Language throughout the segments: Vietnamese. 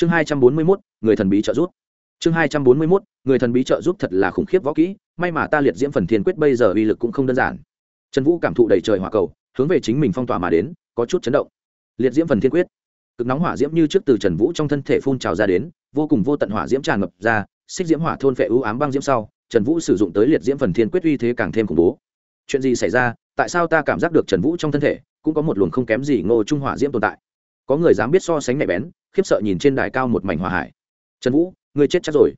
chương hai trăm bốn mươi mốt, người thần bí trợ giúp. Chương hai trăm bốn mươi mốt, người thần bí trợ giúp thật là khủng khiếp võ kỹ, may mà ta liệt diễm phần thiên quyết bây giờ uy lực cũng không đơn giản. Trần vũ cảm thụ đầy trời hỏa cầu, hướng về chính mình phong tỏa mà đến, có chút chấn động. Liệt diễm phần thiên quyết. Cực nóng hỏa diễm như trước từ trần vũ trong thân thể phun trào ra đến, vô cùng vô tận hỏa diễm tràn ngập ra, xích diễm hỏa thôn phệ ưu ám băng diễm sau, trần vũ sử dụng tới liệt diễm phần thiên quyết uy thế càng thêm khủng bố. Chuyện gì xảy ra? Tại sao ta cảm giác được trần vũ trong thân thể cũng có một luồng không kém gì ngô trung hỏa diễm tồn tại? Có người dám biết so sánh nhạy bén, khiếp sợ nhìn trên đài cao một mảnh hỏa hải. Trần vũ, ngươi chết chắc rồi.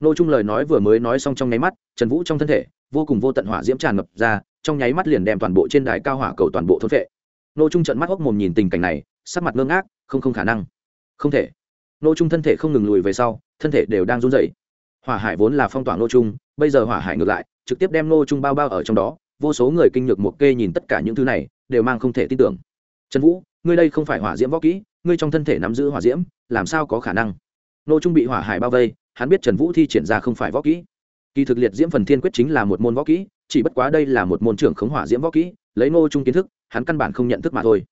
Nô trung lời nói vừa mới nói xong trong nháy mắt, trần vũ trong thân thể, vô cùng vô tận hỏa diễm tràn ngập ra, trong nháy mắt liền đem toàn bộ trên đài cao hỏa cầu toàn bộ thốt vệ Nô trung trận mắt hốc mồm nhìn tình cảnh này, sắc mặt ngơ ngác, không không khả năng. Không thể. Nô trung thân thể không ngừng lùi về sau, thân thể đều đang run rẩy. Hỏa hải vốn là phong tỏa Nô trung, bây giờ hỏa hải ngược lại, trực tiếp đem Nô trung bao bao ở trong đó, vô số người kinh nhược một kê nhìn tất cả những thứ này, đều mang không thể tin tưởng. Trần vũ ngươi đây không phải hỏa diễm võ kỹ, ngươi trong thân thể nắm giữ hỏa diễm, làm sao có khả năng? Nô trung bị hỏa hải bao vây, hắn biết trần vũ thi triển ra không phải võ kỹ. Kỳ thực liệt diễm phần thiên quyết chính là một môn võ kỹ, chỉ bất quá đây là một môn trưởng khống hỏa diễm võ kỹ, lấy nô trung kiến thức, hắn căn bản không nhận thức mà thôi.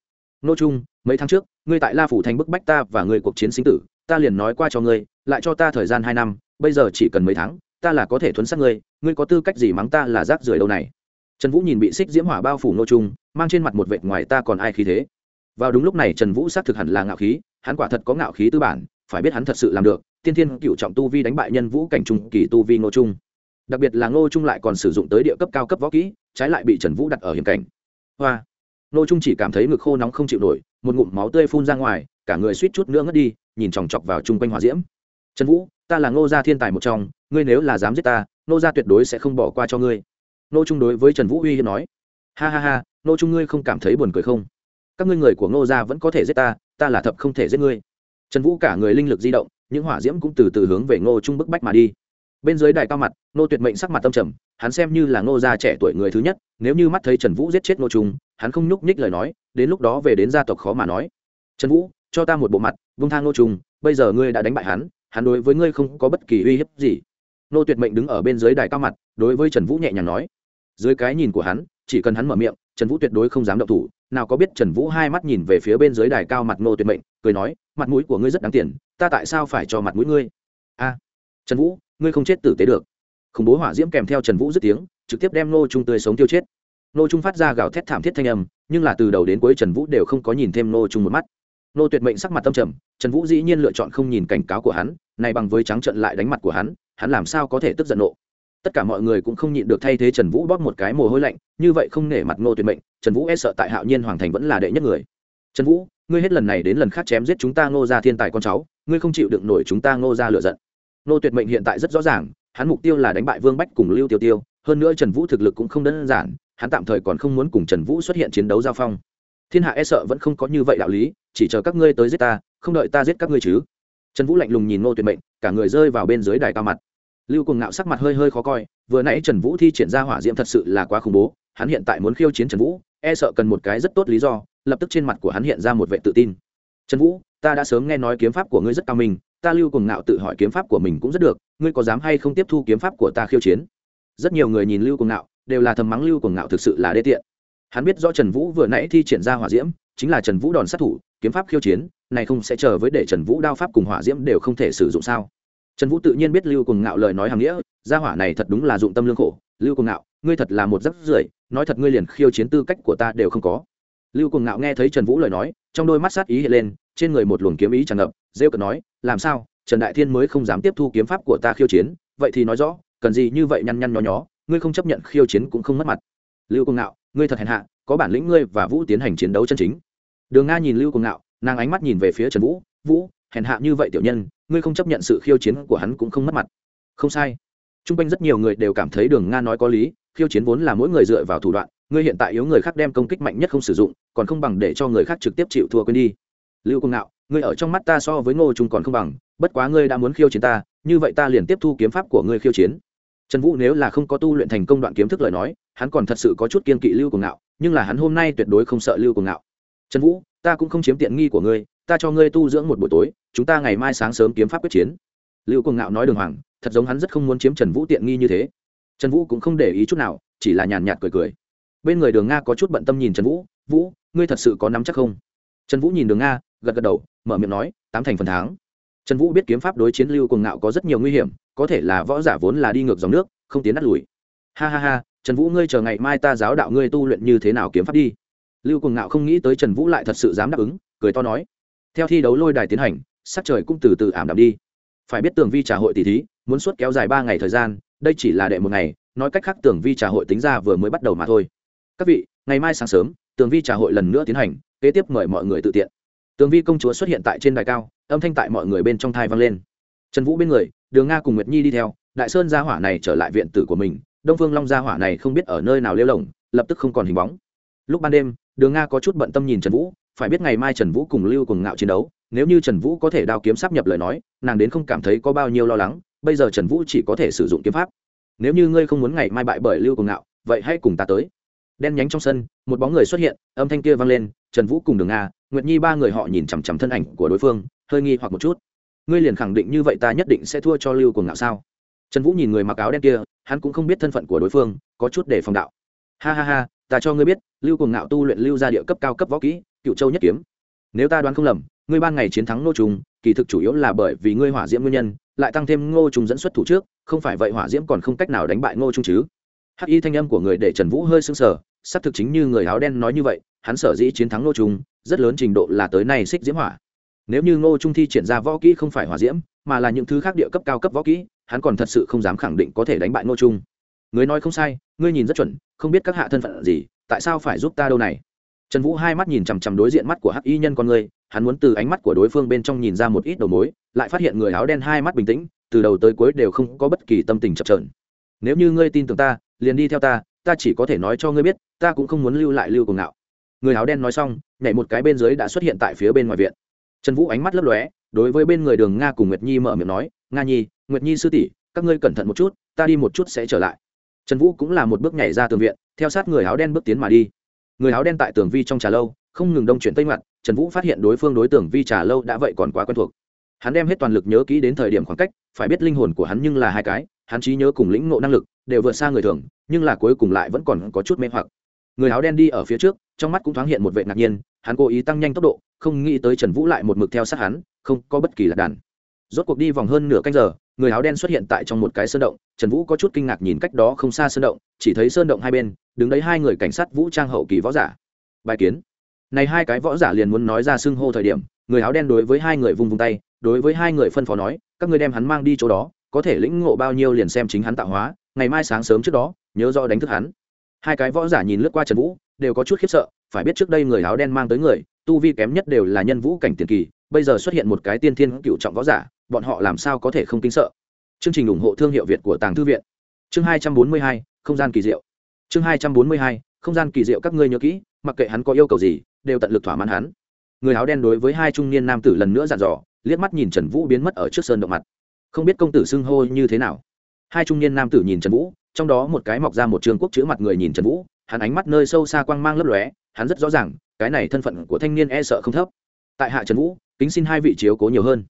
Nô trung, mấy tháng trước, ngươi tại la phủ thành bức bách ta và người cuộc chiến sinh tử, ta liền nói qua cho ngươi, lại cho ta thời gian hai năm, bây giờ chỉ cần mấy tháng, ta là có thể thuấn sát ngươi ngươi có tư cách gì mắng ta là rác rưởi đâu này? Trần vũ nhìn bị xích diễm hỏa bao phủ nô trung, mang trên mặt một vệt ngoài ta còn ai khí thế? Vào đúng lúc này, trần vũ xác thực hẳn là ngạo khí, hắn quả thật có ngạo khí tư bản, phải biết hắn thật sự làm được, tiên thiên cựu trọng tu vi đánh bại nhân vũ cảnh trung kỳ tu vi ngô trung. Đặc biệt là ngô trung lại còn sử dụng tới địa cấp cao cấp võ kỹ, trái lại bị trần vũ đặt ở hiểm cảnh. Hoa! Ngô trung chỉ cảm thấy ngực khô nóng không chịu nổi, một ngụm máu tươi phun ra ngoài, cả người suýt chút nữa ngất đi, nhìn chòng chọc vào chung quanh hòa diễm. Trần vũ, ta là ngô gia thiên tài một trong, ngươi nếu là dám giết ta, ngô gia tuyệt đối sẽ không bỏ qua cho ngươi. Ngô trung đối với trần vũ uy hiếp nói. Ha ha ha, ngô trung ngươi không cảm thấy buồn cười không? Các ngươi người của ngô gia vẫn có thể giết ta ta là thập không thể giết ngươi. Trần vũ cả người linh lực di động, những hỏa diễm cũng từ từ hướng về ngô trung bức bách mà đi. Bên dưới đài cao mặt, ngô tuyệt mệnh sắc mặt tâm trầm, hắn xem như là ngô gia trẻ tuổi người thứ nhất, nếu như mắt thấy trần vũ giết chết ngô trung, hắn không nhúc nhích lời nói, đến lúc đó về đến gia tộc khó mà nói. Trần vũ, cho ta một bộ mặt, vung thang ngô trung, bây giờ ngươi đã đánh bại hắn hắn đối với ngươi không có bất kỳ uy hiếp gì. Ngô tuyệt mệnh đứng ở bên dưới đài cao mặt, đối với trần vũ nhẹ nhàng nói. Dưới cái nhìn của hắn, chỉ cần hắn mở miệng, trần vũ tuyệt đối không dám động thủ nào có biết trần vũ hai mắt nhìn về phía bên dưới đài cao mặt ngô tuyệt mệnh, cười nói, mặt mũi của ngươi rất đáng tiền, ta tại sao phải cho mặt mũi ngươi? A, trần vũ, ngươi không chết tử tế được. Khủng bố hỏa diễm kèm theo trần vũ dứt tiếng, trực tiếp đem ngô trung tươi sống tiêu chết. Ngô trung phát ra gào thét thảm thiết thanh âm, nhưng là từ đầu đến cuối trần vũ đều không có nhìn thêm ngô trung một mắt. Ngô tuyệt mệnh sắc mặt tâm trầm, trần vũ dĩ nhiên lựa chọn không nhìn cảnh cáo của hắn, này bằng với trắng trận lại đánh mặt của hắn hắn làm sao có thể tức giận nộ? Tất cả mọi người cũng không nhịn được thay thế trần vũ bóp một cái mồ hôi lạnh, như vậy không nể mặt ngô tuyệt mệnh, trần vũ e sợ tại hạo nhiên hoàng thành vẫn là đệ nhất người. Trần vũ, ngươi hết lần này đến lần khác chém giết chúng ta ngô ra thiên tài con cháu, ngươi không chịu đựng nổi chúng ta ngô ra lựa giận. Ngô tuyệt mệnh hiện tại rất rõ ràng, hắn mục tiêu là đánh bại vương bách cùng lưu tiêu tiêu, hơn nữa trần vũ thực lực cũng không đơn giản, hắn tạm thời còn không muốn cùng trần vũ xuất hiện chiến đấu giao phong. Thiên hạ e sợ vẫn không có như vậy đạo lý, chỉ chờ các ngươi tới giết ta, không đợi ta giết các ngươi chứ. Trần vũ lạnh lùng nhìn ngô tuyệt mệnh, cả người rơi vào bên dưới đài cao mặt lưu cùng ngạo sắc mặt hơi hơi khó coi, vừa nãy trần vũ thi triển ra hỏa diễm thật sự là quá khủng bố, hắn hiện tại muốn khiêu chiến trần vũ e sợ cần một cái rất tốt lý do, lập tức trên mặt của hắn hiện ra một vệ tự tin. Trần vũ, ta đã sớm nghe nói kiếm pháp của ngươi rất cao minh, ta lưu cùng ngạo tự hỏi kiếm pháp của mình cũng rất được, ngươi có dám hay không tiếp thu kiếm pháp của ta khiêu chiến? Rất nhiều người nhìn lưu cùng ngạo, đều là thầm mắng lưu cùng ngạo thực sự là đê tiện. Hắn biết do trần vũ vừa nãy thi triển ra hỏa diễm, chính là trần vũ đòn sát thủ, kiếm pháp khiêu chiến, này không sẽ chờ với để trần vũ đao pháp cùng hỏa diễm đều không thể sử dụng sao? Trần vũ tự nhiên biết lưu cùng ngạo lời nói hàng nghĩa, gia hỏa này thật đúng là dụng tâm lương khổ. Lưu cùng ngạo, ngươi thật là một rắc rưởi, nói thật ngươi liền khiêu chiến tư cách của ta đều không có. Lưu cùng ngạo nghe thấy trần vũ lời nói, trong đôi mắt sát ý hiện lên, trên người một luồng kiếm ý tràn ngập, rêu cợt nói, làm sao? Trần đại thiên mới không dám tiếp thu kiếm pháp của ta khiêu chiến, vậy thì nói rõ, cần gì như vậy nhăn nhăn nhó nhó, ngươi không chấp nhận khiêu chiến cũng không mất mặt. Lưu cùng ngạo, ngươi thật hèn hạ, có bản lĩnh ngươi và vũ tiến hành chiến đấu chân chính. Đường nga nhìn lưu cùng ngạo, nàng ánh mắt nhìn về phía trần vũ vũ hèn hạ như vậy tiểu nhân, ngươi không chấp nhận sự khiêu chiến của hắn cũng không mất mặt. Không sai. T r u n g quanh rất nhiều người đều cảm thấy đường nga nói có lý, khiêu chiến vốn là mỗi người dựa vào thủ đoạn, ngươi hiện tại yếu người khác đem công kích mạnh nhất không sử dụng, còn không bằng để cho người khác trực tiếp chịu thua quên đi. Lưu công ngạo, ngươi ở trong mắt ta so với ngô trung còn không bằng, bất quá ngươi đã muốn khiêu chiến ta, như vậy ta liền tiếp thu kiếm pháp của ngươi khiêu chiến. Trần vũ nếu là không có tu luyện thành công đoạn kiếm thức lời nói, hắn còn thật sự có chút kiên kỵ lưu công ngạo, nhưng là hắn hôm nay tuyệt đối không sợ lưu công ngạo. Trần vũ, ta cũng không chiếm tiện nghi của ngươi ta cho ngươi tu dưỡng một buổi tối, chúng ta ngày mai sáng sớm kiếm pháp quyết chiến. Lưu công ngạo nói đường hoàng, thật giống hắn rất không muốn chiếm trần vũ tiện nghi như thế. Trần vũ cũng không để ý chút nào, chỉ là nhàn nhạt cười cười. Bên người đường nga có chút bận tâm nhìn trần vũ vũ, ngươi thật sự có nắm chắc không? Trần vũ nhìn đường nga, gật gật đầu, mở miệng nói, tám thành phần tháng trần vũ biết kiếm pháp đối chiến lưu cuồng ngạo có rất nhiều nguy hiểm, có thể là võ giả vốn là đi ngược dòng nước, không tiến đắt lùi. Ha ha ha, trần vũ ngươi chờ ngày mai ta giáo đạo ngươi tu luyện như thế nào kiếm pháp đi. Lưu cuồng ngạo không nghĩ tới trần vũ lại thật sự dám đáp ứng, cười to nói theo thi đấu lôi đài tiến hành, sắc trời cũng từ từ ảm đạm đi. Phải biết tường vi trà hội tỷ thí, muốn suốt kéo dài ba ngày thời gian, đây chỉ là đệ một ngày, nói cách khác tường vi trà hội tính ra vừa mới bắt đầu mà thôi. Các vị, ngày mai sáng sớm, tường vi trà hội lần nữa tiến hành, kế tiếp mời mọi người tự tiện. Tường vi công chúa xuất hiện tại trên đài cao, âm thanh tại mọi người bên trong thai vang lên. Trần vũ bên người, đường nga cùng nguyệt nhi đi theo, đại sơn gia hỏa này trở lại viện tử của mình, đông phương long gia hỏa này không biết ở nơi nào lêu lỏng, lập tức không còn hình bóng. Lúc ban đêm, đường nga có chút bận tâm nhìn trần vũ phải biết ngày mai trần vũ cùng lưu cùng ngạo chiến đấu, nếu như trần vũ có thể đao kiếm sắp nhập lời nói, nàng đến không cảm thấy có bao nhiêu lo lắng, bây giờ trần vũ chỉ có thể sử dụng kiếm pháp. Nếu như ngươi không muốn ngày mai bại bởi lưu cùng ngạo, vậy hãy cùng ta tới. Đen nhánh trong sân, một bóng người xuất hiện, âm thanh kia vang lên, trần vũ cùng đường nga, nguyệt nhi ba người họ nhìn chằm chằm thân ảnh của đối phương, hơi nghi hoặc một chút. Ngươi liền khẳng định như vậy ta nhất định sẽ thua cho lưu cùng ngạo sao? Trần vũ nhìn người mặc áo đen kia, hắn cũng không biết thân phận của đối phương, có chút để phòng đạo. Ha ha ha, ta cho ngươi biết, lưu cùng ngạo tu luyện lưu ra địa cấp cao cấp võ kỹ cựu châu nhất kiếm. Nếu ta đoán không lầm, ngươi ban ngày chiến thắng ngô trùng, kỳ thực chủ yếu là bởi vì ngươi hỏa diễm nguyên nhân, lại tăng thêm ngô trùng dẫn xuất thủ trước, không phải vậy hỏa diễm còn không cách nào đánh bại ngô trung chứ. Hắc y thanh âm của người để trần vũ hơi sưng sờ, xác thực chính như người áo đen nói như vậy, hắn sở dĩ chiến thắng ngô trung rất lớn trình độ là tới nay xích diễm hỏa. Nếu như ngô trung thi triển ra võ kỹ không phải hỏa diễm, mà là những thứ khác địa cấp cao cấp võ kỹ, hắn còn thật sự không dám khẳng định có thể đánh bại ngô trung người nói không sai, ngươi nhìn rất chuẩn, không biết các hạ thân phận gì, tại sao phải giúp ta đâu này? Trần vũ hai mắt nhìn chằm chằm đối diện mắt của hắc y nhân con người, hắn muốn từ ánh mắt của đối phương bên trong nhìn ra một ít đầu mối, lại phát hiện người áo đen hai mắt bình tĩnh, từ đầu tới cuối đều không có bất kỳ tâm tình chập trờn nếu như ngươi tin tưởng ta, liền đi theo ta ta chỉ có thể nói cho ngươi biết, ta cũng không muốn lưu lại lưu cùng nào người áo đen nói xong, nhảy một cái bên dưới đã xuất hiện tại phía bên ngoài viện. Trần vũ ánh mắt lấp lóe, đối với bên người đường nga cùng nguyệt nhi mở miệng nói, nga nhi, nguyệt nhi sư tỷ, các ngươi cẩn thận một chút, ta đi một chút sẽ trở lại. Trần vũ cũng là một bước nhảy ra tường viện, theo sát người áo đen bước tiến mà đi người áo đen tại tường vi trong trà lâu, không ngừng đông chuyển tây mặt trần vũ phát hiện đối phương đối tượng vi trà lâu đã vậy còn quá quen thuộc. Hắn đem hết toàn lực nhớ kỹ đến thời điểm khoảng cách, phải biết linh hồn của hắn nhưng là hai cái, hắn trí nhớ cùng lĩnh ngộ năng lực đều vượt xa người thường, nhưng là cuối cùng lại vẫn còn có chút mê hoặc. Người áo đen đi ở phía trước, trong mắt cũng thoáng hiện một vệ ngạc nhiên, hắn cố ý tăng nhanh tốc độ, không nghĩ tới trần vũ lại một mực theo sát hắn, không có bất kỳ lạc đàn. Rốt cuộc đi vòng hơn nửa canh giờ người áo đen xuất hiện tại trong một cái sơn động, trần vũ có chút kinh ngạc nhìn cách đó không xa sơn động, chỉ thấy sơn động hai bên, đứng đấy hai người cảnh sát vũ trang hậu kỳ võ giả. Bài kiến. Này hai cái võ giả liền muốn nói ra xưng hô thời điểm, người áo đen đối với hai người vung vung tay, đối với hai người phân phó nói, các ngươi đem hắn mang đi chỗ đó, có thể lĩnh ngộ bao nhiêu liền xem chính hắn tạo hóa, ngày mai sáng sớm trước đó, nhớ do đánh thức hắn. Hai cái võ giả nhìn lướt qua trần vũ, đều có chút khiếp sợ, phải biết trước đây người áo đen mang tới người, tu vi kém nhất đều là nhân vũ cảnh tiền kỳ, bây giờ xuất hiện một cái tiên thiên cựu trọng võ giả bọn họ làm sao có thể không kinh sợ? Chương trình ủng hộ thương hiệu việt của tàng thư viện. Chương hai trăm bốn mươi hai, không gian kỳ diệu. Chương hai trăm bốn mươi hai, không gian kỳ diệu các ngươi nhớ kỹ, mặc kệ hắn có yêu cầu gì, đều tận lực thỏa mãn hắn. Người áo đen đối với hai trung niên nam tử lần nữa dặn dò, liếc mắt nhìn trần vũ biến mất ở trước sơn động mặt. Không biết công tử xưng hô như thế nào. Hai trung niên nam tử nhìn trần vũ, trong đó một cái mọc ra một trường quốc chữ mặt người nhìn trần vũ, hắn ánh mắt nơi sâu xa quang mang lấp lóe, hắn rất rõ ràng, cái này thân phận của thanh niên e sợ không thấp. Tại hạ trần vũ, kính xin hai vị chiếu cố nhiều hơn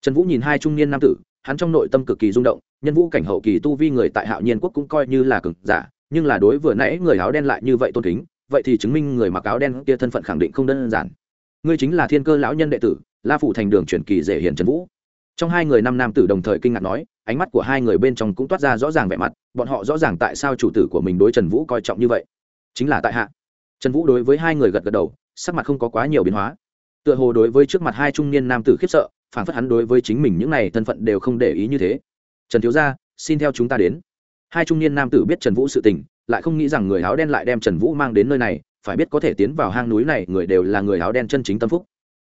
trần vũ nhìn hai trung niên nam tử, hắn trong nội tâm cực kỳ rung động, nhân vũ cảnh hậu kỳ tu vi người tại hạo nhiên quốc cũng coi như là cực giả, nhưng là đối vừa nãy người áo đen lại như vậy tôn kính, vậy thì chứng minh người mặc áo đen kia thân phận khẳng định không đơn giản. Ngươi chính là thiên cơ lão nhân đệ tử, la phủ thành đường truyền kỳ dễ hiển trần vũ. Trong hai người năm nam tử đồng thời kinh ngạc nói, ánh mắt của hai người bên trong cũng toát ra rõ ràng vẻ mặt, bọn họ rõ ràng tại sao chủ tử của mình đối trần vũ coi trọng như vậy. Chính là tại hạ. Trần vũ đối với hai người gật gật đầu, sắc mặt không có quá nhiều biến hóa. Tựa hồ đối với trước mặt hai trung niên nam tử khiếp sợ phản phất hắn đối với chính mình những này thân phận đều không để ý như thế. Trần thiếu gia, xin theo chúng ta đến. Hai trung niên nam tử biết trần vũ sự tình, lại không nghĩ rằng người áo đen lại đem trần vũ mang đến nơi này, phải biết có thể tiến vào hang núi này, người đều là người áo đen chân chính tâm phúc.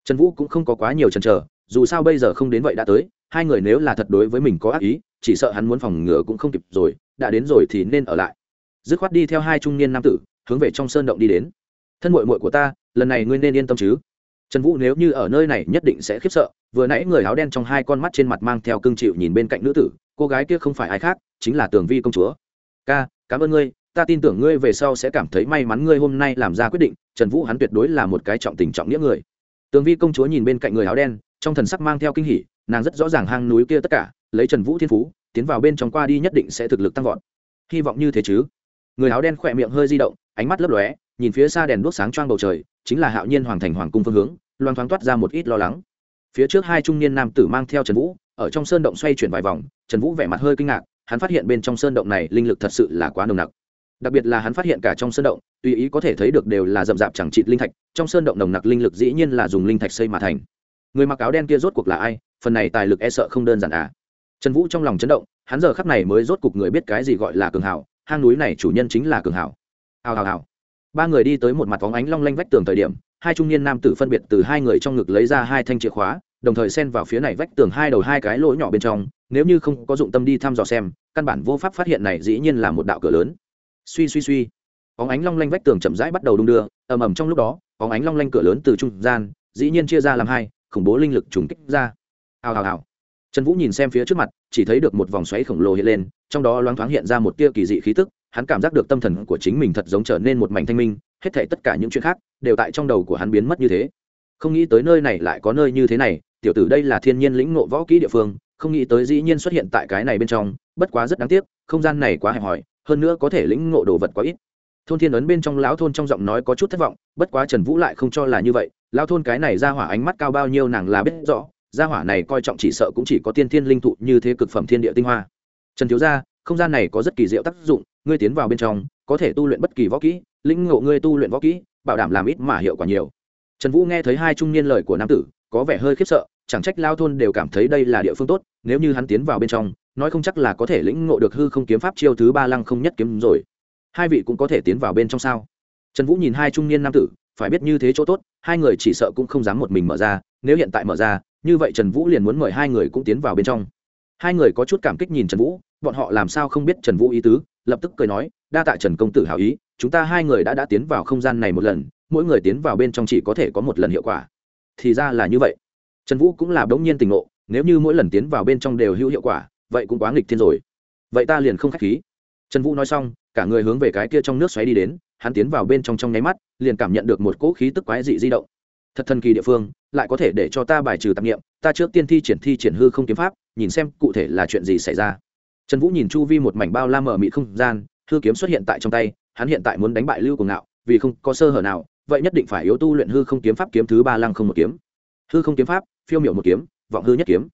Trần vũ cũng không có quá nhiều chần chờ, dù sao bây giờ không đến vậy đã tới, hai người nếu là thật đối với mình có ác ý, chỉ sợ hắn muốn phòng ngừa cũng không kịp rồi, đã đến rồi thì nên ở lại. Dứt khoát đi theo hai trung niên nam tử, hướng về trong sơn động đi đến. Thân mội mội của ta, lần này ngươi nên yên tâm chứ trần vũ nếu như ở nơi này nhất định sẽ khiếp sợ, vừa nãy người áo đen trong hai con mắt trên mặt mang theo cương chịu nhìn bên cạnh nữ tử, cô gái kia không phải ai khác, chính là tường vi công chúa. Ca, cảm ơn ngươi, ta tin tưởng ngươi về sau sẽ cảm thấy may mắn ngươi hôm nay làm ra quyết định, trần vũ hắn tuyệt đối là một cái trọng tình trọng nghĩa người. Tường vi công chúa nhìn bên cạnh người áo đen, trong thần sắc mang theo kinh hỉ, nàng rất rõ ràng hang núi kia tất cả, lấy trần vũ thiên phú, tiến vào bên trong qua đi nhất định sẽ thực lực tăng vọt. Hy vọng như thế chứ? Người áo đen khỏe miệng hơi di động, ánh mắt lấp lóe nhìn phía xa đèn đuốc sáng choang bầu trời, chính là hạo nhiên hoàng thành hoàng cung phương hướng, loan thoáng toát ra một ít lo lắng. Phía trước hai trung niên nam tử mang theo trần vũ, ở trong sơn động xoay chuyển vài vòng, trần vũ vẻ mặt hơi kinh ngạc, hắn phát hiện bên trong sơn động này linh lực thật sự là quá nồng nặc. Đặc biệt là hắn phát hiện cả trong sơn động, tùy ý có thể thấy được đều là rậm rạp chẳng trịt linh thạch, trong sơn động nồng nặc linh lực dĩ nhiên là dùng linh thạch xây mà thành. Người mặc áo đen kia rốt cuộc là ai? Phần này tài lực e sợ không đơn giản à? Trần vũ trong lòng chấn động, hắn giờ khắc này mới rốt cuộc người biết cái gì gọi là cường hảo, hang núi này chủ nhân chính là cường hảo. Hào hào hào ba người đi tới một mặt phóng ánh long lanh vách tường thời điểm, hai trung niên nam tử phân biệt từ hai người trong ngực lấy ra hai thanh chìa khóa, đồng thời xen vào phía này vách tường hai đầu hai cái lỗ nhỏ bên trong, nếu như không có dụng tâm đi thăm dò xem, căn bản vô pháp phát hiện này dĩ nhiên là một đạo cửa lớn. Suy suy suy. Óng ánh long lanh vách tường chậm rãi bắt đầu đung đưa, ầm ầm trong lúc đó óng ánh long lanh cửa lớn từ trung gian, dĩ nhiên chia ra làm hai, khủng bố linh lực trùng kích ra. Hào hào hào. Trần vũ nhìn xem phía trước mặt, chỉ thấy được một vòng xoáy khổng lồ hiện lên, trong đó loáng thoáng hiện ra một tia kỳ dị khí tức hắn cảm giác được tâm thần của chính mình thật giống trở nên một mảnh thanh minh, hết thảy tất cả những chuyện khác đều tại trong đầu của hắn biến mất như thế. Không nghĩ tới nơi này lại có nơi như thế này, tiểu tử đây là thiên nhiên lĩnh ngộ võ kỹ địa phương, không nghĩ tới dĩ nhiên xuất hiện tại cái này bên trong, bất quá rất đáng tiếc, không gian này quá hẹp hòi, hơn nữa có thể lĩnh ngộ đồ vật quá ít. Thôn thiên ấn bên trong lão thôn trong giọng nói có chút thất vọng, bất quá trần vũ lại không cho là như vậy, lão thôn cái này ra hỏa ánh mắt cao bao nhiêu nàng là biết rõ gia hỏa này coi trọng chỉ sợ cũng chỉ có tiên thiên linh thụ như thế cực phẩm thiên địa tinh hoa. Trần thiếu gia, không gian này có rất kỳ diệu tác dụng ngươi tiến vào bên trong, có thể tu luyện bất kỳ võ kỹ, lĩnh ngộ ngươi tu luyện võ kỹ, bảo đảm làm ít mà hiệu quả nhiều. Trần vũ nghe thấy hai trung niên lời của nam tử, có vẻ hơi khiếp sợ, chẳng trách lao thôn đều cảm thấy đây là địa phương tốt, nếu như hắn tiến vào bên trong, nói không chắc là có thể lĩnh ngộ được hư không kiếm pháp chiêu thứ ba lăng không nhất kiếm rồi. Hai vị cũng có thể tiến vào bên trong sao? Trần vũ nhìn hai trung niên nam tử, phải biết như thế chỗ tốt, hai người chỉ sợ cũng không dám một mình mở ra, nếu hiện tại mở ra, như vậy trần vũ liền muốn mời hai người cũng tiến vào bên trong. Hai người có chút cảm kích nhìn trần vũ, bọn họ làm sao không biết trần vũ ý tứ? Lập tức cười nói, đa tạ trần công tử hào ý, chúng ta hai người đã đã tiến vào không gian này một lần, mỗi người tiến vào bên trong chỉ có thể có một lần hiệu quả. Thì ra là như vậy. Trần vũ cũng là bỗng nhiên tình ngộ, nếu như mỗi lần tiến vào bên trong đều hữu hiệu quả, vậy cũng quá nghịch thiên rồi. Vậy ta liền không k h á c h khí. Trần vũ nói xong, cả người hướng về cái kia trong nước xoáy đi đến, hắn tiến vào bên trong trong nháy mắt, liền cảm nhận được một cỗ khí tức quái dị di động. Thật thần kỳ địa phương, lại có thể để cho ta bài trừ tạp nghiệm, ta trước tiên thi triển thi triển hư không kiếm pháp, nhìn xem cụ thể là chuyện gì xảy ra trần vũ nhìn chu vi một mảnh bao la mở mị không gian, hư kiếm xuất hiện tại trong tay, hắn hiện tại muốn đánh bại lưu của ngạo, vì không có sơ hở nào, vậy nhất định phải yếu tu luyện hư không kiếm pháp kiếm thứ ba lăng không một kiếm. Hư không kiếm pháp, phiêu miểu một kiếm, vọng hư nhất kiếm.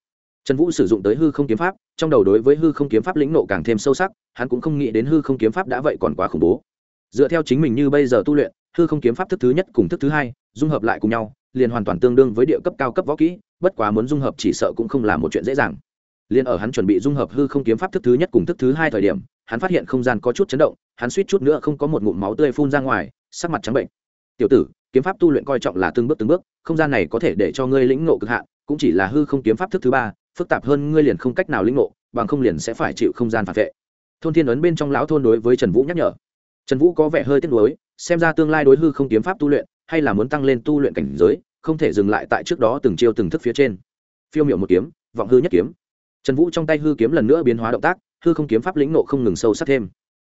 Trần vũ sử dụng tới hư không kiếm pháp, trong đầu đối với hư không kiếm pháp lĩnh nộ càng thêm sâu sắc, hắn cũng không nghĩ đến hư không kiếm pháp đã vậy còn quá khủng bố. Dựa theo chính mình như bây giờ tu luyện, hư không kiếm pháp thức thứ nhất cùng thức thứ hai, dung hợp lại cùng nhau, liền hoàn toàn tương đương với địa cấp cao cấp võ kỹ, bất quá muốn dung hợp chỉ sợ cũng không là một chuyện dễ dàng liền ở hắn chuẩn bị dung hợp hư không kiếm pháp thức thứ nhất cùng thức thứ hai thời điểm, hắn phát hiện không gian có chút chấn động, hắn suýt chút nữa không có một ngụm máu tươi phun ra ngoài, sắc mặt trắng bệnh. Tiểu tử, kiếm pháp tu luyện coi trọng là từng bước từng bước, không gian này có thể để cho ngươi lĩnh ngộ cực hạn, cũng chỉ là hư không kiếm pháp thức thứ ba, phức tạp hơn ngươi liền không cách nào lĩnh ngộ, bằng không liền sẽ phải chịu không gian phản vệ. Thôn thiên ấn bên trong lão thôn đối với trần vũ nhắc nhở. Trần vũ có vẻ hơi tiếc nuối, xem ra tương lai đối hư không kiếm pháp tu luyện, hay là muốn tăng lên tu luyện cảnh giới, không thể dừng lại tại trước đó từng chiêu từng thức phía trên. Phiêu miệu một kiếm, vọng hư nhất kiếm trần vũ trong tay hư kiếm lần nữa biến hóa động tác, hư không kiếm pháp lĩnh nộ không ngừng sâu sắc thêm.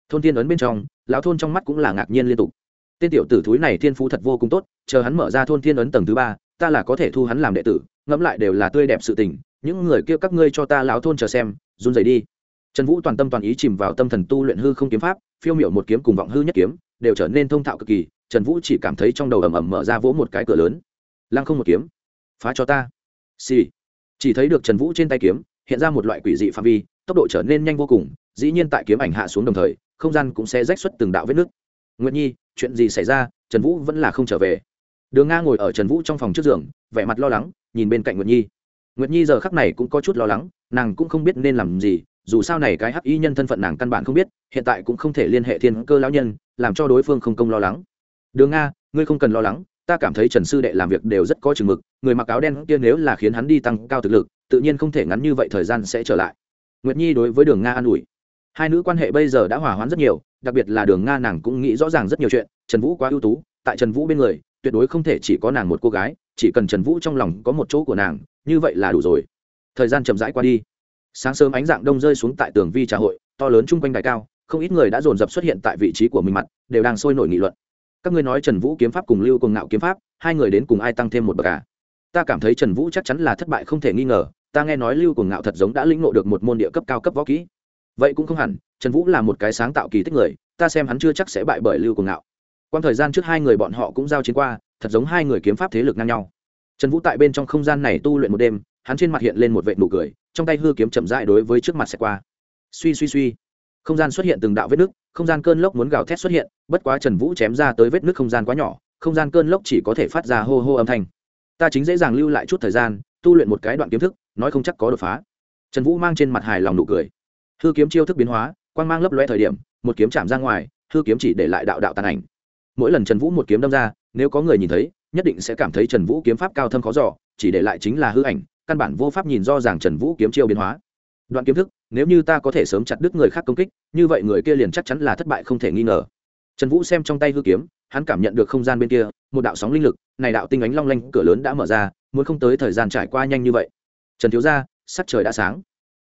Thôn thiên ấn bên trong, lão thôn trong mắt cũng là ngạc nhiên liên tục. Tên tiểu tử thúi này thiên phú thật vô cùng tốt, chờ hắn mở ra thôn thiên ấn tầng thứ ba, ta là có thể thu hắn làm đệ tử, ngẫm lại đều là tươi đẹp sự tình, những người kia các ngươi cho ta lão thôn chờ xem, run rẩy đi. Trần vũ toàn tâm toàn ý chìm vào tâm thần tu luyện hư không kiếm pháp, phiêu miểu một kiếm cùng vọng hư nhất kiếm, đều trở nên thông thạo cực kỳ, trần vũ chỉ cảm thấy trong đầu ầm ầm mở ra vỗ một cái cửa lớn. Lăng không một kiếm. Phá cho ta. Xì、sì. chỉ thấy được trần vũ trên tay kiếm hiện ra một loại quỷ dị phạm vi, tốc độ trở nên nhanh vô cùng, dĩ nhiên tại kiếm ảnh hạ xuống đồng thời, không gian cũng sẽ rách xuất từng đạo vết nước nguyệt nhi, chuyện gì xảy ra? Trần vũ vẫn là không trở về. Đường nga ngồi ở trần vũ trong phòng trước giường, vẻ mặt lo lắng, nhìn bên cạnh nguyệt nhi. Nguyệt nhi giờ khắc này cũng có chút lo lắng, nàng cũng không biết nên làm gì, dù sao này cái hắc y nhân thân phận nàng căn bản không biết, hiện tại cũng không thể liên hệ thiên cơ lão nhân, làm cho đối phương không công lo lắng. Đường nga, ngươi không cần lo lắng, ta cảm thấy trần sư đệ làm việc đều rất có chừng mực, người mặc áo đen kia nếu là khiến hắn đi tăng cao thực lực tự nhiên không thể ngắn như vậy thời gian sẽ trở lại. Nguyệt nhi đối với đường nga an ủi. Hai nữ quan hệ bây giờ đã hòa hoãn rất nhiều, đặc biệt là đường nga nàng cũng nghĩ rõ ràng rất nhiều chuyện, trần vũ quá ưu tú, tại trần vũ bên người, tuyệt đối không thể chỉ có nàng một cô gái, chỉ cần trần vũ trong lòng có một chỗ của nàng, như vậy là đủ rồi. Thời gian chậm rãi qua đi. Sáng sớm ánh dạng đông rơi xuống tại tường vi trà hội, to lớn chung quanh đài cao, không ít người đã dồn dập xuất hiện tại vị trí của mình mặt, đều đang sôi nổi nghị luận. Các ngươi nói trần vũ kiếm pháp cùng lưu cùng ngạo kiếm pháp, hai người đến cùng ai tăng thêm một bậc cả à? ta cảm thấy trần vũ chắc chắn là thất bại không thể nghi ngờ ta nghe nói lưu cuồng ngạo thật giống đã lĩnh ngộ được một môn địa cấp cao cấp võ kỹ. Vậy cũng không hẳn, trần vũ là một cái sáng tạo kỳ tích người, ta xem hắn chưa chắc sẽ bại bởi lưu cuồng ngạo. Quan thời gian trước hai người bọn họ cũng giao chiến qua, thật giống hai người kiếm pháp thế lực ngang nhau. Trần vũ tại bên trong không gian này tu luyện một đêm, hắn trên mặt hiện lên một vệ nụ cười, trong tay hư kiếm chậm rãi đối với trước mặt sẽ qua. Suy suy suy. Không gian xuất hiện từng đạo vết nứt, không gian cơn lốc muốn gào thét xuất hiện, bất quá trần vũ chém ra tới vết nứt không gian quá nhỏ, không gian cơn lốc chỉ có thể phát ra hô hô âm thanh. Ta chính dễ dàng lưu lại chút thời gian, tu luyện một cái đoạn kiếm thức nói không chắc có đột phá. Trần vũ mang trên mặt hài lòng nụ cười. Hư kiếm chiêu thức biến hóa, quang mang lấp loe thời điểm, một kiếm chạm ra ngoài, hư kiếm chỉ để lại đạo đạo tàn ảnh. Mỗi lần trần vũ một kiếm đâm ra, nếu có người nhìn thấy, nhất định sẽ cảm thấy trần vũ kiếm pháp cao thâm khó giỏ chỉ để lại chính là hư ảnh, căn bản vô pháp nhìn do rằng trần vũ kiếm chiêu biến hóa. Đoạn kiếm thức, nếu như ta có thể sớm chặt đứt người khác công kích, như vậy người kia liền chắc chắn là thất bại không thể nghi ngờ. Trần vũ xem trong tay hư kiếm, hắn cảm nhận được không gian bên kia, một đạo sóng linh lực, này đạo tinh ánh long lanh cửa lớn đã mở ra, muốn không tới thời gian trải qua nhanh như vậy trần thiếu gia, sắc trời đã sáng.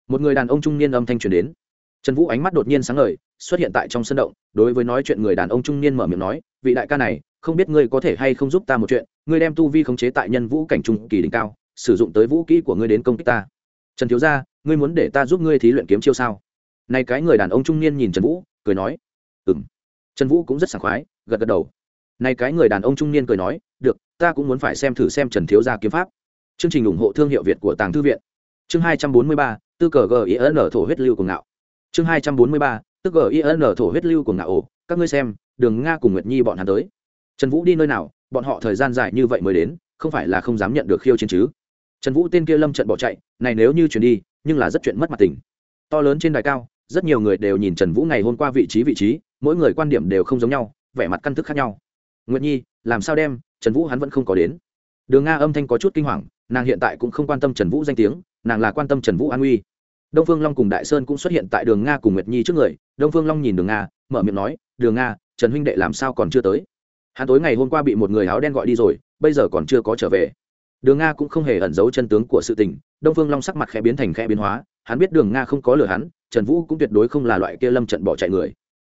Một người đàn ông trung niên âm thanh truyền đến. Trần vũ ánh mắt đột nhiên sáng ngời, xuất hiện tại trong sân động, đối với nói chuyện người đàn ông trung niên mở miệng nói, vị đại ca này, không biết ngươi có thể hay không giúp ta một chuyện, ngươi đem tu vi khống chế tại nhân vũ cảnh trung kỳ đỉnh cao, sử dụng tới vũ kỹ của ngươi đến công kích ta. Trần thiếu gia, ngươi muốn để ta giúp ngươi thí luyện kiếm chiêu sao? Nay cái người đàn ông trung niên nhìn trần vũ, cười nói ừ m trần vũ cũng rất sảng khoái, gật gật đầu. Nay cái người đàn ông trung niên cười nói, được, ta cũng muốn phải xem thử xem trần thiếu gia kiếm pháp chương trình ủng hộ thương hiệu việt của tàng thư viện. Chương hai trăm bốn mươi ba, tư cờ gin thổ huyết lưu của ngạo. Chương hai trăm bốn mươi ba tức gin thổ huyết lưu của ngạo ổ các ngươi xem, đường nga cùng nguyệt nhi bọn hắn tới. Trần vũ đi nơi nào, bọn họ thời gian dài như vậy mới đến, không phải là không dám nhận được khiêu chiến chứ? Trần vũ tên kia lâm trận bỏ chạy, này nếu như chuyển đi, nhưng là rất chuyện mất mặt tình. To lớn trên đài cao, rất nhiều người đều nhìn trần vũ ngày hôm qua vị trí vị trí, mỗi người quan điểm đều không giống nhau, vẻ mặt căn thức khác nhau. Nguyệt nhi, làm sao đem, trần vũ hắn vẫn không có đến. Đường nga âm thanh có chút kinh hoàng nàng hiện tại cũng không quan tâm trần vũ danh tiếng, nàng là quan tâm trần vũ an uy đông phương long cùng đại sơn cũng xuất hiện tại đường nga cùng nguyệt nhi trước người. Đông phương long nhìn đường nga, mở miệng nói, đường nga, trần huynh đệ làm sao còn chưa tới? Hắn tối ngày hôm qua bị một người áo đen gọi đi rồi, bây giờ còn chưa có trở về. Đường nga cũng không hề ẩn giấu chân tướng của sự tình, đông phương long sắc mặt khẽ biến thành khẽ biến hóa, hắn biết đường nga không có lừa hắn, trần vũ cũng tuyệt đối không là loại kia lâm trận bỏ chạy người.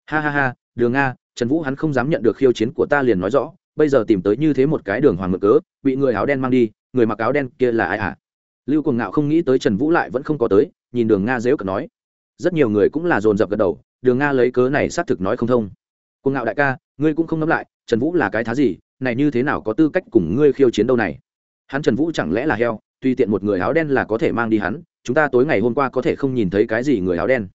Ha ha ha, đường nga, trần vũ hắn không dám nhận được khiêu chiến của ta liền nói rõ, bây giờ tìm tới như thế một cái đường hoàng ngự cớ, bị người áo đen mang đi người mặc áo đen kia là ai à lưu cùng ngạo không nghĩ tới trần vũ lại vẫn không có tới, nhìn đường nga dếu cợt nói. Rất nhiều người cũng là dồn dập gật đầu, đường nga lấy cớ này xác thực nói không thông. Cuồng ngạo đại ca, ngươi cũng không nắm lại, trần vũ là cái thá gì, này như thế nào có tư cách cùng ngươi khiêu chiến đâu này? Hắn trần vũ chẳng lẽ là heo Tuy tiện một người áo đen là có thể mang đi hắn, chúng ta tối ngày hôm qua có thể không nhìn thấy cái gì người áo đen.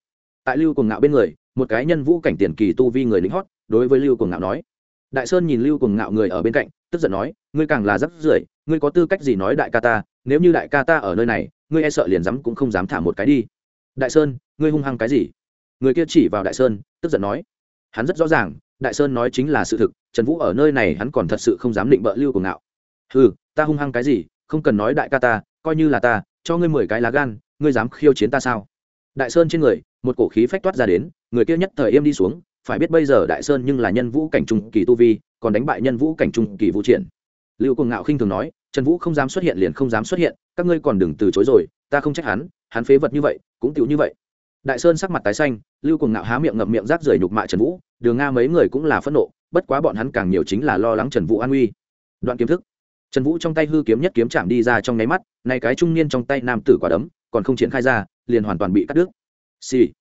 Tại lưu cuồng ngạo bên người, một cái nhân vũ cảnh tiền kỳ tu vi người lính hót, đối với lưu cuồng ngạo nói đại sơn nhìn lưu cùng ngạo người ở bên cạnh, tức giận nói, ngươi càng là rắc rưởi, ngươi có tư cách gì nói đại ca ta, nếu như đại ca ta ở nơi này, ngươi e sợ liền dám cũng không dám thả một cái đi. Đại sơn, ngươi hung hăng cái gì? Người kia chỉ vào đại sơn, tức giận nói, hắn rất rõ ràng, đại sơn nói chính là sự thực, trần vũ ở nơi này hắn còn thật sự không dám định bợ lưu cùng ngạo. Ừ ta hung hăng cái gì, không cần nói đại ca ta, coi như là ta, cho ngươi mười cái lá gan, ngươi dám khiêu chiến ta sao? Đại sơn trên người, một cổ khí phách toát ra đến, người kia nhất thời im đi xuống phải biết bây giờ đại sơn nhưng là nhân vũ cảnh trung kỳ tu vi, còn đánh bại nhân vũ cảnh trung kỳ vũ triển. Lưu cuồng ngạo khinh thường nói, trần vũ không dám xuất hiện liền không dám xuất hiện, các ngươi còn đừng từ chối rồi, ta không trách hắn hắn phế vật như vậy, cũng tiểu như vậy. Đại sơn sắc mặt tái xanh, lưu cuồng ngạo há miệng ngậm miệng rác rưởi nhục mạ trần vũ, đường nga mấy người cũng là phẫn nộ, bất quá bọn hắn càng nhiều chính là lo lắng trần vũ an uy. Đoạn kiếm thức. Trần vũ trong tay hư kiếm nhất kiếm chạm đi ra trong nháy mắt, nay cái trung niên trong tay nam tử quả đấm, còn không triển khai ra, liền hoàn toàn bị cắt đứt. Xì、sì.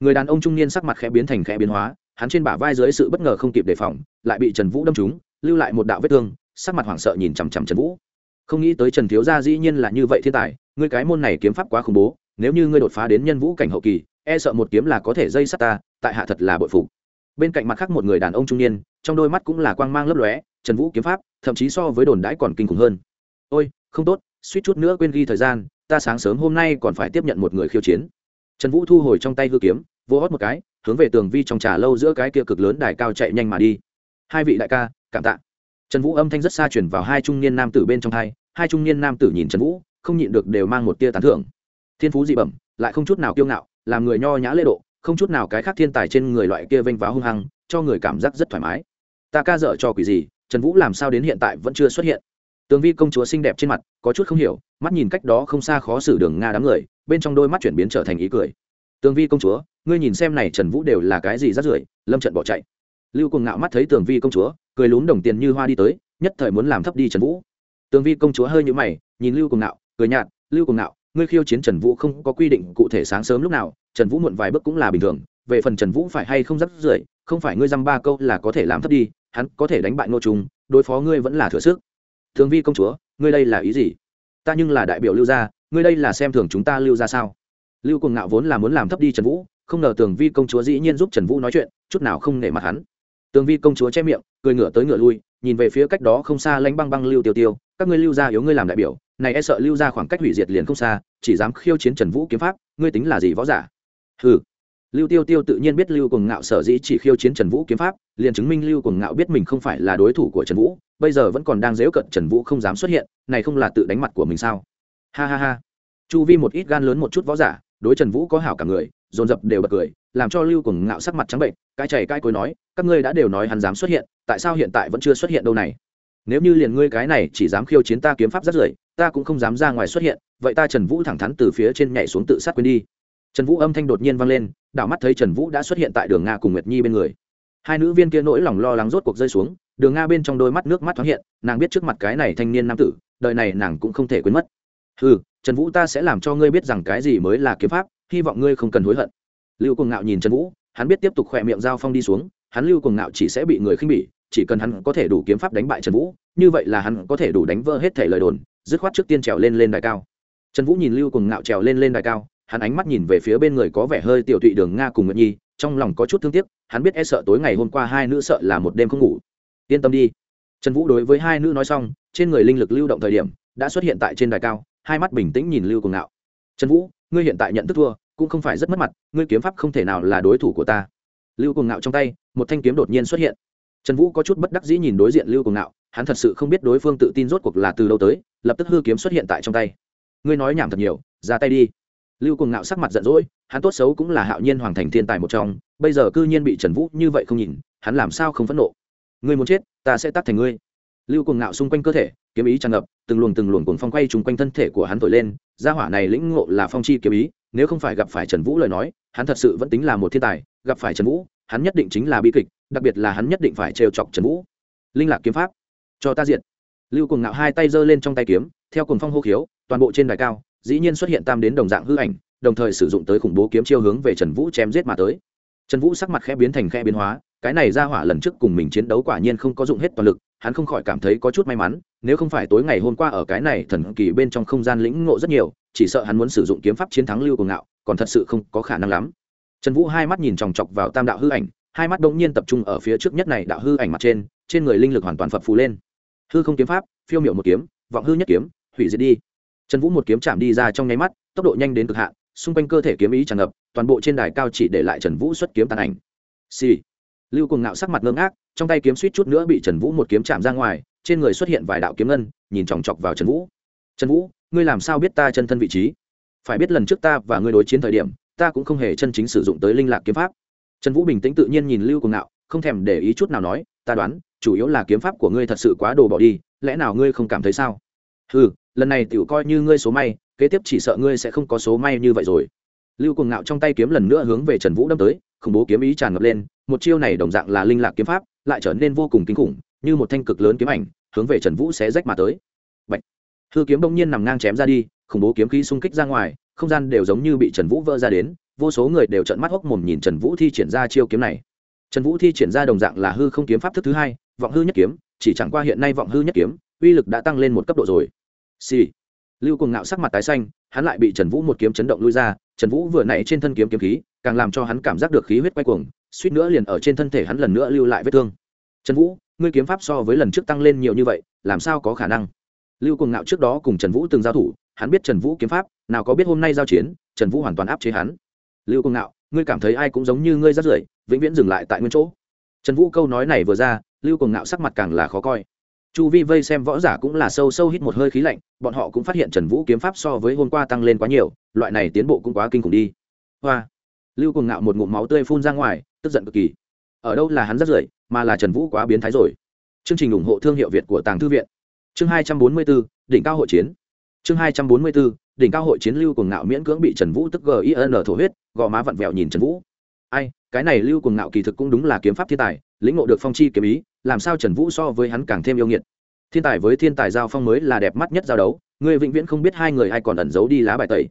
người đàn ông trung niên sắc mặt khẽ biến thành khẽ biến hóa hắn trên bả vai dưới sự bất ngờ không kịp đề phòng, lại bị trần vũ đâm trúng, lưu lại một đạo vết thương, sắc mặt hoảng sợ nhìn chằm chằm trần vũ. Không nghĩ tới trần thiếu gia dĩ nhiên là như vậy thiên tài, ngươi cái môn này kiếm pháp quá khủng bố, nếu như ngươi đột phá đến nhân vũ cảnh hậu kỳ e sợ một kiếm là có thể dây sắt ta, tại hạ thật là bội phục. Bên cạnh mặt khác một người đàn ông trung niên, trong đôi mắt cũng là quang mang lấp lóe, trần vũ kiếm pháp, thậm chí so với đồn đãi còn kinh khủng hơn. Ôi, không tốt, suýt chút nữa quên ghi thời gian, ta sáng sớm hôm nay còn phải tiếp nhận một người khiêu chiến. Trần vũ thu hồi trong tay hư kiếm vô hót một cái hướng về tường vi trong trà lâu giữa cái kia cực lớn đài cao chạy nhanh mà đi. Hai vị đại ca, cảm tạ. Trần vũ âm thanh rất xa chuyển vào hai trung niên nam tử bên trong hai hai trung niên nam tử nhìn trần vũ, không nhịn được đều mang một tia tán thưởng. Thiên phú dị bẩm, lại không chút nào kiêu ngạo, làm người nho nhã lễ độ, không chút nào cái khác thiên tài trên người loại kia vênh váo hung hăng, cho người cảm giác rất thoải mái. Ta ca dở cho quỷ gì, trần vũ làm sao đến hiện tại vẫn chưa xuất hiện. Tường vi công chúa xinh đẹp trên mặt, có chút không hiểu, mắt nhìn cách đó không xa khó xử đường nga đám người, bên trong đôi mắt chuyển biến trở thành ý cười. Tường vi công chúa ngươi nhìn xem này trần vũ đều là cái gì rát rưởi, lâm trận bỏ chạy. Lưu cùng ngạo mắt thấy tường vi công chúa, cười lún đồng tiền như hoa đi tới, nhất thời muốn làm thấp đi trần vũ. Tường vi công chúa hơi nhũ mày, nhìn lưu cùng ngạo, cười nhạt, lưu cùng ngạo, ngươi khiêu chiến trần vũ không có quy định cụ thể sáng sớm lúc nào, trần vũ muộn vài bước cũng là bình thường, về phần trần vũ phải hay không rắc rưởi, không phải ngươi dăm ba câu là có thể làm thấp đi, hắn có thể đánh bại ngô trung, đối phó ngươi vẫn là thừa sức. Thường vi công chúa, ngươi đây là ý gì? Ta nhưng là đại biểu lưu gia, ngươi đây là xem thường chúng ta lưu ra sao? Lưu cùng ngạo vốn là muốn làm thấp đi trần vũ không ngờ tường vi công chúa dĩ nhiên giúp trần vũ nói chuyện, chút nào không nể mặt hắn. Tường vi công chúa che miệng, cười ngửa tới ngửa lui, nhìn về phía cách đó không xa lanh băng băng lưu tiêu tiêu, các ngươi lưu gia yếu ngươi làm đại biểu, này e sợ lưu gia khoảng cách hủy diệt liền không xa, chỉ dám khiêu chiến trần vũ kiếm pháp, ngươi tính là gì võ giả? Ừ lưu tiêu tiêu tự nhiên biết lưu cùng ngạo sở dĩ chỉ khiêu chiến trần vũ kiếm pháp, liền chứng minh lưu cùng ngạo biết mình không phải là đối thủ của trần vũ, bây giờ vẫn còn đang dễu cận trần vũ không dám xuất hiện, này không là tự đánh mặt của mình sao? Ha ha ha. Chu vi một ít gan lớn một chút võ giả, đối trần vũ có hảo cả người dồn dập đều bật cười, làm cho lưu cùng ngạo sắc mặt trắng bệnh cái chảy cái cối nói, các ngươi đã đều nói hắn dám xuất hiện, tại sao hiện tại vẫn chưa xuất hiện đâu này? Nếu như liền ngươi cái này chỉ dám khiêu chiến ta kiếm pháp rất rưởi ta cũng không dám ra ngoài xuất hiện, vậy ta trần vũ thẳng thắn từ phía trên nhảy xuống tự sát quên đi. Trần vũ âm thanh đột nhiên vang lên, đảo mắt thấy trần vũ đã xuất hiện tại đường nga cùng nguyệt nhi bên người. Hai nữ viên kia nỗi lòng lo lắng rốt cuộc rơi xuống, đường nga bên trong đôi mắt nước mắt thoáng hiện, nàng biết trước mặt cái này thanh niên nam tử, đời này nàng cũng không thể quên mất. Ừ trần vũ ta sẽ làm cho ngươi biết rằng cái gì mới là kiếm pháp hy vọng ngươi không cần hối hận. Lưu cuồng ngạo nhìn trần vũ, hắn biết tiếp tục khỏe miệng giao phong đi xuống, hắn lưu cuồng ngạo chỉ sẽ bị người khinh bỉ, chỉ cần hắn có thể đủ kiếm pháp đánh bại trần vũ, như vậy là hắn có thể đủ đánh vỡ hết thể lời đồn, dứt khoát trước tiên trèo lên lên đài cao. Trần vũ nhìn lưu cuồng ngạo trèo lên lên đài cao, hắn ánh mắt nhìn về phía bên người có vẻ hơi tiểu tụy đường nga cùng nguyệt nhi, trong lòng có chút thương tiếc, hắn biết e sợ tối ngày hôm qua hai nữ sợ là một đêm không ngủ. Yên tâm đi. Trần vũ đối với hai nữ nói xong, trên người linh lực lưu động thời điểm, đã xuất hiện tại trên đài cao, hai mắt bình tĩnh nhìn lưu cuồng ngạo. Trần vũ ngươi hiện tại nhận thức thua, cũng không phải rất mất mặt, ngươi kiếm pháp không thể nào là đối thủ của ta. Lưu cuồng ngạo trong tay, một thanh kiếm đột nhiên xuất hiện. Trần vũ có chút bất đắc dĩ nhìn đối diện lưu cuồng ngạo, hắn thật sự không biết đối phương tự tin rốt cuộc là từ đâu tới, lập tức hư kiếm xuất hiện tại trong tay. Ngươi nói nhảm thật nhiều, ra tay đi. Lưu cuồng ngạo sắc mặt giận dỗi, hắn tốt xấu cũng là hạo nhiên hoàng thành thiên tài một trong, bây giờ cư nhiên bị trần vũ như vậy không nhìn, hắn làm sao không phẫn nộ? Ngươi muốn chết, ta sẽ tắt thành ngươi. Lưu cuồng ngạo xung quanh cơ thể, kiếm ý tràn ngập, từng luồng từng luồng cuồng phong quay trúng quanh thân thể của hắn thổi lên gia hỏa này lĩnh ngộ là phong chi kiếm ý, nếu không phải gặp phải trần vũ lời nói, hắn thật sự vẫn tính là một thiên tài, gặp phải trần vũ, hắn nhất định chính là bi kịch, đặc biệt là hắn nhất định phải trêu chọc trần vũ. Linh lạc kiếm pháp, cho ta diện lưu cuồng ngạo hai tay giơ lên trong tay kiếm, theo cuồng phong hô khiếu, toàn bộ trên đài cao, dĩ nhiên xuất hiện tam đến đồng dạng hư ảnh, đồng thời sử dụng tới khủng bố kiếm chiêu hướng về trần vũ chém giết mà tới. Trần vũ sắc mặt khẽ biến thành khẽ biến hóa, cái này ra hỏa lần trước cùng mình chiến đấu quả nhiên không có dụng hết toàn lực, hắn không khỏi cảm thấy có chút may mắn nếu không phải tối ngày hôm qua ở cái này thần kỳ bên trong không gian lĩnh ngộ rất nhiều, chỉ sợ hắn muốn sử dụng kiếm pháp chiến thắng lưu Cường ngạo, còn thật sự không có khả năng lắm. Trần vũ hai mắt nhìn chòng chọc vào tam đạo hư ảnh, hai mắt đông nhiên tập trung ở phía trước nhất này đạo hư ảnh mặt trên trên người linh lực hoàn toàn phập phù lên. Hư không kiếm pháp, phiêu miểu một kiếm, vọng hư nhất kiếm, hủy diệt đi. Trần vũ một kiếm chạm đi ra trong nháy mắt, tốc độ nhanh đến cực hạn, xung quanh cơ thể kiếm ý tràn ngập, toàn bộ trên đài cao chỉ để lại trần vũ xuất kiếm tàn ảnh. Xì、sì. lưu cùng ngạo sắc mặt ngơ ngác, trong tay kiếm suýt chút nữa bị trần vũ một kiếm chạm ra ngoài trên người xuất hiện vài đạo kiếm ngân, nhìn chòng chọc vào trần vũ. Trần vũ, ngươi làm sao biết ta chân thân vị trí? Phải biết lần trước ta và ngươi đối chiến thời điểm, ta cũng không hề chân chính sử dụng tới linh lạc kiếm pháp. Trần vũ bình tĩnh tự nhiên nhìn lưu cùng ngạo, không thèm để ý chút nào nói, ta đoán, chủ yếu là kiếm pháp của ngươi thật sự quá đồ bỏ đi, lẽ nào ngươi không cảm thấy sao? Ừ lần này tiểu coi như ngươi số may, kế tiếp chỉ sợ ngươi sẽ không có số may như vậy rồi. Lưu cùng ngạo trong tay kiếm lần nữa hướng về trần vũ đâm tới, khủng bố kiếm ý tràn ngập lên, một chiêu này đồng dạng là linh lạc kiếm pháp, lại trở nên vô cùng kinh khủng như một thanh cực lớn kiếm ảnh, hướng về trần vũ xé rách mà tới Bạch. hư kiếm bỗng nhiên nằm ngang chém ra đi, khủng bố kiếm khí xung kích ra ngoài, không gian đều giống như bị trần vũ vỡ ra đến, vô số người đều trợn mắt hốc mồm nhìn trần vũ thi triển ra chiêu kiếm này trần vũ thi triển ra đồng dạng là hư không kiếm pháp thức thứ hai, vọng hư nhất kiếm, chỉ chẳng qua hiện nay vọng hư nhất kiếm, uy lực đã tăng lên một cấp độ rồi xì、sì. lưu cùng ngạo sắc mặt tái xanh, hắn lại bị trần vũ một kiếm chấn động lui ra, trần vũ vừa nãy trên thân kiếm kiếm khí, càng làm cho hắn cảm giác được khí huyết quay cuồng, suýt nữa liền ở trên thân thể hắn lần nữa lưu lại vết thương trần vũ ngươi kiếm pháp so với lần trước tăng lên nhiều như vậy, làm sao có khả năng? Lưu cuồng ngạo trước đó cùng trần vũ từng giao thủ, hắn biết trần vũ kiếm pháp, nào có biết hôm nay giao chiến, trần vũ hoàn toàn áp chế hắn. Lưu cuồng ngạo, ngươi cảm thấy ai cũng giống như ngươi rất rưởi, vĩnh viễn dừng lại tại nguyên chỗ. Trần vũ câu nói này vừa ra, lưu cuồng ngạo sắc mặt càng là khó coi. Chu vi vây xem võ giả cũng là sâu sâu hít một hơi khí lạnh, bọn họ cũng phát hiện trần vũ kiếm pháp so với hôm qua tăng lên quá nhiều, loại này tiến bộ cũng quá kinh khủng đi. Hoa. Lưu cuồng ngạo một ngụm máu tươi phun ra ngoài, tức giận cực kỳ ở đâu là hắn rất rưởi, mà là trần vũ quá biến thái rồi. Chương trình ủng hộ thương hiệu việt của tàng thư viện. Chương hai trăm bốn mươi bốn đỉnh cao hội chiến. Chương hai trăm bốn mươi bốn đỉnh cao hội chiến lưu cùng ngạo miễn cưỡng bị trần vũ tức gin thổ huyết gò má vặn vẹo nhìn trần vũ. Ai, cái này lưu cùng ngạo kỳ thực cũng đúng là kiếm pháp thiên tài, lĩnh ngộ được phong chi kiếm ý, làm sao trần vũ so với hắn càng thêm yêu nghiệt. Thiên tài với thiên tài giao phong mới là đẹp mắt nhất giao đấu, người vĩnh viễn không biết hai người ai còn ẩn giấu đi lá bài tẩy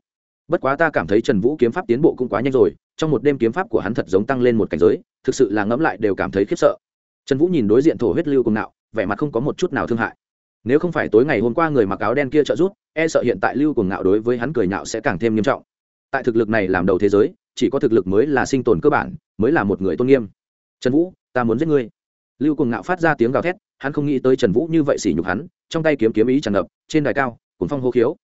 bất quá ta cảm thấy trần vũ kiếm pháp tiến bộ cũng quá nhanh rồi, trong một đêm kiếm pháp của hắn thật giống tăng lên một cảnh giới, thực sự là ngẫm lại đều cảm thấy khiếp sợ. Trần vũ nhìn đối diện thổ huyết lưu cùng nạo, vẻ mặt không có một chút nào thương hại. Nếu không phải tối ngày hôm qua người mặc áo đen kia trợ giúp e sợ hiện tại lưu cùng ngạo đối với hắn cười nhạo sẽ càng thêm nghiêm trọng. Tại thực lực này làm đầu thế giới, chỉ có thực lực mới là sinh tồn cơ bản, mới là một người tôn nghiêm. Trần vũ, ta muốn giết ngươi. Lưu cùng ngạo phát ra tiếng gào thét, hắn không nghĩ tới trần vũ như vậy xỉ nhục hắn, trong tay kiếm kiếm ý tràn ngập, trên đài cao cuốn phong hô khiếu.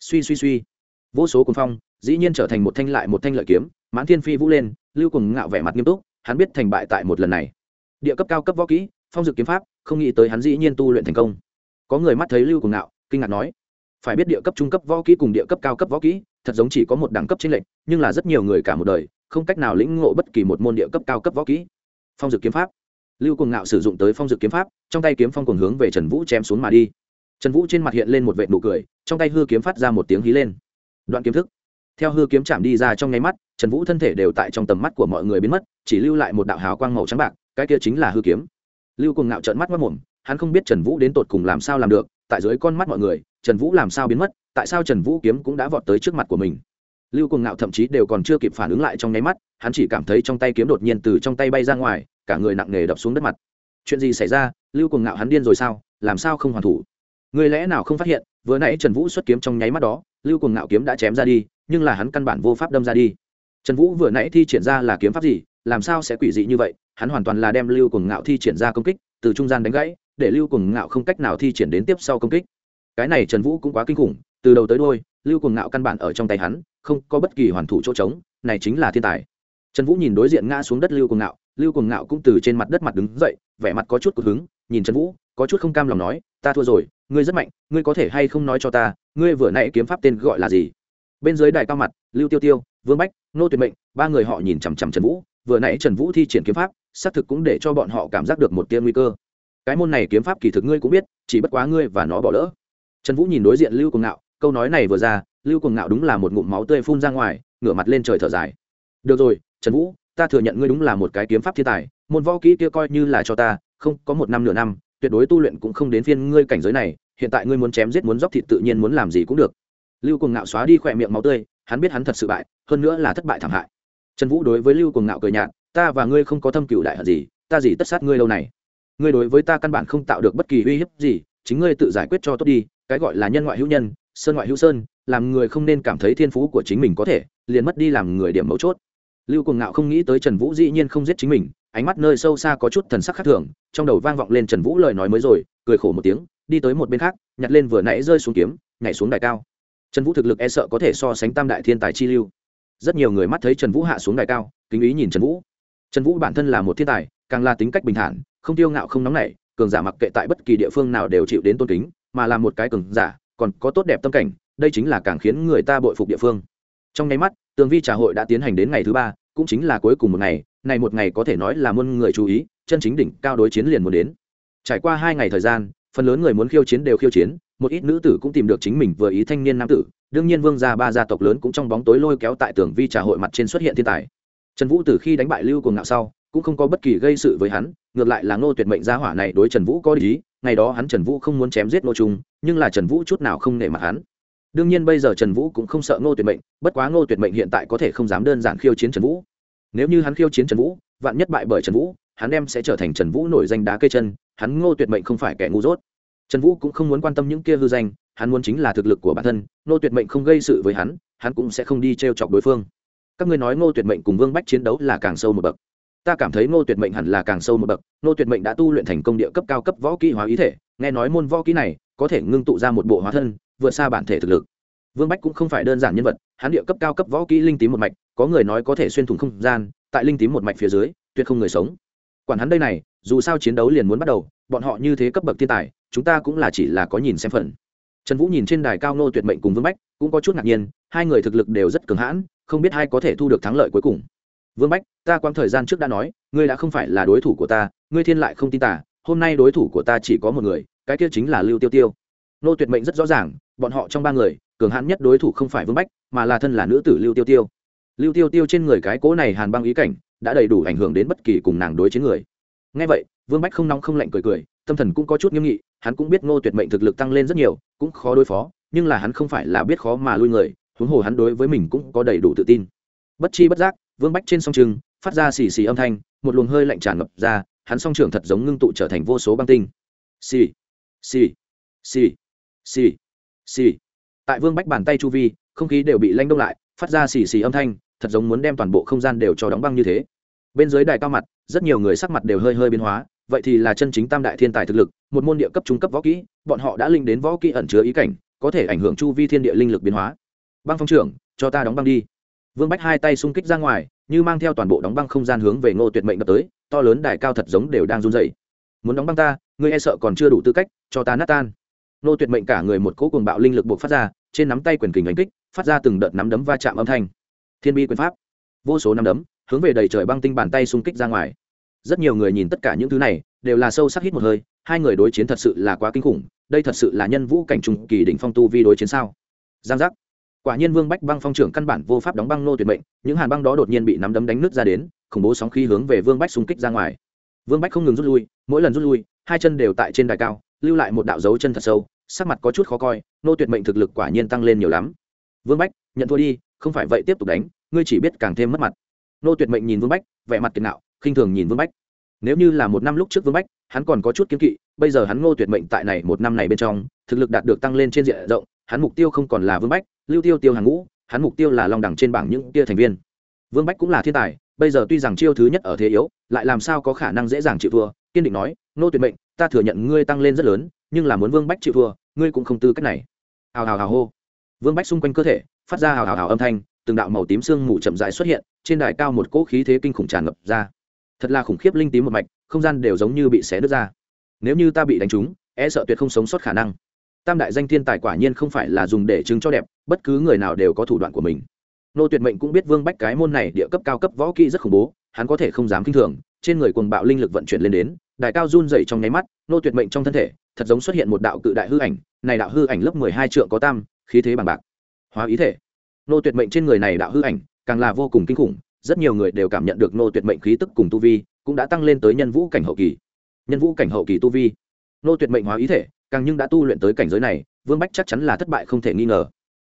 Suy suy suy vô số cuồng phong, dĩ nhiên trở thành một thanh lại một thanh lợi kiếm, mãn thiên phi vũ lên, lưu cùng ngạo vẻ mặt nghiêm túc, hắn biết thành bại tại một lần này. Địa cấp cao cấp võ kỹ, phong dực kiếm pháp, không nghĩ tới hắn dĩ nhiên tu luyện thành công. Có người mắt thấy lưu cùng ngạo, kinh ngạc nói, phải biết địa cấp trung cấp võ kỹ cùng địa cấp cao cấp võ kỹ, thật giống chỉ có một đẳng cấp trên lệnh nhưng là rất nhiều người cả một đời, không cách nào lĩnh ngộ bất kỳ một môn địa cấp cao cấp võ kỹ. Phong dực kiếm pháp. Lưu cùng ngạo sử dụng tới phong dực kiếm pháp, trong tay kiếm phong cùng hướng về trần vũ chém xuống mà đi. Trần vũ trên mặt hiện lên một vệ nụ cười, trong tay hư kiếm phát ra một tiếng hí lên đoạn kiếm thức. Theo hư kiếm chạm đi ra trong nháy mắt, trần vũ thân thể đều tại trong tầm mắt của mọi người biến mất, chỉ lưu lại một đạo hào quang màu trắng bạc, cái kia chính là hư kiếm. Lưu cùng ngạo trợn mắt mất mồm hắn không biết trần vũ đến tột cùng làm sao làm được, tại dưới con mắt mọi người, trần vũ làm sao biến mất, tại sao trần vũ kiếm cũng đã vọt tới trước mặt của mình. Lưu cùng ngạo thậm chí đều còn chưa kịp phản ứng lại trong nháy mắt, hắn chỉ cảm thấy trong tay kiếm đột nhiên từ trong tay bay ra ngoài, cả người nặng nề đập xuống đất mặt. Chuyện gì xảy ra? Lưu cùng ngạo hắn điên rồi sao? Làm sao không hoàn thủ? Người lẽ nào không phát hiện, vừa nãy trần vũ xuất kiếm trong nháy mắt đó lưu cuồng ngạo kiếm đã chém ra đi, nhưng là hắn căn bản vô pháp đâm ra đi. Trần vũ vừa nãy thi triển ra là kiếm pháp gì, làm sao sẽ quỷ dị như vậy? Hắn hoàn toàn là đem lưu cuồng ngạo thi triển ra công kích, từ trung gian đánh gãy, để lưu cuồng ngạo không cách nào thi triển đến tiếp sau công kích. Cái này trần vũ cũng quá kinh khủng, từ đầu tới đôi lưu cuồng ngạo căn bản ở trong tay hắn, không có bất kỳ hoàn thủ chỗ trống, này chính là thiên tài. Trần vũ nhìn đối diện ngã xuống đất lưu cuồng ngạo, lưu cuồng ngạo cũng từ trên mặt đất mặt đứng dậy, vẻ mặt có chút cực hứng, nhìn trần vũ, có chút không cam lòng nói, ta thua rồi, ngươi rất mạnh, ngươi có thể hay không nói cho ta ngươi vừa nãy kiếm pháp tên gọi là gì? Bên dưới đài cao mặt, lưu tiêu tiêu, vương bách, nô tuyệt mệnh, ba người họ nhìn chằm chằm trần vũ. Vừa nãy trần vũ thi triển kiếm pháp, xác thực cũng để cho bọn họ cảm giác được một tia nguy cơ. Cái môn này kiếm pháp kỳ thực ngươi cũng biết, chỉ bất quá ngươi và nó bỏ lỡ. Trần vũ nhìn đối diện lưu cùng ngạo, câu nói này vừa ra, lưu cùng ngạo đúng là một ngụm máu tươi phun ra ngoài, ngửa mặt lên trời thở dài. Được rồi, trần vũ, ta thừa nhận ngươi đúng là một cái kiếm pháp thiên tài, môn võ kỹ kia coi như là cho ta, không có một năm nửa năm, tuyệt đối tu luyện cũng không đến phiên ngươi cảnh giới này hiện tại ngươi muốn chém giết muốn dóc thịt tự nhiên muốn làm gì cũng được. Lưu cùng ngạo xóa đi khỏe miệng máu tươi, hắn biết hắn thật sự bại, hơn nữa là thất bại thảm hại. Trần vũ đối với lưu cùng ngạo cười nhạt, ta và ngươi không có thâm cựu đại hận gì, ta gì tất sát ngươi lâu này. Ngươi đối với ta căn bản không tạo được bất kỳ uy hiếp gì, chính ngươi tự giải quyết cho tốt đi, cái gọi là nhân ngoại hữu nhân, sơn ngoại hữu sơn, làm người không nên cảm thấy thiên phú của chính mình có thể, liền mất đi làm người điểm mấu chốt. Lưu cuồng ngạo không nghĩ tới trần vũ dĩ nhiên không giết chính mình, ánh mắt nơi sâu xa có chút thần sắc khác thường, trong đầu vang vọng lên trần vũ lời nói mới rồi, cười khổ một tiếng đi tới một bên khác, nhặt lên vừa nãy rơi xuống kiếm, nhảy xuống đài cao. Trần vũ thực lực e sợ có thể so sánh tam đại thiên tài chi lưu. Rất nhiều người mắt thấy trần vũ hạ xuống đài cao, kính ý nhìn trần vũ. Trần vũ bản thân là một thiên tài, càng là tính cách bình thản, không tiêu ngạo không nóng nảy, cường giả mặc kệ tại bất kỳ địa phương nào đều chịu đến tôn kính, mà là một cái cường giả, còn có tốt đẹp tâm cảnh, đây chính là càng khiến người ta bội phục địa phương. Trong nháy mắt, tường vi trà hội đã tiến hành đến ngày thứ ba, cũng chính là cuối cùng một ngày, này một ngày có thể nói là muôn người chú ý, chân chính đỉnh cao đối chiến liền muốn đến. Trải qua hai ngày thời gian phần lớn người muốn khiêu chiến đều khiêu chiến, một ít nữ tử cũng tìm được chính mình vừa ý thanh niên nam tử. Đương nhiên vương gia ba gia tộc lớn cũng trong bóng tối lôi kéo tại tường vi trà hội mặt trên xuất hiện thiên tài. Trần vũ từ khi đánh bại lưu cuồng ngạo sau, cũng không có bất kỳ gây sự với hắn, ngược lại là ngô tuyệt mệnh gia hỏa này đối trần vũ có lý ngày đó hắn trần vũ không muốn chém giết ngô trung, nhưng là trần vũ chút nào không nể mặt hắn. Đương nhiên bây giờ trần vũ cũng không sợ ngô tuyệt mệnh, bất quá ngô tuyệt mệnh hiện tại có thể không dám đơn giản khiêu chiến trần vũ. Nếu như hắn khiêu chiến trần vũ, vạn nhất bại bởi trần vũ, hắn đem sẽ trở thành trần vũ nổi danh đá cây chân, hắn ngô tuyệt mệnh không phải kẻ ngu dốt trần vũ cũng không muốn quan tâm những kia hư danh, hắn muốn chính là thực lực của bản thân, ngô tuyệt mệnh không gây sự với hắn hắn cũng sẽ không đi t r e o chọc đối phương. Các ngươi nói ngô tuyệt mệnh cùng vương bách chiến đấu là càng sâu một bậc. Ta cảm thấy ngô tuyệt mệnh hẳn là càng sâu một bậc. Ngô tuyệt mệnh đã tu luyện thành công địa cấp cao cấp võ kỹ hóa ý thể, nghe nói môn võ kỹ này có thể ngưng tụ ra một bộ hóa thân, vượt xa bản thể thực lực. Vương bách cũng không phải đơn giản nhân vật, hắn địa cấp cao cấp võ kỹ linh tím một mạch, có người nói có thể xuyên thủng không gian, tại linh tím một mạch phía dưới, tuyệt không người sống. Quản hắn đây này, dù sao chiến đấu liền muốn bắt đầu, bọn họ như thế cấp bậc thiên tài chúng ta cũng là chỉ là có nhìn xem phần. Trần vũ nhìn trên đài cao nô tuyệt mệnh cùng vương bách, cũng có chút ngạc nhiên, hai người thực lực đều rất cường hãn, không biết hai có thể thu được thắng lợi cuối cùng. Vương bách, ta quãng thời gian trước đã nói, ngươi đã không phải là đối thủ của ta, ngươi thiên lại không tin tả hôm nay đối thủ của ta chỉ có một người, cái kia chính là lưu tiêu tiêu. Nô tuyệt mệnh rất rõ ràng, bọn họ trong ba người, cường hãn nhất đối thủ không phải vương bách, mà là thân là nữ tử lưu tiêu tiêu. Lưu tiêu tiêu trên người cái cố này hàn băng ý cảnh, đã đầy đủ ảnh hưởng đến bất kỳ cùng nàng đối chiến người. Ngay vậy vương bách không nóng không lạnh cười cười, tâm thần cũng có chút nghiêm nghị, hắn cũng biết ngô tuyệt mệnh thực lực tăng lên rất nhiều, cũng khó đối phó, nhưng là hắn không phải là biết khó mà lui người, huống hồ hắn đối với mình cũng có đầy đủ tự tin. Bất chi bất giác, vương bách trên song trường, phát ra xì xì âm thanh, một luồng hơi lạnh tràn ngập ra, hắn song trưởng thật giống ngưng tụ trở thành vô số băng tinh. Xì xì xì xì xì. Tại vương bách bàn tay chu vi, không khí đều bị lanh đông lại, phát ra xì xì âm thanh, thật giống muốn đem toàn bộ không gian đều cho đóng băng như thế. Bên dưới đài cao mặt, rất nhiều người sắc mặt đều hơi hơi biến hóa vậy thì là chân chính tam đại thiên tài thực lực, một môn địa cấp trung cấp võ kỹ, bọn họ đã linh đến võ kỹ ẩn chứa ý cảnh, có thể ảnh hưởng chu vi thiên địa linh lực biến hóa. Băng phong trưởng, cho ta đóng băng đi. Vương bách hai tay xung kích ra ngoài, như mang theo toàn bộ đóng băng không gian hướng về ngô tuyệt mệnh đập tới, to lớn đài cao thật giống đều đang run dày muốn đóng băng ta, ngươi e sợ còn chưa đủ tư cách, cho ta nát tan. Ngô tuyệt mệnh cả người một cỗ cuồng bạo linh lực buộc phát ra, trên nắm tay quyền kình đánh kích, phát ra từng đợt nắm đấm va chạm âm thanh. Thiên bi quyền pháp. Vô số nắm đấm, hướng về đầy trời băng tinh bàn tay xung kích ra ngoài rất nhiều người nhìn tất cả những thứ này, đều là sâu sắc hít một hơi, hai người đối chiến thật sự là quá kinh khủng, đây thật sự là nhân vũ cảnh trùng kỳ đỉnh phong tu vi đối chiến sao? Giang giác. Quả nhiên vương bách băng phong trưởng căn bản vô pháp đóng băng nô tuyệt mệnh, những hàn băng đó đột nhiên bị nắm đấm đánh nứt ra đến, khủng bố sóng khí hướng về vương bách xung kích ra ngoài. Vương bách không ngừng rút lui, mỗi lần rút lui, hai chân đều tại trên đài cao, lưu lại một đạo dấu chân thật sâu, sắc mặt có chút khó coi, nô tuyệt mệnh thực lực quả nhiên tăng lên nhiều lắm. Vương bách, nhận thua đi, không phải vậy tiếp tục đánh, ngươi chỉ biết càng thêm mất mặt. Nô tuyệt mệnh nhìn vương bách, vẻ mặt kiệt nạo khinh thường nhìn vương bách. Nếu như là một năm lúc trước vương bách, hắn còn có chút kiếm kỵ, bây giờ hắn ngô tuyệt mệnh tại này một năm này bên trong, thực lực đạt được tăng lên trên diện rộng, hắn mục tiêu không còn là vương bách, lưu tiêu tiêu hàng ngũ, hắn mục tiêu là long đẳng trên bảng những tia thành viên. Vương bách cũng là thiên tài, bây giờ tuy rằng chiêu thứ nhất ở thế yếu, lại làm sao có khả năng dễ dàng chịu thua, kiên định nói, ngô tuyệt mệnh, ta thừa nhận ngươi tăng lên rất lớn, nhưng là muốn vương bách chịu thua, ngươi cũng không tư cách này. Hào hào hào hô. Vương bách xung quanh cơ thể, phát ra hào hào hào âm thanh, từng đạo màu tím sương mù chậm rãi xuất hiện, trên đài cao một cỗ khí thế kinh khủng tràn ngập ra thật là khủng khiếp linh tím một mạch, không gian đều giống như bị xé nứt ra. Nếu như ta bị đánh trúng e sợ tuyệt không sống sót khả năng. Tam đại danh thiên tài quả nhiên không phải là dùng để chứng cho đẹp, bất cứ người nào đều có thủ đoạn của mình. Nô tuyệt mệnh cũng biết vương bách cái môn này địa cấp cao cấp võ kỹ rất khủng bố, hắn có thể không dám kinh thường, trên người cuồng bạo linh lực vận chuyển lên đến, đại cao run dày trong nháy mắt, nô tuyệt mệnh trong thân thể, thật giống xuất hiện một đạo cự đại hư ảnh, này đạo hư ảnh lớp mười hai trượng có tam, khí thế bằng bạc. Hóa ý thể. Nô tuyệt mệnh trên người này đạo hư ảnh, càng là vô cùng kinh khủng rất nhiều người đều cảm nhận được nô tuyệt mệnh khí tức cùng tu vi, cũng đã tăng lên tới nhân vũ cảnh hậu kỳ. Nhân vũ cảnh hậu kỳ tu vi. Nô tuyệt mệnh hóa ý thể, càng nhưng đã tu luyện tới cảnh giới này, vương bách chắc chắn là thất bại không thể nghi ngờ.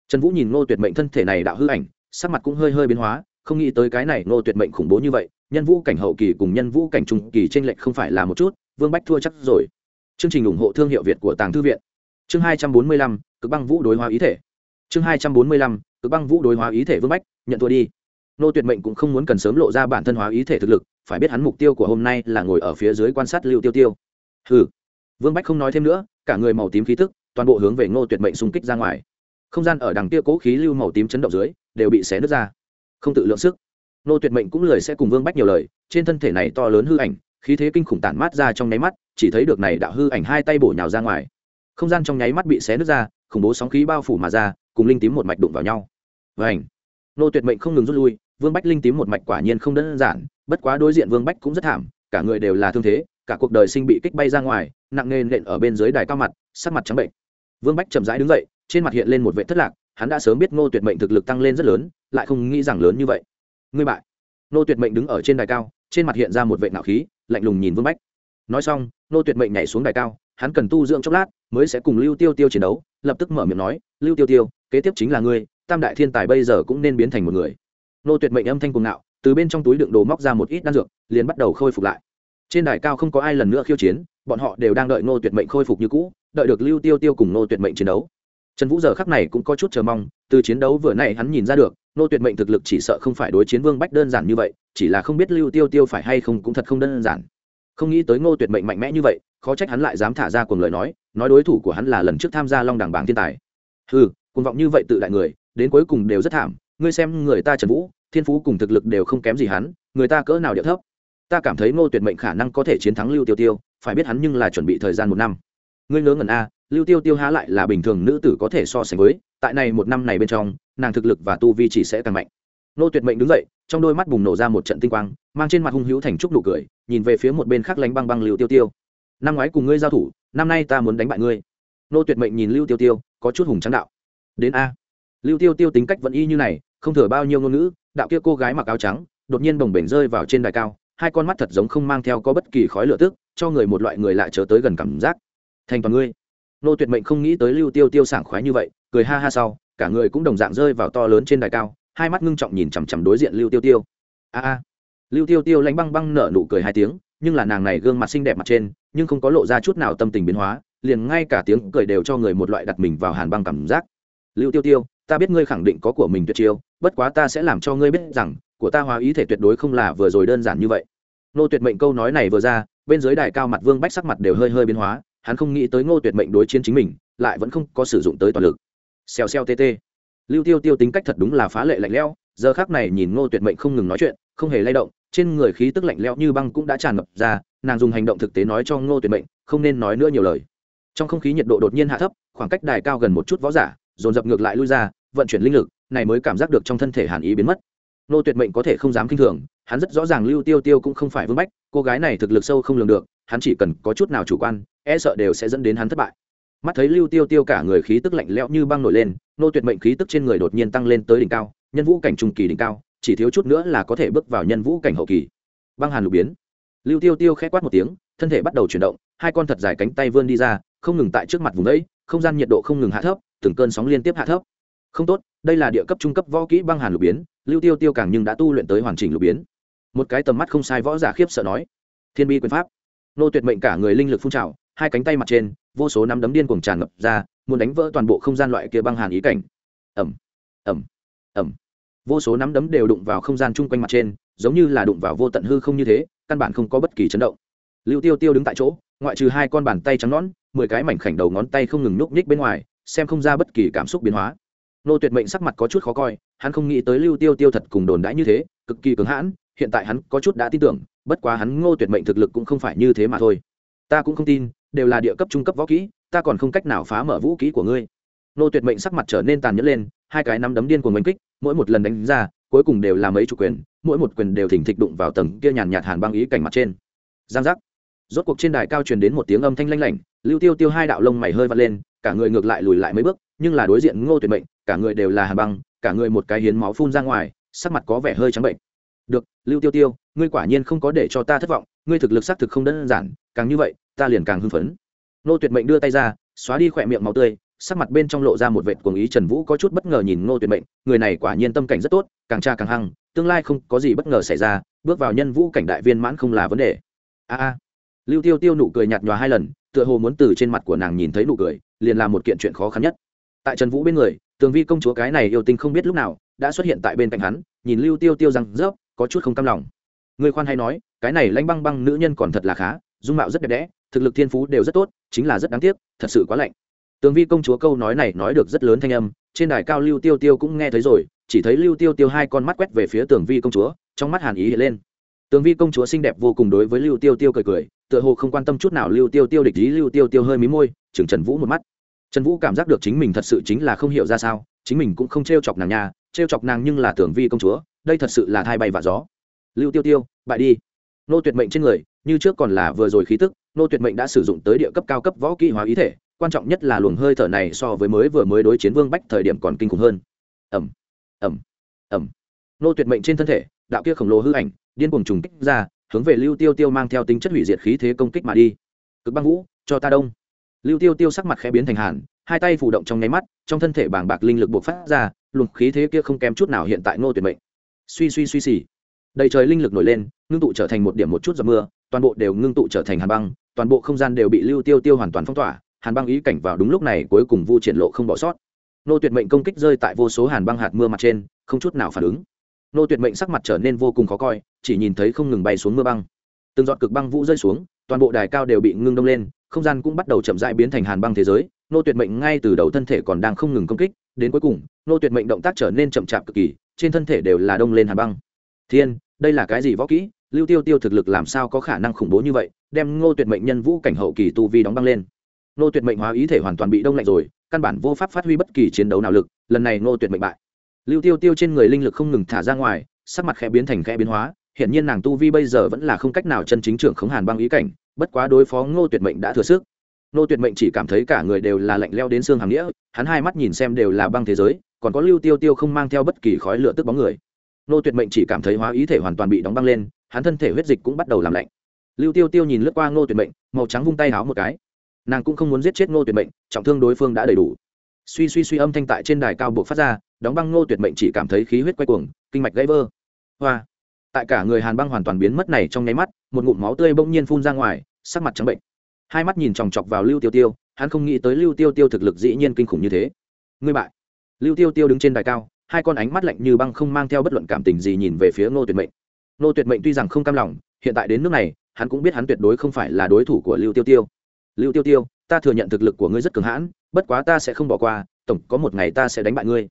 Trần vũ nhìn nô tuyệt mệnh thân thể này đạo hư ảnh, sắc mặt cũng hơi hơi biến hóa, không nghĩ tới cái này nô tuyệt mệnh khủng bố như vậy, nhân vũ cảnh hậu kỳ cùng nhân vũ cảnh trung kỳ trên lệch không phải là một chút, vương bách thua chắc rồi. Chương trình ủng hộ thương hiệu việt của tàng thư viện. Chương hai trăm bốn mươi lăm, cực băng vũ đối hóa ý thể. Chương hai trăm bốn mươi lăm, cực băng vũ đối hóa ý thể vương bách, nhận thua đi nô tuyệt mệnh cũng không muốn cần sớm lộ ra bản thân hóa ý thể thực lực, phải biết hắn mục tiêu của hôm nay là ngồi ở phía dưới quan sát lưu tiêu tiêu. Hừ. Vương bách không nói thêm nữa, cả người màu tím khí tức, toàn bộ hướng về ngô tuyệt mệnh xung kích ra ngoài. Không gian ở đằng kia cố khí lưu màu tím chấn động dưới, đều bị xé nứt ra. Không tự lượng sức. Nô tuyệt mệnh cũng lười sẽ cùng vương bách nhiều lời, trên thân thể này to lớn hư ảnh, khí thế kinh khủng tản mát ra trong nháy mắt, chỉ thấy được này đạo hư ảnh hai tay bổ nhào ra ngoài. Không gian trong nháy mắt bị xé nứt ra, khủng bố sóng khí bao phủ mà ra, cùng linh tím một mạch đụng vào nhau. Vảnh nô tuyệt mệnh không ngừng rút lui vương bách linh tím một mạch quả nhiên không đơn giản, bất quá đối diện vương bách cũng rất thảm, cả người đều là thương thế, cả cuộc đời sinh bị kích bay ra ngoài, nặng nề nện ở bên dưới đài cao mặt, sắc mặt trắng bệnh. Vương bách chậm rãi đứng dậy, trên mặt hiện lên một vệ thất lạc, hắn đã sớm biết ngô tuyệt mệnh thực lực tăng lên rất lớn, lại không nghĩ rằng lớn như vậy. Ngươi bại. Ngô tuyệt mệnh đứng ở trên đài cao, trên mặt hiện ra một vệ nạo khí, lạnh lùng nhìn vương bách. Nói xong, ngô tuyệt mệnh nhảy xuống đài cao, hắn cần tu dưỡng chốc lát, mới sẽ cùng lưu tiêu tiêu chiến đấu, lập tức mở miệng nói, lưu tiêu tiêu, kế tiếp chính là ngươi, tam đại thiên tài bây giờ cũng nên biến thành một người. Nô tuyệt mệnh âm thanh cùng ngạo, từ bên trong túi đựng đồ móc ra một ít đan dược, liền bắt đầu khôi phục lại. Trên đài cao không có ai lần nữa khiêu chiến, bọn họ đều đang đợi Nô tuyệt mệnh khôi phục như cũ, đợi được lưu tiêu tiêu cùng Nô tuyệt mệnh chiến đấu. Trần vũ giờ khắc này cũng có chút chờ mong, từ chiến đấu vừa nay hắn nhìn ra được, Nô tuyệt mệnh thực lực chỉ sợ không phải đối chiến vương bách đơn giản như vậy, chỉ là không biết lưu tiêu tiêu phải hay không cũng thật không đơn giản. Không nghĩ tới ngô tuyệt mệnh mạnh mẽ như vậy, khó trách hắn lại dám thả ra cùng lời nói nói đối thủ của hắn là lần trước tham gia long đẳng bảng thiên tài. Ừ cùng vọng như vậy tự đại người, đến cuối cùng đều rất thảm, ngươi xem người ta trần vũ thiên phú cùng thực lực đều không kém gì hắn, người ta cỡ nào địa thấp. Ta cảm thấy ngô tuyệt mệnh khả năng có thể chiến thắng lưu tiêu tiêu, phải biết hắn nhưng là chuẩn bị thời gian một năm. Ngươi ngớ ngẩn a, lưu tiêu tiêu há lại là bình thường nữ tử có thể so sánh với, tại này một năm này bên trong, nàng thực lực và tu vi chỉ sẽ càng mạnh. Ngô tuyệt mệnh đứng dậy, trong đôi mắt bùng nổ ra một trận tinh quang, mang trên mặt hung hữu thành trúc nụ cười, nhìn về phía một bên khác lánh băng băng lưu tiêu tiêu. Năm ngoái cùng ngươi giao thủ, năm nay ta muốn đánh bại ngươi. Ngô tuyệt mệnh nhìn lưu tiêu tiêu, có chút hùng trắng đạo. Đến a. Lưu tiêu tiêu tính cách vẫn y như này không thừa bao nhiêu ngôn ngữ, đạo kia cô gái mặc áo trắng, đột nhiên bồng bềnh rơi vào trên đài cao, hai con mắt thật giống không mang theo có bất kỳ khói lửa tức, cho người một loại người lại trở tới gần cảm giác. Thành toàn ngươi. Nô tuyệt mệnh không nghĩ tới lưu tiêu tiêu sảng khoái như vậy, cười ha ha sau, cả người cũng đồng dạng rơi vào to lớn trên đài cao, hai mắt ngưng trọng nhìn chằm chằm đối diện lưu tiêu tiêu. A a. Lưu tiêu tiêu lánh băng băng nở nụ cười hai tiếng, nhưng là nàng này gương mặt xinh đẹp mặt trên, nhưng không có lộ ra chút nào tâm tình biến hóa, liền ngay cả tiếng cười đều cho người một loại đặt mình vào hàn băng cảm giác. Lưu tiêu tiêu ta biết ngươi khẳng định có của mình tuyệt chiêu, bất quá ta sẽ làm cho ngươi biết rằng, của ta hóa ý thể tuyệt đối không là vừa rồi đơn giản như vậy. Nô tuyệt mệnh câu nói này vừa ra, bên dưới đài cao mặt vương bách sắc mặt đều hơi hơi biến hóa, hắn không nghĩ tới ngô tuyệt mệnh đối chiến chính mình, lại vẫn không có sử dụng tới toàn lực. Xèo xèo tt lưu tiêu tiêu tính cách thật đúng là phá lệ lạnh lẽo, giờ khác này nhìn ngô tuyệt mệnh không ngừng nói chuyện, không hề lay động, trên người khí tức lạnh lẽo như băng cũng đã tràn ngập ra, nàng dùng hành động thực tế nói cho ngô tuyệt mệnh, không nên nói nữa nhiều lời. Trong không khí nhiệt độ đột nhiên hạ thấp, khoảng cách đài cao gần một chút võ giả, dồn dập ngược lại lui ra vận chuyển linh lực, này mới cảm giác được trong thân thể hàn ý biến mất. Nô tuyệt mệnh có thể không dám kinh thường, hắn rất rõ ràng lưu tiêu tiêu cũng không phải vương bách, cô gái này thực lực sâu không lường được, hắn chỉ cần có chút nào chủ quan e sợ đều sẽ dẫn đến hắn thất bại. Mắt thấy lưu tiêu tiêu cả người khí tức lạnh lẽo như băng nổi lên, nô tuyệt mệnh khí tức trên người đột nhiên tăng lên tới đỉnh cao, nhân vũ cảnh trung kỳ đỉnh cao, chỉ thiếu chút nữa là có thể bước vào nhân vũ cảnh hậu kỳ. Băng hàn lục biến. Lưu tiêu tiêu khẽ quát một tiếng, thân thể bắt đầu chuyển động, hai con thật dài cánh tay vươn đi ra, không ngừng tại trước mặt vùng đấy không gian nhiệt độ không ngừng hạ thấp, từng cơn sóng liên tiếp hạ thấp không tốt, đây là địa cấp trung cấp võ kỹ băng hàn lục biến, lưu tiêu tiêu càng nhưng đã tu luyện tới hoàn chỉnh lục biến. Một cái tầm mắt không sai võ giả khiếp sợ nói. Thiên bi quyền pháp. Nô tuyệt mệnh cả người linh lực phun trào, hai cánh tay mặt trên, vô số nắm đấm điên cuồng tràn ngập ra, muốn đánh vỡ toàn bộ không gian loại kia băng hàn ý cảnh. Ẩm ẩm ẩm vô số nắm đấm đều đụng vào không gian chung quanh mặt trên, giống như là đụng vào vô tận hư không như thế, căn bản không có bất kỳ chấn động. Lưu tiêu tiêu đứng tại chỗ, ngoại trừ hai con bàn tay trắng nón mười cái mảnh khảnh đầu ngón tay không ngừng núp nhích bên ngoài, xem không ra bất kỳ cảm xúc biến hóa nô tuyệt mệnh sắc mặt có chút khó coi, hắn không nghĩ tới lưu tiêu tiêu thật cùng đồn đãi như thế, cực kỳ cứng hãn, hiện tại hắn có chút đã tin tưởng, bất quá hắn ngô tuyệt mệnh thực lực cũng không phải như thế mà thôi. Ta cũng không tin, đều là địa cấp trung cấp võ kỹ, ta còn không cách nào phá mở vũ kỹ của ngươi. Nô tuyệt mệnh sắc mặt trở nên tàn nhẫn lên, hai cái nắm đấm điên của mình kích, mỗi một lần đánh ra, cuối cùng đều là mấy chủ quyền, mỗi một quyền đều thỉnh thịch đụng vào tầng kia nhàn nhạt hàn băng ý cảnh mặt trên. Giang giác. Rốt cuộc trên đài cao truyền đến một tiếng âm thanh lanh lảnh, lưu tiêu tiêu hai đạo lông mày hơi vắt lên, cả người ngược lại lùi lại mấy bước nhưng là đối diện ngô tuyệt mệnh, cả người đều là hàn băng, cả người một cái hiến máu phun ra ngoài, sắc mặt có vẻ hơi trắng bệnh. Được, lưu tiêu tiêu, ngươi quả nhiên không có để cho ta thất vọng, ngươi thực lực xác thực không đơn giản, càng như vậy, ta liền càng hưng phấn. Ngô tuyệt mệnh đưa tay ra, xóa đi khỏe miệng máu tươi, sắc mặt bên trong lộ ra một vệt cuồng ý trần vũ có chút bất ngờ nhìn ngô tuyệt mệnh, người này quả nhiên tâm cảnh rất tốt, càng tra càng hăng, tương lai không có gì bất ngờ xảy ra, bước vào nhân vũ cảnh đại viên mãn không là vấn đề. A a. Lưu tiêu tiêu nụ cười nhạt nhòa hai lần, tựa hồ muốn từ trên mặt của nàng nhìn thấy nụ cười, liền là một kiện chuyện khó khăn nhất tại trần vũ bên người, tường vi công chúa cái này yêu tinh không biết lúc nào đã xuất hiện tại bên cạnh hắn, nhìn lưu tiêu tiêu rằng, rớp, có chút không cam lòng. Người khoan hay nói, cái này lanh băng băng nữ nhân còn thật là khá, dung mạo rất đẹp đẽ, thực lực thiên phú đều rất tốt, chính là rất đáng tiếc, thật sự quá lạnh. Tường vi công chúa câu nói này nói được rất lớn thanh âm, trên đài cao lưu tiêu tiêu cũng nghe thấy rồi, chỉ thấy lưu tiêu tiêu hai con mắt quét về phía tường vi công chúa, trong mắt hàn ý hiện lên. Tường vi công chúa xinh đẹp vô cùng đối với lưu tiêu tiêu cười cười, tựa hồ không quan tâm chút nào lưu tiêu tiêu địch ý, lưu tiêu tiêu hơi mí môi, chừng trần vũ một mắt trần vũ cảm giác được chính mình thật sự chính là không hiểu ra sao, chính mình cũng không t r e o chọc nàng nhà t r e o chọc nàng nhưng là tưởng vi công chúa, đây thật sự là thai bay và gió. Lưu tiêu tiêu, bại đi. Nô tuyệt mệnh trên người, như trước còn là vừa rồi khí tức, nô tuyệt mệnh đã sử dụng tới địa cấp cao cấp võ kỹ hóa ý thể, quan trọng nhất là luồng hơi thở này so với mới vừa mới đối chiến vương bách thời điểm còn kinh khủng hơn. Ẩm ẩm ẩm nô tuyệt mệnh trên thân thể, đạo kia khổng lồ hư ảnh, điên cuồng trùng kích ra, hướng về lưu tiêu tiêu mang theo tính chất hủy diệt khí thế công kích mà đi. Cực băng vũ, cho ta đông lưu tiêu tiêu sắc mặt khẽ biến thành hàn, hai tay phủ động trong nháy mắt, trong thân thể bàng bạc linh lực buộc phát ra, luồng khí thế kia không kém chút nào hiện tại ngô tuyệt mệnh. Suy suy suy xì. Đầy trời linh lực nổi lên, ngưng tụ trở thành một điểm một chút giọt mưa, toàn bộ đều ngưng tụ trở thành hàn băng, toàn bộ không gian đều bị lưu tiêu tiêu hoàn toàn phong tỏa, hàn băng ý cảnh vào đúng lúc này cuối cùng vu triển lộ không bỏ sót. Nô tuyệt mệnh công kích rơi tại vô số hàn băng hạt mưa mặt trên, không chút nào phản ứng. Nô tuyệt mệnh sắc mặt trở nên vô cùng khó coi, chỉ nhìn thấy không ngừng bay xuống mưa băng. Từng giọt cực băng vũ rơi xuống, toàn bộ đài cao đều bị ngưng đông lên không gian cũng bắt đầu chậm rãi biến thành hàn băng thế giới, nô tuyệt mệnh ngay từ đầu thân thể còn đang không ngừng công kích, đến cuối cùng, nô tuyệt mệnh động tác trở nên chậm chạp cực kỳ, trên thân thể đều là đông lên hàn băng. Thiên, đây là cái gì võ kỹ? Lưu tiêu tiêu thực lực làm sao có khả năng khủng bố như vậy? Đem ngô tuyệt mệnh nhân vũ cảnh hậu kỳ tu vi đóng băng lên. Ngô tuyệt mệnh hóa ý thể hoàn toàn bị đông lạnh rồi, căn bản vô pháp phát huy bất kỳ chiến đấu nào lực, lần này Ngô tuyệt mệnh bại. Lưu tiêu tiêu trên người linh lực không ngừng thả ra ngoài, sắc mặt khẽ biến thành khẽ biến hóa hiện nhiên nàng tu vi bây giờ vẫn là không cách nào chân chính trưởng khống hàn băng ý cảnh bất quá đối phó ngô tuyệt mệnh đã thừa sức. Ngô tuyệt mệnh chỉ cảm thấy cả người đều là lạnh leo đến xương hàm nghĩa, hắn hai mắt nhìn xem đều là băng thế giới, còn có lưu tiêu tiêu không mang theo bất kỳ khói lửa tức bóng người. Ngô tuyệt mệnh chỉ cảm thấy hóa ý thể hoàn toàn bị đóng băng lên, hắn thân thể huyết dịch cũng bắt đầu làm lạnh. Lưu tiêu tiêu nhìn lướt qua ngô tuyệt mệnh, màu trắng vung tay háo một cái. Nàng cũng không muốn giết chết ngô tuyệt mệnh, trọng thương đối phương đã đầy đủ. Suy suy suy âm thanh tại trên đài cao buộc phát ra, đóng băng ngô tuyệt mệnh chỉ cảm thấy khí huyết quay cuồng, kinh mạch gãy vỡ. Hoa! Tại cả người hàn băng hoàn toàn biến mất này trong nháy mắt, một ngụm máu tươi bỗng nhiên phun ra ngoài sắc mặt trắng bệnh. Hai mắt nhìn chòng chọc vào lưu tiêu tiêu, hắn không nghĩ tới lưu tiêu tiêu thực lực dĩ nhiên kinh khủng như thế. Ngươi bại. Lưu tiêu tiêu đứng trên đài cao, hai con ánh mắt lạnh như băng không mang theo bất luận cảm tình gì nhìn về phía ngô tuyệt mệnh. Ngô tuyệt mệnh tuy rằng không cam lòng, hiện tại đến nước này, hắn cũng biết hắn tuyệt đối không phải là đối thủ của lưu tiêu tiêu. Lưu tiêu tiêu, ta thừa nhận thực lực của ngươi rất cường hãn, bất quá ta sẽ không bỏ qua, tổng có một ngày ta sẽ đánh bại ngươi.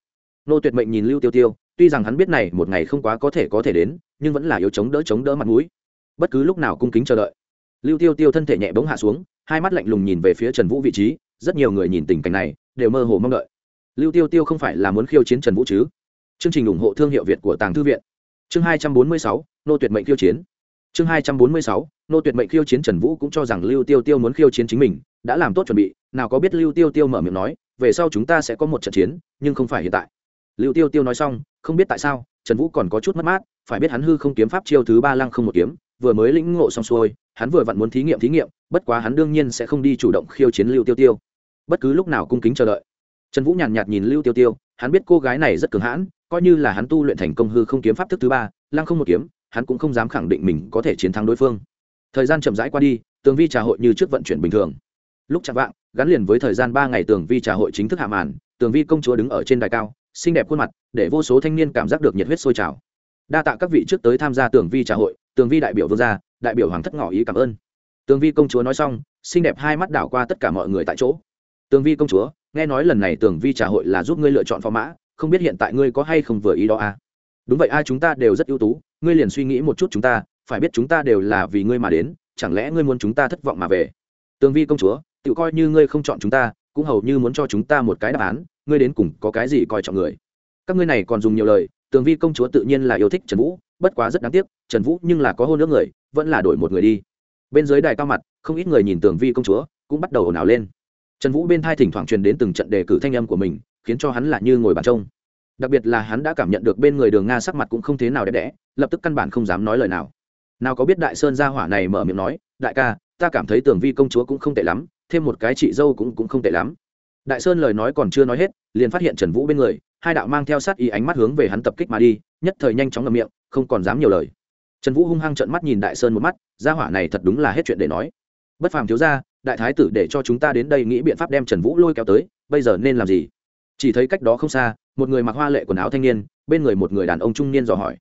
Ngô tuyệt mệnh nhìn lưu tiêu tiêu, tuy rằng hắn biết này một ngày không quá có thể có thể đến, nhưng vẫn là yếu chống đỡ chống đỡ mặt mũi. Bất cứ lúc nào cung kính chờ đợi lưu tiêu tiêu thân thể nhẹ bỗng hạ xuống, hai mắt lạnh lùng nhìn về phía trần vũ vị trí, rất nhiều người nhìn tình cảnh này đều mơ hồ mong đợi. Lưu tiêu tiêu không phải là muốn khiêu chiến trần vũ chứ? Chương trình ủng hộ thương hiệu việt của tàng thư viện. Chương hai trăm bốn mươi sáu, nô tuyệt mệnh khiêu chiến. Chương hai trăm bốn mươi sáu, nô tuyệt mệnh khiêu chiến trần vũ cũng cho rằng lưu tiêu tiêu muốn khiêu chiến chính mình, đã làm tốt chuẩn bị, nào có biết lưu tiêu tiêu mở miệng nói, về sau chúng ta sẽ có một trận chiến, nhưng không phải hiện tại. Lưu tiêu tiêu nói xong, không biết tại sao, trần vũ còn có chút mất mát, phải biết hắn hư không kiếm pháp chiêu thứ ba lăng không một kiếm, vừa mới lĩnh ngộ xong xuôi hắn vừa vặn muốn thí nghiệm thí nghiệm bất quá hắn đương nhiên sẽ không đi chủ động khiêu chiến lưu tiêu tiêu. Bất cứ lúc nào cung kính chờ đợi. Trần vũ nhàn nhạt, nhìn lưu tiêu tiêu hắn biết cô gái này rất cường hãn coi như là hắn tu luyện thành công hư không kiếm pháp thức thứ ba lăng không một kiếm hắn cũng không dám khẳng định mình có thể chiến thắng đối phương. Thời gian chậm rãi qua đi tường vi trà hội như trước vận chuyển bình thường. Lúc chạm vạng gắn liền với thời gian ba ngày tường vi trà hội chính thức hạ màn tường vi công chúa đứng ở trên đài cao xinh đẹp khuôn mặt để vô số thanh niên cảm giác được nhiệt huyết sôi trào. Đa tạ các vị trước tới tham gia tường vi trà hội tường vi đại biểu vương gia đại biểu hoàng thất ngỏ ý cảm ơn. Tường vi công chúa nói xong, xinh đẹp hai mắt đảo qua tất cả mọi người tại chỗ. Tường vi công chúa, nghe nói lần này tường vi trà hội là giúp ngươi lựa chọn phó mã, không biết hiện tại ngươi có hay không vừa ý đó à? đúng vậy ai chúng ta đều rất ưu tú, ngươi liền suy nghĩ một chút chúng ta, phải biết chúng ta đều là vì ngươi mà đến, chẳng lẽ ngươi muốn chúng ta thất vọng mà về? Tường vi công chúa, tự coi như ngươi không chọn chúng ta, cũng hầu như muốn cho chúng ta một cái đáp án, ngươi đến cùng có cái gì coi trọng người? Các ngươi này còn dùng nhiều lời, tường vi công chúa tự nhiên là yêu thích trần vũ, bất quá rất đáng tiếc trần vũ nhưng là có hôn nước người, vẫn là đổi một người đi. Bên dưới đài cao mặt, không ít người nhìn tường vi công chúa, cũng bắt đầu ồn ào lên. Trần vũ bên thai thỉnh thoảng truyền đến từng trận đề cử thanh âm của mình, khiến cho hắn là như ngồi bàn trông. Đặc biệt là hắn đã cảm nhận được bên người đường nga sắc mặt cũng không thế nào đẹp đẽ, lập tức căn bản không dám nói lời nào. Nào có biết đại sơn gia hỏa này mở miệng nói, đại ca, ta cảm thấy tường vi công chúa cũng không tệ lắm, thêm một cái chị dâu cũng cũng không tệ lắm. Đại sơn lời nói còn chưa nói hết, liền phát hiện trần vũ bên người, hai đạo mang theo sát ý ánh mắt hướng về hắn tập kích mà đi, nhất thời nhanh chóng ngậm miệng, không còn dám nhiều lời trần vũ hung hăng trợn mắt nhìn đại sơn một mắt, gia hỏa này thật đúng là hết chuyện để nói. Bất phàm thiếu gia, đại thái tử để cho chúng ta đến đây nghĩ biện pháp đem trần vũ lôi kéo tới, bây giờ nên làm gì? Chỉ thấy cách đó không xa, một người mặc hoa lệ quần áo thanh niên, bên người một người đàn ông trung niên dò hỏi.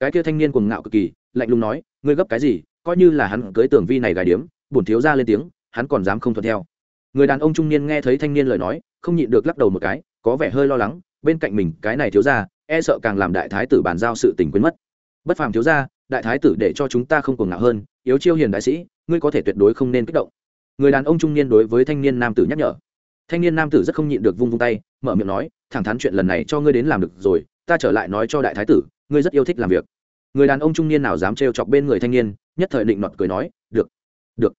Cái kia thanh niên cuồng ngạo cực kỳ, lạnh lùng nói, ngươi gấp cái gì? Coi như là hắn cưới tưởng vi này gài điếm, bổn thiếu ra lên tiếng, hắn còn dám không thuận theo. Người đàn ông trung niên nghe thấy thanh niên lời nói, không nhịn được lắc đầu một cái, có vẻ hơi lo lắng, bên cạnh mình, cái này thiếu ra e sợ càng làm đại thái tử bàn giao sự tình quên mất. Bất phàm thiếu ra đại thái tử để cho chúng ta không cuồng ngạo hơn, yếu chiêu hiền đại sĩ, ngươi có thể tuyệt đối không nên kích động. Người đàn ông trung niên đối với thanh niên nam tử nhắc nhở. Thanh niên nam tử rất không nhịn được vung vung tay, mở miệng nói, thẳng thắn chuyện lần này cho ngươi đến làm được rồi, ta trở lại nói cho đại thái tử, ngươi rất yêu thích làm việc. Người đàn ông trung niên nào dám trêu chọc bên người thanh niên, nhất thời định nọt cười nói, được được.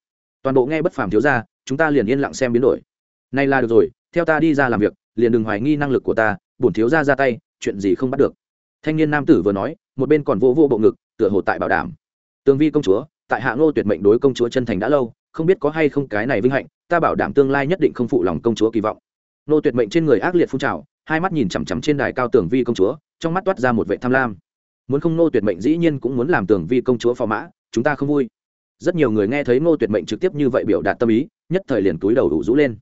Toàn bộ nghe bất phàm thiếu ra chúng ta liền yên lặng xem biến đổi. Nay là được rồi, theo ta đi ra làm việc, liền đừng hoài nghi năng lực của ta, bổn thiếu ra ra tay, chuyện gì không bắt được thanh niên nam tử vừa nói, một bên còn vô vô bộ ngực, tựa hồ tại bảo đảm. Tương vi công chúa, tại hạ ngô tuyệt mệnh đối công chúa chân thành đã lâu, không biết có hay không cái này vinh hạnh, ta bảo đảm tương lai nhất định không phụ lòng công chúa kỳ vọng. Ngô tuyệt mệnh trên người ác liệt phun trào, hai mắt nhìn chằm chằm trên đài cao tường vi công chúa, trong mắt toát ra một vệ tham lam. Muốn không ngô tuyệt mệnh dĩ nhiên cũng muốn làm tường vi công chúa phò mã, chúng ta không vui. Rất nhiều người nghe thấy ngô tuyệt mệnh trực tiếp như vậy biểu đạt tâm ý, nhất thời liền túi đầu đủ rũ lên.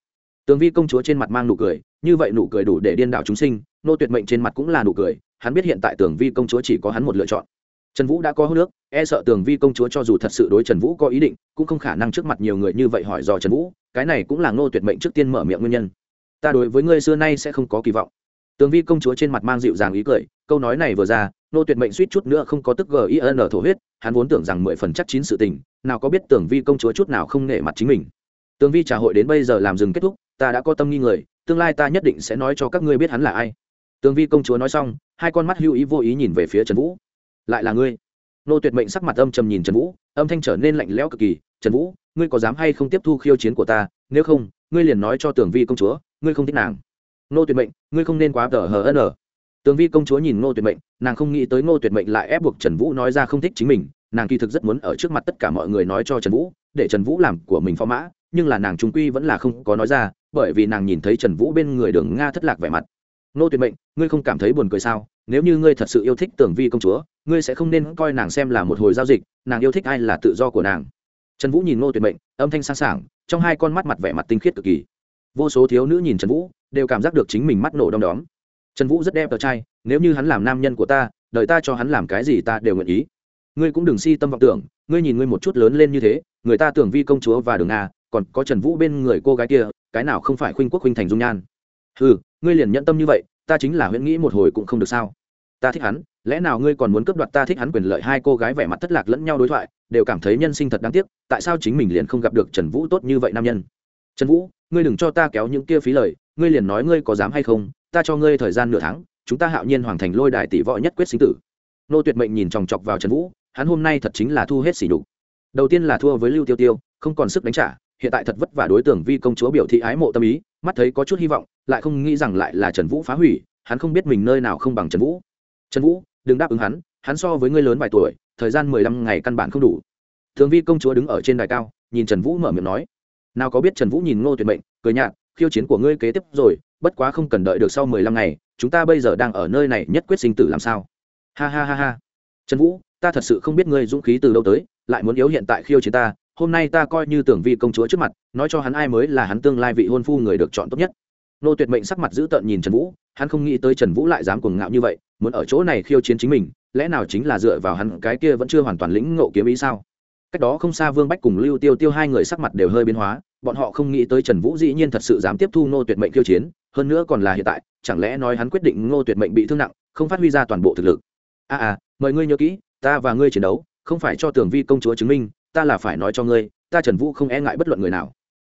Tường vi công chúa trên mặt mang nụ cười, như vậy nụ cười đủ để điên đảo chúng sinh, ngô tuyệt mệnh trên mặt cũng là nụ cười hắn biết hiện tại tường vi công chúa chỉ có hắn một lựa chọn. Trần vũ đã có hô nước e sợ tường vi công chúa cho dù thật sự đối trần vũ có ý định, cũng không khả năng trước mặt nhiều người như vậy hỏi dò trần vũ, cái này cũng là ngô tuyệt mệnh trước tiên mở miệng nguyên nhân. Ta đối với ngươi xưa nay sẽ không có kỳ vọng. Tường vi công chúa trên mặt mang dịu dàng ý cười, câu nói này vừa ra, ngô tuyệt mệnh suýt chút nữa không có tức gin thổ huyết, hắn vốn tưởng rằng mười phần chắc chín sự tình, nào có biết tường vi công chúa chút nào không nể mặt chính mình. Tường vi trà hội đến bây giờ làm dừng kết thúc, ta đã có tâm nghi người, tương lai ta nhất định sẽ nói cho các ngươi biết hắn là ai tường vi công chúa nói xong, hai con mắt hưu ý vô ý nhìn về phía trần vũ. Lại là ngươi? Nô tuyệt mệnh sắc mặt âm trầm nhìn trần vũ, âm thanh trở nên lạnh lẽo cực kỳ. Trần vũ, ngươi có dám hay không tiếp thu khiêu chiến của ta? Nếu không, ngươi liền nói cho tường vi công chúa, ngươi không thích nàng. Nô tuyệt mệnh, ngươi không nên quá tờ hờ n tường vi công chúa nhìn Nô tuyệt mệnh, nàng không nghĩ tới Nô tuyệt mệnh lại ép buộc trần vũ nói ra không thích chính mình. Nàng kỳ thực rất muốn ở trước mặt tất cả mọi người nói cho trần vũ, để trần vũ làm của mình phó mã, nhưng là nàng trung quy vẫn là không có nói ra, bởi vì nàng nhìn thấy trần vũ bên người đường nga thất lạc vẻ mặt. Nô tuyệt mệnh, ngươi không cảm thấy buồn cười sao? Nếu như ngươi thật sự yêu thích tưởng vi công chúa, ngươi sẽ không nên coi nàng xem là một hồi giao dịch, nàng yêu thích ai là tự do của nàng. Trần vũ nhìn Nô tuyệt mệnh, âm thanh sang sảng, trong hai con mắt mặt vẻ mặt tinh khiết cực kỳ. Vô số thiếu nữ nhìn trần vũ, đều cảm giác được chính mình mắt nổ đom đóm. Trần vũ rất đẹp tờ trai, nếu như hắn làm nam nhân của ta, đợi ta cho hắn làm cái gì ta đều nguyện ý. Ngươi cũng đừng si tâm vọng tưởng, ngươi nhìn ngươi một chút lớn lên như thế, người ta tưởng vi công chúa và đường a, còn có trần vũ bên người cô gái kia, cái nào không phải khuynh quốc khuynh thành dung nhan? Ừ ngươi liền nhận tâm như vậy, ta chính là huyễn nghĩ một hồi cũng không được sao. Ta thích hắn, lẽ nào ngươi còn muốn cướp đoạt ta thích hắn quyền lợi? Hai cô gái vẻ mặt thất lạc lẫn nhau đối thoại, đều cảm thấy nhân sinh thật đáng tiếc, tại sao chính mình liền không gặp được trần vũ tốt như vậy nam nhân? Trần vũ, ngươi đừng cho ta kéo những kia phí lời, ngươi liền nói ngươi có dám hay không, ta cho ngươi thời gian nửa tháng, chúng ta hạo nhiên hoàng thành lôi đài tỷ võ nhất quyết sinh tử. Nô tuyệt mệnh nhìn chòng chọc vào trần vũ, hắn hôm nay thật chính là thu hết sỉ nhục. Đầu tiên là thua với lưu tiêu tiêu, không còn sức đánh trả, hiện tại thật vất vả đối tượng vi công chúa biểu thị ái mộ tâm ý, mắt thấy có chút hy vọng lại không nghĩ rằng lại là trần vũ phá hủy, hắn không biết mình nơi nào không bằng trần vũ. Trần vũ, đừng đáp ứng hắn hắn so với ngươi lớn vài tuổi, thời gian mười lăm ngày căn bản không đủ. Thường vi công chúa đứng ở trên đài cao, nhìn trần vũ mở miệng nói, nào có biết trần vũ nhìn ngô tuyệt mệnh, cười nhạt, khiêu chiến của ngươi kế tiếp rồi, bất quá không cần đợi được sau mười lăm ngày, chúng ta bây giờ đang ở nơi này nhất quyết sinh tử làm sao? Ha ha ha ha. Trần vũ, ta thật sự không biết ngươi dũng khí từ đâu tới, lại muốn yếu hiện tại khiêu chiến ta, hôm nay ta coi như tưởng vi công chúa trước mặt, nói cho hắn ai mới là hắn tương lai vị hôn phu người được chọn tốt nhất nô tuyệt mệnh sắc mặt giữ tợn nhìn trần vũ hắn không nghĩ tới trần vũ lại dám cuồng ngạo như vậy muốn ở chỗ này khiêu chiến chính mình lẽ nào chính là dựa vào hắn cái kia vẫn chưa hoàn toàn lĩnh ngộ kiếm ý sao? Cách đó không xa vương bách cùng lưu tiêu tiêu hai người sắc mặt đều hơi biến hóa bọn họ không nghĩ tới trần vũ dĩ nhiên thật sự dám tiếp thu nô tuyệt mệnh khiêu chiến hơn nữa còn là hiện tại chẳng lẽ nói hắn quyết định ngô tuyệt mệnh bị thương nặng không phát huy ra toàn bộ thực lực? A à, à mời ngươi nhớ kỹ ta và ngươi chiến đấu không phải cho tường vi công chúa chứng minh ta là phải nói cho ngươi ta trần vũ không e ngại bất luận người nào.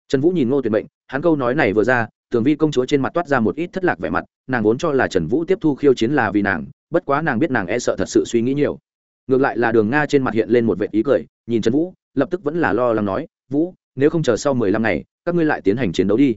Trần vũ nhìn ngô tuyệt mệnh hắn câu nói này vừa ra tường vi công chúa trên mặt toát ra một ít thất lạc vẻ mặt, nàng vốn cho là trần vũ tiếp thu khiêu chiến là vì nàng, bất quá nàng biết nàng e sợ thật sự suy nghĩ nhiều. Ngược lại là đường nga trên mặt hiện lên một vệ ý cười, nhìn trần vũ, lập tức vẫn là lo lắng nói, vũ, nếu không chờ sau mười lăm ngày, các ngươi lại tiến hành chiến đấu đi.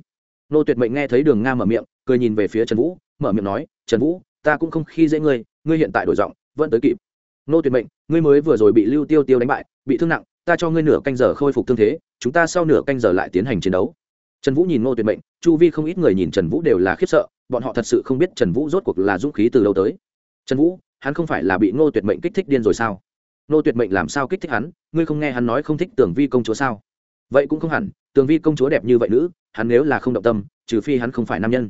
Nô tuyệt mệnh nghe thấy đường nga mở miệng, cười nhìn về phía trần vũ, mở miệng nói, trần vũ, ta cũng không khi dễ ngươi ngươi hiện tại đổi giọng, vẫn tới kịp. Nô tuyệt mệnh, ngươi mới vừa rồi bị lưu tiêu tiêu đánh bại, bị thương nặng, ta cho ngươi nửa canh giờ khôi phục thương thế, chúng ta sau nửa canh giờ lại tiến hành chiến đấu trần vũ nhìn ngô tuyệt mệnh, chu vi không ít người nhìn trần vũ đều là khiếp sợ, bọn họ thật sự không biết trần vũ rốt cuộc là dũng khí từ đâu tới. Trần vũ, hắn không phải là bị ngô tuyệt mệnh kích thích điên rồi sao? Ngô tuyệt mệnh làm sao kích thích hắn? Ngươi không nghe hắn nói không thích tưởng vi công chúa sao? Vậy cũng không hẳn, tường vi công chúa đẹp như vậy nữ, hắn nếu là không động tâm, trừ phi hắn không phải nam nhân.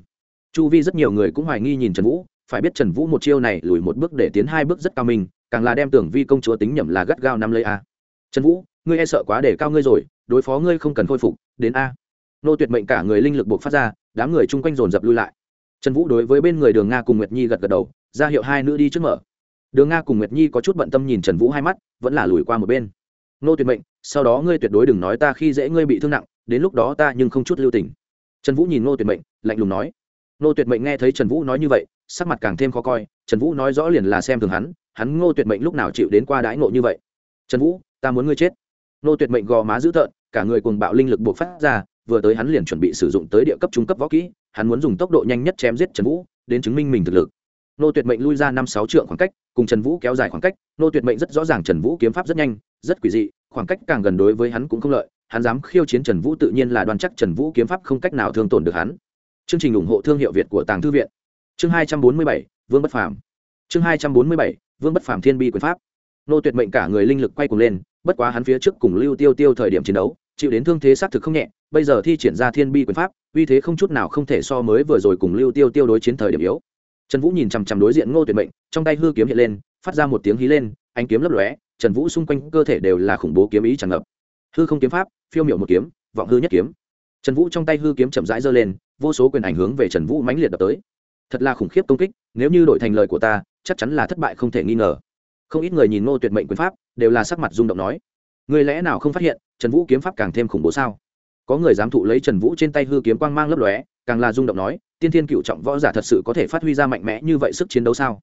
Chu vi rất nhiều người cũng hoài nghi nhìn trần vũ, phải biết trần vũ một chiêu này lùi một bước để tiến hai bước rất cao minh càng là đem tưởng vi công chúa tính nhầm là gắt gao năm lấy a. Trần vũ, ngươi e sợ quá để cao ngươi rồi, đối phó ngươi không cần khôi phục, đến a nô tuyệt mệnh cả người linh lực buộc phát ra, đám người chung quanh dồn dập lui lại. Trần vũ đối với bên người đường nga cùng nguyệt nhi gật gật đầu, ra hiệu hai nữ đi trước mở. Đường nga cùng nguyệt nhi có chút bận tâm nhìn trần vũ hai mắt, vẫn là lùi qua một bên. Nô tuyệt mệnh, sau đó ngươi tuyệt đối đừng nói ta khi dễ ngươi bị thương nặng, đến lúc đó ta nhưng không chút lưu tình. Trần vũ nhìn nô tuyệt mệnh, lạnh lùng nói. Nô tuyệt mệnh nghe thấy trần vũ nói như vậy, sắc mặt càng thêm khó coi, trần vũ nói rõ liền là xem thường hắn hắn ngô tuyệt mệnh lúc nào chịu đến qua đãi ngộ như vậy. Trần vũ, ta muốn ngươi chết. Nô tuyệt mệnh gò má dữ tợn, cả người cùng bạo linh lực buộc phát ra vừa tới hắn liền chuẩn bị sử dụng tới địa cấp trung cấp võ kỹ, hắn muốn dùng tốc độ nhanh nhất chém giết trần vũ, đến chứng minh mình thực lực. Nô tuyệt mệnh lui ra năm sáu trượng khoảng cách, cùng trần vũ kéo dài khoảng cách, nô tuyệt mệnh rất rõ ràng trần vũ kiếm pháp rất nhanh, rất quỷ dị, khoảng cách càng gần đối với hắn cũng không lợi, hắn dám khiêu chiến trần vũ tự nhiên là đoan chắc trần vũ kiếm pháp không cách nào thương tổn được hắn. Chương trình ủng hộ thương hiệu việt của tàng thư viện. Chương hai trăm bốn mươi bảy, vương bất phàm. Chương hai trăm bốn mươi bảy, vương bất phàm thiên bi quyền pháp. Nô tuyệt mệnh cả người linh lực quay cuồng lên, bất quá hắn phía trước cùng lưu tiêu tiêu thời điểm chiến đấu, chịu đến thương thế xác thực không nhẹ bây giờ thi triển ra thiên bi quyền pháp, uy thế không chút nào không thể so mới vừa rồi cùng lưu tiêu tiêu đối chiến thời điểm yếu. Trần vũ nhìn chằm chằm đối diện ngô tuyệt mệnh, trong tay hư kiếm hiện lên, phát ra một tiếng hí lên anh kiếm lấp lóe, trần vũ xung quanh cơ thể đều là khủng bố kiếm ý tràn ngập. Hư không kiếm pháp, phiêu miệu một kiếm, vọng hư nhất kiếm. Trần vũ trong tay hư kiếm chậm rãi giơ lên, vô số quyền ảnh hướng về trần vũ mãnh liệt đập tới. Thật là khủng khiếp công kích, nếu như đổi thành lời của ta, chắc chắn là thất bại không thể nghi ngờ. Không ít người nhìn ngô tuyệt mệnh quyền pháp, đều là sắc mặt rung động nói người lẽ nào không phát hiện, trần vũ kiếm pháp càng thêm khủng bố sao? Có người dám thụ lấy trần vũ trên tay hư kiếm quang mang lấp lóe, càng là rung động nói, tiên thiên cựu trọng võ giả thật sự có thể phát huy ra mạnh mẽ như vậy sức chiến đấu sao?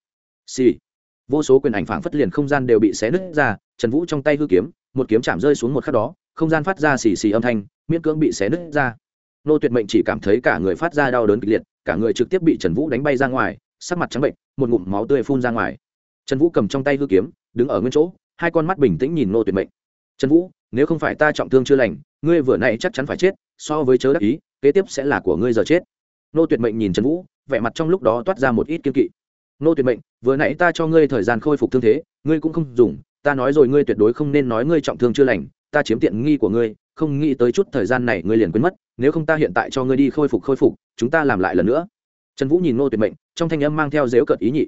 Xì、sì. vô số quyền ảnh phảng phất liền không gian đều bị xé nứt ra, trần vũ trong tay hư kiếm, một kiếm chạm rơi xuống một khắc đó, không gian phát ra xì xì âm thanh, miễn cưỡng bị xé nứt ra. Nô tuyệt mệnh chỉ cảm thấy cả người phát ra đau đớn kịch liệt, cả người trực tiếp bị trần vũ đánh bay ra ngoài, sắc mặt trắng bệnh, một ngụm máu tươi phun ra ngoài. Trần vũ cầm trong tay hư kiếm, đứng ở nguyên chỗ, hai con mắt bình tĩnh nhìn nô tuyệt mệnh. Trần vũ nếu không phải ta trọng thương chưa lành, ngươi vừa nay chắc chắn phải chết, so với chớ đắc ý, kế tiếp sẽ là của ngươi giờ chết. Nô tuyệt mệnh nhìn trần vũ, vẻ mặt trong lúc đó toát ra một ít kiên kỵ. Nô tuyệt mệnh, vừa nãy ta cho ngươi thời gian khôi phục thương thế, ngươi cũng không dùng, ta nói rồi ngươi tuyệt đối không nên nói ngươi trọng thương chưa lành, ta chiếm tiện nghi của ngươi, không nghĩ tới chút thời gian này ngươi liền quên mất, nếu không ta hiện tại cho ngươi đi khôi phục khôi phục, chúng ta làm lại lần nữa. Trần vũ nhìn Nô tuyệt mệnh, trong thanh âm mang theo dếu cợt ý nhị.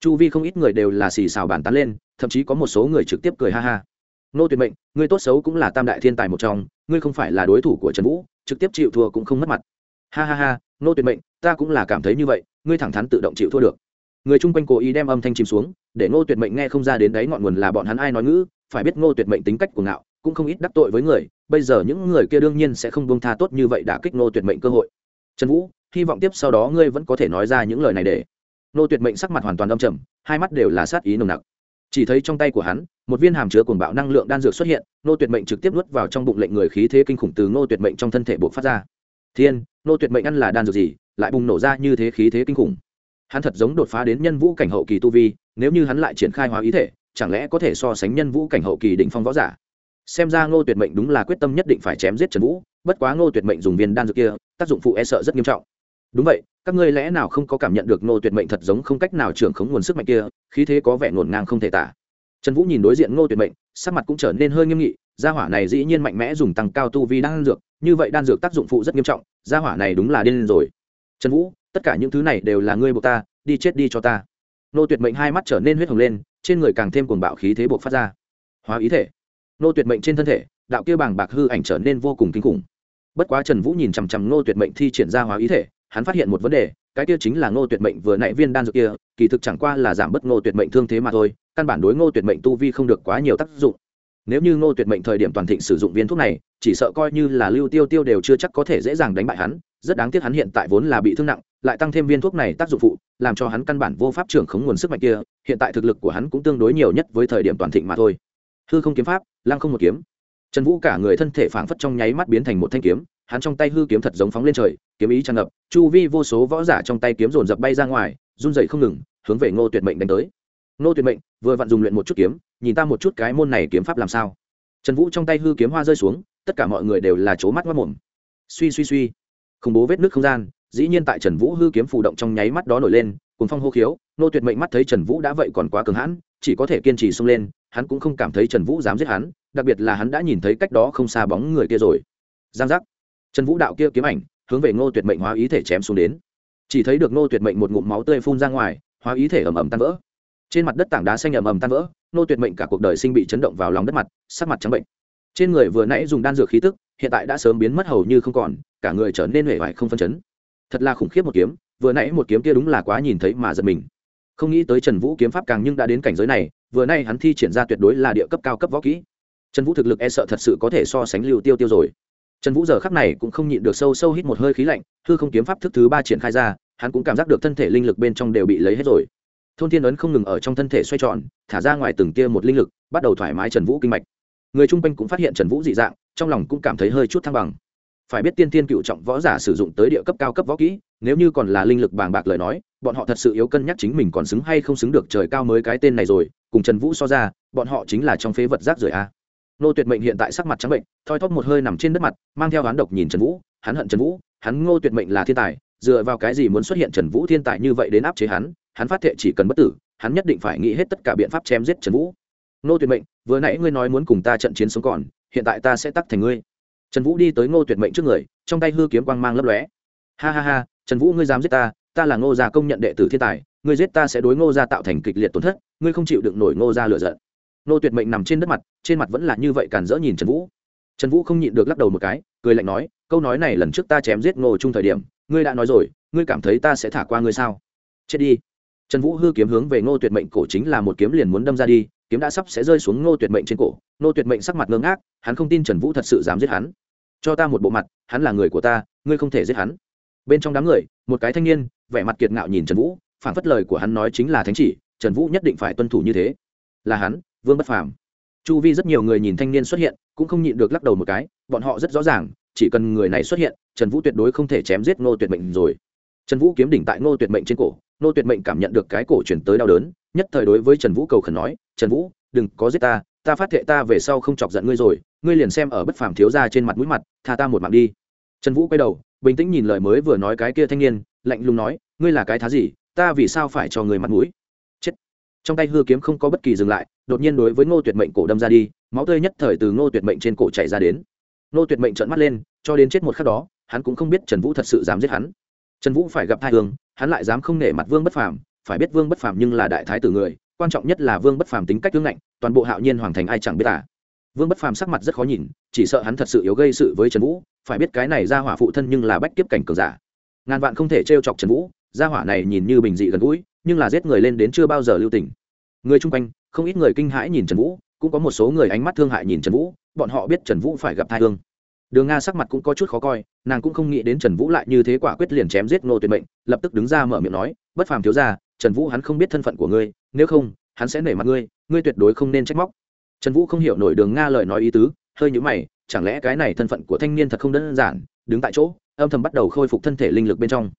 Chu vi không ít người đều là xì xào bàn tán lên, thậm chí có một số người trực tiếp cười ha ha. Nô tuyệt mệnh, ngươi tốt xấu cũng là tam đại thiên tài một trong, ngươi không phải là đối thủ của trần vũ, trực tiếp chịu thua cũng không mất mặt. Ha ha ha, Nô tuyệt mệnh, ta cũng là cảm thấy như vậy, ngươi thẳng thắn tự động chịu thua được. Người chung quanh cố ý đem âm thanh chìm xuống, để ngô tuyệt mệnh nghe không ra đến đấy ngọn nguồn là bọn hắn ai nói ngữ, phải biết ngô tuyệt mệnh tính cách của ngạo, cũng không ít đắc tội với người, bây giờ những người kia đương nhiên sẽ không buông tha tốt như vậy đã kích ngô tuyệt mệnh cơ hội. Trần vũ, hy vọng tiếp sau đó ngươi vẫn có thể nói ra những lời này để. Ngô tuyệt mệnh sắc mặt hoàn toàn âm trầm, hai mắt đều là sát ý nồng nặc chỉ thấy trong tay của hắn, một viên hàm chứa cuồng bạo năng lượng đan dược xuất hiện, ngô tuyệt mệnh trực tiếp nuốt vào trong bụng lệnh người khí thế kinh khủng từ ngô tuyệt mệnh trong thân thể buộc phát ra. Thiên, ngô tuyệt mệnh ăn là đan dược gì? Lại bùng nổ ra như thế khí thế kinh khủng. Hắn thật giống đột phá đến nhân vũ cảnh hậu kỳ tu vi, nếu như hắn lại triển khai hóa ý thể, chẳng lẽ có thể so sánh nhân vũ cảnh hậu kỳ đỉnh phong võ giả? Xem ra ngô tuyệt mệnh đúng là quyết tâm nhất định phải chém giết trần vũ, bất quá ngô tuyệt mệnh dùng viên đan dược kia, tác dụng phụ e sợ rất nghiêm trọng đúng vậy, các ngươi lẽ nào không có cảm nhận được ngô tuyệt mệnh thật giống không cách nào trưởng khống nguồn sức mạnh kia, khí thế có vẻ ngổn ngang không thể tả. Trần vũ nhìn đối diện ngô tuyệt mệnh, sắc mặt cũng trở nên hơi nghiêm nghị, gia hỏa này dĩ nhiên mạnh mẽ dùng tăng cao tu vi đan dược, như vậy đan dược tác dụng phụ rất nghiêm trọng, gia hỏa này đúng là điên rồi. Trần vũ, tất cả những thứ này đều là ngươi buộc ta, đi chết đi cho ta. Nô tuyệt mệnh hai mắt trở nên huyết hồng lên, trên người càng thêm cuồng bạo khí thế buộc phát ra. Hóa ý thể. Nô tuyệt mệnh trên thân thể, đạo kia bàng bạc hư ảnh trở nên vô cùng kinh khủng. Bất quá trần vũ nhìn chằm chằm nô tuyệt mệnh thi triển ra hóa ý thể hắn phát hiện một vấn đề, cái kia chính là ngô tuyệt mệnh vừa nãy viên đan dược kia, kỳ thực chẳng qua là giảm bớt ngô tuyệt mệnh thương thế mà thôi, căn bản đối ngô tuyệt mệnh tu vi không được quá nhiều tác dụng. Nếu như ngô tuyệt mệnh thời điểm toàn thịnh sử dụng viên thuốc này, chỉ sợ coi như là lưu tiêu tiêu đều chưa chắc có thể dễ dàng đánh bại hắn, rất đáng tiếc hắn hiện tại vốn là bị thương nặng, lại tăng thêm viên thuốc này tác dụng phụ, làm cho hắn căn bản vô pháp trưởng khống nguồn sức mạnh kia, hiện tại thực lực của hắn cũng tương đối nhiều nhất với thời điểm toàn thịnh mà thôi. Hư không kiếm pháp, lăng không một kiếm. Trần vũ cả người thân thể phảng phất trong nháy mắt biến thành một thanh kiếm hắn trong tay hư kiếm thật giống phóng lên trời, kiếm ý tràn ngập, chu vi vô số võ giả trong tay kiếm dồn dập bay ra ngoài, run dậy không ngừng, hướng về ngô tuyệt mệnh đánh tới. Ngô tuyệt mệnh, vừa vặn dùng luyện một chút kiếm, nhìn ta một chút cái môn này kiếm pháp làm sao. Trần vũ trong tay hư kiếm hoa rơi xuống, tất cả mọi người đều là c mắt mất mồm. Suy suy suy. Khủng bố vết nước không gian, dĩ nhiên tại trần vũ hư kiếm phụ động trong nháy mắt đó nổi lên cùng phong hô khiếu nô tuyệt mệnh mắt thấy trần vũ đã vậy còn quá cường hãn, chỉ có thể kiên trì xông lên, hắn cũng không cảm thấy trần vũ dám giết hắn, đặc biệt là hắn đã nhìn thấy cách đó không xa bóng người kia rồi. Giang giác trần vũ đạo kia kiếm ảnh, hướng về ngô tuyệt mệnh hóa ý thể chém xuống đến. Chỉ thấy được ngô tuyệt mệnh một ngụm máu tươi phun ra ngoài, hóa ý thể ầm ầm tan vỡ. Trên mặt đất tảng đá xanh ầm ầm tan vỡ, ngô tuyệt mệnh cả cuộc đời sinh bị chấn động vào lòng đất mặt, sắc mặt trắng bệnh. Trên người vừa nãy dùng đan dược khí tức, hiện tại đã sớm biến mất hầu như không còn, cả người trở nên huệ vải không phân chấn. Thật là khủng khiếp một kiếm, vừa nãy một kiếm kia đúng là quá nhìn thấy mà giật mình. Không nghĩ tới trần vũ kiếm pháp càng nhưng đã đến cảnh giới này, vừa nay hắn thi triển ra tuyệt đối là địa cấp cao cấp võ kỹ. Trần vũ thực lực e sợ thật sự có thể so sánh lưu tiêu tiêu rồi trần vũ giờ khắc này cũng không nhịn được sâu sâu hít một hơi khí lạnh, hư không kiếm pháp thức thứ ba triển khai ra, hắn cũng cảm giác được thân thể linh lực bên trong đều bị lấy hết rồi. Thôn thiên ấn không ngừng ở trong thân thể xoay tròn, thả ra ngoài từng tia một linh lực, bắt đầu thoải mái trần vũ kinh mạch. Người chung quanh cũng phát hiện trần vũ dị dạng, trong lòng cũng cảm thấy hơi chút thăng bằng. Phải biết tiên tiên cựu trọng võ giả sử dụng tới địa cấp cao cấp võ kỹ, nếu như còn là linh lực bàng bạc lời nói, bọn họ thật sự yếu cân nhắc chính mình còn xứng hay không xứng được trời cao mới cái tên này rồi, cùng trần vũ so ra, bọn họ chính là trong phế vật rác rưởi a nô tuyệt mệnh hiện tại sắc mặt trắng bệnh, thoi thóp một hơi nằm trên đất mặt, mang theo hán độc nhìn trần vũ, hắn hận trần vũ, hắn ngô tuyệt mệnh là thiên tài, dựa vào cái gì muốn xuất hiện trần vũ thiên tài như vậy đến áp chế hắn hắn phát thệ chỉ cần bất tử, hắn nhất định phải nghĩ hết tất cả biện pháp chém giết trần vũ. Nô tuyệt mệnh, vừa nãy ngươi nói muốn cùng ta trận chiến sống còn, hiện tại ta sẽ tắc thành ngươi. Trần vũ đi tới ngô tuyệt mệnh trước người, trong tay hư kiếm quang mang lấp lóe. Ha ha ha, trần vũ ngươi dám giết ta ta là ngô gia công nhận đệ tử thiên tài, ngươi giết ta sẽ đối ngô gia tạo thành kịch liệt tổn thất, ngươi không chịu đựng nổi ngô gia lựa giận. Nô tuyệt mệnh nằm trên đất mặt, trên mặt vẫn là như vậy càn rỡ nhìn trần vũ. Trần vũ không nhịn được lắc đầu một cái, cười lạnh nói, câu nói này lần trước ta chém giết ngô chung thời điểm, ngươi đã nói rồi, ngươi cảm thấy ta sẽ thả qua ngươi sao? Chết đi. Trần vũ hư kiếm hướng về ngô tuyệt mệnh cổ chính là một kiếm liền muốn đâm ra đi, kiếm đã sắp sẽ rơi xuống ngô tuyệt mệnh trên cổ. Ngô tuyệt mệnh sắc mặt ngơ ngác, hắn không tin trần vũ thật sự dám giết hắn. Cho ta một bộ mặt, hắn là người của ta, ngươi không thể giết hắn. Bên trong đám người, một cái thanh niên, vẻ mặt kiệt ngạo nhìn trần vũ phản phất lời của hắn nói chính là thánh chỉ, trần vũ nhất định phải tuân thủ như thế. Là hắn vương bất phàm. Chu vi rất nhiều người nhìn thanh niên xuất hiện, cũng không nhịn được lắc đầu một cái, bọn họ rất rõ ràng, chỉ cần người này xuất hiện, trần vũ tuyệt đối không thể chém giết ngô tuyệt mệnh rồi. Trần vũ kiếm đỉnh tại ngô tuyệt mệnh trên cổ, ngô tuyệt mệnh cảm nhận được cái cổ chuyển tới đau đớn, nhất thời đối với trần vũ cầu khẩn nói, trần vũ, đừng có giết ta ta phát thệ ta về sau không chọc giận ngươi rồi, ngươi liền xem ở bất phàm thiếu ra trên mặt mũi mặt, tha ta một mạng đi. Trần vũ quay đầu, bình tĩnh nhìn lời mới vừa nói cái kia thanh niên, lạnh lùng nói, ngươi là cái thá gì, ta vì sao phải cho người mặt mũi? Trong tay hư kiếm không có bất kỳ dừng lại, đột nhiên đối với ngô tuyệt mệnh cổ đâm ra đi, máu tươi nhất thời từ ngô tuyệt mệnh trên cổ chạy ra đến. Ngô tuyệt mệnh trợn mắt lên, cho đến chết một khắc đó, hắn cũng không biết trần vũ thật sự dám giết hắn. Trần vũ phải gặp hai hương, hắn lại dám không nể mặt vương bất phàm, phải biết vương bất phàm nhưng là đại thái tử người, quan trọng nhất là vương bất phàm tính cách tương ngạnh toàn bộ hạo nhiên hoàng thành ai chẳng biết à. Vương bất phàm sắc mặt rất khó nhìn, chỉ sợ hắn thật sự yếu gây sự với trần vũ, phải biết cái này ra hỏa phụ thân nhưng là bách kiếp cảnh cường giả. Ngàn vạn không thể t chọc trần vũ gia hỏa này nhìn như bình dị gần gũi, nhưng là giết người lên đến chưa bao giờ lưu tình. Người chung quanh, không ít người kinh hãi nhìn trần vũ, cũng có một số người ánh mắt thương hại nhìn trần vũ, bọn họ biết trần vũ phải gặp thai thương đường nga sắc mặt cũng có chút khó coi, nàng cũng không nghĩ đến trần vũ lại như thế quả quyết liền chém giết nô tuyệt mệnh, lập tức đứng ra mở miệng nói, bất phàm thiếu ra trần vũ hắn không biết thân phận của ngươi, nếu không, hắn sẽ nể mặt ngươi ngươi tuyệt đối không nên trách móc. Trần vũ không hiểu nổi đường nga lời nói ý tứ, hơi nhữ mày, chẳng lẽ cái này thân phận của thanh niên thật không đơn giản? Đứng tại chỗ, âm thầm bắt đầu khôi phục thân thể linh lực bên trong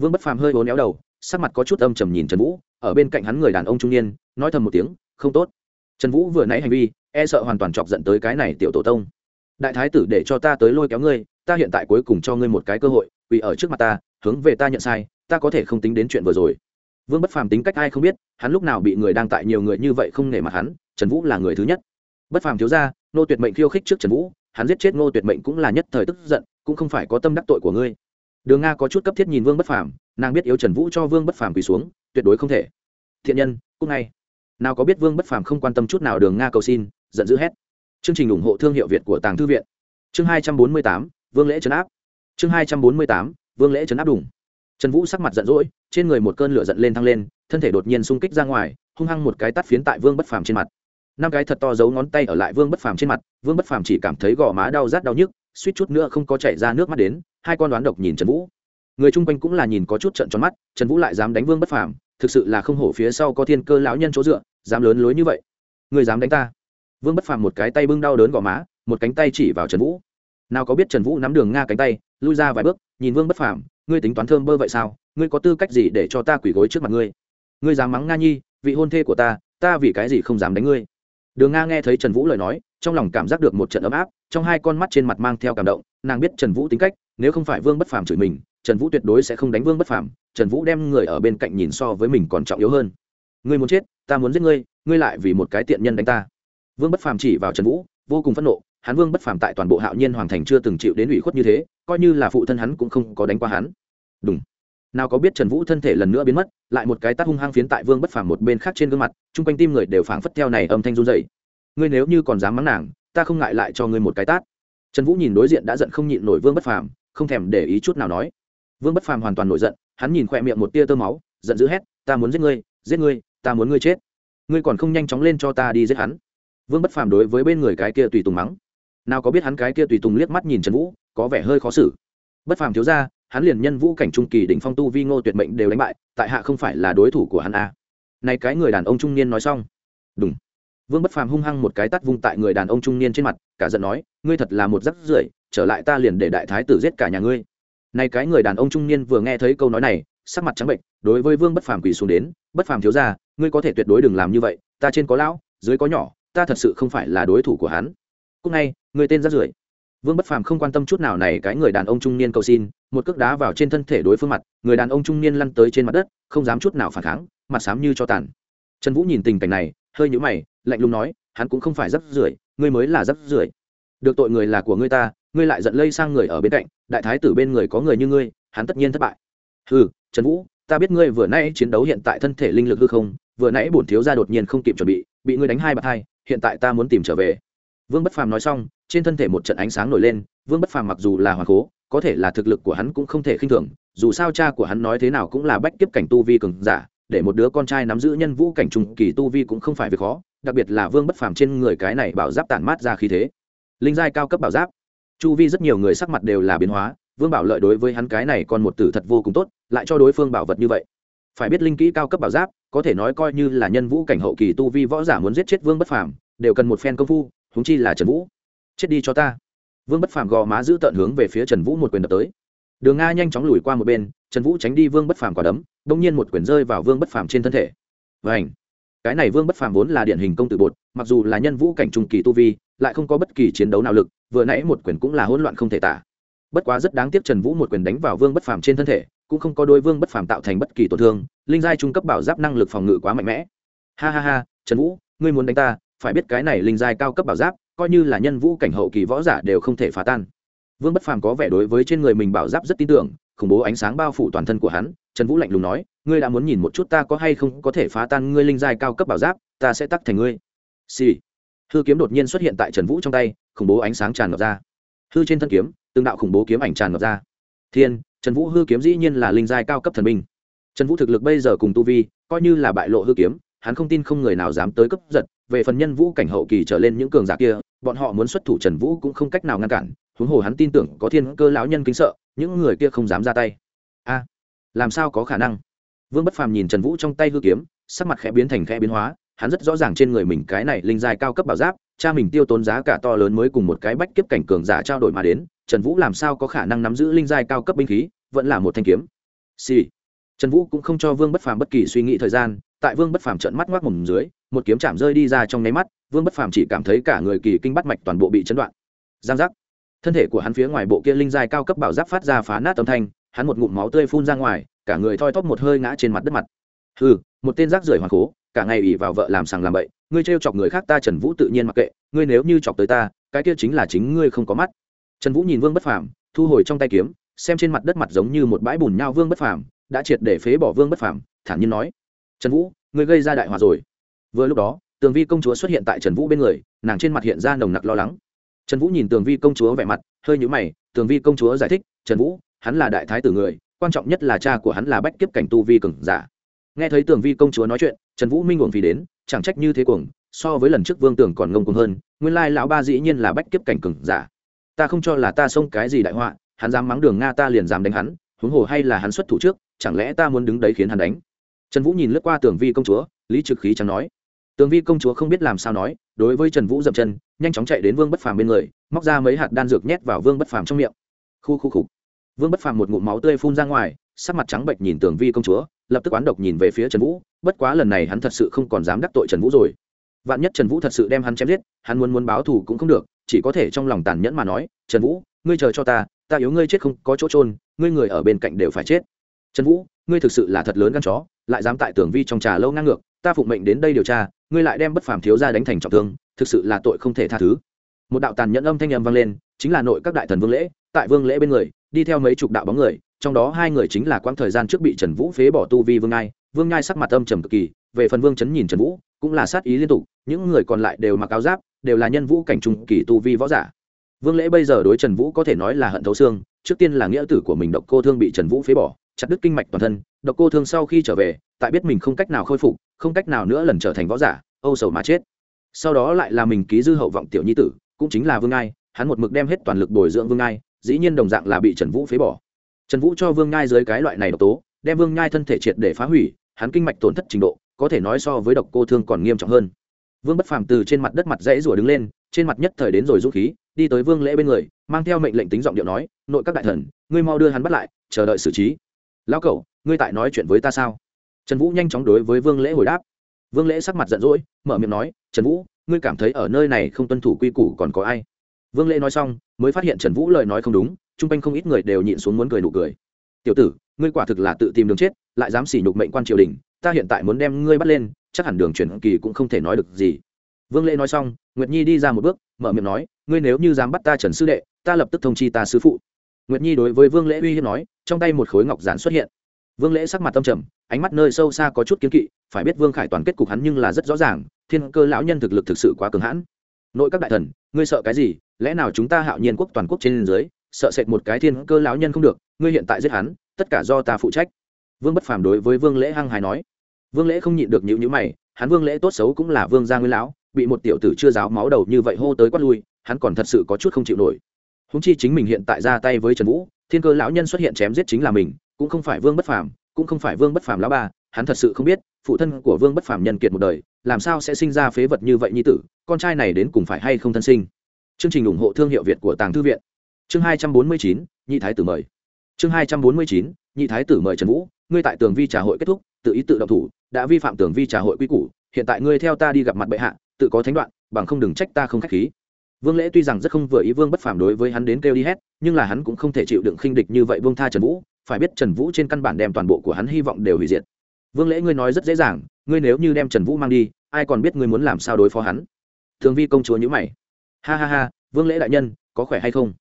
vương bất phàm hơi hố néo đầu, sắc mặt có chút âm trầm nhìn trần vũ, ở bên cạnh hắn người đàn ông trung niên, nói thầm một tiếng, không tốt. Trần vũ vừa nãy hành vi e sợ hoàn toàn chọc giận tới cái này tiểu tổ tông. Đại thái tử để cho ta tới lôi kéo ngươi, ta hiện tại cuối cùng cho ngươi một cái cơ hội vì ở trước mặt ta, hướng về ta nhận sai, ta có thể không tính đến chuyện vừa rồi. Vương bất phàm tính cách ai không biết, hắn lúc nào bị người đang tại nhiều người như vậy không nể mặt hắn, trần vũ là người thứ nhất. Bất phàm thiếu ra nô tuyệt mệnh khiêu khích trước trần vũ, hắn giết chết ngô tuyệt mệnh cũng là nhất thời tức giận, cũng không phải có tâm đắc tội của ngươi đường nga có chút cấp thiết nhìn vương bất phàm, nàng biết yếu trần vũ cho vương bất phàm quỳ xuống, tuyệt đối không thể. Thiện nhân, cũng ngay. Nào có biết vương bất phàm không quan tâm chút nào đường nga cầu xin, giận dữ hét. Chương trình ủng hộ thương hiệu việt của tàng thư viện. Chương hai trăm bốn mươi tám, vương lễ trấn áp. Chương hai trăm bốn mươi tám, vương lễ trấn áp đủng trần vũ sắc mặt giận dỗi, trên người một cơn lửa giận lên thăng lên, thân thể đột nhiên xung kích ra ngoài, hung hăng một cái tắt phiến tại vương bất phàm trên mặt. Năm cái thật to giấu ngón tay ở lại vương bất phàm trên mặt, vương bất phàm chỉ cảm thấy gò má đau rát đau nhức suýt chút nữa không có chảy ra nước mắt đến, hai con đoán độc nhìn trần vũ. Người chung quanh cũng là nhìn có chút trận tròn mắt, trần vũ lại dám đánh vương bất phàm, thực sự là không hổ phía sau có thiên cơ lão nhân chỗ dựa, dám lớn lối như vậy. Người dám đánh ta. Vương bất phàm một cái tay bưng đau đớn gò má, một cánh tay chỉ vào trần vũ. Nào có biết trần vũ nắm đường nga cánh tay, lui ra vài bước, nhìn vương bất phàm, ngươi tính toán thơm bơ vậy sao? Ngươi có tư cách gì để cho ta quỳ gối trước mặt ngươi? Ngươi dám mắng nga nhi, vị hôn thê của ta ta vì cái gì không dám đánh ngươi? Đường nga nghe thấy trần vũ lời nói, trong lòng cảm giác được một trận ấm áp trong hai con mắt trên mặt mang theo cảm động, nàng biết trần vũ tính cách, nếu không phải vương bất phàm chửi mình, trần vũ tuyệt đối sẽ không đánh vương bất phàm, trần vũ đem người ở bên cạnh nhìn so với mình còn trọng yếu hơn. Ngươi muốn chết, ta muốn giết ngươi ngươi lại vì một cái tiện nhân đánh ta. Vương bất phàm chỉ vào trần vũ, vô cùng phẫn nộ, hắn vương bất phàm tại toàn bộ hạo nhiên hoàng thành chưa từng chịu đến ủy khuất như thế, coi như là phụ thân hắn cũng không có đánh qua hắn. Đúng nào có biết trần vũ thân thể lần nữa biến mất, lại một cái tát hung hăng phiến tại vương bất phàm một bên khác trên gương mặt, chung quanh tim người đều phảng phất theo này âm thanh run dậy ngươi nếu như còn dám mắng nàng ta không ngại lại cho ngươi một cái tát. Trần vũ nhìn đối diện đã giận không nhịn nổi vương bất phàm, không thèm để ý chút nào nói. Vương bất phàm hoàn toàn nổi giận, hắn nhìn khoe miệng một tia tơ máu, giận dữ hét, ta muốn giết ngươi giết ngươi, ta muốn ngươi chết. Ngươi còn không nhanh chóng lên cho ta đi giết hắn. Vương bất phàm đối với bên người cái kia tùy tùng mắng. Nào có biết hắn cái kia tùy tùng liếc mắt nhìn trần vũ, có vẻ hơi khó xử. Bất phàm thiếu ra hắn liền nhân vũ cảnh trung kỳ đỉnh phong tu vi ngô tuyệt mệnh đều đánh bại, tại hạ không phải là đối thủ của hắn a à. này cái người đàn ông trung niên nói xong. Đúng vương bất phàm hung hăng một cái tắt vung tại người đàn ông trung niên trên mặt, cả giận nói, ngươi thật là một rắc rưởi, trở lại ta liền để đại thái tử giết cả nhà ngươi. Nay cái người đàn ông trung niên vừa nghe thấy câu nói này, sắc mặt trắng bệnh, đối với vương bất phàm quỳ xuống đến, bất phàm thiếu ra ngươi có thể tuyệt đối đừng làm như vậy, ta trên có lão, dưới có nhỏ, ta thật sự không phải là đối thủ của hắn. Cúc ngay, người tên rắc rưởi. Vương bất phàm không quan tâm chút nào này cái người đàn ông trung niên cầu xin, một cước đá vào trên thân thể đối phương mặt, người đàn ông trung niên lăn tới trên mặt đất, không dám chút nào phản kháng, mặt xám như cho tàn. Trần vũ nhìn tình cảnh này, hơi nhũ mày lạnh lùng nói, hắn cũng không phải rắc rưởi, ngươi mới là rắc rưởi. Được tội người là của ngươi ta, ngươi lại giận lây sang người ở bên cạnh, đại thái tử bên người có người như ngươi, hắn tất nhiên thất bại. Ừ trần vũ, ta biết ngươi vừa nãy chiến đấu hiện tại thân thể linh lực hư không, vừa nãy bổn thiếu ra đột nhiên không kịp chuẩn bị bị ngươi đánh hai bạt hai, hiện tại ta muốn tìm trở về. Vương bất phàm nói xong, trên thân thể một trận ánh sáng nổi lên, vương bất phàm mặc dù là hoàng cố, có thể là thực lực của hắn cũng không thể khinh thường, dù sao cha của hắn nói thế nào cũng là bách kiếp cảnh tu vi cường giả, để một đứa con trai nắm giữ nhân vũ cảnh trùng kỳ tu vi cũng không phải việc khó đặc biệt là vương bất phàm trên người cái này bảo giáp tản mát ra khí thế. Linh giai cao cấp bảo giáp. Chu vi rất nhiều người sắc mặt đều là biến hóa, vương bảo lợi đối với hắn cái này còn một tử thật vô cùng tốt, lại cho đối phương bảo vật như vậy. Phải biết linh kỹ cao cấp bảo giáp, có thể nói coi như là nhân vũ cảnh hậu kỳ tu vi võ giả muốn giết chết vương bất phàm, đều cần một phen công phu húng chi là trần vũ. Chết đi cho ta. Vương bất phàm gò má giữ tận hướng về phía trần vũ một quyền đập tới. Đường nga nhanh chóng lùi qua một bên, trần vũ tránh đi vương bất phàm quả đấm đ ỗ n g nhiên một quyền rơi vào vương bất phàm trên thân thể. Và ảnh cái này vương bất phàm vốn là điển hình công tử bột, mặc dù là nhân vũ cảnh trung kỳ tu vi, lại không có bất kỳ chiến đấu nào lực, vừa nãy một quyền cũng là hỗn loạn không thể tả. Bất quá rất đáng tiếc trần vũ một quyền đánh vào vương bất phàm trên thân thể, cũng không có đôi vương bất phàm tạo thành bất kỳ tổn thương, linh giai trung cấp bảo giáp năng lực phòng ngự quá mạnh mẽ. Ha ha ha, trần vũ, ngươi muốn đánh ta, phải biết cái này linh giai cao cấp bảo giáp, coi như là nhân vũ cảnh hậu kỳ võ giả đều không thể phá tan. Vương bất phàm có vẻ đối với trên người mình bảo giáp rất tin tưởng, khủng bố ánh sáng bao phủ toàn thân của hắn trần vũ lạnh lùng nói, ngươi đã muốn nhìn một chút ta có hay không có thể phá tan ngươi linh giai cao cấp bảo giáp, ta sẽ tắc thành ngươi. Xì、sì. hư kiếm đột nhiên xuất hiện tại trần vũ trong tay, khủng bố ánh sáng tràn ngập ra. Hư trên thân kiếm, từng đạo khủng bố kiếm ảnh tràn ngập ra. Thiên, trần vũ hư kiếm dĩ nhiên là linh giai cao cấp thần binh. Trần vũ thực lực bây giờ cùng tu vi, coi như là bại lộ hư kiếm, hắn không tin không người nào dám tới cấp giật. Về phần nhân vũ cảnh hậu kỳ trở lên những cường giả kia, bọn họ muốn xuất thủ trần vũ cũng không cách nào ngăn cản. Huống hồ hắn tin tưởng có thiên cơ lão nhân kính sợ, những người kia không dám ra tay. A làm sao có khả năng? Vương bất phàm nhìn trần vũ trong tay hư kiếm, sắc mặt khẽ biến thành khẽ biến hóa, hắn rất rõ ràng trên người mình cái này linh dài cao cấp bảo giáp, cha mình tiêu tốn giá cả to lớn mới cùng một cái bách kiếp cảnh cường giả trao đổi mà đến, trần vũ làm sao có khả năng nắm giữ linh dài cao cấp binh khí, vẫn là một thanh kiếm. Xì、sì. trần vũ cũng không cho vương bất phàm bất kỳ suy nghĩ thời gian, tại vương bất phàm trận mắt ngoác mồm dưới, một kiếm chạm rơi đi ra trong nháy mắt, vương bất phàm chỉ cảm thấy cả người kỳ kinh bắt mạch toàn bộ bị chấn đoạn. Giang giác. Thân thể của hắn phía ngoài bộ kia linh dài cao cấp bảo giáp phát ra phá nát âm thanh hắn một ngụm máu tươi phun ra ngoài, cả người thoi thóp một hơi ngã trên mặt đất mặt. Ừ một tên rác rưởi hoàng cố, cả ngày ỉ vào vợ làm sàng làm bậy, ngươi trêu chọc người khác ta trần vũ tự nhiên mặc kệ, ngươi nếu như chọc tới ta, cái kia chính là chính ngươi không có mắt. Trần vũ nhìn vương bất phàm, thu hồi trong tay kiếm, xem trên mặt đất mặt giống như một bãi bùn nhau vương bất phàm, đã triệt để phế bỏ vương bất phàm, thản nhiên nói, trần vũ, ngươi gây ra đại hòa rồi. Vừa lúc đó, tường vi công chúa xuất hiện tại trần vũ bên người, nàng trên mặt hiện ra nồng nặc lo lắng. Trần vũ nhìn tường vi công chúa vẻ mặt, hơi nhũ mày, tường vi công chúa giải thích, trần vũ hắn là đại thái tử người, quan trọng nhất là cha của hắn là bách kiếp cảnh tu vi cường giả. Nghe thấy tường vi công chúa nói chuyện, trần vũ minh uổng vì đến, chẳng trách như thế cuồng, so với lần trước vương tưởng còn ngông cuồng hơn, nguyên lai lão ba dĩ nhiên là bách kiếp cảnh cường giả. Ta không cho là ta xông cái gì đại họa, hắn dám mắng đường nga ta liền dám đánh hắn, huống hồ hay là hắn xuất thủ trước, chẳng lẽ ta muốn đứng đấy khiến hắn đánh? Trần vũ nhìn lướt qua tường vi công chúa, lý trực khí chẳng nói. Tường vi công chúa không biết làm sao nói, đối với trần vũ dậm chân, nhanh chóng chạy đến vương bất phàm bên người, móc ra mấy hạt đan dược nhét vào vương bất phàm trong miệng. Khu khu khục vương bất phàm một ngụm máu tươi phun ra ngoài, sắc mặt trắng bệch nhìn tường vi công chúa, lập tức oán độc nhìn về phía trần vũ, bất quá lần này hắn thật sự không còn dám đắc tội trần vũ rồi. Vạn nhất trần vũ thật sự đem hắn chém giết, hắn muốn muốn báo thù cũng không được, chỉ có thể trong lòng tàn nhẫn mà nói, trần vũ, ngươi chờ cho ta ta yếu ngươi chết không có chỗ trôn ngươi người ở bên cạnh đều phải chết. Trần vũ, ngươi thực sự là thật lớn gan chó, lại dám tại tường vi trong trà lâu ngang ngược, ta phụng mệnh đến đây điều tra, ngươi lại đem bất phàm thiếu ra đánh thành trọng thương, thực sự là tội không thể tha thứ một đạo tàn nhẫn âm thanh âm vang lên, chính là nội các đại thần vương lễ, tại vương lễ bên người, đi theo mấy chục đạo bóng người, trong đó hai người chính là quãng thời gian trước bị trần vũ phế bỏ tu vi vương ngai vương ngai sắc mặt âm trầm cực kỳ, về phần vương chấn nhìn trần vũ, cũng là sát ý liên tục, những người còn lại đều mặc áo giáp, đều là nhân vũ cảnh trung kỳ tu vi võ giả. Vương lễ bây giờ đối trần vũ có thể nói là hận thấu xương, trước tiên là nghĩa tử của mình độc cô thương bị trần vũ phế bỏ, chặt đứt kinh mạch toàn thân, độc cô thương sau khi trở về, tại biết mình không cách nào khôi phục, không cách nào nữa lần trở thành võ giả, âu sầu mà chết. Sau đó lại là mình ký dư hậu vọng tiểu nhi tử cũng chính là vương ngai, hắn một mực đem hết toàn lực bồi dưỡng vương ngai, dĩ nhiên đồng dạng là bị trần vũ phế bỏ. Trần vũ cho vương ngai dưới cái loại này độc tố, đem vương ngai thân thể triệt để phá hủy, hắn kinh mạch tổn thất trình độ, có thể nói so với độc cô thương còn nghiêm trọng hơn. Vương bất phàm từ trên mặt đất mặt dãy rủa đứng lên, trên mặt nhất thời đến rồi dũng khí, đi tới vương lễ bên người, mang theo mệnh lệnh tính giọng điệu nói, nội các đại thần, ngươi mau đưa hắn bắt lại, chờ đợi xử trí. Lão cẩu, ngươi tại nói chuyện với ta sao? Trần vũ nhanh chóng đối với vương lễ hồi đáp. Vương lễ sắc mặt giận dỗi, mở miệng nói, trần vũ ngươi cảm thấy ở nơi này không tuân thủ quy củ còn có ai? Vương lễ nói xong, mới phát hiện trần vũ lời nói không đúng, chung quanh không ít người đều nhịn xuống muốn cười nụ cười. Tiểu tử, ngươi quả thực là tự tìm đường chết, lại dám sỉ nhục mệnh quan triều đình, ta hiện tại muốn đem ngươi bắt lên, chắc hẳn đường chuyển kỳ cũng không thể nói được gì. Vương lễ nói xong, nguyệt nhi đi ra một bước, mở miệng nói, ngươi nếu như dám bắt ta trần sư đệ, ta lập tức thông chi ta sư phụ. Nguyệt nhi đối với vương lễ uy hiếp nói, trong tay một khối ngọc giản xuất hiện. Vương lễ sắc mặt tâm trầm, ánh mắt nơi sâu xa có chút kiến kỵ, phải biết vương khải toàn kết cục hắn nhưng là rất rõ ràng thiên cơ lão nhân thực lực thực sự quá cường hãn. Nội các đại thần, ngươi sợ cái gì? Lẽ nào chúng ta hạo nhiên quốc toàn quốc trên dưới, sợ sệt một cái thiên cơ lão nhân không được, ngươi hiện tại giết hắn, tất cả do ta phụ trách. Vương bất phàm đối với vương lễ hăng hài nói. Vương lễ không nhịn được nhịu nhữ mày, hắn vương lễ tốt xấu cũng là vương gia nguyên lão, bị một tiểu tử chưa giáo máu đầu như vậy hô tới quát lui, hắn còn thật sự có chút không chịu nổi. Húng chi chính mình hiện tại ra tay với trần vũ, thiên cơ lão nhân xuất hiện chém giết chính là mình, cũng không phải vương bất phàm, cũng không phải vương bất phàm lão ba hắn thật sự không biết, phụ thân của vương bất phàm nhân kiệt một đời làm sao sẽ sinh ra phế vật như vậy như tử, con trai này đến cùng phải hay không thân sinh? Chương trình ủng hộ thương hiệu việt của tàng thư viện. Chương hai trăm bốn mươi chín, nhị thái tử mời. Chương hai trăm bốn mươi chín, nhị thái tử mời trần vũ, ngươi tại tường vi trà hội kết thúc, tự ý tự động thủ, đã vi phạm tường vi trà hội quy củ, hiện tại ngươi theo ta đi gặp mặt bệ hạ, tự có thánh đoạn, bằng không đừng trách ta không k h á c h khí. Vương lễ tuy rằng rất không vừa ý vương bất phàm đối với hắn đến kêu đi hết, nhưng là hắn cũng không thể chịu đựng khinh địch như vậy vương tha trần vũ, phải biết trần vũ trên căn bản đem toàn bộ của hắn hy vọng đều hủy diệt. Vương lễ ngươi nói rất dễ dàng ngươi nếu như đem trần vũ mang đi, ai còn biết ngươi muốn làm sao đối phó hắn? Thường vi công chúa nhữ mày. Ha ha ha, vương lễ đại nhân, có khỏe hay không?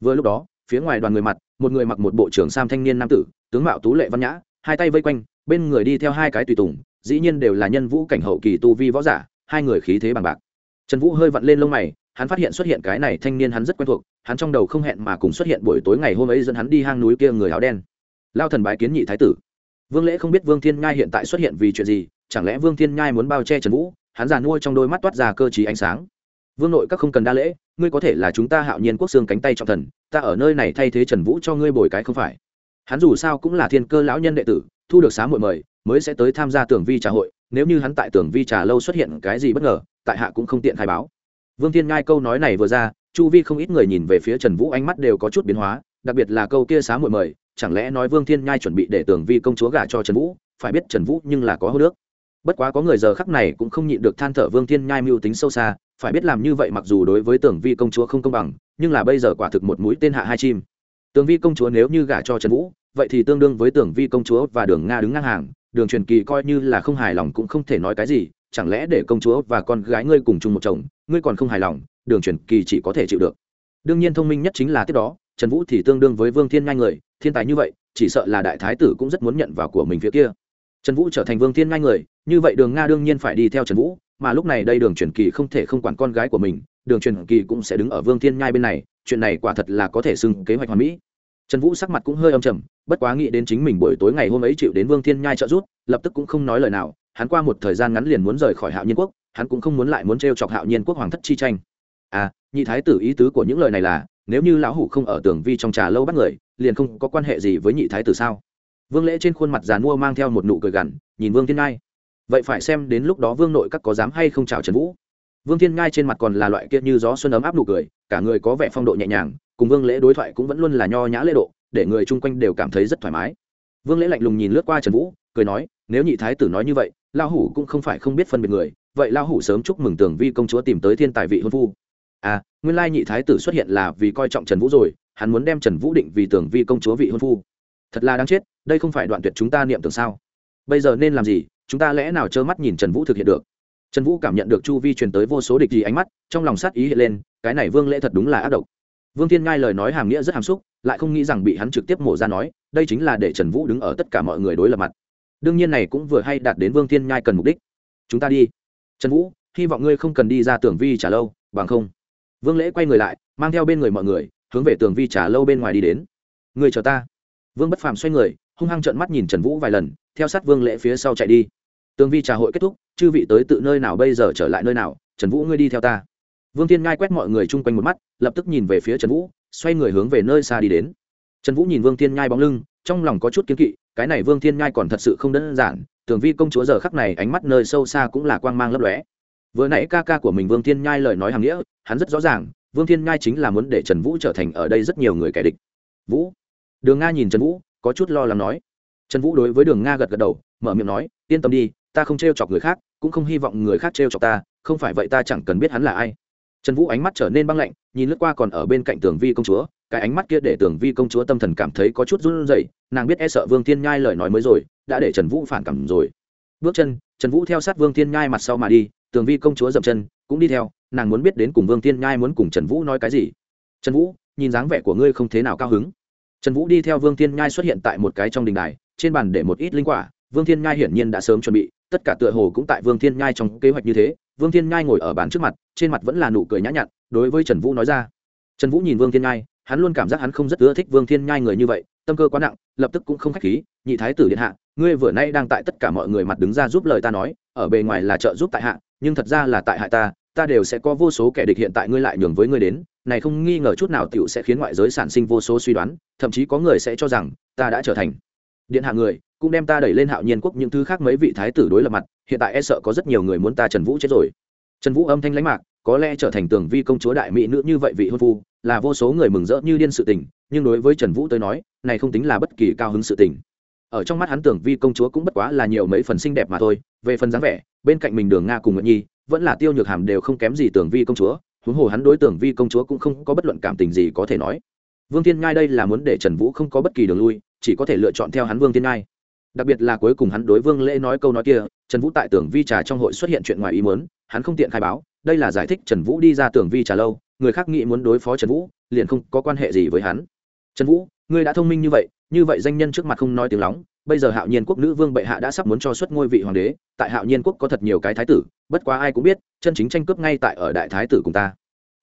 Vừa lúc đó, phía ngoài đoàn người mặt, một người mặc một bộ trưởng sam thanh niên nam tử, tướng mạo tú lệ văn nhã, hai tay vây quanh, bên người đi theo hai cái tùy tùng, dĩ nhiên đều là nhân vũ cảnh hậu kỳ tu vi võ giả, hai người khí thế bằng bạc. Trần vũ hơi vặn lên lông mày, hắn phát hiện xuất hiện cái này thanh niên hắn rất quen thuộc, hắn trong đầu không hẹn mà cùng xuất hiện buổi tối ngày hôm ấy dẫn hắn đi hang núi kia người áo đen. Lao thần bái kiến nhị thái tử. Vương lễ không biết vương thiên nhai hiện tại xuất hiện vì chuyện gì chẳng lẽ vương thiên nhai muốn bao che trần vũ? Hắn già nuôi trong đôi mắt toát ra cơ t ánh sáng. Vương nội các không cần đa lễ, ngươi có thể là chúng ta hạo nhiên quốc xương cánh tay trọng thần, ta ở nơi này thay thế trần vũ cho ngươi bồi cái không phải. Hắn dù sao cũng là thiên cơ lão nhân đệ tử, thu được xá muội mời, mới sẽ tới tham gia tưởng vi trà hội, nếu như hắn tại tưởng vi trà lâu xuất hiện cái gì bất ngờ, tại hạ cũng không tiện khai báo. Vương thiên ngai câu nói này vừa ra, chu vi không ít người nhìn về phía trần vũ ánh mắt đều có chút biến hóa, đặc biệt là câu kia xá muội mời, chẳng lẽ nói vương thiên nhai chuẩn bị để tưởng vi công chúa gả cho trần vũ, phải biết trần vũ nhưng là có hô nước bất quá có người giờ khắc này cũng không nhịn được than thở vương thiên nhai mưu tính sâu xa, phải biết làm như vậy mặc dù đối với tưởng vi công chúa không công bằng, nhưng là bây giờ quả thực một mũi tên hạ hai chim. Tưởng vi công chúa nếu như gả cho trần vũ, vậy thì tương đương với tưởng vi công chúa và đường nga đứng ngang hàng, đường truyền kỳ coi như là không hài lòng cũng không thể nói cái gì, chẳng lẽ để công chúa và con gái ngươi cùng chung một chồng, ngươi còn không hài lòng, đường truyền kỳ chỉ có thể chịu được. Đương nhiên thông minh nhất chính là tiếp đó, trần vũ thì tương đương với vương thiên ngai người, thiên tài như vậy, chỉ sợ là đại thái tử cũng rất muốn nhận vào của mình phía kia trần vũ trở thành vương thiên ngai người, như vậy đường nga đương nhiên phải đi theo trần vũ, mà lúc này đây đường truyền kỳ không thể không quản con gái của mình, đường truyền kỳ cũng sẽ đứng ở vương thiên nhai bên này, chuyện này quả thật là có thể xưng kế hoạch hoàn mỹ. Trần vũ sắc mặt cũng hơi âm trầm, bất quá nghĩ đến chính mình buổi tối ngày hôm ấy chịu đến vương thiên nhai trợ giúp, lập tức cũng không nói lời nào, hắn qua một thời gian ngắn liền muốn rời khỏi hạo nhiên quốc, hắn cũng không muốn lại muốn t chọc hạo nhiên quốc hoàng thất chi tranh. À nhị thái tử ý tứ của những lời này là, nếu như lão hủ không ở tường vi trong trà lâu bắt người, liền không có quan hệ gì với nhị thái tử sao? Vương lễ trên khuôn mặt giàn mua mang theo một nụ cười gằn, nhìn vương thiên ngai. Vậy phải xem đến lúc đó vương nội các có dám hay không chào trần vũ. Vương thiên ngai trên mặt còn là loại kia như gió xuân ấm áp nụ cười, cả người có vẻ phong độ nhẹ nhàng, cùng vương lễ đối thoại cũng vẫn luôn là nho nhã lễ độ, để người chung quanh đều cảm thấy rất thoải mái. Vương lễ lạnh lùng nhìn lướt qua trần vũ, cười nói, nếu nhị thái tử nói như vậy lao hủ cũng không phải không biết phân biệt người, vậy lao hủ sớm chúc mừng Tưởng vi công chúa tìm tới thiên tài vị hôn phu. À nguyên lai nhị thái tử xuất hiện là vì coi trọng trần vũ rồi, hắn muốn đem trần vũ định vì Tưởng vi công chúa vị hôn phu thật là đáng chết, đây không phải đoạn tuyệt chúng ta niệm tưởng sao? Bây giờ nên làm gì? Chúng ta lẽ nào trơ mắt nhìn trần vũ thực hiện được? Trần vũ cảm nhận được chu vi truyền tới vô số địch gì ánh mắt, trong lòng sát ý hiện lên, cái này vương lễ thật đúng là ác độc. Vương thiên ngai lời nói hàm nghĩa rất hàm xúc, lại không nghĩ rằng bị hắn trực tiếp mổ ra nói, đây chính là để trần vũ đứng ở tất cả mọi người đối lập mặt. Đương nhiên này cũng vừa hay đạt đến vương thiên nhai cần mục đích. Chúng ta đi. Trần vũ, hy vọng ngươi không cần đi ra Tưởng vi trả lâu, bằng không. Vương lễ quay người lại, mang theo bên người mọi người, hướng về tường vi trả lâu bên ngoài đi đến. Người chờ ta vương bất phàm xoay người, hung hăng trợn mắt nhìn trần vũ vài lần, theo sát vương lễ phía sau chạy đi. Tương vi trà hội kết thúc, chư vị tới tự nơi nào bây giờ trở lại nơi nào, trần vũ ngươi đi theo ta. Vương thiên ngai quét mọi người chung quanh một mắt, lập tức nhìn về phía trần vũ, xoay người hướng về nơi xa đi đến. Trần vũ nhìn vương thiên nhai bóng lưng, trong lòng có chút kiến kỵ, cái này vương thiên nhai còn thật sự không đơn giản, tường vi công chúa giờ khắc này ánh mắt nơi sâu xa cũng là quang mang lấp lóe. Vừa nãy ca ca của mình vương thiên nhai lời nói hàm nghĩa, hắn rất rõ ràng, vương thiên nhai chính là muốn để trần vũ trở thành ở đây rất nhiều người kẻ địch. Vũ đường nga nhìn trần vũ, có chút lo lắng nói. Trần vũ đối với đường nga gật gật đầu, mở miệng nói, yên tâm đi, ta không t r e o chọc người khác, cũng không hy vọng người khác t r e o chọc ta, không phải vậy ta chẳng cần biết hắn là ai. Trần vũ ánh mắt trở nên băng lạnh, nhìn lướt qua còn ở bên cạnh tường vi công chúa, cái ánh mắt kia để tường vi công chúa tâm thần cảm thấy có chút run rẩy, nàng biết e sợ vương thiên nhai lời nói mới rồi, đã để trần vũ phản cảm rồi. Bước chân, trần vũ theo sát vương thiên nhai mặt sau mà đi, tường vi công chúa dậm chân, cũng đi theo, nàng muốn biết đến cùng vương thiên nhai muốn cùng trần vũ nói cái gì. Trần vũ, nhìn dáng vẻ của ngươi không thế nào cao hứng trần vũ đi theo vương thiên nhai xuất hiện tại một cái trong đình đài, trên bàn để một ít linh quả. Vương thiên nhai hiển nhiên đã sớm chuẩn bị, tất cả tựa hồ cũng tại vương thiên nhai trong kế hoạch như thế. Vương thiên nhai ngồi ở bàn trước mặt, trên mặt vẫn là nụ cười nhã nhặn, đối với trần vũ nói ra. Trần vũ nhìn vương thiên nhai, hắn luôn cảm giác hắn không rất ưa thích vương thiên nhai người như vậy, tâm cơ quá nặng, lập tức cũng không k h á c h khí, nhị thái tử điện hạ, ngươi vừa nay đang tại tất cả mọi người mặt đứng ra giúp lời ta nói, ở bề ngoài là trợ giúp tại hạ, nhưng thật ra là tại hại ta ta đều sẽ có vô số kẻ địch hiện tại ngươi lại nhường với ngươi đến, này không nghi ngờ chút nào t i ể u sẽ khiến ngoại giới sản sinh vô số suy đoán, thậm chí có người sẽ cho rằng, ta đã trở thành điện hạ người, cũng đem ta đẩy lên hạo nhiên quốc những thứ khác mấy vị thái tử đối lập mặt, hiện tại e sợ có rất nhiều người muốn ta trần vũ chết rồi. Trần vũ âm thanh lãnh mạc, có lẽ trở thành tường vi công chúa đại mỹ nữ như vậy vị hôn phu, là vô số người mừng rỡ như điên sự tình, nhưng đối với trần vũ tới nói, này không tính là bất kỳ cao hứng sự tình. Ở trong mắt hắn tưởng vi công chúa cũng bất quá là nhiều mấy phần xinh đẹp mà thôi, về phần dáng vẻ, bên cạnh mình đường nga cùng nguyện nhi vẫn là tiêu nhược hàm đều không kém gì tưởng vi công chúa, huống hồ hắn đối tưởng vi công chúa cũng không có bất luận cảm tình gì có thể nói. Vương thiên ngai đây là muốn để trần vũ không có bất kỳ đường lui, chỉ có thể lựa chọn theo hắn vương thiên ngai. Đặc biệt là cuối cùng hắn đối vương lễ nói câu nói kia, trần vũ tại tưởng vi trà trong hội xuất hiện chuyện ngoài ý muốn, hắn không tiện khai báo, đây là giải thích trần vũ đi ra tưởng vi trà lâu, người khác nghĩ muốn đối phó trần vũ, liền không có quan hệ gì với hắn. Trần vũ, ngươi đã thông minh như vậy như vậy danh nhân trước mặt không nói tiếng lóng bây giờ hạo nhiên quốc nữ vương bệ hạ đã sắp muốn cho xuất ngôi vị hoàng đế, tại hạo nhiên quốc có thật nhiều cái thái tử, bất quá ai cũng biết, chân chính tranh cướp ngay tại ở đại thái tử cùng ta.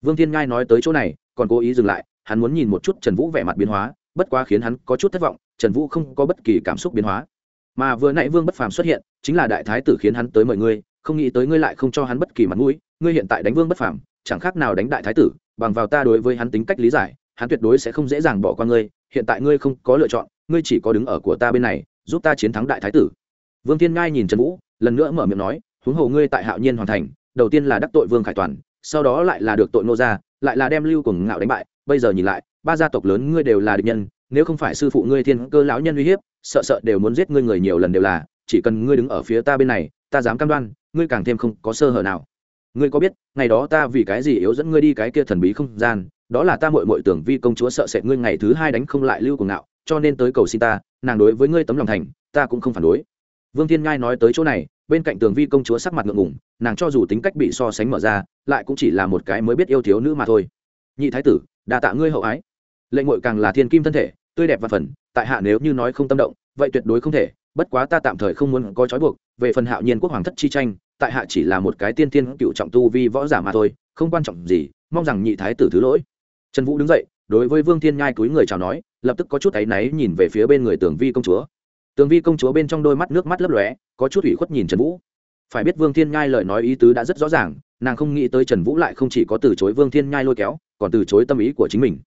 Vương thiên ngai nói tới chỗ này, còn cố ý dừng lại, hắn muốn nhìn một chút trần vũ vẻ mặt biến hóa, bất quá khiến hắn có chút thất vọng, trần vũ không có bất kỳ cảm xúc biến hóa. Mà vừa nãy vương bất phàm xuất hiện, chính là đại thái tử khiến hắn tới mời ngươi, không nghĩ tới ngươi lại không cho hắn bất kỳ mặt mũi, ngươi hiện tại đánh vương bất phàm, chẳng khác nào đánh đại thái tử, bằng vào ta đối với hắn tính cách lý giải, hắn tuyệt đối sẽ không dễ dàng bỏ qua ngươi, hiện tại ngươi không có lựa chọn, ngươi chỉ có đứng ở của ta bên này giúp ta chiến thắng đại thái tử. Vương thiên ngai nhìn trần vũ, lần nữa mở miệng nói, huống hồ ngươi tại hạo nhiên hoàn thành, đầu tiên là đắc tội vương khải toàn, sau đó lại là được tội nô gia, lại là đem lưu cùng ngạo đánh bại, bây giờ nhìn lại, ba gia tộc lớn ngươi đều là địch nhân, nếu không phải sư phụ ngươi thiên cơ lão nhân uy hiếp, sợ sợ đều muốn giết ngươi người nhiều lần đều là, chỉ cần ngươi đứng ở phía ta bên này, ta dám cam đoan, ngươi càng thêm không có sơ hở nào. Ngươi có biết, ngày đó ta vì cái gì yếu dẫn ngươi đi cái kia thần bí không gian, đó là ta mội mội tưởng vi công chúa sợ sệt ngươi ngày thứ hai đánh không lại lưu cùng ngạo cho nên tới cầu xin ta, nàng đối với ngươi tấm lòng thành, ta cũng không phản đối. Vương thiên ngai nói tới chỗ này, bên cạnh tường vi công chúa sắc mặt ngượng ngùng, nàng cho dù tính cách bị so sánh mở ra, lại cũng chỉ là một cái mới biết yêu thiếu nữ mà thôi. Nhị thái tử đà tạ ngươi hậu ái. Lệnh ngội càng là thiên kim thân thể, tươi đẹp và phần, tại hạ nếu như nói không tâm động, vậy tuyệt đối không thể, bất quá ta tạm thời không muốn có trói buộc, về phần hạo nhiên quốc hoàng thất chi tranh, tại hạ chỉ là một cái tiên tiên cựu trọng tu vi võ giả mà thôi, không quan trọng gì, mong rằng nhị thái tử thứ lỗi. Trần vũ đứng dậy đối với vương thiên nhai cúi người chào nói, lập tức có chút áy náy nhìn về phía bên người tường vi công chúa. Tường vi công chúa bên trong đôi mắt nước mắt lấp lóe, có chút ủy khuất nhìn trần vũ. Phải biết vương thiên nhai lời nói ý tứ đã rất rõ ràng, nàng không nghĩ tới trần vũ lại không chỉ có từ chối vương thiên nhai lôi kéo, còn từ chối tâm ý của chính mình.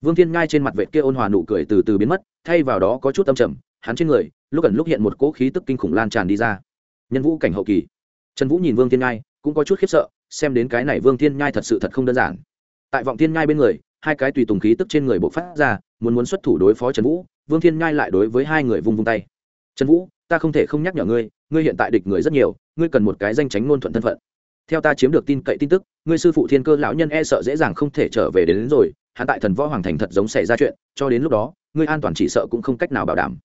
Vương thiên nhai trên mặt vệ kia ôn hòa nụ cười từ từ biến mất, thay vào đó có chút tâm trầm, hắn trên người, lúc ẩn lúc hiện một cỗ khí tức kinh khủng lan tràn đi ra. Nhân vũ cảnh hậu kỳ. Trần vũ nhìn vương thiên nhai, cũng có chút khiếp sợ, xem đến cái này vương thiên nhai thật sự thật không đơn giản. Tại vọng thiên nhai bên người hai cái tùy tùng khí tức trên người bộc phát ra muốn muốn xuất thủ đối phó trần vũ vương thiên nhai lại đối với hai người vung vung tay. Trần vũ ta không thể không nhắc nhở ngươi ngươi hiện tại địch người rất nhiều ngươi cần một cái danh tránh ngôn thuận thân phận. Theo ta chiếm được tin cậy tin tức ngươi sư phụ thiên cơ lão nhân e sợ dễ dàng không thể trở về đến, đến rồi hắn tại thần võ hoàng thành thật giống xảy ra chuyện cho đến lúc đó ngươi an toàn chỉ sợ cũng không cách nào bảo đảm.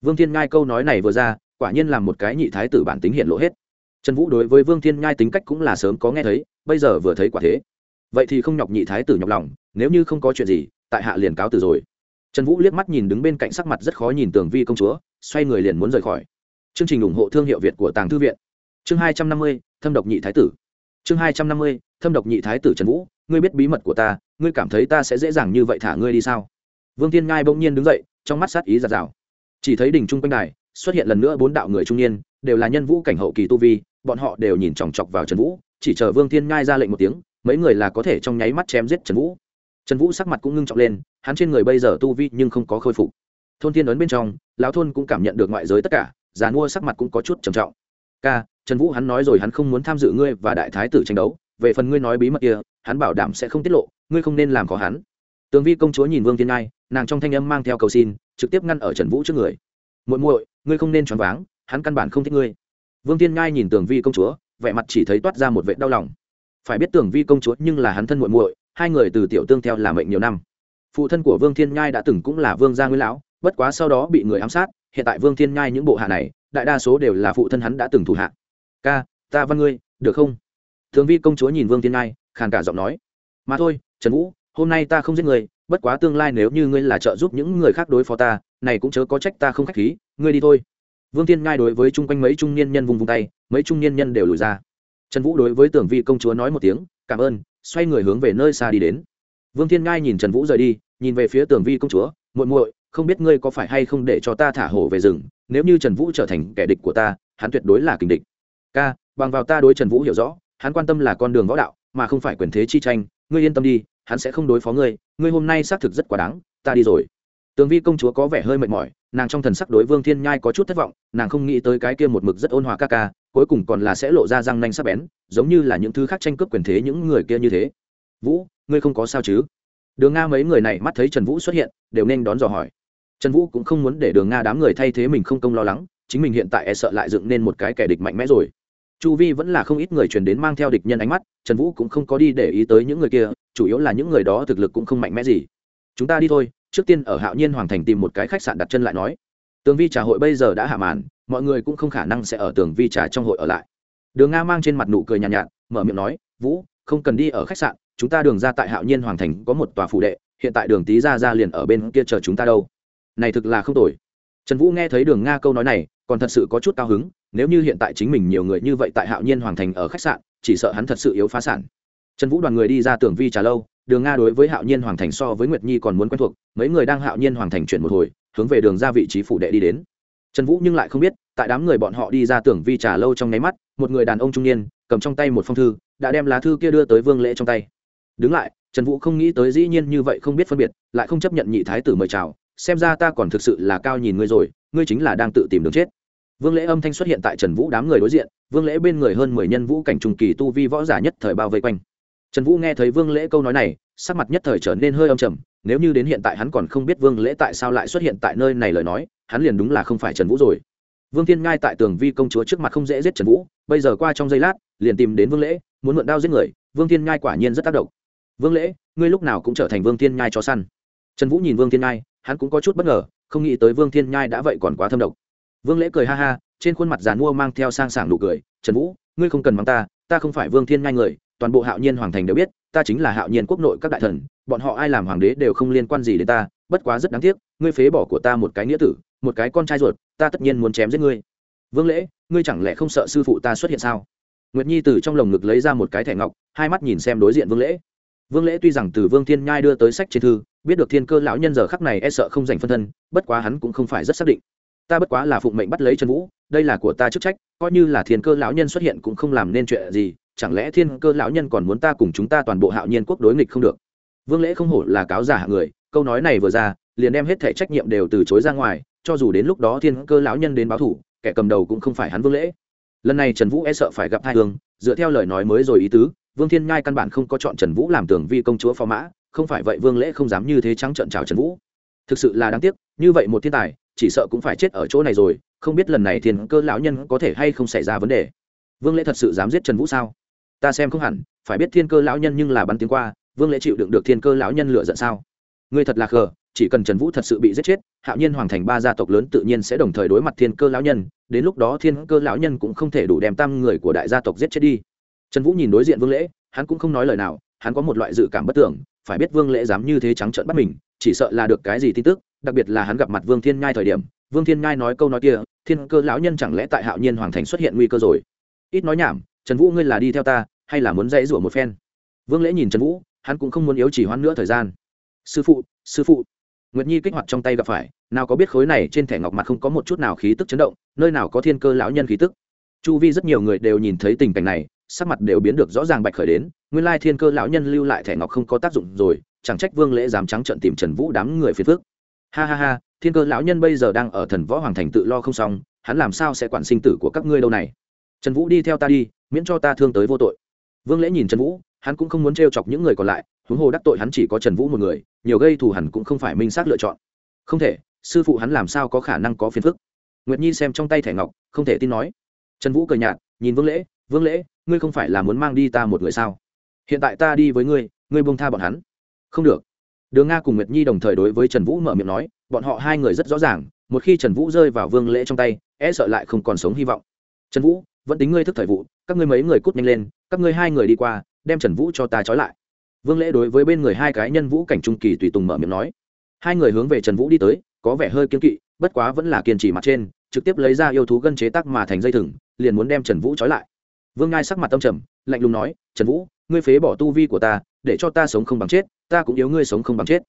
Vương thiên ngai câu nói này vừa ra quả nhiên làm một cái nhị thái tử bản tính hiện lộ hết. Trần vũ đối với vương thiên ngai tính cách cũng là sớm có nghe thấy bây giờ vừa thấy quả thế vậy thì không nhọc nhị thái tử nhọc lòng, nếu như không có chuyện gì, tại hạ liền cáo từ rồi. Trần vũ liếc mắt nhìn đứng bên cạnh sắc mặt rất khó nhìn tường vi công chúa, xoay người liền muốn rời khỏi. Chương trình ủng hộ thương hiệu việt của tàng thư viện. Chương hai trăm năm mươi, thâm độc nhị thái tử. Chương hai trăm năm mươi, thâm độc nhị thái tử trần vũ, ngươi biết bí mật của ta, ngươi cảm thấy ta sẽ dễ dàng như vậy thả ngươi đi sao? Vương tiên ngai bỗng nhiên đứng dậy, trong mắt sát ý giạt rào. Chỉ thấy đỉnh trung quanh đài, xuất hiện lần nữa bốn đạo người trung niên, đều là nhân vũ cảnh hậu kỳ tu vi, bọn họ đều nhìn chòng chọc vào trần vũ, chỉ chờ vương tiên ngai ra lệnh một tiếng mấy người là có thể trong nháy mắt chém giết trần vũ. Trần vũ sắc mặt cũng ngưng trọng lên, hắn trên người bây giờ tu vi nhưng không có khôi phục. Thôn thiên ấn bên trong, lão thôn cũng cảm nhận được ngoại giới tất cả, già mua sắc mặt cũng có chút trầm trọng. Ca, trần vũ hắn nói rồi hắn không muốn tham dự ngươi và đại thái tử tranh đấu, về phần ngươi nói bí mật kia, hắn bảo đảm sẽ không tiết lộ, ngươi không nên làm khó hắn. Tường vi công chúa nhìn vương thiên ngai, nàng trong thanh âm mang theo cầu xin, trực tiếp ngăn ở trần vũ trước người. Muội muội, ngươi không nên choáng váng, hắn căn bản không thích ngươi. Vương thiên ngai nhìn tường vi công chúa, vẻ mặt chỉ thấy toát ra một vệ đau lòng phải biết tưởng vi công chúa nhưng là hắn thân muội muội, hai người từ tiểu tương theo làm mệnh nhiều năm. Phụ thân của vương thiên nhai đã từng cũng là vương gia nguyên lão, bất quá sau đó bị người ám sát, hiện tại vương thiên nhai những bộ hạ này, đại đa số đều là phụ thân hắn đã từng thủ hạ. Ca, ta văn ngươi, được không? Thường vi công chúa nhìn vương thiên nhai, khàn cả giọng nói. Mà thôi, trần vũ, hôm nay ta không giết người, bất quá tương lai nếu như ngươi là trợ giúp những người khác đối phó ta, này cũng chớ có trách ta không k h á c h khí, ngươi đi thôi. Vương thiên nhai đối với chung quanh mấy trung niên nhân vùng vùng tay, mấy trung niên nhân đều lùi ra trần vũ đối với tưởng vi công chúa nói một tiếng, cảm ơn, xoay người hướng về nơi xa đi đến. Vương thiên ngai nhìn trần vũ rời đi, nhìn về phía Tưởng vi công chúa, muội muội, không biết ngươi có phải hay không để cho ta thả hổ về rừng, nếu như trần vũ trở thành kẻ địch của ta, hắn tuyệt đối là kình địch. Ca, bằng vào ta đối trần vũ hiểu rõ, hắn quan tâm là con đường võ đạo, mà không phải quyền thế chi tranh, ngươi yên tâm đi, hắn sẽ không đối phó ngươi ngươi hôm nay xác thực rất quá đáng, ta đi rồi. Tường vi công chúa có vẻ hơi mệt mỏi, nàng trong thần sắc đối vương thiên nhai có chút thất vọng, nàng không nghĩ tới cái kia một mực rất ôn hòa ca ca cuối cùng còn là sẽ lộ ra răng nanh sắc bén, giống như là những thứ khác tranh cướp quyền thế những người kia như thế. Vũ, ngươi không có sao chứ? Đường nga mấy người này mắt thấy trần vũ xuất hiện, đều nên đón dò hỏi. Trần vũ cũng không muốn để đường nga đám người thay thế mình không công lo lắng, chính mình hiện tại e sợ lại dựng nên một cái kẻ địch mạnh mẽ rồi. Chu vi vẫn là không ít người truyền đến mang theo địch nhân ánh mắt, trần vũ cũng không có đi để ý tới những người kia, chủ yếu là những người đó thực lực cũng không mạnh mẽ gì. Chúng ta đi thôi, trước tiên ở hạo nhiên hoàng thành tìm một cái khách sạn đặt chân lại nói. Tường vi trà hội bây giờ đã hạ màn mọi người cũng không khả năng sẽ ở tường vi trà trong hội ở lại. Đường nga mang trên mặt nụ cười nhàn nhạt, nhạt mở miệng nói vũ không cần đi ở khách sạn chúng ta đường ra tại hạo nhiên hoàng thành có một tòa phủ đệ hiện tại đường tý ra ra liền ở bên kia chờ chúng ta đâu. Này thực là không tồi. Trần vũ nghe thấy đường nga câu nói này còn thật sự có chút cao hứng nếu như hiện tại chính mình nhiều người như vậy tại hạo nhiên hoàng thành ở khách sạn chỉ sợ hắn thật sự yếu phá sản. Trần vũ đoàn người đi ra tưởng vi trà lâu đường nga đối với hạo nhiên hoàng thành so với nguyệt nhi còn muốn quen thuộc mấy người đang hạo nhiên hoàng thành chuyển một hồi hướng về đường ra vị trí phụ đệ đi đến trần vũ nhưng lại không biết, tại đám người bọn họ đi ra tưởng vi trà lâu trong nháy mắt, một người đàn ông trung niên, cầm trong tay một phong thư, đã đem lá thư kia đưa tới vương lễ trong tay. Đứng lại, trần vũ không nghĩ tới dĩ nhiên như vậy không biết phân biệt, lại không chấp nhận nhị thái tử mời chào, xem ra ta còn thực sự là cao nhìn ngươi rồi, ngươi chính là đang tự tìm đường chết. Vương lễ âm thanh xuất hiện tại trần vũ đám người đối diện, vương lễ bên người hơn mười nhân vũ cảnh trùng kỳ tu vi võ giả nhất thời bao vây quanh. Trần vũ nghe thấy vương lễ câu nói này, sắc mặt nhất thời trở nên hơi âm trầm, nếu như đến hiện tại hắn còn không biết vương lễ tại sao lại xuất hiện tại nơi này lời nói hắn liền đúng là không phải trần vũ rồi. Vương thiên ngai tại tường vi công chúa trước mặt không dễ giết trần vũ, bây giờ qua trong giây lát, liền tìm đến vương lễ, muốn mượn đao giết người, vương thiên ngai quả nhiên rất tác động. Vương lễ, ngươi lúc nào cũng trở thành vương thiên ngai cho săn. Trần vũ nhìn vương thiên ngai, hắn cũng có chút bất ngờ, không nghĩ tới vương thiên nhai đã vậy còn quá thâm độc. Vương lễ cười ha ha, trên khuôn mặt giàn mua mang theo sang sảng nụ cười, trần vũ, ngươi không cần mắng ta ta không phải vương thiên nhai người, toàn bộ hạo nhiên hoàng thành đều biết, ta chính là hạo nhiên quốc nội các đại thần, bọn họ ai làm hoàng đế đều không liên quan gì đến ta, bất quá rất đáng tiếc, ngươi phế bỏ của ta một cái nghĩa tử một cái con trai ruột, ta tất nhiên muốn chém giết ngươi. Vương lễ, ngươi chẳng lẽ không sợ sư phụ ta xuất hiện sao? Nguyệt nhi từ trong lồng ngực lấy ra một cái thẻ ngọc, hai mắt nhìn xem đối diện vương lễ. Vương lễ tuy rằng từ vương thiên nhai đưa tới sách trên thư, biết được thiên cơ lão nhân giờ khắc này e sợ không dành phân thân, bất quá hắn cũng không phải rất xác định. Ta bất quá là phụng mệnh bắt lấy trần vũ, đây là của ta chức trách, coi như là thiên cơ lão nhân xuất hiện cũng không làm nên chuyện gì, chẳng lẽ thiên cơ lão nhân còn muốn ta cùng chúng ta toàn bộ hạo nhiên quốc đối nghịch không được? Vương lễ không hổ là cáo giả hạng người, câu nói này vừa ra, liền đem hết thể trách nhiệm đều từ chối ra ngoài cho dù đến lúc đó thiên cơ lão nhân đến báo thủ, kẻ cầm đầu cũng không phải hắn vương lễ. Lần này trần vũ e sợ phải gặp hai hương dựa theo lời nói mới rồi ý tứ, vương thiên ngai căn bản không có chọn trần vũ làm tưởng vi công chúa phò mã, không phải vậy vương lễ không dám như thế trắng trợn chào trần vũ. Thực sự là đáng tiếc, như vậy một thiên tài, chỉ sợ cũng phải chết ở chỗ này rồi, không biết lần này thiên cơ lão nhân có thể hay không xảy ra vấn đề. Vương lễ thật sự dám giết trần vũ sao? Ta xem không hẳn, phải biết thiên cơ lão nhân nhưng là bắn tiếng qua, vương lễ chịu đựng được thiên cơ lão nhân lựa giận sao? Ngươi thật là khờ chỉ cần trần vũ thật sự bị giết chết, hạo nhiên hoàng thành ba gia tộc lớn tự nhiên sẽ đồng thời đối mặt thiên cơ lão nhân, đến lúc đó thiên cơ lão nhân cũng không thể đủ đem tam người của đại gia tộc giết chết đi. Trần vũ nhìn đối diện vương lễ, hắn cũng không nói lời nào, hắn có một loại dự cảm bất tưởng, phải biết vương lễ dám như thế trắng trợn bắt mình, chỉ sợ là được cái gì tin tức, đặc biệt là hắn gặp mặt vương thiên nhai thời điểm, vương thiên nhai nói câu nói kia, thiên cơ lão nhân chẳng lẽ tại hạo nhiên hoàng thành xuất hiện nguy cơ rồi? Ít nói nhảm, trần vũ ngươi là đi theo ta, hay là muốn dãy rủa một phen? Vương lễ nhìn trần vũ, hắn cũng không muốn yếu chỉ hoãn nữa thời gian. Sư phụ sư phụ nguyệt nhi kích hoạt trong tay gặp phải, nào có biết khối này trên thẻ ngọc mặt không có một chút nào khí tức chấn động, nơi nào có thiên cơ lão nhân khí tức. Chu vi rất nhiều người đều nhìn thấy tình cảnh này, sắc mặt đều biến được rõ ràng bạch khởi đến, nguyên lai thiên cơ lão nhân lưu lại thẻ ngọc không có tác dụng rồi, chẳng trách vương lễ dám trắng trận tìm trần vũ đám người phiền phước ha ha ha, thiên cơ lão nhân bây giờ đang ở thần võ hoàng thành tự lo không xong, hắn làm sao sẽ quản sinh tử của các ngươi đâu này? Trần vũ đi theo ta đi, miễn cho ta thương tới vô tội. Vương lễ nhìn trần vũ hắn cũng không muốn t chọc những người còn lại, huống hồ đắc tội hắn chỉ có trần vũ một người, nhiều gây thù hẳn cũng không phải minh xác lựa chọn. Không thể, sư phụ hắn làm sao có khả năng có phiền phức? Nguyệt nhi xem trong tay thẻ ngọc, không thể tin nói. Trần vũ cười nhạt, nhìn vương lễ vương lễ, ngươi không phải là muốn mang đi ta một người sao? Hiện tại ta đi với ngươi ngươi buông tha bọn hắn. Không được. Đường nga cùng nguyệt nhi đồng thời đối với trần vũ mở miệng nói, bọn họ hai người rất rõ ràng, một khi trần vũ rơi vào vương lễ trong tay e sợ lại không còn sống hy vọng. Trần vũ, vẫn tính ngươi thức thời vụ, các ngươi mấy người cút nhanh lên, các ngươi hai người đi qua đem trần vũ cho ta trói lại. Vương lễ đối với bên người hai cái nhân vũ cảnh trung kỳ tùy tùng mở miệng nói. Hai người hướng về trần vũ đi tới, có vẻ hơi kiên kỵ, bất quá vẫn là kiên trì mặt trên, trực tiếp lấy ra yêu thú gân chế tắc mà thành dây thừng, liền muốn đem trần vũ trói lại. Vương ngai sắc mặt tâm trầm, lạnh lùng nói, trần vũ, ngươi phế bỏ tu vi của ta, để cho ta sống không bằng chết, ta cũng yếu ngươi sống không bằng chết.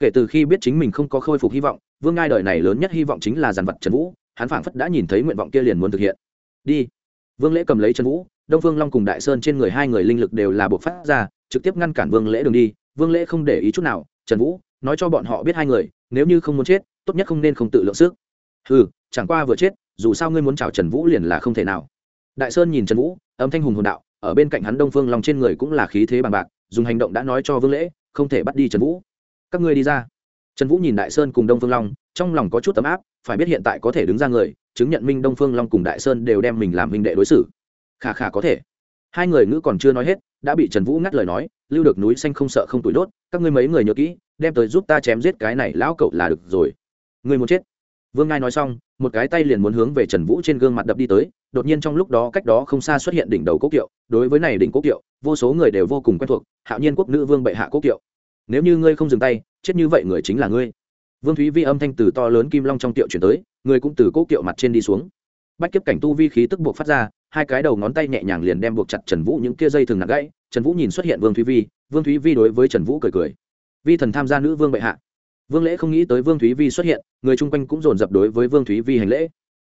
Kể từ khi biết chính mình không có khôi phục hy vọng, vương ngai đời này lớn nhất hy vọng chính là dàn vật trần vũ, hắn phảng phất đã nhìn thấy nguyện vọng kia liền muốn thực hiện. Đi. Vương lễ cầm lấy trần vũ đông phương long cùng đại sơn trên người hai người linh lực đều là buộc phát ra, trực tiếp ngăn cản vương lễ đường đi. Vương lễ không để ý chút nào, trần vũ, nói cho bọn họ biết hai người, nếu như không muốn chết, tốt nhất không nên không tự lượng sức. Ừ chẳng qua vừa chết, dù sao ngươi muốn chào trần vũ liền là không thể nào. Đại sơn nhìn trần vũ, âm thanh hùng hồn đạo, ở bên cạnh hắn đông phương long trên người cũng là khí thế bằng bạc, dùng hành động đã nói cho vương lễ, không thể bắt đi trần vũ. Các ngươi đi ra. Trần vũ nhìn đại sơn cùng đông phương long, trong lòng có chút tấm áp, phải biết hiện tại có thể đứng ra người, chứng nhận minh đông phương long cùng đại sơn đều đem mình làm minh đệ đối xử. Khả khả có thể. Hai người ngữ còn chưa nói hết, đã bị trần vũ ngắt lời nói, lưu được núi xanh không sợ không tuổi đốt, các ngươi mấy người nhớ kỹ, đem tới giúp ta chém giết cái này lão cậu là được rồi. Ngươi muốn chết. Vương ngai nói xong, một cái tay liền muốn hướng về trần vũ trên gương mặt đập đi tới, đột nhiên trong lúc đó cách đó không xa xuất hiện đỉnh đầu quốc kiệu, đối với này đỉnh quốc kiệu, vô số người đều vô cùng quen thuộc, hạo nhiên quốc nữ vương bệ hạ quốc kiệu. Nếu như ngươi không dừng tay, chết như vậy người chính là ngươi. Vương thúy vi âm thanh từ to lớn kim long trong tiệu chuyển tới, người cũng từ quốc kiệu mặt trên đi xuống bách kiếp cảnh tu vi khí tức buộc phát ra, hai cái đầu ngón tay nhẹ nhàng liền đem buộc chặt trần vũ những kia dây thường nặng gãy. Trần vũ nhìn xuất hiện vương thúy vi, vương thúy vi đối với trần vũ cười cười. Vi thần tham gia nữ vương bệ hạ. Vương lễ không nghĩ tới vương thúy vi xuất hiện, người chung quanh cũng dồn dập đối với vương thúy vi hành lễ.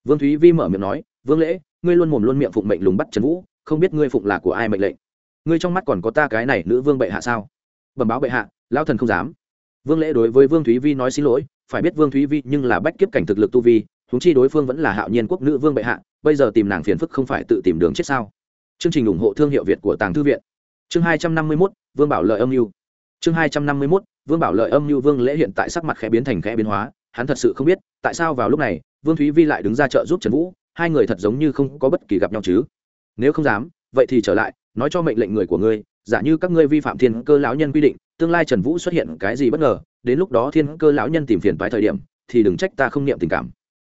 Vương thúy vi mở miệng nói, vương lễ, ngươi luôn mồm luôn miệng phụng mệnh lùng bắt trần vũ, không biết ngươi phụng là của ai mệnh lệnh? Ngươi trong mắt còn có ta cái này nữ vương bệ hạ sao? Bẩm báo bệ hạ lao thần không dám. Vương lễ đối với vương thúy vi nói xin lỗi, phải biết vương thúy vi nhưng là bách kiếp cảnh thực lực tu vi húng chi đối phương vẫn là hạo nhiên quốc nữ vương bệ hạ, bây giờ tìm nàng phiền phức không phải tự tìm đường chết sao? Chương trình ủng hộ thương hiệu việt của tàng thư viện. Chương hai trăm năm mươi mốt, vương bảo lợi âm mưu. Chương hai trăm năm mươi mốt, vương bảo lợi âm mưu vương lễ hiện tại sắc mặt khẽ biến thành khẽ biến hóa, hắn thật sự không biết, tại sao vào lúc này, vương thúy vi lại đứng ra trợ giúp trần vũ, hai người thật giống như không có bất kỳ gặp nhau chứ. Nếu không dám, vậy thì trở lại, nói cho mệnh lệnh người của ngươi, giả như các ngươi vi phạm thiên cơ lão nhân quy định, tương lai trần vũ xuất hiện cái gì bất ngờ, đến lúc đó thiên cơ lão nhân tìm phiền toái thời điểm, thì đừng trách ta không niệm tình cảm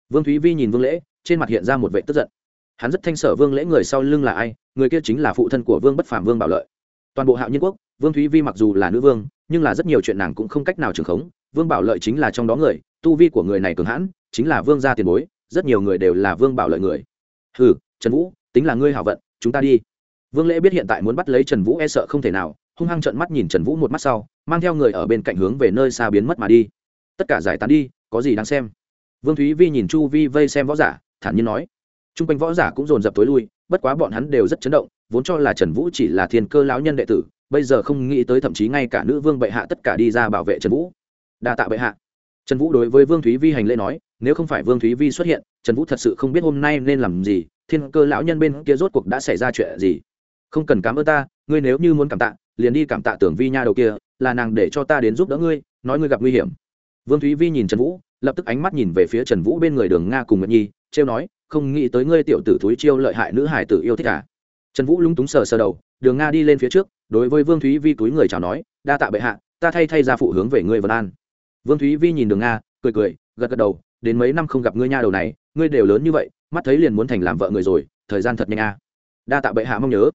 vương thúy vi nhìn vương lễ, trên mặt hiện ra một vệ tức giận. Hắn rất thanh sở vương lễ người sau lưng là ai, người kia chính là phụ thân của vương bất phàm vương bảo lợi. Toàn bộ hạo nhiên quốc, vương thúy vi mặc dù là nữ vương, nhưng là rất nhiều chuyện nàng cũng không cách nào trưởng khống. Vương bảo lợi chính là trong đó người, tu vi của người này cường hãn, chính là vương gia tiền bối, rất nhiều người đều là vương bảo lợi người. Ừ trần vũ, tính là ngươi hảo vận, chúng ta đi. Vương lễ biết hiện tại muốn bắt lấy trần vũ e sợ không thể nào, hung hăng trợn mắt nhìn trần vũ một mắt sau, mang theo người ở bên cạnh hướng về nơi xa biến mất mà đi. Tất cả giải tán đi, có gì đáng xem? Vương thúy vi nhìn chu vi vây xem võ giả, thản nhiên nói t r u n g quanh võ giả cũng dồn dập tối lui, bất quá bọn hắn đều rất chấn động, vốn cho là trần vũ chỉ là thiên cơ lão nhân đệ tử, bây giờ không nghĩ tới thậm chí ngay cả nữ vương bệ hạ tất cả đi ra bảo vệ trần vũ. Đa tạ bệ hạ. Trần vũ đối với vương thúy vi hành lễ nói, nếu không phải vương thúy vi xuất hiện, trần vũ thật sự không biết hôm nay nên làm gì, thiên cơ lão nhân bên kia rốt cuộc đã xảy ra chuyện gì. Không cần cảm ơn ta, ngươi nếu như muốn cảm tạ, liền đi cảm tạ tưởng vi nha đầu kia, là nàng để cho ta đến giúp đỡ ngươi, nói ngươi gặp nguy hiểm. Vương thúy vi nhìn trần vũ lập tức ánh mắt nhìn về phía trần vũ bên người đường nga cùng nguyệt nhi, trêu nói, không nghĩ tới ngươi tiểu tử thúi chiêu lợi hại nữ hải tử yêu thích cả à? trần vũ lúng túng sờ sờ đầu, đường nga đi lên phía trước, đối với vương thúy vi túi người chào nói, đa tạ bệ hạ, ta thay thay ra phụ hướng về ngươi vân an vương thúy vi nhìn đường nga, cười cười, gật gật đầu, đến mấy năm không gặp ngươi nha đầu này, ngươi đều lớn như vậy, mắt thấy liền muốn thành làm vợ người rồi, thời gian thật nhanh a à. đa tạ bệ hạ mong nhớ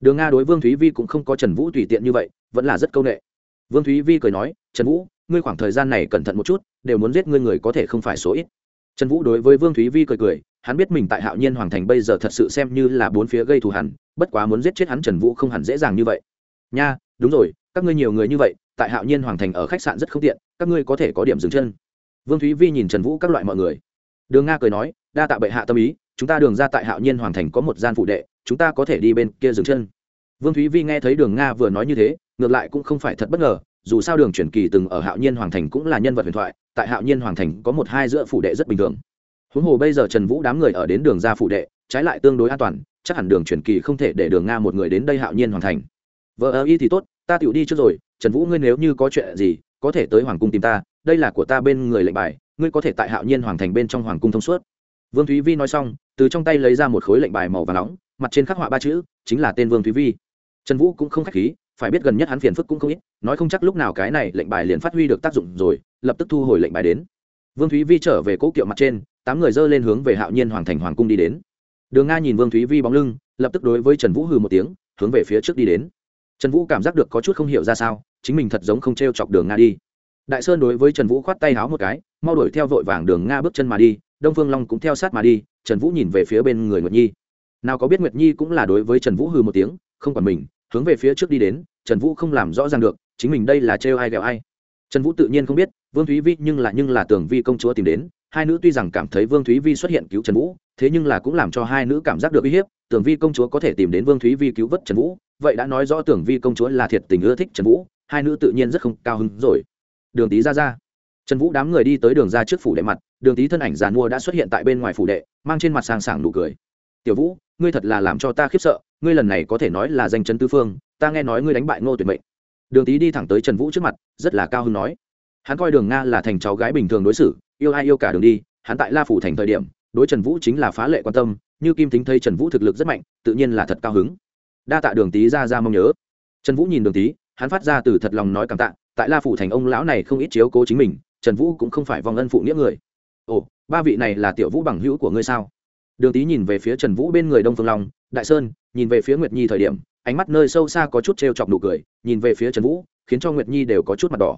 đường nga đối vương thúy vi cũng không có trần vũ tùy tiện như vậy, vẫn là rất c â u n ệ vương thúy vi cười nói, trần vũ, ngươi khoảng thời gian này cẩn thận một chút đều muốn giết ngươi người có thể không phải số ít. Trần vũ đối với vương thúy vi cười cười, hắn biết mình tại hạo nhiên hoàng thành bây giờ thật sự xem như là bốn phía gây thù hẳn bất quá muốn giết chết hắn trần vũ không hẳn dễ dàng như vậy. Nha, đúng rồi, các ngươi nhiều người như vậy, tại hạo nhiên hoàng thành ở khách sạn rất không tiện, các ngươi có thể có điểm dừng chân. Vương thúy vi nhìn trần vũ các loại mọi người. Đường nga cười nói, đa tạ bệ hạ tâm ý, chúng ta đường ra tại hạo nhiên hoàng thành có một gian phụ đệ, chúng ta có thể đi bên kia dừng chân. Vương thúy vi nghe thấy đường nga vừa nói như thế, ngược lại cũng không phải thật bất ngờ, dù sao đường truyền kỳ từng ở hạo nhiên hoàng thành cũng là nhân vật huyền thoại tại hạo nhiên hoàng thành có một hai giữa phủ đệ rất bình thường. Huống hồ bây giờ trần vũ đám người ở đến đường ra phủ đệ, trái lại tương đối an toàn, chắc hẳn đường truyền kỳ không thể để đường nga một người đến đây hạo nhiên hoàng thành. Vợ ơ y thì tốt, ta tựu đi trước rồi, trần vũ ngươi nếu như có chuyện gì, có thể tới hoàng cung tìm ta, đây là của ta bên người lệnh bài, ngươi có thể tại hạo nhiên hoàng thành bên trong hoàng cung thông suốt. Vương thúy vi nói xong, từ trong tay lấy ra một khối lệnh bài màu và nóng, mặt trên khắc họa ba chữ, chính là tên vương thúy vi. Trần vũ cũng không k h á c h khí phải biết gần nhất hắn phiền phức cũng không ít, nói không chắc lúc nào cái này lệnh bài liền phát huy được tác dụng rồi, lập tức thu hồi lệnh bài đến. Vương thúy vi trở về cỗ kiệu mặt trên, tám người dơ lên hướng về hạo nhiên hoàng thành hoàng cung đi đến. Đường nga nhìn vương thúy vi bóng lưng, lập tức đối với trần vũ hừ một tiếng, hướng về phía trước đi đến. Trần vũ cảm giác được có chút không hiểu ra sao, chính mình thật giống không t r e o chọc đường nga đi. Đại sơn đối với trần vũ khoát tay háo một cái, mau đuổi theo vội vàng đường nga bước chân mà đi, đông phương long cũng theo sát mà đi, trần vũ nhìn về phía bên người nguyệt nhi. Nào có biết nguyệt nhi cũng là đối với trần vũ hừ một tiếng, không còn mình hướng về phía trước đi đến, trần vũ không làm rõ ràng được, chính mình đây là trêu ai ghẹo ai. Trần vũ tự nhiên không biết, vương thúy vi nhưng là nhưng là tưởng vi công chúa tìm đến, hai nữ tuy rằng cảm thấy vương thúy vi xuất hiện cứu trần vũ, thế nhưng là cũng làm cho hai nữ cảm giác được uy hiếp, tưởng vi công chúa có thể tìm đến vương thúy vi cứu vớt trần vũ, vậy đã nói rõ tưởng vi công chúa là thiệt tình ưa thích trần vũ, hai nữ tự nhiên rất không cao hứng rồi. Đường tý ra ra. Trần vũ đám người đi tới đường ra trước phủ đệ mặt, đường tý thân ảnh giàn mua đã xuất hiện tại bên ngoài phủ đệ, mang trên mặt sang sảng nụ cười. Tiểu vũ, ngươi thật là làm cho ta khiếp sợ ngươi lần này có thể nói là danh chấn tư phương, ta nghe nói ngươi đánh bại ngô tuyệt mệnh. Đường tý đi thẳng tới trần vũ trước mặt, rất là cao hứng nói. Hắn coi đường nga là thành cháu gái bình thường đối xử, yêu ai yêu cả đường đi, hắn tại la phủ thành thời điểm, đối trần vũ chính là phá lệ quan tâm, như kim tính thấy trần vũ thực lực rất mạnh, tự nhiên là thật cao hứng. Đa tạ đường tý ra ra mong nhớ. Trần vũ nhìn đường tý, hắn phát ra từ thật lòng nói cảm tạ, tại la phủ thành ông lão này không ít chiếu cố chính mình, trần vũ cũng không phải vong ân phụ nghĩa người. Ồ, ba vị này là tiểu vũ bằng hữu của ngươi sao? Đường tý nhìn về phía trần vũ bên người đông phương long đại sơn, nhìn về phía nguyệt nhi thời điểm, ánh mắt nơi sâu xa có chút t r e o chọc nụ cười, nhìn về phía trần vũ, khiến cho nguyệt nhi đều có chút mặt đỏ.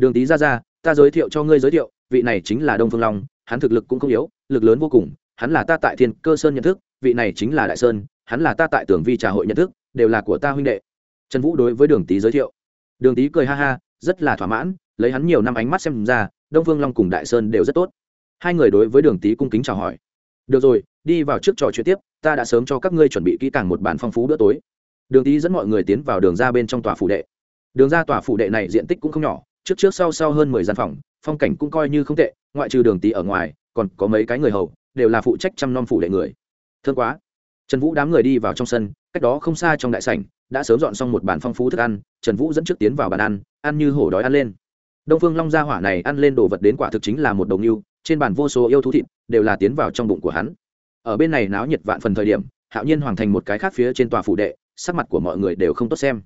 Đường tý ra ra, ta giới thiệu cho ngươi giới thiệu, vị này chính là đông phương long, hắn thực lực cũng không yếu, lực lớn vô cùng, hắn là ta tại thiên cơ sơn nhận thức, vị này chính là đại sơn, hắn là ta tại tưởng vi trà hội nhận thức, đều là của ta huynh đệ. Trần vũ đối với đường tý giới thiệu. Đường tý cười ha ha, rất là thỏa mãn, lấy hắn nhiều năm ánh mắt xem ra, đông phương long cùng đại sơn đều rất tốt. Hai người đối với đường tý cung kính chào hỏi. Được rồi, đi vào trước trò chuyện tiếp ta đã sớm cho các ngươi chuẩn bị kỹ càng một bản phong phú bữa tối. Đường tý dẫn mọi người tiến vào đường ra bên trong tòa phủ đệ. Đường ra tòa phủ đệ này diện tích cũng không nhỏ, trước trước sau sau hơn mười gian phòng, phong cảnh cũng coi như không tệ, ngoại trừ đường tý ở ngoài, còn có mấy cái người hầu, đều là phụ trách chăm nom phủ đệ người. Thương quá. Trần vũ đám người đi vào trong sân, cách đó không xa trong đại sảnh, đã sớm dọn xong một bàn phong phú thức ăn, trần vũ dẫn trước tiến vào bàn ăn ăn như hổ đói ăn lên. Đông phương long gia hỏa này ăn lên đồ vật đến quả thực chính là một đồng yêu, trên bàn vô số yêu thú thịt, đều là tiến vào trong bụng của hắn ở bên này náo nhiệt vạn phần thời điểm, hạo nhiên hoàng thành một cái khác phía trên tòa phủ đệ, sắc mặt của mọi người đều không tốt xem.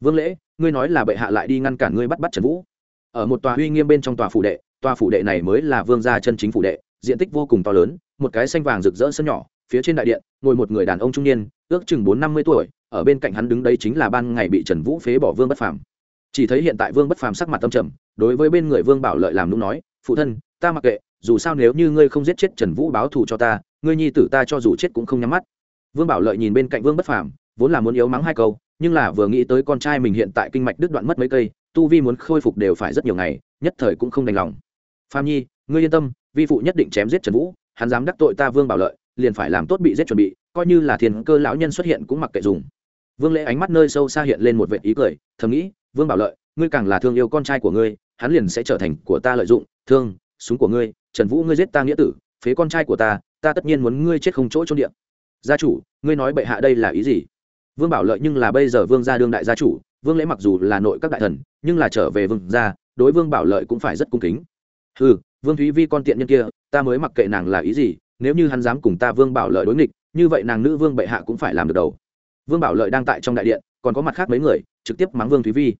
Vương lễ, ngươi nói là bệ hạ lại đi ngăn cản ngươi bắt bắt trần vũ. Ở một tòa uy nghiêm bên trong tòa phủ đệ, tòa phủ đệ này mới là vương gia chân chính phủ đệ, diện tích vô cùng to lớn, một cái xanh vàng rực rỡ sân nhỏ, phía trên đại điện, ngồi một người đàn ông trung niên, ước chừng bốn năm mươi tuổi, ở bên cạnh hắn đứng đây chính là ban ngày bị trần vũ phế bỏ vương bất phàm. Chỉ thấy hiện tại vương bất phàm sắc mặt tâm trầm, đối với bên người vương bảo lợi làm đúng nói, phụ thân, ta mặc kệ, dù sao nếu như ngươi không giết chết trần vũ báo thù cho ta ngươi nhi tử ta cho dù chết cũng không nhắm mắt. Vương bảo lợi nhìn bên cạnh vương bất phàm, vốn là muốn yếu mắng hai câu, nhưng là vừa nghĩ tới con trai mình hiện tại kinh mạch đứt đoạn mất mấy cây, tu vi muốn khôi phục đều phải rất nhiều ngày, nhất thời cũng không đành lòng. Phàm nhi, ngươi yên tâm, vi phụ nhất định chém giết trần vũ, hắn dám đắc tội ta vương bảo lợi, liền phải làm tốt bị giết chuẩn bị, coi như là thiên cơ lão nhân xuất hiện cũng mặc kệ dùng. Vương lễ ánh mắt nơi sâu xa hiện lên một vệ ý cười, thầm nghĩ, vương bảo lợi, ngươi càng là thương yêu con trai của ngươi, hắn liền sẽ trở thành của ta lợi dụng, thương, súng của ngươi, trần vũ ngươi giết ta nghĩa tử, phế con trai của ta ta tất nhiên muốn ngươi chết không chỗ trôn điện. Gia chủ, ngươi nói bệ hạ đây là ý gì? Vương bảo lợi nhưng là bây giờ vương gia đương đại gia chủ, vương lễ mặc dù là nội các đại thần, nhưng là trở về vương gia, đối vương bảo lợi cũng phải rất cung kính. Ừ vương thúy vi con tiện nhân kia, ta mới mặc kệ nàng là ý gì, nếu như hắn dám cùng ta vương bảo lợi đối nghịch, như vậy nàng nữ vương bệ hạ cũng phải làm được đầu. Vương bảo lợi đang tại trong đại điện, còn có mặt khác mấy người, trực tiếp mắng vương thúy vi.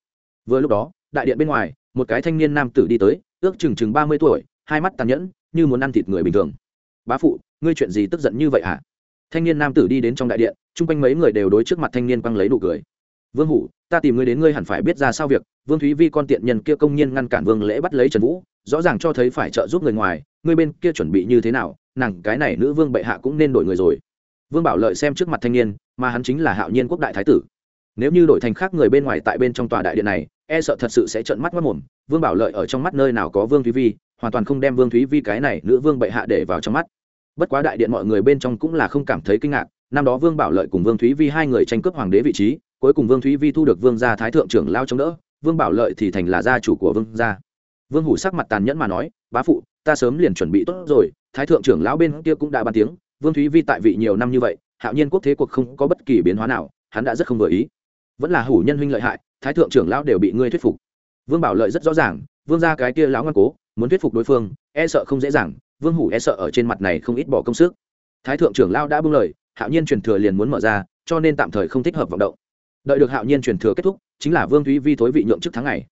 Vừa lúc đó, đại điện bên ngoài, một cái thanh niên nam tử đi tới, ước chừng chừng ba mươi tuổi, hai mắt tàn nhẫn, như muốn ăn thịt người bình thường. Bá phụ ngươi chuyện gì tức giận như vậy hả? Thanh niên nam tử đi đến trong đại điện, chung quanh mấy người đều đối trước mặt thanh niên quăng lấy nụ cười. Vương hủ, ta tìm ngươi đến ngươi hẳn phải biết ra sao việc, vương thúy vi con tiện nhân kia công nhiên ngăn cản vương lễ bắt lấy trần vũ, rõ ràng cho thấy phải trợ giúp người ngoài, ngươi bên kia chuẩn bị như thế nào, nàng cái này nữ vương bệ hạ cũng nên đổi người rồi. Vương bảo lợi xem trước mặt thanh niên, mà hắn chính là hạo nhiên quốc đại thái tử. Nếu như đổi thành khác người bên ngoài tại bên trong tòa đại điện này e sợ thật sự sẽ trợn mắt mất mồm vương bảo lợi ở trong mắt nơi nào có vương thúy vi, hoàn toàn không đem vương thúy vi cái này nữ vương bệ hạ để vào trong mắt bất quá đại điện mọi người bên trong cũng là không cảm thấy kinh ngạc, năm đó vương bảo lợi cùng vương thúy vi hai người tranh cướp hoàng đế vị trí, cuối cùng vương thúy vi thu được vương gia thái thượng trưởng lao chống đỡ, vương bảo lợi thì thành là gia chủ của vương gia. Vương hủ sắc mặt tàn nhẫn mà nói, bá phụ, ta sớm liền chuẩn bị tốt rồi, thái thượng trưởng lão bên kia cũng đã bàn tiếng, vương thúy vi tại vị nhiều năm như vậy, hạo nhiên quốc thế cuộc không có bất kỳ biến hóa nào, hắn đã rất không vừa ý. Vẫn là hủ nhân huynh lợi hại, thái thượng trưởng lão đều bị ngươi thuyết phục. Vương bảo lợi rất rõ ràng, vương gia cái kia lão ngoan cố, muốn thuyết phục đối phương e sợ không dễ dàng vương hủ e sợ ở trên mặt này không ít bỏ công sức. Thái thượng trưởng lão đã bưng lời, hạo nhiên truyền thừa liền muốn mở ra, cho nên tạm thời không thích hợp vọng động. Đợi được hạo nhiên truyền thừa kết thúc, chính là vương thúy vi thối vị nhượng chức tháng này.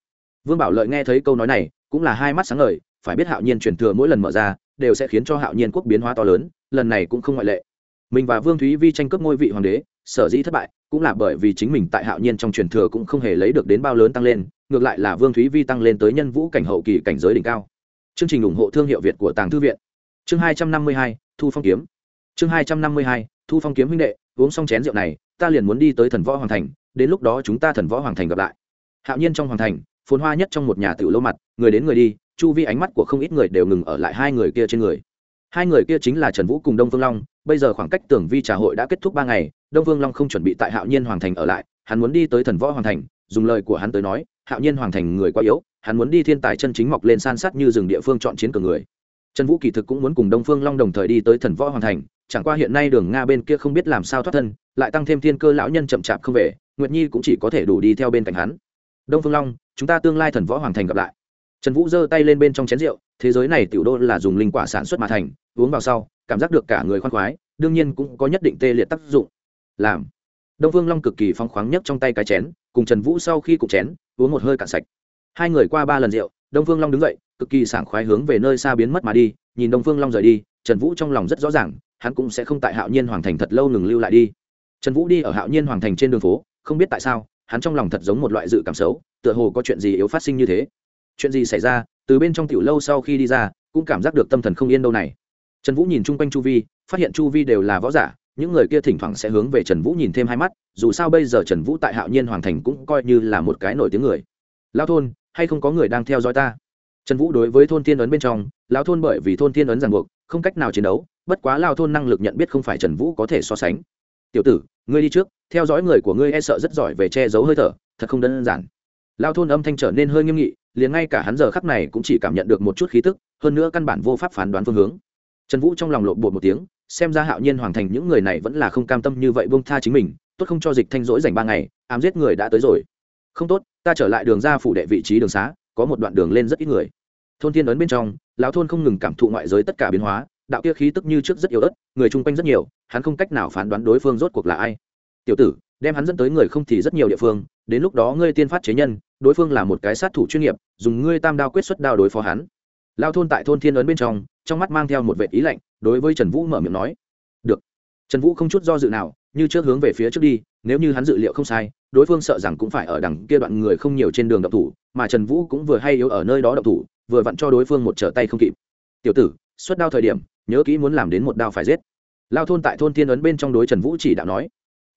vương bảo lợi nghe thấy câu nói này, cũng là hai mắt sáng ngời, phải biết hạo nhiên truyền thừa mỗi lần mở ra, đều sẽ khiến cho hạo nhiên quốc biến hóa to lớn, lần này cũng không ngoại lệ. Mình và vương thúy vi tranh cướp ngôi vị hoàng đế, sở dĩ thất bại, cũng là bởi vì chính mình tại hạo nhiên trong truyền thừa cũng không hề lấy được đến bao lớn tăng lên, ngược lại là vương thúy vi tăng lên tới nhân vũ cảnh hậu kỳ cảnh giới đỉnh cao chương trình ủng hộ thương hiệu việt của tàng thư viện. Chương hai trăm năm mươi hai, thu phong kiếm. Chương hai trăm năm mươi hai, thu phong kiếm huynh đệ, uống xong chén rượu này, ta liền muốn đi tới thần võ hoàng thành, đến lúc đó chúng ta thần võ hoàng thành gặp lại. Hạo nhiên trong hoàng thành, phồn hoa nhất trong một nhà tiểu lâu mặt, người đến người đi, chu vi ánh mắt của không ít người đều ngừng ở lại hai người kia trên người. Hai người kia chính là trần vũ cùng đông phương long, bây giờ khoảng cách tưởng vi trà hội đã kết thúc ba ngày, đông phương long không chuẩn bị tại hạo nhiên hoàng thành ở lại, hắn muốn đi tới thần võ hoàng thành, dùng lời của hắn tới nói, hạo nhiên hoàng thành người quá yếu hắn muốn đi thiên tài chân chính mọc lên san sát như rừng địa phương chọn chiến cường người. Trần vũ kỳ thực cũng muốn cùng đông phương long đồng thời đi tới thần võ hoàng thành, chẳng qua hiện nay đường nga bên kia không biết làm sao thoát thân, lại tăng thêm thiên cơ lão nhân chậm chạp không về, nguyệt nhi cũng chỉ có thể đủ đi theo bên cạnh hắn. Đông phương long, chúng ta tương lai thần võ hoàng thành gặp lại. Trần vũ giơ tay lên bên trong chén rượu, thế giới này tiểu đô là dùng linh quả sản xuất mà thành, uống vào sau, cảm giác được cả người khoan khoái, đương nhiên cũng có nhất định tê liệt tác dụng. Làm. Đông phương long cực kỳ phong khoáng nhất trong tay cái chén, cùng trần vũ sau khi cục chén, uống một hơi cạn sạch hai người qua ba lần rượu, đông phương long đứng dậy, cực kỳ sảng khoái hướng về nơi xa biến mất mà đi, nhìn đông phương long rời đi, trần vũ trong lòng rất rõ ràng, hắn cũng sẽ không tại hạo nhiên hoàng thành thật lâu ngừng lưu lại đi. Trần vũ đi ở hạo nhiên hoàng thành trên đường phố, không biết tại sao, hắn trong lòng thật giống một loại dự cảm xấu, tựa hồ có chuyện gì yếu phát sinh như thế. Chuyện gì xảy ra, từ bên trong tiểu lâu sau khi đi ra, cũng cảm giác được tâm thần không yên đâu này. Trần vũ nhìn chung quanh chu vi, phát hiện chu vi đều là võ giả, những người kia thỉnh thoảng sẽ hướng về trần vũ nhìn thêm hai mắt, dù sao bây giờ trần vũ tại hạo nhiên hoàng thành cũng coi như là một cái nổi tiếng người. Lao thôn hay không có người đang theo dõi ta? Trần vũ đối với thôn tiên ấn bên trong lao thôn bởi vì thôn tiên ấn ràng buộc, không cách nào chiến đấu, bất quá lao thôn năng lực nhận biết không phải trần vũ có thể so sánh. Tiểu tử, ngươi đi trước, theo dõi người của ngươi e sợ rất giỏi về che giấu hơi thở, thật không đơn giản. Lao thôn âm thanh trở nên hơi nghiêm nghị, liền ngay cả hắn giờ khắc này cũng chỉ cảm nhận được một chút khí tức, hơn nữa căn bản vô pháp phán đoán phương hướng. Trần vũ trong lòng lộn bột một tiếng, xem ra hạo nhiên hoàng thành những người này vẫn là không cam tâm như vậy bông tha chính mình, tốt không cho dịch thanh dỗi dành ba ngày, ám giết người đã tới rồi không tốt, ta trở lại đường ra phủ đệ vị trí đường xá, có một đoạn đường lên rất ít người. Thôn thiên ấn bên trong, lão thôn không ngừng cảm thụ ngoại giới tất cả biến hóa, đạo kia khí tức như trước rất yếu ớt, người chung quanh rất nhiều, hắn không cách nào phán đoán đối phương rốt cuộc là ai. Tiểu tử, đem hắn dẫn tới người không thì rất nhiều địa phương, đến lúc đó ngươi tiên phát chế nhân, đối phương là một cái sát thủ chuyên nghiệp, dùng ngươi tam đao quyết xuất đao đối phó hắn. Lao thôn tại thôn thiên ấn bên trong trong mắt mang theo một vệ ý lạnh, đối với trần vũ mở miệng nói, được. Trần vũ không chút do dự nào, như trước hướng về phía trước đi, nếu như hắn dự liệu không sai đối phương sợ rằng cũng phải ở đằng kia đoạn người không nhiều trên đường độc thủ, mà trần vũ cũng vừa hay yếu ở nơi đó độc thủ, vừa vặn cho đối phương một trở tay không kịp. Tiểu tử, xuất đao thời điểm, nhớ kỹ muốn làm đến một đao phải giết. Lao thôn tại thôn thiên ấn bên trong đối trần vũ chỉ đạo nói.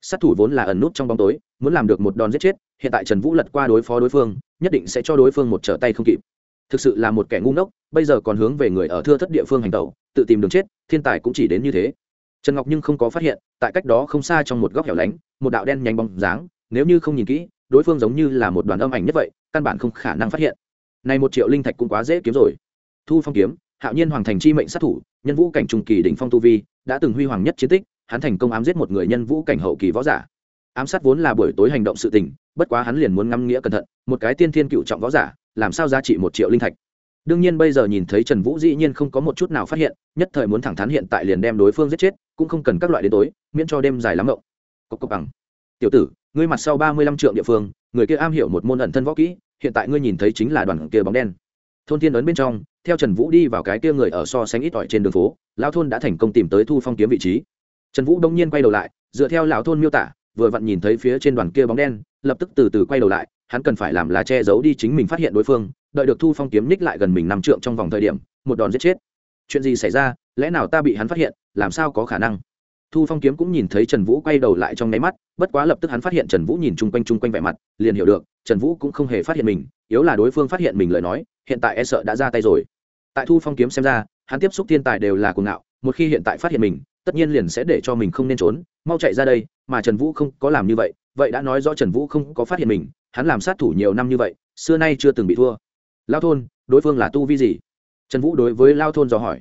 Sát thủ vốn là ẩn nút trong bóng tối, muốn làm được một đòn giết chết, hiện tại trần vũ lật qua đối phó đối phương, nhất định sẽ cho đối phương một trở tay không kịp. Thực sự là một kẻ ngu ngốc, bây giờ còn hướng về người ở thưa thất địa phương hành tẩu, tự tìm đường chết, thiên tài cũng chỉ đến như thế. Trần ngọc nhưng không có phát hiện, tại cách đó không xa trong một góc hẻo lánh, một đạo đen nhanh bóng dáng nếu như không nhìn kỹ, đối phương giống như là một đoàn âm ảnh nhất vậy, căn bản không khả năng phát hiện. Này một triệu linh thạch cũng quá dễ kiếm rồi. Thu phong kiếm, hạo nhiên hoàng thành chi mệnh sát thủ, nhân vũ cảnh trung kỳ đỉnh phong tu vi, đã từng huy hoàng nhất chiến tích, hắn thành công ám giết một người nhân vũ cảnh hậu kỳ võ giả. Ám sát vốn là buổi tối hành động sự tình, bất quá hắn liền muốn ngắm nghĩa cẩn thận, một cái tiên thiên cựu trọng võ giả, làm sao giá trị một triệu linh thạch? Đương nhiên bây giờ nhìn thấy trần vũ dĩ nhiên không có một chút nào phát hiện, nhất thời muốn thẳng thắn hiện tại liền đem đối phương giết chết, cũng không cần các loại đến tối, miễn cho đêm dài lắm rộng cốc cốc bằng. Tiểu tử ngươi mặt sau ba mươi lăm trượng địa phương, người kia am hiểu một môn ẩn thân võ kỹ, hiện tại ngươi nhìn thấy chính là đoàn kia bóng đen. Thôn thiên ấn bên trong, theo trần vũ đi vào cái kia người ở so sánh ít ỏi trên đường phố lao thôn đã thành công tìm tới thu phong kiếm vị trí. Trần vũ đông nhiên quay đầu lại, dựa theo lão thôn miêu tả, vừa vặn nhìn thấy phía trên đoàn kia bóng đen, lập tức từ từ quay đầu lại, hắn cần phải làm là che giấu đi chính mình phát hiện đối phương, đợi được thu phong kiếm ních lại gần mình năm trượng trong vòng thời điểm, một đòn giết chết. Chuyện gì xảy ra, lẽ nào ta bị hắn phát hiện, làm sao có khả năng? Thu phong kiếm cũng nhìn thấy trần vũ quay đầu lại trong nháy mắt, bất quá lập tức hắn phát hiện trần vũ nhìn chung quanh chung quanh vẻ mặt, liền hiểu được, trần vũ cũng không hề phát hiện mình, yếu là đối phương phát hiện mình lời nói, hiện tại e sợ đã ra tay rồi. Tại thu phong kiếm xem ra, hắn tiếp xúc thiên tài đều là cuồng ngạo, một khi hiện tại phát hiện mình, tất nhiên liền sẽ để cho mình không nên trốn, mau chạy ra đây, mà trần vũ không có làm như vậy vậy đã nói rõ trần vũ không có phát hiện mình, hắn làm sát thủ nhiều năm như vậy, xưa nay chưa từng bị thua. Lao thôn, đối phương là tu vi gì? Trần vũ đối với lao thôn dò hỏi.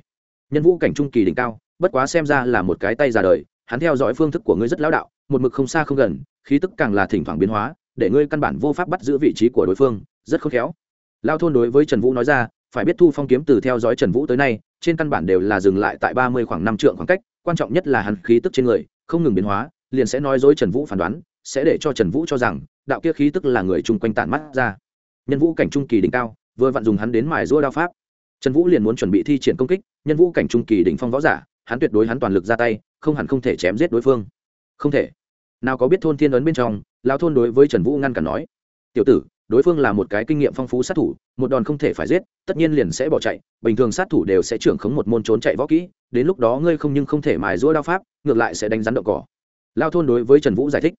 Nhân vũ cảnh trung kỳ đỉnh cao bất quá xem ra là một cái tay ra đời, hắn theo dõi phương thức của ngươi rất lão đạo, một mực không xa không gần, khí tức càng là thỉnh thoảng biến hóa, để ngươi căn bản vô pháp bắt giữ vị trí của đối phương, rất khôn khéo. Lao thôn đối với trần vũ nói ra, phải biết thu phong kiếm từ theo dõi trần vũ tới nay, trên căn bản đều là dừng lại tại ba mươi khoảng năm trượng khoảng cách, quan trọng nhất là hắn khí tức trên người, không ngừng biến hóa, liền sẽ nói dối trần vũ phán đoán, sẽ để cho trần vũ cho rằng, đạo kia khí tức là người chung quanh tản mắt ra. Nhân vũ cảnh trung kỳ đỉnh cao, vừa vặn dùng hắn đến mài rua đao pháp. Trần vũ liền muốn chuẩn bị thi triển công kích, nhân vũ cảnh trung kỳ đỉnh phong võ giả hắn tuyệt đối hắn toàn lực ra tay, không hẳn không thể chém giết đối phương. Không thể. Nào có biết thôn thiên ấn bên trong, lão thôn đối với trần vũ ngăn cản nói, tiểu tử, đối phương là một cái kinh nghiệm phong phú sát thủ, một đòn không thể phải giết, tất nhiên liền sẽ bỏ chạy, bình thường sát thủ đều sẽ trưởng khống một môn trốn chạy võ kỹ, đến lúc đó ngươi không nhưng không thể mài rũa đao pháp, ngược lại sẽ đánh rắn động cỏ. Lao thôn đối với trần vũ giải thích,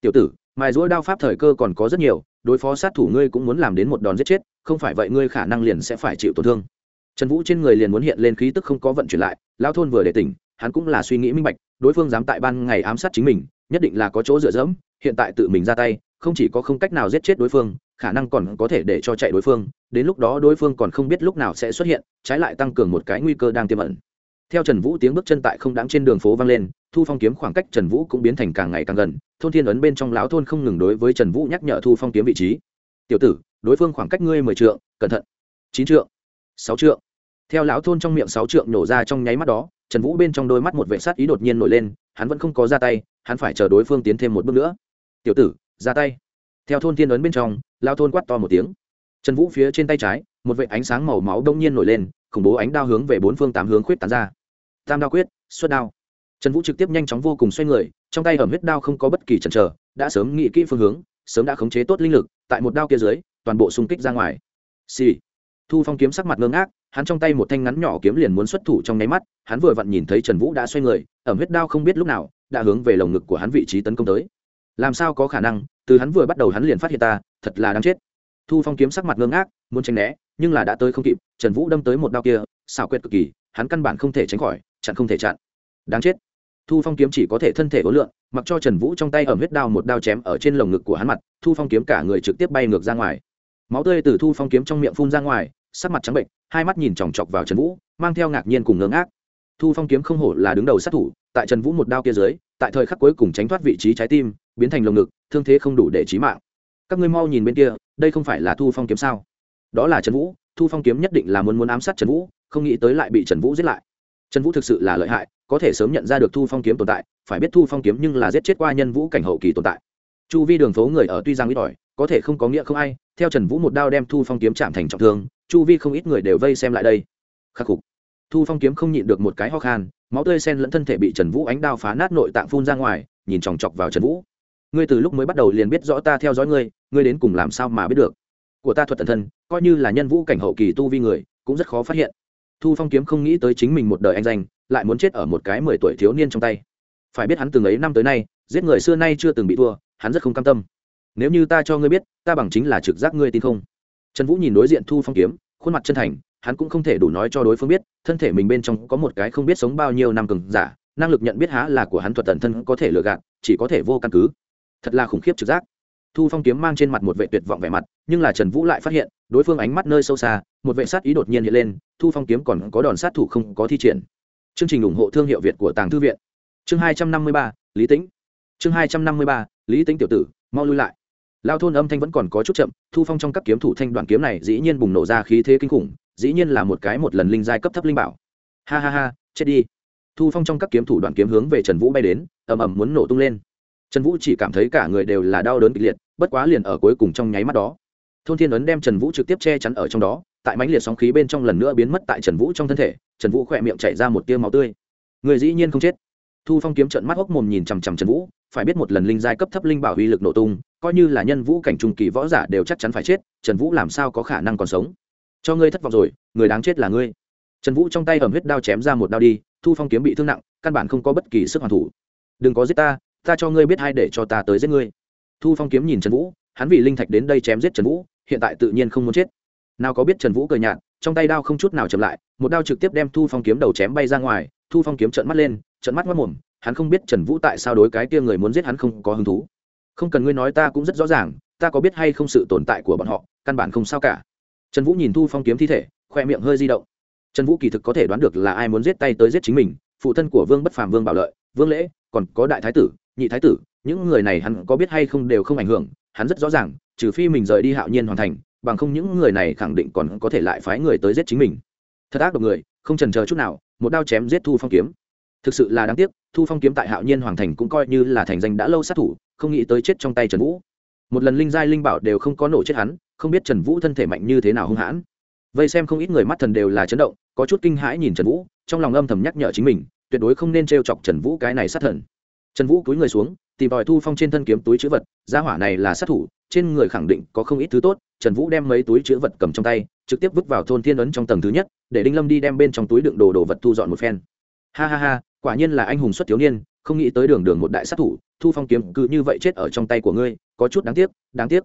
tiểu tử, mài rũa đao pháp thời cơ còn có rất nhiều, đối phó sát thủ ngươi cũng muốn làm đến một đòn giết chết, không phải vậy ngươi khả năng liền sẽ phải chịu tổn thương trần vũ trên người liền muốn hiện lên khí tức không có vận chuyển lại lao thôn vừa để tỉnh, hắn cũng là suy nghĩ minh bạch, đối phương dám tại ban ngày ám sát chính mình, nhất định là có chỗ dựa dẫm, hiện tại tự mình ra tay, không chỉ có không cách nào giết chết đối phương, khả năng còn có thể để cho chạy đối phương, đến lúc đó đối phương còn không biết lúc nào sẽ xuất hiện, trái lại tăng cường một cái nguy cơ đang tiềm ẩn. Theo trần vũ tiếng bước chân tại không đáng trên đường phố vang lên, thu phong kiếm khoảng cách trần vũ cũng biến thành càng ngày càng gần, thôn thiên ấn bên trong lão thôn không ngừng đối với trần vũ nhắc nhở thu phong kiếm vị trí. Tiểu tử, đối phương khoảng cách ngươi mười trượng, cẩn thận. Chín trượng. Sáu trượng theo lão thôn trong miệng sáu trượng nổ ra trong nháy mắt đó, trần vũ bên trong đôi mắt một vệ sát ý đột nhiên nổi lên, hắn vẫn không có ra tay, hắn phải chờ đối phương tiến thêm một bước nữa. Tiểu tử, ra tay. Theo thôn thiên ấn bên trong lao thôn quát to một tiếng. Trần vũ phía trên tay trái, một vệ ánh sáng màu máu đông nhiên nổi lên, khủng bố ánh đao hướng về bốn phương tám hướng khuyết tán ra. Tam đao quyết, xuất đao. Trần vũ trực tiếp nhanh chóng vô cùng xoay người, trong tay ẩm huyết đao không có bất kỳ chần chờ, đã sớm nghĩ kỹ phương hướng, sớm đã khống chế tốt linh lực, tại một đao kia dưới, toàn bộ xung kích ra ngoài. Xì、sì. thu phong kiếm sắc mặt ngơ ngác hắn trong tay một thanh ngắn nhỏ kiếm liền muốn xuất thủ trong nháy mắt, hắn vừa vặn nhìn thấy trần vũ đã xoay người, ẩm huyết đao không biết lúc nào đã hướng về lồng ngực của hắn vị trí tấn công tới. Làm sao có khả năng, từ hắn vừa bắt đầu hắn liền phát hiện ta, thật là đáng chết. Thu phong kiếm sắc mặt ngơ ngác, muốn tránh né, nhưng là đã tới không kịp, trần vũ đâm tới một đao kia, xảo quyệt cực kỳ, hắn căn bản không thể tránh khỏi, chặn không thể chặn. Đáng chết. Thu phong kiếm chỉ có thể thân thể ối lượng mặc cho trần vũ trong tay ẩm huyết đao một đao chém ở trên lồng ngực của hắn mặt, thu phong kiếm cả người trực tiếp bay ngược ra ngoài. Máu tươi từ thu phong kiếm trong miệng phun ra ngoài, sắc mặt trắng bệnh hai mắt nhìn chòng chọc vào trần vũ, mang theo ngạc nhiên cùng ngưỡng ác. Thu phong kiếm không hổ là đứng đầu sát thủ, tại trần vũ một đao kia dưới, tại thời khắc cuối cùng tránh thoát vị trí trái tim, biến thành lồng ngực, thương thế không đủ để trí mạng. Các ngươi mau nhìn bên kia, đây không phải là thu phong kiếm sao? Đó là trần vũ, thu phong kiếm nhất định là muốn muốn ám sát trần vũ, không nghĩ tới lại bị trần vũ giết lại. Trần vũ thực sự là lợi hại, có thể sớm nhận ra được thu phong kiếm tồn tại, phải biết thu phong kiếm nhưng là giết chết qua nhân vũ cảnh hậu kỳ tồn tại. Chu vi đường phố người ở tuy giang ít ỏi, có thể không có nghĩa không ai, theo trần vũ một đao đem thu phong kiếm chạm thành trọng thương chu vi không ít người đều vây xem lại đây. Khắc phục. Thu phong kiếm không nhịn được một cái ho khan, máu tươi sen lẫn thân thể bị trần vũ ánh đao phá nát nội tạng phun ra ngoài, nhìn chòng chọc vào trần vũ. Ngươi từ lúc mới bắt đầu liền biết rõ ta theo dõi ngươi ngươi đến cùng làm sao mà biết được? Của ta thuật tần thân, coi như là nhân vũ cảnh hậu kỳ tu vi người, cũng rất khó phát hiện. Thu phong kiếm không nghĩ tới chính mình một đời anh danh, lại muốn chết ở một cái mười tuổi thiếu niên trong tay. Phải biết hắn từng ấy năm tới nay, giết người xưa nay chưa từng bị thua, hắn rất không cam tâm. Nếu như ta cho ngươi biết, ta bằng chính là trực giác ngươi tin không? Trần vũ nhìn đối diện thu phong kiếm, khuôn mặt chân thành, hắn cũng không thể đủ nói cho đối phương biết, thân thể mình bên trong có một cái không biết sống bao nhiêu năm cường giả, năng lực nhận biết há là của hắn thuật tần thân có thể lừa gạt, chỉ có thể vô căn cứ. Thật là khủng khiếp trực giác. Thu phong kiếm mang trên mặt một vệ tuyệt vọng vẻ mặt, nhưng là trần vũ lại phát hiện, đối phương ánh mắt nơi sâu xa, một vệ sát ý đột nhiên hiện lên, thu phong kiếm còn có đòn sát thủ không có thi triển. Chương trình ủng hộ thương hiệu việt của tàng thư viện. Chương hai trăm năm mươi ba, lý tĩnh. Chương hai trăm năm mươi ba, lý tĩnh tiểu tử, mau lui lại lao thôn âm thanh vẫn còn có chút chậm, thu phong trong các kiếm thủ thanh đoạn kiếm này dĩ nhiên bùng nổ ra khí thế kinh khủng, dĩ nhiên là một cái một lần linh giai cấp thấp linh bảo. Ha ha ha, chết đi. Thu phong trong các kiếm thủ đoạn kiếm hướng về trần vũ bay đến, ầm ầm muốn nổ tung lên. Trần vũ chỉ cảm thấy cả người đều là đau đớn kịch liệt, bất quá liền ở cuối cùng trong nháy mắt đó. Thôn thiên ấn đem trần vũ trực tiếp che chắn ở trong đó, tại mãnh liệt sóng khí bên trong lần nữa biến mất tại trần vũ trong thân thể, trần vũ khỏe miệng chảy ra một tia máu tươi. Người dĩ nhiên không chết. Thu phong kiếm trận mắt hốc mồm nhìn chằm chằm trần vũ, phải biết một lần linh giai cấp thấp linh bảo uy lực nổ tung coi như là nhân vũ cảnh trung kỳ võ giả đều chắc chắn phải chết, trần vũ làm sao có khả năng còn sống? Cho ngươi thất vọng rồi, người đáng chết là ngươi. Trần vũ trong tay ẩm huyết đao chém ra một đao đi, thu phong kiếm bị thương nặng, căn bản không có bất kỳ sức hoàn thủ. Đừng có giết ta ta cho ngươi biết hay để cho ta tới giết ngươi. Thu phong kiếm nhìn trần vũ, hắn vì linh thạch đến đây chém giết trần vũ, hiện tại tự nhiên không muốn chết. Nào có biết trần vũ cười nhạt, trong tay đao không chút nào chậm lại, một đao trực tiếp đem thu phong kiếm đầu chém bay ra ngoài, thu phong kiếm trợn mắt lên, trợn mắt mất mồm hắn không biết trần vũ tại sao đối cái kia người muốn giết hắn không có hứng thú không cần ngươi nói ta cũng rất rõ ràng, ta có biết hay không sự tồn tại của bọn họ, căn bản không sao cả. Trần vũ nhìn thu phong kiếm thi thể, khoe miệng hơi di động. Trần vũ kỳ thực có thể đoán được là ai muốn giết tay tới giết chính mình, phụ thân của vương bất phàm vương bảo lợi, vương lễ, còn có đại thái tử, nhị thái tử, những người này hắn có biết hay không đều không ảnh hưởng, hắn rất rõ ràng, trừ phi mình rời đi hạo nhiên hoàn thành, bằng không những người này khẳng định còn có thể lại phái người tới giết chính mình. Thật ác độc người, không trần chờ chút nào, một đao chém giết thu phong kiếm thực sự là đáng tiếc, thu phong kiếm tại hạo nhiên hoàng thành cũng coi như là thành danh đã lâu sát thủ, không nghĩ tới chết trong tay trần vũ. Một lần linh giai linh bảo đều không có nổ chết hắn, không biết trần vũ thân thể mạnh như thế nào hung hãn. Vây xem không ít người mắt thần đều là chấn động, có chút kinh hãi nhìn trần vũ, trong lòng âm thầm nhắc nhở chính mình, tuyệt đối không nên t r e o chọc trần vũ cái này sát thần. Trần vũ cúi người xuống, tìm tòi thu phong trên thân kiếm túi chữ vật, gia hỏa này là sát thủ, trên người khẳng định có không ít thứ tốt, trần vũ đem mấy túi chữ vật cầm trong tay, trực tiếp vứt vào thôn thiên ấn trong tầng thứ nhất, để đinh lâm đi đem bên trong túi đựng đồ đồ vật thu dọn một phen. Ha ha ha quả nhiên là anh hùng xuất thiếu niên, không nghĩ tới đường đường một đại sát thủ, thu phong kiếm cứ như vậy chết ở trong tay của ngươi, có chút đáng tiếc đáng tiếc.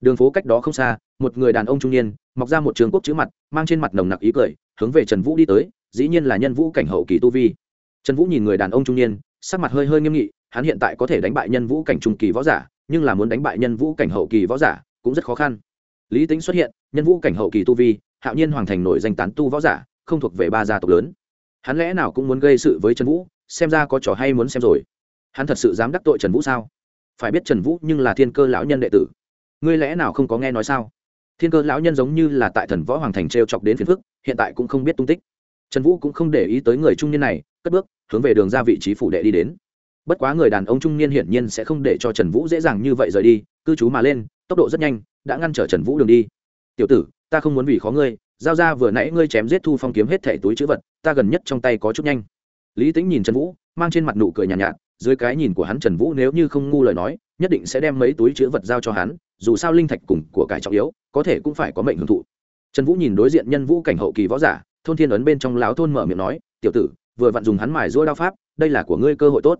Đường phố cách đó không xa, một người đàn ông trung niên, mọc ra một trường quốc chữ mặt, mang trên mặt nồng nặc ý cười, hướng về trần vũ đi tới, dĩ nhiên là nhân vũ cảnh hậu kỳ tu vi. Trần vũ nhìn người đàn ông trung niên, sắc mặt hơi hơi nghiêm nghị, hắn hiện tại có thể đánh bại nhân vũ cảnh trung kỳ võ giả, nhưng là muốn đánh bại nhân vũ cảnh hậu kỳ võ giả cũng rất khó khăn. Lý tính xuất hiện, nhân vũ cảnh hậu kỳ tu vi, hạo nhiên hoàng thành nổi danh tán tu võ giả, không thuộc về ba gia tộc lớn hắn lẽ nào cũng muốn gây sự với trần vũ, xem ra có trò hay muốn xem rồi. Hắn thật sự dám đắc tội trần vũ sao? Phải biết trần vũ nhưng là thiên cơ lão nhân đệ tử. Ngươi lẽ nào không có nghe nói sao? Thiên cơ lão nhân giống như là tại thần võ hoàng thành t r e o chọc đến phiền phức, hiện tại cũng không biết tung tích. Trần vũ cũng không để ý tới người trung niên này, cất bước, hướng về đường ra vị trí phủ đệ đi đến. Bất quá người đàn ông trung niên hiển nhiên sẽ không để cho trần vũ dễ dàng như vậy rời đi, cư trú mà lên, tốc độ rất nhanh, đã ngăn trở trần vũ đường đi. Tiểu tử, ta không muốn vì khó ngươi, giao ra vừa nãy ngươi chém giết thu phong kiếm hết thẻ túi chữ vật ta gần nhất trong tay có chút nhanh. Lý tính nhìn trần vũ mang trên mặt nụ cười nhàn nhạt, nhạt dưới cái nhìn của hắn trần vũ nếu như không ngu lời nói nhất định sẽ đem mấy túi chữ vật giao cho hắn dù sao linh thạch cùng của cải trọng yếu có thể cũng phải có mệnh hưởng thụ. Trần vũ nhìn đối diện nhân vũ cảnh hậu kỳ võ giả thôn thiên ấn bên trong láo thôn mở miệng nói tiểu tử vừa vặn dùng hắn mài rũa đao pháp đây là của ngươi cơ hội tốt.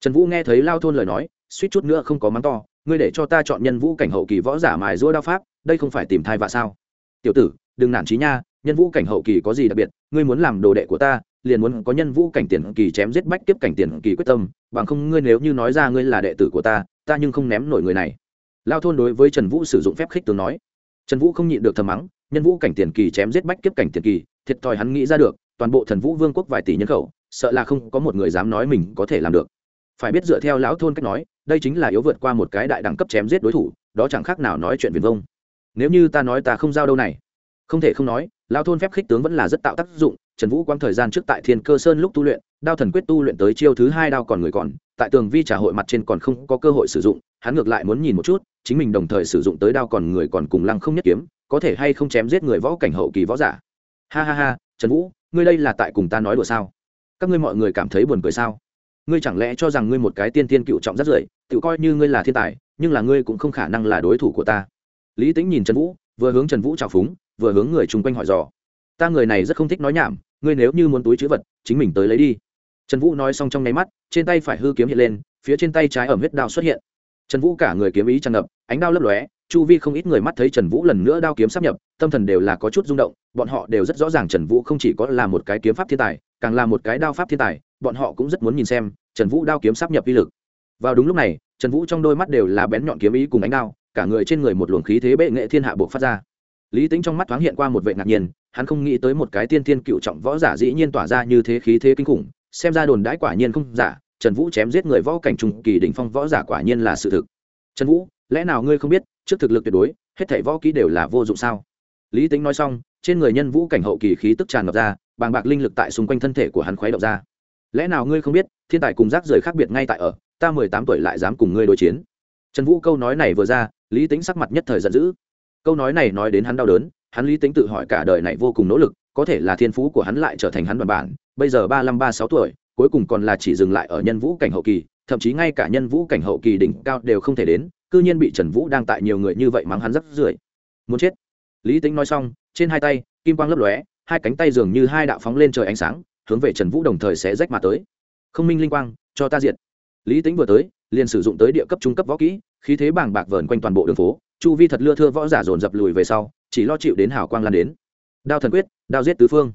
Trần vũ nghe thấy lao thôn lời nói suýt chút nữa không có mắng to ngươi để cho ta chọn nhân vũ cảnh hậu kỳ võ giả mài rũa đao pháp đây không phải tìm thai vạ sao? Tiểu tử đừng nản trí nha nhân vũ cảnh hậu kỳ có gì đặc biệt? Ngươi muốn làm đồ đệ của ta, liền muốn có nhân vũ cảnh tiền kỳ chém giết bách tiếp cảnh tiền kỳ quyết tâm, bằng không ngươi nếu như nói ra ngươi là đệ tử của ta ta nhưng không ném nổi người này. Lao thôn đối với trần vũ sử dụng phép khích tướng nói. Trần vũ không nhịn được thầm mắng, nhân vũ cảnh tiền kỳ chém giết bách kiếp cảnh tiền kỳ, thiệt thòi hắn nghĩ ra được, toàn bộ thần vũ vương quốc vài tỷ nhân khẩu, sợ là không có một người dám nói mình có thể làm được. Phải biết dựa theo lão thôn cách nói, đây chính là yếu vượt qua một cái đại đẳng cấp chém giết đối thủ, đó chẳng khác nào nói chuyện viền vông. Nếu như ta nói ta không giao đâu này. Không thể không nói lao thôn phép khích tướng vẫn là rất tạo tác dụng, trần vũ quang thời gian trước tại thiên cơ sơn lúc tu luyện, đao thần quyết tu luyện tới chiêu thứ hai đao còn người còn, tại tường vi trả hội mặt trên còn không có cơ hội sử dụng, hắn ngược lại muốn nhìn một chút, chính mình đồng thời sử dụng tới đao còn người còn cùng lăng không nhất kiếm, có thể hay không chém giết người võ cảnh hậu kỳ võ giả. Ha ha ha, trần vũ, ngươi đây là tại cùng ta nói đùa sao? Các ngươi mọi người cảm thấy buồn cười sao? Ngươi chẳng lẽ cho rằng ngươi một cái tiên tiên cựu trọng rất rưỡi tự coi như ngươi là thiên tài, nhưng là ngươi cũng không khả năng là đối thủ của ta. Lý tính nhìn trần vũ, vừa hướng trần vũ trào phúng vừa hướng người chung quanh hỏi dò. Ta người này rất không thích nói nhảm, ngươi nếu như muốn túi chữ vật, chính mình tới lấy đi. Trần vũ nói xong trong nháy mắt, trên tay phải hư kiếm hiện lên, phía trên tay trái ẩm huyết đao xuất hiện. Trần vũ cả người kiếm ý tràn ngập, ánh đao lấp lóe, chu vi không ít người mắt thấy trần vũ lần nữa đao kiếm sắp nhập, tâm thần đều là có chút rung động, bọn họ đều rất rõ ràng trần vũ không chỉ có là một cái kiếm pháp thiên tài, càng là một cái đao pháp thiên tài, bọn họ cũng rất muốn nhìn xem trần vũ đao kiếm sắp nhập vi lực. Vào đúng lúc này, trần vũ trong đôi mắt đều là bén nhọn kiếm ý cùng ánh đao, cả người trên người một luồng khí thế bệ nghệ thiên hạ buộc phát ra lý tính trong mắt thoáng hiện qua một vệ ngạc nhiên, hắn không nghĩ tới một cái tiên tiên cựu trọng võ giả dĩ nhiên tỏa ra như thế khí thế kinh khủng, xem ra đồn đãi quả nhiên không giả, trần vũ chém giết người võ cảnh trùng kỳ đỉnh phong võ giả quả nhiên là sự thực. Trần vũ, lẽ nào ngươi không biết, trước thực lực tuyệt đối, hết thảy võ kỹ đều là vô dụng sao? Lý tính nói xong, trên người nhân vũ cảnh hậu kỳ khí tức tràn ngập ra, bàng bạc linh lực tại xung quanh thân thể của hắn khuấy động ra. Lẽ nào ngươi không biết, thiên tài cùng rác rời khác biệt ngay tại ở, ta mười tám tuổi lại dám cùng ngươi đối chiến? Trần vũ câu nói này vừa ra, lý tính sắc mặt nhất thời giận dữ câu nói này nói đến hắn đau đớn, hắn lý tính tự hỏi cả đời này vô cùng nỗ lực, có thể là thiên phú của hắn lại trở thành hắn đoàn bản bây giờ ba năm ba sáu tuổi, cuối cùng còn là chỉ dừng lại ở nhân vũ cảnh hậu kỳ, thậm chí ngay cả nhân vũ cảnh hậu kỳ đỉnh cao đều không thể đến, cư nhiên bị trần vũ đang tại nhiều người như vậy mắng hắn rất rưởi. Muốn chết. Lý tính nói xong, trên hai tay, kim quang lấp lóe, hai cánh tay dường như hai đạo phóng lên trời ánh sáng, hướng về trần vũ đồng thời sẽ rách mà tới. Không minh linh quang, cho ta diệt. Lý tính vừa tới, liền sử dụng tới địa cấp trung cấp võ kỹ, khí thế bàng bạc vờn quanh toàn bộ đường phố chu vi thật lưa thưa võ giả dồn dập lùi về sau, chỉ lo chịu đến hào quang lan đến. Đao thần quyết, đao giết tứ phương.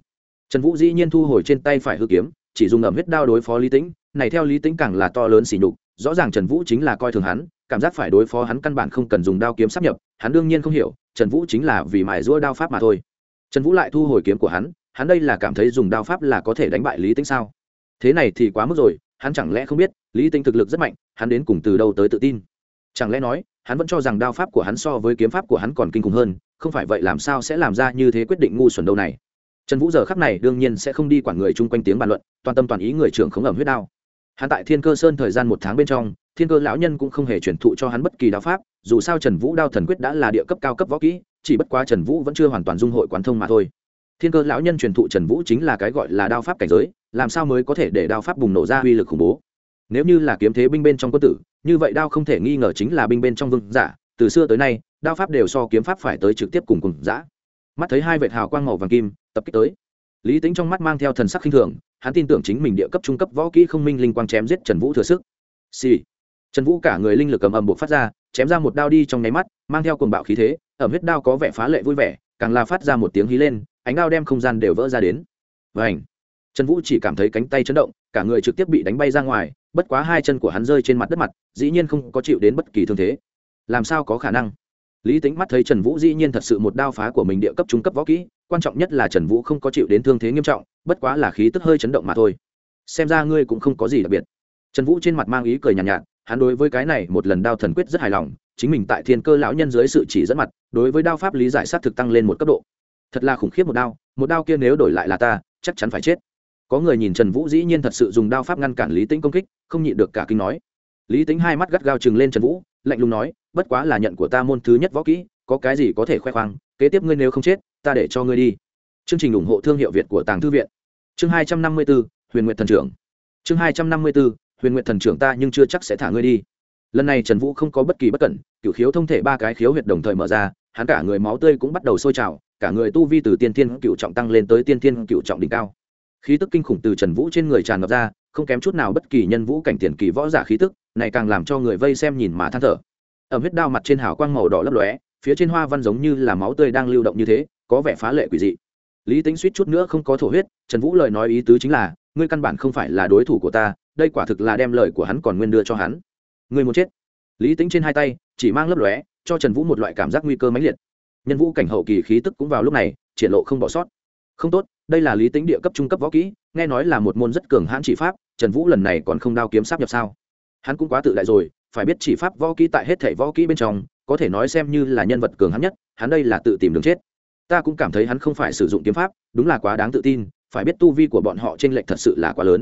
Trần vũ dĩ nhiên thu hồi trên tay phải hư kiếm, chỉ dùng ẩm huyết đao đối phó lý tĩnh. Này theo lý tĩnh càng là to lớn xỉ nhục, rõ ràng trần vũ chính là coi thường hắn, cảm giác phải đối phó hắn căn bản không cần dùng đao kiếm sắp nhập, hắn đương nhiên không hiểu, trần vũ chính là vì mài rũa đao pháp mà thôi. Trần vũ lại thu hồi kiếm của hắn hắn đây là cảm thấy dùng đao pháp là có thể đánh bại lý tĩnh sao? Thế này thì quá mức rồi, hắn chẳng lẽ không biết, lý tĩnh thực lực rất mạnh, hắn đến cùng từ đâu tới tự tin? Chẳng lẽ nói hắn vẫn cho rằng đao pháp của hắn so với kiếm pháp của hắn còn kinh khủng hơn, không phải vậy làm sao sẽ làm ra như thế quyết định ngu xuẩn đâu này. Trần vũ giờ khắc này đương nhiên sẽ không đi quản người chung quanh tiếng bàn luận, toàn tâm toàn ý người trưởng khống ẩm huyết đao. Hắn tại thiên cơ sơn thời gian một tháng bên trong, thiên cơ lão nhân cũng không hề truyền thụ cho hắn bất kỳ đao pháp, dù sao trần vũ đao thần quyết đã là địa cấp cao cấp võ kỹ, chỉ bất quá trần vũ vẫn chưa hoàn toàn dung hội quán thông mà thôi. Thiên cơ lão nhân truyền thụ trần vũ chính là cái gọi là đao pháp cảnh giới, làm sao mới có thể để đao pháp bùng nổ ra uy lực khủng bố? Nếu như là kiếm thế binh bên trong quân tử, như vậy đao không thể nghi ngờ chính là binh bên trong vương giả. Từ xưa tới nay, đao pháp đều so kiếm pháp phải tới trực tiếp cùng cùng giã mắt thấy hai vệt hào quang màu vàng kim, tập kích tới. Lý tính trong mắt mang theo thần sắc khinh thường, hắn tin tưởng chính mình địa cấp trung cấp võ kỹ không minh linh quang chém giết trần vũ thừa sức. Xì、sì. trần vũ cả người linh lực cầm ầm buộc phát ra, chém ra một đao đi trong nháy mắt, mang theo cuồng bạo khí thế, ẩm huyết đao có vẻ phá lệ vui vẻ, càng là phát ra một tiếng hí lên, ánh đao đem không gian đều vỡ ra đến. Vảnh trần vũ chỉ cảm thấy cánh tay chấn động cả người trực tiếp bị đánh bay ra ngoài bất quá hai chân của hắn rơi trên mặt đất mặt dĩ nhiên không có chịu đến bất kỳ thương thế. Làm sao có khả năng? Lý tính mắt thấy trần vũ dĩ nhiên thật sự một đao phá của mình địa cấp trung cấp võ kỹ quan trọng nhất là trần vũ không có chịu đến thương thế nghiêm trọng bất quá là khí tức hơi chấn động mà thôi. Xem ra ngươi cũng không có gì đặc biệt. Trần vũ trên mặt mang ý cười nhàn nhạt, nhạt hắn đối với cái này một lần đao thần quyết rất hài lòng chính mình tại thiên cơ lão nhân dưới sự chỉ dẫn mặt đối với đao pháp lý giải sát thực tăng lên một cấp độ. Thật là khủng khiếp một đao một đao kia nếu đổi lại là ta chắc chắn phải chết có người nhìn trần vũ dĩ nhiên thật sự dùng đao pháp ngăn cản lý tính công kích, không nhịn được cả kinh nói. Lý tính hai mắt gắt gao chừng lên trần vũ, lạnh lùng nói, bất quá là nhận của ta môn thứ nhất võ kỹ, có cái gì có thể khoe khoang, kế tiếp ngươi nếu không chết, ta để cho ngươi đi. Chương trình ủng hộ thương hiệu việt của tàng thư viện. Chương hai trăm năm mươi bốn huyền nguyện thần trưởng. Chương hai trăm năm mươi bốn huyền nguyện thần trưởng ta nhưng chưa chắc sẽ thả ngươi đi. Lần này trần vũ không có bất kỳ bất cẩn cựu khiếu thông thể ba cái khiếu huyệt đồng thời mở ra, hắn cả người máu tươi cũng bắt đầu sôi trào, cả người tu vi từ tiên thiên cựu trọng tăng lên tới tiên thiên cựu trọng đỉnh cao khí tức kinh khủng từ trần vũ trên người tràn ngập ra, không kém chút nào bất kỳ nhân vũ cảnh tiền kỳ võ giả khí tức, này càng làm cho người vây xem nhìn mà than thở. Ở huyết đao mặt trên hào quang màu đỏ lấp lóe, phía trên hoa văn giống như là máu tươi đang lưu động như thế, có vẻ phá lệ quỷ dị. Lý tính suýt chút nữa không có thổ huyết, trần vũ lời nói ý tứ chính là, ngươi căn bản không phải là đối thủ của ta, đây quả thực là đem lời của hắn còn nguyên đưa cho hắn. Ngươi muốn chết. Lý tính trên hai tay, chỉ mang lấp lóe, cho trần vũ một loại cảm giác nguy cơ mãnh liệt. Nhân vũ cảnh hậu kỳ khí tức cũng vào lúc này, triển lộ không bỏ sót không tốt, đây là lý tính địa cấp trung cấp võ kỹ, nghe nói là một môn rất cường hãn chỉ pháp, trần vũ lần này còn không đao kiếm sáp nhập sao? Hắn cũng quá tự đại rồi, phải biết chỉ pháp võ kỹ tại hết thể võ kỹ bên trong, có thể nói xem như là nhân vật cường hãn nhất, hắn đây là tự tìm đường chết. Ta cũng cảm thấy hắn không phải sử dụng kiếm pháp, đúng là quá đáng tự tin, phải biết tu vi của bọn họ t r ê n lệch thật sự là quá lớn.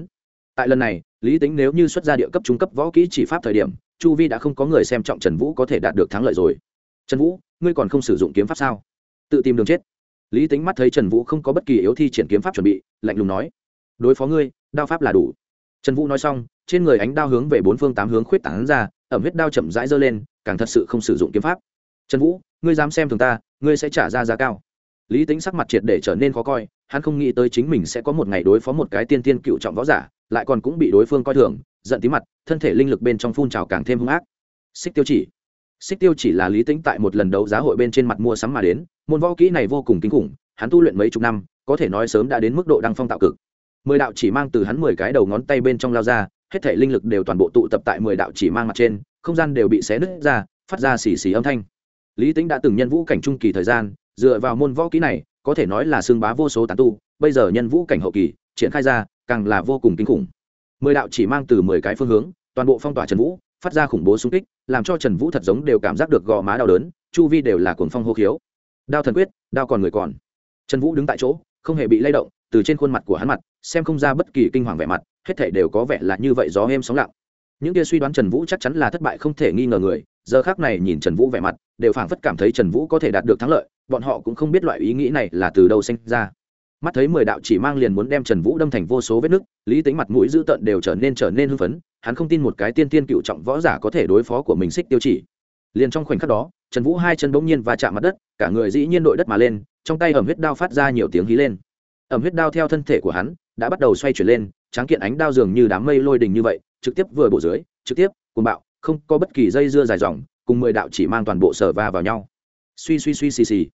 Tại lần này, lý tính nếu như xuất ra địa cấp trung cấp võ kỹ chỉ pháp thời điểm, chu vi đã không có người xem trọng trần vũ có thể đạt được thắng lợi rồi. Trần vũ, ngươi còn không sử dụng kiếm pháp sao? Tự tìm đường chết lý tính mắt thấy trần vũ không có bất kỳ yếu thi triển kiếm pháp chuẩn bị, lạnh lùng nói, đối phó ngươi, đao pháp là đủ. Trần vũ nói xong, trên người ánh đao hướng về bốn phương tám hướng khuyết tảng ra, ẩm huyết đao chậm rãi dơ lên, càng thật sự không sử dụng kiếm pháp. Trần vũ, ngươi dám xem thường ta, ngươi sẽ trả ra giá cao. Lý tính sắc mặt triệt để trở nên khó coi, hắn không nghĩ tới chính mình sẽ có một ngày đối phó một cái tiên tiên cựu trọng võ giả, lại còn cũng bị đối phương coi thường, giận tí mặt, thân thể linh lực bên trong phun trào càng thêm hung ác. Xích tiêu chỉ. Xích tiêu chỉ là lý tính tại một lần đấu giá hội bên trên mặt mua sắm mà đến môn võ kỹ này vô cùng kinh khủng, hắn tu luyện mấy chục năm, có thể nói sớm đã đến mức độ đăng phong tạo cực. Mười đạo chỉ mang từ hắn mười cái đầu ngón tay bên trong lao ra, hết thể linh lực đều toàn bộ tụ tập tại mười đạo chỉ mang mặt trên, không gian đều bị xé nứt ra, phát ra xì xì âm thanh. Lý tính đã từng nhân vũ cảnh trung kỳ thời gian, dựa vào môn võ kỹ này, có thể nói là xương bá vô số tán tu, bây giờ nhân vũ cảnh hậu kỳ, triển khai ra, càng là vô cùng kinh khủng. Mười đạo chỉ mang từ mười cái phương hướng, toàn bộ phong tỏa trần vũ, phát ra khủng bố xung kích, làm cho trần vũ thật giống đều cảm giác được gò má đau đớn, chu vi đều là cuồng phong hô khiếu đao thần quyết, đao còn người còn. Trần vũ đứng tại chỗ, không hề bị lay động, từ trên khuôn mặt của hắn mặt, xem không ra bất kỳ kinh hoàng vẻ mặt, hết thể đều có vẻ là như vậy gió êm sóng lặng. Những kia suy đoán trần vũ chắc chắn là thất bại không thể nghi ngờ người, giờ khác này nhìn trần vũ vẻ mặt, đều phảng phất cảm thấy trần vũ có thể đạt được thắng lợi, bọn họ cũng không biết loại ý nghĩ này là từ đâu sinh ra. Mắt thấy mười đạo chỉ mang liền muốn đem trần vũ đâm thành vô số vết nứt, lý tính mặt mũi dữ tợn đều trở nên trở nên hưng phấn, hắn không tin một cái tiên tiên cựu trọng võ giả có thể đối phó của mình xích tiêu chỉ. Liền trong khoảnh khắc đó trần vũ hai chân bỗng nhiên và chạm mặt đất, cả người dĩ nhiên đội đất mà lên, trong tay ẩm huyết đao phát ra nhiều tiếng hí lên. Ẩm huyết đao theo thân thể của hắn đã bắt đầu xoay chuyển lên, tráng kiện ánh đao dường như đám mây lôi đình như vậy, trực tiếp vừa bộ dưới, trực tiếp cùng bạo, không có bất kỳ dây dưa dài dòng, cùng mười đạo chỉ mang toàn bộ sở va vào nhau. Suy suy suy, xì xì.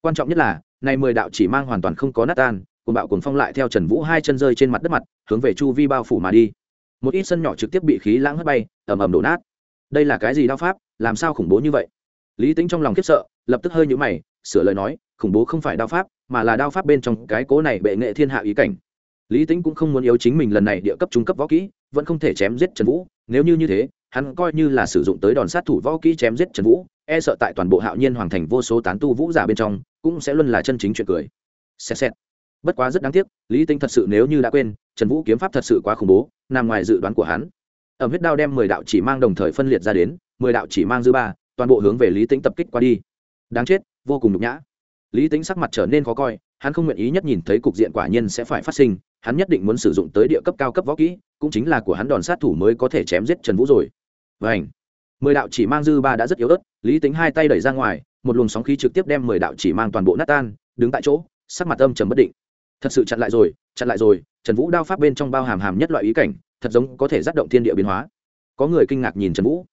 Quan trọng nhất là, này mười đạo chỉ mang hoàn toàn không có nát tan cùng bạo cùng phong lại theo trần vũ hai chân rơi trên mặt đất mặt, hướng về chu vi bao phủ mà đi. Một ít sân nhỏ trực tiếp bị khí lãng hất bay, ầm ầm đổ nát. Đây là cái gì đao pháp? Làm sao khủng bố như vậy? Lý tính trong lòng khiếp sợ, lập tức hơi nhũ mày, sửa lời nói, khủng bố không phải đao pháp, mà là đao pháp bên trong cái cố này bệ nghệ thiên hạ ý cảnh. Lý tính cũng không muốn yếu chính mình lần này địa cấp trung cấp võ kỹ, vẫn không thể chém giết trần vũ, nếu như như thế, hắn coi như là sử dụng tới đòn sát thủ võ kỹ chém giết trần vũ e sợ tại toàn bộ hạo nhiên hoàng thành vô số tán tu vũ giả bên trong, cũng sẽ luôn là chân chính chuyện cười. Xẹt xẹt. Bất quá rất đáng tiếc, lý tính thật sự nếu như đã quên, trần vũ kiếm pháp thật sự quá khủng bố, nằm ngoài dự đoán của hắn. Ẩm huyết đao đem mười đạo chỉ mang đồng thời phân liệt ra đến, mười đạo chỉ mang dư ba toàn bộ hướng về lý tính tập kích qua đi. Đáng chết, vô cùng nhục nhã. Lý tính sắc mặt trở nên khó coi, hắn không nguyện ý nhất nhìn thấy cục diện quả nhiên sẽ phải phát sinh, hắn nhất định muốn sử dụng tới địa cấp cao cấp võ kỹ, cũng chính là của hắn đòn sát thủ mới có thể chém giết trần vũ rồi. Và ảnh mười đạo chỉ mang dư ba đã rất yếu ớt, lý tính hai tay đẩy ra ngoài, một luồng sóng khí trực tiếp đem mười đạo chỉ mang toàn bộ nát tan, đứng tại chỗ, sắc mặt âm trầm bất định. Thật sự chặn lại rồi, chặn lại rồi, trần vũ đao pháp bên trong bao hàm hàm nhất loại ý cảnh, thật giống có thể tác động thiên địa biến hóa. Có người kinh ngạc nhìn trần vũ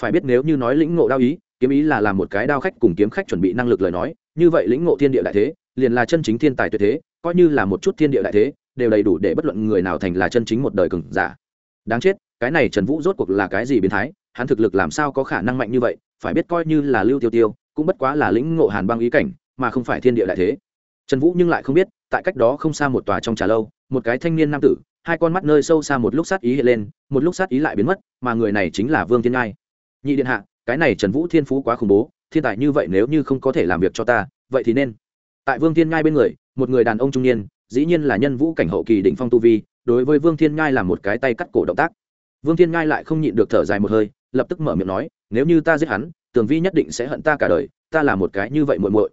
phải biết nếu như nói lĩnh ngộ đao ý, kiếm ý là làm một cái đao khách cùng kiếm khách chuẩn bị năng lực lời nói, như vậy lĩnh ngộ thiên địa đại thế, liền là chân chính thiên tài tuyệt thế, coi như là một chút thiên địa đại thế, đều đầy đủ để bất luận người nào thành là chân chính một đời cường giả. Đáng chết, cái này trần vũ rốt cuộc là cái gì biến thái, hắn thực lực làm sao có khả năng mạnh như vậy, phải biết coi như là lưu tiêu tiêu, cũng bất quá là lĩnh ngộ hàn băng ý cảnh, mà không phải thiên địa đại thế. Trần vũ nhưng lại không biết, tại cách đó không xa một tòa trong trà lâu, một cái thanh niên nam tử, hai con mắt nơi sâu xa một lúc sát ý hiện lên, một lúc sát ý lại biến mất, mà người này chính là vương thiên ngai nhị điện hạ, cái này trần vũ thiên phú quá khủng bố, thiên tài như vậy nếu như không có thể làm việc cho ta, vậy thì nên. Tại vương thiên ngai bên người, một người đàn ông trung niên, dĩ nhiên là nhân vũ cảnh hậu kỳ đỉnh phong tu vi, đối với vương thiên ngai là một cái tay cắt cổ động tác. Vương thiên ngai lại không nhịn được thở dài một hơi, lập tức mở miệng nói, nếu như ta giết hắn, tường vi nhất định sẽ hận ta cả đời, ta là một cái như vậy muội muội.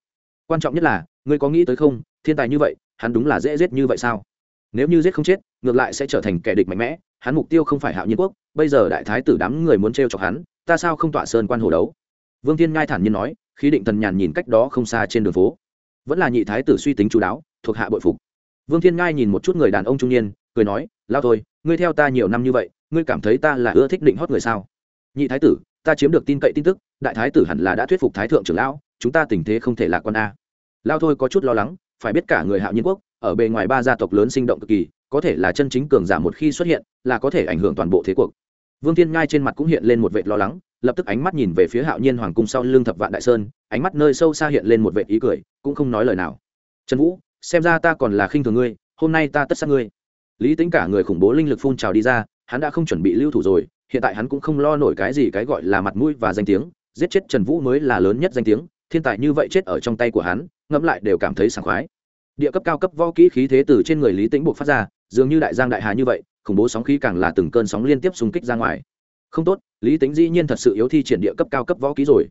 Quan trọng nhất là, ngươi có nghĩ tới không, thiên tài như vậy, hắn đúng là dễ giết như vậy sao? Nếu như giết không chết, ngược lại sẽ trở thành kẻ địch mạnh mẽ, hắn mục tiêu không phải hạo nhiên quốc, bây giờ đại thái tử đám người muốn t chọc hắn ta sao không tọa sơn quan hồ đấu? Vương thiên ngai thản nhiên nói, khí định thần nhàn nhìn cách đó không xa trên đường phố. Vẫn là nhị thái tử suy tính chú đáo, thuộc hạ bội phục. Vương thiên ngai nhìn một chút người đàn ông trung niên, cười nói, lao thôi, ngươi theo ta nhiều năm như vậy, ngươi cảm thấy ta là ưa thích định hót người sao? Nhị thái tử, ta chiếm được tin cậy tin tức, đại thái tử hẳn là đã thuyết phục thái thượng trưởng lão, chúng ta tình thế không thể lạc quan a. Lao thôi có chút lo lắng, phải biết cả người hạo nhiên quốc, ở bề ngoài ba gia tộc lớn sinh động cực kỳ, có thể là chân chính cường giả một khi xuất hiện, là có thể ảnh hưởng toàn bộ thế cuộc vương thiên ngai trên mặt cũng hiện lên một vệ lo lắng, lập tức ánh mắt nhìn về phía hạo nhiên hoàng cung sau lưng thập vạn đại sơn, ánh mắt nơi sâu xa hiện lên một vệ ý cười, cũng không nói lời nào. Trần vũ, xem ra ta còn là khinh thường ngươi, hôm nay ta tất sát ngươi. Lý tính cả người khủng bố linh lực phun trào đi ra, hắn đã không chuẩn bị lưu thủ rồi, hiện tại hắn cũng không lo nổi cái gì cái gọi là mặt mũi và danh tiếng, giết chết trần vũ mới là lớn nhất danh tiếng, thiên tài như vậy chết ở trong tay của hắn, ngẫm lại đều cảm thấy sảng khoái. Địa cấp cao cấp võ kỹ khí thế từ trên người lý tĩnh buộc phát ra, dường như đại giang đại hà như vậy khủng bố sóng khí càng là từng cơn sóng liên tiếp xung kích ra ngoài. Không tốt, lý tính dĩ nhiên thật sự yếu thi triển địa cấp cao cấp võ kỹ rồi.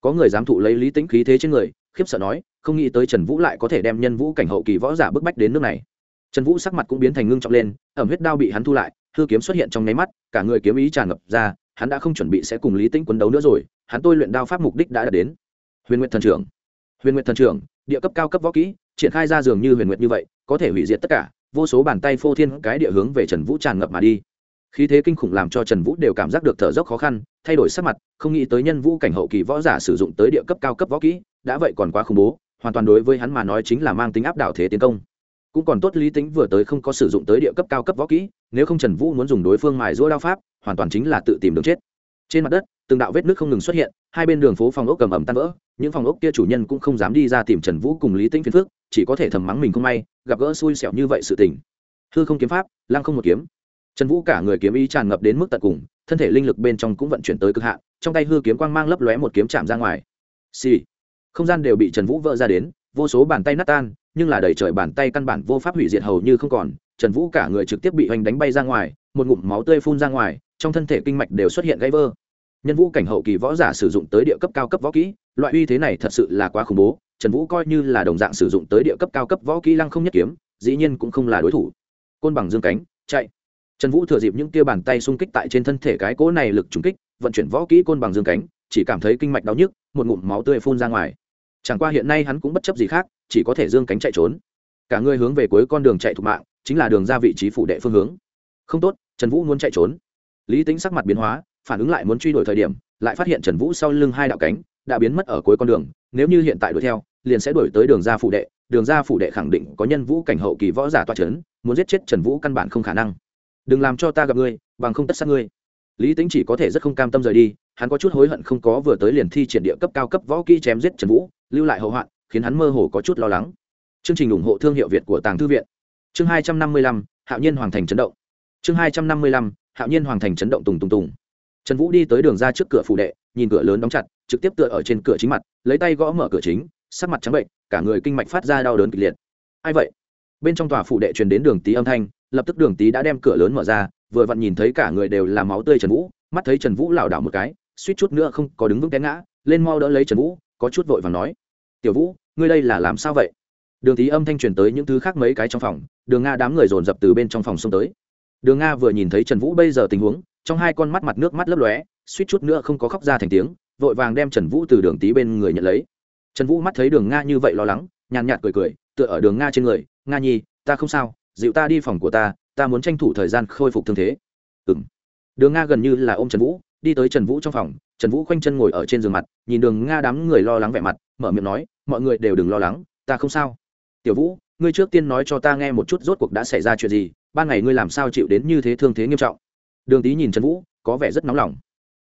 Có người dám thụ lấy lý tính khí thế trên người, khiếp sợ nói, không nghĩ tới trần vũ lại có thể đem nhân vũ cảnh hậu kỳ võ giả bức bách đến nước này. Trần vũ sắc mặt cũng biến thành ngưng trọng lên, ẩm huyết đao bị hắn thu lại, hư kiếm xuất hiện trong nháy mắt, cả người kiếm ý tràn ngập ra, hắn đã không chuẩn bị sẽ cùng lý tính quấn đấu nữa rồi, hắn tôi luyện đao pháp mục đích đã đạt đến. Huyền nguyện thần trưởng. Huyền nguyện thần trưởng, địa cấp cao cấp võ kỹ, triển khai ra dường như huyền nguyện như vậy, có thể hủy diệt tất cả vô số bàn tay phô thiên cái địa hướng về trần vũ tràn ngập mà đi. Khí thế kinh khủng làm cho trần vũ đều cảm giác được thở dốc khó khăn, thay đổi sắc mặt, không nghĩ tới nhân vũ cảnh hậu kỳ võ giả sử dụng tới địa cấp cao cấp võ kỹ, đã vậy còn quá khủng bố, hoàn toàn đối với hắn mà nói chính là mang tính áp đảo thế tiến công. Cũng còn tốt lý tính vừa tới không có sử dụng tới địa cấp cao cấp võ kỹ, nếu không trần vũ muốn dùng đối phương mài rũa đao pháp, hoàn toàn chính là tự tìm đường chết. Trên mặt đất từng đạo vết nước không ngừng xuất hiện, hai bên đường phố phòng ốc cầm ẩm tan vỡ, những phòng ốc kia chủ nhân cũng không dám đi ra tìm trần vũ cùng lý tĩnh phiên phước chỉ có thể thầm mắng mình không may, gặp gỡ xui xẻo như vậy sự tình. Hư không kiếm pháp, lăng không một kiếm. Trần vũ cả người kiếm ý tràn ngập đến mức tận cùng, thân thể linh lực bên trong cũng vận chuyển tới cực hạn, trong tay hư kiếm quang mang lấp lóe một kiếm chạm ra ngoài. Xì、sì. không gian đều bị trần vũ vỡ ra đến, vô số bàn tay nát tan, nhưng là đầy trời bàn tay căn bản vô pháp hủy diệt hầu như không còn. Trần vũ cả người trực tiếp bị hoành đánh bay ra ngoài, một ngụm máu tươi phun ra ngoài, trong thân thể kinh mạch đều xuất hiện gãy vơ nhân vũ cảnh hậu kỳ võ giả sử dụng tới địa cấp cao cấp võ kỹ, loại uy thế này thật sự là quá khủng bố, trần vũ coi như là đồng dạng sử dụng tới địa cấp cao cấp võ kỹ lăng không nhất kiếm, dĩ nhiên cũng không là đối thủ. Côn bằng dương cánh, chạy. Trần vũ thừa dịp những tia bàn tay xung kích tại trên thân thể cái cỗ này lực trúng kích, vận chuyển võ kỹ côn bằng dương cánh, chỉ cảm thấy kinh mạch đau nhức, một ngụm máu tươi phun ra ngoài. Chẳng qua hiện nay hắn cũng bất chấp gì khác, chỉ có thể dương cánh chạy trốn. Cả người hướng về cuối con đường chạy thục mạng, chính là đường ra vị trí phủ đệ phương hướng. Không tốt, trần vũ muốn chạy trốn. Lý tính sắc mặt biến hóa phản ứng lại muốn truy đuổi thời điểm, lại phát hiện trần vũ sau lưng hai đạo cánh đã biến mất ở cuối con đường, nếu như hiện tại đuổi theo, liền sẽ đuổi tới đường ra phủ đệ, đường ra phủ đệ khẳng định có nhân vũ cảnh hậu kỳ võ giả toa c h ấ n muốn giết chết trần vũ căn bản không khả năng. Đừng làm cho ta gặp ngươi, bằng không tất sát ngươi. Lý tính chỉ có thể rất không cam tâm rời đi, hắn có chút hối hận không có vừa tới liền thi triển địa cấp cao cấp võ kỹ chém giết trần vũ, lưu lại hậu hoạn, khiến hắn mơ hồ có chút lo lắng. Chương trình ủng hộ thương hiệu việt của tàng thư viện. Chương hai trăm năm mươi lăm, hạo nhiên hoàng thành chấn động. Chương hai trăm năm mươi lăm, hạo nhiên hoàng thành chấn động tùng tùng tùng trần vũ đi tới đường ra trước cửa phủ đệ, nhìn cửa lớn đóng chặt, trực tiếp tựa ở trên cửa chính mặt, lấy tay gõ mở cửa chính, sắc mặt trắng bệnh, cả người kinh mạch phát ra đau đớn kịch liệt. Ai vậy? Bên trong tòa phủ đệ truyền đến đường tý âm thanh, lập tức đường tý đã đem cửa lớn mở ra, vừa vặn nhìn thấy cả người đều là máu tươi trần vũ, mắt thấy trần vũ lảo đảo một cái, suýt chút nữa không có đứng vững té ngã, lên mau đỡ lấy trần vũ, có chút vội và nói, tiểu vũ, ngươi đây là làm sao vậy? Đường tý âm thanh truyền tới những thứ khác mấy cái trong phòng, đường nga đám người dồn dập từ bên trong phòng xông tới. Đường nga vừa nhìn thấy trần vũ bây giờ tình huống trong hai con mắt mặt nước mắt lấp lóe, suýt chút nữa không có khóc ra thành tiếng, vội vàng đem trần vũ từ đường tý bên người nhận lấy. Trần vũ mắt thấy đường nga như vậy lo lắng, nhàn nhạt cười cười, tựa ở đường nga trên người, nga nhi, ta không sao, dịu ta đi phòng của ta ta muốn tranh thủ thời gian khôi phục thương thế. Ừ m đường nga gần như là ôm trần vũ, đi tới trần vũ trong phòng, trần vũ khoanh chân ngồi ở trên giường mặt, nhìn đường nga đám người lo lắng vẻ mặt, mở miệng nói, mọi người đều đừng lo lắng, ta không sao. Tiểu vũ, ngươi trước tiên nói cho ta nghe một chút rốt cuộc đã xảy ra chuyện gì, ban ngày ngươi làm sao chịu đến như thế thương thế nghiêm trọng? Đường tý nhìn trần vũ, có vẻ rất nóng lòng.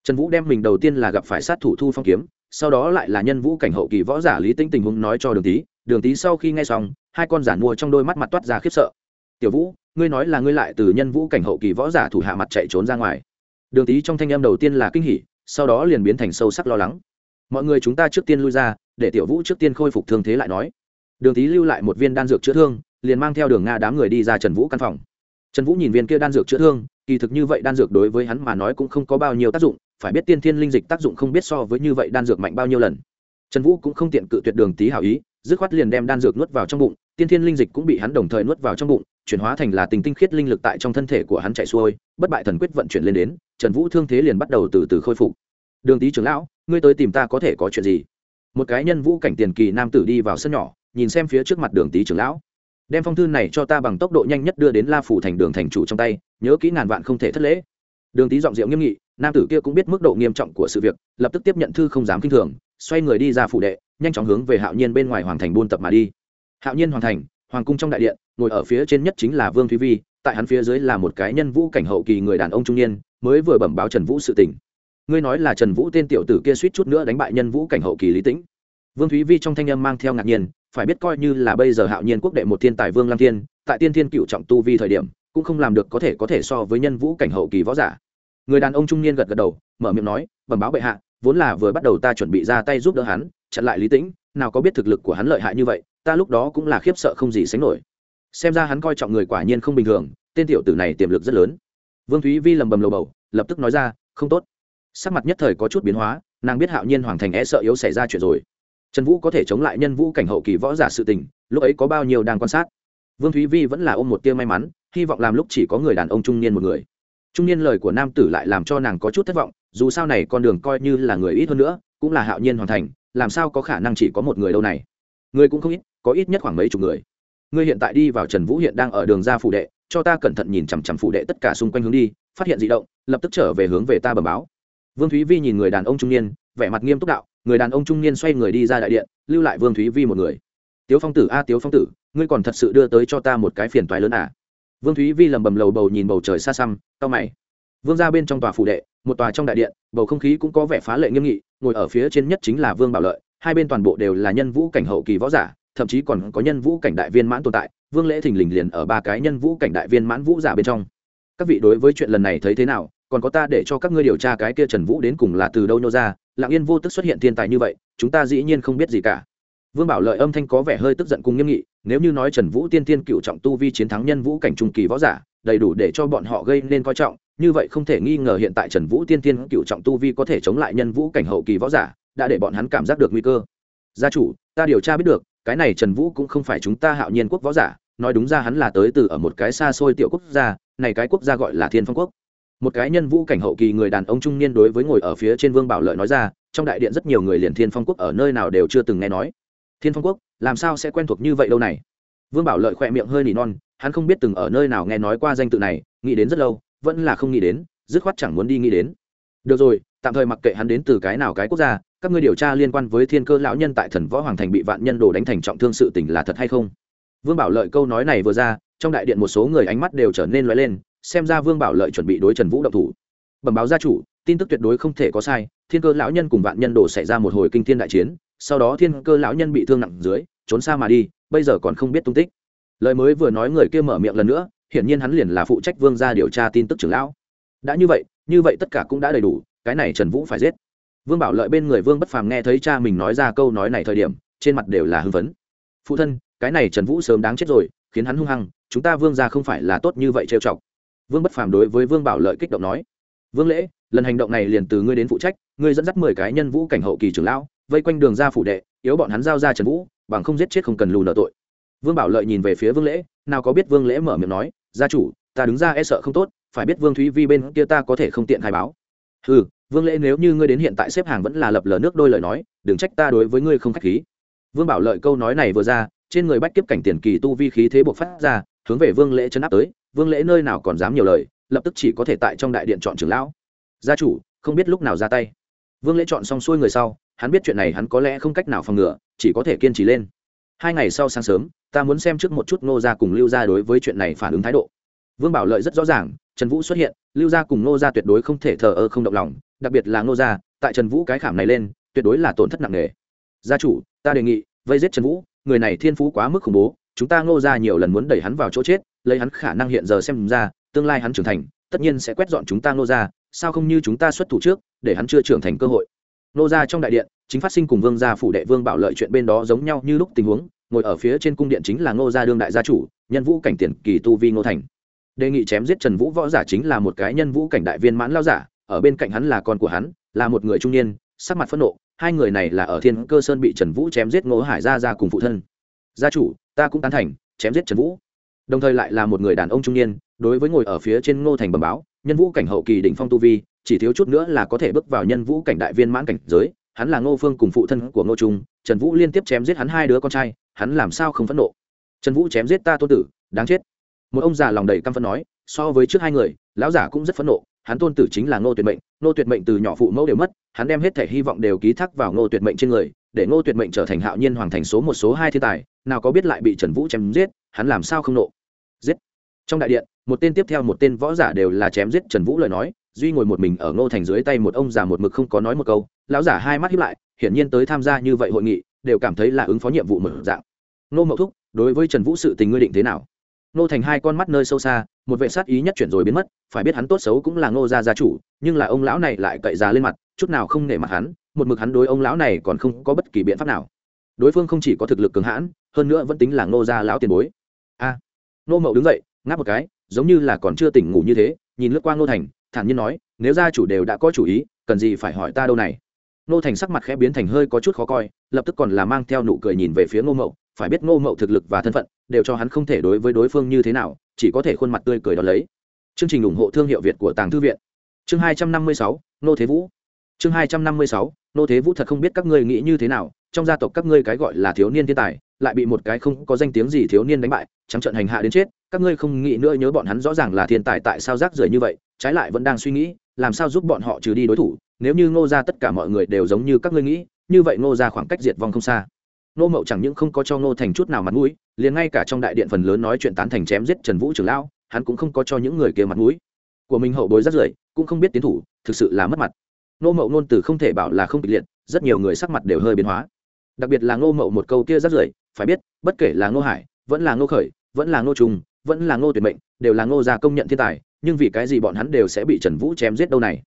Trần vũ đem mình đầu tiên là gặp phải sát thủ thu phong kiếm, sau đó lại là nhân vũ cảnh hậu kỳ võ giả lý tĩnh tình huống nói cho đường tý. Đường tý sau khi nghe xong, hai con giản mua trong đôi mắt mặt toát ra khiếp sợ. Tiểu vũ, ngươi nói là ngươi lại từ nhân vũ cảnh hậu kỳ võ giả thủ hạ mặt chạy trốn ra ngoài. Đường tý trong thanh em đầu tiên là kinh hỉ, sau đó liền biến thành sâu sắc lo lắng. Mọi người chúng ta trước tiên lui ra, để tiểu vũ trước tiên khôi phục thương thế lại nói. Đường tý lưu lại một viên đan dược chữa thương, liền mang theo đường nga đám người đi ra trần vũ căn phòng trần vũ nhìn viên kia đan dược chữa thương, kỳ thực như vậy đan dược đối với hắn mà nói cũng không có bao nhiêu tác dụng, phải biết tiên thiên linh dịch tác dụng không biết so với như vậy đan dược mạnh bao nhiêu lần. Trần vũ cũng không tiện cự tuyệt đường tý hảo ý, dứt khoát liền đem đan dược nuốt vào trong bụng, tiên thiên linh dịch cũng bị hắn đồng thời nuốt vào trong bụng, chuyển hóa thành là tình tinh khiết linh lực tại trong thân thể của hắn chạy xuôi, bất bại thần quyết vận chuyển lên đến, trần vũ thương thế liền bắt đầu từ từ khôi phục. Đường tý trưởng lão, ngươi tới tìm ta có thể có chuyện gì? Một cái nhân vũ cảnh tiền kỳ nam tử đi vào sân nhỏ, nhìn xem phía trước mặt đường tý trưởng lão đem phong thư này cho ta bằng tốc độ nhanh nhất đưa đến la phủ thành đường thành chủ trong tay, nhớ kỹ ngàn vạn không thể thất lễ. Đường tý giọng diệu nghiêm nghị, nam tử kia cũng biết mức độ nghiêm trọng của sự việc, lập tức tiếp nhận thư không dám kinh thường, xoay người đi ra phủ đệ, nhanh chóng hướng về hạo nhiên bên ngoài hoàng thành buôn tập mà đi. Hạo nhiên hoàng thành, hoàng cung trong đại điện, ngồi ở phía trên nhất chính là vương thúy vi, tại hắn phía dưới là một cái nhân vũ cảnh hậu kỳ người đàn ông trung niên, mới vừa bẩm báo trần vũ sự tình. Ngươi nói là trần vũ tên tiểu tử kia suýt chút nữa đánh bại nhân vũ cảnh hậu kỳ lý tĩnh. Vương thúy vi trong thanh âm mang theo ngạc nhiên phải biết coi như là bây giờ hạo nhiên quốc đệ một thiên tài vương lam thiên, tại tiên thiên cựu trọng tu vi thời điểm, cũng không làm được có thể có thể so với nhân vũ cảnh hậu kỳ võ giả. Người đàn ông trung niên gật gật đầu, mở miệng nói, bẩm báo bệ hạ, vốn là vừa bắt đầu ta chuẩn bị ra tay giúp đỡ hắn, chặn lại lý tĩnh, nào có biết thực lực của hắn lợi hại như vậy, ta lúc đó cũng là khiếp sợ không gì sánh nổi. Xem ra hắn coi trọng người quả nhiên không bình thường, tên tiểu tử này tiềm lực rất lớn. Vương thúy vi lầm bầm lầu bầu, lập tức nói ra, không tốt. Sắc mặt nhất thời có chút biến hóa, nàng biết hạo nhiên hoàng thành e sợ yếu xảy ra chuyện rồi trần vũ có thể chống lại nhân vũ cảnh hậu kỳ võ giả sự tình, lúc ấy có bao nhiêu đang quan sát? Vương thúy vi vẫn là ôm một tia may mắn, hy vọng làm lúc chỉ có người đàn ông trung niên một người. Trung niên lời của nam tử lại làm cho nàng có chút thất vọng, dù sao này con đường coi như là người ít hơn nữa, cũng là hạo nhiên hoàn thành, làm sao có khả năng chỉ có một người đâu này? Người cũng không ít, có ít nhất khoảng mấy chục người. Ngươi hiện tại đi vào trần vũ hiện đang ở đường ra phủ đệ, cho ta cẩn thận nhìn chằm chằm phủ đệ tất cả xung quanh hướng đi, phát hiện di động, lập tức trở về hướng về ta bẩm báo. Vương thúy vi nhìn người đàn ông trung niên, vẻ mặt nghiêm túc đạo người đàn ông trung niên xoay người đi ra đại điện, lưu lại vương thúy vi một người. Tiếu phong tử, a, tiếu phong tử, ngươi còn thật sự đưa tới cho ta một cái phiền toái lớn à? Vương thúy vi lầm bầm lầu bầu nhìn bầu trời xa xăm tao mày. Vương ra bên trong tòa phủ đệ, một tòa trong đại điện, bầu không khí cũng có vẻ phá lệ nghiêm nghị, ngồi ở phía trên nhất chính là vương bảo lợi, hai bên toàn bộ đều là nhân vũ cảnh hậu kỳ võ giả, thậm chí còn có nhân vũ cảnh đại viên mãn tồn tại, vương lễ thình lình liền ở ba cái nhân vũ cảnh đại viên mãn vũ giả bên trong. Các vị đối với chuyện lần này thấy thế nào? Còn có ta để cho các ngươi điều tra cái kia trần vũ đến cùng là từ đâu nhô ra lặng yên vô tức xuất hiện thiên tài như vậy, chúng ta dĩ nhiên không biết gì cả. Vương bảo lợi âm thanh có vẻ hơi tức giận cùng nghiêm nghị, nếu như nói trần vũ tiên tiên cựu trọng tu vi chiến thắng nhân vũ cảnh trung kỳ võ giả, đầy đủ để cho bọn họ gây nên coi trọng, như vậy không thể nghi ngờ hiện tại trần vũ tiên tiên cựu trọng tu vi có thể chống lại nhân vũ cảnh hậu kỳ võ giả, đã để bọn hắn cảm giác được nguy cơ. Gia chủ, ta điều tra biết được, cái này trần vũ cũng không phải chúng ta hạo nhiên quốc võ giả, nói đúng ra hắn là tới từ ở một cái xa xôi tiểu quốc gia, này cái quốc gia gọi là thiên phong quốc một cái nhân vũ cảnh hậu kỳ người đàn ông trung niên đối với ngồi ở phía trên vương bảo lợi nói ra, trong đại điện rất nhiều người liền thiên phong quốc ở nơi nào đều chưa từng nghe nói. Thiên phong quốc, làm sao sẽ quen thuộc như vậy đâu này? Vương bảo lợi khỏe miệng hơi nỉ non, hắn không biết từng ở nơi nào nghe nói qua danh tự này, nghĩ đến rất lâu, vẫn là không nghĩ đến, dứt khoát chẳng muốn đi nghĩ đến. Được rồi, tạm thời mặc kệ hắn đến từ cái nào cái quốc gia, các ngươi điều tra liên quan với thiên cơ lão nhân tại thần võ hoàng thành bị vạn nhân đồ đánh thành trọng thương sự tình là thật hay không? Vương bảo lợi câu nói này vừa ra, trong đại điện một số người ánh mắt đều trở nên loay lên xem ra vương bảo lợi chuẩn bị đối trần vũ động thủ bẩm báo gia chủ tin tức tuyệt đối không thể có sai thiên cơ lão nhân cùng vạn nhân đồ xảy ra một hồi kinh thiên đại chiến sau đó thiên cơ lão nhân bị thương nặng dưới trốn xa mà đi bây giờ còn không biết tung tích lời mới vừa nói người kia mở miệng lần nữa hiển nhiên hắn liền là phụ trách vương gia điều tra tin tức trưởng lão đã như vậy như vậy tất cả cũng đã đầy đủ cái này trần vũ phải giết vương bảo lợi bên người vương bất phàm nghe thấy cha mình nói ra câu nói này thời điểm trên mặt đều là hưng phấn phụ thân cái này trần vũ sớm đáng chết rồi khiến hắn hung hăng chúng ta vương gia không phải là tốt như vậy trêu chọc vương bất phàm đối với vương bảo lợi kích động nói, vương lễ, lần hành động này liền từ ngươi đến phụ trách, ngươi dẫn dắt mười cái nhân vũ cảnh hậu kỳ trưởng lão, vây quanh đường ra phủ đệ, yếu bọn hắn giao ra trần vũ, bằng không giết chết không cần lù nợ tội. Vương bảo lợi nhìn về phía vương lễ, nào có biết vương lễ mở miệng nói, gia chủ, ta đứng ra e sợ không tốt, phải biết vương thúy vi bên kia ta có thể không tiện khai báo. Ừ vương lễ nếu như ngươi đến hiện tại xếp hàng vẫn là lập lờ nước đôi lời nói, đừng trách ta đối với ngươi không k h á c h khí. Vương bảo lợi câu nói này vừa ra, trên người bách kiếp cảnh tiền kỳ tu vi khí thế buộc phát ra hướng về vương lễ chấn áp tới, vương lễ nơi nào còn dám nhiều lời, lập tức chỉ có thể tại trong đại điện chọn trưởng lão. Gia chủ, không biết lúc nào ra tay. Vương lễ chọn xong xuôi người sau, hắn biết chuyện này hắn có lẽ không cách nào phòng ngừa, chỉ có thể kiên trì lên. Hai ngày sau sáng sớm, ta muốn xem trước một chút nô gia cùng lưu gia đối với chuyện này phản ứng thái độ. Vương bảo lợi rất rõ ràng, trần vũ xuất hiện, lưu gia cùng nô gia tuyệt đối không thể thờ ơ không động lòng, đặc biệt là nô gia, tại trần vũ cái khảm này lên, tuyệt đối là tổn thất nặng nề. Gia chủ, ta đề nghị, vây giết trần vũ, người này thiên phú quá mức khủng bố chúng ta ngô gia nhiều lần muốn đẩy hắn vào chỗ chết, lấy hắn khả năng hiện giờ xem ra, tương lai hắn trưởng thành, tất nhiên sẽ quét dọn chúng ta ngô gia sao không như chúng ta xuất thủ trước, để hắn chưa trưởng thành cơ hội. Ngô gia trong đại điện, chính phát sinh cùng vương gia phủ đệ vương bảo lợi chuyện bên đó giống nhau như lúc tình huống, ngồi ở phía trên cung điện chính là ngô gia đương đại gia chủ, nhân vũ cảnh tiền kỳ tu vi ngô thành. Đề nghị chém giết trần vũ võ giả chính là một cái nhân vũ cảnh đại viên mãn lao giả, ở bên cạnh hắn là con của hắn, là một người trung niên, sắc mặt phẫn nộ, hai người này là ở thiên cơ sơn bị trần vũ chém giết ngô hải gia ra cùng phụ thân. Gia chủ ta cũng tán thành, chém giết trần vũ. Đồng thời lại là một người đàn ông trung niên, đối với ngồi ở phía trên ngô thành bầm báo, nhân vũ cảnh hậu kỳ đỉnh phong tu vi, chỉ thiếu chút nữa là có thể bước vào nhân vũ cảnh đại viên mãn cảnh giới. Hắn là ngô phương cùng phụ thân của ngô trung, trần vũ liên tiếp chém giết hắn hai đứa con trai, hắn làm sao không phẫn nộ? Trần vũ chém giết ta tô tử, đáng chết. Một ông già lòng đầy căm phẫn nói, so với trước hai người, lão giả cũng rất phẫn nộ hắn tôn tử chính là ngô tuyệt mệnh, ngô tuyệt mệnh từ nhỏ phụ mẫu đều mất, hắn đem hết thể hy vọng đều ký thác vào ngô tuyệt mệnh trên người, để ngô tuyệt mệnh trở thành hạo nhiên hoàng thành số một, số hai thiên tài, nào có biết lại bị trần vũ chém giết, hắn làm sao không nộ? Giết! Trong đại điện, một tên tiếp theo một tên võ giả đều là chém giết trần vũ lời nói, duy ngồi một mình ở ngô thành dưới tay một ông già một mực không có nói một câu, lão giả hai mắt hiếp lại, hiển nhiên tới tham gia như vậy hội nghị, đều cảm thấy là ứng phó nhiệm vụ mở dạng. Ngô mậu thúc, đối với trần vũ sự tình ngươi định thế nào? Ngô thành hai con mắt nơi sâu xa một vệ sát ý nhất chuyển rồi biến mất phải biết hắn tốt xấu cũng là ngô gia gia chủ nhưng là ông lão này lại cậy ra lên mặt chút nào không nể mặt hắn một mực hắn đối ông lão này còn không có bất kỳ biện pháp nào. Đối phương không chỉ có thực lực cường hãn hơn nữa vẫn tính là ngô gia lão tiền bối. A à, ngô mậu đứng dậy ngáp một cái giống như là còn chưa tỉnh ngủ như thế nhìn lướt qua ngô thành thản nhiên nói nếu gia chủ đều đã có chủ ý cần gì phải hỏi ta đâu này? Ngô thành sắc mặt khẽ biến thành hơi có chút khó coi lập tức còn là mang theo nụ cười nhìn về phía ngô mậu phải biết ngô mậu thực lực và thân phận, đều cho hắn không thể đối với đối phương như thế nào, chỉ có thể khuôn mặt tươi cười đón lấy. Chương trình ủng hộ thương hiệu việt của tàng thư viện. Chương hai trăm năm mươi sáu, nô thế vũ. Chương hai trăm năm mươi sáu, nô thế vũ thật không biết các ngươi nghĩ như thế nào, trong gia tộc các ngươi cái gọi là thiếu niên thiên tài, lại bị một cái không có danh tiếng gì thiếu niên đánh bại, trắng trận hành hạ đến chết, các ngươi không nghĩ nữa nhớ bọn hắn rõ ràng là thiên tài tại sao rác rưởi như vậy, trái lại vẫn đang suy nghĩ, làm sao giúp bọn họ trừ đi đối thủ, nếu như ngô ra tất cả mọi người đều giống như các ngươi nghĩ, như vậy ngô ra khoảng cách diệt vong không xa. Nô mậu chẳng những không có cho ngô thành chút nào mặt mũi, liền ngay cả trong đại điện phần lớn nói chuyện tán thành chém giết trần vũ trưởng lão, hắn cũng không có cho những người kia mặt mũi. Của mình hậu bối rất rưởi, cũng không biết tiến thủ, thực sự là mất mặt. Nô mậu ngôn từ không thể bảo là không kịch liệt, rất nhiều người sắc mặt đều hơi biến hóa. Đặc biệt là ngô mậu một câu kia rất rưởi, phải biết, bất kể là ngô hải, vẫn là ngô khởi, vẫn là ngô trung, vẫn là ngô tuyệt mệnh, đều là ngô gia công nhận thiên tài, nhưng vì cái gì bọn hắn đều sẽ bị trần vũ chém giết đâu này?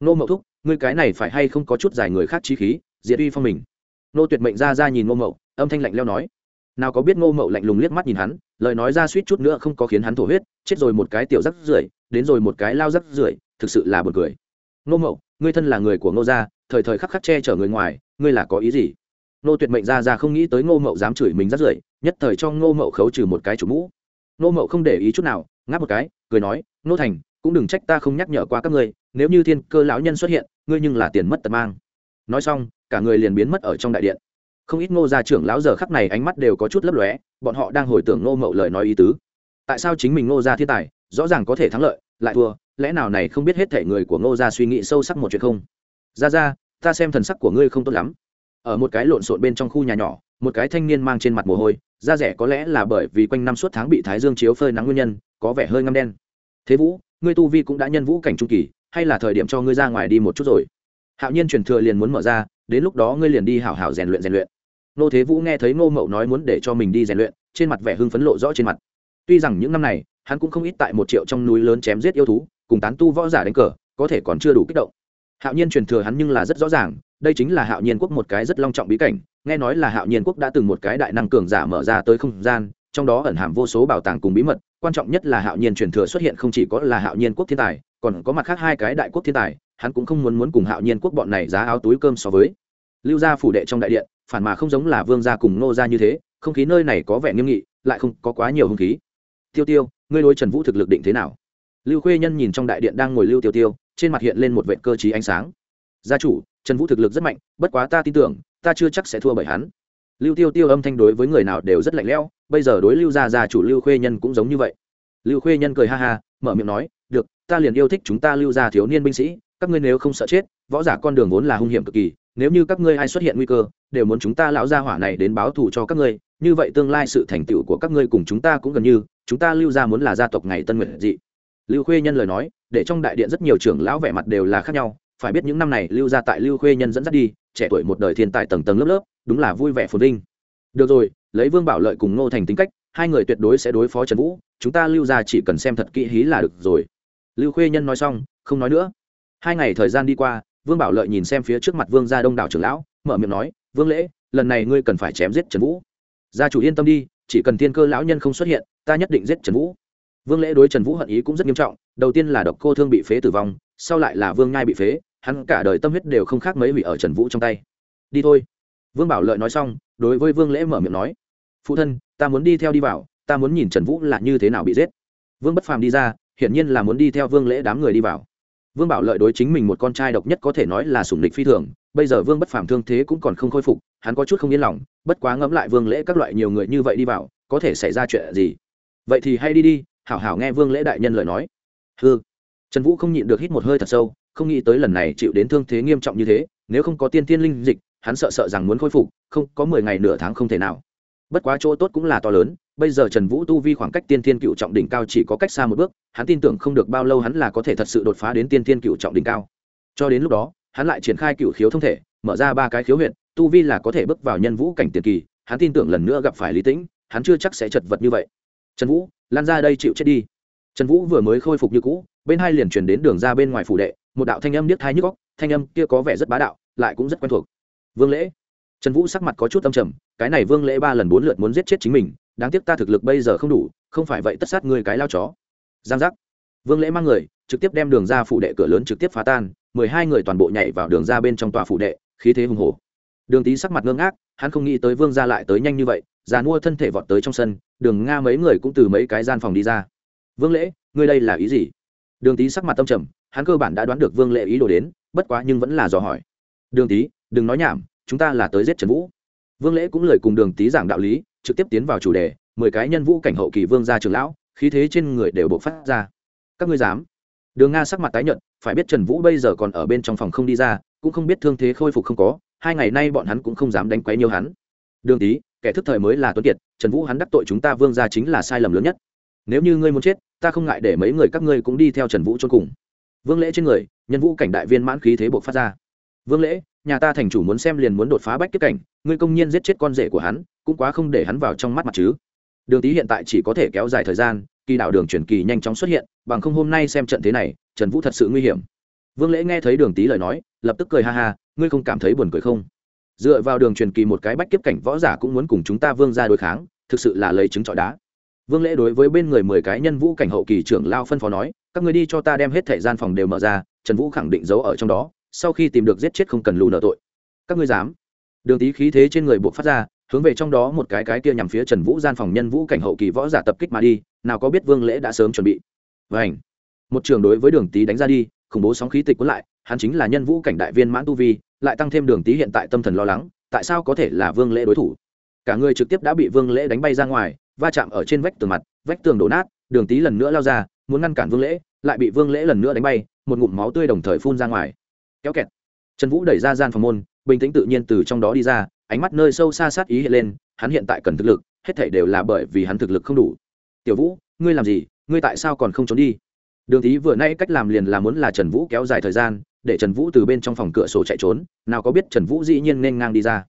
Ngô mậu thúc, ngươi cái này phải hay không có chút dài người khác trí khí, diệt uy phong mình. Nô tuyệt mệnh ra ra nhìn ngô mậu, âm thanh lạnh leo nói. Nào có biết ngô mậu lạnh lùng liếc mắt nhìn hắn, lời nói ra suýt chút nữa không có khiến hắn thổ huyết, chết rồi một cái tiểu rắc rưởi, đến rồi một cái lao rắc rưởi, thực sự là buồn cười. Ngô mậu, ngươi thân là người của ngô gia, thời thời khắc khắc che chở người ngoài, ngươi là có ý gì? Nô tuyệt mệnh ra ra không nghĩ tới ngô mậu dám chửi mình rắc rưởi, nhất thời cho ngô mậu khấu trừ một cái chủ mũ. Ngô mậu không để ý chút nào, ngáp một cái, cười nói ngô thành, cũng đừng trách ta không nhắc nhở qua các ngươi, nếu như thiên cơ lão nhân xuất hiện, ngươi nhưng là tiền mất tật mang. Nói xong cả người liền biến mất ở trong đại điện. Không ít ngô gia trưởng lão giờ khắc này ánh mắt đều có chút lấp lóe, bọn họ đang hồi tưởng ngô mậu lời nói ý tứ. Tại sao chính mình ngô gia thiên tài, rõ ràng có thể thắng lợi, lại thua, lẽ nào này không biết hết thể người của ngô gia suy nghĩ sâu sắc một chuyện không? Ra ra ta xem thần sắc của ngươi không tốt lắm. Ở một cái lộn xộn bên trong khu nhà nhỏ, một cái thanh niên mang trên mặt mồ hôi, da rẻ có lẽ là bởi vì quanh năm suốt tháng bị thái dương chiếu phơi nắng nguyên nhân, có vẻ hơi ngâm đen. Thế vũ, ngươi tu vi cũng đã nhân vũ cảnh trung kỳ, hay là thời điểm cho ngươi ra ngoài đi một chút rồi? Hạo nhiên truyền thừa liền muốn mở ra, đến lúc đó ngươi liền đi hảo hảo rèn luyện rèn luyện. Nô thế vũ nghe thấy ngô mậu nói muốn để cho mình đi rèn luyện, trên mặt vẻ hưng phấn lộ rõ trên mặt. Tuy rằng những năm này, hắn cũng không ít tại một triệu trong núi lớn chém giết yêu thú, cùng tán tu võ giả đánh cờ, có thể còn chưa đủ kích động. Hạo nhiên truyền thừa hắn nhưng là rất rõ ràng, đây chính là hạo nhiên quốc một cái rất long trọng bí cảnh, nghe nói là hạo nhiên quốc đã từng một cái đại năng cường giả mở ra tới không gian, trong đó ẩn hàm vô số bảo tàng cùng bí mật, quan trọng nhất là hạo nhiên truyền thừa xuất hiện không chỉ có là hạo nhiên quốc thiên tài, còn có mặt khác hai cái đại quốc thiên tài hắn cũng không muốn muốn cùng hạo nhiên quốc bọn này giá áo túi cơm so với. Lưu gia phủ đệ trong đại điện, phản mà không giống là vương gia cùng nô gia như thế, không khí nơi này có vẻ nghiêm nghị, lại không có quá nhiều hung khí. Tiêu tiêu, ngươi đối trần vũ thực lực định thế nào? Lưu khuê nhân nhìn trong đại điện đang ngồi lưu tiêu tiêu, trên mặt hiện lên một vệ cơ t ánh sáng. Gia chủ, trần vũ thực lực rất mạnh, bất quá ta tin tưởng, ta chưa chắc sẽ thua bởi hắn. Lưu tiêu tiêu âm thanh đối với người nào đều rất lạnh lẽo, bây giờ đối lưu gia gia chủ lưu khuê nhân cũng giống như vậy. Lưu khuê nhân cười ha ha, mở miệng nói, được, ta liền yêu thích chúng ta lưu gia thiếu niên binh sĩ các ngươi nếu không sợ chết, võ giả con đường vốn là hung hiểm cực kỳ, nếu như các ngươi ai xuất hiện nguy cơ, đều muốn chúng ta lão gia hỏa này đến báo thù cho các ngươi, như vậy tương lai sự thành tựu của các ngươi cùng chúng ta cũng gần như, chúng ta lưu gia muốn là gia tộc ngày tân nguyện dị. Lưu khuê nhân lời nói, để trong đại điện rất nhiều trưởng lão vẻ mặt đều là khác nhau, phải biết những năm này lưu gia tại lưu khuê nhân dẫn dắt đi, trẻ tuổi một đời thiên tài tầng tầng lớp lớp, đúng là vui vẻ phồn vinh. Được rồi, lấy vương bảo lợi cùng ngô thành tính cách, hai người tuyệt đối sẽ đối phó trần vũ, chúng ta lưu gia chỉ cần xem thật kỹ hí là được rồi. Lưu khuê nhân nói xong, không nói nữa hai ngày thời gian đi qua, vương bảo lợi nhìn xem phía trước mặt vương gia đông đảo trưởng lão, mở miệng nói, vương lễ, lần này ngươi cần phải chém giết trần vũ. Gia chủ yên tâm đi, chỉ cần thiên cơ lão nhân không xuất hiện, ta nhất định giết trần vũ. Vương lễ đối trần vũ hận ý cũng rất nghiêm trọng, đầu tiên là độc cô thương bị phế tử vong, sau lại là vương nhai bị phế, hắn cả đời tâm huyết đều không khác mấy hủy ở trần vũ trong tay. Đi thôi. Vương bảo lợi nói xong, đối với vương lễ mở miệng nói, phụ thân, ta muốn đi theo đi vào, ta muốn nhìn trần vũ là như thế nào bị giết. Vương bất phàm đi ra, hiển nhiên là muốn đi theo vương lễ đám người đi vào vương bảo lợi đối chính mình một con trai độc nhất có thể nói là sủng lịch phi thường, bây giờ vương bất phàm thương thế cũng còn không khôi phục, hắn có chút không yên lòng, bất quá ngẫm lại vương lễ các loại nhiều người như vậy đi vào, có thể xảy ra chuyện gì? Vậy thì hay đi đi, hảo hảo nghe vương lễ đại nhân lời nói. Hư trần vũ không nhịn được hít một hơi thật sâu, không nghĩ tới lần này chịu đến thương thế nghiêm trọng như thế, nếu không có tiên tiên linh dịch, hắn sợ sợ rằng muốn khôi phục, không, có mười ngày nửa tháng không thể nào bất quá chỗ tốt cũng là to lớn, bây giờ trần vũ tu vi khoảng cách tiên thiên cựu trọng đỉnh cao chỉ có cách xa một bước, hắn tin tưởng không được bao lâu hắn là có thể thật sự đột phá đến tiên thiên cựu trọng đỉnh cao. Cho đến lúc đó, hắn lại triển khai cựu khiếu thông thể, mở ra ba cái khiếu huyện tu vi là có thể bước vào nhân vũ cảnh tiền kỳ, hắn tin tưởng lần nữa gặp phải lý tĩnh, hắn chưa chắc sẽ chật vật như vậy. Trần vũ, lan ra đây chịu chết đi. Trần vũ vừa mới khôi phục như cũ, bên hai liền chuyển đến đường ra bên ngoài phủ đệ, một đạo thanh âm niết thai nhức góc thanh âm kia có vẻ rất bá đạo, lại cũng rất quen thuộc. Vương lễ. Trần vũ sắc mặt có chút âm trầm cái này vương lễ ba lần bốn lượt muốn giết chết chính mình, đáng tiếc ta thực lực bây giờ không đủ, không phải vậy tất sát người cái lao chó. Giang giác. Vương lễ mang người, trực tiếp đem đường ra phụ đệ cửa lớn trực tiếp phá tan, mười hai người toàn bộ nhảy vào đường ra bên trong tòa phụ đệ, khí thế hùng hồ đường tý sắc mặt ngưng ác hắn không nghĩ tới vương ra lại tới nhanh như vậy, già mua thân thể vọt tới trong sân, đường nga mấy người cũng từ mấy cái gian phòng đi ra. Vương lễ, ngươi đây là ý gì? Đường tý sắc mặt tâm trầm, hắn cơ bản đã đoán được vương lễ ý đồ đến, bất quá nhưng vẫn là dò hỏi. Đường tý đừng nói nhảm, chúng ta là tới giết trần vũ vương lễ cũng lời cùng đường tý giảng đạo lý, trực tiếp tiến vào chủ đề, mười cái nhân vũ cảnh hậu kỳ vương gia trường lão, khí thế trên người đều bộc phát ra. Các ngươi dám? Đường nga sắc mặt tái nhợt, phải biết trần vũ bây giờ còn ở bên trong phòng không đi ra, cũng không biết thương thế khôi phục không có, hai ngày nay bọn hắn cũng không dám đánh quấy nhiều hắn. Đường tý kẻ thức thời mới là tuấn kiệt, trần vũ hắn đắc tội chúng ta vương gia chính là sai lầm lớn nhất. Nếu như ngươi muốn chết, ta không ngại để mấy người các ngươi cũng đi theo trần vũ cho cùng. Vương lễ trên người, nhân vũ cảnh đại viên mãn khí thế buộc phát ra. Vương lễ nhà ta thành chủ muốn xem liền muốn đột phá bách kiếp cảnh, ngươi công nhiên giết chết con rể của hắn, cũng quá không để hắn vào trong mắt mặt chứ. Đường tý hiện tại chỉ có thể kéo dài thời gian, kỳ đạo đường chuyển kỳ nhanh chóng xuất hiện, bằng không hôm nay xem trận thế này, trần vũ thật sự nguy hiểm. Vương lễ nghe thấy đường tý lời nói, lập tức cười ha ha, ngươi không cảm thấy buồn cười không? Dựa vào đường truyền kỳ một cái bách kiếp cảnh võ giả cũng muốn cùng chúng ta vương ra đối kháng, thực sự là lấy chứng trọi đá. Vương lễ đối với bên người mười cái nhân vũ cảnh hậu kỳ trưởng lao phân phó nói, các người đi cho ta đem hết thời gian phòng đều mở ra, trần vũ khẳng định giấu ở trong đó sau khi tìm được giết chết không cần lù nợ tội. Các ngươi dám? Đường tý khí thế trên người buộc phát ra, hướng về trong đó một cái cái kia nhằm phía trần vũ gian phòng nhân vũ cảnh hậu kỳ võ giả tập kích mà đi, nào có biết vương lễ đã sớm chuẩn bị. Vảnh một trường đối với đường tý đánh ra đi, khủng bố sóng khí tịch cuốn lại, hắn chính là nhân vũ cảnh đại viên mãn tu vi, lại tăng thêm đường tý hiện tại tâm thần lo lắng, tại sao có thể là vương lễ đối thủ? Cả người trực tiếp đã bị vương lễ đánh bay ra ngoài, va chạm ở trên vách tường mặt, vách tường đổ nát, đường tý lần nữa lao ra, muốn ngăn cản vương lễ, lại bị vương lễ lần nữa đánh bay, một ngụm máu tươi đồng thời phun ra ngoài kéo kẹt. Trần vũ đẩy ra gian phòng môn, bình tĩnh tự nhiên từ trong đó đi ra, ánh mắt nơi sâu xa sát ý hiện lên, hắn hiện tại cần thực lực, hết thảy đều là bởi vì hắn thực lực không đủ. Tiểu vũ, ngươi làm gì? Ngươi tại sao còn không trốn đi? Đường tý vừa nay cách làm liền là muốn là trần vũ kéo dài thời gian, để trần vũ từ bên trong phòng cửa sổ chạy trốn, nào có biết trần vũ dĩ nhiên nên ngang đi ra.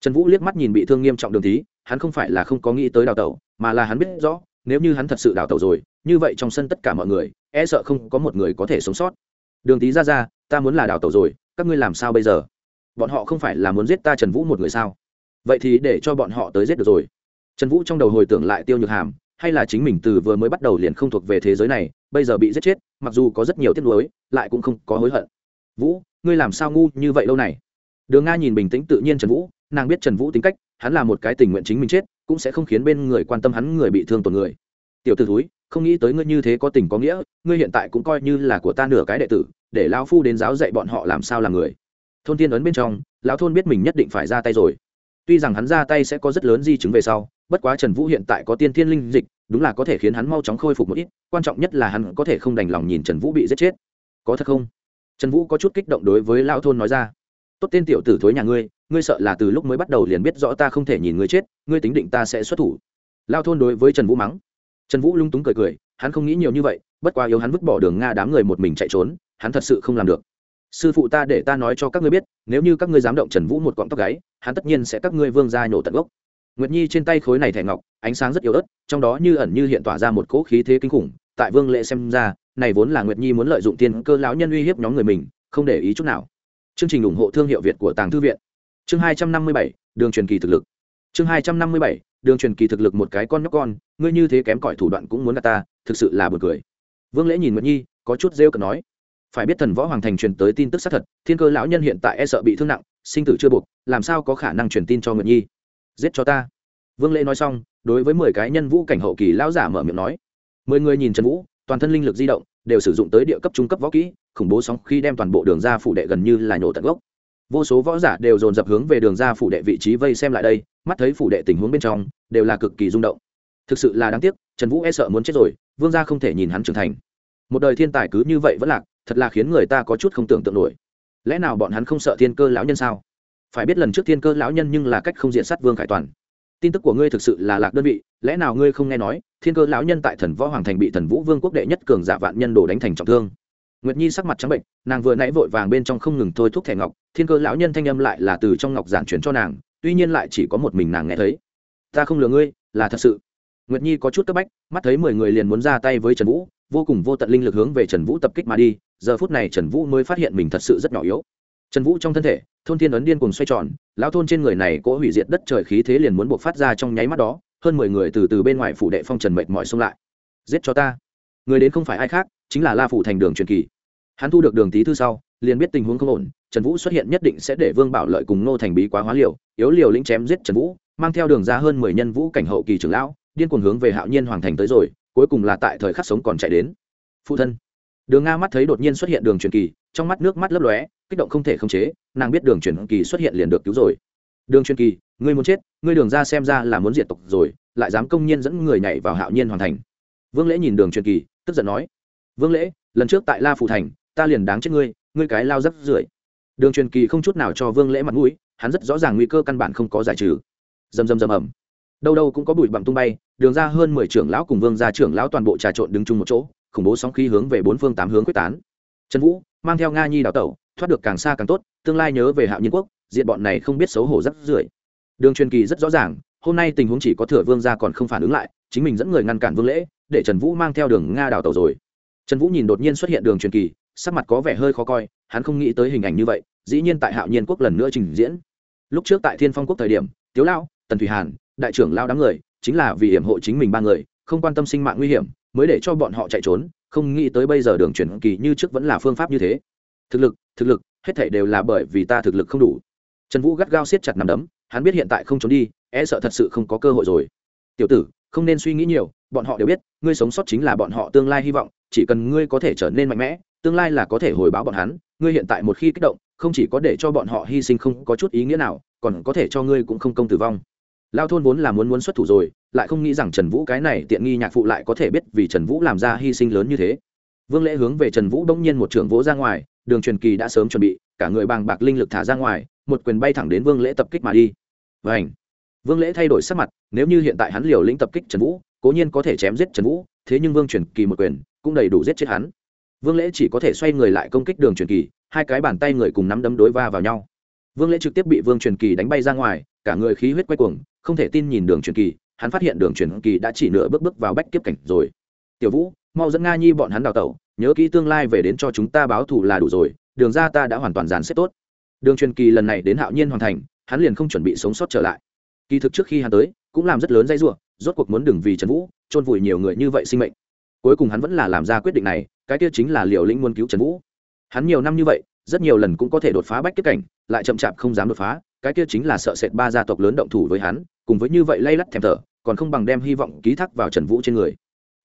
Trần vũ liếc mắt nhìn bị thương nghiêm trọng đường tý hắn không phải là không có nghĩ tới đào tẩu, mà là hắn biết rõ, nếu như hắn thật sự đào tẩu rồi, như vậy trong sân tất cả mọi người e sợ không có một người có thể sống sót. Đường tý ra ra ta muốn là đào tẩu rồi, các ngươi làm sao bây giờ? Bọn họ không phải là muốn giết ta trần vũ một người sao? Vậy thì để cho bọn họ tới giết được rồi. Trần vũ trong đầu hồi tưởng lại tiêu nhược hàm, hay là chính mình từ vừa mới bắt đầu liền không thuộc về thế giới này, bây giờ bị giết chết, mặc dù có rất nhiều tiếc nuối, lại cũng không có hối hận. Vũ, ngươi làm sao ngu như vậy lâu này? Đường nga nhìn bình tĩnh tự nhiên trần vũ, nàng biết trần vũ tính cách, hắn là một cái tình nguyện chính mình chết, cũng sẽ không khiến bên người quan tâm hắn người bị thương tổn người. Tiểu t ử thúi, không nghĩ tới ngươi như thế có tình có nghĩa, ngươi hiện tại cũng coi như là của ta nửa cái đệ tử để lão phu đến giáo dạy bọn họ làm sao làm người. Thôn tiên ấn bên trong, lão thôn biết mình nhất định phải ra tay rồi. Tuy rằng hắn ra tay sẽ có rất lớn di chứng về sau, bất quá trần vũ hiện tại có tiên thiên linh dịch, đúng là có thể khiến hắn mau chóng khôi phục một ít, quan trọng nhất là hắn có thể không đành lòng nhìn trần vũ bị giết chết. Có thật không? Trần vũ có chút kích động đối với lão thôn nói ra. Tốt tên tiểu tử thối nhà ngươi ngươi sợ là từ lúc mới bắt đầu liền biết rõ ta không thể nhìn ngươi chết, ngươi tính định ta sẽ xuất thủ. Lao thôn đối với trần vũ mắng. Trần vũ lung túng cười cười, hắn không nghĩ nhiều như vậy, bất quá yếu hắn vứt bỏ đường nga đám người một mình chạy trốn hắn thật sự không làm được. Sư phụ ta để ta nói cho các ngươi biết, nếu như các ngươi dám động trần vũ một cọng tóc gáy, hắn tất nhiên sẽ các ngươi vương ra nhổ tận gốc. Nguyệt nhi trên tay khối này thẻ ngọc, ánh sáng rất yếu ớt, trong đó như ẩn như hiện tỏa ra một cỗ khí thế kinh khủng, tại vương lệ xem ra, này vốn là nguyệt nhi muốn lợi dụng tiên cơ lão nhân uy hiếp nhóm người mình, không để ý chút nào. Chương trình ủng hộ thương hiệu việt của tàng thư viện. Chương hai trăm năm mươi bảy, đường truyền kỳ thực lực. Chương hai trăm năm mươi bảy, đường truyền kỳ thực lực một cái con nhóc con, ngươi như thế kém cỏi thủ đoạn cũng muốn gạt ta, thực sự là buồn cười. Vương lễ nhìn nguyệt nhi, có chút rêu cợt nói phải biết thần võ hoàng thành truyền tới tin tức xác thật, thiên cơ lão nhân hiện tại e sợ bị thương nặng, sinh tử chưa buộc, làm sao có khả năng truyền tin cho nguyệt nhi? Giết cho ta. Vương lễ nói xong, đối với mười cái nhân vũ cảnh hậu kỳ lão giả mở miệng nói. Mười người nhìn trần vũ, toàn thân linh lực di động, đều sử dụng tới địa cấp trung cấp võ kỹ, khủng bố sóng khi đem toàn bộ đường ra phủ đệ gần như là nhổ tận gốc. Vô số võ giả đều dồn dập hướng về đường ra phủ đệ vị trí vây xem lại đây, mắt thấy phủ đệ tình huống bên trong, đều là cực kỳ rung động. Thực sự là đáng tiếc, trần vũ e sợ muốn chết rồi, vương gia không thể nhìn hắn trưởng thành. Một đời thiên tài cứ như vậy vẫn lạc thật là khiến người ta có chút không tưởng tượng nổi. Lẽ nào bọn hắn không sợ thiên cơ lão nhân sao? Phải biết lần trước thiên cơ lão nhân nhưng là cách không diện sát vương khải toàn. Tin tức của ngươi thực sự là lạc đơn vị, lẽ nào ngươi không nghe nói, thiên cơ lão nhân tại thần võ hoàng thành bị thần vũ vương quốc đệ nhất cường giả vạn nhân đồ đánh thành trọng thương. Nguyệt nhi sắc mặt trắng bệnh, nàng vừa nãy vội vàng bên trong không ngừng thôi thúc thẻ ngọc, thiên cơ lão nhân thanh âm lại là từ trong ngọc giản chuyển cho nàng, tuy nhiên lại chỉ có một mình nàng nghe thấy. Ta không lừa ngươi, là thật sự. Nguyệt nhi có chút cấp bách, mắt thấy mười người liền muốn ra tay với trần vũ vô cùng vô tận linh lực hướng về trần vũ tập kích mà đi, giờ phút này trần vũ mới phát hiện mình thật sự rất nhỏ yếu. Trần vũ trong thân thể, thôn thiên ấn điên cùng xoay tròn, lão thôn trên người này cỗ hủy diệt đất trời khí thế liền muốn buộc phát ra trong nháy mắt đó, hơn mười người từ từ bên ngoài phủ đệ phong trần mệt mỏi xông lại. Giết cho ta. Người đến không phải ai khác, chính là la phủ thành đường truyền kỳ. Hắn thu được đường tí thư sau, liền biết tình huống không ổn, trần vũ xuất hiện nhất định sẽ để vương bảo lợi cùng nô thành bí quá hóa liều, yếu liều lĩnh chém giết trần vũ, mang theo đường ra hơn mười nhân vũ cảnh hậu kỳ trưởng lão, điên cuồng hướng về hạo nhiên hoàng thành tới rồi cuối cùng là tại thời khắc sống còn chạy đến. Phụ thân. Đường nga mắt thấy đột nhiên xuất hiện đường truyền kỳ, trong mắt nước mắt lấp lóe, kích động không thể khống chế, nàng biết đường truyền kỳ xuất hiện liền được cứu rồi. Đường truyền kỳ, ngươi muốn chết, ngươi đường ra xem ra là muốn diệt tộc rồi, lại dám công nhiên dẫn người nhảy vào hạo nhiên hoàn thành. Vương lễ nhìn đường truyền kỳ, tức giận nói, vương lễ, lần trước tại la phủ thành, ta liền đáng chết ngươi ngươi cái lao rắc rưởi. Đường truyền kỳ không chút nào cho vương lễ mặt mũi, hắn rất rõ ràng nguy cơ căn bản không có giải trừ. Dầm dầm dầm ầm đâu đâu cũng có bụi bặm tung bay, đường ra hơn mười trưởng lão cùng vương gia trưởng lão toàn bộ trà trộn đứng chung một chỗ, khủng bố sóng khí hướng về bốn phương tám hướng quyết tán. Trần vũ, mang theo nga nhi đào tẩu, thoát được càng xa càng tốt, tương lai nhớ về hạo nhiên quốc, diện bọn này không biết xấu hổ rắc rưởi. Đường truyền kỳ rất rõ ràng, hôm nay tình huống chỉ có thừa vương gia còn không phản ứng lại, chính mình dẫn người ngăn cản vương lễ, để trần vũ mang theo đường nga đào tẩu rồi. Trần vũ nhìn đột nhiên xuất hiện đường truyền kỳ, sắc mặt có vẻ hơi khó coi, hắn không nghĩ tới hình ảnh như vậy, dĩ nhiên tại hạo nhiên quốc lần nữa trình diễn. Lúc trước tại thiên phong quốc thời điểm, tiếu lão, tần thủy hàn đại trưởng lao đám người, chính là vì hiểm hộ chính mình ba người, không quan tâm sinh mạng nguy hiểm, mới để cho bọn họ chạy trốn, không nghĩ tới bây giờ đường chuyển kỳ như trước vẫn là phương pháp như thế. Thực lực thực lực, hết thảy đều là bởi vì ta thực lực không đủ. Trần vũ gắt gao siết chặt nằm đấm, hắn biết hiện tại không trốn đi e sợ thật sự không có cơ hội rồi. Tiểu tử, không nên suy nghĩ nhiều, bọn họ đều biết, ngươi sống sót chính là bọn họ tương lai hy vọng, chỉ cần ngươi có thể trở nên mạnh mẽ, tương lai là có thể hồi báo bọn hắn, ngươi hiện tại một khi kích động, không chỉ có để cho bọn họ hy sinh không có chút ý nghĩa nào, còn có thể cho ngươi cũng không công tử vong lao thôn vốn là muốn muốn xuất thủ rồi, lại không nghĩ rằng trần vũ cái này tiện nghi nhạc phụ lại có thể biết vì trần vũ làm ra hy sinh lớn như thế. Vương lễ hướng về trần vũ đông nhiên một trưởng vỗ ra ngoài, đường truyền kỳ đã sớm chuẩn bị, cả người bàng bạc linh lực thả ra ngoài, một quyền bay thẳng đến vương lễ tập kích mà đi. Và ảnh vương lễ thay đổi sắc mặt, nếu như hiện tại hắn liều lĩnh tập kích trần vũ, cố nhiên có thể chém giết trần vũ, thế nhưng vương truyền kỳ một quyền cũng đầy đủ giết chết hắn. Vương lễ chỉ có thể xoay người lại công kích đường truyền kỳ, hai cái bàn tay người cùng nắm đấm đối va vào nhau. Vương lễ trực tiếp bị vương truyền kỳ đánh bay ra ngoài cả người khí huyết quay cuồng, không thể tin nhìn đường truyền kỳ, hắn phát hiện đường truyền kỳ đã chỉ nửa bước bước vào bách kiếp cảnh rồi. Tiểu vũ, mau dẫn nga nhi bọn hắn đào tẩu, nhớ kỹ tương lai về đến cho chúng ta báo thù là đủ rồi, đường ra ta đã hoàn toàn dàn xếp tốt. Đường truyền kỳ lần này đến hạo nhiên hoàn thành, hắn liền không chuẩn bị sống sót trở lại. Kỳ thực trước khi hắn tới, cũng làm rất lớn dây ruộng rốt cuộc muốn đừng vì trần vũ, chôn vùi nhiều người như vậy sinh mệnh. Cuối cùng hắn vẫn là làm ra quyết định này, cái kia chính là liều lĩnh muốn cứu trần vũ. Hắn nhiều năm như vậy, rất nhiều lần cũng có thể đột phá bách kiếp cảnh, lại chậm chạp không dám đột phá cái kia chính là sợ sệt ba gia tộc lớn động thủ với hắn, cùng với như vậy lay lắt thèm thở, còn không bằng đem hy vọng ký thác vào trần vũ trên người.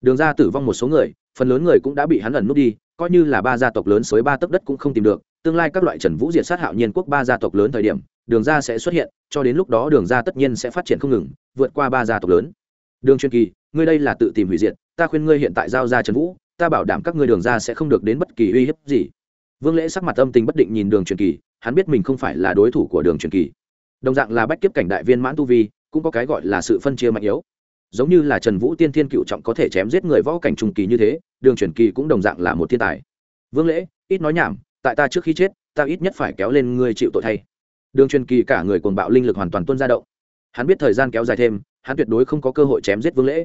Đường ra tử vong một số người, phần lớn người cũng đã bị hắn ẩn nút đi, coi như là ba gia tộc lớn xới ba tấc đất cũng không tìm được, tương lai các loại trần vũ diệt sát hạo nhiên quốc ba gia tộc lớn thời điểm, đường ra sẽ xuất hiện, cho đến lúc đó đường ra tất nhiên sẽ phát triển không ngừng, vượt qua ba gia tộc lớn. Đường chuyên kỳ, ngươi đây là tự tìm hủy diệt, ta khuyên ngươi hiện tại giao ra trần vũ, ta bảo đảm các ngươi đường ra sẽ không được đến bất kỳ uy hiếp gì vương lễ sắc mặt âm tình bất định nhìn đường truyền kỳ, hắn biết mình không phải là đối thủ của đường truyền kỳ. Đồng dạng là bách kiếp cảnh đại viên mãn tu vi, cũng có cái gọi là sự phân chia mạnh yếu. Giống như là trần vũ tiên thiên cựu trọng có thể chém giết người võ cảnh trung kỳ như thế, đường truyền kỳ cũng đồng dạng là một thiên tài. Vương lễ, ít nói nhảm, tại ta trước khi chết, ta ít nhất phải kéo lên ngươi chịu tội thay. Đường truyền kỳ cả người cuồng bạo linh lực hoàn toàn tuân ra động. Hắn biết thời gian kéo dài thêm, hắn tuyệt đối không có cơ hội chém giết vương lễ.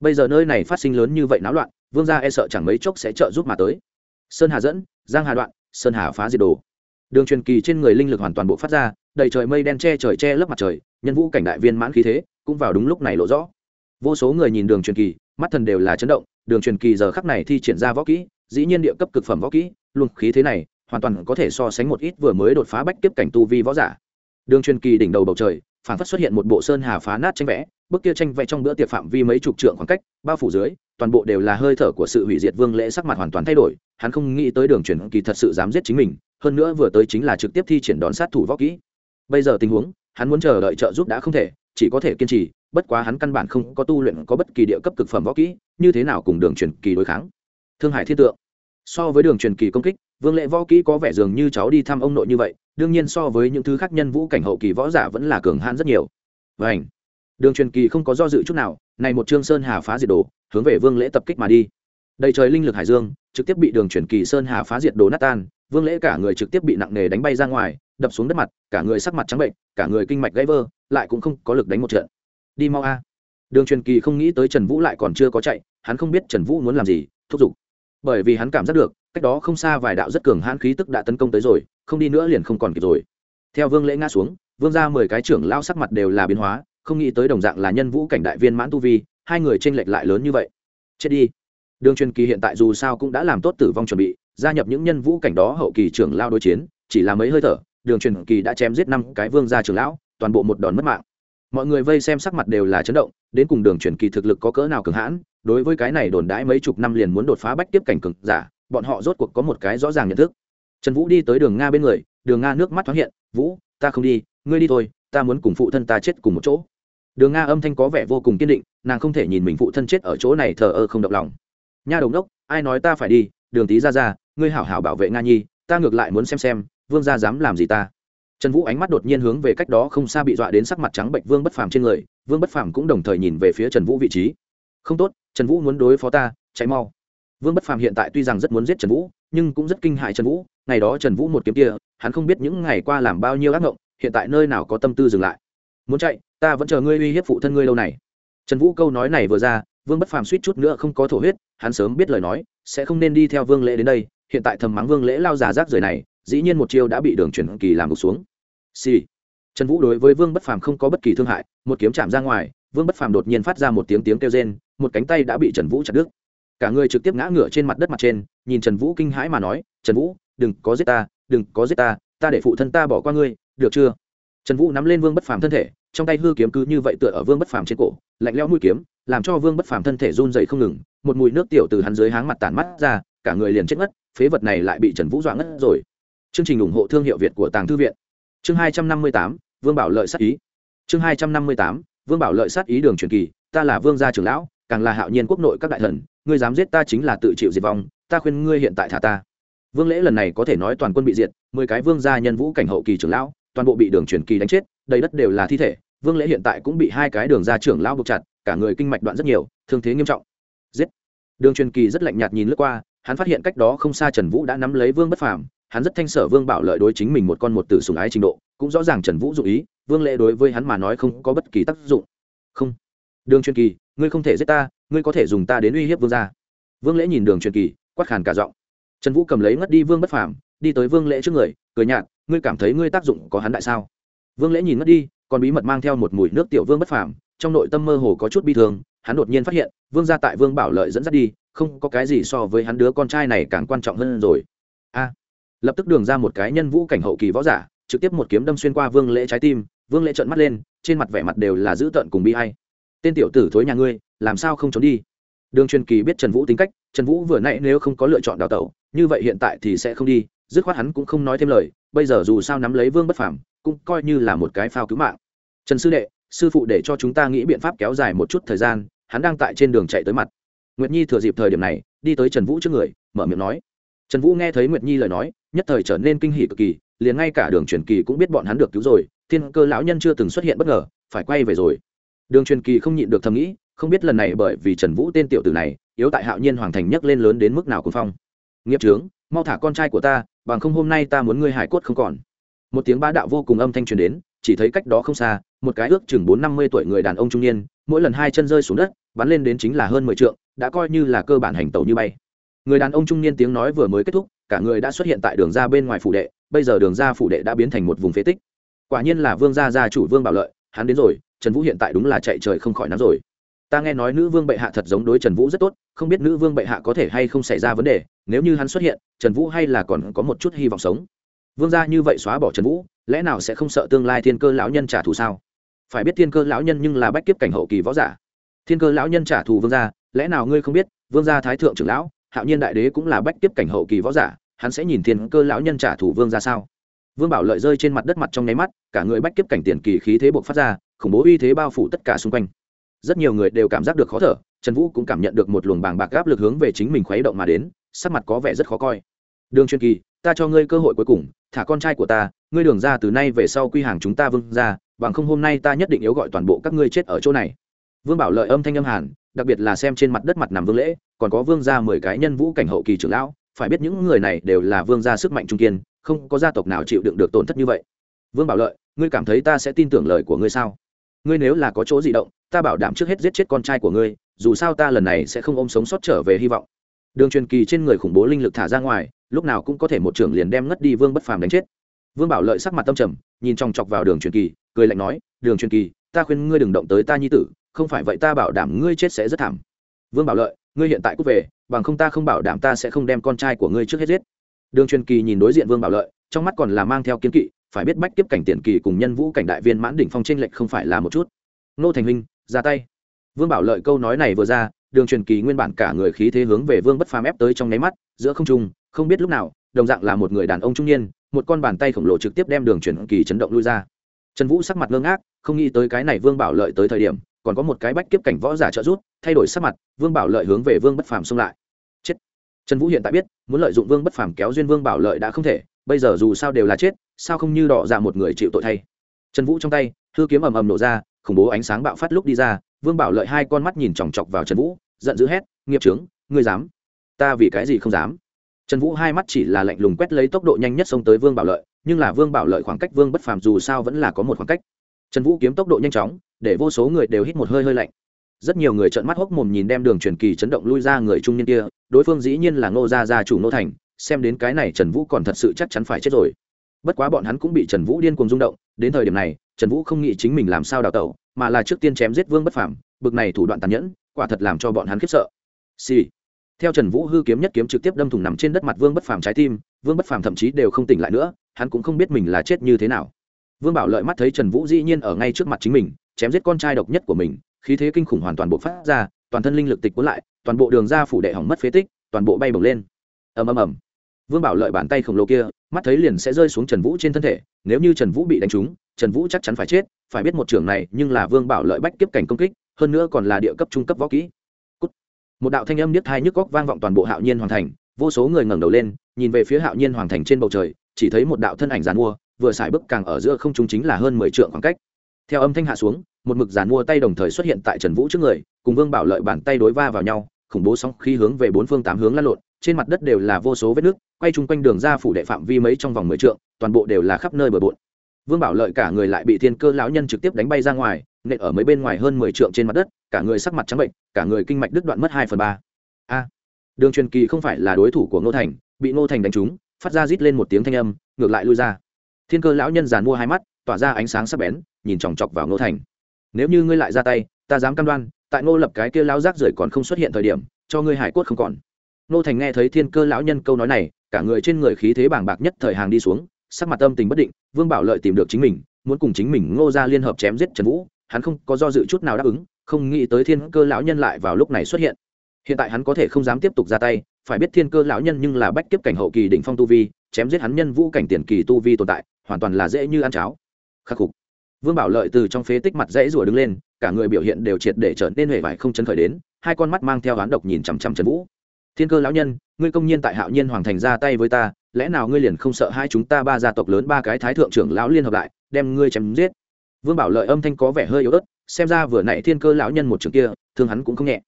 Bây giờ nơi này phát sinh lớn như vậy náo loạn, vương gia e sợ chẳng mấy chốc sẽ trợ giúp mà tới. Sơn hà dẫn, giang hà đoạn sơn hà phá diệt đồ. Đường truyền kỳ trên người linh lực hoàn toàn bộ phát ra, đầy trời mây đen che trời che lấp mặt trời, nhân vũ cảnh đại viên mãn khí thế cũng vào đúng lúc này lộ rõ. Vô số người nhìn đường truyền kỳ, mắt thần đều là chấn động, đường truyền kỳ giờ khắc này thi triển ra võ kỹ, dĩ nhiên địa cấp cực phẩm võ kỹ, luồng khí thế này hoàn toàn có thể so sánh một ít vừa mới đột phá bách tiếp cảnh tu vi võ giả. Đường truyền kỳ đỉnh đầu bầu trời phản phất xuất hiện một bộ sơn hà phá nát tranh vẽ, bức kia tranh vẽ trong bữa tiệc phạm vi mấy chục trượng khoảng cách, bao phủ dưới toàn bộ đều là hơi thở của sự hủy diệt vương lễ sắc mặt hoàn toàn thay đổi, hắn không nghĩ tới đường truyền kỳ thật sự dám giết chính mình, hơn nữa vừa tới chính là trực tiếp thi triển đòn sát thủ võ kỹ. Bây giờ tình huống, hắn muốn chờ đợi trợ giúp đã không thể, chỉ có thể kiên trì, bất quá hắn căn bản không có tu luyện có bất kỳ địa cấp cực phẩm võ kỹ, như thế nào cùng đường truyền kỳ đối kháng? Thương hải thiên tượng. So với đường truyền kỳ công kích, vương lệ võ kỹ có vẻ dường như cháu đi thăm ông nội như vậy, đương nhiên so với những thứ khác nhân vũ cảnh hậu kỳ võ giả vẫn là cường hãn rất nhiều. Vảnh đường truyền kỳ không có do dự chút nào, này một trương sơn hà phá diệt đồ, hướng về vương lễ tập kích mà đi. Đầy trời linh lực hải dương, trực tiếp bị đường truyền kỳ sơn hà phá diệt đồ nát tan, vương lễ cả người trực tiếp bị nặng nề đánh bay ra ngoài, đập xuống đất mặt, cả người sắc mặt trắng bệnh, cả người kinh mạch gãy vơ lại cũng không có lực đánh một trận. Đi mau a. Đường truyền kỳ không nghĩ tới trần vũ lại còn chưa có chạy, hắn không biết trần vũ muốn làm gì, thúc giục. Bởi vì hắn cảm giác được, cách đó không xa vài đạo rất cường hãn khí tức đã tấn công tới rồi, không đi nữa liền không còn kịp rồi. Theo vương lễ ngã xuống, vương ra mười cái trưởng lao sắc mặt đều là biến hóa không nghĩ tới đồng dạng là nhân vũ cảnh đại viên mãn tu vi, hai người tranh lệch lại lớn như vậy. Chết đi. Đường truyền kỳ hiện tại dù sao cũng đã làm tốt tử vong chuẩn bị, gia nhập những nhân vũ cảnh đó hậu kỳ trưởng lao đối chiến, chỉ là mấy hơi thở, đường truyền kỳ đã chém giết năm cái vương gia trưởng lão, toàn bộ một đòn mất mạng. Mọi người vây xem sắc mặt đều là chấn động, đến cùng đường truyền kỳ thực lực có cỡ nào cường hãn, đối với cái này đồn đãi mấy chục năm liền muốn đột phá bách tiếp cảnh cường giả, bọn họ rốt cuộc có một cái rõ ràng nhận thức. Trần vũ đi tới đường nga bên người, đường nga nước mắt thoáng hiện, vũ, ta không đi, ngươi đi thôi, ta muốn cùng phụ thân ta chết cùng một chỗ đường nga âm thanh có vẻ vô cùng kiên định, nàng không thể nhìn mình phụ thân chết ở chỗ này thờ ơ không động lòng. Nha đồng đốc, ai nói ta phải đi? Đường tý ra ra, ngươi hảo hảo bảo vệ nga nhi, ta ngược lại muốn xem xem, vương gia dám làm gì ta? Trần vũ ánh mắt đột nhiên hướng về cách đó không xa bị dọa đến sắc mặt trắng bệnh vương bất phàm trên người, vương bất phàm cũng đồng thời nhìn về phía trần vũ vị trí. Không tốt, trần vũ muốn đối phó ta cháy mau. Vương bất phàm hiện tại tuy rằng rất muốn giết trần vũ, nhưng cũng rất kinh hại trần vũ, ngày đó trần vũ một kiếm kia, hắn không biết những ngày qua làm bao nhiêu ác ngộng, hiện tại nơi nào có tâm tư dừng lại. Muốn chạy ta vẫn chờ ngươi uy hiếp phụ thân ngươi lâu này. Trần vũ câu nói này vừa ra, vương bất phàm suýt chút nữa không có thổ huyết, hắn sớm biết lời nói, sẽ không nên đi theo vương lễ đến đây, hiện tại thầm mắng vương lễ lao già rác rời này, dĩ nhiên một chiêu đã bị đường chuyển kỳ làm gục xuống. Xì、sì. trần vũ đối với vương bất phàm không có bất kỳ thương hại, một kiếm chạm ra ngoài, vương bất phàm đột nhiên phát ra một tiếng tiếng kêu rên, một cánh tay đã bị trần vũ chặt đứt. Cả người trực tiếp ngã ngửa trên mặt đất mặt trên, nhìn trần vũ kinh hãi mà nói, trần vũ, đừng có giết ta, đừng có giết ta ta để phụ thân ta bỏ qua ngươi, được chưa? Trần vũ nắm lên vương bất phàm thân thể trong tay hư kiếm cứ như vậy tựa ở vương bất phàm trên cổ, lạnh leo mũi kiếm, làm cho vương bất phàm thân thể run dậy không ngừng, một mùi nước tiểu từ hắn dưới háng mặt tản mắt ra, cả người liền chết ngất, phế vật này lại bị trần vũ dọa ngất rồi. Chương trình ủng hộ thương hiệu việt của tàng thư viện. Chương hai trăm năm mươi tám, vương bảo lợi sát ý. Chương hai trăm năm mươi tám, vương bảo lợi sát ý đường truyền kỳ, ta là vương gia trưởng lão, càng là hạo nhiên quốc nội các đại thần, ngươi dám giết ta chính là tự chịu diệt vong, ta khuyên ngươi hiện tại thả ta. Vương lễ lần này có thể nói toàn quân bị diệt, mười cái vương gia nhân vũ cảnh hậu kỳ trưởng lão, toàn bộ bị đường truyền kỳ đánh chết, đầy đất đều là thi thể vương lễ hiện tại cũng bị hai cái đường gia trưởng lao buộc chặt, cả người kinh mạch đoạn rất nhiều, thương thế nghiêm trọng. Giết. Đường truyền kỳ rất lạnh nhạt nhìn lướt qua, hắn phát hiện cách đó không xa trần vũ đã nắm lấy vương bất phàm, hắn rất thanh sở vương bảo lợi đối chính mình một con một tử sùng ái trình độ, cũng rõ ràng trần vũ dụ ý, vương lễ đối với hắn mà nói không có bất kỳ tác dụng. Không. Đường truyền kỳ, ngươi không thể giết ta, ngươi có thể dùng ta đến uy hiếp vương gia. Vương lễ nhìn đường truyền kỳ, quát khàn cả giọng. Trần vũ cầm lấy ngất đi vương bất phàm, đi tới vương lễ trước người, cười nhạt, ngươi cảm thấy ngươi tác dụng có hắn đại sao? Vương lễ nhìn ngất đi còn bí mật mang theo một mùi nước tiểu vương bất phàm, trong nội tâm mơ hồ có chút bi thương, hắn đột nhiên phát hiện, vương gia tại vương bảo lợi dẫn dắt đi, không có cái gì so với hắn đứa con trai này càng quan trọng hơn rồi. A, lập tức đường ra một cái nhân vũ cảnh hậu kỳ võ giả, trực tiếp một kiếm đâm xuyên qua vương lễ trái tim, vương lễ trợn mắt lên, trên mặt vẻ mặt đều là dữ tợn cùng bi hay tên tiểu tử thối nhà ngươi, làm sao không trốn đi? Đường truyền kỳ biết trần vũ tính cách, trần vũ vừa nãy nếu không có lựa chọn đào tẩu, như vậy hiện tại thì sẽ không đi, dứt khoát hắn cũng không nói thêm lời, bây giờ dù sao nắm lấy vương bất phàm cũng coi như là một cái phao cứu mạng. Trần sư đệ, sư phụ để cho chúng ta nghĩ biện pháp kéo dài một chút thời gian, hắn đang tại trên đường chạy tới mặt. Nguyệt nhi thừa dịp thời điểm này, đi tới trần vũ trước người, mở miệng nói. Trần vũ nghe thấy nguyệt nhi lời nói, nhất thời trở nên kinh hỉ cực kỳ, liền ngay cả đường truyền kỳ cũng biết bọn hắn được cứu rồi, thiên cơ lão nhân chưa từng xuất hiện bất ngờ, phải quay về rồi. Đường truyền kỳ không nhịn được thầm nghĩ, không biết lần này bởi vì trần vũ tên tiểu tử này, yếu tại hạo nhiên hoàng thành nhấc lên lớn đến mức nào cùng phong. Nghiệp trướng mau thả con trai của ta, bằng không hôm nay ta muốn ngươi hải cốt không còn một tiếng bá đạo vô cùng âm thanh truyền đến, chỉ thấy cách đó không xa, một cái ước chừng bốn năm mươi tuổi người đàn ông trung niên, mỗi lần hai chân rơi xuống đất, bắn lên đến chính là hơn mười trượng, đã coi như là cơ bản hành tẩu như bay. Người đàn ông trung niên tiếng nói vừa mới kết thúc, cả người đã xuất hiện tại đường ra bên ngoài phủ đệ, bây giờ đường ra phủ đệ đã biến thành một vùng phế tích. Quả nhiên là vương gia gia chủ vương bảo lợi, hắn đến rồi, trần vũ hiện tại đúng là chạy trời không khỏi nắm rồi. Ta nghe nói nữ vương bệ hạ thật giống đối trần vũ rất tốt, không biết nữ vương bệ hạ có thể hay không xảy ra vấn đề, nếu như hắn xuất hiện, trần vũ hay là còn có một chút hy vọng sống vương gia như vậy xóa bỏ trần vũ, lẽ nào sẽ không sợ tương lai thiên cơ lão nhân trả thù sao? Phải biết thiên cơ lão nhân nhưng là bách kiếp cảnh hậu kỳ võ giả. Thiên cơ lão nhân trả thù vương gia, lẽ nào ngươi không biết, vương gia thái thượng trưởng lão, hạo nhiên đại đế cũng là bách kiếp cảnh hậu kỳ võ giả, hắn sẽ nhìn thiên cơ lão nhân trả thù vương ra sao? Vương bảo lợi rơi trên mặt đất mặt trong nháy mắt, cả người bách kiếp cảnh tiền kỳ khí thế buộc phát ra, khủng bố uy thế bao phủ tất cả xung quanh. Rất nhiều người đều cảm giác được khó thở, trần vũ cũng cảm nhận được một luồng bàng bạc áp lực hướng về chính mình khuấy động mà đến, sắc mặt có vẻ rất khó coi. Đường truyền kỳ, ta cho ngươi cơ hội cuối cùng thả con trai của ta, ngươi đường ra từ nay về sau quy hàng chúng ta vương ra bằng không hôm nay ta nhất định yếu gọi toàn bộ các ngươi chết ở chỗ này. Vương bảo lợi âm thanh âm hàn, đặc biệt là xem trên mặt đất mặt nằm vương lễ, còn có vương gia mười cái nhân vũ cảnh hậu kỳ trưởng lão, phải biết những người này đều là vương gia sức mạnh trung kiên, không có gia tộc nào chịu đựng được tổn thất như vậy. Vương bảo lợi, ngươi cảm thấy ta sẽ tin tưởng lời của ngươi sao? Ngươi nếu là có chỗ di động, ta bảo đảm trước hết giết chết con trai của ngươi, dù sao ta lần này sẽ không ôm sống sót trở về hy vọng. Đường truyền kỳ trên người khủng bố linh lực thả ra ngoài lúc nào cũng có thể một trưởng liền đem ngất đi vương bất phàm đánh chết. Vương bảo lợi sắc mặt tâm trầm, nhìn chòng chọc vào đường truyền kỳ, cười lạnh nói, đường truyền kỳ, ta khuyên ngươi đừng động tới ta nhi tử, không phải vậy ta bảo đảm ngươi chết sẽ rất thảm. Vương bảo lợi, ngươi hiện tại cút về, bằng không ta không bảo đảm ta sẽ không đem con trai của ngươi trước hết giết. Đường truyền kỳ nhìn đối diện vương bảo lợi, trong mắt còn là mang theo kiến kỵ, phải biết bách tiếp cảnh tiền kỳ cùng nhân vũ cảnh đại viên mãn đỉnh phong tranh lệch không phải là một chút. Nô thành huynh, ra tay. Vương bảo lợi câu nói này vừa ra, đường truyền kỳ nguyên bản cả người khí thế hướng về vương bất phàm ép tới trong nháy mắt, giữa không trung không biết lúc nào, đồng dạng là một người đàn ông trung niên, một con bàn tay khổng lồ trực tiếp đem đường chuyển kỳ chấn động lui ra. Trần vũ sắc mặt ngơ ngác, không nghĩ tới cái này vương bảo lợi tới thời điểm, còn có một cái bách kiếp cảnh võ giả trợ giúp, thay đổi sắc mặt, vương bảo lợi hướng về vương bất phàm xông lại. Chết. Trần vũ hiện tại biết, muốn lợi dụng vương bất phàm kéo duyên vương bảo lợi đã không thể, bây giờ dù sao đều là chết, sao không như đỏ ra một người chịu tội thay. Trần vũ trong tay, thư kiếm ầm ầm nổ ra, khủng bố ánh sáng bạo phát lúc đi ra, vương bảo lợi hai con mắt nhìn chòng chọc vào trần vũ, giận dữ hét, nghiệp trướng ngươi dám? Ta vì cái gì không dám? Trần vũ hai mắt chỉ là lạnh lùng quét lấy tốc độ nhanh nhất xông tới vương bảo lợi, nhưng là vương bảo lợi khoảng cách vương bất phàm dù sao vẫn là có một khoảng cách. Trần vũ kiếm tốc độ nhanh chóng, để vô số người đều hít một hơi hơi lạnh. Rất nhiều người trợn mắt hốc mồm nhìn đem đường truyền kỳ chấn động lui ra người trung niên kia, đối phương dĩ nhiên là ngô gia gia chủ ngô thành, xem đến cái này trần vũ còn thật sự chắc chắn phải chết rồi. Bất quá bọn hắn cũng bị trần vũ điên cuồng rung động, đến thời điểm này, trần vũ không nghĩ chính mình làm sao đào tẩu, mà là trước tiên chém giết vương bất phàm, bực này thủ đoạn tàn nhẫn, quả thật làm cho bọn hắn khiếp sợ. Xì、sì theo trần vũ hư kiếm nhất kiếm trực tiếp đâm thủng nằm trên đất mặt vương bất phàm trái tim, vương bất phàm thậm chí đều không tỉnh lại nữa, hắn cũng không biết mình là chết như thế nào. Vương bảo lợi mắt thấy trần vũ dĩ nhiên ở ngay trước mặt chính mình, chém giết con trai độc nhất của mình, khí thế kinh khủng hoàn toàn bộ phát ra, toàn thân linh lực tịch cuốn lại, toàn bộ đường ra phủ đệ hỏng mất phế tích, toàn bộ bay bổng lên. Ầm ầm ầm. Vương bảo lợi bàn tay khổng lồ kia, mắt thấy liền sẽ rơi xuống trần vũ trên thân thể, nếu như trần vũ bị đánh trúng, trần vũ chắc chắn phải chết, phải biết một trưởng này nhưng là vương bảo lợi bách tiếp cảnh công kích, hơn nữa còn là địa cấp trung cấp võ kỹ một đạo thanh âm niết thai nhức góc vang vọng toàn bộ hạo nhiên hoàng thành, vô số người ngẩng đầu lên, nhìn về phía hạo nhiên hoàng thành trên bầu trời, chỉ thấy một đạo thân ảnh giàn mua, vừa xài bước càng ở giữa không trung chính là hơn mười trượng khoảng cách. Theo âm thanh hạ xuống, một mực giàn mua tay đồng thời xuất hiện tại trần vũ trước người, cùng vương bảo lợi bàn tay đối va vào nhau, khủng bố sóng khi hướng về bốn phương tám hướng lăn lộn, trên mặt đất đều là vô số vết nước, quay chung quanh đường ra phủ đệ phạm vi mấy trong vòng mười trượng, toàn bộ đều là khắp nơi bờ bộn vương bảo lợi cả người lại bị thiên cơ lão nhân trực tiếp đánh bay ra ngoài, nện ở mấy bên ngoài hơn mười trượng trên mặt đất, cả người sắc mặt trắng bệnh, cả người kinh mạch đứt đoạn mất hai phần ba. A! Đường truyền kỳ không phải là đối thủ của ngô thành, bị ngô thành đánh trúng, phát ra rít lên một tiếng thanh âm, ngược lại lui ra. Thiên cơ lão nhân giàn mua hai mắt, tỏa ra ánh sáng sắc bén, nhìn chòng chọc vào ngô thành. Nếu như ngươi lại ra tay, ta dám cam đoan, tại ngô lập cái kia lão rác rưởi còn không xuất hiện thời điểm, cho ngươi hải cốt không còn. Ngô thành nghe thấy thiên cơ lão nhân câu nói này, cả người trên người khí thế bảng bạc nhất thời hàng đi xuống sắc mặt tâm tình bất định, vương bảo lợi tìm được chính mình, muốn cùng chính mình ngô ra liên hợp chém giết trần vũ, hắn không có do dự chút nào đáp ứng, không nghĩ tới thiên cơ lão nhân lại vào lúc này xuất hiện. Hiện tại hắn có thể không dám tiếp tục ra tay, phải biết thiên cơ lão nhân nhưng là bách kiếp cảnh hậu kỳ đỉnh phong tu vi, chém giết hắn nhân vũ cảnh tiền kỳ tu vi tồn tại, hoàn toàn là dễ như ăn cháo. Khắc phục. Vương bảo lợi từ trong phế tích mặt dãy rủa đứng lên, cả người biểu hiện đều triệt để trở nên huệ vải không chấn khởi đến, hai con mắt mang theo oán độc nhìn chằm chằm trần vũ. Thiên cơ lão nhân, ngươi công nhiên tại hạo nhiên hoàng thành ra tay với ta lẽ nào ngươi liền không sợ hai chúng ta ba gia tộc lớn ba cái thái thượng trưởng lão liên hợp lại, đem ngươi chém giết? Vương bảo lợi âm thanh có vẻ hơi yếu ớt, xem ra vừa nãy thiên cơ lão nhân một trường kia, thương hắn cũng không nhẹ.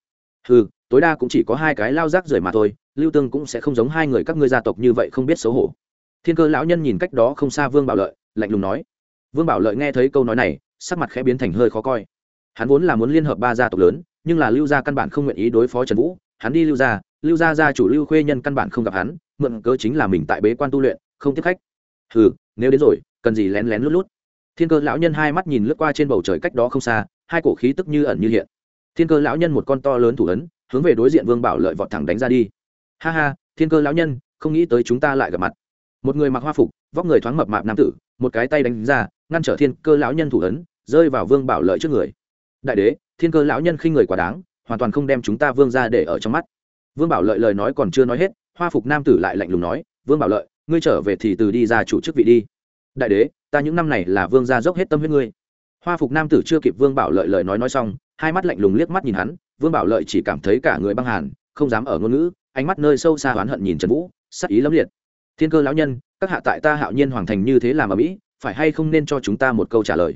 Ừ tối đa cũng chỉ có hai cái lao rác rời mà thôi, lưu tương cũng sẽ không giống hai người các ngươi gia tộc như vậy không biết xấu hổ. Thiên cơ lão nhân nhìn cách đó không xa vương bảo lợi, lạnh lùng nói. Vương bảo lợi nghe thấy câu nói này, sắc mặt khẽ biến thành hơi khó coi. Hắn vốn là muốn liên hợp ba gia tộc lớn, nhưng là lưu gia căn bản không nguyện ý đối phó trần vũ hắn đi lưu gia lưu gia gia chủ lưu khuê nhân căn bản không gặp hắn, mượn cớ chính là mình tại bế quan tu luyện, không tiếp khách. Hừ, nếu đến rồi, cần gì lén lén lút lút. Thiên cơ lão nhân hai mắt nhìn lướt qua trên bầu trời cách đó không xa, hai cổ khí tức như ẩn như hiện. Thiên cơ lão nhân một con to lớn thủ ấn, hướng về đối diện vương bảo lợi vọt thẳng đánh ra đi. Ha ha, thiên cơ lão nhân, không nghĩ tới chúng ta lại gặp mặt. Một người mặc hoa phục, vóc người thoáng mập mạp nam tử, một cái tay đánh ra, ngăn trở thiên cơ lão nhân thủ ấn, rơi vào vương bảo lợi trước người. Đại đế, thiên cơ lão nhân khinh người quá đáng hoàn toàn không đem chúng ta vương ra để ở trong mắt. Vương bảo lợi lời nói còn chưa nói hết, hoa phục nam tử lại lạnh lùng nói, vương bảo lợi, ngươi trở về thì từ đi ra chủ chức vị đi. Đại đế, ta những năm này là vương gia dốc hết tâm huyết ngươi. Hoa phục nam tử chưa kịp vương bảo lợi lời nói nói xong, hai mắt lạnh lùng liếc mắt nhìn hắn, vương bảo lợi chỉ cảm thấy cả người băng hàn, không dám ở ngôn ngữ, ánh mắt nơi sâu xa oán hận nhìn trần vũ, sắc ý lẫm liệt. Thiên cơ lão nhân, các hạ tại ta hạo nhiên hoàng thành như thế làm ở mỹ, phải hay không nên cho chúng ta một câu trả lời?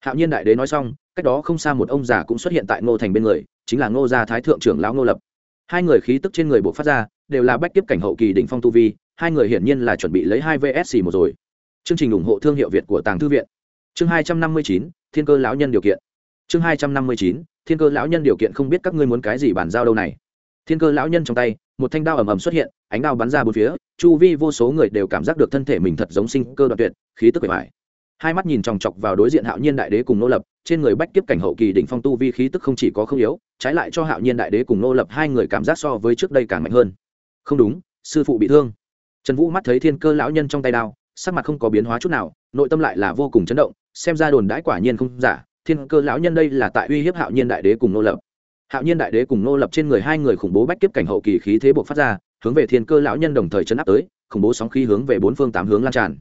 Hạo nhiên đại đế nói xong, cách đó không xa một ông già cũng xuất hiện tại ngô thành bên người chính là ngô gia thái thượng trưởng lão ngô lập. Hai người khí tức trên người bộc phát ra, đều là bách kiếp cảnh hậu kỳ đỉnh phong tu vi, hai người hiển nhiên là chuẩn bị lấy hai vsc một rồi. Chương trình ủng hộ thương hiệu việt của tàng thư viện. Chương hai trăm năm mươi chín, thiên cơ lão nhân điều kiện. Chương hai trăm năm mươi chín, thiên cơ lão nhân điều kiện không biết các ngươi muốn cái gì bàn giao đâu này. Thiên cơ lão nhân trong tay, một thanh đao ầm ầm xuất hiện, ánh đao bắn ra bốn phía, chu vi vô số người đều cảm giác được thân thể mình thật giống sinh cơ đoạn tuyệt, khí tức bề bài hai mắt nhìn chòng chọc vào đối diện hạo nhiên đại đế cùng nô lập, trên người bách kiếp cảnh hậu kỳ đỉnh phong tu vi khí tức không chỉ có không yếu trái lại cho hạo nhiên đại đế cùng nô lập hai người cảm giác so với trước đây càng mạnh hơn. Không đúng, sư phụ bị thương. Trần vũ mắt thấy thiên cơ lão nhân trong tay đao, sắc mặt không có biến hóa chút nào, nội tâm lại là vô cùng chấn động, xem ra đồn đãi quả nhiên không giả, thiên cơ lão nhân đây là tại uy hiếp hạo nhiên đại đế cùng nô lập. Hạo nhiên đại đế cùng nô lập trên người hai người khủng bố bách kiếp cảnh hậu kỳ khí thế buộc phát ra, hướng về thiên cơ lão nhân đồng thời chấn áp tới, khủng bố sóng khí hướng về bốn phương tám hướng lan tràn.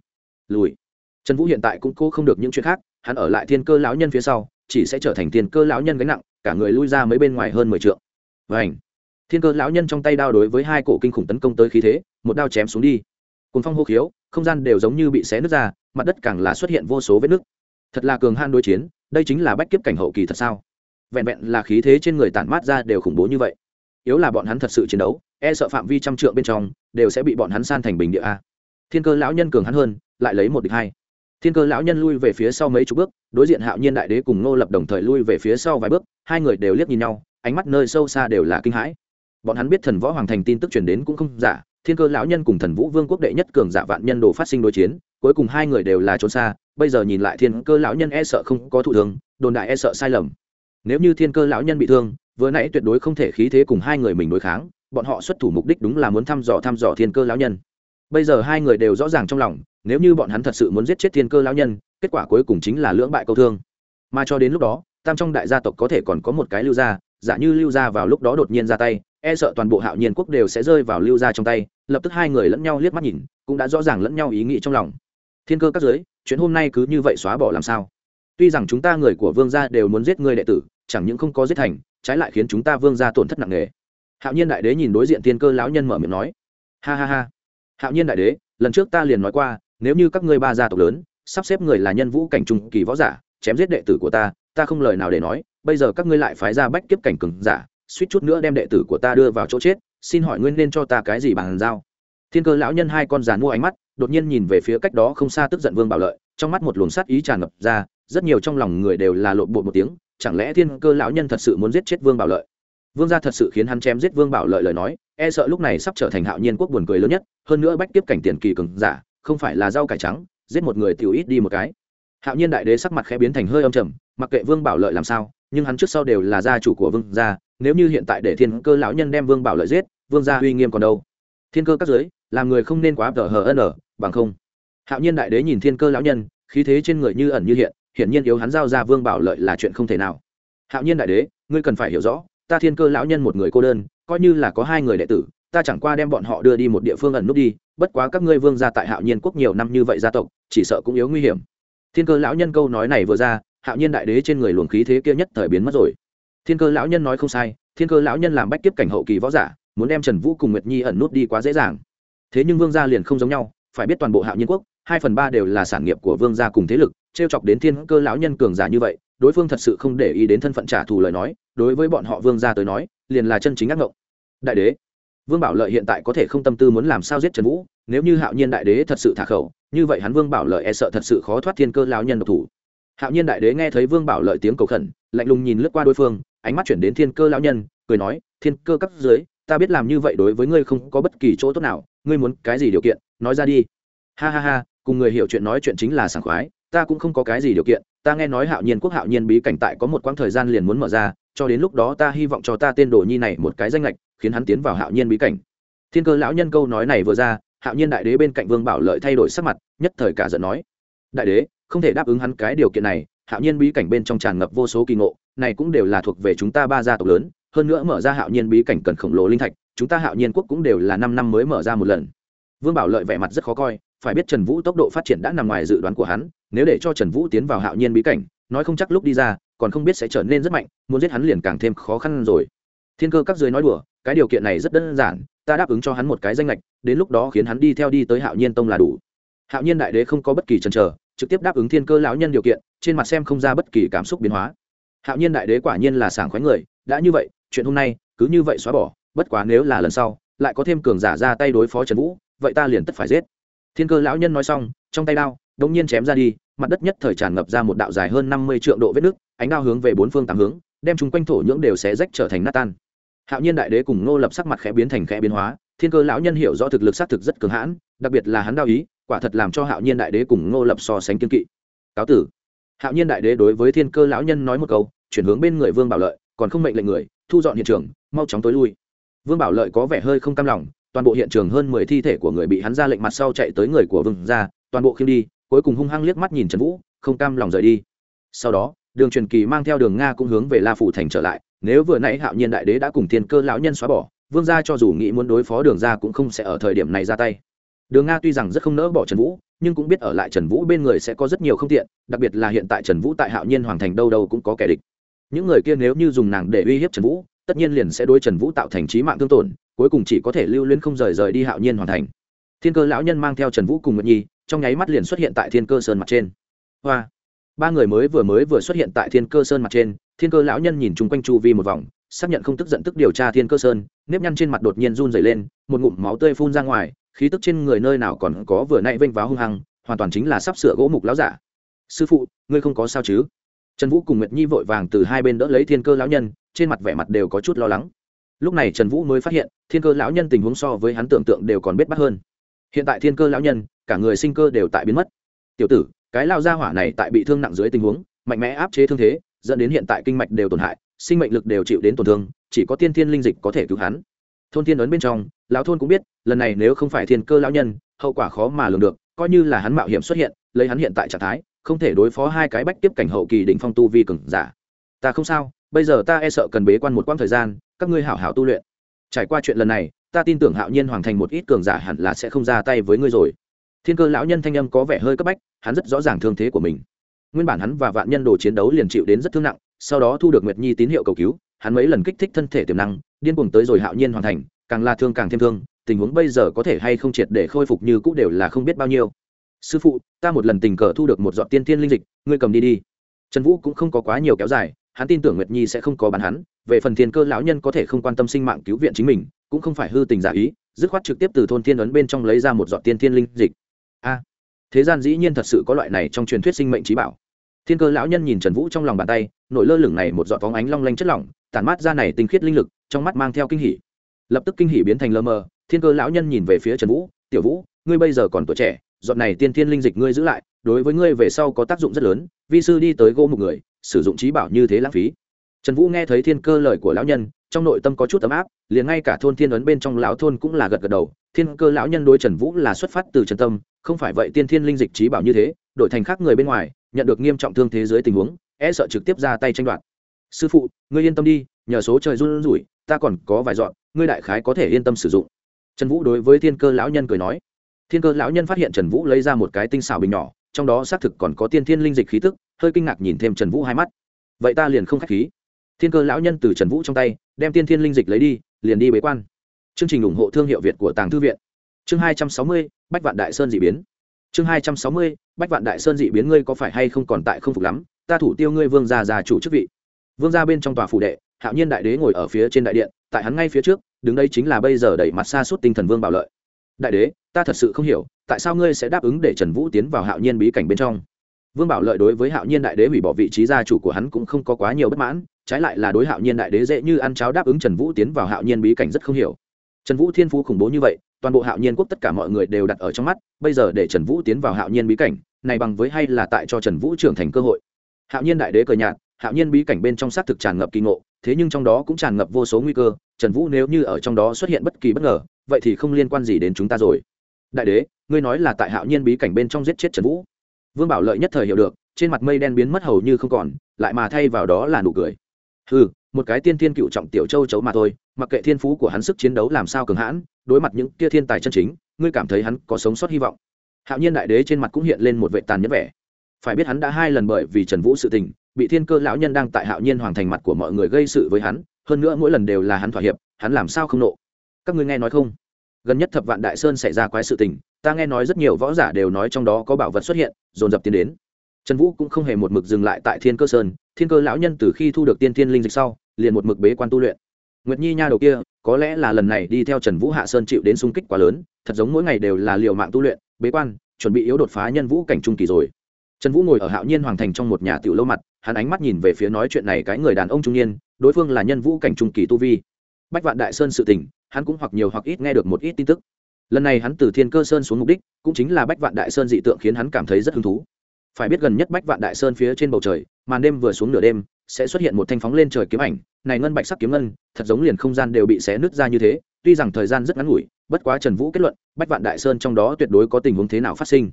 Lùi. Trần vũ hiện tại cũng cố không được những chuyện khác, hắn ở lại thiên cơ lão nhân phía sau, chỉ sẽ trở thành thiên cơ lão nhân gánh nặng cả người lui ra mấy bên ngoài hơn mười t r ư ợ n g vảnh thiên cơ lão nhân trong tay đao đối với hai cổ kinh khủng tấn công tới khí thế, một đao chém xuống đi. Cùng phong hô khiếu, không gian đều giống như bị xé nứt ra, mặt đất càng là xuất hiện vô số vết nứt. Thật là cường han đối chiến, đây chính là bách kiếp cảnh hậu kỳ thật sao? Vẹn vẹn là khí thế trên người tản mát ra đều khủng bố như vậy. Yếu là bọn hắn thật sự chiến đấu e sợ phạm vi trăm trượng bên trong, đều sẽ bị bọn hắn san thành bình địa a. Thiên cơ lão nhân cường hắn hơn, lại lấy một địch hai thiên cơ lão nhân lui về phía sau mấy chục bước, đối diện hạo nhiên đại đế cùng ngô lập đồng thời lui về phía sau vài bước, hai người đều liếc nhìn nhau, ánh mắt nơi sâu xa đều là kinh hãi. Bọn hắn biết thần võ hoàng thành tin tức truyền đến cũng không giả, thiên cơ lão nhân cùng thần vũ vương quốc đệ nhất cường giả vạn nhân đồ phát sinh đối chiến, cuối cùng hai người đều là trốn xa, bây giờ nhìn lại thiên cơ lão nhân e sợ không có thụ thương, đồn đại e sợ sai lầm. Nếu như thiên cơ lão nhân bị thương, vừa nãy tuyệt đối không thể khí thế cùng hai người mình đối kháng, bọn họ xuất thủ mục đích đúng là muốn thăm dò thăm dò thiên cơ lão nhân. Bây giờ hai người đều rõ ràng trong lòng nếu như bọn hắn thật sự muốn giết chết thiên cơ lão nhân, kết quả cuối cùng chính là lưỡng bại câu thương. Mà cho đến lúc đó, tam trong đại gia tộc có thể còn có một cái lưu gia, giả như lưu gia vào lúc đó đột nhiên ra tay e sợ toàn bộ hạo nhiên quốc đều sẽ rơi vào lưu gia trong tay, lập tức hai người lẫn nhau liếc mắt nhìn, cũng đã rõ ràng lẫn nhau ý nghĩ trong lòng. Thiên cơ các giới, chuyện hôm nay cứ như vậy xóa bỏ làm sao? Tuy rằng chúng ta người của vương gia đều muốn giết người đệ tử, chẳng những không có giết thành, trái lại khiến chúng ta vương gia tổn thất nặng nề. Hạo nhiên đại đế nhìn đối diện thiên cơ lão nhân mở miệng nói, ha ha ha. Hạo nhiên đại đế, lần trước ta liền nói qua nếu như các ngươi ba gia tộc lớn, sắp xếp người là nhân vũ cảnh trung kỳ võ giả, chém giết đệ tử của ta ta không lời nào để nói, bây giờ các ngươi lại phái ra bách kiếp cảnh cường giả, suýt chút nữa đem đệ tử của ta đưa vào chỗ chết, xin hỏi nguyên nên cho ta cái gì bằng giao? Thiên cơ lão nhân hai con giàn mua ánh mắt, đột nhiên nhìn về phía cách đó không xa tức giận vương bảo lợi, trong mắt một luồng sát ý tràn ngập ra, rất nhiều trong lòng người đều là lộn bột một tiếng, chẳng lẽ thiên cơ lão nhân thật sự muốn giết chết vương bảo lợi? Vương gia thật sự khiến hắn chém giết vương bảo lợi lời nói e sợ lúc này sắp trở thành hạo nhiên quốc buồn cười lớn nhất, hơn nữa bách tiếp cảnh tiền kỳ cường giả không phải là rau cải trắng, giết một người tiểu ít đi một cái. Hạo nhiên đại đế sắc mặt khẽ biến thành hơi âm trầm, mặc kệ vương bảo lợi làm sao, nhưng hắn trước sau đều là gia chủ của vương gia, nếu như hiện tại để thiên cơ lão nhân đem vương bảo lợi giết, vương gia uy nghiêm còn đâu? Thiên cơ các giới, làm người không nên quá tờ hờ ân bằng không. Hạo nhiên đại đế nhìn thiên cơ lão nhân, khí thế trên người như ẩn như hiện, hiển nhiên yếu hắn giao ra vương bảo lợi là chuyện không thể nào. Hạo nhiên đại đế, ngươi cần phải hiểu rõ, ta thiên cơ lão nhân một người cô đơn, coi như là có hai người đệ tử ta chẳng qua đem bọn họ đưa đi một địa phương ẩn nút đi, bất quá các ngươi vương gia tại hạo nhiên quốc nhiều năm như vậy gia tộc, chỉ sợ cũng yếu nguy hiểm. Thiên cơ lão nhân câu nói này vừa ra, hạo nhiên đại đế trên người luồng khí thế kia nhất thời biến mất rồi. Thiên cơ lão nhân nói không sai, thiên cơ lão nhân làm bách kiếp cảnh hậu kỳ võ giả, muốn đem trần vũ cùng nguyệt nhi ẩn nút đi quá dễ dàng. Thế nhưng vương gia liền không giống nhau, phải biết toàn bộ hạo nhiên quốc, hai phần ba đều là sản nghiệp của vương gia cùng thế lực t r e o chọc đến thiên cơ lão nhân cường giả như vậy, đối phương thật sự không để ý đến thân phận trả thù lời nói, đối với bọn họ vương gia tới nói, liền là chân chính ác ngộng. Đại đế vương bảo lợi hiện tại có thể không tâm tư muốn làm sao giết trần vũ, nếu như hạo nhiên đại đế thật sự thả khẩu, như vậy hắn vương bảo lợi e sợ thật sự khó thoát thiên cơ lao nhân độc thủ. Hạo nhiên đại đế nghe thấy vương bảo lợi tiếng cầu khẩn, lạnh lùng nhìn lướt qua đối phương, ánh mắt chuyển đến thiên cơ lao nhân, cười nói, thiên cơ cấp dưới, ta biết làm như vậy đối với ngươi không có bất kỳ chỗ tốt nào, ngươi muốn cái gì điều kiện, nói ra đi. Ha ha ha, cùng người hiểu chuyện nói chuyện chính là sảng khoái, ta cũng không có cái gì điều kiện, ta nghe nói hạo nhiên quốc hạo nhiên bí cảnh tại có một quãng thời gian liền muốn mở ra, cho đến lúc đó ta hy vọng cho ta tên đồ nhi này một cái danh lệch khiến hắn tiến vào hạo nhiên bí cảnh. Thiên cơ lão nhân câu nói này vừa ra, hạo nhiên đại đế bên cạnh vương bảo lợi thay đổi sắc mặt, nhất thời cả giận nói. Đại đế, không thể đáp ứng hắn cái điều kiện này, hạo nhiên bí cảnh bên trong tràn ngập vô số kỳ ngộ, này cũng đều là thuộc về chúng ta ba gia tộc lớn, hơn nữa mở ra hạo nhiên bí cảnh cần khổng lồ linh thạch, chúng ta hạo nhiên quốc cũng đều là năm năm mới mở ra một lần. Vương bảo lợi vẻ mặt rất khó coi, phải biết trần vũ tốc độ phát triển đã nằm ngoài dự đoán của hắn, nếu để cho trần vũ tiến vào hạo nhiên bí cảnh, nói không chắc lúc đi ra, còn không biết sẽ trở nên rất mạnh, muốn giết hắn liền càng thêm khó khăn rồi thiên cơ các dưới nói đùa, cái điều kiện này rất đơn giản, ta đáp ứng cho hắn một cái danh lệch đến lúc đó khiến hắn đi theo đi tới hạo nhiên tông là đủ. Hạo nhiên đại đế không có bất kỳ chần chờ, trực tiếp đáp ứng thiên cơ lão nhân điều kiện, trên mặt xem không ra bất kỳ cảm xúc biến hóa. Hạo nhiên đại đế quả nhiên là sảng khoái người, đã như vậy, chuyện hôm nay, cứ như vậy xóa bỏ, bất quá nếu là lần sau, lại có thêm cường giả ra tay đối phó trần vũ, vậy ta liền tất phải giết. Thiên cơ lão nhân nói xong, trong tay đao, đống nhiên chém ra đi, mặt đất nhất thời tràn ngập ra một đạo dài hơn năm mươi triệu độ vết nước, ánh đao hướng về bốn phương tám hướng, đem chúng quanh thổ nhưỡng đều xé rách trở thành nát tan hạo nhiên đại đế cùng ngô lập sắc mặt khẽ biến thành khẽ biến hóa, thiên cơ lão nhân hiểu rõ thực lực xác thực rất cường hãn, đặc biệt là hắn đao ý, quả thật làm cho hạo nhiên đại đế cùng ngô lập so sánh kiên kỵ. Cáo tử. Hạo nhiên đại đế đối với thiên cơ lão nhân nói một câu, chuyển hướng bên người vương bảo lợi, còn không mệnh lệnh người, thu dọn hiện trường, mau chóng tối lui. Vương bảo lợi có vẻ hơi không cam lòng, toàn bộ hiện trường hơn mười thi thể của người bị hắn ra lệnh mặt sau chạy tới người của vương ra toàn bộ khiêng đi, cuối cùng hung hăng liếc mắt nhìn trần vũ, không cam lòng rời đi. Sau đó, đường truyền kỳ mang theo đường nga cũng hướng về la phủ thành trở lại nếu vừa nãy hạo nhiên đại đế đã cùng thiên cơ lão nhân xóa bỏ, vương gia cho dù nghĩ muốn đối phó đường gia cũng không sẽ ở thời điểm này ra tay. Đường nga tuy rằng rất không nỡ bỏ trần vũ, nhưng cũng biết ở lại trần vũ bên người sẽ có rất nhiều không tiện, đặc biệt là hiện tại trần vũ tại hạo nhiên hoàng thành đâu đâu cũng có kẻ địch. Những người kia nếu như dùng nàng để uy hiếp trần vũ, tất nhiên liền sẽ đối trần vũ tạo thành trí mạng thương tổn, cuối cùng chỉ có thể lưu luyến không rời rời đi hạo nhiên hoàn thành. Thiên cơ lão nhân mang theo trần vũ cùng nguyệt nhi, trong nháy mắt liền xuất hiện tại thiên cơ sơn mặt trên. Hoa! Ba người mới vừa mới vừa xuất hiện tại thiên cơ sơn mặt trên thiên cơ lão nhân nhìn chung quanh chu vi một vòng, xác nhận không tức giận tức điều tra thiên cơ sơn, nếp nhăn trên mặt đột nhiên run dày lên, một ngụm máu tươi phun ra ngoài, khí tức trên người nơi nào còn có vừa nãy vênh váo hung hăng, hoàn toàn chính là sắp sửa gỗ mục lão giả. Sư phụ, ngươi không có sao chứ? Trần vũ cùng nguyệt nhi vội vàng từ hai bên đỡ lấy thiên cơ lão nhân, trên mặt vẻ mặt đều có chút lo lắng. Lúc này trần vũ mới phát hiện, thiên cơ lão nhân tình huống so với hắn tưởng tượng đều còn biết bắt hơn. Hiện tại thiên cơ lão nhân, cả người sinh cơ đều tại biến mất. Tiểu tử, cái lao gia hỏa này tại bị thương nặng dưới tình huống, mạnh mẽ áp chế thương thế dẫn đến hiện tại kinh mạch đều tổn hại, sinh mệnh lực đều chịu đến tổn thương, chỉ có tiên thiên linh dịch có thể cứu hắn. Thôn thiên ấn bên trong, lão thôn cũng biết, lần này nếu không phải thiên cơ lão nhân, hậu quả khó mà lường được, coi như là hắn mạo hiểm xuất hiện, lấy hắn hiện tại trạng thái, không thể đối phó hai cái bách tiếp cảnh hậu kỳ đỉnh phong tu vi cường giả. Ta không sao, bây giờ ta e sợ cần bế quan một quãng thời gian, các ngươi hảo hảo tu luyện. Trải qua chuyện lần này, ta tin tưởng hạo nhiên hoàng thành một ít cường giả hẳn là sẽ không ra tay với ngươi rồi. Thiên cơ lão nhân thanh âm có vẻ hơi cấp bách, hắn rất rõ ràng thương thế của mình nguyên bản hắn và vạn nhân đồ chiến đấu liền chịu đến rất thương nặng, sau đó thu được nguyệt nhi tín hiệu cầu cứu, hắn mấy lần kích thích thân thể tiềm năng, điên cuồng tới rồi hạo nhiên hoàn thành, càng là thương càng thêm thương, tình huống bây giờ có thể hay không triệt để khôi phục như cũ đều là không biết bao nhiêu. Sư phụ, ta một lần tình cờ thu được một giọt tiên thiên linh dịch, ngươi cầm đi đi. Trần vũ cũng không có quá nhiều kéo dài, hắn tin tưởng nguyệt nhi sẽ không có bán hắn, về phần thiên cơ lão nhân có thể không quan tâm sinh mạng cứu viện chính mình, cũng không phải hư tình giả ý, dứt khoát trực tiếp từ thôn thiên ấn bên trong lấy ra một giọt tiên thiên linh dịch thế gian dĩ nhiên thật sự có loại này trong truyền thuyết sinh mệnh trí bảo. Thiên cơ lão nhân nhìn trần vũ trong lòng bàn tay nổi lơ lửng này một giọt phóng ánh long lanh chất lỏng, tản mát ra này tinh khiết linh lực, trong mắt mang theo kinh hỉ. Lập tức kinh hỉ biến thành lơ mơ, thiên cơ lão nhân nhìn về phía trần vũ, tiểu vũ, ngươi bây giờ còn tuổi trẻ, giọt này tiên thiên linh dịch ngươi giữ lại, đối với ngươi về sau có tác dụng rất lớn, vi sư đi tới gỗ một người, sử dụng trí bảo như thế lãng phí. Trần vũ nghe thấy thiên cơ lời của lão nhân, trong nội tâm có chút ấm áp, liền ngay cả thôn thiên ấn bên trong lão thôn cũng là gật gật đầu. Thiên cơ lão nhân đối trần vũ là xuất phát từ trần tâm không phải vậy tiên thiên linh dịch trí bảo như thế, đổi thành khác người bên ngoài, nhận được nghiêm trọng thương thế dưới tình huống e sợ trực tiếp ra tay tranh đoạt. Sư phụ, ngươi yên tâm đi, nhờ số trời run rủi, ta còn có vài dọn, ngươi đại khái có thể yên tâm sử dụng. Trần vũ đối với thiên cơ lão nhân cười nói. Thiên cơ lão nhân phát hiện trần vũ lấy ra một cái tinh xảo bình nhỏ, trong đó xác thực còn có tiên thiên linh dịch khí tức, hơi kinh ngạc nhìn thêm trần vũ hai mắt. Vậy ta liền không k h á c h khí. Thiên cơ lão nhân từ trần vũ trong tay, đem tiên thiên linh dịch lấy đi, liền đi bế quan. Chương trình ủng hộ thương hiệu việt của tàng thư viện chương hai trăm sáu mươi, bách vạn đại sơn d ị biến. Chương hai trăm sáu mươi, bách vạn đại sơn d ị biến ngươi có phải hay không còn tại không phục lắm? Ta thủ tiêu ngươi vương gia già chủ chức vị. Vương gia bên trong tòa phủ đệ, hạo nhiên đại đế ngồi ở phía trên đại điện, tại hắn ngay phía trước, đứng đây chính là bây giờ đẩy mặt xa suốt tinh thần vương bảo lợi. Đại đế, ta thật sự không hiểu, tại sao ngươi sẽ đáp ứng để trần vũ tiến vào hạo nhiên bí cảnh bên trong? Vương bảo lợi đối với hạo nhiên đại đế hủy bỏ vị trí gia chủ của hắn cũng không có quá nhiều bất mãn, trái lại là đối hạo nhiên đại đế dễ như ăn cháo đáp ứng trần vũ tiến vào hạo nhiên bí cảnh rất không hiểu. Trần vũ thiên phú khủng bố như vậy toàn bộ hạo nhiên quốc tất cả mọi người đều đặt ở trong mắt, bây giờ để trần vũ tiến vào hạo nhiên bí cảnh, này bằng với hay là tại cho trần vũ trưởng thành cơ hội? Hạo nhiên đại đế cờ nhạt, hạo nhiên bí cảnh bên trong xác thực tràn ngập kỳ ngộ, thế nhưng trong đó cũng tràn ngập vô số nguy cơ, trần vũ nếu như ở trong đó xuất hiện bất kỳ bất ngờ, vậy thì không liên quan gì đến chúng ta rồi. Đại đế, ngươi nói là tại hạo nhiên bí cảnh bên trong giết chết trần vũ. Vương bảo lợi nhất thời hiểu được, trên mặt mây đen biến mất hầu như không còn, lại mà thay vào đó là nụ cười. Ừ một cái tiên thiên cựu trọng tiểu châu chấu mà thôi, mặc kệ thiên phú của hắn sức chiến đấu làm sao cường hãn đối mặt những kia thiên tài chân chính, ngươi cảm thấy hắn có sống sót hy vọng. Hạo nhiên đại đế trên mặt cũng hiện lên một vệ tàn nhẫn vẻ. Phải biết hắn đã hai lần bởi vì trần vũ sự tình, bị thiên cơ lão nhân đang tại hạo nhiên hoàng thành mặt của mọi người gây sự với hắn, hơn nữa mỗi lần đều là hắn thỏa hiệp, hắn làm sao không nộ? Các ngươi nghe nói không? Gần nhất thập vạn đại sơn xảy ra quái sự tình, ta nghe nói rất nhiều võ giả đều nói trong đó có bảo vật xuất hiện, dồn dập tiến đến. Trần vũ cũng không hề một mực dừng lại tại thiên cơ sơn, thiên cơ lão nhân từ khi thu được tiên thiên linh dịch sau, liền một mực bế quan tu luyện. Nguyệt nhi nha đầu kia có lẽ là lần này đi theo trần vũ hạ sơn chịu đến xung kích quá lớn, thật giống mỗi ngày đều là liều mạng tu luyện, bế quan, chuẩn bị yếu đột phá nhân vũ cảnh trung kỳ rồi. Trần vũ ngồi ở hạo nhiên hoàng thành trong một nhà tiểu lâu mặt, hắn ánh mắt nhìn về phía nói chuyện này cái người đàn ông trung niên, đối phương là nhân vũ cảnh trung kỳ tu vi. Bách vạn đại sơn sự tình, hắn cũng hoặc nhiều hoặc ít nghe được một ít tin tức. Lần này hắn từ thiên cơ sơn xuống mục đích, cũng chính là bách vạn đại sơn dị tượng khiến hắn cảm thấy rất hứng thú. Phải biết gần nhất bách vạn đại sơn phía trên bầu trời, màn đêm vừa xuống nửa đêm sẽ xuất hiện một thanh phóng lên trời kiếm ảnh, này ngân bạch sắc kiếm ngân, thật giống liền không gian đều bị xé nứt ra như thế, tuy rằng thời gian rất ngắn ngủi, bất quá trần vũ kết luận, bách vạn đại sơn trong đó tuyệt đối có tình huống thế nào phát sinh.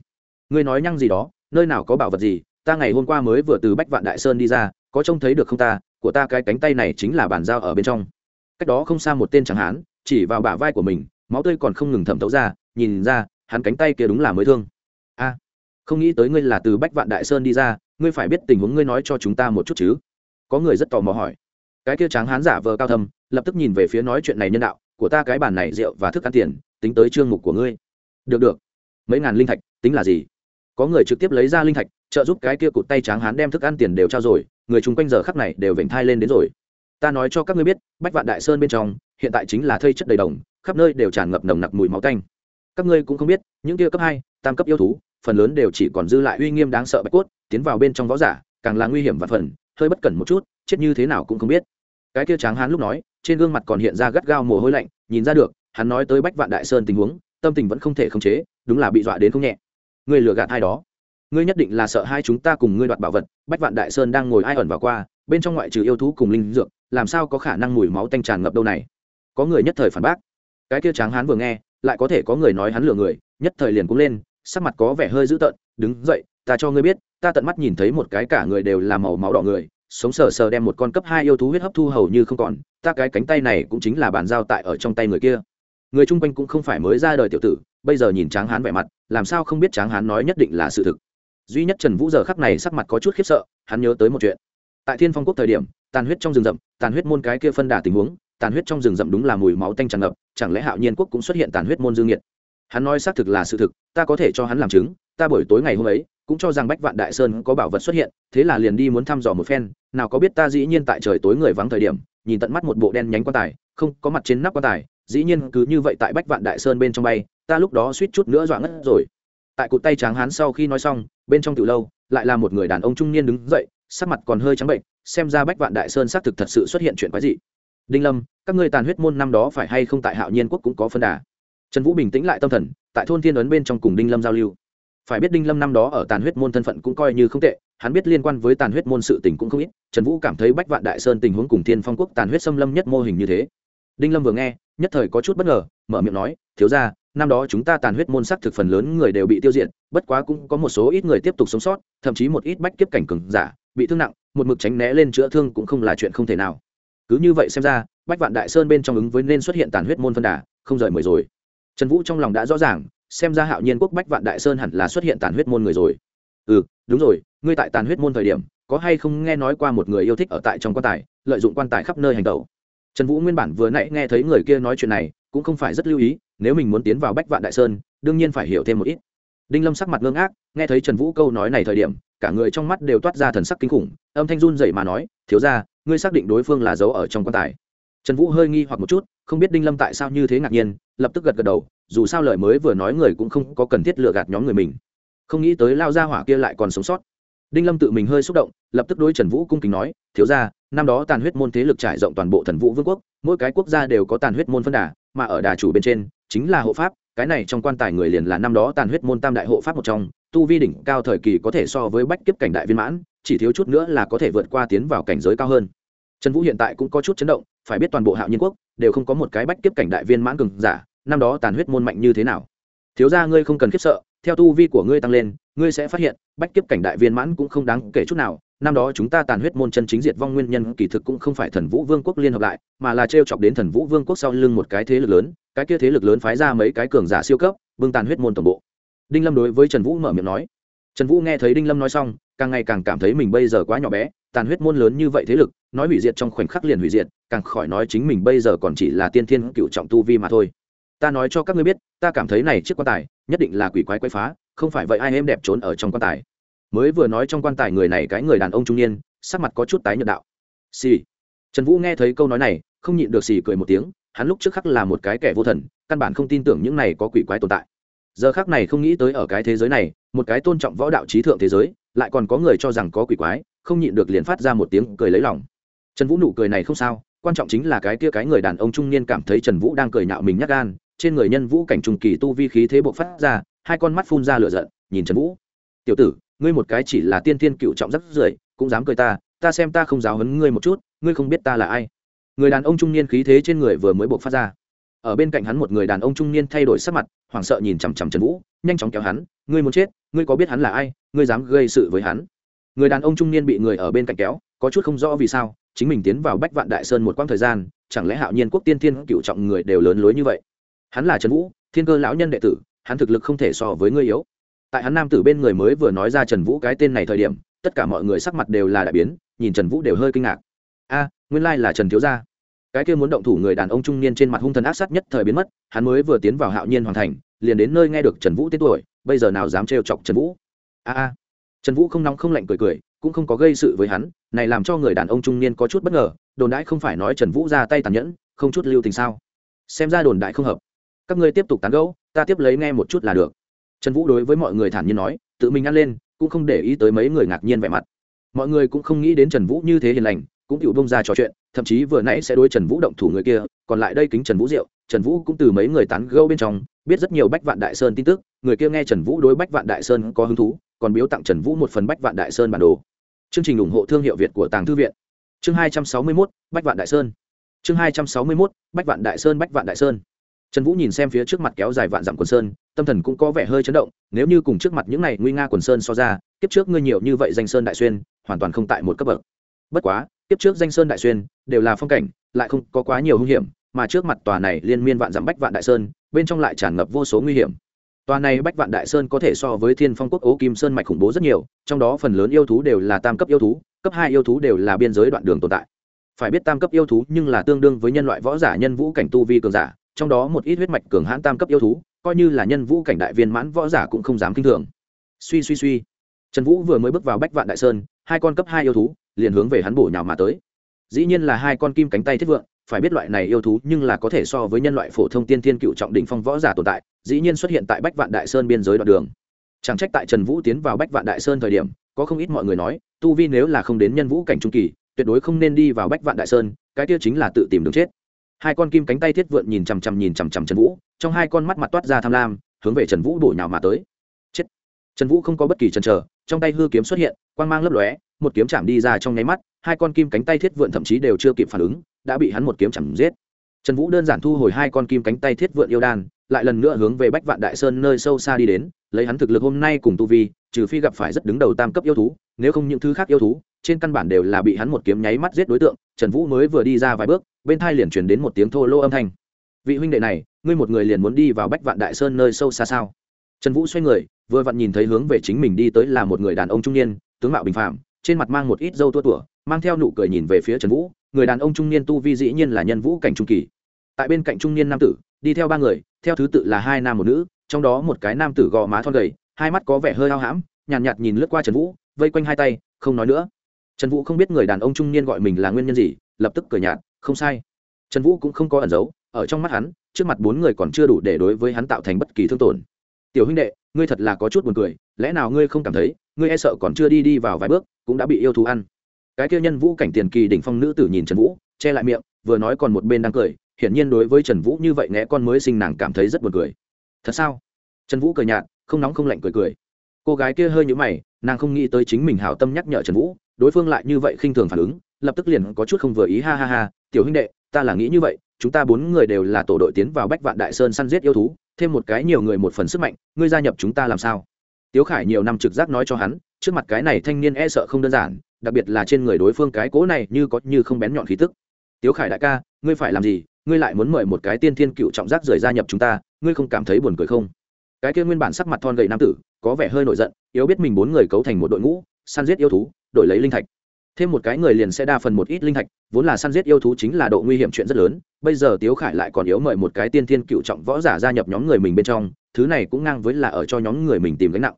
Ngươi nói nhăng gì đó, nơi nào có bảo vật gì, ta ngày hôm qua mới vừa từ bách vạn đại sơn đi ra, có trông thấy được không ta? Của ta cái cánh tay này chính là bàn dao ở bên trong. Cách đó không xa một tên chẳng hán, chỉ vào bả vai của mình, máu tươi còn không ngừng thẩm thấu ra, nhìn ra, hắn cánh tay kia đúng là mới thương. A, không nghĩ tới ngươi là từ bách vạn đại sơn đi ra, ngươi phải biết tình huống ngươi nói cho chúng ta một chút chứ có người rất tò mò hỏi. Cái kia tráng hán giả vờ cao thâm, lập tức nhìn về phía nói chuyện này nhân đạo, của ta cái bản này rượu và thức ăn tiền, tính tới chương mục của ngươi. Được được. Mấy ngàn linh thạch, tính là gì? Có người trực tiếp lấy ra linh thạch, trợ giúp cái kia cụt tay tráng hán đem thức ăn tiền đều trao rồi, người chung quanh giờ khắc này đều vểnh thai lên đến rồi. Ta nói cho các ngươi biết, bách vạn đại sơn bên trong, hiện tại chính là thây chất đầy đồng, khắp nơi đều tràn ngập nồng nặc mùi máu tanh. Các ngươi cũng không biết, những kia cấp hai, tam cấp yêu thú, phần lớn đều chỉ còn dư lại uy nghiêm đáng sợ bạch cốt, tiến vào bên trong võ giả, càng là nguy hiểm và phần hơi bất cẩn một chút, chết như thế nào cũng không biết. Cái kia tráng hán lúc nói, trên gương mặt còn hiện ra gắt gao mồ hôi lạnh, nhìn ra được, hắn nói tới bách vạn đại sơn tình huống, tâm tình vẫn không thể khống chế, đúng là bị dọa đến không nhẹ. Ngươi lừa gạt ai đó? Ngươi nhất định là sợ hai chúng ta cùng ngươi đoạt bảo vật, bách vạn đại sơn đang ngồi ai ẩn vào qua, bên trong ngoại trừ yêu thú cùng linh dược, làm sao có khả năng mùi máu tanh tràn ngập đâu này? Có người nhất thời phản bác. Cái kia tráng hán vừa nghe, lại có thể có người nói hắn lừa người, nhất thời liền cũng lên, sắc mặt có vẻ hơi dữ tợn, đứng dậy, ta cho ngươi biết ta tận mắt nhìn thấy một cái cả người đều là màu máu đỏ người, sống sờ sờ đem một con cấp hai yêu thú huyết hấp thu hầu như không còn, ta cái cánh tay này cũng chính là bàn giao tại ở trong tay người kia. Người chung quanh cũng không phải mới ra đời tiểu tử, bây giờ nhìn tráng hán vẻ mặt, làm sao không biết tráng hán nói nhất định là sự thực. Duy nhất trần vũ giờ khắc này sắc mặt có chút khiếp sợ, hắn nhớ tới một chuyện. Tại thiên phong quốc thời điểm, tàn huyết trong rừng rậm, tàn huyết môn cái kia phân đà tình huống, tàn huyết trong rừng rậm đúng là mùi máu tanh tràn ngập, chẳng lẽ hạo nhiên quốc cũng xuất hiện tàn huyết môn dương nhiệt? Hắn nói xác thực là sự thực, ta có thể cho hắn làm chứng, ta buổi tối ngày hôm ấy cũng cho rằng bách vạn đại sơn có bảo vật xuất hiện, thế là liền đi muốn thăm dò một phen, nào có biết ta dĩ nhiên tại trời tối người vắng thời điểm, nhìn tận mắt một bộ đen nhánh quan tài, không, có mặt trên nắp quan tài, dĩ nhiên cứ như vậy tại bách vạn đại sơn bên trong bay, ta lúc đó suýt chút nữa dọa ngất rồi. Tại cụt tay tráng hán sau khi nói xong, bên trong từ lâu, lại là một người đàn ông trung niên đứng dậy, sắc mặt còn hơi trắng bệnh xem ra bách vạn đại sơn xác thực thật sự xuất hiện chuyện quái dị. Đinh lâm, các ngươi tàn huyết môn năm đó phải hay không tại hạo nhiên quốc cũng có phân đà? Trần vũ bình tĩnh lại tâm thần, tại thôn thiên ấn bên trong cùng đinh lâm giao lưu phải biết đinh lâm năm đó ở tàn huyết môn thân phận cũng coi như không tệ, hắn biết liên quan với tàn huyết môn sự tình cũng không ít, trần vũ cảm thấy bách vạn đại sơn tình huống cùng thiên phong quốc tàn huyết xâm lâm nhất mô hình như thế. Đinh lâm vừa nghe, nhất thời có chút bất ngờ, mở miệng nói, thiếu ra năm đó chúng ta tàn huyết môn sắc thực phần lớn người đều bị tiêu diệt, bất quá cũng có một số ít người tiếp tục sống sót, thậm chí một ít bách kiếp cảnh cừng giả bị thương nặng, một mực tránh né lên chữa thương cũng không là chuyện không thể nào. Cứ như vậy xem ra, bách vạn đại sơn bên trong ứng với nên xuất hiện tàn huyết môn phân đà, không rời mười rồi. Trần vũ trong lòng đã rõ ràng xem ra hạo nhiên quốc bách vạn đại sơn hẳn là xuất hiện tàn huyết môn người rồi. Ừ đúng rồi, ngươi tại tàn huyết môn thời điểm, có hay không nghe nói qua một người yêu thích ở tại trong quan tài, lợi dụng quan tài khắp nơi hành tẩu? Trần vũ nguyên bản vừa nãy nghe thấy người kia nói chuyện này, cũng không phải rất lưu ý, nếu mình muốn tiến vào bách vạn đại sơn, đương nhiên phải hiểu thêm một ít. Đinh lâm sắc mặt ngưng ác nghe thấy trần vũ câu nói này thời điểm, cả người trong mắt đều toát ra thần sắc kinh khủng, âm thanh run dậy mà nói, thiếu ra ngươi xác định đối phương là giấu ở trong quan tài. Trần vũ hơi nghi hoặc một chút, không biết đinh lâm tại sao như thế ngạc nhiên, lập tức gật gật đầu dù sao lời mới vừa nói người cũng không có cần thiết lừa gạt nhóm người mình. Không nghĩ tới lao ra hỏa kia lại còn sống sót. Đinh lâm tự mình hơi xúc động, lập tức đối trần vũ cung kính nói, thiếu ra năm đó tàn huyết môn thế lực trải rộng toàn bộ thần vũ vương quốc, mỗi cái quốc gia đều có tàn huyết môn phân đà, mà ở đà chủ bên trên, chính là hộ pháp, cái này trong quan tài người liền là năm đó tàn huyết môn tam đại hộ pháp một trong, tu vi đỉnh cao thời kỳ có thể so với bách kiếp cảnh đại viên mãn, chỉ thiếu chút nữa là có thể vượt qua tiến vào cảnh giới cao hơn. Trần vũ hiện tại cũng có chút chấn động, phải biết toàn bộ hạo nhiên quốc đều không có một cái bách kiếp cảnh đại viên mãn cường giả năm đó tàn huyết môn mạnh như thế nào? Thiếu ra ngươi không cần khiếp sợ, theo tu vi của ngươi tăng lên, ngươi sẽ phát hiện, bách kiếp cảnh đại viên mãn cũng không đáng kể chút nào. Năm đó chúng ta tàn huyết môn chân chính diệt vong nguyên nhân kỳ thực cũng không phải thần vũ vương quốc liên hợp lại, mà là t r e o chọc đến thần vũ vương quốc sau lưng một cái thế lực lớn, cái kia thế lực lớn phái ra mấy cái cường giả siêu cấp vương tàn huyết môn tổng bộ. Đinh lâm đối với trần vũ mở miệng nói. Trần vũ nghe thấy đinh lâm nói xong, càng ngày càng cảm thấy mình bây giờ quá nhỏ bé, tàn huyết môn lớn như vậy thế lực, nói hủy diệt trong khoảnh khắc liền hủy diệt, càng khỏi nói chính mình bây giờ còn chỉ là tiên thiên cựu trọng tu vi mà thôi ta nói cho các ngươi biết, ta cảm thấy này chiếc quan tài, nhất định là quỷ quái quay phá, không phải vậy ai em đẹp trốn ở trong quan tài. Mới vừa nói trong quan tài người này cái người đàn ông trung niên, sắc mặt có chút tái nhợt đạo. Xì. Trần vũ nghe thấy câu nói này, không nhịn được xì cười một tiếng, hắn lúc trước khắc là một cái kẻ vô thần, căn bản không tin tưởng những này có quỷ quái tồn tại. Giờ khác này không nghĩ tới ở cái thế giới này, một cái tôn trọng võ đạo trí thượng thế giới, lại còn có người cho rằng có quỷ quái, không nhịn được liền phát ra một tiếng cười lấy lòng. Trần vũ nụ cười này không sao, quan trọng chính là cái kia cái người đàn ông trung niên cảm thấy trần vũ đang cười nhạo mình nhắc gan trên người nhân vũ cảnh trùng kỳ tu vi khí thế bộc phát ra, hai con mắt phun ra lửa giận, nhìn trần vũ. Tiểu tử, ngươi một cái chỉ là tiên tiên cựu trọng rất rưởi cũng dám cười ta ta xem ta không giáo hấn ngươi một chút, ngươi không biết ta là ai. Người đàn ông trung niên khí thế trên người vừa mới bộc phát ra. Ở bên cạnh hắn một người đàn ông trung niên thay đổi sắc mặt, hoảng sợ nhìn chằm chằm trần vũ, nhanh chóng kéo hắn, ngươi muốn chết, ngươi có biết hắn là ai, ngươi dám gây sự với hắn? Người đàn ông trung niên bị người ở bên cạnh kéo, có chút không rõ vì sao, chính mình tiến vào bách vạn đại sơn một quãng thời gian, chẳng lẽ hạo nhiên quốc tiên thiên cựu trọng người đều lớn lối như vậy? Hắn là trần vũ, thiên cơ lão nhân đệ tử, hắn thực lực không thể so với ngươi yếu. Tại hắn nam tử bên người mới vừa nói ra trần vũ cái tên này thời điểm, tất cả mọi người sắc mặt đều là đại biến, nhìn trần vũ đều hơi kinh ngạc. A, nguyên lai là trần thiếu gia. Cái kia muốn động thủ người đàn ông trung niên trên mặt hung thần ác sát nhất thời biến mất, hắn mới vừa tiến vào hạo nhiên hoàn thành, liền đến nơi nghe được trần vũ tên tuổi, bây giờ nào dám trêu chọc trần vũ? A a. Trần vũ không nóng không lạnh cười cười, cũng không có gây sự với hắn, này làm cho người đàn ông trung niên có chút bất ngờ, đồn đãi không phải nói trần vũ ra tay tàn nhẫn, không chút lưu tình sao? Xem ra đồn đại không hợp các ngươi tiếp tục tán gẫu, ta tiếp lấy nghe một chút là được. Trần vũ đối với mọi người thản nhiên nói, tự mình ăn lên, cũng không để ý tới mấy người ngạc nhiên vẻ mặt. Mọi người cũng không nghĩ đến trần vũ như thế hiền lành, cũng chịu bông ra trò chuyện, thậm chí vừa nãy sẽ đối trần vũ động thủ người kia, còn lại đây kính trần vũ diệu trần vũ cũng từ mấy người tán gẫu bên trong, biết rất nhiều bách vạn đại sơn tin tức, người kia nghe trần vũ đối bách vạn đại sơn có hứng thú, còn biếu tặng trần vũ một phần bách vạn đại sơn bản đồ. Chương trình ủng hộ thương hiệu việt của tàng thư viện. Chương hai trăm sáu mươi mốt, bách vạn đại sơn. Chương hai trăm sáu mươi mốt, bách vạn đại sơn, bách vạn đại sơn trần vũ nhìn xem phía trước mặt kéo dài vạn dặm quần sơn, tâm thần cũng có vẻ hơi chấn động, nếu như cùng trước mặt những này nguy nga quần sơn so ra, kiếp trước ngươi nhiều như vậy danh sơn đại xuyên, hoàn toàn không tại một cấp bậc. Bất quá, kiếp trước danh sơn đại xuyên đều là phong cảnh, lại không có quá nhiều hung hiểm, mà trước mặt tòa này liên miên vạn dặm bách vạn đại sơn, bên trong lại tràn ngập vô số nguy hiểm. Tòa này bách vạn đại sơn có thể so với thiên phong quốc ố kim sơn mạch khủng bố rất nhiều, trong đó phần lớn yêu thú đều là tam cấp yêu thú, cấp hai yêu thú đều là biên giới đoạn đường tồn tại. Phải biết tam cấp yêu thú nhưng là tương đương với nhân loại võ giả, nhân vũ cảnh tu vi cường giả trong đó một ít huyết mạch cường hãn tam cấp yêu thú, coi như là nhân vũ cảnh đại viên mãn võ giả cũng không dám kinh thường. Suy suy suy. Trần vũ vừa mới bước vào bách vạn đại sơn, hai con cấp hai yêu thú liền hướng về hắn bổ nhào mà tới. Dĩ nhiên là hai con kim cánh tay thiết vượng, phải biết loại này yêu thú nhưng là có thể so với nhân loại phổ thông tiên thiên cựu trọng đỉnh phong võ giả tồn tại, dĩ nhiên xuất hiện tại bách vạn đại sơn biên giới đoạn đường. Chẳng trách tại trần vũ tiến vào bách vạn đại sơn thời điểm, có không ít mọi người nói, tu vi nếu là không đến nhân vũ cảnh trung kỳ, tuyệt đối không nên đi vào bách vạn đại sơn, cái kia chính là tự tìm đường chết hai con kim cánh tay thiết vượn nhìn chằm chằm nhìn chằm chằm trần vũ, trong hai con mắt mặt toát ra tham lam, hướng về trần vũ đổ nhào mà tới. Chết! Trần vũ không có bất kỳ chần chờ, trong tay hư kiếm xuất hiện, quang mang lấp lóe, một kiếm chạm đi ra trong nháy mắt, hai con kim cánh tay thiết vượn thậm chí đều chưa kịp phản ứng, đã bị hắn một kiếm chạm giết. Trần vũ đơn giản thu hồi hai con kim cánh tay thiết vượn yêu đan, lại lần nữa hướng về bách vạn đại sơn nơi sâu xa đi đến, lấy hắn thực lực hôm nay cùng tu vi, trừ phi gặp phải rất đứng đầu tam cấp yêu thú, nếu không những thứ khác yêu thú trên căn bản đều là bị hắn một kiếm nháy mắt giết đối tượng trần vũ mới vừa đi ra vài bước bên thai liền truyền đến một tiếng thô lô âm thanh. Vị huynh đệ này ngươi một người liền muốn đi vào bách vạn đại sơn nơi sâu xa sao? Trần vũ xoay người vừa vặn nhìn thấy hướng về chính mình đi tới là một người đàn ông trung niên tướng mạo bình phạm trên mặt mang một ít dâu tua tủa mang theo nụ cười nhìn về phía trần vũ. Người đàn ông trung niên tu vi dĩ nhiên là nhân vũ cảnh trung kỳ. Tại bên cạnh trung niên nam tử đi theo ba người theo thứ tự là hai nam một nữ trong đó một cái nam tử gò má thon gầy hai mắt có vẻ hơi hao hãm nhàn nhạt, nhạt nhìn lướt qua trần vũ vây quanh hai tay không nói nữa trần vũ không biết người đàn ông trung niên gọi mình là nguyên nhân gì, lập tức cười nhạt, không sai. Trần vũ cũng không có ẩn giấu, ở trong mắt hắn, trước mặt bốn người còn chưa đủ để đối với hắn tạo thành bất kỳ thương tổn. Tiểu huynh đệ, ngươi thật là có chút buồn cười, lẽ nào ngươi không cảm thấy, ngươi e sợ còn chưa đi đi vào vài bước, cũng đã bị yêu thú ăn? Cái kia nhân vũ cảnh tiền kỳ đỉnh phong nữ tử nhìn trần vũ, che lại miệng, vừa nói còn một bên đang cười, hiển nhiên đối với trần vũ như vậy né con mới sinh nàng cảm thấy rất buồn cười. Thật sao? Trần vũ cười nhạt, không nóng không lạnh cười cười. Cô gái kia hơi nhũ mày, nàng không nghĩ tới chính mình hảo tâm nhắc nhở trần vũ đối phương lại như vậy khinh thường phản ứng, lập tức liền có chút không vừa ý, ha ha ha, tiểu huynh đệ, ta là nghĩ như vậy, chúng ta bốn người đều là tổ đội tiến vào bách vạn đại sơn săn giết yêu thú, thêm một cái nhiều người một phần sức mạnh, ngươi gia nhập chúng ta làm sao? Tiếu khải nhiều năm trực giác nói cho hắn, trước mặt cái này thanh niên e sợ không đơn giản, đặc biệt là trên người đối phương cái cố này như có như không bén nhọn khí tức. Tiếu khải đại ca, ngươi phải làm gì? Ngươi lại muốn mời một cái tiên thiên cựu trọng giác rời gia nhập chúng ta, ngươi không cảm thấy buồn cười không? Cái kia nguyên bản sắc mặt thon gầy nam tử, có vẻ hơi nổi giận, yếu biết mình bốn người cấu thành một đội ngũ săn giết yêu thú, đổi lấy linh thạch. Thêm một cái người liền sẽ đa phần một ít linh thạch, vốn là săn giết yêu thú chính là độ nguy hiểm chuyện rất lớn, bây giờ tiếu khải lại còn yếu mời một cái tiên thiên cựu trọng võ giả gia nhập nhóm người mình bên trong, thứ này cũng ngang với là ở cho nhóm người mình tìm gánh nặng.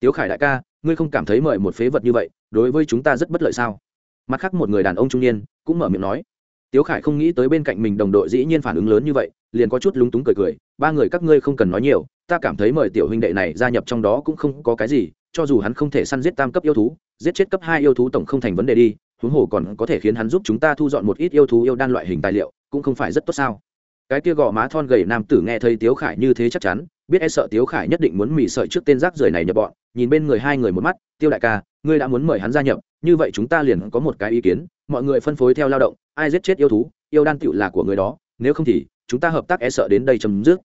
Tiếu khải đại ca, ngươi không cảm thấy mời một phế vật như vậy, đối với chúng ta rất bất lợi sao? Mặt khác một người đàn ông trung niên cũng mở miệng nói. Tiếu khải không nghĩ tới bên cạnh mình đồng đội dĩ nhiên phản ứng lớn như vậy, liền có chút lúng túng cười cười, ba người các ngươi không cần nói nhiều, ta cảm thấy mời tiểu huynh đệ này gia nhập trong đó cũng không có cái gì cho dù hắn không thể săn giết tam cấp yêu thú, giết chết cấp hai yêu thú tổng không thành vấn đề đi, huống hồ còn có thể khiến hắn giúp chúng ta thu dọn một ít yêu thú yêu đan loại hình tài liệu, cũng không phải rất tốt sao? Cái kia gò má thon gầy nam tử nghe thấy tiếu khải như thế chắc chắn, biết e sợ tiếu khải nhất định muốn mì sợi trước tên rác rưởi này nhập bọn, nhìn bên người hai người một mắt, tiêu đại ca, ngươi đã muốn mời hắn gia nhập, như vậy chúng ta liền có một cái ý kiến, mọi người phân phối theo lao động, ai giết chết yêu thú, yêu đan tựu là của người đó, nếu không thì chúng ta hợp tác e sợ đến đây chấm dứt.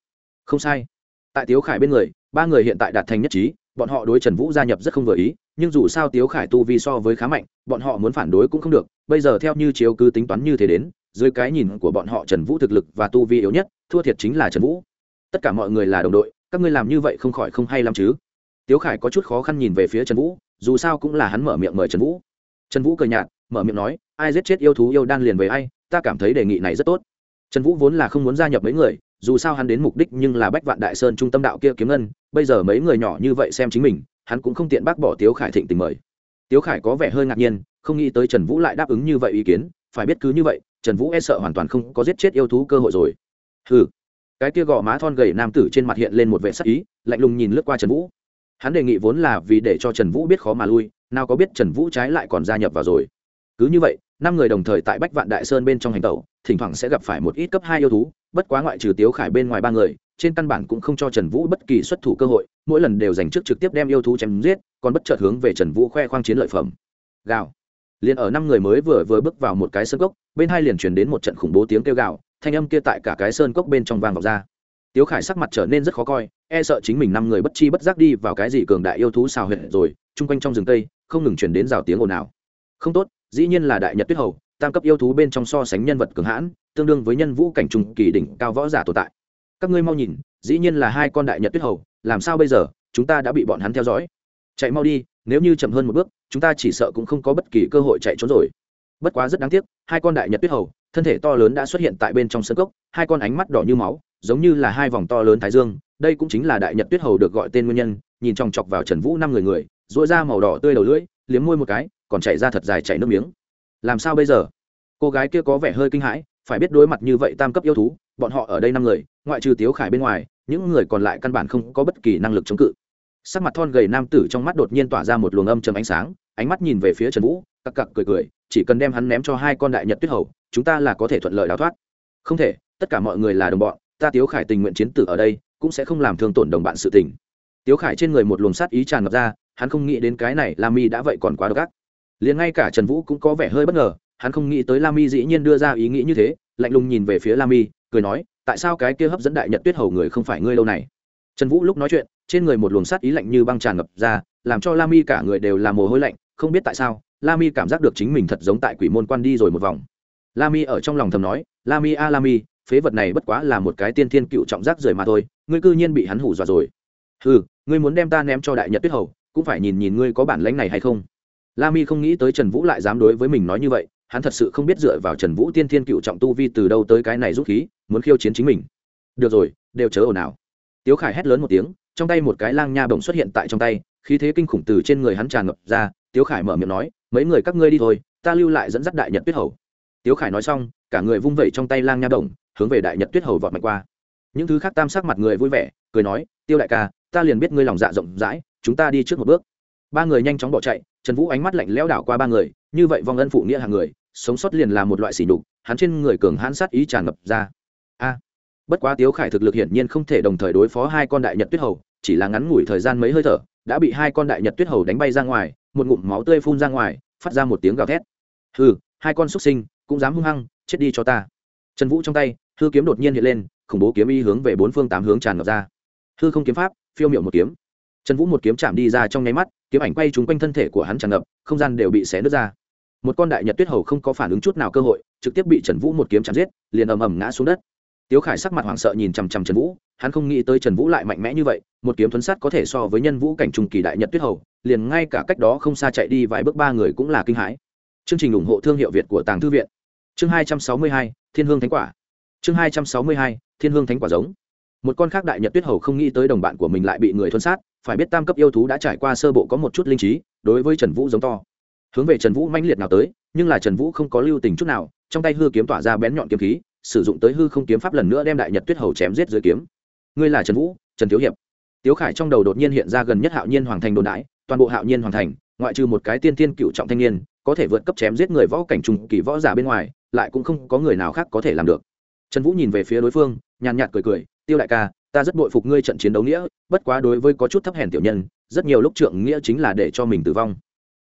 Không sai. Tại tiếu khải bên người ba người hiện tại đạt thành nhất trí, bọn họ đối trần vũ gia nhập rất không vừa ý, nhưng dù sao tiếu khải tu vi so với khá mạnh, bọn họ muốn phản đối cũng không được, bây giờ theo như chiếu cứ tính toán như thế đến, dưới cái nhìn của bọn họ trần vũ thực lực và tu vi yếu nhất, thua thiệt chính là trần vũ. Tất cả mọi người là đồng đội, các ngươi làm như vậy không khỏi không hay lắm chứ? Tiếu khải có chút khó khăn nhìn về phía trần vũ, dù sao cũng là hắn mở miệng mời trần vũ. Trần vũ cười nhạt, mở miệng nói, ai giết chết yêu thú yêu đan liền với ai, ta cảm thấy đề nghị này rất tốt. Trần vũ vốn là không muốn gia nhập mấy người dù sao hắn đến mục đích nhưng là bách vạn đại sơn trung tâm đạo kia kiếm ngân, bây giờ mấy người nhỏ như vậy xem chính mình, hắn cũng không tiện bác bỏ tiếu khải thịnh tình mời. Tiếu khải có vẻ hơi ngạc nhiên, không nghĩ tới trần vũ lại đáp ứng như vậy ý kiến, phải biết cứ như vậy, trần vũ e sợ hoàn toàn không có giết chết yêu thú cơ hội rồi. Hừ. Cái kia gò má thon gầy nam tử trên mặt hiện lên một vệ sắc ý, lạnh lùng nhìn lướt qua trần vũ. Hắn đề nghị vốn là vì để cho trần vũ biết khó mà lui, nào có biết trần vũ trái lại còn gia nhập vào rồi. Cứ như vậy năm người đồng thời tại bách vạn đại sơn bên trong hành tẩu, thỉnh thoảng sẽ gặp phải một ít cấp hai yêu thú, bất quá ngoại trừ tiếu khải bên ngoài ba người, trên căn bản cũng không cho trần vũ bất kỳ xuất thủ cơ hội, mỗi lần đều dành trước trực tiếp đem yêu thú chém giết, còn bất chợt hướng về trần vũ khoe khoang chiến lợi phẩm. Gào. Liền ở năm người mới vừa vừa bước vào một cái sơn cốc, bên hai liền truyền đến một trận khủng bố tiếng kêu gào, thanh âm kia tại cả cái sơn cốc bên trong vang vọng ra. Tiếu khải sắc mặt trở nên rất khó coi e sợ chính mình năm người bất chi bất giác đi vào cái gì cường đại yêu thú xào huyện rồi, chung quanh trong rừng tây, không ngừng chuyển đến rào tiếng ồn ào. Không tốt dĩ nhiên là đại nhật tuyết hầu, tam cấp yêu thú bên trong so sánh nhân vật cường hãn, tương đương với nhân vũ cảnh trùng kỳ đỉnh cao võ giả tồn tại. Các ngươi mau nhìn, dĩ nhiên là hai con đại nhật tuyết hầu, làm sao bây giờ, chúng ta đã bị bọn hắn theo dõi. Chạy mau đi, nếu như chậm hơn một bước, chúng ta chỉ sợ cũng không có bất kỳ cơ hội chạy trốn rồi. Bất quá rất đáng tiếc, hai con đại nhật tuyết hầu, thân thể to lớn đã xuất hiện tại bên trong sân cốc, hai con ánh mắt đỏ như máu, giống như là hai vòng to lớn thái dương, đây cũng chính là đại nhật tuyết hầu được gọi tên nguyên nhân, nhìn chòng chọc vào trần vũ năm người người dội ra màu đỏ tươi đầu lưỡi liếm môi một cái, còn chạy ra thật dài chảy nước miếng. Làm sao bây giờ? Cô gái kia có vẻ hơi kinh hãi, phải biết đối mặt như vậy tam cấp yêu thú, bọn họ ở đây năm người, ngoại trừ tiếu khải bên ngoài, những người còn lại căn bản không có bất kỳ năng lực chống cự. Sắc mặt thon gầy nam tử trong mắt đột nhiên tỏa ra một luồng âm trầm ánh sáng, ánh mắt nhìn về phía trần vũ, cặc cặc cười cười, chỉ cần đem hắn ném cho hai con đại nhật tuyết hầu, chúng ta là có thể thuận lợi đào thoát. Không thể, tất cả mọi người là đồng bọn, ta tiếu khải tình nguyện chiến tử ở đây, cũng sẽ không làm thương tổn đồng bạn sự tình tiếu khải trên người một luồng sát ý tràn ngập ra, hắn không nghĩ đến cái này la mi đã vậy còn quá độc ác. Liền ngay cả trần vũ cũng có vẻ hơi bất ngờ, hắn không nghĩ tới la mi dĩ nhiên đưa ra ý nghĩ như thế, lạnh lùng nhìn về phía la mi cười nói, tại sao cái kia hấp dẫn đại nhật tuyết hầu người không phải ngươi lâu này? Trần vũ lúc nói chuyện, trên người một luồng sát ý lạnh như băng tràn ngập ra, làm cho la mi cả người đều là mồ hôi lạnh, không biết tại sao la mi cảm giác được chính mình thật giống tại quỷ môn quan đi rồi một vòng. La mi ở trong lòng thầm nói la mi a la mi phế vật này bất quá là một cái tiên thiên cựu trọng giác rời mà thôi, ngươi cư nhiên bị hắn hủ dọa rồi. Ừ ngươi muốn đem ta ném cho đại nhật tuyết hầu, cũng phải nhìn nhìn ngươi có bản lãnh này hay không. La mi không nghĩ tới trần vũ lại dám đối với mình nói như vậy, hắn thật sự không biết dựa vào trần vũ tiên thiên cựu trọng tu vi từ đâu tới cái này rút khí, muốn khiêu chiến chính mình. Được rồi, đều chớ ồn ào. Tiếu khải hét lớn một tiếng, trong tay một cái lang nha bồng xuất hiện tại trong tay, khí thế kinh khủng từ trên người hắn tràn ngập ra, tiếu khải mở miệng nói, mấy người các ngươi đi thôi, ta lưu lại dẫn dắt đại nhật tuyết hầu. Tiếu khải nói xong, cả người vung vẩy trong tay lang nha bồng hướng về đại nhật tuyết hầu vọt mạnh qua. Những thứ khác tam sắc mặt người vui vẻ, cười nói, tiêu đại ca ta liền biết ngươi lòng dạ rộng rãi, chúng ta đi trước một bước. Ba người nhanh chóng bỏ chạy, trần vũ ánh mắt lạnh lẽo đảo qua ba người, như vậy vong ân phụ nghĩa hàng người, sống sót liền là một loại sỉ nhục, hắn trên người cường hãn sát ý tràn ngập ra. A, bất quá tiếu khải thực lực hiển nhiên không thể đồng thời đối phó hai con đại nhật tuyết hầu, chỉ là ngắn ngủi thời gian mấy hơi thở, đã bị hai con đại nhật tuyết hầu đánh bay ra ngoài, một ngụm máu tươi phun ra ngoài, phát ra một tiếng gào thét. Hừ, hai con xuất sinh, cũng dám hung hăng, chết đi cho ta. Trần vũ trong tay, hư kiếm đột nhiên hiện lên, khủng bố kiếm y hướng về bốn phương tám hướng tràn ngập ra. Hư không kiếm pháp phiêu miệu một kiếm. Trần vũ một kiếm chạm đi ra trong nháy mắt, kiếm ảnh quay trúng quanh thân thể của hắn tràn ngập, không gian đều bị xé nứt ra. Một con đại nhật tuyết hầu không có phản ứng chút nào cơ hội, trực tiếp bị trần vũ một kiếm chạm giết, liền ầm ầm ngã xuống đất. Tiếu khải sắc mặt hoảng sợ nhìn chằm chằm trần vũ, hắn không nghĩ tới trần vũ lại mạnh mẽ như vậy, một kiếm thuấn sát có thể so với nhân vũ cảnh trùng kỳ đại nhật tuyết hầu, liền ngay cả cách đó không xa chạy đi vài bước ba người cũng là kinh hãi. Chương trình ủng hộ thương hiệu việt của tàng thư viện. Chương hai trăm sáu mươi hai, thiên hương thánh quả. Chương hai trăm sáu mươi hai, thiên hương thánh quả giống một con khác đại nhật tuyết hầu không nghĩ tới đồng bạn của mình lại bị người thuần sát, phải biết tam cấp yêu thú đã trải qua sơ bộ có một chút linh trí, đối với trần vũ giống to. Hướng về trần vũ mãnh liệt nào tới, nhưng là trần vũ không có lưu tình chút nào, trong tay hư kiếm tỏa ra bén nhọn kiếm khí, sử dụng tới hư không kiếm pháp lần nữa đem đại nhật tuyết hầu chém giết dưới kiếm. Ngươi là trần vũ, trần thiếu hiệp. Tiếu khải trong đầu đột nhiên hiện ra gần nhất hạo nhiên hoàng thành đồn đãi toàn bộ hạo nhiên hoàng thành, ngoại trừ một cái tiên tiên cựu trọng thanh niên, có thể vượt cấp chém giết người võ cảnh trùng kỳ võ giả bên ngoài, lại cũng không có người nào khác có thể làm được. Trần vũ nhìn về phía đối phương, nhàn nhạt cười cười tiêu đại ca, ta rất bội phục ngươi trận chiến đấu nghĩa, bất quá đối với có chút thấp hèn tiểu nhân, rất nhiều lúc trượng nghĩa chính là để cho mình tử vong.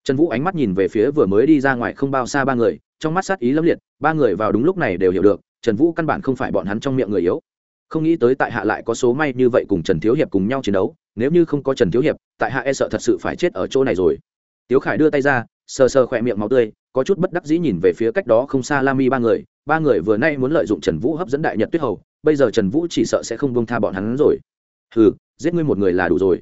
Trần vũ ánh mắt nhìn về phía vừa mới đi ra ngoài không bao xa ba người, trong mắt sát ý lâm liệt, ba người vào đúng lúc này đều hiểu được, trần vũ căn bản không phải bọn hắn trong miệng người yếu. Không nghĩ tới tại hạ lại có số may như vậy cùng trần thiếu hiệp cùng nhau chiến đấu, nếu như không có trần thiếu hiệp, tại hạ e sợ thật sự phải chết ở chỗ này rồi. Tiếu khải đưa tay ra sờ sờ khỏe miệng máu tươi, có chút bất đắc dĩ nhìn về phía cách đó không xa la mi ba người. Ba người vừa nay muốn lợi dụng trần vũ hấp dẫn đại nhật tuyết hầu, bây giờ trần vũ chỉ sợ sẽ không bông tha bọn hắn rồi. Hừ, giết ngươi một người là đủ rồi.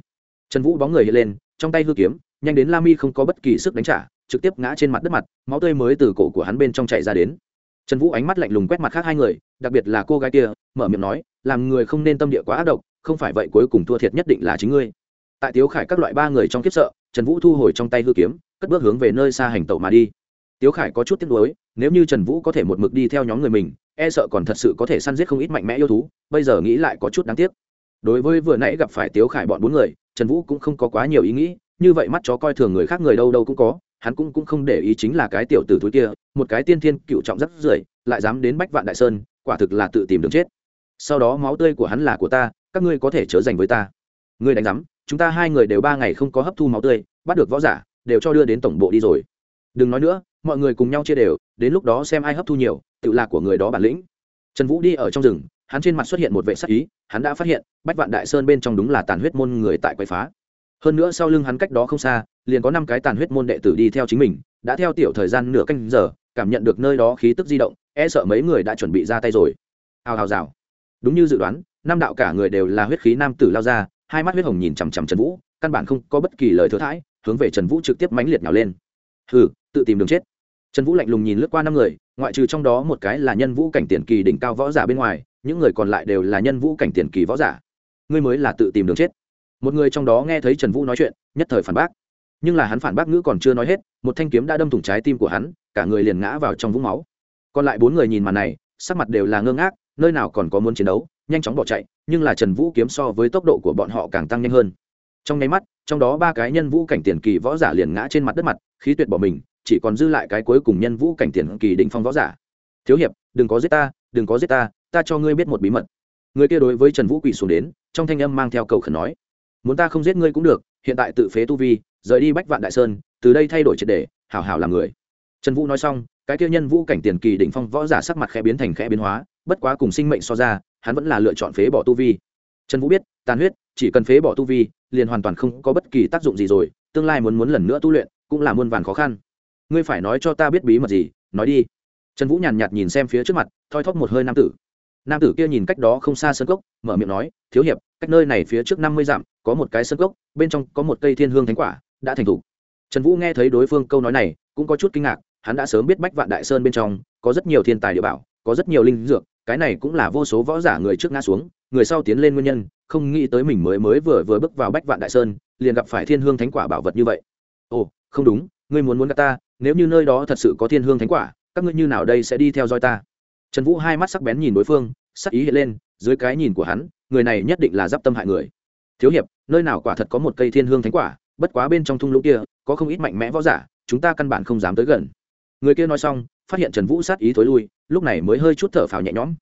Trần vũ bóng người hiện lên, trong tay hư kiếm, nhanh đến la mi không có bất kỳ sức đánh trả, trực tiếp ngã trên mặt đất mặt, máu tươi mới từ cổ của hắn bên trong chạy ra đến. Trần vũ ánh mắt lạnh lùng quét mặt khác hai người, đặc biệt là cô gái kia, mở miệng nói, làm người không nên tâm địa quá ác độc, không phải vậy cuối cùng thua thiệt nhất định là chính ngươi. Tại tiếu khải các loại ba người trong kiếp sợ, trần vũ thu hồi trong tay hư kiếm cất bước hướng về nơi xa hành tẩu mà đi. Tiếu khải có chút tiếc nuối, nếu như trần vũ có thể một mực đi theo nhóm người mình e sợ còn thật sự có thể săn giết không ít mạnh mẽ yêu thú, bây giờ nghĩ lại có chút đáng tiếc. Đối với vừa nãy gặp phải tiếu khải bọn bốn người, trần vũ cũng không có quá nhiều ý nghĩ, như vậy mắt chó coi thường người khác người đâu đâu cũng có, hắn cũng cũng không để ý chính là cái tiểu tử túi kia, một cái tiên thiên cựu trọng rất rưởi, lại dám đến bách vạn đại sơn, quả thực là tự tìm đường chết. Sau đó máu tươi của hắn là của ta, các ngươi có thể chớ dành với ta. Ngươi đánh rắm chúng ta hai người đều ba ngày không có hấp thu máu tươi, bắt được võ giả đều cho đưa đến tổng bộ đi rồi. Đừng nói nữa, mọi người cùng nhau chia đều, đến lúc đó xem ai hấp thu nhiều, tự lạc của người đó bản lĩnh. Trần vũ đi ở trong rừng, hắn trên mặt xuất hiện một vệ sắc ý, hắn đã phát hiện, bách vạn đại sơn bên trong đúng là tàn huyết môn người tại quậy phá. Hơn nữa sau lưng hắn cách đó không xa, liền có năm cái tàn huyết môn đệ tử đi theo chính mình, đã theo tiểu thời gian nửa canh giờ, cảm nhận được nơi đó khí tức di động e sợ mấy người đã chuẩn bị ra tay rồi. Hào hào rào. Đúng như dự đoán, năm đạo cả người đều là huyết khí nam tử lao ra, hai mắt huyết hồng nhìn chằm chằm trần vũ, căn bản không có bất kỳ lời thừa thãi hướng về trần vũ trực tiếp mãnh liệt nhào lên. Hừ, tự tìm đường chết. Trần vũ lạnh lùng nhìn lướt qua năm người, ngoại trừ trong đó một cái là nhân vũ cảnh tiền kỳ đỉnh cao võ giả bên ngoài, những người còn lại đều là nhân vũ cảnh tiền kỳ võ giả. Ngươi mới là tự tìm đường chết. Một người trong đó nghe thấy trần vũ nói chuyện, nhất thời phản bác. Nhưng là hắn phản bác ngữ còn chưa nói hết, một thanh kiếm đã đâm thủng trái tim của hắn, cả người liền ngã vào trong vũng máu. Còn lại bốn người nhìn màn này, sắc mặt đều là ngơ ngác, nơi nào còn có muốn chiến đấu, nhanh chóng bỏ chạy, nhưng là trần vũ kiếm so với tốc độ của bọn họ càng tăng nhanh hơn. Trong nháy mắt trong đó ba cái nhân vũ cảnh tiền kỳ võ giả liền ngã trên mặt đất mặt, khí tuyệt bỏ mình, chỉ còn dư lại cái cuối cùng nhân vũ cảnh tiền kỳ định phong võ giả. Thiếu hiệp, đừng có giết ta, đừng có giết ta ta cho ngươi biết một bí mật. Người kia đối với trần vũ quỳ xuống đến, trong thanh âm mang theo cầu khẩn nói, muốn ta không giết ngươi cũng được, hiện tại tự phế tu vi, rời đi bách vạn đại sơn, từ đây thay đổi triệt đề hảo hảo làm người. Trần vũ nói xong, cái kia nhân vũ cảnh tiền kỳ đỉnh phong võ giả sắc mặt khẽ biến thành khẽ biến hóa, bất quá cùng sinh mệnh so ra, hắn vẫn là lựa chọn phế bỏ tu vi. Trần vũ biết, tàn huyết, chỉ cần phế bỏ tu vi liền hoàn toàn không có bất kỳ tác dụng gì rồi, tương lai muốn muốn lần nữa tu luyện cũng là muôn vàn khó khăn. Ngươi phải nói cho ta biết bí mật gì, nói đi. Trần vũ nhàn nhạt nhìn xem phía trước mặt, thoi thóp một hơi nam tử. Nam tử kia nhìn cách đó không xa sân cốc, mở miệng nói, thiếu hiệp, cách nơi này phía trước năm mươi dặm, có một cái sân cốc, bên trong có một cây thiên hương thánh quả, đã thành t h ủ trần vũ nghe thấy đối phương câu nói này, cũng có chút kinh ngạc, hắn đã sớm biết bách vạn đại sơn bên trong có rất nhiều thiên tài địa bảo, có rất nhiều linh dược, cái này cũng là vô số võ giả người trước ngã xuống, người sau tiến lên nguyên nhân không nghĩ tới mình mới mới vừa vừa bước vào bách vạn đại sơn, liền gặp phải thiên hương thánh quả bảo vật như vậy. Ồ, không đúng, ngươi muốn muốn gặp ta, nếu như nơi đó thật sự có thiên hương thánh quả, các ngươi như nào đây sẽ đi theo dõi ta? Trần vũ hai mắt sắc bén nhìn đối phương, sắc ý hiện lên, dưới cái nhìn của hắn, người này nhất định là d i p tâm hại người. Thiếu hiệp, nơi nào quả thật có một cây thiên hương thánh quả, bất quá bên trong thung lũng kia, có không ít mạnh mẽ võ giả, chúng ta căn bản không dám tới gần. Người kia nói xong, phát hiện trần vũ sát ý thối lui, lúc này mới hơi chút thở phào nhẹ nhõm.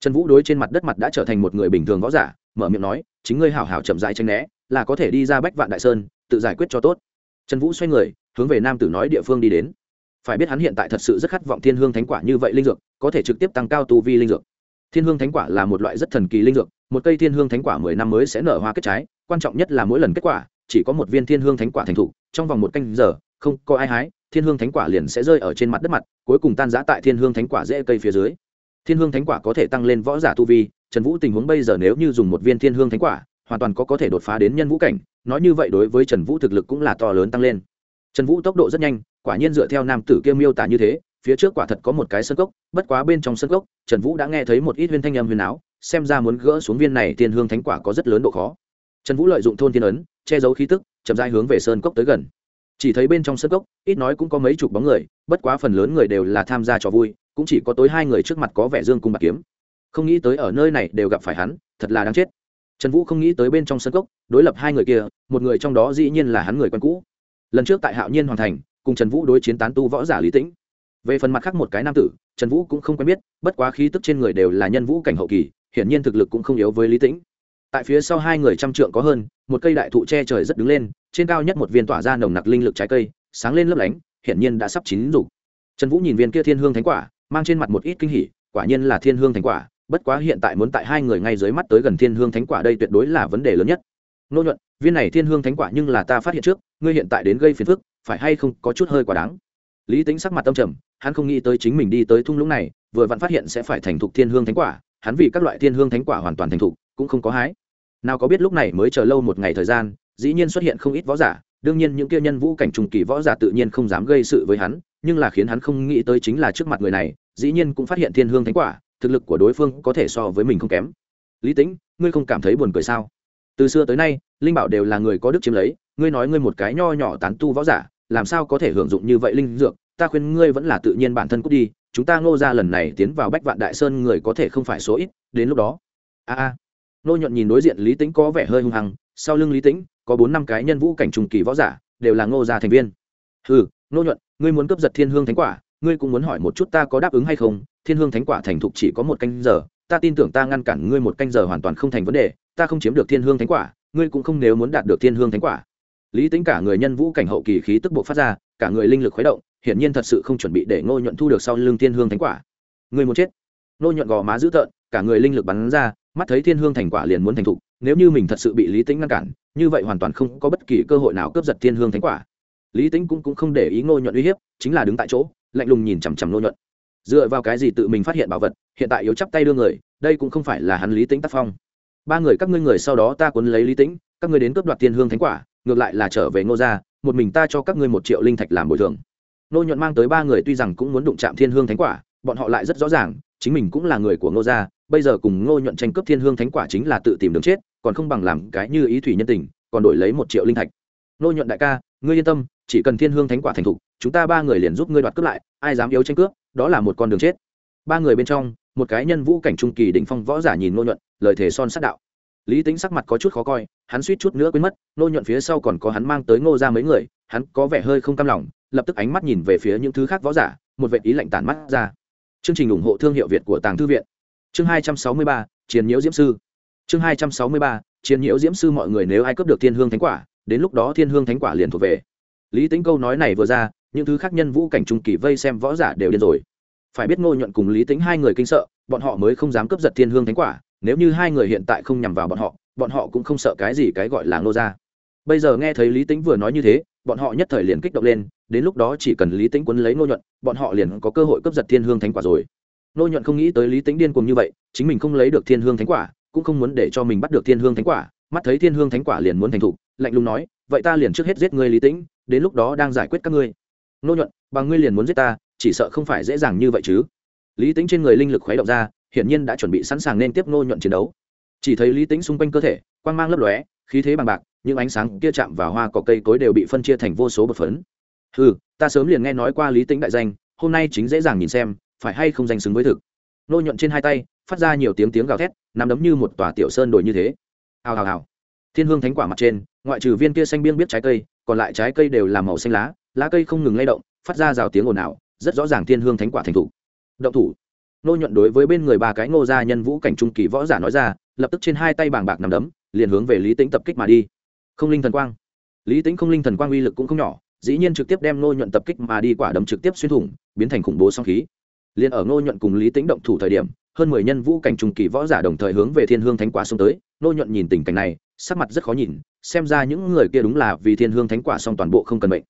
Trần vũ đối trên mặt đất mặt đã trở thành một người bình thường võ giả mở miệng nói, chính ngươi hảo hảo chậm rãi tranh né, là có thể đi ra bách vạn đại sơn, tự giải quyết cho tốt. Trần vũ xoay người, hướng về nam tử nói địa phương đi đến. Phải biết hắn hiện tại thật sự rất khát vọng thiên hương thánh quả như vậy linh dược, có thể trực tiếp tăng cao tu vi linh dược. Thiên hương thánh quả là một loại rất thần kỳ linh dược, một cây thiên hương thánh quả mười năm mới sẽ nở hoa kết trái, quan trọng nhất là mỗi lần kết quả, chỉ có một viên thiên hương thánh quả thành thục, trong vòng một canh giờ, không có ai hái, thiên hương thánh quả liền sẽ rơi ở trên mặt đất mặt, cuối cùng tan giã tại thiên hương thánh quả dễ cây phía dưới. Thiên hương thánh quả có thể tăng lên võ giả tu vi trần vũ tình huống bây giờ nếu như dùng một viên thiên hương thánh quả, hoàn toàn có có thể đột phá đến nhân vũ cảnh, nói như vậy đối với trần vũ thực lực cũng là to lớn tăng lên. Trần vũ tốc độ rất nhanh, quả nhiên dựa theo nam tử kia miêu tả như thế, phía trước quả thật có một cái sân cốc, bất quá bên trong sân cốc, trần vũ đã nghe thấy một ít huyên thanh âm huyền áo, xem ra muốn gỡ xuống viên này thiên hương thánh quả có rất lớn độ khó. Trần vũ lợi dụng thôn thiên ấn, che giấu khí tức, chậm dai hướng về sơn cốc tới gần. Chỉ thấy bên trong sân cốc, ít nói cũng có mấy chục bóng người, bất quá phần lớn người đều là tham gia trò vui, cũng chỉ có tối hai người trước mặt có vẻ dương cung bạc kiếm không nghĩ tới ở nơi này đều gặp phải hắn, thật là đáng chết. Trần vũ không nghĩ tới bên trong sân cốc, đối lập hai người kia, một người trong đó dĩ nhiên là hắn người quen cũ. Lần trước tại hạo nhiên hoàn thành, cùng trần vũ đối chiến tán tu võ giả lý tĩnh. Về phần mặt khác một cái nam tử, trần vũ cũng không quen biết, bất quá khí tức trên người đều là nhân vũ cảnh hậu kỳ, hiển nhiên thực lực cũng không yếu với lý tĩnh. Tại phía sau hai người trăm trượng có hơn, một cây đại thụ che trời rất đứng lên, trên cao nhất một viên tỏa ra nồng nặc linh lực trái cây, sáng lên lấp lánh, hiển nhiên đã sắp chín rục trần vũ nhìn viên kia thiên hương thánh quả, mang trên mặt một ít kinh hỉ, quả nhiên là thiên hương thánh quả bất quá hiện tại muốn tại hai người ngay dưới mắt tới gần thiên hương thánh quả đây tuyệt đối là vấn đề lớn nhất. Nô nhuận, viên này thiên hương thánh quả nhưng là ta phát hiện trước, ngươi hiện tại đến gây phiền phức, phải hay không có chút hơi quá đáng? Lý tính sắc mặt tâm trầm, hắn không nghĩ tới chính mình đi tới thung lũng này, vừa vặn phát hiện sẽ phải thành thục thiên hương thánh quả, hắn vì các loại thiên hương thánh quả hoàn toàn thành thục, cũng không có hái. Nào có biết lúc này mới chờ lâu một ngày thời gian, dĩ nhiên xuất hiện không ít võ giả, đương nhiên những kia nhân vũ cảnh trùng kỳ võ giả tự nhiên không dám gây sự với hắn, nhưng là khiến hắn không nghĩ tới chính là trước mặt người này, dĩ nhiên cũng phát hiện thiên hương thánh quả thực lực của đối phương có thể so với mình không kém. Lý Tĩnh, ngươi không cảm thấy buồn cười sao? Từ xưa tới nay linh bảo đều là người có đức chiếm lấy ngươi nói ngươi một cái nho nhỏ tán tu võ giả làm sao có thể hưởng dụng như vậy linh dược? Ta khuyên ngươi vẫn là tự nhiên bản thân cút đi chúng ta ngô ra lần này tiến vào bách vạn đại sơn người có thể không phải số ít đến lúc đó. A a. Nô nhuận nhìn đối diện lý Tĩnh có vẻ hơi hung hăng sau lưng lý Tĩnh có bốn năm cái nhân vũ cảnh trùng kỳ võ giả đều là ngô gia thành viên. Ừ nô nhuận ngươi muốn cướp giật thiên hương thánh quả ngươi cũng muốn hỏi một chút ta có đáp ứng hay không? Thiên hương thánh quả thành thục chỉ có một canh giờ ta tin tưởng ta ngăn cản ngươi một canh giờ hoàn toàn không thành vấn đề ta không chiếm được thiên hương thánh quả ngươi cũng không nếu muốn đạt được thiên hương thánh quả. Lý tính cả người nhân vũ cảnh hậu kỳ khí tức buộc phát ra cả người linh lực khuấy động hiển nhiên thật sự không chuẩn bị để ngô nhuận thu được sau lưng thiên hương thánh quả. Ngươi muốn chết. Ngô nhuận gò má dữ tợn cả người linh lực bắn ra mắt thấy thiên hương thành quả liền muốn thành thục nếu như mình thật sự bị lý tính ngăn cản như vậy hoàn toàn không có bất kỳ cơ hội nào cướp giật thiên hương thánh quả. Lý tính cũng, cũng không để ý ngô nhuận uy hiếp chính là đứng tại chỗ lạnh lùng nhìn chằm chằm nô nhuận. Dựa vào cái gì tự mình phát hiện bảo vật, hiện tại yếu chắp tay đưa người, đây cũng không phải là hắn lý tính tác phong. Ba người các ngươi người sau đó ta cuốn lấy lý tính, các ngươi đến cướp đoạt thiên hương thánh quả, ngược lại là trở về ngô gia, một mình ta cho các ngươi một triệu linh thạch làm bồi thường. Nô nhuận mang tới ba người tuy rằng cũng muốn đụng chạm thiên hương thánh quả, bọn họ lại rất rõ ràng, chính mình cũng là người của ngô gia, bây giờ cùng ngô nhuận tranh cướp thiên hương thánh quả chính là tự tìm đường chết, còn không bằng làm cái như ý thủy nhân tình, còn đổi lấy một triệu linh thạch. Nô nhuận đại ca, ngươi yên tâm chỉ cần thiên hương thánh quả thành thục, chúng ta ba người liền giúp ngươi đoạt cướp lại, ai dám yếu tranh cướp, đó là một con đường chết. Ba người bên trong, một cái nhân vũ cảnh trung kỳ đỉnh phong võ giả nhìn nô nhuận, lời thề son sát đạo. Lý tính sắc mặt có chút khó coi, hắn suýt chút nữa quên mất nô nhuận phía sau còn có hắn mang tới ngô ra mấy người, hắn có vẻ hơi không cam lòng, lập tức ánh mắt nhìn về phía những thứ khác võ giả, một vệ ý lạnh tản mắt ra. Chương trình ủng hộ thương hiệu việt của tàng thư viện. Chương hai trăm sáu mươi ba chiến nhiễu diễm sư. Chương hai trăm sáu mươi ba chiến nhiễu diễm sư mọi người nếu ai cướp được thiên hương thánh quả, đến lúc đó thiên hương thánh quả liền thuộc về lý tính câu nói này vừa ra, những thứ khác nhân vũ cảnh trung kỳ vây xem võ giả đều điên rồi phải biết ngô nhuận cùng lý tính hai người kinh sợ, bọn họ mới không dám cướp giật thiên hương thánh quả, nếu như hai người hiện tại không nhằm vào bọn họ bọn họ cũng không sợ cái gì cái gọi là ngô gia. bây giờ nghe thấy lý tính vừa nói như thế, bọn họ nhất thời liền kích động lên, đến lúc đó chỉ cần lý tính quấn lấy ngô nhuận, bọn họ liền có cơ hội cướp giật thiên hương thánh quả rồi ngô nhuận không nghĩ tới lý tính điên cuồng như vậy, chính mình không lấy được thiên hương thánh quả, cũng không muốn để cho mình bắt được thiên hương thánh quả, mắt thấy thiên hương thánh quả liền muốn thành thục lạnh lùng nói, vậy ta liền trước hết giết ngươi lý tĩnh, đến lúc đó đang giải quyết các ngươi. Nô nhuận, bằng ngươi liền muốn giết ta, chỉ sợ không phải dễ dàng như vậy chứ. Lý tính trên người linh lực khuấy động ra, hiển nhiên đã chuẩn bị sẵn sàng nên tiếp nô nhuận chiến đấu. Chỉ thấy lý tính xung quanh cơ thể, quang mang lấp lóe, khí thế bằng bạc, những ánh sáng kia chạm vào hoa cỏ cây cối đều bị phân chia thành vô số bột phấn. Ừ ta sớm liền nghe nói qua lý tính đại danh, hôm nay chính dễ dàng nhìn xem, phải hay không danh xứng với thực. Nô nhuận trên hai tay, phát ra nhiều tiếng tiếng gào thét, nằm đấm như một tòa tiểu sơn đồi như thế. Hào hào hào. Thiên hương thánh quả mặt trên ngoại trừ viên kia xanh biên biết trái cây, còn lại trái cây đều là màu xanh lá lá cây không ngừng lay động, phát ra rào tiếng ồn ào, rất rõ ràng thiên hương thánh quả thành thủ. Động thủ. Nô nhuận đối với bên người ba cái ngô gia nhân vũ cảnh trung kỳ võ giả nói ra, lập tức trên hai tay bàng bạc nằm đấm, liền hướng về lý tính tập kích mà đi. Không linh thần quang. Lý tính không linh thần quang uy lực cũng không nhỏ, dĩ nhiên trực tiếp đem nô nhuận tập kích mà đi quả đấm trực tiếp xuyên thủng, biến thành khủng bố song khí. Liền ở nô nhuận cùng lý tính động thủ thời điểm, hơn mười nhân vũ cảnh trung kỳ võ giả đồng thời hướng về thiên hương thánh quả xông tới. Nô nhuận nhìn tình cảnh này sắc mặt rất khó nhìn, xem ra những người kia đúng là vì thiên hương thánh quả xong toàn bộ không cần bệnh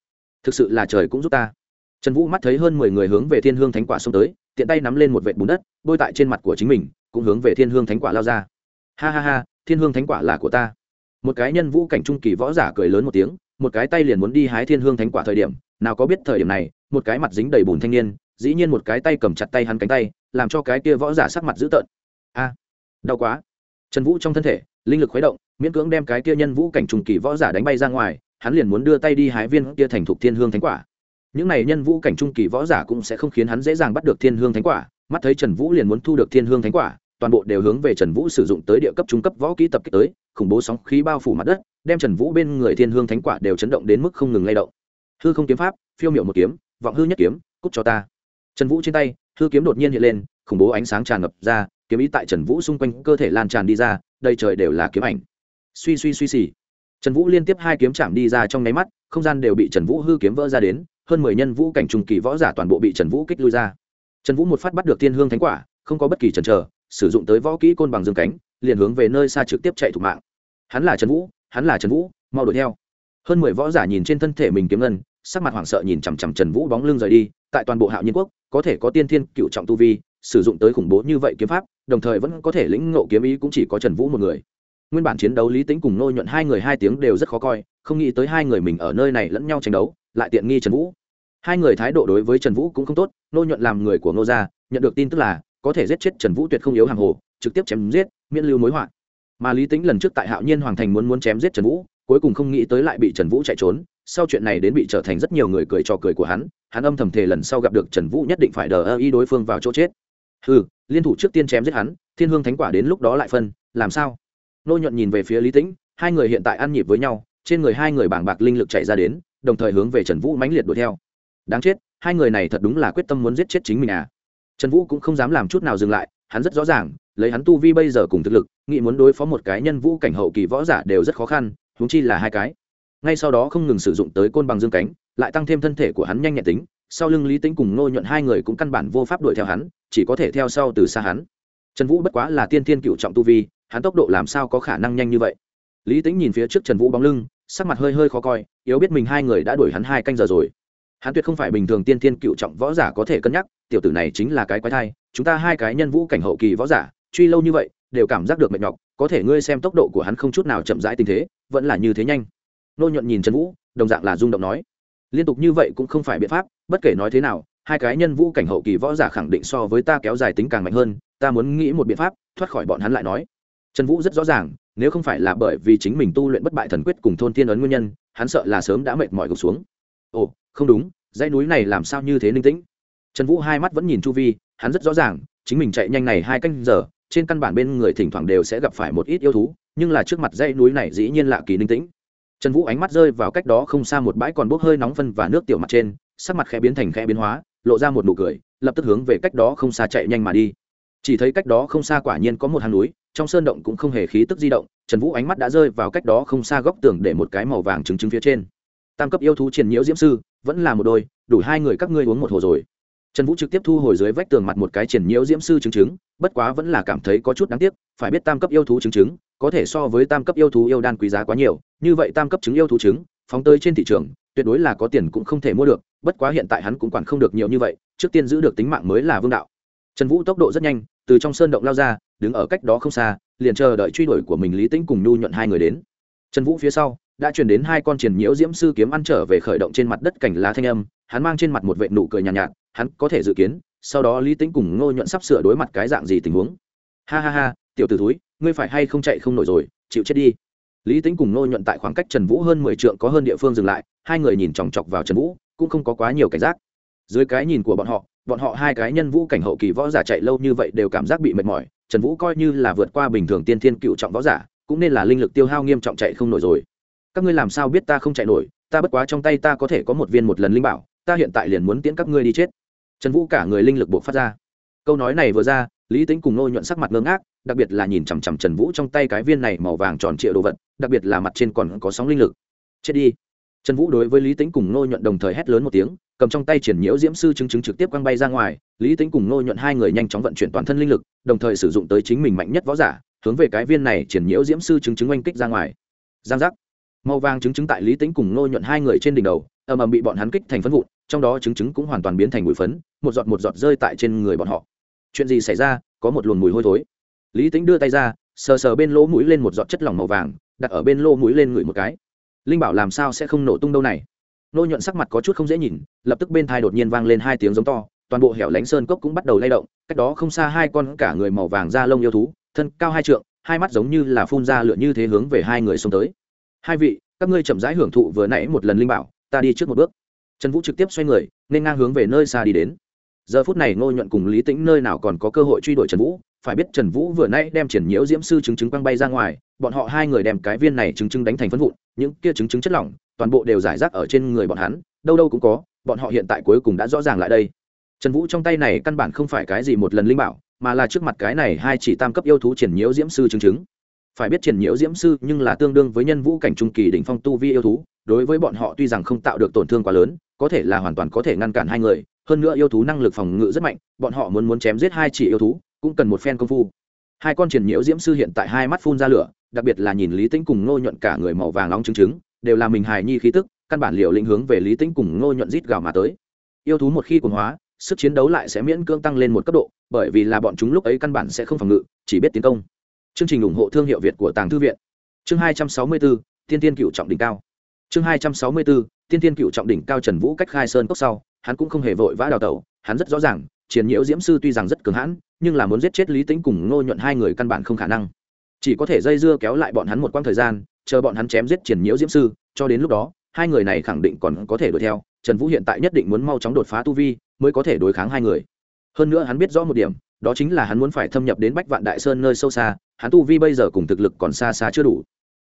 thực sự là trời cũng giúp ta. Trần vũ mắt thấy hơn mười người hướng về thiên hương thánh quả xông tới, tiện tay nắm lên một vệt bùn đất, bôi tại trên mặt của chính mình, cũng hướng về thiên hương thánh quả lao ra. Ha ha ha, thiên hương thánh quả là của ta. Một cái nhân vũ cảnh trung kỳ võ giả cười lớn một tiếng, một cái tay liền muốn đi hái thiên hương thánh quả thời điểm, nào có biết thời điểm này, một cái mặt dính đầy bùn thanh niên, dĩ nhiên một cái tay cầm chặt tay hắn cánh tay, làm cho cái kia võ giả sắc mặt dữ tợn. A, đau quá. Trần vũ trong thân thể linh lực khuấy động, miễn cưỡng đem cái kia nhân vũ cảnh trùng kỳ võ giả đánh bay ra ngoài, hắn liền muốn đưa tay đi hái viên kia thành thục thiên hương thánh quả. Những này nhân vũ cảnh trung kỳ võ giả cũng sẽ không khiến hắn dễ dàng bắt được thiên hương thánh quả, mắt thấy trần vũ liền muốn thu được thiên hương thánh quả, toàn bộ đều hướng về trần vũ sử dụng tới địa cấp trung cấp võ kỹ tập kích tới, khủng bố sóng khí bao phủ mặt đất, đem trần vũ bên người thiên hương thánh quả đều chấn động đến mức không ngừng lay động. Hư không kiếm pháp, phiêu miệu một kiếm, vọng hư nhất kiếm, cút cho ta. Trần vũ trên tay, hư kiếm đột nhiên hiện lên, khủng bố ánh sáng tràn ngập ra kiếm ý tại trần vũ xung quanh cơ thể lan tràn đi ra, đầy trời đều là kiếm ảnh. Suy suy suy xì trần vũ liên tiếp hai kiếm chạm đi ra trong nháy mắt, không gian đều bị trần vũ hư kiếm vỡ ra đến, hơn mười nhân vũ cảnh trùng kỳ võ giả toàn bộ bị trần vũ kích lui ra. Trần vũ một phát bắt được thiên hương thánh quả, không có bất kỳ chần chờ, sử dụng tới võ kỹ côn bằng dương cánh, liền hướng về nơi xa trực tiếp chạy thủ mạng. Hắn là trần vũ, hắn là trần vũ, mau đuổi theo. Hơn mười võ giả nhìn trên thân thể mình kiếm ngân, sắc mặt hoảng sợ nhìn chằm chằm trần vũ bóng lưng rời đi, tại toàn bộ hạo nhiên quốc, có thể có tiên thiên cựu trọng tu vi, sử dụng tới khủng bố như vậy kiếm pháp đồng thời vẫn có thể lĩnh ngộ kiếm ý cũng chỉ có trần vũ một người. Nguyên bản chiến đấu lý tính cùng nô nhuận hai người hai tiếng đều rất khó coi, không nghĩ tới hai người mình ở nơi này lẫn nhau tranh đấu, lại tiện nghi trần vũ. Hai người thái độ đối với trần vũ cũng không tốt, nô nhuận làm người của nô gia, nhận được tin tức là có thể giết chết trần vũ tuyệt không yếu hàng hồ, trực tiếp chém giết, miễn lưu mối họa. Mà lý tính lần trước tại hạo nhiên hoàng thành muốn muốn chém giết trần vũ, cuối cùng không nghĩ tới lại bị trần vũ chạy trốn, sau chuyện này đến bị trở thành rất nhiều người cười trò cười của hắn hắn âm thầm thề lần sau gặp được trần vũ nhất định phải đờ ơ y đối phương vào chỗ chết ừ liên thủ trước tiên chém giết hắn, thiên hương thánh quả đến lúc đó lại phân, làm sao? Nô nhuận nhìn về phía lý tĩnh, hai người hiện tại ăn nhịp với nhau, trên người hai người bảng bạc linh lực chạy ra đến, đồng thời hướng về trần vũ mãnh liệt đuổi theo. Đáng chết, hai người này thật đúng là quyết tâm muốn giết chết chính mình à. Trần vũ cũng không dám làm chút nào dừng lại, hắn rất rõ ràng, lấy hắn tu vi bây giờ cùng thực lực, nghĩ muốn đối phó một cái nhân vũ cảnh hậu kỳ võ giả đều rất khó khăn, huống chi là hai cái. Ngay sau đó không ngừng sử dụng tới côn bằng dương cánh, lại tăng thêm thân thể của hắn nhanh nhẹn tính sau lưng lý tính cùng ngô nhuận hai người cũng căn bản vô pháp đuổi theo hắn, chỉ có thể theo sau từ xa hắn. Trần vũ bất quá là tiên thiên cựu trọng tu vi, hắn tốc độ làm sao có khả năng nhanh như vậy? Lý tính nhìn phía trước trần vũ bóng lưng, sắc mặt hơi hơi khó coi, yếu biết mình hai người đã đuổi hắn hai canh giờ rồi. Hắn tuyệt không phải bình thường tiên thiên cựu trọng võ giả có thể cân nhắc, tiểu tử này chính là cái quái thai, chúng ta hai cái nhân vũ cảnh hậu kỳ võ giả, truy lâu như vậy, đều cảm giác được mệt nhọc, có thể ngươi xem tốc độ của hắn không chút nào chậm rãi tình thế, vẫn là như thế nhanh. Nô nhuận nhìn trần vũ, đồng dạng là rung động nói, liên tục như vậy cũng không phải biện pháp bất kể nói thế nào, hai cái nhân vũ cảnh hậu kỳ võ giả khẳng định so với ta kéo dài tính càng mạnh hơn, ta muốn nghĩ một biện pháp, thoát khỏi bọn hắn lại nói. Trần vũ rất rõ ràng, nếu không phải là bởi vì chính mình tu luyện bất bại thần quyết cùng thôn thiên ấn nguyên nhân, hắn sợ là sớm đã mệt mỏi gục xuống. Ồ, không đúng, dãy núi này làm sao như thế ninh tĩnh? Trần vũ hai mắt vẫn nhìn chu vi, hắn rất rõ ràng, chính mình chạy nhanh này hai canh giờ, trên căn bản bên người thỉnh thoảng đều sẽ gặp phải một ít yêu thú, nhưng là trước mặt dãy núi này dĩ nhiên lạ kỳ ninh tĩnh. Trần vũ ánh mắt rơi vào cách đó không xa một bãi còn bốc hơi nóng phân và nước tiểu mặt trên sắc mặt khẽ biến thành khẽ biến hóa lộ ra một nụ cười lập tức hướng về cách đó không xa chạy nhanh mà đi chỉ thấy cách đó không xa quả nhiên có một hang núi trong sơn động cũng không hề khí tức di động trần vũ ánh mắt đã rơi vào cách đó không xa góc tường để một cái màu vàng trứng trứng phía trên tam cấp yêu thú triền nhiễu diễm sư vẫn là một đôi đủ hai người các ngươi uống một hồ rồi trần vũ trực tiếp thu hồi dưới vách tường mặt một cái triển nhiễu diễm sư trứng trứng, bất quá vẫn là cảm thấy có chút đáng tiếc phải biết tam cấp yêu thú trứng trứng, có thể so với tam cấp yêu thú yêu đan quý giá quá nhiều như vậy tam cấp trứng yêu thú trứng phóng tới trên thị trường tuyệt đối là có tiền cũng không thể mua được bất quá hiện tại hắn cũng quản không được nhiều như vậy trước tiên giữ được tính mạng mới là vương đạo. Trần vũ tốc độ rất nhanh từ trong sơn động lao ra đứng ở cách đó không xa liền chờ đợi truy đuổi của mình lý tĩnh cùng nhu nhuận hai người đến. Trần vũ phía sau đã chuyển đến hai con triển nhiễu diễm sư kiếm ăn trở về khởi động trên mặt đất cảnh lá thanh âm hắn mang trên mặt một vệ nụ cười nhàn nhạt, nhạt hắn có thể dự kiến sau đó lý tính cùng ngô nhuận sắp sửa đối mặt cái dạng gì tình huống. Ha ha ha tiểu t ử túi ngươi phải hay không chạy không nổi rồi chịu chết đi lý tính cùng Nô nhuận tại khoảng cách trần vũ hơn mười trượng có hơn địa phương dừng lại, hai người nhìn chòng chọc vào trần vũ, cũng không có quá nhiều cảnh giác. Dưới cái nhìn của bọn họ bọn họ hai cái nhân vũ cảnh hậu kỳ võ giả chạy lâu như vậy đều cảm giác bị mệt mỏi, trần vũ coi như là vượt qua bình thường tiên thiên cựu trọng võ giả, cũng nên là linh lực tiêu hao nghiêm trọng chạy không nổi rồi. Các ngươi làm sao biết ta không chạy nổi, ta bất quá trong tay ta có thể có một viên một lần linh bảo, ta hiện tại liền muốn tiễn các ngươi đi chết. Trần vũ cả người linh lực buộc phát ra. Câu nói này vừa ra, lý tính cùng nô nhuận sắc mặt ngơ ngác, đặc biệt là nhìn chằm chằm trần vũ trong tay cái viên này màu vàng tròn trịa đồ vật đặc biệt là mặt trên còn có sóng linh lực. Chết đi. Trần vũ đối với lý tính cùng Nô nhuận đồng thời hét lớn một tiếng, cầm trong tay triển nhiễu diễm sư chứng chứng trực tiếp quăng bay ra ngoài. Lý tính cùng Nô nhuận hai người nhanh chóng vận chuyển toàn thân linh lực, đồng thời sử dụng tới chính mình mạnh nhất võ giả, hướng về cái viên này triển nhiễu diễm sư chứng chứng oanh kích ra ngoài. Giang giác. Màu vàng chứng chứng tại lý tính cùng Nô nhuận hai người trên đỉnh đầu, ầm ầm bị bọn hắn kích thành phân vụn, trong đó chứng chứng cũng hoàn toàn biến thành bụi phấn, một giọt một giọt rơi tại trên người bọn họ. Chuyện gì xảy ra? Có một luồng mùi hôi thối. Lý tính đưa tay ra, sờ sờ bên lỗ mũi lên một giọt chất lỏng màu vàng đặt ở bên lô mũi lên ngửi một cái. Linh bảo làm sao sẽ không nổ tung đâu này? Nô nhuận sắc mặt có chút không dễ nhìn, lập tức bên thai đột nhiên vang lên hai tiếng giống to, toàn bộ hẻo lánh sơn cốc cũng bắt đầu lay động, cách đó không xa hai con cả người màu vàng da lông yêu thú, thân cao hai trượng, hai mắt giống như là phun ra lửa như thế hướng về hai người xông tới. Hai vị, các ngươi chậm rãi hưởng thụ vừa nãy một lần linh bảo, ta đi trước một bước. Trần vũ trực tiếp xoay người, nên ngang hướng về nơi xa đi đến. Giờ phút này ngô nhuận cùng lý tĩnh nơi nào còn có cơ hội truy đuổi trần vũ phải biết trần vũ vừa nãy đem triển nhiễu diễm sư chứng chứng quăng bay ra ngoài, bọn họ hai người đem cái viên này chứng chứng đánh thành phân vụn, những kia chứng chứng chất lỏng, toàn bộ đều giải rác ở trên người bọn hắn, đâu đâu cũng có, bọn họ hiện tại cuối cùng đã rõ ràng lại đây. Trần vũ trong tay này căn bản không phải cái gì một lần linh bảo, mà là trước mặt cái này hai chỉ tam cấp yêu thú triển nhiễu diễm sư chứng chứng. Phải biết triển nhiễu diễm sư nhưng là tương đương với nhân vũ cảnh trung kỳ đỉnh phong tu vi yêu thú, đối với bọn họ tuy rằng không tạo được tổn thương quá lớn, có thể là hoàn toàn có thể ngăn cản hai người, hơn nữa yêu thú năng lực phòng ngự rất mạnh, bọn họ muốn muốn chém giết hai chỉ yêu thú cũng cần một phen công phu. Hai con triển nhiễu diễm sư hiện tại hai mắt phun ra lửa, đặc biệt là nhìn lý tĩnh cùng ngô nhuận cả người màu vàng nóng chứng chứng đều là mình hài nhi khí tức, căn bản liệu lĩnh hướng về lý tĩnh cùng ngô nhuận rít gào mà tới. Yêu thú một khi cuồng hóa, sức chiến đấu lại sẽ miễn cưỡng tăng lên một cấp độ, bởi vì là bọn chúng lúc ấy căn bản sẽ không phòng ngự, chỉ biết tiến công. Chương trình ủng hộ thương hiệu việt của tàng thư viện. Chương hai trăm sáu mươi bốn thiên tiên cựu trọng đỉnh cao. Chương hai trăm sáu mươi bốn thiên tiên cựu trọng đỉnh cao trần vũ cách khai sơn cốc sau, hắn cũng không hề vội vã đào tẩu, hắn rất rõ ràng triển nhiễu diễm sư tuy rằng rất cường hãn, nhưng là muốn giết chết lý tính cùng ngô nhuận hai người căn bản không khả năng. Chỉ có thể dây dưa kéo lại bọn hắn một quãng thời gian, chờ bọn hắn chém giết triển nhiễu diễm sư, cho đến lúc đó, hai người này khẳng định còn có thể đuổi theo. Trần vũ hiện tại nhất định muốn mau chóng đột phá tu vi, mới có thể đối kháng hai người. Hơn nữa hắn biết rõ một điểm, đó chính là hắn muốn phải thâm nhập đến bách vạn đại sơn nơi sâu xa, hắn tu vi bây giờ cùng thực lực còn xa xa chưa đủ.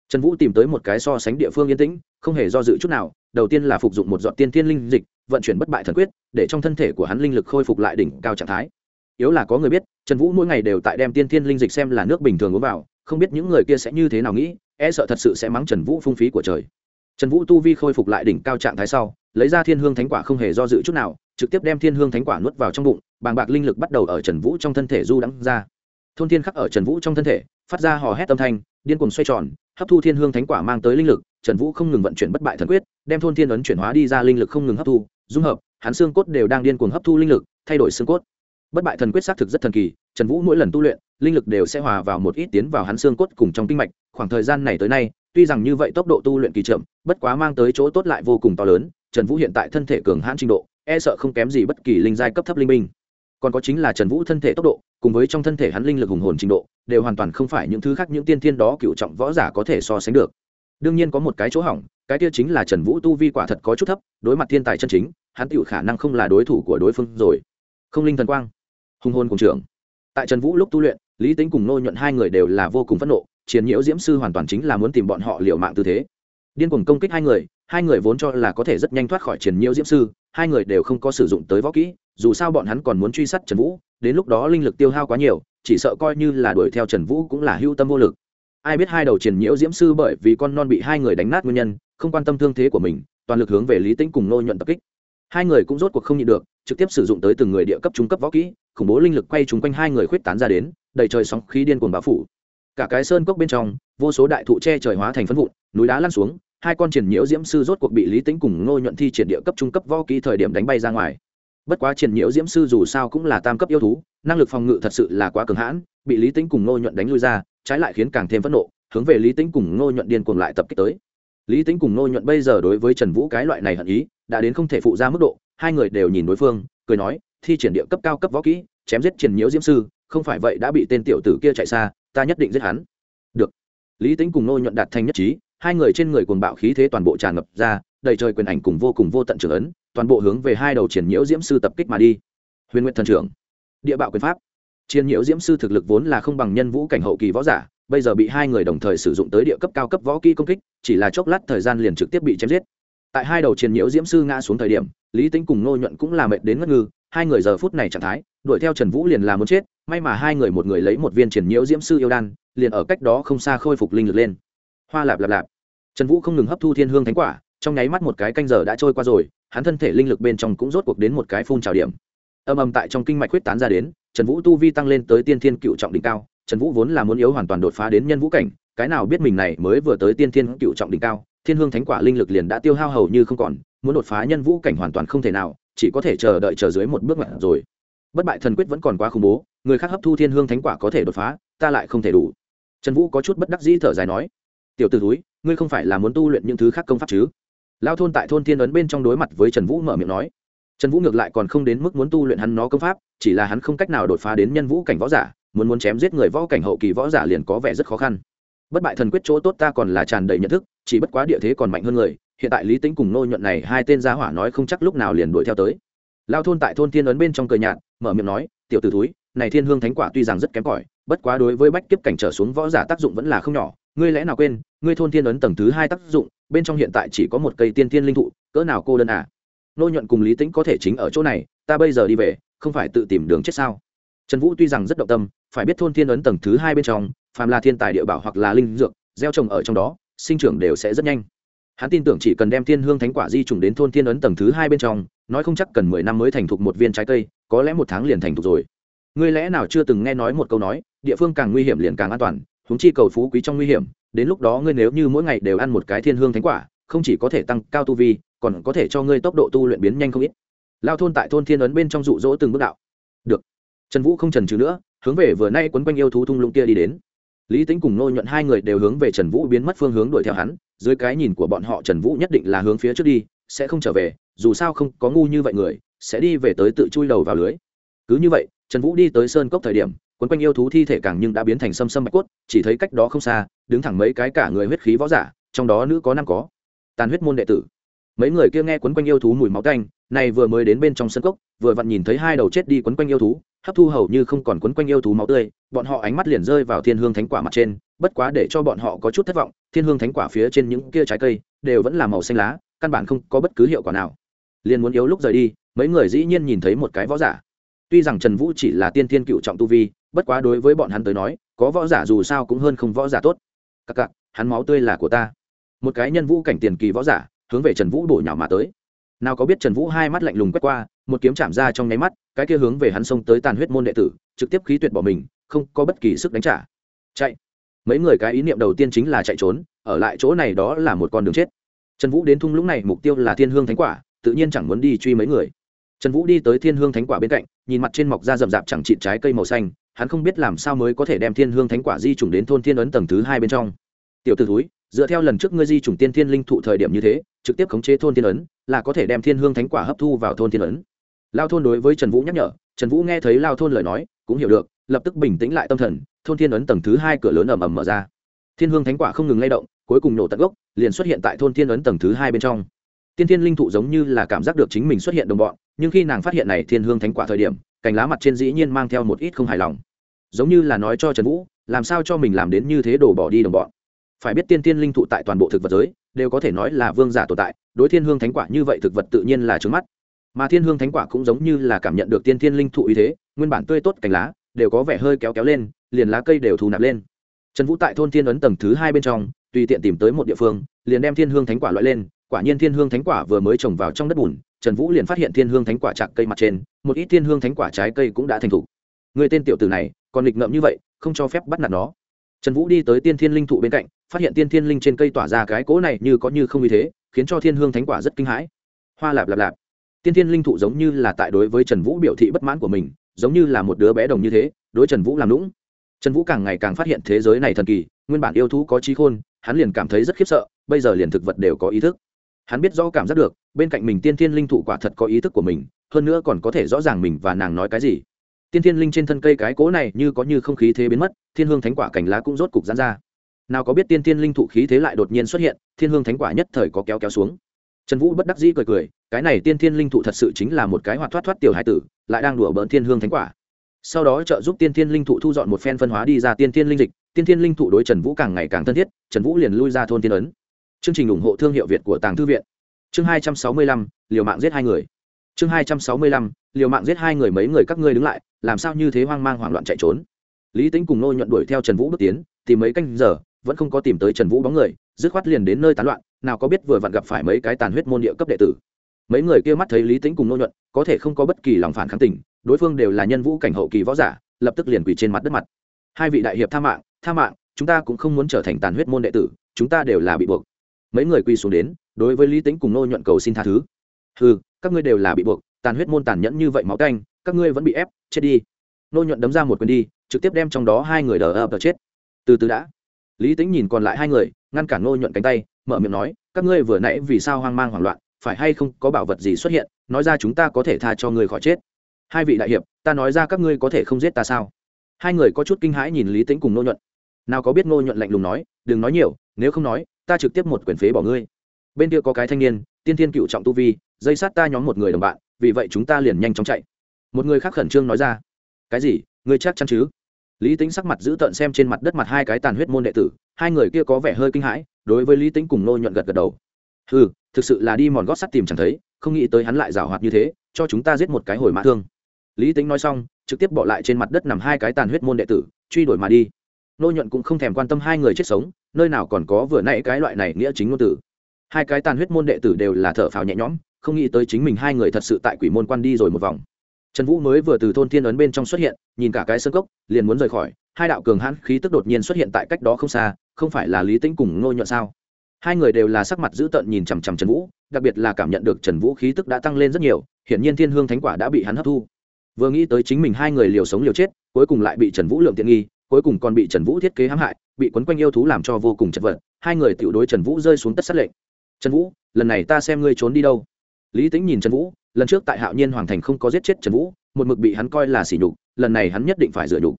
Trần vũ tìm tới một cái so sánh địa phương yên tĩnh, không hề do dự chút nào, đầu tiên là phục dụng một dọn tiên thiên linh dịch vận chuyển bất bại thần quyết, để trong thân thể của hắn linh lực khôi phục lại đỉnh cao trạng thái. Yếu là có người biết, trần vũ mỗi ngày đều tại đem tiên thiên linh dịch xem là nước bình thường uống vào, không biết những người kia sẽ như thế nào nghĩ e sợ thật sự sẽ mắng trần vũ phung phí của trời. Trần vũ tu vi khôi phục lại đỉnh cao trạng thái sau, lấy ra thiên hương thánh quả không hề do dự chút nào, trực tiếp đem thiên hương thánh quả nuốt vào trong bụng, bàng bạc linh lực bắt đầu ở trần vũ trong thân thể du đắng ra. Thôn thiên khắc ở trần vũ trong thân thể, phát ra hò hét âm thanh, điên cuồng xoay tròn, hấp thu thiên hương thánh quả mang tới linh lực, trần vũ không ngừng vận chuyển bất bại thần quyết đem thôn thiên ấn chuyển hóa đi ra linh lực không ngừng hấp thu, dung hợp, hắn xương cốt đều đang điên cuồng hấp thu linh lực, thay đổi xương cốt. Bất bại thần quyết xác thực rất thần kỳ, trần vũ mỗi lần tu luyện, linh lực đều sẽ hòa vào một ít tiến vào hắn xương cốt cùng trong kinh mạch. Khoảng thời gian này tới nay, tuy rằng như vậy tốc độ tu luyện kỳ chậm, bất quá mang tới chỗ tốt lại vô cùng to lớn, trần vũ hiện tại thân thể cường hãn trình độ e sợ không kém gì bất kỳ linh giai cấp thấp linh minh còn có chính là trần vũ thân thể tốc độ, cùng với trong thân thể hắn linh lực hùng hồn trình độ, đều hoàn toàn không phải những thứ khác những tiên thiên đó cựu trọng võ giả có thể so sánh được. Đương nhiên có một cái chỗ hỏng cái kia chính là trần vũ tu vi quả thật có chút thấp, đối mặt thiên tài chân chính, hắn tựu khả năng không là đối thủ của đối phương rồi. Không linh thần quang, hùng hồn cùng trưởng. Tại trần vũ lúc tu luyện, lý tính cùng nô nhuận hai người đều là vô cùng phẫn nộ chiến nhiễu diễm sư hoàn toàn chính là muốn tìm bọn họ liều mạng tư thế. Điên cuồng công kích hai người hai người vốn cho là có thể rất nhanh thoát khỏi triển nhiễu diễm sư, hai người đều không có sử dụng tới võ kỹ, dù sao bọn hắn còn muốn truy sát trần vũ, đến lúc đó linh lực tiêu hao quá nhiều, chỉ sợ coi như là đuổi theo trần vũ cũng là hưu tâm vô lực ai biết hai đầu triển nhiễu diễm sư bởi vì con non bị hai người đánh nát nguyên nhân, không quan tâm thương thế của mình, toàn lực hướng về lý tĩnh cùng nô nhuận tập kích. Hai người cũng rốt cuộc không nhịn được, trực tiếp sử dụng tới từng người địa cấp trung cấp võ kỹ, khủng bố linh lực quay trúng quanh hai người khuyết tán ra đến, đầy trời sóng khí điên cuồng bão phủ. Cả cái sơn cốc bên trong, vô số đại thụ che trời hóa thành phân vụn, núi đá lăn xuống, hai con triển nhiễu diễm sư rốt cuộc bị lý tĩnh cùng ngô nhuận thi triển địa cấp trung cấp võ kỹ thời điểm đánh bay ra ngoài. Bất quá triển nhiễu diễm sư dù sao cũng là tam cấp yêu thú, năng lực phòng ngự thật sự là quá cường hãn, bị lý tĩnh cùng ngô nhuận đánh lui ra trái lại khiến càng thêm phẫn nộ, hướng về lý tĩnh cùng ngô nhuận điên cuồng lại tập kích tới. Lý tĩnh cùng ngô nhuận bây giờ đối với trần vũ cái loại này hận ý, đã đến không thể phụ ra mức độ, hai người đều nhìn đối phương, cười nói, thi triển địa cấp cao cấp võ kỹ, chém giết triển nhiễu diễm sư, không phải vậy đã bị tên tiểu tử kia chạy xa, ta nhất định giết hắn. Được. Lý tính cùng nô nhuận đạt thành nhất trí, hai người trên người cuồng bạo khí thế toàn bộ tràn ngập ra, đầy trời quyền ảnh cùng vô cùng vô tận trưởng ấn, toàn bộ hướng về hai đầu triển nhiễu diễm sư tập kích mà đi. Huyền nguyện thần trưởng. Địa bạo quyền pháp triển nhiễu diễm sư thực lực vốn là không bằng nhân vũ cảnh hậu kỳ võ giả, bây giờ bị hai người đồng thời sử dụng tới địa cấp cao cấp võ kỹ công kích, chỉ là chốc lát thời gian liền trực tiếp bị chém giết. Tại hai đầu triển nhiễu diễm sư ngã xuống thời điểm, lý Tĩnh cùng nô nhuận cũng là mệt đến ngất ngư, hai người giờ phút này trạng thái, đuổi theo trần vũ liền là muốn chết, may mà hai người một người lấy một viên triển nhiễu diễm sư yêu đan, liền ở cách đó không xa khôi phục linh lực lên. Hoa lạp lạp lạp. Trần vũ không ngừng hấp thu thiên hương thánh quả, trong nháy mắt một cái canh giờ đã trôi qua rồi, hắn thân thể linh lực bên trong cũng rốt cuộc đến một cái phun trào điểm. Âm âm tại trong kinh mạch huyết tán ra đến trần vũ tu vi tăng lên tới tiên thiên cựu trọng đỉnh cao, trần vũ vốn là muốn yếu hoàn toàn đột phá đến nhân vũ cảnh, cái nào biết mình này mới vừa tới tiên thiên cựu trọng đỉnh cao, thiên hương thánh quả linh lực liền đã tiêu hao hầu như không còn, muốn đột phá nhân vũ cảnh hoàn toàn không thể nào, chỉ có thể chờ đợi chờ dưới một bước mặt rồi. Bất bại thần quyết vẫn còn quá khủng bố, người khác hấp thu thiên hương thánh quả có thể đột phá, ta lại không thể đủ. Trần vũ có chút bất đắc dĩ thở dài nói, tiểu t ử túi ngươi không phải là muốn tu luyện những thứ khác công pháp chứ? Lao thôn tại thôn thiên ấn bên trong đối mặt với trần vũ mở miệng nói trần vũ ngược lại còn không đến mức muốn tu luyện hắn nó công pháp, chỉ là hắn không cách nào đột phá đến nhân vũ cảnh võ giả, muốn muốn chém giết người võ cảnh hậu kỳ võ giả liền có vẻ rất khó khăn. Bất bại thần quyết chỗ tốt ta còn là tràn đầy nhận thức, chỉ bất quá địa thế còn mạnh hơn người, hiện tại lý tính cùng nô nhuận này hai tên gia hỏa nói không chắc lúc nào liền đuổi theo tới. Lao thôn tại thôn thiên ấn bên trong cười nhạt, mở miệng nói, tiểu t ử túi này thiên hương thánh quả tuy rằng rất kém cỏi, bất quá đối với bách kiếp cảnh trở xuống võ giả tác dụng vẫn là không nhỏ, ngươi lẽ nào quên, ngươi thôn thiên ấn tầng thứ hai tác dụng, bên trong hiện tại chỉ có một cây tiên thiên linh thụ, cỡ nào cô đơn à? Nô nhuận cùng lý tính có thể chính ở chỗ này, ta bây giờ đi về, không phải tự tìm đường chết sao? Trần vũ tuy rằng rất động tâm, phải biết thôn thiên ấn tầng thứ hai bên trong, phàm là thiên tài địa bảo hoặc là linh dược, gieo trồng ở trong đó, sinh trưởng đều sẽ rất nhanh. Hắn tin tưởng chỉ cần đem thiên hương thánh quả di trùng đến thôn thiên ấn tầng thứ hai bên trong, nói không chắc cần mười năm mới thành thục một viên trái cây, có lẽ một tháng liền thành thục rồi. Ngươi lẽ nào chưa từng nghe nói một câu nói, địa phương càng nguy hiểm liền càng an toàn húng chi cầu phú quý trong nguy hiểm, đến lúc đó ngươi nếu như mỗi ngày đều ăn một cái thiên hương thánh quả, không chỉ có thể tăng cao tu vi còn có thể cho ngươi tốc độ tu luyện biến nhanh không ít. Lao thôn tại thôn thiên ấn bên trong rụ rỗ từng bước đạo. Được. Trần vũ không trần trừ nữa, hướng về vừa nay quấn quanh yêu thú thung lũng kia đi đến. Lý tính cùng nô nhuận hai người đều hướng về trần vũ biến mất phương hướng đuổi theo hắn, dưới cái nhìn của bọn họ trần vũ nhất định là hướng phía trước đi, sẽ không trở về, dù sao không có ngu như vậy người, sẽ đi về tới tự chui đầu vào lưới. Cứ như vậy, trần vũ đi tới sơn cốc thời điểm, quấn quanh yêu thú thi thể càng nhưng đã biến thành xâm xâm bạch cốt, chỉ thấy cách đó không xa, đứng thẳng mấy cái cả người huyết khí võ giả, trong đó nữ có năm có. Tàn huyết môn đệ tử mấy người kia nghe quấn quanh yêu thú mùi máu canh, này vừa mới đến bên trong sân cốc, vừa vặn nhìn thấy hai đầu chết đi quấn quanh yêu thú, hấp thu hầu như không còn quấn quanh yêu thú máu tươi, bọn họ ánh mắt liền rơi vào thiên hương thánh quả mặt trên, bất quá để cho bọn họ có chút thất vọng, thiên hương thánh quả phía trên những kia trái cây, đều vẫn là màu xanh lá, căn bản không có bất cứ hiệu quả nào. Liền muốn yếu lúc rời đi, mấy người dĩ nhiên nhìn thấy một cái võ giả. Tuy rằng trần vũ chỉ là tiên thiên cựu trọng tu vi, bất quá đối với bọn hắn tới nói, có võ giả dù sao cũng hơn không võ giả tốt. Cặc cặc, hắn máu tươi là của ta. Một cái nhân vũ cảnh tiền kỳ võ giả hướng về trần vũ bổ nhào mà tới. Nào có biết trần vũ hai mắt lạnh lùng quét qua, một kiếm chạm ra trong nháy mắt, cái kia hướng về hắn xông tới tàn huyết môn đệ tử, trực tiếp khí tuyệt bỏ mình, không có bất kỳ sức đánh trả. Chạy. Mấy người cái ý niệm đầu tiên chính là chạy trốn, ở lại chỗ này đó là một con đường chết. Trần vũ đến thung lũng này mục tiêu là thiên hương thánh quả, tự nhiên chẳng muốn đi truy mấy người. Trần vũ đi tới thiên hương thánh quả bên cạnh, nhìn mặt trên mọc ra rậm rạp chẳng trị trái cây màu xanh, hắn không biết làm sao mới có thể đem thiên hương thánh quả di trùng đến thôn thiên ấn tầng thứ hai bên trong. Tiểu t ử túi dựa theo lần trước ngươi di chủng tiên thiên linh thụ thời điểm như thế, trực tiếp khống chế thôn thiên ấn, là có thể đem thiên hương thánh quả hấp thu vào thôn thiên ấn. Lao thôn đối với trần vũ nhắc nhở, trần vũ nghe thấy lao thôn lời nói, cũng hiểu được, lập tức bình tĩnh lại tâm thần, thôn thiên ấn tầng thứ hai cửa lớn ầm ầm mở ra. Thiên hương thánh quả không ngừng lay động, cuối cùng nổ tận gốc, liền xuất hiện tại thôn thiên ấn tầng thứ hai bên trong. Tiên thiên linh thụ giống như là cảm giác được chính mình xuất hiện đồng bọn, nhưng khi nàng phát hiện này thiên hương thánh quả thời điểm, cành lá mặt trên dĩ nhiên mang theo một ít không hài lòng. Giống như là nói cho trần vũ, làm sao cho mình làm đến như thế đổ bỏ đi đồng bọn phải biết tiên tiên linh thụ tại toàn bộ thực vật giới đều có thể nói là vương giả tồn tại, đối thiên hương thánh quả như vậy thực vật tự nhiên là trướng mắt. Mà thiên hương thánh quả cũng giống như là cảm nhận được tiên tiên linh thụ ý thế, nguyên bản tươi tốt cành lá đều có vẻ hơi kéo kéo lên, liền lá cây đều thù nạp lên. Trần vũ tại thôn thiên ấn tầng thứ hai bên trong, tùy tiện tìm tới một địa phương, liền đem thiên hương thánh quả loại lên, quả nhiên thiên hương thánh quả vừa mới trồng vào trong đất bùn, trần vũ liền phát hiện thiên hương thánh quả chạc cây mặt trên, một ít thiên hương thánh quả trái cây cũng đã thành thục. Người tên tiểu tử này, còn nghịch ngợm như vậy, không cho phép bắt nạt nó. Trần vũ đi tới tiên thiên linh thụ bên cạnh phát hiện tiên thiên linh trên cây tỏa ra cái cỗ này như có như không như thế, khiến cho thiên hương thánh quả rất kinh hãi. Hoa lạp lạp lạp. Tiên thiên linh thụ giống như là tại đối với trần vũ biểu thị bất mãn của mình, giống như là một đứa bé đồng như thế, đối trần vũ làm lũng trần vũ càng ngày càng phát hiện thế giới này thần kỳ, nguyên bản yêu thú có trí khôn, hắn liền cảm thấy rất khiếp sợ, bây giờ liền thực vật đều có ý thức. Hắn biết rõ cảm giác được, bên cạnh mình tiên thiên linh thụ quả thật có ý thức của mình, hơn nữa còn có thể rõ ràng mình và nàng nói cái gì. Tiên thiên linh trên thân cây cái cố này như có như không khí thế biến mất, thiên hương thánh quả cành lá cũng rốt cục dán ra nào có biết tiên thiên linh thụ khí thế lại đột nhiên xuất hiện, thiên hương thánh quả nhất thời có kéo kéo xuống. Trần vũ bất đắc dĩ cười cười, cái này tiên thiên linh thụ thật sự chính là một cái hoạt thoát thoát tiểu hải tử, lại đang đùa bỡn thiên hương thánh quả. Sau đó trợ giúp tiên thiên linh thụ thu dọn một phen phân hóa đi ra tiên thiên linh dịch, tiên thiên linh thụ đối trần vũ càng ngày càng thân thiết, trần vũ liền lui ra thôn tiên ấn. Chương trình ủng hộ thương hiệu việt của tàng thư viện. Chương hai trăm sáu mươi lăm, liều mạng giết hai người. Chương hai trăm sáu mươi lăm, liều mạng giết hai người mấy người các ngươi đứng lại, làm sao như thế hoang mang hoảng loạn chạy trốn. Lý tính cùng nô nhuận đuổi theo trần vũ bước tiến, tìm mấy canh giờ vẫn không có tìm tới trần vũ bóng người, dứt khoát liền đến nơi tán loạn, nào có biết vừa vặn gặp phải mấy cái tàn huyết môn địa cấp đệ tử. Mấy người kia mắt thấy lý tính cùng nô nhuận, có thể không có bất kỳ lòng phản kháng tình, đối phương đều là nhân vũ cảnh hậu kỳ võ giả, lập tức liền quỳ trên mặt đất mặt. Hai vị đại hiệp tha mạng tha mạng, chúng ta cũng không muốn trở thành tàn huyết môn đệ tử, chúng ta đều là bị buộc. Mấy người quỳ xuống đến, đối với lý tính cùng nô nhuận cầu xin tha thứ. Ừ các ngươi đều là bị buộc, tàn huyết môn tàn nhẫn như vậy máu canh, các ngươi vẫn bị ép, chết đi. Nô nhuận đấm ra một quyền đi, trực tiếp đem trong đó hai người đờ ập chết. Từ từ đã lý tính nhìn còn lại hai người, ngăn cản Ngô nhuận cánh tay, mở miệng nói, các ngươi vừa nãy vì sao hoang mang hoảng loạn, phải hay không có bảo vật gì xuất hiện, nói ra chúng ta có thể tha cho ngươi khỏi chết. Hai vị đại hiệp, ta nói ra các ngươi có thể không giết ta sao? Hai người có chút kinh hãi nhìn lý tính cùng Ngô nhuận. Nào có biết Ngô nhuận lạnh lùng nói, đừng nói nhiều, nếu không nói, ta trực tiếp một quyền phế bỏ ngươi. Bên kia có cái thanh niên, tiên thiên cựu trọng tu vi, dây sát ta nhóm một người đồng bạn, vì vậy chúng ta liền nhanh chóng chạy. Một người khác khẩn trương nói ra, cái gì? Ngươi chắc chắn chứ? Lý tính sắc mặt giữ tợn xem trên mặt đất mặt hai cái tàn huyết môn đệ tử, hai người kia có vẻ hơi kinh hãi, đối với lý tính cùng nô nhuận gật gật đầu. Ừ thực sự là đi mòn gót sắt tìm chẳng thấy, không nghĩ tới hắn lại rào hoạt như thế, cho chúng ta giết một cái hồi mã thương. Lý tính nói xong, trực tiếp bỏ lại trên mặt đất nằm hai cái tàn huyết môn đệ tử, truy đuổi mà đi. Nô nhuận cũng không thèm quan tâm hai người chết sống, nơi nào còn có vừa nãy cái loại này nghĩa chính ngôn tử. Hai cái tàn huyết môn đệ tử đều là thở phào nhẹ nhõm, không nghĩ tới chính mình hai người thật sự tại quỷ môn quan đi rồi một vòng trần vũ mới vừa từ thôn thiên ấn bên trong xuất hiện, nhìn cả cái sân cốc, liền muốn rời khỏi. Hai đạo cường hãn khí tức đột nhiên xuất hiện tại cách đó không xa, không phải là lý tĩnh cùng ngô nhuận sao? Hai người đều là sắc mặt dữ tợn nhìn chằm chằm trần vũ, đặc biệt là cảm nhận được trần vũ khí tức đã tăng lên rất nhiều, hiển nhiên thiên hương thánh quả đã bị hắn hấp thu. Vừa nghĩ tới chính mình hai người liều sống liều chết, cuối cùng lại bị trần vũ lượng tiện nghi, cuối cùng còn bị trần vũ thiết kế hãm hại, bị quấn quanh yêu thú làm cho vô cùng chật vật, hai người tiểu đối trần vũ rơi xuống tất sát lệnh. Trần vũ, lần này ta xem ngươi trốn đi đâu? Lý tính nhìn trần vũ lần trước tại hạo nhiên hoàng thành không có giết chết trần vũ, một mực bị hắn coi là sỉ nhục, lần này hắn nhất định phải rửa nhục.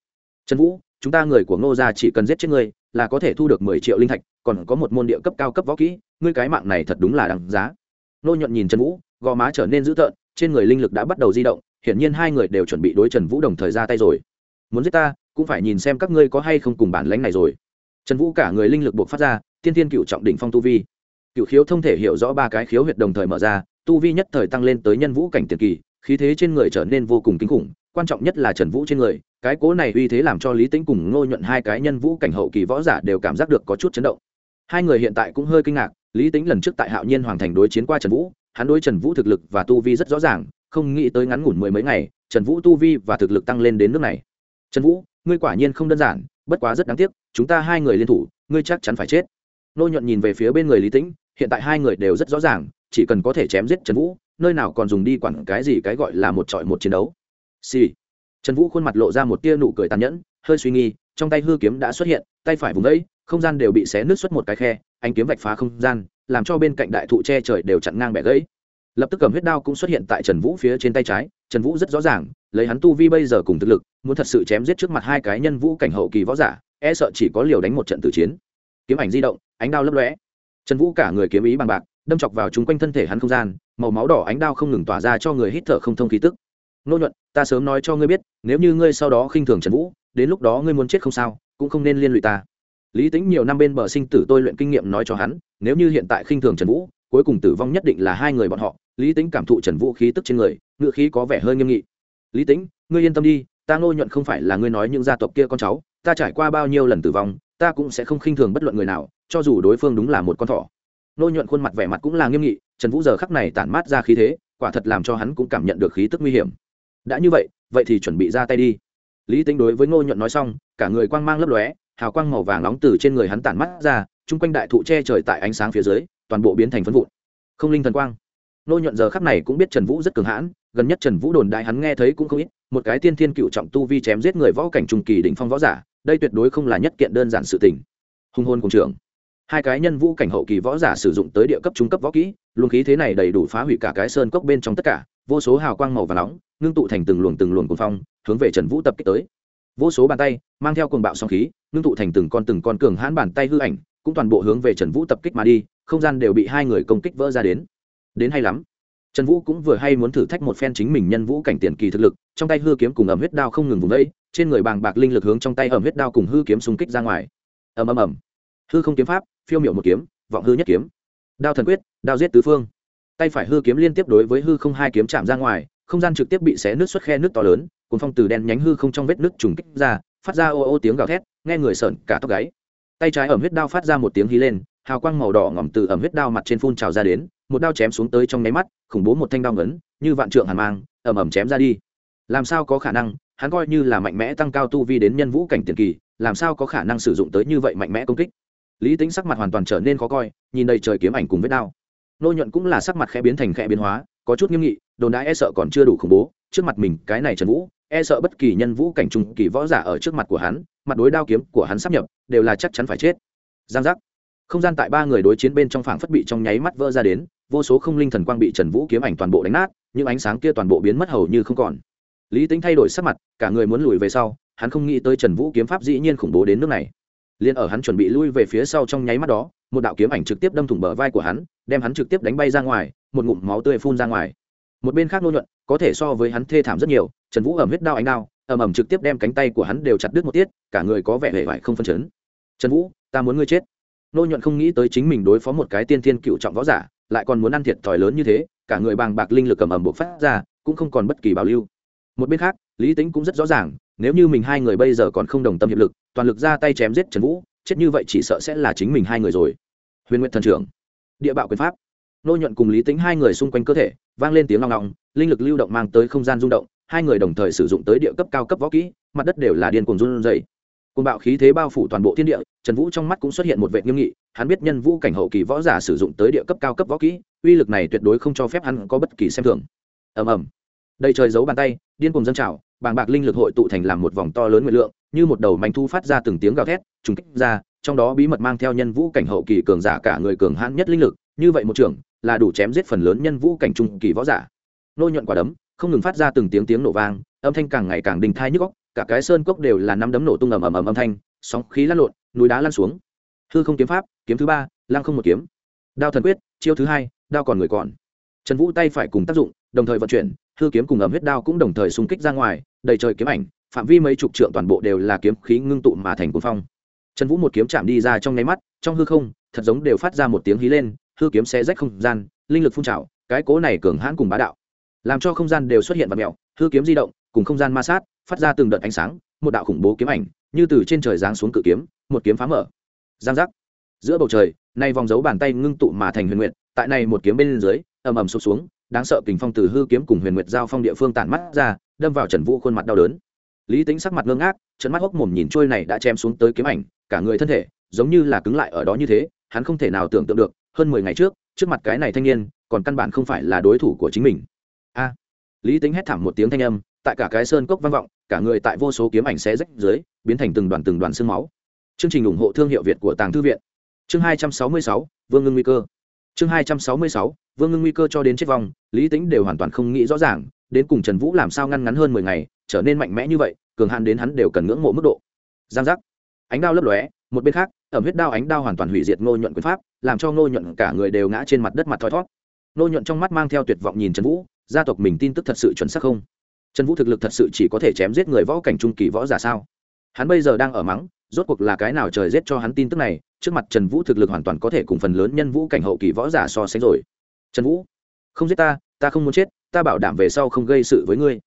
Trần vũ, chúng ta người của ngô gia chỉ cần giết chết ngươi, là có thể thu được mười triệu linh thạch, còn có một môn địa cấp cao cấp võ kỹ, ngươi cái mạng này thật đúng là đáng giá. Nô nhuận nhìn trần vũ, gò má trở nên dữ tợn, trên người linh lực đã bắt đầu di động, hiển nhiên hai người đều chuẩn bị đối trần vũ đồng thời ra tay rồi. Muốn giết ta, cũng phải nhìn xem các ngươi có hay không cùng bản lãnh này rồi. Trần vũ cả người linh lực buộc phát ra tiên tiên cựu trọng đỉnh phong tu vi. Cựu khiếu thông thể hiểu rõ ba cái khiếu huyệt đồng thời mở ra tu vi nhất thời tăng lên tới nhân vũ cảnh tiền kỳ, khí thế trên người trở nên vô cùng kinh khủng, quan trọng nhất là trần vũ trên người, cái cố này uy thế làm cho lý tính cùng ngô nhuận hai cái nhân vũ cảnh hậu kỳ võ giả đều cảm giác được có chút chấn động. Hai người hiện tại cũng hơi kinh ngạc, lý tính lần trước tại hạo nhiên hoàng thành đối chiến qua trần vũ, hắn đối trần vũ thực lực và tu vi rất rõ ràng, không nghĩ tới ngắn ngủn mười mấy ngày, trần vũ tu vi và thực lực tăng lên đến nước này. Trần vũ, ngươi quả nhiên không đơn giản, bất quá rất đáng tiếc, chúng ta hai người liên thủ, ngươi chắc chắn phải chết. Nô nhuận nhìn về phía bên người lý tĩnh, hiện tại hai người đều rất rõ ràng chỉ cần có thể chém giết trần vũ, nơi nào còn dùng đi quản cái gì cái gọi là một trọi một chiến đấu. Xì、sì. trần vũ khuôn mặt lộ ra một tia nụ cười tàn nhẫn, hơi suy nghi trong tay hư kiếm đã xuất hiện, tay phải vùng ấy không gian đều bị xé nứt xuất một cái khe anh kiếm vạch phá không gian, làm cho bên cạnh đại thụ che trời đều chặn ngang bẻ gãy. Lập tức cầm huyết đao cũng xuất hiện tại trần vũ phía trên tay trái, trần vũ rất rõ ràng, lấy hắn tu vi bây giờ cùng thực lực, muốn thật sự chém giết trước mặt hai cái nhân vũ cảnh hậu kỳ võ giả e sợ chỉ có liều đánh một trận tử chiến. Kiếm ảnh di động, ánh đao lấp lóe. Trần vũ cả người kiếm ý bằng bạc đâm chọc vào chúng quanh thân thể hắn không gian, màu máu đỏ ánh đao không ngừng tỏa ra cho người hít thở không thông khí tức. Nô nhuận, ta sớm nói cho ngươi biết, nếu như ngươi sau đó khinh thường trần vũ, đến lúc đó ngươi muốn chết không sao, cũng không nên liên lụy ta. Lý tính nhiều năm bên bờ sinh tử tôi luyện kinh nghiệm nói cho hắn, nếu như hiện tại khinh thường trần vũ, cuối cùng tử vong nhất định là hai người bọn họ. Lý tính cảm thụ trần vũ khí tức trên người ngựa khí có vẻ hơi nghiêm nghị. Lý tính ngươi yên tâm đi, ta ngô nhuận không phải là ngươi nói những gia tộc kia con cháu, ta trải qua bao nhiêu lần tử vong, ta cũng sẽ không khinh thường bất luận người nào, cho dù đối phương đúng là một con thỏ. Nô nhuận khuôn mặt vẻ mặt cũng là nghiêm nghị, trần vũ giờ khắc này tản mát ra khí thế, quả thật làm cho hắn cũng cảm nhận được khí tức nguy hiểm. Đã như vậy vậy thì chuẩn bị ra tay đi. Lý tính đối với ngô nhuận nói xong, cả người quang mang lấp lóe, hào quang màu vàng nóng từ trên người hắn tản mắt ra, chung quanh đại thụ che trời tại ánh sáng phía dưới, toàn bộ biến thành phân vụn. Không linh thần quang. Nô nhuận giờ khắc này cũng biết trần vũ rất cường hãn, gần nhất trần vũ đồn đại hắn nghe thấy cũng không ít, một cái tiên thiên cựu trọng tu vi chém giết người võ cảnh trùng kỳ đỉnh phong võ giả, đây tuyệt đối không là nhất kiện đơn giản sự tình. Hùng hôn cùng trưởng hai cái nhân vũ cảnh hậu kỳ võ giả sử dụng tới địa cấp trung cấp võ kỹ, luồng khí thế này đầy đủ phá hủy cả cái sơn cốc bên trong tất cả, vô số hào quang màu và nóng, ngưng tụ thành từng luồng từng luồng cuồng phong, hướng về trần vũ tập kích tới. Vô số bàn tay mang theo cuồng bạo song khí, ngưng tụ thành từng con từng con cường hãn bàn tay hư ảnh, cũng toàn bộ hướng về trần vũ tập kích mà đi, không gian đều bị hai người công kích vỡ ra đến. Đến hay lắm. Trần vũ cũng vừa hay muốn thử thách một phen chính mình nhân vũ cảnh tiền kỳ thực lực, trong tay hư kiếm cùng ẩm huyết đao không ngừng vùng vẫy, trên người bàng bạc linh lực hướng trong tay ẩm huyết đao cùng hư kiếm xung kích ra ngoài. Ầm ầm ầm. Hư không kiếm pháp phiêu miệu một kiếm, vọng hư nhất kiếm. Đao thần quyết, đao giết tứ phương. Tay phải hư kiếm liên tiếp đối với hư không hai kiếm chạm ra ngoài, không gian trực tiếp bị xé nước xuất khe nước to lớn, cuốn phong từ đen nhánh hư không trong vết nước trùng kích ra, phát ra ô ô tiếng gào thét, nghe người sợn cả tóc gáy. Tay trái ẩm huyết đao phát ra một tiếng hí lên, hào quang màu đỏ ngỏm từ ẩm huyết đao mặt trên phun trào ra đến, một đao chém xuống tới trong nháy mắt, khủng bố một thanh đao ngấn, như vạn trượng hàn mang, ẩm ẩm chém ra đi. Làm sao có khả năng, hắn coi như là mạnh mẽ tăng cao tu vi đến nhân vũ cảnh tiền kỳ, làm sao có khả năng sử dụng tới như vậy mạnh mẽ công kích? Lý tính sắc mặt hoàn toàn trở nên khó coi, nhìn đầy trời kiếm ảnh cùng vết đao. Nô nhuận cũng là sắc mặt khẽ biến thành khẽ biến hóa, có chút nghiêm nghị, đồn đãi e sợ còn chưa đủ khủng bố, trước mặt mình cái này trần vũ e sợ bất kỳ nhân vũ cảnh trung kỳ võ giả ở trước mặt của hắn, mặt đối đao kiếm của hắn sắp nhập, đều là chắc chắn phải chết. Giang giác. Không gian tại ba người đối chiến bên trong phảng phất bị trong nháy mắt vỡ ra đến, vô số không linh thần quang bị trần vũ kiếm ảnh toàn bộ đánh nát, những ánh sáng kia toàn bộ biến mất hầu như không còn. Lý tính thay đổi sắc mặt, cả người muốn lùi về sau, hắn không nghĩ tới trần vũ kiếm pháp dĩ nhiên khủng bố đến nước này liền ở hắn chuẩn bị lui về phía sau trong nháy mắt đó, một đạo kiếm ảnh trực tiếp đâm thủng bờ vai của hắn, đem hắn trực tiếp đánh bay ra ngoài, một ngụm máu tươi phun ra ngoài. Một bên khác nô nhuận, có thể so với hắn thê thảm rất nhiều, trần vũ ẩm huyết đao ánh đao ẩm ẩm trực tiếp đem cánh tay của hắn đều chặt đứt một tiết, cả người có vẻ hề vải không phân chấn. Trần vũ, ta muốn ngươi chết. Nô nhuận không nghĩ tới chính mình đối phó một cái tiên thiên cựu trọng võ giả, lại còn muốn ăn thiệt thòi lớn như thế, cả người bàng bạc linh lực ầm ẩm buộc phát ra, cũng không còn bất kỳ bảo lưu. Một bên khác, lý tính cũng rất rõ ràng, nếu như mình hai người bây giờ còn không đồng tâm hiệp lực toàn lực ra tay chém giết trần vũ, chết như vậy chỉ sợ sẽ là chính mình hai người rồi. Huyền nguyện thần trưởng, địa bạo quyền pháp. Nô nhuận cùng lý tính hai người xung quanh cơ thể, vang lên tiếng long long linh lực lưu động mang tới không gian rung động, hai người đồng thời sử dụng tới địa cấp cao cấp võ kỹ, mặt đất đều là điên cuồng run dày côn bạo khí thế bao phủ toàn bộ thiên địa, trần vũ trong mắt cũng xuất hiện một vệ nghiêm nghị, hắn biết nhân vũ cảnh hậu kỳ võ giả sử dụng tới địa cấp cao cấp võ kỹ, uy lực này tuyệt đối không cho phép hắn có bất kỳ xem thường. Ầm ầm. Đầy trời giấu bàn tay, điên cuồng dân trào, bàng bạc linh lực hội tụ thành làm một vòng to lớn nguyện lượng như một đầu manh thu phát ra từng tiếng gào thét, trùng kích ra, trong đó bí mật mang theo nhân vũ cảnh hậu kỳ cường giả cả người cường hãn nhất linh lực, như vậy một trưởng là đủ chém giết phần lớn nhân vũ cảnh trung kỳ võ giả. Nô nhuận quả đấm, không ngừng phát ra từng tiếng tiếng nổ vang, âm thanh càng ngày càng đình thai nhức góc cả cái sơn cốc đều là năm đấm nổ tung ầm ầm ầm âm thanh, sóng khí lăn lộn, núi đá lăn xuống. Hư không kiếm pháp, kiếm thứ ba, lăng không một kiếm. Đao thần quyết, chiêu thứ hai, đao còn người còn. Trần vũ tay phải cùng tác dụng, đồng thời vận chuyển, hư kiếm cùng ẩm huyết đao cũng đồng thời xung kích ra ngoài, đầy trời kiếm ảnh phạm vi mấy chục trượng toàn bộ đều là kiếm khí ngưng tụ mà thành cuồng phong. Trần vũ một kiếm chạm đi ra trong nháy mắt, trong hư không, thật giống đều phát ra một tiếng hí lên, hư kiếm xé rách không gian, linh lực phun trào, cái cố này cường hãn cùng bá đạo, làm cho không gian đều xuất hiện vật mèo, hư kiếm di động, cùng không gian ma sát, phát ra từng đợt ánh sáng, một đạo khủng bố kiếm ảnh, như từ trên trời giáng xuống cự kiếm, một kiếm phá mở. Giang giác. Giữa bầu trời, nay vòng dấu bàn tay ngưng tụ mà thành huyền nguyệt, tại này một kiếm bên dưới, ầm ầm sụp xuống, đáng sợ kình phong từ hư kiếm cùng huyền nguyệt giao phong địa phương tản mắt ra, đâm vào trần vũ khuôn mặt đau đớn lý tính sắc mặt ngơ ngác trận mắt hốc mồm nhìn trôi này đã chém xuống tới kiếm ảnh, cả người thân thể giống như là cứng lại ở đó như thế, hắn không thể nào tưởng tượng được, hơn mười ngày trước trước mặt cái này thanh niên, còn căn bản không phải là đối thủ của chính mình. A! Lý tính hét thảm một tiếng thanh âm, tại cả cái sơn cốc vang vọng, cả người tại vô số kiếm ảnh xé rách dưới, biến thành từng đoàn từng đoàn xương máu. Chương trình ủng hộ thương hiệu việt của tàng thư viện. Chương hai trăm sáu mươi sáu, vương ngưng nguy cơ. Chương hai trăm sáu mươi sáu, vương ngưng nguy cơ cho đến chết vong, lý tính đều hoàn toàn không nghĩ rõ ràng đến cùng trần vũ làm sao ngăn ngắn hơn mười ngày, trở nên mạnh mẽ như vậy, cường hạn đến hắn đều cần ngưỡng mộ mức độ. Giang giác. Ánh đao lấp lóe, một bên khác, ẩm huyết đao ánh đao hoàn toàn hủy diệt ngô nhuận quyền pháp, làm cho ngô nhuận cả người đều ngã trên mặt đất mặt thoi thót. Ngô nhuận trong mắt mang theo tuyệt vọng nhìn trần vũ, gia tộc mình tin tức thật sự chuẩn xác không? Trần vũ thực lực thật sự chỉ có thể chém giết người võ cảnh trung kỳ võ giả sao? Hắn bây giờ đang ở mắng, rốt cuộc là cái nào trời giết cho hắn tin tức này, trước mặt trần vũ thực lực hoàn toàn có thể cùng phần lớn nhân vũ cảnh hậu kỳ võ giả so sánh rồi. Trần vũ, không giết ta ta không muốn chết, ta bảo đảm về sau không gây sự với ngươi.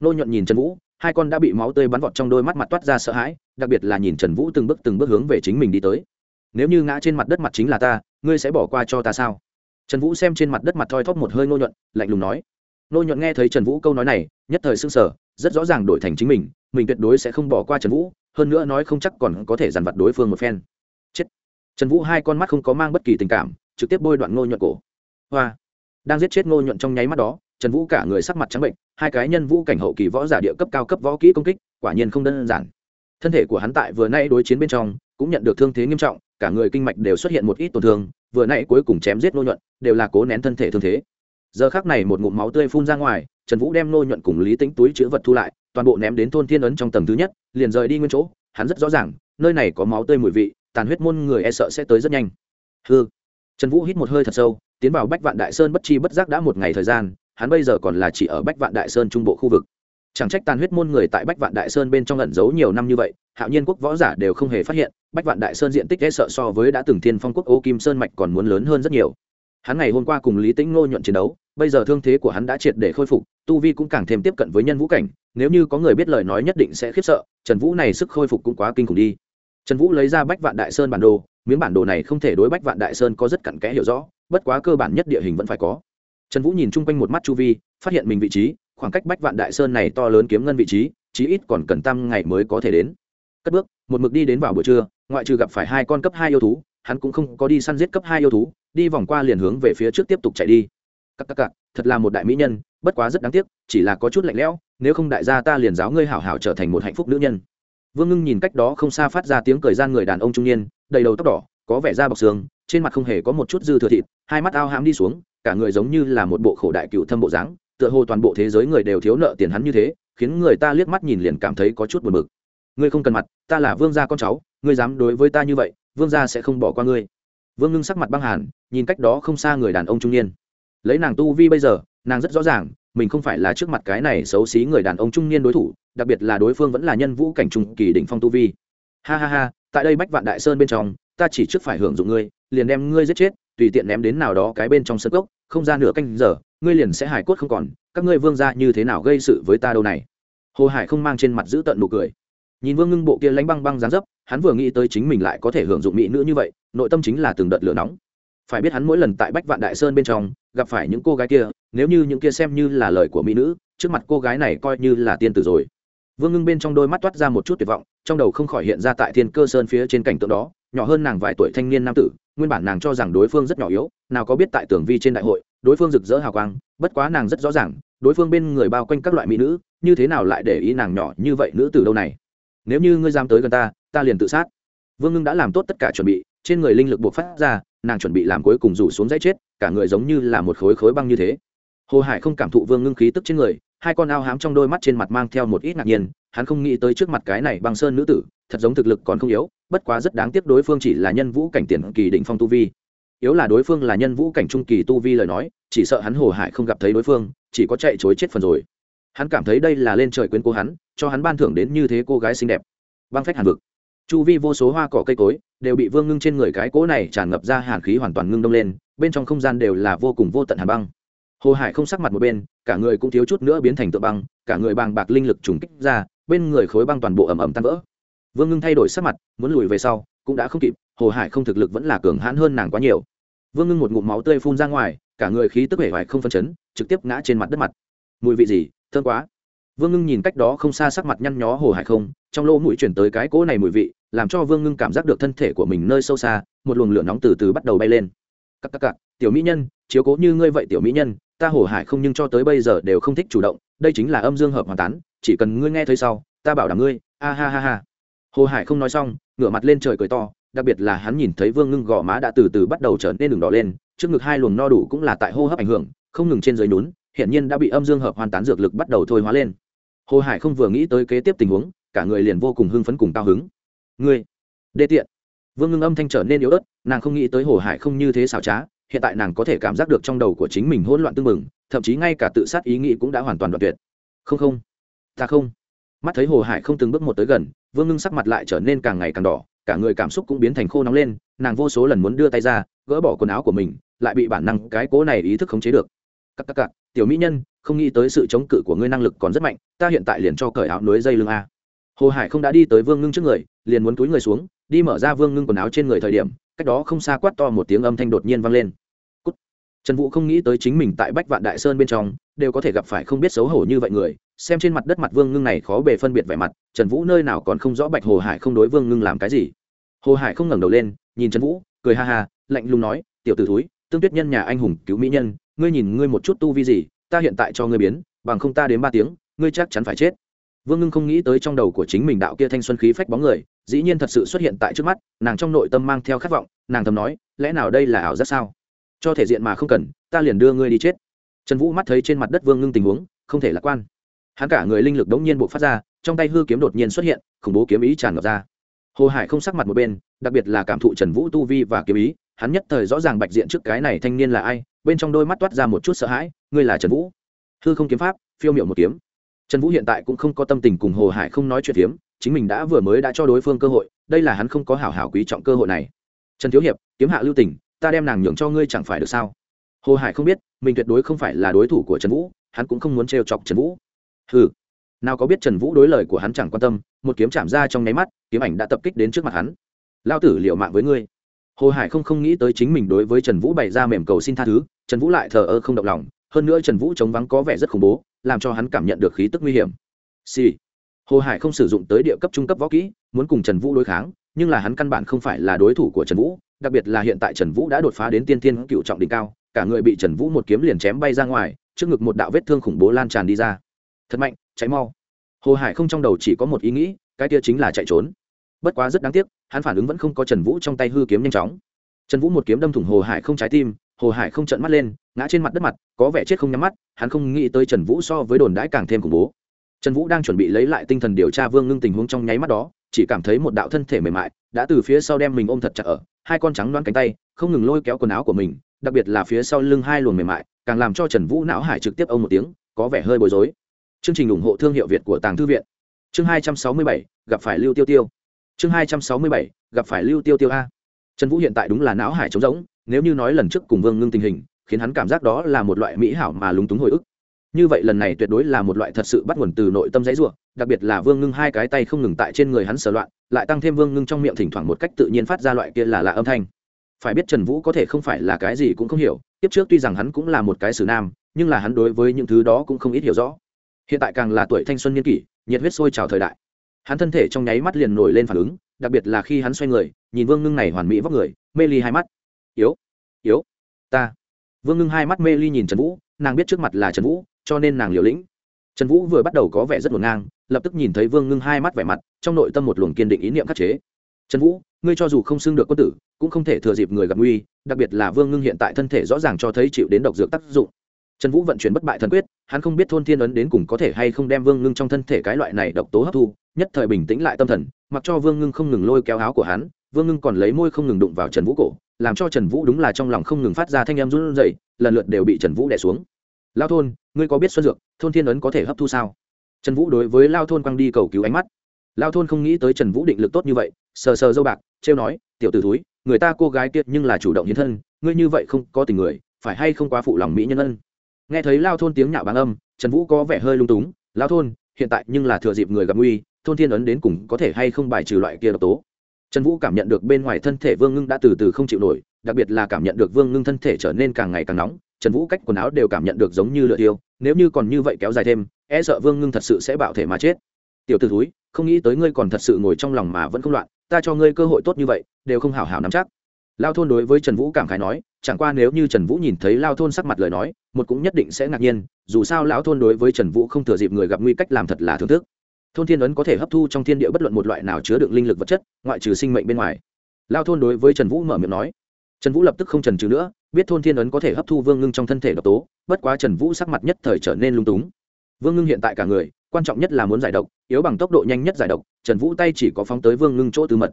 Nô nhuận nhìn trần vũ, hai con đã bị máu tươi bắn vọt trong đôi mắt mặt toát ra sợ hãi, đặc biệt là nhìn trần vũ từng bước từng bước hướng về chính mình đi tới. Nếu như ngã trên mặt đất mặt chính là ta, ngươi sẽ bỏ qua cho ta sao? Trần vũ xem trên mặt đất mặt thoi thóp một hơi nô nhuận, lạnh lùng nói. Nô nhuận nghe thấy trần vũ câu nói này, nhất thời s ư n g sở rất rõ ràng đổi thành chính mình mình tuyệt đối sẽ không bỏ qua trần vũ, hơn nữa nói không chắc còn có thể dằn vặt đối phương một phen. Chết. Trần vũ hai con mắt không có mang bất kỳ tình cảm, trực tiếp bôi đoạn nô nhuận cổ. Hoa đang giết chết ngô nhuận trong nháy mắt đó, trần vũ cả người sắc mặt trắng bệnh, hai cái nhân vũ cảnh hậu kỳ võ giả địa cấp cao cấp võ kỹ công kích, quả nhiên không đơn giản. Thân thể của hắn tại vừa nay đối chiến bên trong, cũng nhận được thương thế nghiêm trọng, cả người kinh mạch đều xuất hiện một ít tổn thương, vừa nay cuối cùng chém giết ngô nhuận, đều là cố nén thân thể thương thế. Giờ khác này một ngụm máu tươi phun ra ngoài, trần vũ đem Ngô nhuận cùng lý tính túi chữ vật thu lại, toàn bộ ném đến thôn thiên ấn trong tầng thứ nhất, liền rời đi nguyên chỗ, hắn rất rõ ràng, nơi này có máu tươi mùi vị, tàn huyết môn người e sợ sẽ tới rất nhanh. Hư trần vũ hít một hơi thật sâu tiến vào bách vạn đại sơn bất chi bất giác đã một ngày thời gian, hắn bây giờ còn là chỉ ở bách vạn đại sơn trung bộ khu vực. Chẳng trách tàn huyết môn người tại bách vạn đại sơn bên trong ẩn giấu nhiều năm như vậy, hạo nhiên quốc võ giả đều không hề phát hiện, bách vạn đại sơn diện tích e sợ so với đã từng thiên phong quốc ô kim sơn mạch còn muốn lớn hơn rất nhiều. Hắn ngày hôm qua cùng lý tĩnh ngô nhuận chiến đấu, bây giờ thương thế của hắn đã triệt để khôi phục, tu vi cũng càng thêm tiếp cận với nhân vũ cảnh, nếu như có người biết lời nói nhất định sẽ khiếp sợ, trần vũ này sức khôi phục cũng quá kinh khủng đi. Trần vũ lấy ra bách vạn đại sơn bản đồ miếng bản đồ này không thể đối bách vạn đại sơn có rất cặn kẽ hiểu rõ, bất quá cơ bản nhất địa hình vẫn phải có. Trần vũ nhìn chung quanh một mắt chu vi, phát hiện mình vị trí, khoảng cách bách vạn đại sơn này to lớn kiếm ngân vị trí, chí ít còn cần tăng ngày mới có thể đến. Cất bước, một mực đi đến vào buổi trưa, ngoại trừ gặp phải hai con cấp hai yêu thú, hắn cũng không có đi săn giết cấp hai yêu thú, đi vòng qua liền hướng về phía trước tiếp tục chạy đi. Cắc cắc cắc thật là một đại mỹ nhân, bất quá rất đáng tiếc, chỉ là có chút lạnh lẽo, nếu không đại gia ta liền giáo ngươi hảo hảo trở thành một hạnh phúc nữ nhân. Vương ngưng nhìn cách đó không xa phát ra tiếng cười gian người đàn ông trung niên đầy đầu tóc đỏ, có vẻ da bọc xương, trên mặt không hề có một chút dư thừa thịt, hai mắt ao hãm đi xuống, cả người giống như là một bộ khổ đại cựu thâm bộ dáng, tựa hồ toàn bộ thế giới người đều thiếu nợ tiền hắn như thế, khiến người ta liếc mắt nhìn liền cảm thấy có chút buồn bực. Ngươi không cần mặt, ta là vương gia con cháu, ngươi dám đối với ta như vậy, vương gia sẽ không bỏ qua ngươi. Vương ngưng sắc mặt băng hàn, nhìn cách đó không xa người đàn ông trung niên. Lấy nàng tu vi bây giờ, nàng rất rõ ràng, mình không phải là trước mặt cái này xấu xí người đàn ông trung niên đối thủ, đặc biệt là đối phương vẫn là nhân vũ cảnh trung kỳ đỉnh phong tu vi. Ha ha ha tại đây bách vạn đại sơn bên trong, ta chỉ trước phải hưởng dụng ngươi, liền đem ngươi giết chết, tùy tiện ném đến nào đó cái bên trong sân cốc, không ra nửa canh giờ, ngươi liền sẽ hài cốt không còn, các ngươi vương gia như thế nào gây sự với ta đâu này? Hồ hải không mang trên mặt giữ tận nụ cười. Nhìn vương ngưng bộ kia lánh băng băng dán dấp, hắn vừa nghĩ tới chính mình lại có thể hưởng dụng mỹ nữ như vậy, nội tâm chính là từng đợt lửa nóng. Phải biết hắn mỗi lần tại bách vạn đại sơn bên trong, gặp phải những cô gái kia, nếu như những kia xem như là lời của mỹ nữ, trước mặt cô gái này coi như là tiên tử rồi. Vương ngưng bên trong đôi mắt toát ra một chút tuyệt vọng trong đầu không khỏi hiện ra tại thiên cơ sơn phía trên cảnh tượng đó, nhỏ hơn nàng vài tuổi thanh niên nam tử, nguyên bản nàng cho rằng đối phương rất nhỏ yếu, nào có biết tại tưởng vi trên đại hội, đối phương rực rỡ hào quang, bất quá nàng rất rõ ràng, đối phương bên người bao quanh các loại mỹ nữ, như thế nào lại để ý nàng nhỏ như vậy nữ từ đâu này? Nếu như ngươi dám tới gần ta ta liền tự sát. Vương ngưng đã làm tốt tất cả chuẩn bị, trên người linh lực buộc phát ra, nàng chuẩn bị làm cuối cùng rủ xuống dãy chết, cả người giống như là một khối khối băng như thế. Hồ hải không cảm thụ vương ngưng khí tức trên người, hai con ao hám trong đôi mắt trên mặt mang theo một ít ngạc nhiên hắn không nghĩ tới trước mặt cái này băng sơn nữ tử, thật giống thực lực còn không yếu, bất quá rất đáng tiếc đối phương chỉ là nhân vũ cảnh tiền kỳ định phong tu vi. Yếu là đối phương là nhân vũ cảnh trung kỳ tu vi lời nói, chỉ sợ hắn hồ hải không gặp thấy đối phương, chỉ có chạy chối chết phần rồi. Hắn cảm thấy đây là lên trời quyến cố hắn, cho hắn ban thưởng đến như thế cô gái xinh đẹp. Băng phách hàn vực. Chu vi vô số hoa cỏ cây cối, đều bị vương ngưng trên người cái cỗ này tràn ngập ra hàn khí hoàn toàn ngưng đông lên, bên trong không gian đều là vô cùng vô tận hàn băng. Hồ hải không sắc mặt một bên, cả người cũng thiếu chút nữa biến thành tượng băng, cả người bàng bạc linh lực trùng kích ra bên người khối băng toàn bộ ẩm ẩm tan vỡ. Vương ngưng thay đổi sắc mặt, muốn lùi về sau, cũng đã không kịp, hồ hải không thực lực vẫn là cường hãn hơn nàng quá nhiều. Vương ngưng một ngụm máu tươi phun ra ngoài, cả người khí tức hể hoài không phân chấn, trực tiếp ngã trên mặt đất mặt. Mùi vị gì, thơm quá. Vương ngưng nhìn cách đó không xa sắc mặt nhăn nhó hồ hải không, trong lỗ mũi chuyển tới cái cỗ này mùi vị, làm cho vương ngưng cảm giác được thân thể của mình nơi sâu xa, một luồng lửa nóng từ từ bắt đầu bay lên. Cắc cắc cắc tiểu mỹ nhân, chiếu cố như ngươi vậy tiểu mỹ nhân, ta hồ hải không nhưng cho tới bây giờ đều không thích chủ động, đây chính là âm dương hợp hoàn tán chỉ cần ngươi nghe thấy sau, ta bảo đảm ngươi, a ha ha ha. Hồ hải không nói xong, ngửa mặt lên trời cười to, đặc biệt là hắn nhìn thấy vương ngưng gò má đã từ từ bắt đầu trở nên đường đỏ lên, trước ngực hai luồng no đủ cũng là tại hô hấp ảnh hưởng, không ngừng trên dưới nhún hiện nhiên đã bị âm dương hợp hoàn tán dược lực bắt đầu thôi hóa lên. Hồ hải không vừa nghĩ tới kế tiếp tình huống, cả người liền vô cùng hưng phấn cùng cao hứng. Ngươi, đê tiện. Vương ngưng âm thanh trở nên yếu ớt, nàng không nghĩ tới hồ hải không như thế xảo trá, hiện tại nàng có thể cảm giác được trong đầu của chính mình hỗn loạn tương mừng thậm chí ngay cả tự sát ý nghĩ cũng đã hoàn toàn đoạn tuyệt. Không không ta không. Mắt thấy hồ hải không từng bước một tới gần, vương ngưng sắc mặt lại trở nên càng ngày càng đỏ, cả người cảm xúc cũng biến thành khô nóng lên, nàng vô số lần muốn đưa tay ra, gỡ bỏ quần áo của mình, lại bị bản năng cái cố này ý thức khống chế được. Các các cặc, tiểu mỹ nhân, không nghĩ tới sự chống cự của ngươi năng lực còn rất mạnh, ta hiện tại liền cho cởi áo núi dây lưng a. Hồ hải không đã đi tới vương ngưng trước người, liền muốn túi người xuống, đi mở ra vương ngưng quần áo trên người thời điểm, cách đó không xa quát to một tiếng âm thanh đột nhiên vang lên. Cút. trần vũ không nghĩ tới chính mình tại bách vạn đại sơn bên trong, đều có thể gặp phải không biết xấu hổ như vậy người xem trên mặt đất mặt vương ngưng này khó bề phân biệt vẻ mặt, trần vũ nơi nào còn không rõ bạch hồ hải không đối vương ngưng làm cái gì. Hồ hải không ngẩng đầu lên, nhìn trần vũ, cười ha ha, lạnh lùng nói, tiểu t ử thúi, tương tuyết nhân nhà anh hùng cứu mỹ nhân, ngươi nhìn ngươi một chút tu vi gì, ta hiện tại cho ngươi biến, bằng không ta đến ba tiếng, ngươi chắc chắn phải chết. Vương ngưng không nghĩ tới trong đầu của chính mình đạo kia thanh xuân khí phách bóng người, dĩ nhiên thật sự xuất hiện tại trước mắt, nàng trong nội tâm mang theo khát vọng, nàng thầm nói, lẽ nào đây là ảo giác sao? Cho thể diện mà không cần, ta liền đưa ngươi đi chết. Trần vũ mắt thấy trên mặt đất vương ngưng tình huống, không thể lạc quan hắn cả người linh lực đống nhiên bộc phát ra trong tay hư kiếm đột nhiên xuất hiện khủng bố kiếm ý tràn ngập ra. Hồ hải không sắc mặt một bên đặc biệt là cảm thụ trần vũ tu vi và kiếm ý hắn nhất thời rõ ràng bạch diện trước cái này thanh niên là ai bên trong đôi mắt toát ra một chút sợ hãi ngươi là trần vũ? Hư không kiếm pháp phiêu miệu một kiếm. Trần vũ hiện tại cũng không có tâm tình cùng hồ hải không nói chuyện kiếm, chính mình đã vừa mới đã cho đối phương cơ hội đây là hắn không có hảo hảo quý trọng cơ hội này. Trần thiếu hiệp kiếm hạ lưu tỉnh ta đem nàng nhường cho ngươi chẳng phải được sao? Hồ hải không biết mình tuyệt đối không phải là đối thủ của trần vũ hắn cũng không muốn trêu chọc trần vũ hừ. Nào có biết trần vũ đối lời của hắn chẳng quan tâm, một kiếm chạm ra trong nháy mắt, kiếm ảnh đã tập kích đến trước mặt hắn. Lao tử liệu mạng với ngươi. Hồ hải không không nghĩ tới chính mình đối với trần vũ bày ra mềm cầu xin tha thứ, trần vũ lại thờ ơ không động lòng, hơn nữa trần vũ chống vắng có vẻ rất khủng bố, làm cho hắn cảm nhận được khí tức nguy hiểm. Xì、sì. hồ hải không sử dụng tới địa cấp trung cấp võ kỹ, muốn cùng trần vũ đối kháng, nhưng là hắn căn bản không phải là đối thủ của trần vũ, đặc biệt là hiện tại trần vũ đã đột phá đến tiên thiên cựu trọng đỉnh cao, cả người bị trần vũ một kiếm liền chém bay ra ngoài, trước ngực một đạo vết thương khủng bố lan tràn đi ra thật mạnh cháy mau. Hồ hải không trong đầu chỉ có một ý nghĩ, cái kia chính là chạy trốn. Bất quá rất đáng tiếc, hắn phản ứng vẫn không có trần vũ trong tay hư kiếm nhanh chóng. Trần vũ một kiếm đâm thủng hồ hải không trái tim, hồ hải không trận mắt lên, ngã trên mặt đất mặt, có vẻ chết không nhắm mắt, hắn không nghĩ tới trần vũ so với đồn đãi càng thêm khủng bố. Trần vũ đang chuẩn bị lấy lại tinh thần điều tra vương ngưng tình huống trong nháy mắt đó, chỉ cảm thấy một đạo thân thể mềm mại, đã từ phía sau đem mình ôm thật chặt ở, hai con trắng loan cánh tay, không ngừng lôi kéo quần áo của mình, đặc biệt là phía sau lưng hai luồng mềm mại, càng làm cho trần vũ não hải trực tiếp ông một tiếng, có vẻ hơi bối rối chương trình ủng hộ thương hiệu việt của tàng thư viện. Chương hai trăm sáu mươi bảy, gặp phải lưu tiêu tiêu. Chương hai trăm sáu mươi bảy, gặp phải lưu tiêu tiêu a. Trần vũ hiện tại đúng là não hải trống rỗng, nếu như nói lần trước cùng vương ngưng tình hình, khiến hắn cảm giác đó là một loại mỹ hảo mà lúng túng hồi ức. Như vậy lần này tuyệt đối là một loại thật sự bắt nguồn từ nội tâm dãy ruộng đặc biệt là vương ngưng hai cái tay không ngừng tại trên người hắn sờ loạn, lại tăng thêm vương ngưng trong miệng thỉnh thoảng một cách tự nhiên phát ra loại kia là lạ âm thanh. Phải biết trần vũ có thể không phải là cái gì cũng không hiểu tiếp trước tuy rằng hắn cũng là một cái xử nam, nhưng là hắn đối với những thứ đó cũng không ít hiểu rõ hiện tại càng là tuổi thanh xuân niên kỷ, nhiệt huyết sôi trào thời đại. Hắn thân thể trong nháy mắt liền nổi lên phản ứng, đặc biệt là khi hắn xoay người, nhìn vương ngưng này hoàn mỹ vóc người, mê ly hai mắt. Yếu yếu, ta. Vương ngưng hai mắt mê ly nhìn trần vũ, nàng biết trước mặt là trần vũ, cho nên nàng liều lĩnh. Trần vũ vừa bắt đầu có vẻ rất ngổn ngang, lập tức nhìn thấy vương ngưng hai mắt vẻ mặt, trong nội tâm một luồng kiên định ý niệm khắc chế. Trần vũ, ngươi cho dù không xưng được quân tử, cũng không thể thừa dịp người gặp nguy, đặc biệt là vương ngưng hiện tại thân thể rõ ràng cho thấy chịu đến độc dược tác dụng trần vũ vận chuyển bất bại thần quyết, hắn không biết thôn thiên ấn đến cùng có thể hay không đem vương ngưng trong thân thể cái loại này độc tố hấp thu, nhất thời bình tĩnh lại tâm thần, mặc cho vương ngưng không ngừng lôi kéo áo của hắn, vương ngưng còn lấy môi không ngừng đụng vào trần vũ cổ, làm cho trần vũ đúng là trong lòng không ngừng phát ra thanh em run rẩy, lần lượt đều bị trần vũ đẻ xuống. Lao thôn, ngươi có biết xuân dược, thôn thiên ấn có thể hấp thu sao? Trần vũ đối với lao thôn quăng đi cầu cứu ánh mắt. Lao thôn không nghĩ tới trần vũ định lực tốt như vậy, sờ sờ dâu bạc, trêu nói, tiểu t ử túi người ta cô gái kiệt nhưng là chủ động hiến thân, ngươi như vậy không có tình người, phải hay không quá phụ lòng mỹ nhân ân? Nghe thấy lao thôn tiếng nhạo báng âm, trần vũ có vẻ hơi lung túng. Lao thôn, hiện tại nhưng là thừa dịp người gặp nguy, thôn thiên ấn đến cùng có thể hay không bài trừ loại kia độc tố? Trần vũ cảm nhận được bên ngoài thân thể vương ngưng đã từ từ không chịu nổi, đặc biệt là cảm nhận được vương ngưng thân thể trở nên càng ngày càng nóng, trần vũ cách quần áo đều cảm nhận được giống như lửa tiêu nếu như còn như vậy kéo dài thêm e sợ vương ngưng thật sự sẽ bạo thể mà chết. Tiểu t ử túi không nghĩ tới ngươi còn thật sự ngồi trong lòng mà vẫn không loạn, ta cho ngươi cơ hội tốt như vậy, đều không hảo hảo nắm chắc lao thôn đối với trần vũ cảm khái nói, chẳng qua nếu như trần vũ nhìn thấy lao thôn sắc mặt lời nói, một cũng nhất định sẽ ngạc nhiên, dù sao lão thôn đối với trần vũ không thừa dịp người gặp nguy cách làm thật là thưởng thức. Thôn thiên ấn có thể hấp thu trong thiên địa bất luận một loại nào chứa đựng linh lực vật chất, ngoại trừ sinh mệnh bên ngoài. Lao thôn đối với trần vũ mở miệng nói. Trần vũ lập tức không trần trừ nữa, biết thôn thiên ấn có thể hấp thu vương ngưng trong thân thể độc tố, bất quá trần vũ sắc mặt nhất thời trở nên lung túng. Vương ngưng hiện tại cả người, quan trọng nhất là muốn giải độc, yếu bằng tốc độ nhanh nhất giải độc, trần vũ tay chỉ có phóng tới vương ngưng chỗ tư mật.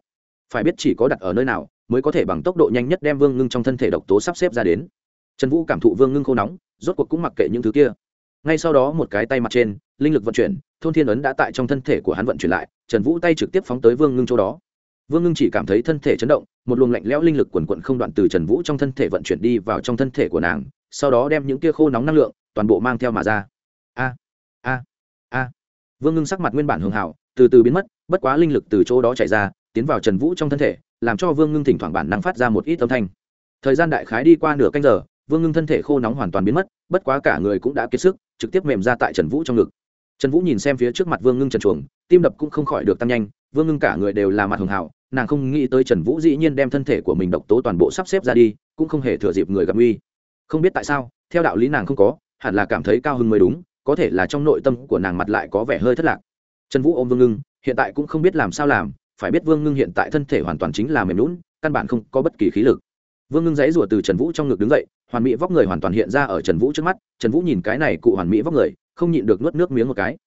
Phải biết chỉ có đặt ở nơi nào mới có thể bằng tốc độ nhanh nhất đem vương ngưng trong thân thể độc tố sắp xếp ra đến. Trần vũ cảm thụ vương ngưng khô nóng, rốt cuộc cũng mặc kệ những thứ kia. Ngay sau đó một cái tay mặt trên, linh lực vận chuyển, thôn thiên ấn đã tại trong thân thể của hắn vận chuyển lại, trần vũ tay trực tiếp phóng tới vương ngưng chỗ đó. Vương ngưng chỉ cảm thấy thân thể chấn động, một luồng lạnh lẽo linh lực quần quận không đoạn từ trần vũ trong thân thể vận chuyển đi vào trong thân thể của nàng, sau đó đem những kia khô nóng năng lượng toàn bộ mang theo mà ra. A a a. Vương ngưng sắc mặt nguyên bản hường hảo, từ từ biến mất, bất quá linh lực từ chỗ đó chạy ra tiến vào trần vũ trong thân thể, làm cho vương ngưng thỉnh thoảng bản năng phát ra một ít âm thanh. Thời gian đại khái đi qua nửa canh giờ, vương ngưng thân thể khô nóng hoàn toàn biến mất, bất quá cả người cũng đã kiệt sức, trực tiếp mềm ra tại trần vũ trong ngực. Trần vũ nhìn xem phía trước mặt vương ngưng trần chuồng, tim đập cũng không khỏi được tăng nhanh, vương ngưng cả người đều là mặt hường hảo nàng không nghĩ tới trần vũ dĩ nhiên đem thân thể của mình độc tố toàn bộ sắp xếp ra đi, cũng không hề thừa dịp người gặp nguy. Không biết tại sao, theo đạo lý nàng không có, hẳn là cảm thấy cao hơn mới đúng, có thể là trong nội tâm của nàng mặt lại có vẻ hơi thất lạc. Trần vũ ôm vương ngưng, hiện tại cũng không biết làm sao làm phải biết vương ngưng hiện tại thân thể hoàn toàn chính là mềm lún căn bản không có bất kỳ khí lực. Vương ngưng dãy rủa từ trần vũ trong ngực đứng dậy, hoàn mỹ vóc người hoàn toàn hiện ra ở trần vũ trước mắt, trần vũ nhìn cái này cụ hoàn mỹ vóc người, không nhịn được nuốt nước miếng một cái.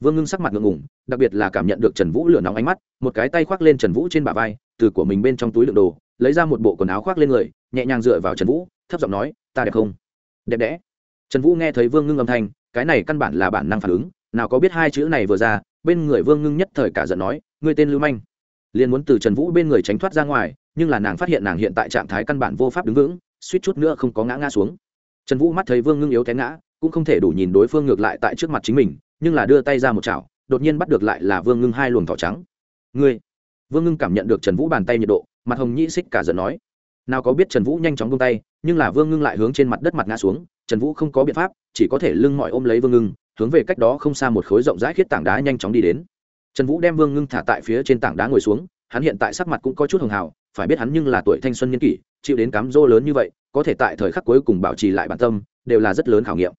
Vương ngưng sắc mặt ngượng ngủng đặc biệt là cảm nhận được trần vũ lửa nóng ánh mắt, một cái tay khoác lên trần vũ trên bả vai, từ của mình bên trong túi đựng đồ, lấy ra một bộ quần áo khoác lên người, nhẹ nhàng dựa vào trần vũ, thấp giọng nói, ta đẹp không? Đẹp đẽ. Trần vũ nghe thấy vương ngưng âm thanh, cái này căn bản là bản năng phản ứng, nào có biết hai chữ này vừa ra, bên người vương ngưng nhất thời cả giận nói, ngươi tên lưu manh liền muốn từ trần vũ bên người tránh thoát ra ngoài, nhưng là nàng phát hiện nàng hiện tại trạng thái căn bản vô pháp đứng vững, suýt chút nữa không có ngã ngã xuống. Trần vũ mắt thấy vương ngưng yếu té ngã, cũng không thể đủ nhìn đối phương ngược lại tại trước mặt chính mình, nhưng là đưa tay ra một chảo, đột nhiên bắt được lại là vương ngưng hai luồng thỏ trắng. Ngươi! Vương ngưng cảm nhận được trần vũ bàn tay nhiệt độ, mặt hồng nhĩ xích cả giận nói. Nào có biết trần vũ nhanh chóng bông tay, nhưng là vương ngưng lại hướng trên mặt đất mặt ngã xuống, trần vũ không có biện pháp, chỉ có thể lưng mọi ôm lấy vương ngưng, hướng về cách đó không xa một khối rộng rãi khiết tảng đá nhanh chóng đi đến trần vũ đem vương ngưng thả tại phía trên tảng đá ngồi xuống, hắn hiện tại sắc mặt cũng có chút hồng hào, phải biết hắn nhưng là tuổi thanh xuân niên kỷ, chịu đến cám dỗ lớn như vậy, có thể tại thời khắc cuối cùng bảo trì lại bản tâm, đều là rất lớn khảo nghiệm.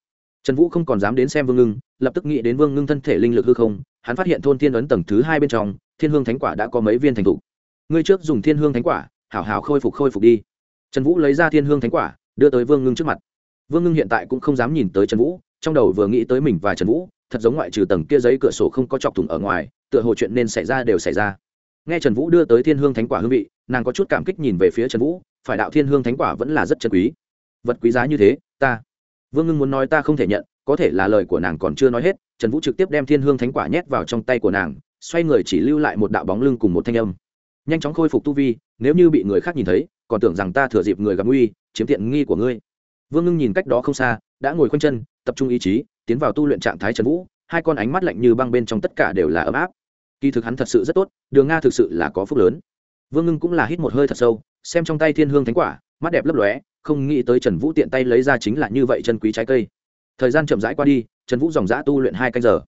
Trần vũ không còn dám đến xem vương ngưng, lập tức nghĩ đến vương ngưng thân thể linh lực hư không, hắn phát hiện thôn thiên ấn tầng thứ hai bên trong, thiên hương thánh quả đã có mấy viên thành t h ngươi trước dùng thiên hương thánh quả, hảo hảo khôi phục khôi phục đi. Trần vũ lấy ra thiên hương thánh quả, đưa tới vương ngưng trước mặt. Vương ngưng hiện tại cũng không dám nhìn tới trần vũ, trong đầu vừa nghĩ tới mình và trần vũ, thật giống ngoại trừ tầng kia giấy cửa sổ không có chọc thủng ở ngoài tựa hồ chuyện nên xảy ra đều xảy ra. Nghe trần vũ đưa tới thiên hương thánh quả hương vị, nàng có chút cảm kích nhìn về phía trần vũ, phải đạo thiên hương thánh quả vẫn là rất chân quý. Vật quý giá như thế, ta. Vương ngưng muốn nói ta không thể nhận, có thể là lời của nàng còn chưa nói hết, trần vũ trực tiếp đem thiên hương thánh quả nhét vào trong tay của nàng, xoay người chỉ lưu lại một đạo bóng lưng cùng một thanh âm. Nhanh chóng khôi phục tu vi, nếu như bị người khác nhìn thấy, còn tưởng rằng ta thừa dịp người gặp nguy, chiếm tiện nghi của ngươi. Vương ngưng nhìn cách đó không xa, đã ngồi khoanh chân, tập trung ý chí, tiến vào tu luyện trạng thái trần vũ, hai con ánh mắt lạnh như băng bên trong tất cả đều là ấm áp kỳ thực hắn thật sự rất tốt, đường nga thực sự là có phúc lớn. Vương ngưng cũng là hít một hơi thật sâu, xem trong tay thiên hương thánh quả, mắt đẹp lấp lóe, không nghĩ tới trần vũ tiện tay lấy ra chính là như vậy chân quý trái cây. Thời gian chậm rãi qua đi, trần vũ dòng dã tu luyện hai canh giờ.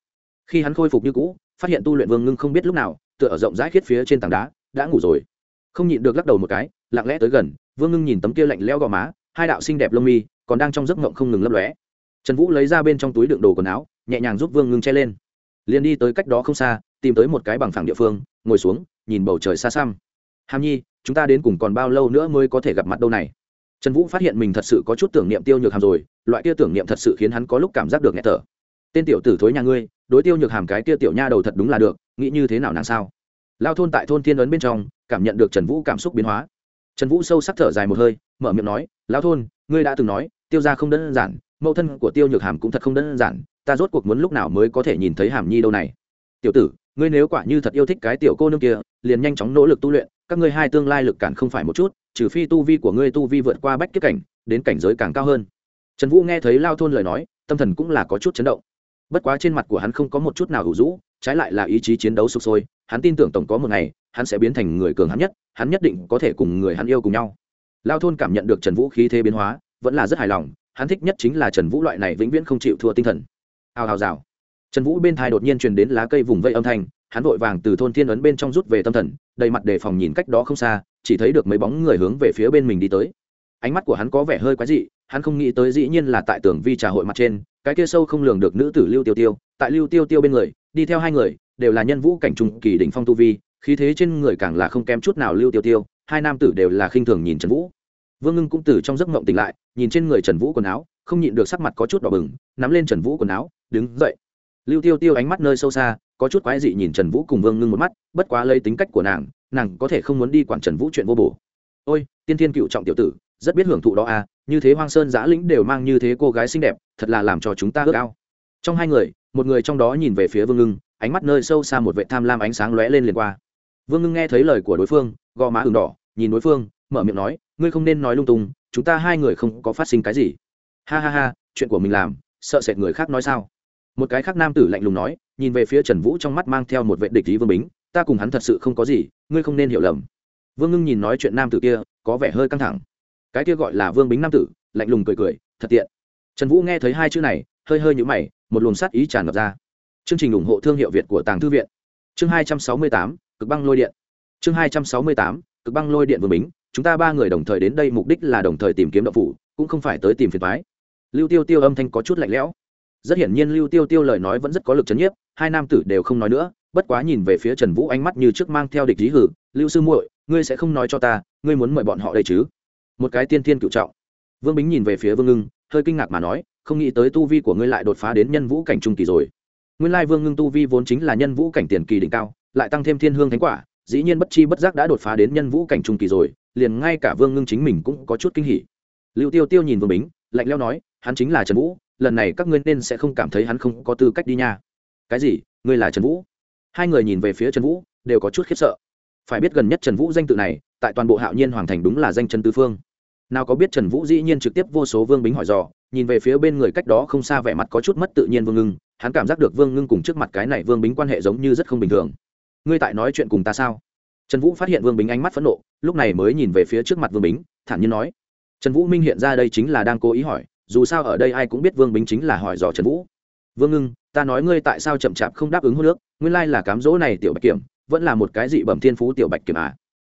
Khi hắn khôi phục như cũ, phát hiện tu luyện vương ngưng không biết lúc nào, tựa ở rộng rãi khiết phía trên tảng đá, đã ngủ rồi. Không nhịn được lắc đầu một cái, lặng lẽ tới gần, vương ngưng nhìn tấm kia lạnh leo gò má, hai đạo xinh đẹp lông mi, còn đang trong giấc ngộng không ngừng lấp lóe. Trần vũ lấy ra bên trong túi đựng đồ quần áo, nhẹ nhàng giúp vương ngưng che lên. Liền đi tới cách đó không xa tìm tới một cái bằng phẳng địa phương, ngồi xuống, nhìn bầu trời xa xăm. Hàm nhi, chúng ta đến cùng còn bao lâu nữa mới có thể gặp mặt đâu này? Trần vũ phát hiện mình thật sự có chút tưởng niệm tiêu nhược hàm rồi, loại kia tưởng niệm thật sự khiến hắn có lúc cảm giác được nghẹt thở. Tên tiểu tử thối nhà ngươi, đối tiêu nhược hàm cái kia tiểu nha đầu thật đúng là được, nghĩ như thế nào nàng sao? Lao thôn tại thôn thiên ấn bên trong, cảm nhận được trần vũ cảm xúc biến hóa. Trần vũ sâu sắc thở dài một hơi, mở miệng nói, lao thôn, ngươi đã từng nói, tiêu ra không đơn giản, mẫu thân của tiêu nhược hàm cũng thật không đơn giản, ta rốt cuộc muốn lúc nào mới có thể nhìn thấy hàm nhi đâu này? Tiểu tử ngươi nếu quả như thật yêu thích cái tiểu cô nương kia, liền nhanh chóng nỗ lực tu luyện, các ngươi hai tương lai lực cản không phải một chút, trừ phi tu vi của ngươi tu vi vượt qua bách kiếp cảnh, đến cảnh giới càng cao hơn. Trần vũ nghe thấy lao thôn lời nói, tâm thần cũng là có chút chấn động. Bất quá trên mặt của hắn không có một chút nào hữu rũ, trái lại là ý chí chiến đấu sụp sôi, hắn tin tưởng tổng có một ngày, hắn sẽ biến thành người cường hắn nhất hắn nhất định có thể cùng người hắn yêu cùng nhau. Lao thôn cảm nhận được trần vũ khí thế biến hóa, vẫn là rất hài lòng, hắn thích nhất chính là trần vũ loại này vĩnh viễn không chịu thua tinh thần. Hào hào rào trần vũ bên thai đột nhiên truyền đến lá cây vùng vây âm thanh, hắn vội vàng từ thôn thiên ấn bên trong rút về tâm thần, đầy mặt đề phòng nhìn cách đó không xa, chỉ thấy được mấy bóng người hướng về phía bên mình đi tới. Ánh mắt của hắn có vẻ hơi quái dị, hắn không nghĩ tới dĩ nhiên là tại tưởng vi trà hội mặt trên, cái kia sâu không lường được nữ tử lưu tiêu tiêu, tại lưu tiêu tiêu bên người, đi theo hai người, đều là nhân vũ cảnh trung kỳ đỉnh phong tu vi, khí thế trên người càng là không kém chút nào lưu tiêu tiêu, hai nam tử đều là khinh thường nhìn trần vũ. Vương ngưng cũng từ trong giấc mộng tỉnh lại, nhìn trên người trần vũ quần áo, không nhịn được sắc mặt có chút đỏ bừng, nắm lên trần vũ quần áo, đứng dậy lưu tiêu tiêu ánh mắt nơi sâu xa, có chút quái dị nhìn trần vũ cùng vương ngưng một mắt, bất quá lấy tính cách của nàng nàng có thể không muốn đi quản trần vũ chuyện vô bổ. Ôi, tiên thiên cựu trọng tiểu tử, rất biết hưởng thụ đó à như thế hoang sơn giã lĩnh đều mang như thế cô gái xinh đẹp, thật là làm cho chúng ta ước ao. Trong hai người, một người trong đó nhìn về phía vương ngưng, ánh mắt nơi sâu xa một vệ tham lam ánh sáng lóe lên liền qua. Vương ngưng nghe thấy lời của đối phương, gò má ừng đỏ, nhìn đối phương, mở miệng nói, ngươi không nên nói lung tung, chúng ta hai người không có phát sinh cái gì. Ha ha ha, chuyện của mình làm, sợ sệt người khác nói sao? Một cái khác nam tử lạnh lùng nói, nhìn về phía trần vũ trong mắt mang theo một vệ địch lý vương bính, ta cùng hắn thật sự không có gì, ngươi không nên hiểu lầm. Vương ngưng nhìn nói chuyện nam tử kia, có vẻ hơi căng thẳng. Cái kia gọi là vương bính nam tử, lạnh lùng cười cười, thật tiện. Trần vũ nghe thấy hai chữ này, hơi hơi nhũ mày, một luồng sắt ý tràn ngập ra. Chương trình ủng hộ thương hiệu việt của tàng thư viện. Chương hai trăm sáu mươi tám, cực băng lôi điện. Chương hai trăm sáu mươi tám, cực băng lôi điện vương bính, chúng ta ba người đồng thời đến đây mục đích là đồng thời tìm kiếm đậu phủ, cũng không phải tới tìm phiền thoái lưu tiêu tiêu âm thanh có chút lạnh lẽo rất hiển nhiên lưu tiêu tiêu lời nói vẫn rất có lực c h ấ n nhiếp, hai nam tử đều không nói nữa, bất quá nhìn về phía trần vũ ánh mắt như trước mang theo địch lý hử, lưu sư muội, ngươi sẽ không nói cho ta, ngươi muốn mời bọn họ đây chứ? Một cái tiên thiên cựu trọng. Vương bính nhìn về phía vương ngưng, hơi kinh ngạc mà nói, không nghĩ tới tu vi của ngươi lại đột phá đến nhân vũ cảnh trung kỳ rồi. Nguyên lai vương ngưng tu vi vốn chính là nhân vũ cảnh tiền kỳ đỉnh cao, lại tăng thêm thiên hương thánh quả, dĩ nhiên bất chi bất giác đã đột phá đến nhân vũ cảnh trung kỳ rồi, liền ngay cả vương ngưng chính mình cũng có chút kinh hỉ. Lưu tiêu tiêu nhìn vương bính, lạnh leo nói, hắn chính là trần vũ lần này các ngươi nên sẽ không cảm thấy hắn không có tư cách đi nha. Cái gì? Ngươi là trần vũ? Hai người nhìn về phía trần vũ, đều có chút khiếp sợ. Phải biết gần nhất trần vũ danh tự này, tại toàn bộ hạo nhiên hoàng thành đúng là danh trần tư phương. Nào có biết trần vũ dĩ nhiên trực tiếp vô số vương bính hỏi dò, nhìn về phía bên người cách đó không xa vẻ mặt có chút mất tự nhiên vương ngưng, hắn cảm giác được vương ngưng cùng trước mặt cái này vương bính quan hệ giống như rất không bình thường. Ngươi tại nói chuyện cùng ta sao? Trần vũ phát hiện vương bính ánh mắt phẫn nộ, lúc này mới nhìn về phía trước mặt vương bính, thản nhiên nói. Trần vũ minh hiện ra đây chính là đang cố ý hỏi dù sao ở đây ai cũng biết vương bính chính là hỏi dò trần vũ vương ngưng ta nói ngươi tại sao chậm chạp không đáp ứng hô nước nguyên lai là cám dỗ này tiểu bạch kiểm vẫn là một cái dị bẩm thiên phú tiểu bạch kiểm à.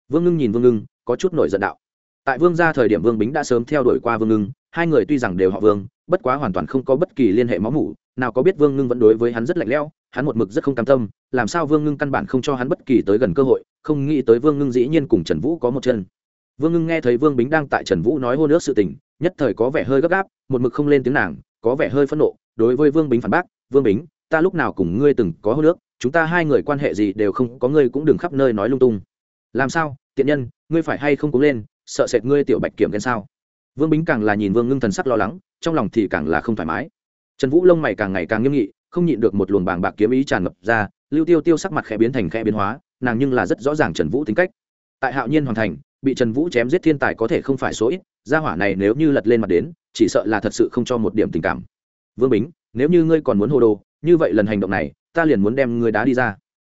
vương ngưng nhìn vương ngưng có chút nổi giận đạo tại vương gia thời điểm vương bính đã sớm theo đuổi qua vương ngưng hai người tuy rằng đều họ vương bất quá hoàn toàn không có bất kỳ liên hệ máu mủ nào có biết vương ngưng vẫn đối với hắn rất lạnh lẽo hắn một mực rất không cam tâm làm sao vương ngưng căn bản không cho hắn bất kỳ tới gần cơ hội không nghĩ tới vương ngưng dĩ nhiên cùng trần vũ có một chân vương ngưng nghe thấy vương bính đang tại trần vũ nói hôn nước sự tình, nhất thời có vẻ hơi gấp gáp, một mực không lên tiếng nàng, có vẻ hơi phẫn nộ. Đối với vương bính phản bác, vương bính, ta lúc nào cùng ngươi từng có hôn nước chúng ta hai người quan hệ gì đều không có, ngươi cũng đừng khắp nơi nói lung tung. Làm sao, tiện nhân, ngươi phải hay không cố lên, sợ sệt ngươi tiểu bạch kiểm ghen sao? Vương bính càng là nhìn vương ngưng thần sắc lo lắng, trong lòng thì càng là không thoải mái. Trần vũ lông mày càng ngày càng nghiêm nghị, không nhịn được một luồng bàng bạc kiếm ý tràn ngập ra, lưu tiêu tiêu sắc mặt khẽ biến thành khẽ biến hóa, nàng nhưng là rất rõ ràng trần vũ tính cách. Tại hạo nhiên hoàn thành bị trần vũ chém giết thiên tài có thể không phải số ít, gia hỏa này nếu như lật lên mặt đến, chỉ sợ là thật sự không cho một điểm tình cảm. Vương bính, nếu như ngươi còn muốn hồ đồ, như vậy lần hành động này, ta liền muốn đem ngươi đá đi ra.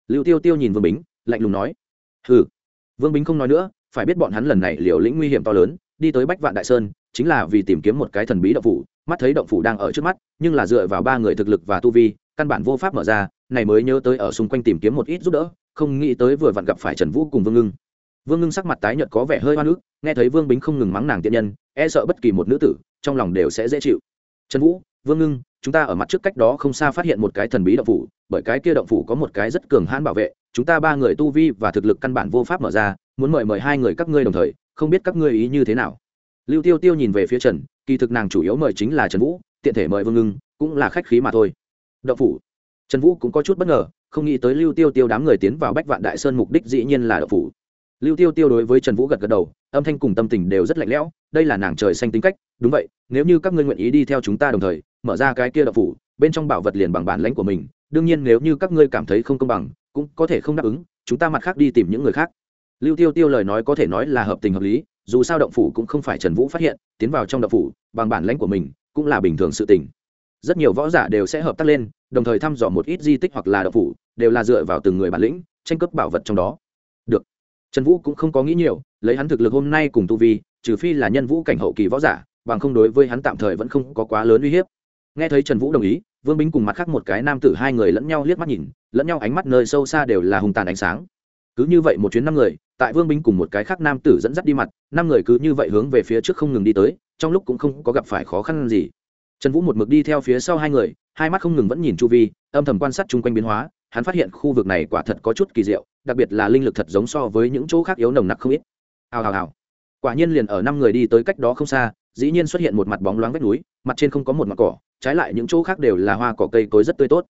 Lưu tiêu tiêu nhìn vương bính, lạnh lùng nói. Hừ. Vương bính không nói nữa, phải biết bọn hắn lần này liều lĩnh nguy hiểm to lớn, đi tới bách vạn đại sơn, chính là vì tìm kiếm một cái thần bí động phủ, mắt thấy động phủ đang ở trước mắt, nhưng là dựa vào ba người thực lực và tu vi, căn bản vô pháp mở ra, này mới nhớ tới ở xung quanh tìm kiếm một ít giúp đỡ, không nghĩ tới vừa vặn gặp phải trần vũ cùng vương ngưng vương ngưng sắc mặt tái nhợt có vẻ hơi hoa nước nghe thấy vương bính không ngừng mắng nàng tiện nhân e sợ bất kỳ một nữ tử, trong lòng đều sẽ dễ chịu. Trần vũ, vương ngưng, chúng ta ở mặt trước cách đó không xa phát hiện một cái thần bí động phủ, bởi cái kia động phủ có một cái rất cường hãn bảo vệ, chúng ta ba người tu vi và thực lực căn bản vô pháp mở ra, muốn mời mời hai người các ngươi đồng thời, không biết các ngươi ý như thế nào. Lưu tiêu tiêu nhìn về phía trần, kỳ thực nàng chủ yếu mời chính là trần vũ, tiện thể mời vương ngưng, cũng là khách khí mà thôi. Động phủ. Trần vũ cũng có chút bất ngờ, không nghĩ tới lưu tiêu tiêu đám người tiến vào bách vạn đại sơn mục đích dĩ nhiên là động phủ lưu tiêu tiêu đối với trần vũ gật gật đầu, âm thanh cùng tâm tình đều rất lạnh lẽo, đây là nàng trời xanh tính cách, đúng vậy, nếu như các ngươi nguyện ý đi theo chúng ta đồng thời, mở ra cái kia động phủ, bên trong bảo vật liền bằng bản lãnh của mình, đương nhiên nếu như các ngươi cảm thấy không công bằng, cũng có thể không đáp ứng, chúng ta mặt khác đi tìm những người khác. Lưu tiêu tiêu lời nói có thể nói là hợp tình hợp lý, dù sao động phủ cũng không phải trần vũ phát hiện, tiến vào trong động phủ, bằng bản lãnh của mình, cũng là bình thường sự tình. Rất nhiều võ giả đều sẽ hợp tác lên, đồng thời thăm dò một ít di tích hoặc là động phủ, đều là dựa vào từng người bản lĩnh, tranh cướp bảo vật trong đó trần vũ cũng không có nghĩ nhiều, lấy hắn thực lực hôm nay cùng tu vi, trừ phi là nhân vũ cảnh hậu kỳ võ giả, bằng không đối với hắn tạm thời vẫn không có quá lớn uy hiếp. Nghe thấy trần vũ đồng ý, vương bính cùng mặt khác một cái nam tử hai người lẫn nhau liếc mắt nhìn, lẫn nhau ánh mắt nơi sâu xa đều là hùng tàn ánh sáng. Cứ như vậy một chuyến năm người, tại vương bính cùng một cái khác nam tử dẫn dắt đi mặt, năm người cứ như vậy hướng về phía trước không ngừng đi tới, trong lúc cũng không có gặp phải khó khăn gì. Trần vũ một mực đi theo phía sau hai người, hai mắt không ngừng vẫn nhìn chu vi, âm thầm quan sát chung quanh biến hóa hắn phát hiện khu vực này quả thật có chút kỳ diệu, đặc biệt là linh lực thật giống so với những chỗ khác yếu nồng nặc không ít. Hào hào hào. Quả nhiên liền ở năm người đi tới cách đó không xa, dĩ nhiên xuất hiện một mặt bóng loáng vách núi, mặt trên không có một mặt cỏ, trái lại những chỗ khác đều là hoa cỏ cây cối rất tươi tốt.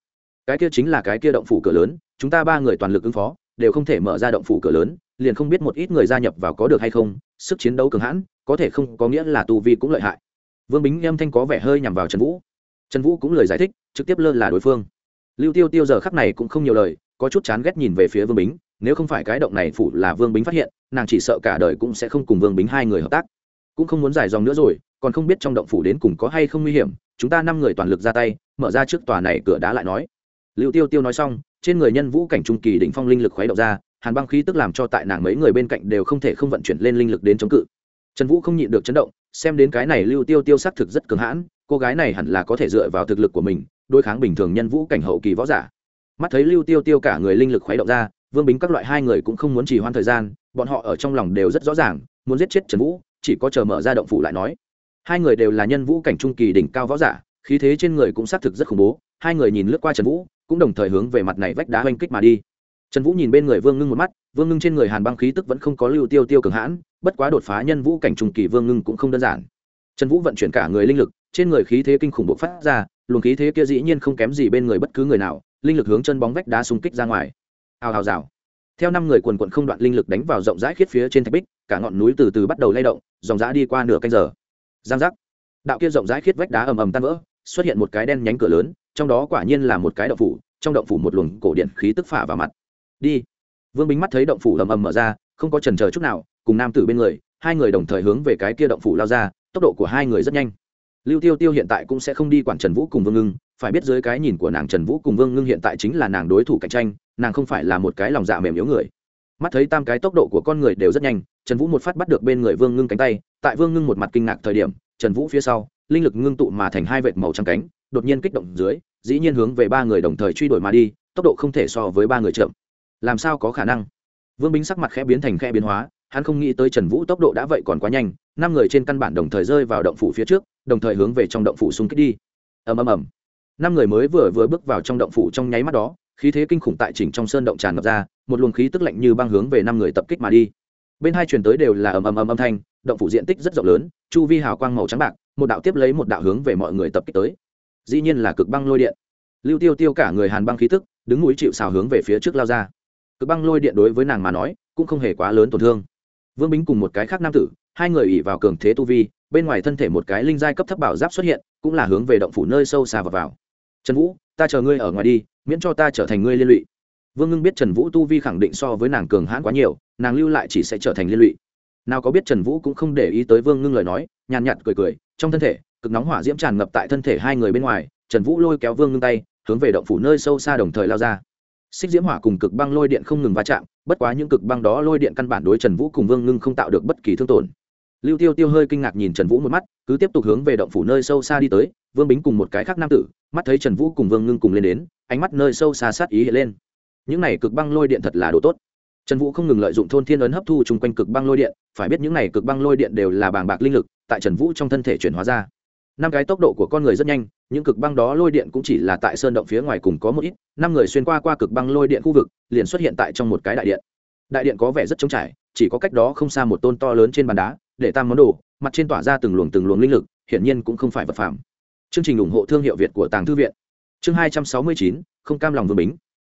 Cái kia chính là cái kia động phủ cửa lớn, chúng ta ba người toàn lực ứng phó, đều không thể mở ra động phủ cửa lớn, liền không biết một ít người gia nhập vào có được hay không, sức chiến đấu cường hãn, có thể không có nghĩa là tu vi cũng lợi hại. Vương bính âm thanh có vẻ hơi nhằm vào trần vũ. Trần vũ cũng lời giải thích, trực tiếp lơ là đối phương lưu tiêu tiêu giờ khắc này cũng không nhiều lời, có chút chán ghét nhìn về phía vương bính, nếu không phải cái động này phủ là vương bính phát hiện, nàng chỉ sợ cả đời cũng sẽ không cùng vương bính hai người hợp tác. Cũng không muốn giải dòng nữa rồi, còn không biết trong động phủ đến cùng có hay không nguy hiểm, chúng ta năm người toàn lực ra tay, mở ra trước tòa này cửa đá lại nói. Lưu tiêu tiêu nói xong, trên người nhân vũ cảnh trung kỳ đỉnh phong linh lực khuấy động ra, hàn băng khí tức làm cho tại nàng mấy người bên cạnh đều không thể không vận chuyển lên linh lực đến chống cự. Trần vũ không nhịn được chấn động, xem đến cái này lưu tiêu tiêu xác thực rất cường hãn, cô gái này hẳn là có thể dựa vào thực lực của mình đối kháng bình thường nhân vũ cảnh hậu kỳ võ giả. Mắt thấy lưu tiêu tiêu cả người linh lực khuấy động ra, vương bính các loại hai người cũng không muốn trì hoãn thời gian, bọn họ ở trong lòng đều rất rõ ràng, muốn giết chết trần vũ, chỉ có chờ mở ra động phủ lại nói. Hai người đều là nhân vũ cảnh trung kỳ đỉnh cao võ giả, khí thế trên người cũng xác thực rất khủng bố, hai người nhìn lướt qua trần vũ, cũng đồng thời hướng về mặt này vách đá oanh kích mà đi. Trần vũ nhìn bên người vương ngưng một mắt, vương ngưng trên người hàn băng khí tức vẫn không có lưu tiêu tiêu cường hãn, bất quá đột phá nhân vũ cảnh trung kỳ vương ngưng cũng không đơn giản. Trần vũ vận chuyển cả người linh lực trên người khí thế kinh khủng bộc phát ra, luồng khí thế kia dĩ nhiên không kém gì bên người bất cứ người nào, linh lực hướng chân bóng vách đá xung kích ra ngoài. Hào hào rào. Theo năm người quần quận không đoạn linh lực đánh vào rộng rãi khiết phía trên thạch bích, cả ngọn núi từ từ bắt đầu lay động, dòng giã đi qua nửa canh giờ. Giang giác. Đạo kia rộng rãi khiết vách đá ầm ầm tan vỡ, xuất hiện một cái đen nhánh cửa lớn, trong đó quả nhiên là một cái động phủ, trong động phủ một luồng cổ điện khí tức phả vào mặt. Đi. Vương bính mắt thấy động phủ ầm ầm mở ra, không có trần chờ chút nào, cùng nam tử bên người, hai người đồng thời hướng về cái kia động phủ lao ra, tốc độ của hai người rất nhanh lưu tiêu tiêu hiện tại cũng sẽ không đi quản trần vũ cùng vương ngưng, phải biết dưới cái nhìn của nàng trần vũ cùng vương ngưng hiện tại chính là nàng đối thủ cạnh tranh, nàng không phải là một cái lòng dạ mềm yếu người. Mắt thấy tam cái tốc độ của con người đều rất nhanh, trần vũ một phát bắt được bên người vương ngưng cánh tay, tại vương ngưng một mặt kinh ngạc thời điểm, trần vũ phía sau, linh lực ngưng tụ mà thành hai vệt màu trắng cánh, đột nhiên kích động dưới, dĩ nhiên hướng về ba người đồng thời truy đuổi mà đi, tốc độ không thể so với ba người chậm. Làm sao có khả năng? Vương bính sắc mặt khẽ biến thành khẽ biến hóa, hắn không nghĩ tới trần vũ tốc độ đã vậy còn quá nhanh, năm người trên căn bản đồng thời rơi vào động phủ phía trước đồng thời hướng về trong động phủ xung kích đi. Ầm ầm ầm. Năm người mới vừa vừa bước vào trong động phủ trong nháy mắt đó, khí thế kinh khủng tại chỉnh trong sơn động tràn ngập ra, một luồng khí tức lạnh như băng hướng về năm người tập kích mà đi. Bên hai truyền tới đều là ầm ầm ầm âm thanh, động phủ diện tích rất rộng lớn, chu vi hào quang màu trắng bạc, một đạo tiếp lấy một đạo hướng về mọi người tập kích tới. Dĩ nhiên là cực băng lôi điện. Lưu tiêu tiêu cả người hàn băng khí tức, đứng núi chịu xào hướng về phía trước lao ra. Cực băng lôi điện đối với nàng mà nói, cũng không hề quá lớn tổn thương. Vương bính cùng một cái khác nam tử, hai người ỉ vào cường thế tu vi bên ngoài thân thể một cái linh giai cấp thấp bảo giáp xuất hiện cũng là hướng về động phủ nơi sâu xa vào, vào. trần vũ ta chờ ngươi ở ngoài đi miễn cho ta trở thành ngươi liên lụy. Vương ngưng biết trần vũ tu vi khẳng định so với nàng cường hãn quá nhiều nàng lưu lại chỉ sẽ trở thành liên lụy. Nào có biết trần vũ cũng không để ý tới vương ngưng lời nói nhàn nhạt cười cười trong thân thể cực nóng hỏa diễm tràn ngập tại thân thể hai người bên ngoài trần vũ lôi kéo vương ngưng tay hướng về động phủ nơi sâu xa đồng thời lao ra. Xích diễm hỏa cùng cực băng lôi điện không ngừng va chạm bất quá những cực băng đó lôi điện căn bản đối trần vũ cùng vương ngưng không tạo được bất kỳ thương tổn lưu tiêu tiêu hơi kinh ngạc nhìn trần vũ một mắt, cứ tiếp tục hướng về động phủ nơi sâu xa đi tới, vương bính cùng một cái khác nam tử, mắt thấy trần vũ cùng vương ngưng cùng lên đến, ánh mắt nơi sâu xa sát ý hiện lên. Những này cực băng lôi điện thật là đồ tốt. Trần vũ không ngừng lợi dụng thôn thiên ấn hấp thu chung quanh cực băng lôi điện, phải biết những này cực băng lôi điện đều là bàng bạc linh lực, tại trần vũ trong thân thể chuyển hóa ra. Năm cái tốc độ của con người rất nhanh, những cực băng đó lôi điện cũng chỉ là tại sơn động phía ngoài cùng có một ít, năm người xuyên qua qua cực băng lôi điện khu vực, liền xuất hiện tại trong một cái đại điện. Đại điện có vẻ rất trống trải, chỉ có cách đó không xa một tôn to lớn trên bàn đá để tam món đồ, mặt trên tỏa ra từng luồng từng luồng linh lực, hiển nhiên cũng không phải vật phẩm chương trình ủng hộ thương hiệu việt của tàng thư viện. Chương hai trăm sáu mươi chín, không cam lòng vương bính.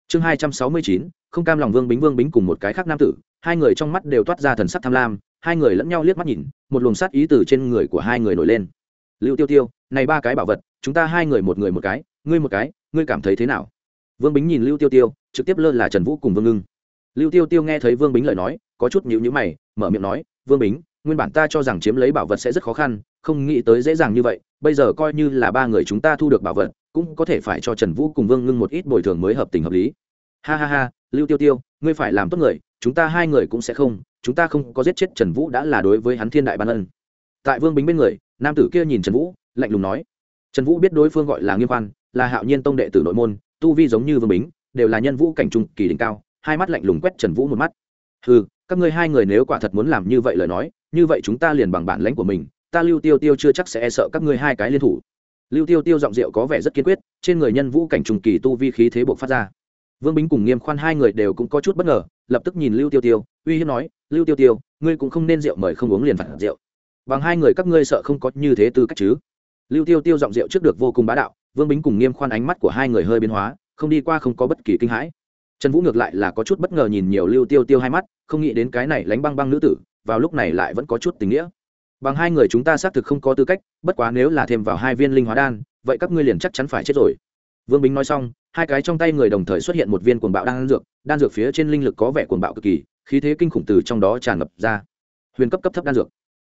Chương hai trăm sáu mươi chín, không cam lòng vương bính vương bính cùng một cái khác nam tử, hai người trong mắt đều toát ra thần sắc tham lam, hai người lẫn nhau liếc mắt nhìn, một luồng sát ý từ trên người của hai người nổi lên. Lưu tiêu tiêu, này ba cái bảo vật, chúng ta hai người một người một cái, ngươi một cái, ngươi cảm thấy thế nào? Vương bính nhìn lưu tiêu tiêu, trực tiếp lơ là trần vũ cùng vương ngưng. Lưu tiêu tiêu nghe thấy vương bính lời nói, có chút nhịu nhữ mày, mở miệng nói, vương bính nguyên bản ta cho rằng chiếm lấy bảo vật sẽ rất khó khăn không nghĩ tới dễ dàng như vậy bây giờ coi như là ba người chúng ta thu được bảo vật cũng có thể phải cho trần vũ cùng vương ngưng một ít bồi thường mới hợp tình hợp lý. Ha ha ha lưu tiêu tiêu ngươi phải làm tốt người chúng ta hai người cũng sẽ không chúng ta không có giết chết trần vũ đã là đối với hắn thiên đại ban ân. Tại vương bính bên người nam tử kia nhìn trần vũ lạnh lùng nói. Trần vũ biết đối phương gọi là nghiêm Văn, là hạo nhiên tông đệ tử nội môn tu vi giống như vương bính đều là nhân vũ cảnh trung kỳ đỉnh cao hai mắt lạnh lùng quét trần vũ một mắt. Ừ các ngươi hai người nếu quả thật muốn làm như vậy lời nói như vậy chúng ta liền bằng bản lãnh của mình, ta lưu tiêu tiêu chưa chắc sẽ e sợ các ngươi hai cái liên thủ. Lưu tiêu tiêu giọng rượu có vẻ rất kiên quyết, trên người nhân vũ cảnh trùng kỳ tu vi khí thế buộc phát ra. Vương bính cùng nghiêm khoan hai người đều cũng có chút bất ngờ, lập tức nhìn lưu tiêu tiêu, uy hiếp nói, lưu tiêu tiêu, ngươi cũng không nên rượu mời không uống liền phạt rượu. Bằng hai người các ngươi sợ không có như thế tư cách chứ? Lưu tiêu tiêu giọng rượu trước được vô cùng bá đạo, vương bính cùng nghiêm khoan ánh mắt của hai người hơi biến hóa, không đi qua không có bất kỳ kinh hãi. Trần vũ ngược lại là có chút bất ngờ nhìn nhiều lưu tiêu tiêu hai mắt, không nghĩ đến cái này lánh băng băng nữ tử vào lúc này lại vẫn có chút tình nghĩa. Bằng hai người chúng ta xác thực không có tư cách, bất quá nếu là thêm vào hai viên linh hóa đan, vậy các ngươi liền chắc chắn phải chết rồi. Vương bính nói xong, hai cái trong tay người đồng thời xuất hiện một viên cuồng bạo đan dược đan dược phía trên linh lực có vẻ cuồng bạo cực kỳ, khí thế kinh khủng từ trong đó tràn ngập ra. Huyền cấp cấp thấp đan dược.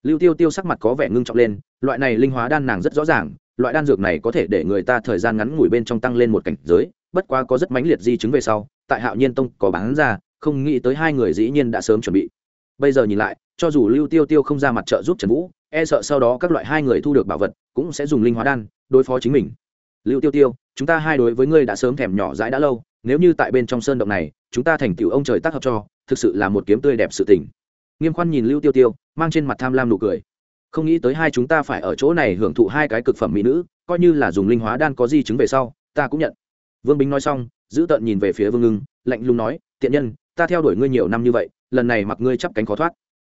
Lưu tiêu tiêu sắc mặt có vẻ ngưng trọng lên, loại này linh hóa đan nàng rất rõ ràng, loại đan dược này có thể để người ta thời gian ngắn ngủi bên trong tăng lên một cảnh giới, bất quá có rất mãnh liệt di chứng về sau, tại hạo nhiên tông có bán ra, không nghĩ tới hai người dĩ nhiên đã sớm chuẩn bị bây giờ nhìn lại, cho dù lưu tiêu tiêu không ra mặt trợ giúp trần vũ e sợ sau đó các loại hai người thu được bảo vật cũng sẽ dùng linh hóa đan đối phó chính mình. Lưu tiêu tiêu, chúng ta hai đối với ngươi đã sớm thèm nhỏ dãi đã lâu, nếu như tại bên trong sơn động này, chúng ta thành tựu ông trời tác hợp cho, thực sự là một kiếm tươi đẹp sự tình. Nghiêm khoan nhìn lưu tiêu tiêu, mang trên mặt tham lam nụ cười. Không nghĩ tới hai chúng ta phải ở chỗ này hưởng thụ hai cái cực phẩm mỹ nữ, coi như là dùng linh hóa đan có di chứng về sau, ta cũng nhận. Vương bính nói xong, giữ tợn nhìn về phía vương ngưng, lạnh lùng nói, tiện nhân, ta theo đuổi ngươi nhiều năm như vậy lần này mặc ngươi chắp cánh khó thoát.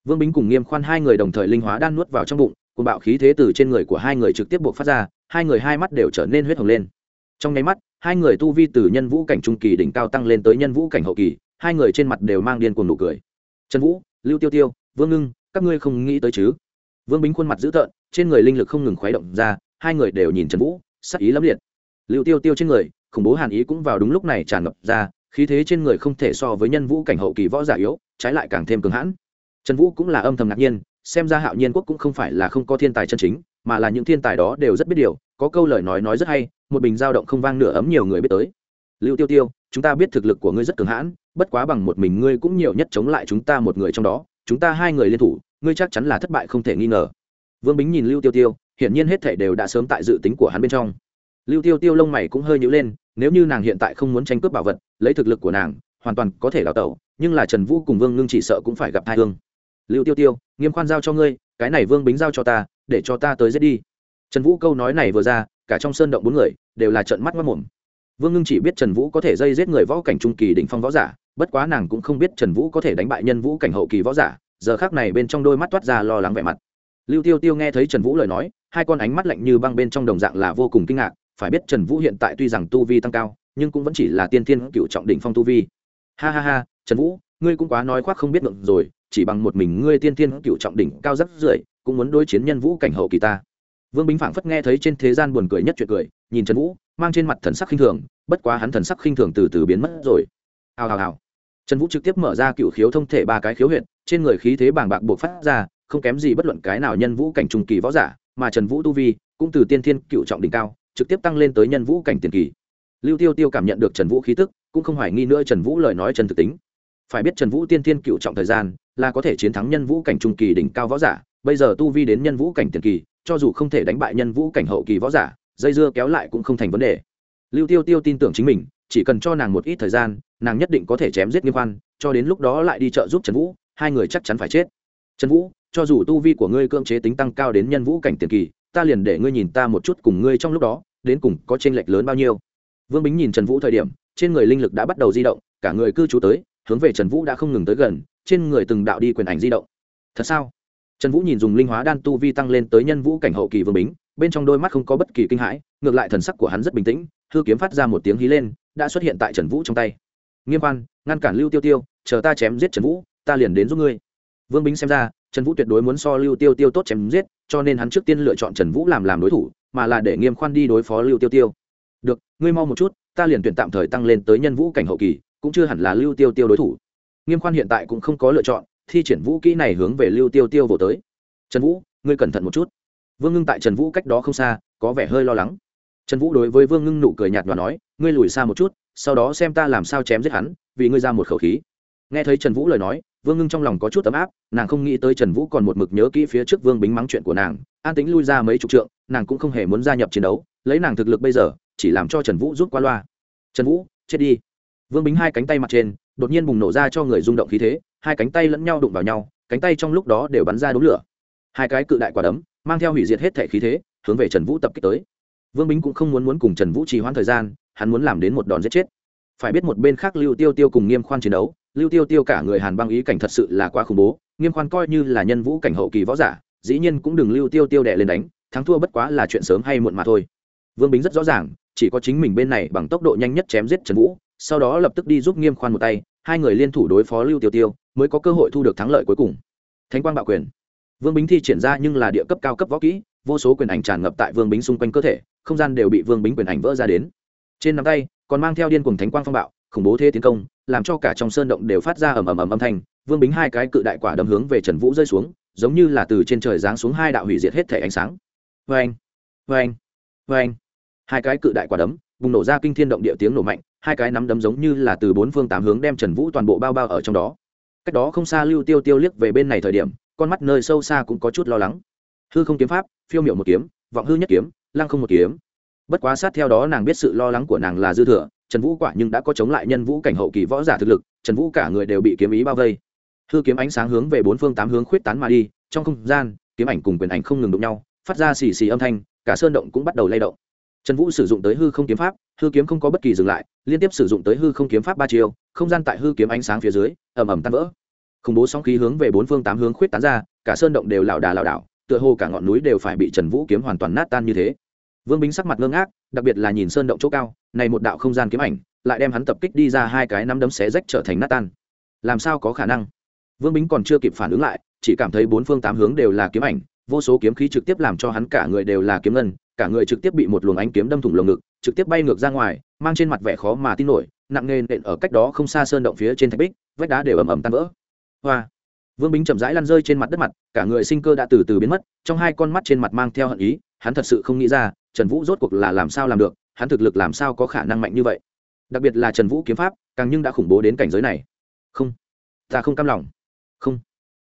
Vương bính cùng nghiêm khoan hai người đồng thời linh hóa đan nuốt vào trong bụng cùng bạo khí thế từ trên người của hai người trực tiếp buộc phát ra, hai người hai mắt đều trở nên huyết hồng lên. Trong nháy mắt, hai người tu vi từ nhân vũ cảnh trung kỳ đỉnh cao tăng lên tới nhân vũ cảnh hậu kỳ, hai người trên mặt đều mang điên cuồng nụ cười. Trần vũ, lưu tiêu tiêu, vương ngưng, các ngươi không nghĩ tới chứ? Vương bính khuôn mặt dữ tợn, trên người linh lực không ngừng khuấy động ra, hai người đều nhìn trần vũ, sắc ý lắm liệt. Lưu tiêu tiêu trên người, khủng bố hàn ý cũng vào đúng lúc này tràn ngập ra khí thế trên người không thể so với nhân vũ cảnh hậu kỳ võ giả yếu, trái lại càng thêm cường hãn. Trần vũ cũng là âm thầm ngạc nhiên, xem ra hạo nhiên quốc cũng không phải là không có thiên tài chân chính, mà là những thiên tài đó đều rất biết điều, có câu lời nói nói rất hay, một bình dao động không vang nửa ấm nhiều người biết tới. Lưu tiêu tiêu, chúng ta biết thực lực của ngươi rất cường hãn, bất quá bằng một mình ngươi cũng nhiều nhất chống lại chúng ta một người trong đó, chúng ta hai người liên thủ, ngươi chắc chắn là thất bại không thể nghi ngờ. Vương bính nhìn lưu tiêu tiêu, hiển nhiên hết thể đều đã sớm tại dự tính của hắn bên trong. Lưu tiêu tiêu lông mày cũng hơi nhữ lên nếu như nàng hiện tại không muốn tranh cướp bảo vật, lấy thực lực của nàng, hoàn toàn có thể đào tẩu, nhưng là trần vũ cùng vương ngưng chỉ sợ cũng phải gặp thai hương. Lưu tiêu tiêu, nghiêm khoan giao cho ngươi, cái này vương bính giao cho ta, để cho ta tới giết đi. Trần vũ câu nói này vừa ra, cả trong sơn động bốn người, đều là trận mắt mất mồm. Vương ngưng chỉ biết trần vũ có thể dây giết người võ cảnh trung kỳ đỉnh phong võ giả, bất quá nàng cũng không biết trần vũ có thể đánh bại nhân vũ cảnh hậu kỳ võ giả, giờ khác này bên trong đôi mắt toát ra lo lắng vẻ mặt. Lưu tiêu tiêu nghe thấy trần vũ lời nói, hai con ánh mắt lạnh như băng bên trong đồng dạng là vô cùng kinh ngạc phải biết trần vũ hiện tại tuy rằng tu vi tăng cao, nhưng cũng vẫn chỉ là tiên tiên cựu trọng đỉnh phong tu vi. Ha ha ha, trần vũ, ngươi cũng quá nói khoác không biết ngượng rồi, chỉ bằng một mình ngươi tiên tiên cựu trọng đỉnh cao rất rưỡi, cũng muốn đối chiến nhân vũ cảnh hậu kỳ ta. Vương bính phảng phất nghe thấy trên thế gian buồn cười nhất chuyện cười, nhìn trần vũ, mang trên mặt thần sắc khinh thường, bất quá hắn thần sắc khinh thường từ từ biến mất rồi. Hào hào hào. Trần vũ trực tiếp mở ra cựu khiếu thông thể ba cái khiếu huyện trên người khí thế bàng bạc buộc phát ra, không kém gì bất luận cái nào nhân vũ cảnh trung kỳ võ giả, mà trần vũ tu vi cũng từ tiên thiên cựu trọng đỉnh cao trực tiếp tăng lên tới nhân vũ cảnh tiền kỳ. Lưu tiêu tiêu cảm nhận được trần vũ khí tức cũng không hoài nghi nữa trần vũ lời nói trần thực tính. Phải biết trần vũ tiên thiên cựu trọng thời gian là có thể chiến thắng nhân vũ cảnh trung kỳ đỉnh cao võ giả bây giờ tu vi đến nhân vũ cảnh tiền kỳ cho dù không thể đánh bại nhân vũ cảnh hậu kỳ võ giả dây dưa kéo lại cũng không thành vấn đề. Lưu tiêu tiêu tin tưởng chính mình chỉ cần cho nàng một ít thời gian nàng nhất định có thể chém giết nghiêm hoan, cho đến lúc đó lại đi trợ giúp trần vũ hai người chắc chắn phải chết. Trần vũ cho dù tu vi của ngươi cưỡng chế tính tăng cao đến nhân vũ cảnh tiền kỳ ta liền để ngươi nhìn ta một chút cùng ngươi trong lúc đó đến cùng có tranh lệch lớn bao nhiêu. Vương bính nhìn trần vũ thời điểm, trên người linh lực đã bắt đầu di động, cả người cư trú tới, hướng về trần vũ đã không ngừng tới gần, trên người từng đạo đi quyền ảnh di động. Thật sao? Trần vũ nhìn dùng linh hóa đan tu vi tăng lên tới nhân vũ cảnh hậu kỳ vương bính, bên trong đôi mắt không có bất kỳ kinh hãi, ngược lại thần sắc của hắn rất bình tĩnh, hư kiếm phát ra một tiếng hí lên, đã xuất hiện tại trần vũ trong tay. Nghiêm quan ngăn cản lưu tiêu tiêu, chờ ta chém giết trần vũ, ta liền đến giúp ngươi. Vương bính xem ra trần vũ tuyệt đối muốn so lưu tiêu tiêu tốt chém giết, cho nên hắn trước tiên lựa chọn trần vũ làm làm đối thủ, mà là để nghiêm khoan đi đối phó lưu tiêu tiêu. Được, ngươi mau một chút, ta liền tuyển tạm thời tăng lên tới nhân vũ cảnh hậu kỳ, cũng chưa hẳn là lưu tiêu tiêu đối thủ. Nghiêm khoan hiện tại cũng không có lựa chọn, thi triển vũ kỹ này hướng về lưu tiêu tiêu vỗ tới. Trần vũ, ngươi cẩn thận một chút. Vương ngưng tại trần vũ cách đó không xa, có vẻ hơi lo lắng. Trần vũ đối với vương ngưng nụ cười nhạt và nói, ngươi lùi xa một chút, sau đó xem ta làm sao chém giết hắn, vì ngươi ra một khẩu khí. Nghe thấy trần vũ lời nói vương ngưng trong lòng có chút ấm áp, nàng không nghĩ tới trần vũ còn một mực nhớ kỹ phía trước vương bính mắng chuyện của nàng, an tính lui ra mấy chục trượng, nàng cũng không hề muốn gia nhập chiến đấu, lấy nàng thực lực bây giờ, chỉ làm cho trần vũ rút qua loa. Trần vũ, chết đi. Vương bính hai cánh tay mặt trên, đột nhiên bùng nổ ra cho người rung động khí thế, hai cánh tay lẫn nhau đụng vào nhau, cánh tay trong lúc đó đều bắn ra đống lửa. Hai cái cự đại quả đấm, mang theo hủy diệt hết thể khí thế, hướng về trần vũ tập kích tới. Vương bính cũng không muốn muốn cùng trần vũ trì hoãn thời gian, hắn muốn làm đến một đòn giết chết. Phải biết một bên khác lưu tiêu tiêu cùng nghiêm khoan chiến đấu lưu tiêu tiêu cả người hàn băng ý cảnh thật sự là quá khủng bố, nghiêm khoan coi như là nhân vũ cảnh hậu kỳ võ giả, dĩ nhiên cũng đừng lưu tiêu tiêu đẻ lên đánh, thắng thua bất quá là chuyện sớm hay muộn mà thôi. Vương bính rất rõ ràng, chỉ có chính mình bên này bằng tốc độ nhanh nhất chém giết trần vũ, sau đó lập tức đi giúp nghiêm khoan một tay, hai người liên thủ đối phó lưu tiêu tiêu, mới có cơ hội thu được thắng lợi cuối cùng. Thánh quang bạo quyền. Vương bính thi triển ra nhưng là địa cấp cao cấp võ kỹ, vô số quyền ảnh tràn ngập tại vương bính xung quanh cơ thể, không gian đều bị vương bính quyền ảnh vỡ ra đến. Trên nắm tay, còn mang theo điên cùng thánh quang phong bạo, khủng bố thế tiến công làm cho cả trong sơn động đều phát ra ầm ầm ầm âm thanh, vương bính hai cái cự đại quả đấm hướng về trần vũ rơi xuống, giống như là từ trên trời giáng xuống hai đạo hủy diệt hết thể ánh sáng. Vê anh vê anh vê anh hai cái cự đại quả đấm bùng nổ ra kinh thiên động địa tiếng nổ mạnh, hai cái nắm đấm giống như là từ bốn phương tám hướng đem trần vũ toàn bộ bao bao ở trong đó. Cách đó không xa lưu tiêu tiêu liếc về bên này thời điểm, con mắt nơi sâu xa cũng có chút lo lắng. Hư không kiếm pháp, phiêu miệu một kiếm, vọng hư nhất kiếm, lăng không một kiếm. Bất quá sát theo đó nàng biết sự lo lắng của nàng là dư thừa trần vũ quả nhưng đã có chống lại nhân vũ cảnh hậu kỳ võ giả thực lực, trần vũ cả người đều bị kiếm ý bao vây. Hư kiếm ánh sáng hướng về bốn phương tám hướng khuyết tán mà đi, trong không gian, kiếm ảnh cùng quyền ảnh không ngừng đụng nhau, phát ra xì xì âm thanh, cả sơn động cũng bắt đầu lay động. Trần vũ sử dụng tới hư không kiếm pháp, hư kiếm không có bất kỳ dừng lại, liên tiếp sử dụng tới hư không kiếm pháp ba chiều không gian tại hư kiếm ánh sáng phía dưới, ầm ầm tan vỡ. Khủng bố sóng khí hướng về bốn phương tám hướng khuyết tán ra, cả sơn động đều lảo đà lảo đảo, tựa hồ cả ngọn núi đều phải bị trần vũ kiếm hoàn toàn nát tan như thế vương bính sắc mặt ngơ ngác, đặc biệt là nhìn sơn động chỗ cao, này một đạo không gian kiếm ảnh, lại đem hắn tập kích đi ra hai cái nắm đấm xé rách trở thành nát tan. Làm sao có khả năng? Vương bính còn chưa kịp phản ứng lại, chỉ cảm thấy bốn phương tám hướng đều là kiếm ảnh, vô số kiếm khí trực tiếp làm cho hắn cả người đều là kiếm ngân, cả người trực tiếp bị một luồng ánh kiếm đâm thủng lồng ngực, trực tiếp bay ngược ra ngoài, mang trên mặt vẻ khó mà tin nổi, nặng nề nện ở cách đó không xa sơn động phía trên thạch bích, vách đá đều ầm ầm tan vỡ. Hoa! Vương bính chậm rãi lăn rơi trên mặt đất mặt, cả người sinh cơ đã từ từ biến mất, trong hai con mắt trên mặt mang theo hận ý hắn thật sự không nghĩ ra, trần vũ rốt cuộc là làm sao làm được, hắn thực lực làm sao có khả năng mạnh như vậy. Đặc biệt là trần vũ kiếm pháp, càng nhưng đã khủng bố đến cảnh giới này. Không, ta không cam lòng. Không.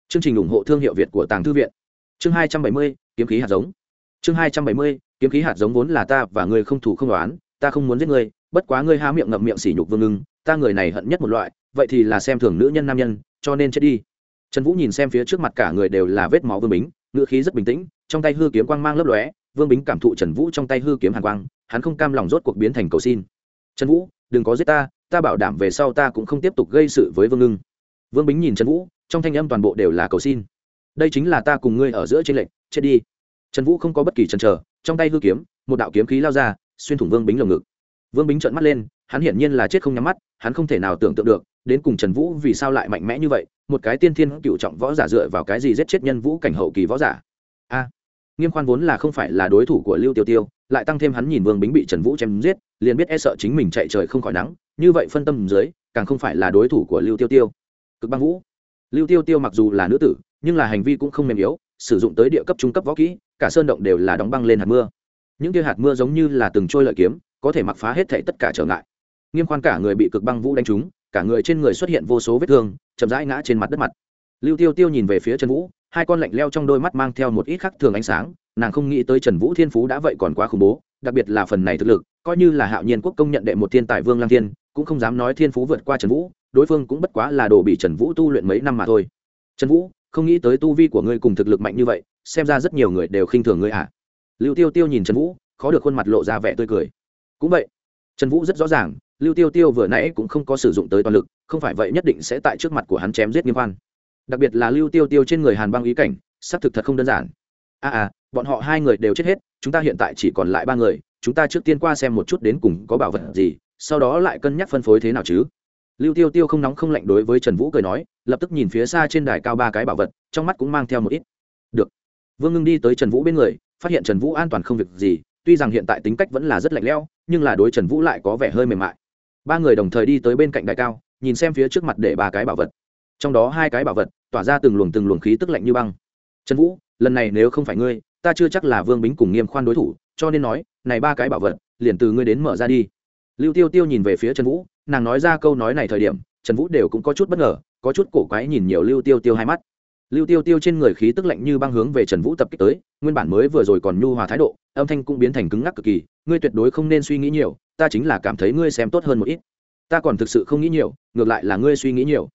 Chương trình ủng hộ thương hiệu việt của tàng thư viện. Chương hai trăm bảy mươi, kiếm khí hạt giống. Chương hai trăm bảy mươi, kiếm khí hạt giống vốn là ta và ngươi không thủ không đoán, ta không muốn giết ngươi, bất quá ngươi há miệng ngậm miệng sỉ nhục vương ngưng, ta người này hận nhất một loại, vậy thì là xem thường nữ nhân nam nhân, cho nên chết đi. Trần vũ nhìn xem phía trước mặt cả người đều là vết máu vương bính, ngữ khí rất bình tĩnh, trong tay hư kiếm quang mang lấp lóe vương bính cảm thụ trần vũ trong tay hư kiếm hàn quang, hắn không cam lòng rốt cuộc biến thành cầu xin. Trần vũ, đừng có giết ta ta bảo đảm về sau ta cũng không tiếp tục gây sự với vương ngưng. Vương bính nhìn trần vũ, trong thanh âm toàn bộ đều là cầu xin. Đây chính là ta cùng ngươi ở giữa trên lệnh chết đi. Trần vũ không có bất kỳ chần chờ, trong tay hư kiếm, một đạo kiếm khí lao ra, xuyên thủng vương bính lồng ngực. Vương bính trợn mắt lên, hắn hiển nhiên là chết không nhắm mắt, hắn không thể nào tưởng tượng được, đến cùng trần vũ vì sao lại mạnh mẽ như vậy, một cái tiên thiên cựu trọng võ giả dựa vào cái gì giết chết nhân vũ cảnh hậu kỳ võ giả. A! Nghiêm khoan vốn là không phải là đối thủ của lưu tiêu tiêu, lại tăng thêm hắn nhìn vương bính bị trần vũ chém giết, liền biết e sợ chính mình chạy trời không khỏi nắng, như vậy phân tâm dưới, càng không phải là đối thủ của lưu tiêu tiêu. Cực băng vũ. Lưu tiêu tiêu mặc dù là nữ tử, nhưng là hành vi cũng không mềm yếu, sử dụng tới địa cấp trung cấp võ kỹ, cả sơn động đều là đóng băng lên hạt mưa. Những tia hạt mưa giống như là từng trôi lợi kiếm, có thể mặc phá hết thảy tất cả trở ngại. Nghiêm khoan cả người bị cực băng vũ đánh trúng, cả người trên người xuất hiện vô số vết thương, chậm rãi ngã trên mặt đất mặt. Lưu tiêu tiêu nhìn về phía trần vũ hai con lạnh leo trong đôi mắt mang theo một ít khắc thường ánh sáng, nàng không nghĩ tới trần vũ thiên phú đã vậy còn quá khủng bố, đặc biệt là phần này thực lực, coi như là hạo nhiên quốc công nhận đệ một thiên tài vương lang thiên, cũng không dám nói thiên phú vượt qua trần vũ, đối phương cũng bất quá là đồ bị trần vũ tu luyện mấy năm mà thôi. Trần vũ, không nghĩ tới tu vi của ngươi cùng thực lực mạnh như vậy, xem ra rất nhiều người đều khinh thường ngươi ạ à. lưu tiêu tiêu nhìn trần vũ, khó được khuôn mặt lộ ra vẻ tươi cười. Cũng vậy, trần vũ rất rõ ràng, lưu tiêu tiêu vừa nãy cũng không có sử dụng tới toàn lực, không phải vậy nhất định sẽ tại trước mặt của hắn chém giết nghiêm khoan đặc biệt là lưu tiêu tiêu trên người hàn băng ý cảnh xác thực thật không đơn giản. A à, à bọn họ hai người đều chết hết chúng ta hiện tại chỉ còn lại ba người chúng ta trước tiên qua xem một chút đến cùng có bảo vật gì sau đó lại cân nhắc phân phối thế nào chứ. Lưu tiêu tiêu không nóng không lạnh đối với trần vũ cười nói lập tức nhìn phía xa trên đài cao ba cái bảo vật trong mắt cũng mang theo một ít. Được. Vương ngưng đi tới trần vũ bên người phát hiện trần vũ an toàn không việc gì tuy rằng hiện tại tính cách vẫn là rất lạnh lẽo nhưng là đối trần vũ lại có vẻ hơi mềm mại. Ba người đồng thời đi tới bên cạnh đài cao nhìn xem phía trước mặt để ba cái bảo vật trong đó hai cái bảo vật tỏa ra từng luồng từng luồng khí tức lạnh như băng. Trần vũ, lần này nếu không phải ngươi, ta chưa chắc là vương bính cùng nghiêm khoan đối thủ, cho nên nói, này ba cái bảo vật, liền từ ngươi đến mở ra đi. Lưu tiêu tiêu nhìn về phía trần vũ, nàng nói ra câu nói này thời điểm, trần vũ đều cũng có chút bất ngờ, có chút cổ quái nhìn nhiều lưu tiêu tiêu hai mắt. Lưu tiêu tiêu trên người khí tức lạnh như băng hướng về trần vũ tập kích tới, nguyên bản mới vừa rồi còn nhu hòa thái độ, âm thanh cũng biến thành cứng ngắc cực kỳ, ngươi tuyệt đối không nên suy nghĩ nhiều, ta chính là cảm thấy ngươi xem tốt hơn một ít. Ta còn thực sự không nghĩ nhiều, ngược lại là ngươi suy nghĩ nhiều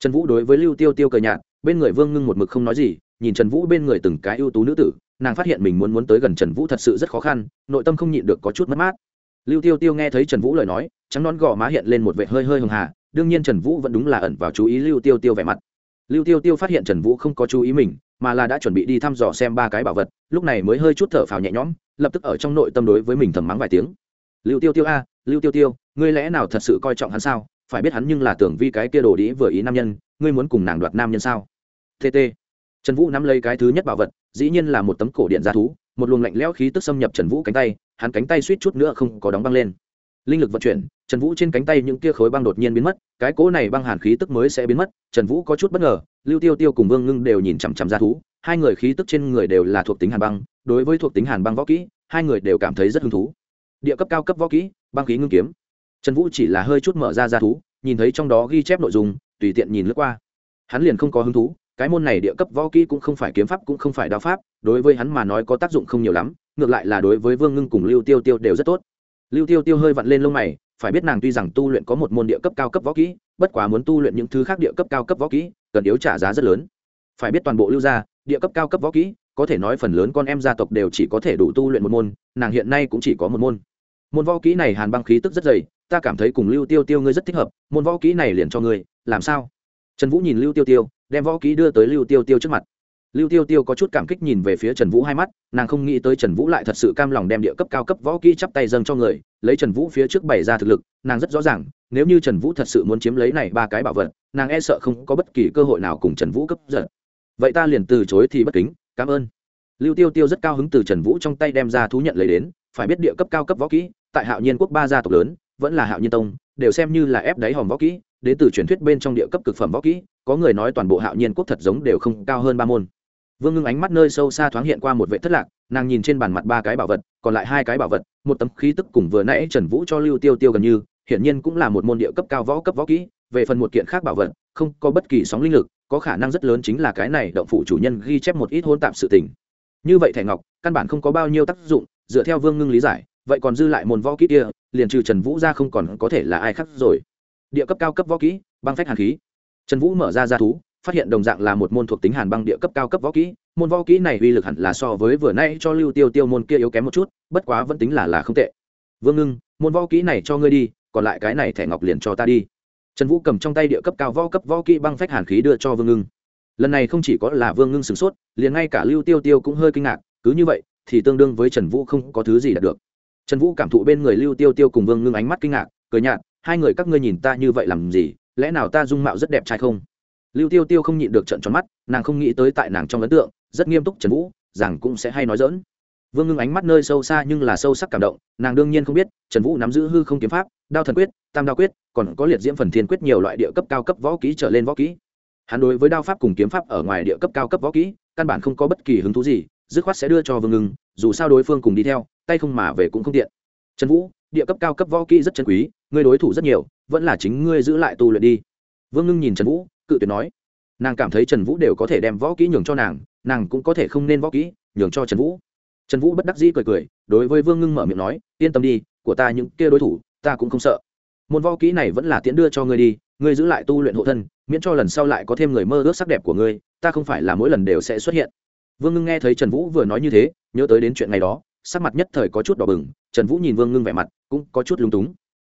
trần vũ đối với lưu tiêu tiêu cờ nhạt, bên người vương ngưng một mực không nói gì, nhìn trần vũ bên người từng cái ưu tú nữ tử, nàng phát hiện mình muốn muốn tới gần trần vũ thật sự rất khó khăn, nội tâm không nhịn được có chút mất mát. Lưu tiêu tiêu nghe thấy trần vũ lời nói, trắng nón gò má hiện lên một vệ hơi hơi hường hà, đương nhiên trần vũ vẫn đúng là ẩn vào chú ý lưu tiêu tiêu vẻ mặt. Lưu tiêu tiêu phát hiện trần vũ không có chú ý mình, mà là đã chuẩn bị đi thăm dò xem ba cái bảo vật, lúc này mới hơi chút thở phào nhẹ nhõm, lập tức ở trong nội tâm đối với mình thầm mắng vài tiếng. Lưu tiêu tiêu a, lưu tiêu tiêu, ngươi lẽ nào thật sự coi trọng hắn sao? Phải biết hắn nhưng là tưởng vi cái kia đồ đĩ vừa ý nam nhân, ngươi muốn cùng nàng đoạt nam nhân sao? Tt trần vũ nắm lấy cái thứ nhất bảo vật, dĩ nhiên là một tấm cổ điện g thú, một luồng lạnh lẽo khí tức xâm nhập trần vũ cánh tay, hắn cánh tay suýt chút nữa không có đóng băng lên. Linh lực vận chuyển, trần vũ trên cánh tay những tia khối băng đột nhiên biến mất, cái cỗ này băng hàn khí tức mới sẽ biến mất, trần vũ có chút bất ngờ, lưu tiêu tiêu cùng vương ngưng đều nhìn chằm chằm ra thú, hai người khí tức trên người đều là thuộc tính hàn băng, đối với thuộc tính hàn băng võ kỹ, hai người đều cảm thấy rất hứng thú. Địa cấp cao cấp võ kỹ, băng khí ngưng kiếm trần vũ chỉ là hơi chút mở ra ra thú, nhìn thấy trong đó ghi chép nội dung, tùy tiện nhìn lướt qua. Hắn liền không có hứng thú, cái môn này địa cấp võ kỹ cũng không phải kiếm pháp, cũng không phải đao pháp, đối với hắn mà nói có tác dụng không nhiều lắm, ngược lại là đối với vương ngưng cùng lưu tiêu tiêu đều rất tốt. Lưu tiêu tiêu hơi vặn lên lông mày, phải biết nàng tuy rằng tu luyện có một môn địa cấp cao cấp võ kỹ, bất quá muốn tu luyện những thứ khác địa cấp cao cấp võ kỹ, cần yếu trả giá rất lớn. Phải biết toàn bộ lưu gia, địa cấp cao cấp võ kỹ, có thể nói phần lớn con em gia tộc đều chỉ có thể đủ tu luyện một môn, nàng hiện nay cũng chỉ có một môn môn võ kỹ này hàn băng khí tức rất dày, ta cảm thấy cùng lưu tiêu tiêu ngươi rất thích hợp, môn võ kỹ này liền cho ngươi, làm sao? Trần vũ nhìn lưu tiêu tiêu, đem võ kỹ đưa tới lưu tiêu tiêu trước mặt. Lưu tiêu tiêu có chút cảm kích nhìn về phía trần vũ hai mắt, nàng không nghĩ tới trần vũ lại thật sự cam lòng đem địa cấp cao cấp võ kỹ chắp tay dâng cho người, lấy trần vũ phía trước bày ra thực lực, nàng rất rõ ràng, nếu như trần vũ thật sự muốn chiếm lấy này ba cái bảo vật, nàng e sợ không có bất kỳ cơ hội nào cùng trần vũ cấp giật vậy ta liền từ chối thì bất kính, cảm ơn. Lưu tiêu tiêu rất cao hứng từ trần vũ trong tay đem ra thú nhận lấy đến, phải biết địa cấp cao cấp võ kỹ tại hạo nhiên quốc ba gia tộc lớn, vẫn là hạo nhiên tông, đều xem như là ép đáy hòm võ kỹ, đến từ truyền thuyết bên trong địa cấp cực phẩm võ kỹ, có người nói toàn bộ hạo nhiên quốc thật giống đều không cao hơn ba môn. Vương ngưng ánh mắt nơi sâu xa thoáng hiện qua một vệ thất lạc, nàng nhìn trên bàn mặt ba cái bảo vật, còn lại hai cái bảo vật, một tấm khí tức cùng vừa nãy trần vũ cho lưu tiêu tiêu gần như, hiển nhiên cũng là một môn địa cấp cao võ cấp võ kỹ, về phần một kiện khác bảo vật, không có bất kỳ sóng linh lực, có khả năng rất lớn chính là cái này động phủ chủ nhân ghi chép một ít hôn tạm sự tình. Như vậy thẻ ngọc, căn bản không có bao nhiêu tác dụng, dựa theo vương ngưng lý giải vậy còn dư lại môn võ kỹ kia, liền trừ trần vũ ra không còn có thể là ai khác rồi. Địa cấp cao cấp võ kỹ, băng phách hàn khí. Trần vũ mở ra ra thú, phát hiện đồng dạng là một môn thuộc tính hàn băng địa cấp cao cấp võ kỹ. Môn võ kỹ này uy lực hẳn là so với vừa nay cho lưu tiêu tiêu môn kia yếu kém một chút, bất quá vẫn tính là là không tệ. Vương ngưng, môn võ kỹ này cho ngươi đi, còn lại cái này thẻ ngọc liền cho ta đi. Trần vũ cầm trong tay địa cấp cao võ cấp võ kỹ băng phách hàn khí đưa cho vương ngưng. Lần này không chỉ có là vương ngưng sửng sốt, liền ngay cả lưu tiêu tiêu cũng hơi kinh ngạc, cứ như vậy thì tương đương với trần vũ không có thứ gì đạt được trần vũ cảm thụ bên người lưu tiêu tiêu cùng vương ngưng ánh mắt kinh ngạc, cười nhạt, hai người các ngươi nhìn ta như vậy làm gì, lẽ nào ta dung mạo rất đẹp trai không? Lưu tiêu tiêu không nhịn được trận tròn mắt, nàng không nghĩ tới tại nàng trong ấn tượng, rất nghiêm túc trần vũ, rằng cũng sẽ hay nói dỡn vương ngưng ánh mắt nơi sâu xa nhưng là sâu sắc cảm động, nàng đương nhiên không biết, trần vũ nắm giữ hư không kiếm pháp, đao thần quyết, tam đao quyết, còn có liệt diễm phần thiên quyết nhiều loại địa cấp cao cấp võ kỹ trở lên võ kỹ. Hắn đối với đao pháp cùng kiếm pháp ở ngoài địa cấp cao cấp võ kỹ, căn bản không có bất kỳ hứng thú gì, dứt khoát sẽ đưa cho vương ngưng, dù sao đối phương cùng đi theo tay không mà về cũng không tiện. Trần vũ, địa cấp cao cấp võ kỹ rất chân quý, ngươi đối thủ rất nhiều, vẫn là chính ngươi giữ lại tu luyện đi. Vương ngưng nhìn trần vũ, cự tuyệt nói. Nàng cảm thấy trần vũ đều có thể đem võ kỹ nhường cho nàng nàng cũng có thể không nên võ kỹ, nhường cho trần vũ. Trần vũ bất đắc dĩ cười cười, đối với vương ngưng mở miệng nói, yên tâm đi, của ta những kia đối thủ, ta cũng không sợ. Môn võ kỹ này vẫn là tiễn đưa cho ngươi đi, ngươi giữ lại tu luyện hộ thân, miễn cho lần sau lại có thêm người mơ ước sắc đẹp của ngươi, ta không phải là mỗi lần đều sẽ xuất hiện. Vương ngưng nghe thấy trần vũ vừa nói như thế, nhớ tới đến chuyện ngày đó sắc mặt nhất thời có chút đỏ bừng, trần vũ nhìn vương ngưng vẻ mặt cũng có chút lung túng.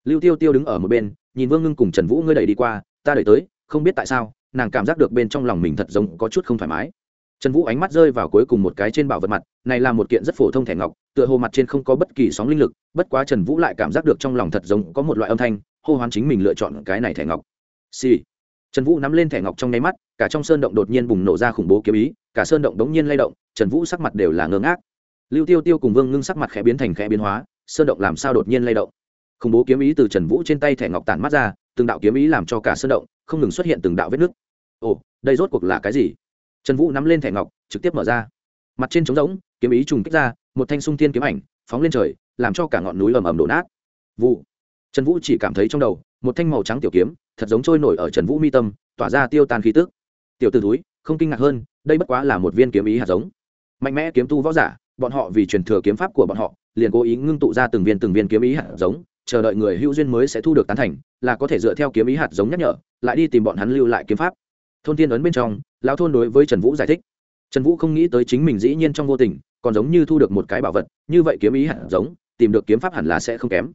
Lưu tiêu tiêu đứng ở một bên, nhìn vương ngưng cùng trần vũ ngươi đẩy đi qua, ta đẩy tới, không biết tại sao, nàng cảm giác được bên trong lòng mình thật giống có chút không thoải mái. Trần vũ ánh mắt rơi vào cuối cùng một cái trên bảo vật mặt, này là một kiện rất phổ thông thẻ ngọc, tựa hồ mặt trên không có bất kỳ sóng linh lực, bất quá trần vũ lại cảm giác được trong lòng thật giống có một loại âm thanh, hô hoán chính mình lựa chọn cái này thẻ ngọc. Xì、sì. trần vũ nắm lên thẻ ngọc trong nháy mắt, cả trong sơn động đột nhiên bùng nổ ra khủng bố kiếm ý, cả sơn động đống nhiên lay động, trần vũ sắc mặt đều là ngơ ngác lưu tiêu tiêu cùng vương ngưng sắc mặt khẽ biến thành khẽ biến hóa, sơn động làm sao đột nhiên lay động? Khủng bố kiếm ý từ trần vũ trên tay thẻ ngọc tản mắt ra, từng đạo kiếm ý làm cho cả sơn động không ngừng xuất hiện từng đạo vết nứt. Ồ, đây rốt cuộc là cái gì? Trần vũ nắm lên thẻ ngọc, trực tiếp mở ra. Mặt trên trống rỗng, kiếm ý trùng kích ra, một thanh sung thiên kiếm ảnh phóng lên trời, làm cho cả ngọn núi ầm ầm đổ nát. Vụ. Trần vũ chỉ cảm thấy trong đầu, một thanh màu trắng tiểu kiếm, thật giống trôi nổi ở trần vũ mi tâm, tỏa ra tiêu tan khí tức. Tiểu t túi không kinh ngạc hơn, đây bất quá là một viên kiếm ý hạt giống. Mạnh mẽ kiếm tu võ giả bọn họ vì truyền thừa kiếm pháp của bọn họ, liền cố ý ngưng tụ ra từng viên từng viên kiếm ý hạt giống, chờ đợi người hữu duyên mới sẽ thu được tán thành, là có thể dựa theo kiếm ý hạt giống nhắc nhở, lại đi tìm bọn hắn lưu lại kiếm pháp. Thôn tiên ấn bên trong, lão thôn đối với trần vũ giải thích. Trần vũ không nghĩ tới chính mình dĩ nhiên trong vô tình, còn giống như thu được một cái bảo vật, như vậy kiếm ý hạt giống, tìm được kiếm pháp hẳn là sẽ không kém.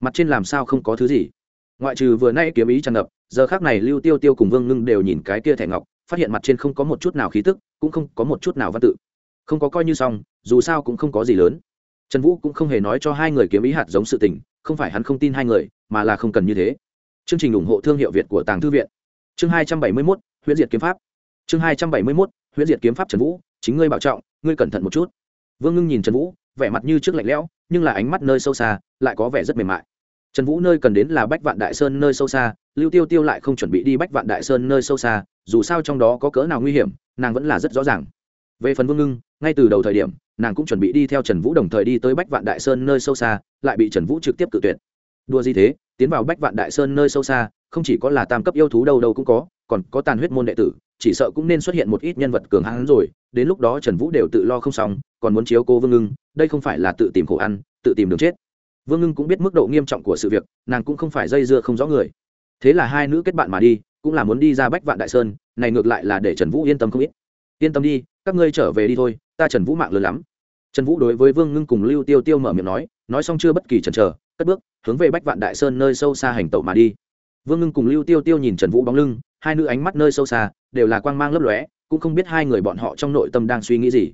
Mặt trên làm sao không có thứ gì. Ngoại trừ vừa nay kiếm ý tràn ngập, giờ khác này lưu tiêu tiêu cùng vương ngưng đều nhìn cái kia thẻ ngọc, phát hiện mặt trên không có một chút nào khí tức, cũng không có một chút nào văn tự không có coi như xong, dù sao cũng không có gì lớn. Trần vũ cũng không hề nói cho hai người kiếm ý hạt giống sự tình, không phải hắn không tin hai người, mà là không cần như thế. Chương trình ủng hộ thương hiệu việt của tàng thư viện. Chương hai trăm bảy mươi mốt, huyễn diệt kiếm pháp. Chương hai trăm bảy mươi mốt, huyễn diệt kiếm pháp trần vũ, chính ngươi bảo trọng, ngươi cẩn thận một chút. Vương ngưng nhìn trần vũ, vẻ mặt như trước lạnh lẽo, nhưng là ánh mắt nơi sâu xa, lại có vẻ rất mềm mại. Trần vũ nơi cần đến là bách vạn đại sơn nơi sâu xa, lưu tiêu tiêu lại không chuẩn bị đi bách vạn đại sơn nơi sâu xa, dù sao trong đó có cỡ nào nguy hiểm, nàng vẫn là rất rõ ràng về phần vương ngưng, ngay từ đầu thời điểm, nàng cũng chuẩn bị đi theo trần vũ đồng thời đi tới bách vạn đại sơn nơi sâu xa, lại bị trần vũ trực tiếp cự tuyệt. Đua gì thế, tiến vào bách vạn đại sơn nơi sâu xa, không chỉ có là tam cấp yêu thú đâu đâu cũng có, còn có tàn huyết môn đệ tử, chỉ sợ cũng nên xuất hiện một ít nhân vật cường hãn rồi. Đến lúc đó trần vũ đều tự lo không xong, còn muốn chiếu cô vương ngưng, đây không phải là tự tìm khổ ăn, tự tìm đường chết. Vương ngưng cũng biết mức độ nghiêm trọng của sự việc, nàng cũng không phải dây dưa không rõ người. Thế là hai nữ kết bạn mà đi, cũng là muốn đi ra bách vạn đại sơn, này ngược lại là để trần vũ yên tâm không ít. Yên tâm đi các ngươi trở về đi thôi, ta trần vũ mạng lớn lắm. Trần vũ đối với vương ngưng cùng lưu tiêu tiêu mở miệng nói nói xong chưa bất kỳ chần chờ, cất bước, hướng về bách vạn đại sơn nơi sâu xa hành tẩu mà đi. Vương ngưng cùng lưu tiêu tiêu nhìn trần vũ bóng lưng, hai nữ ánh mắt nơi sâu xa, đều là quang mang lấp lóe, cũng không biết hai người bọn họ trong nội tâm đang suy nghĩ gì.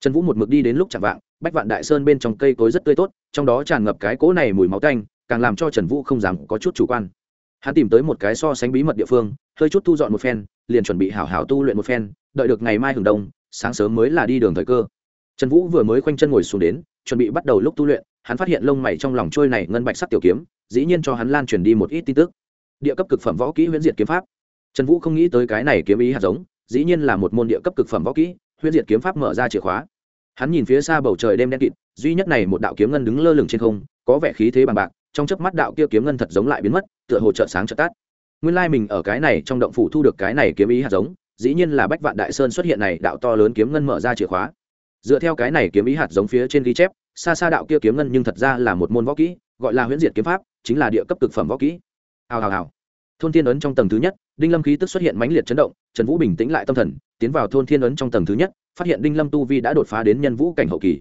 Trần vũ một mực đi đến lúc chạm vạng, bách vạn đại sơn bên trong cây cối rất tươi tốt, trong đó tràn ngập cái cỗ này mùi máu tanh, càng làm cho trần vũ không dám có chút chủ quan. Hắn tìm tới một cái so sánh bí mật địa phương, hơi chút thu dọn một phen, liền chuẩn bị hảo hảo tu luyện một phen, đợi được ngày mai hưởng đông sáng sớm mới là đi đường thời cơ. Trần vũ vừa mới khoanh chân ngồi xuống đến, chuẩn bị bắt đầu lúc tu luyện, hắn phát hiện lông mày trong lòng trôi này ngân bạch sắc tiểu kiếm, dĩ nhiên cho hắn lan truyền đi một ít tin tức. Địa cấp cực phẩm võ kỹ huyễn diệt kiếm pháp. Trần vũ không nghĩ tới cái này kiếm ý hạt giống, dĩ nhiên là một môn địa cấp cực phẩm võ kỹ, huyễn diệt kiếm pháp mở ra chìa khóa. Hắn nhìn phía xa bầu trời đêm đen kịt, duy nhất này một đạo kiếm ngân đứng lơ lửng trên không, có vẻ khí thế bằng bạc, trong chớp mắt đạo kia kiếm ngân thật giống lại biến mất, tựa hồ chợt sáng chợt tắt. Nguyên lai mình ở cái này trong động phủ thu được cái này kiếm ý hạt giống dĩ nhiên là bách vạn đại sơn xuất hiện này, đạo to lớn kiếm ngân mở ra chìa khóa. Dựa theo cái này kiếm ý hạt giống phía trên ghi chép, xa xa đạo kia kiếm ngân nhưng thật ra là một môn võ kỹ, gọi là huyễn diệt kiếm pháp, chính là địa cấp cực phẩm võ kỹ. Hào hào hào. Thôn thiên ấn trong tầng thứ nhất, đinh lâm khí tức xuất hiện mãnh liệt chấn động, trần vũ bình tĩnh lại tâm thần, tiến vào thôn thiên ấn trong tầng thứ nhất, phát hiện đinh lâm tu vi đã đột phá đến nhân vũ cảnh hậu kỳ.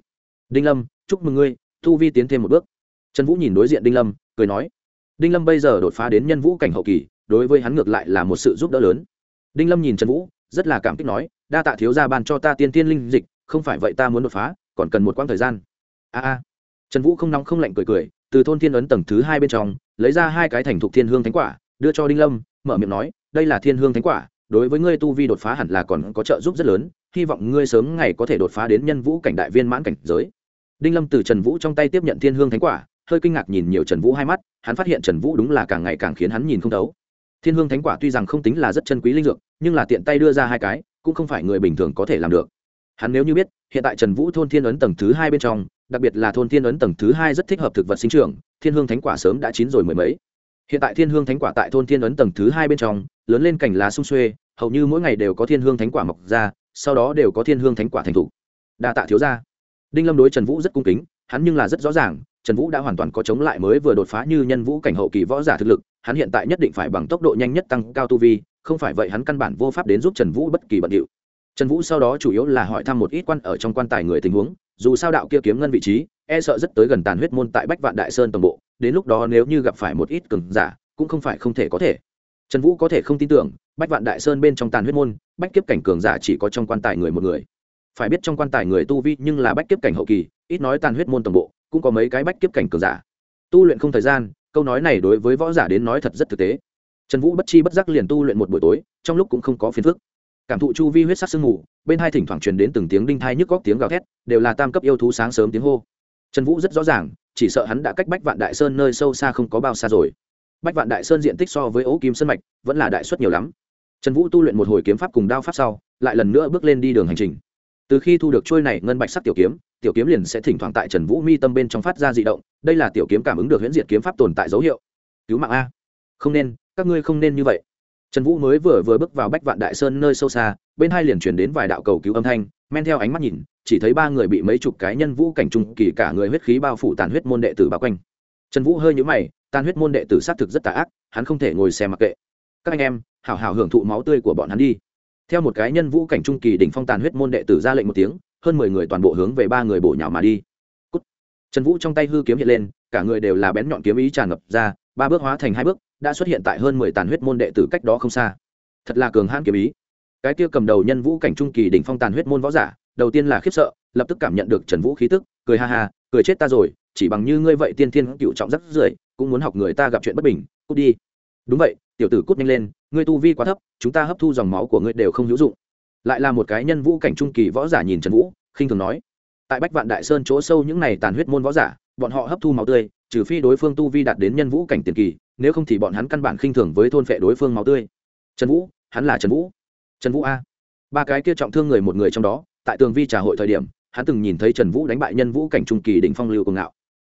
Đinh lâm, chúc mừng ngươi, tu vi tiến thêm một bước. Trần vũ nhìn đối diện đinh lâm, cười nói, đinh lâm bây giờ đột phá đến nhân vũ cảnh hậu kỳ, đối với hắn ngược lại là một sự giúp đỡ lớn đinh lâm nhìn trần vũ, rất là cảm kích nói, đa tạ thiếu gia ban cho ta tiên tiên linh dịch, không phải vậy ta muốn đột phá, còn cần một quãng thời gian. A a. Trần vũ không nóng không lạnh cười cười, từ thôn thiên ấn tầng thứ hai bên trong, lấy ra hai cái thành thục thiên hương thánh quả, đưa cho đinh lâm, mở miệng nói, đây là thiên hương thánh quả, đối với ngươi tu vi đột phá hẳn là còn có trợ giúp rất lớn, hy vọng ngươi sớm ngày có thể đột phá đến nhân vũ cảnh đại viên mãn cảnh giới. Đinh lâm từ trần vũ trong tay tiếp nhận thiên hương thánh quả, hơi kinh ngạc nhìn nhiều trần vũ hai mắt, hắn phát hiện trần vũ đúng là càng ngày càng khiến hắn nhìn không thấu thiên hương thánh quả tuy rằng không tính là rất chân quý linh dược, nhưng là tiện tay đưa ra hai cái, cũng không phải người bình thường có thể làm được. Hắn nếu như biết, hiện tại trần vũ thôn thiên ấn tầng thứ hai bên trong, đặc biệt là thôn thiên ấn tầng thứ hai rất thích hợp thực vật sinh trưởng, thiên hương thánh quả sớm đã chín rồi mười mấy. Hiện tại thiên hương thánh quả tại thôn thiên ấn tầng thứ hai bên trong, lớn lên cành lá sung xuê, hầu như mỗi ngày đều có thiên hương thánh quả mọc ra, sau đó đều có thiên hương thánh quả thành t h ủ đa tạ thiếu ra đinh lâm đối trần vũ rất cung kính, hắn nhưng là rất rõ ràng, trần vũ đã hoàn toàn có chống lại mới vừa đột phá như nhân vũ cảnh hậu kỳ võ giả thực lực hắn hiện tại nhất định phải bằng tốc độ nhanh nhất tăng cao tu vi, không phải vậy hắn căn bản vô pháp đến giúp trần vũ bất kỳ bận điệu. Trần vũ sau đó chủ yếu là hỏi thăm một ít quan ở trong quan tài người tình huống, dù sao đạo kia kiếm ngân vị trí e sợ rất tới gần tàn huyết môn tại bách vạn đại sơn toàn bộ, đến lúc đó nếu như gặp phải một ít cường giả, cũng không phải không thể có thể. Trần vũ có thể không tin tưởng, bách vạn đại sơn bên trong tàn huyết môn, bách kiếp cảnh cường giả chỉ có trong quan tài người một người. Phải biết trong quan tài người tu vi nhưng là bách kiếp cảnh hậu kỳ, ít nói tàn huyết môn toàn bộ, cũng có mấy cái bách kiếp cảnh cường giả. Tu luyện không thời gian câu nói này đối với võ giả đến nói thật rất thực tế. Trần vũ bất chi bất giác liền tu luyện một buổi tối, trong lúc cũng không có phiền phức. Cảm thụ chu vi huyết sắc sương mù, bên hai thỉnh thoảng truyền đến từng tiếng đinh thai nhức góc tiếng gào thét, đều là tam cấp yêu thú sáng sớm tiếng hô. Trần vũ rất rõ ràng, chỉ sợ hắn đã cách bách vạn đại sơn nơi sâu xa không có bao xa rồi. Bách vạn đại sơn diện tích so với ố kim sân mạch vẫn là đại suất nhiều lắm. Trần vũ tu luyện một hồi kiếm pháp cùng đao pháp sau, lại lần nữa bước lên đi đường hành trình từ khi thu được trôi này ngân bạch sắc tiểu kiếm tiểu kiếm liền sẽ thỉnh thoảng tại trần vũ mi tâm bên trong phát ra d ị động, đây là tiểu kiếm cảm ứng được huyễn diệt kiếm pháp tồn tại dấu hiệu. Cứu mạng a. Không nên, các ngươi không nên như vậy. Trần vũ mới vừa vừa bước vào bách vạn đại sơn nơi sâu xa, bên hai liền chuyển đến vài đạo cầu cứu âm thanh, men theo ánh mắt nhìn, chỉ thấy ba người bị mấy chục cái nhân vũ cảnh trung kỳ cả người huyết khí bao phủ tàn huyết môn đệ tử bao quanh. Trần vũ hơi nhũ mày, tàn huyết môn đệ tử xác thực rất tà ác, hắn không thể ngồi xem mặc kệ. Các anh em, hảo hảo hưởng thụ máu tươi của bọn hắn đi theo một cái nhân vũ cảnh trung kỳ đỉnh phong tàn huyết môn đệ tử ra lệnh một tiếng, hơn mười người toàn bộ hướng về ba người bổ nhào mà đi、Cút. Trần vũ trong tay hư kiếm hiện lên, cả người đều là bén nhọn kiếm ý tràn ngập ra, ba bước hóa thành hai bước, đã xuất hiện tại hơn mười tàn huyết môn đệ tử cách đó không xa. Thật là cường hãn kiếm ý. Cái kia cầm đầu nhân vũ cảnh trung kỳ đỉnh phong tàn huyết môn võ giả, đầu tiên là khiếp sợ, lập tức cảm nhận được trần vũ khí tức, cười ha ha, cười chết ta rồi, chỉ bằng như ngươi vậy tiên thiên cựu trọng rất rưởi, cũng muốn học người ta gặp chuyện bất bình, cút đi đúng vậy, tiểu tử cút nhanh lên, ngươi tu vi quá thấp, chúng ta hấp thu dòng máu của ngươi đều không hữu dụng. Lại là một cái nhân vũ cảnh trung kỳ võ giả nhìn trần vũ, khinh thường nói. Tại bách vạn đại sơn chỗ sâu những này tàn huyết môn võ giả, bọn họ hấp thu máu tươi, trừ phi đối phương tu vi đạt đến nhân vũ cảnh tiền kỳ, nếu không thì bọn hắn căn bản khinh thường với thôn phệ đối phương máu tươi. Trần vũ, hắn là trần vũ. Trần vũ a. Ba cái kia trọng thương người một người trong đó, tại tường vi trà hội thời điểm, hắn từng nhìn thấy trần vũ đánh bại nhân vũ cảnh trung kỳ đỉnh phong lưu cường ngạo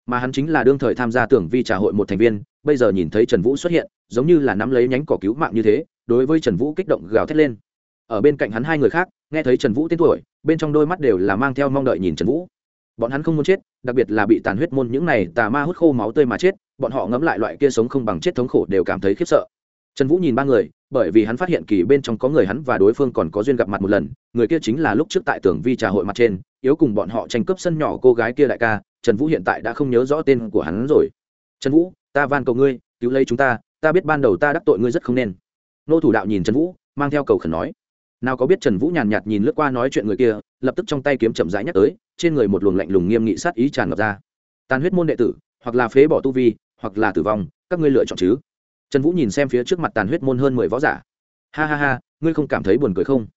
mà hắn chính là đương thời tham gia tưởng vi trà hội một thành viên, bây giờ nhìn thấy trần vũ xuất hiện, giống như là nắm lấy nhánh cỏ cứu mạng như thế, đối với trần vũ kích động gào thét lên. Ở bên cạnh hắn hai người khác, nghe thấy trần vũ tên tuổi, bên trong đôi mắt đều là mang theo mong đợi nhìn trần vũ. Bọn hắn không muốn chết, đặc biệt là bị tàn huyết môn những này tà ma hút khô máu tươi mà chết, bọn họ ngẫm lại loại kia sống không bằng chết thống khổ đều cảm thấy khiếp sợ. Trần vũ nhìn ba người, bởi vì hắn phát hiện kỳ bên trong có người hắn và đối phương còn có duyên gặp mặt một lần, người kia chính là lúc trước tại tưởng vi trà hội mặt trên, yếu cùng bọn họ tranh cướp sân nhỏ cô gái kia đại ca trần vũ hiện tại đã không nhớ rõ tên của hắn rồi. Trần vũ, ta van cầu ngươi, cứu lấy chúng ta ta biết ban đầu ta đắc tội ngươi rất không nên. Nô thủ đạo nhìn trần vũ, mang theo cầu khẩn nói. Nào có biết trần vũ nhàn nhạt nhìn lướt qua nói chuyện người kia, lập tức trong tay kiếm chậm rãi nhắc tới, trên người một luồng lạnh lùng nghiêm nghị sát ý tràn ngập ra. Tàn huyết môn đệ tử, hoặc là phế bỏ tu vi, hoặc là tử vong, các ngươi lựa chọn chứ. Trần vũ nhìn xem phía trước mặt tàn huyết môn hơn mười võ giả. Ha ha ha, ngươi không cảm thấy buồn cười không?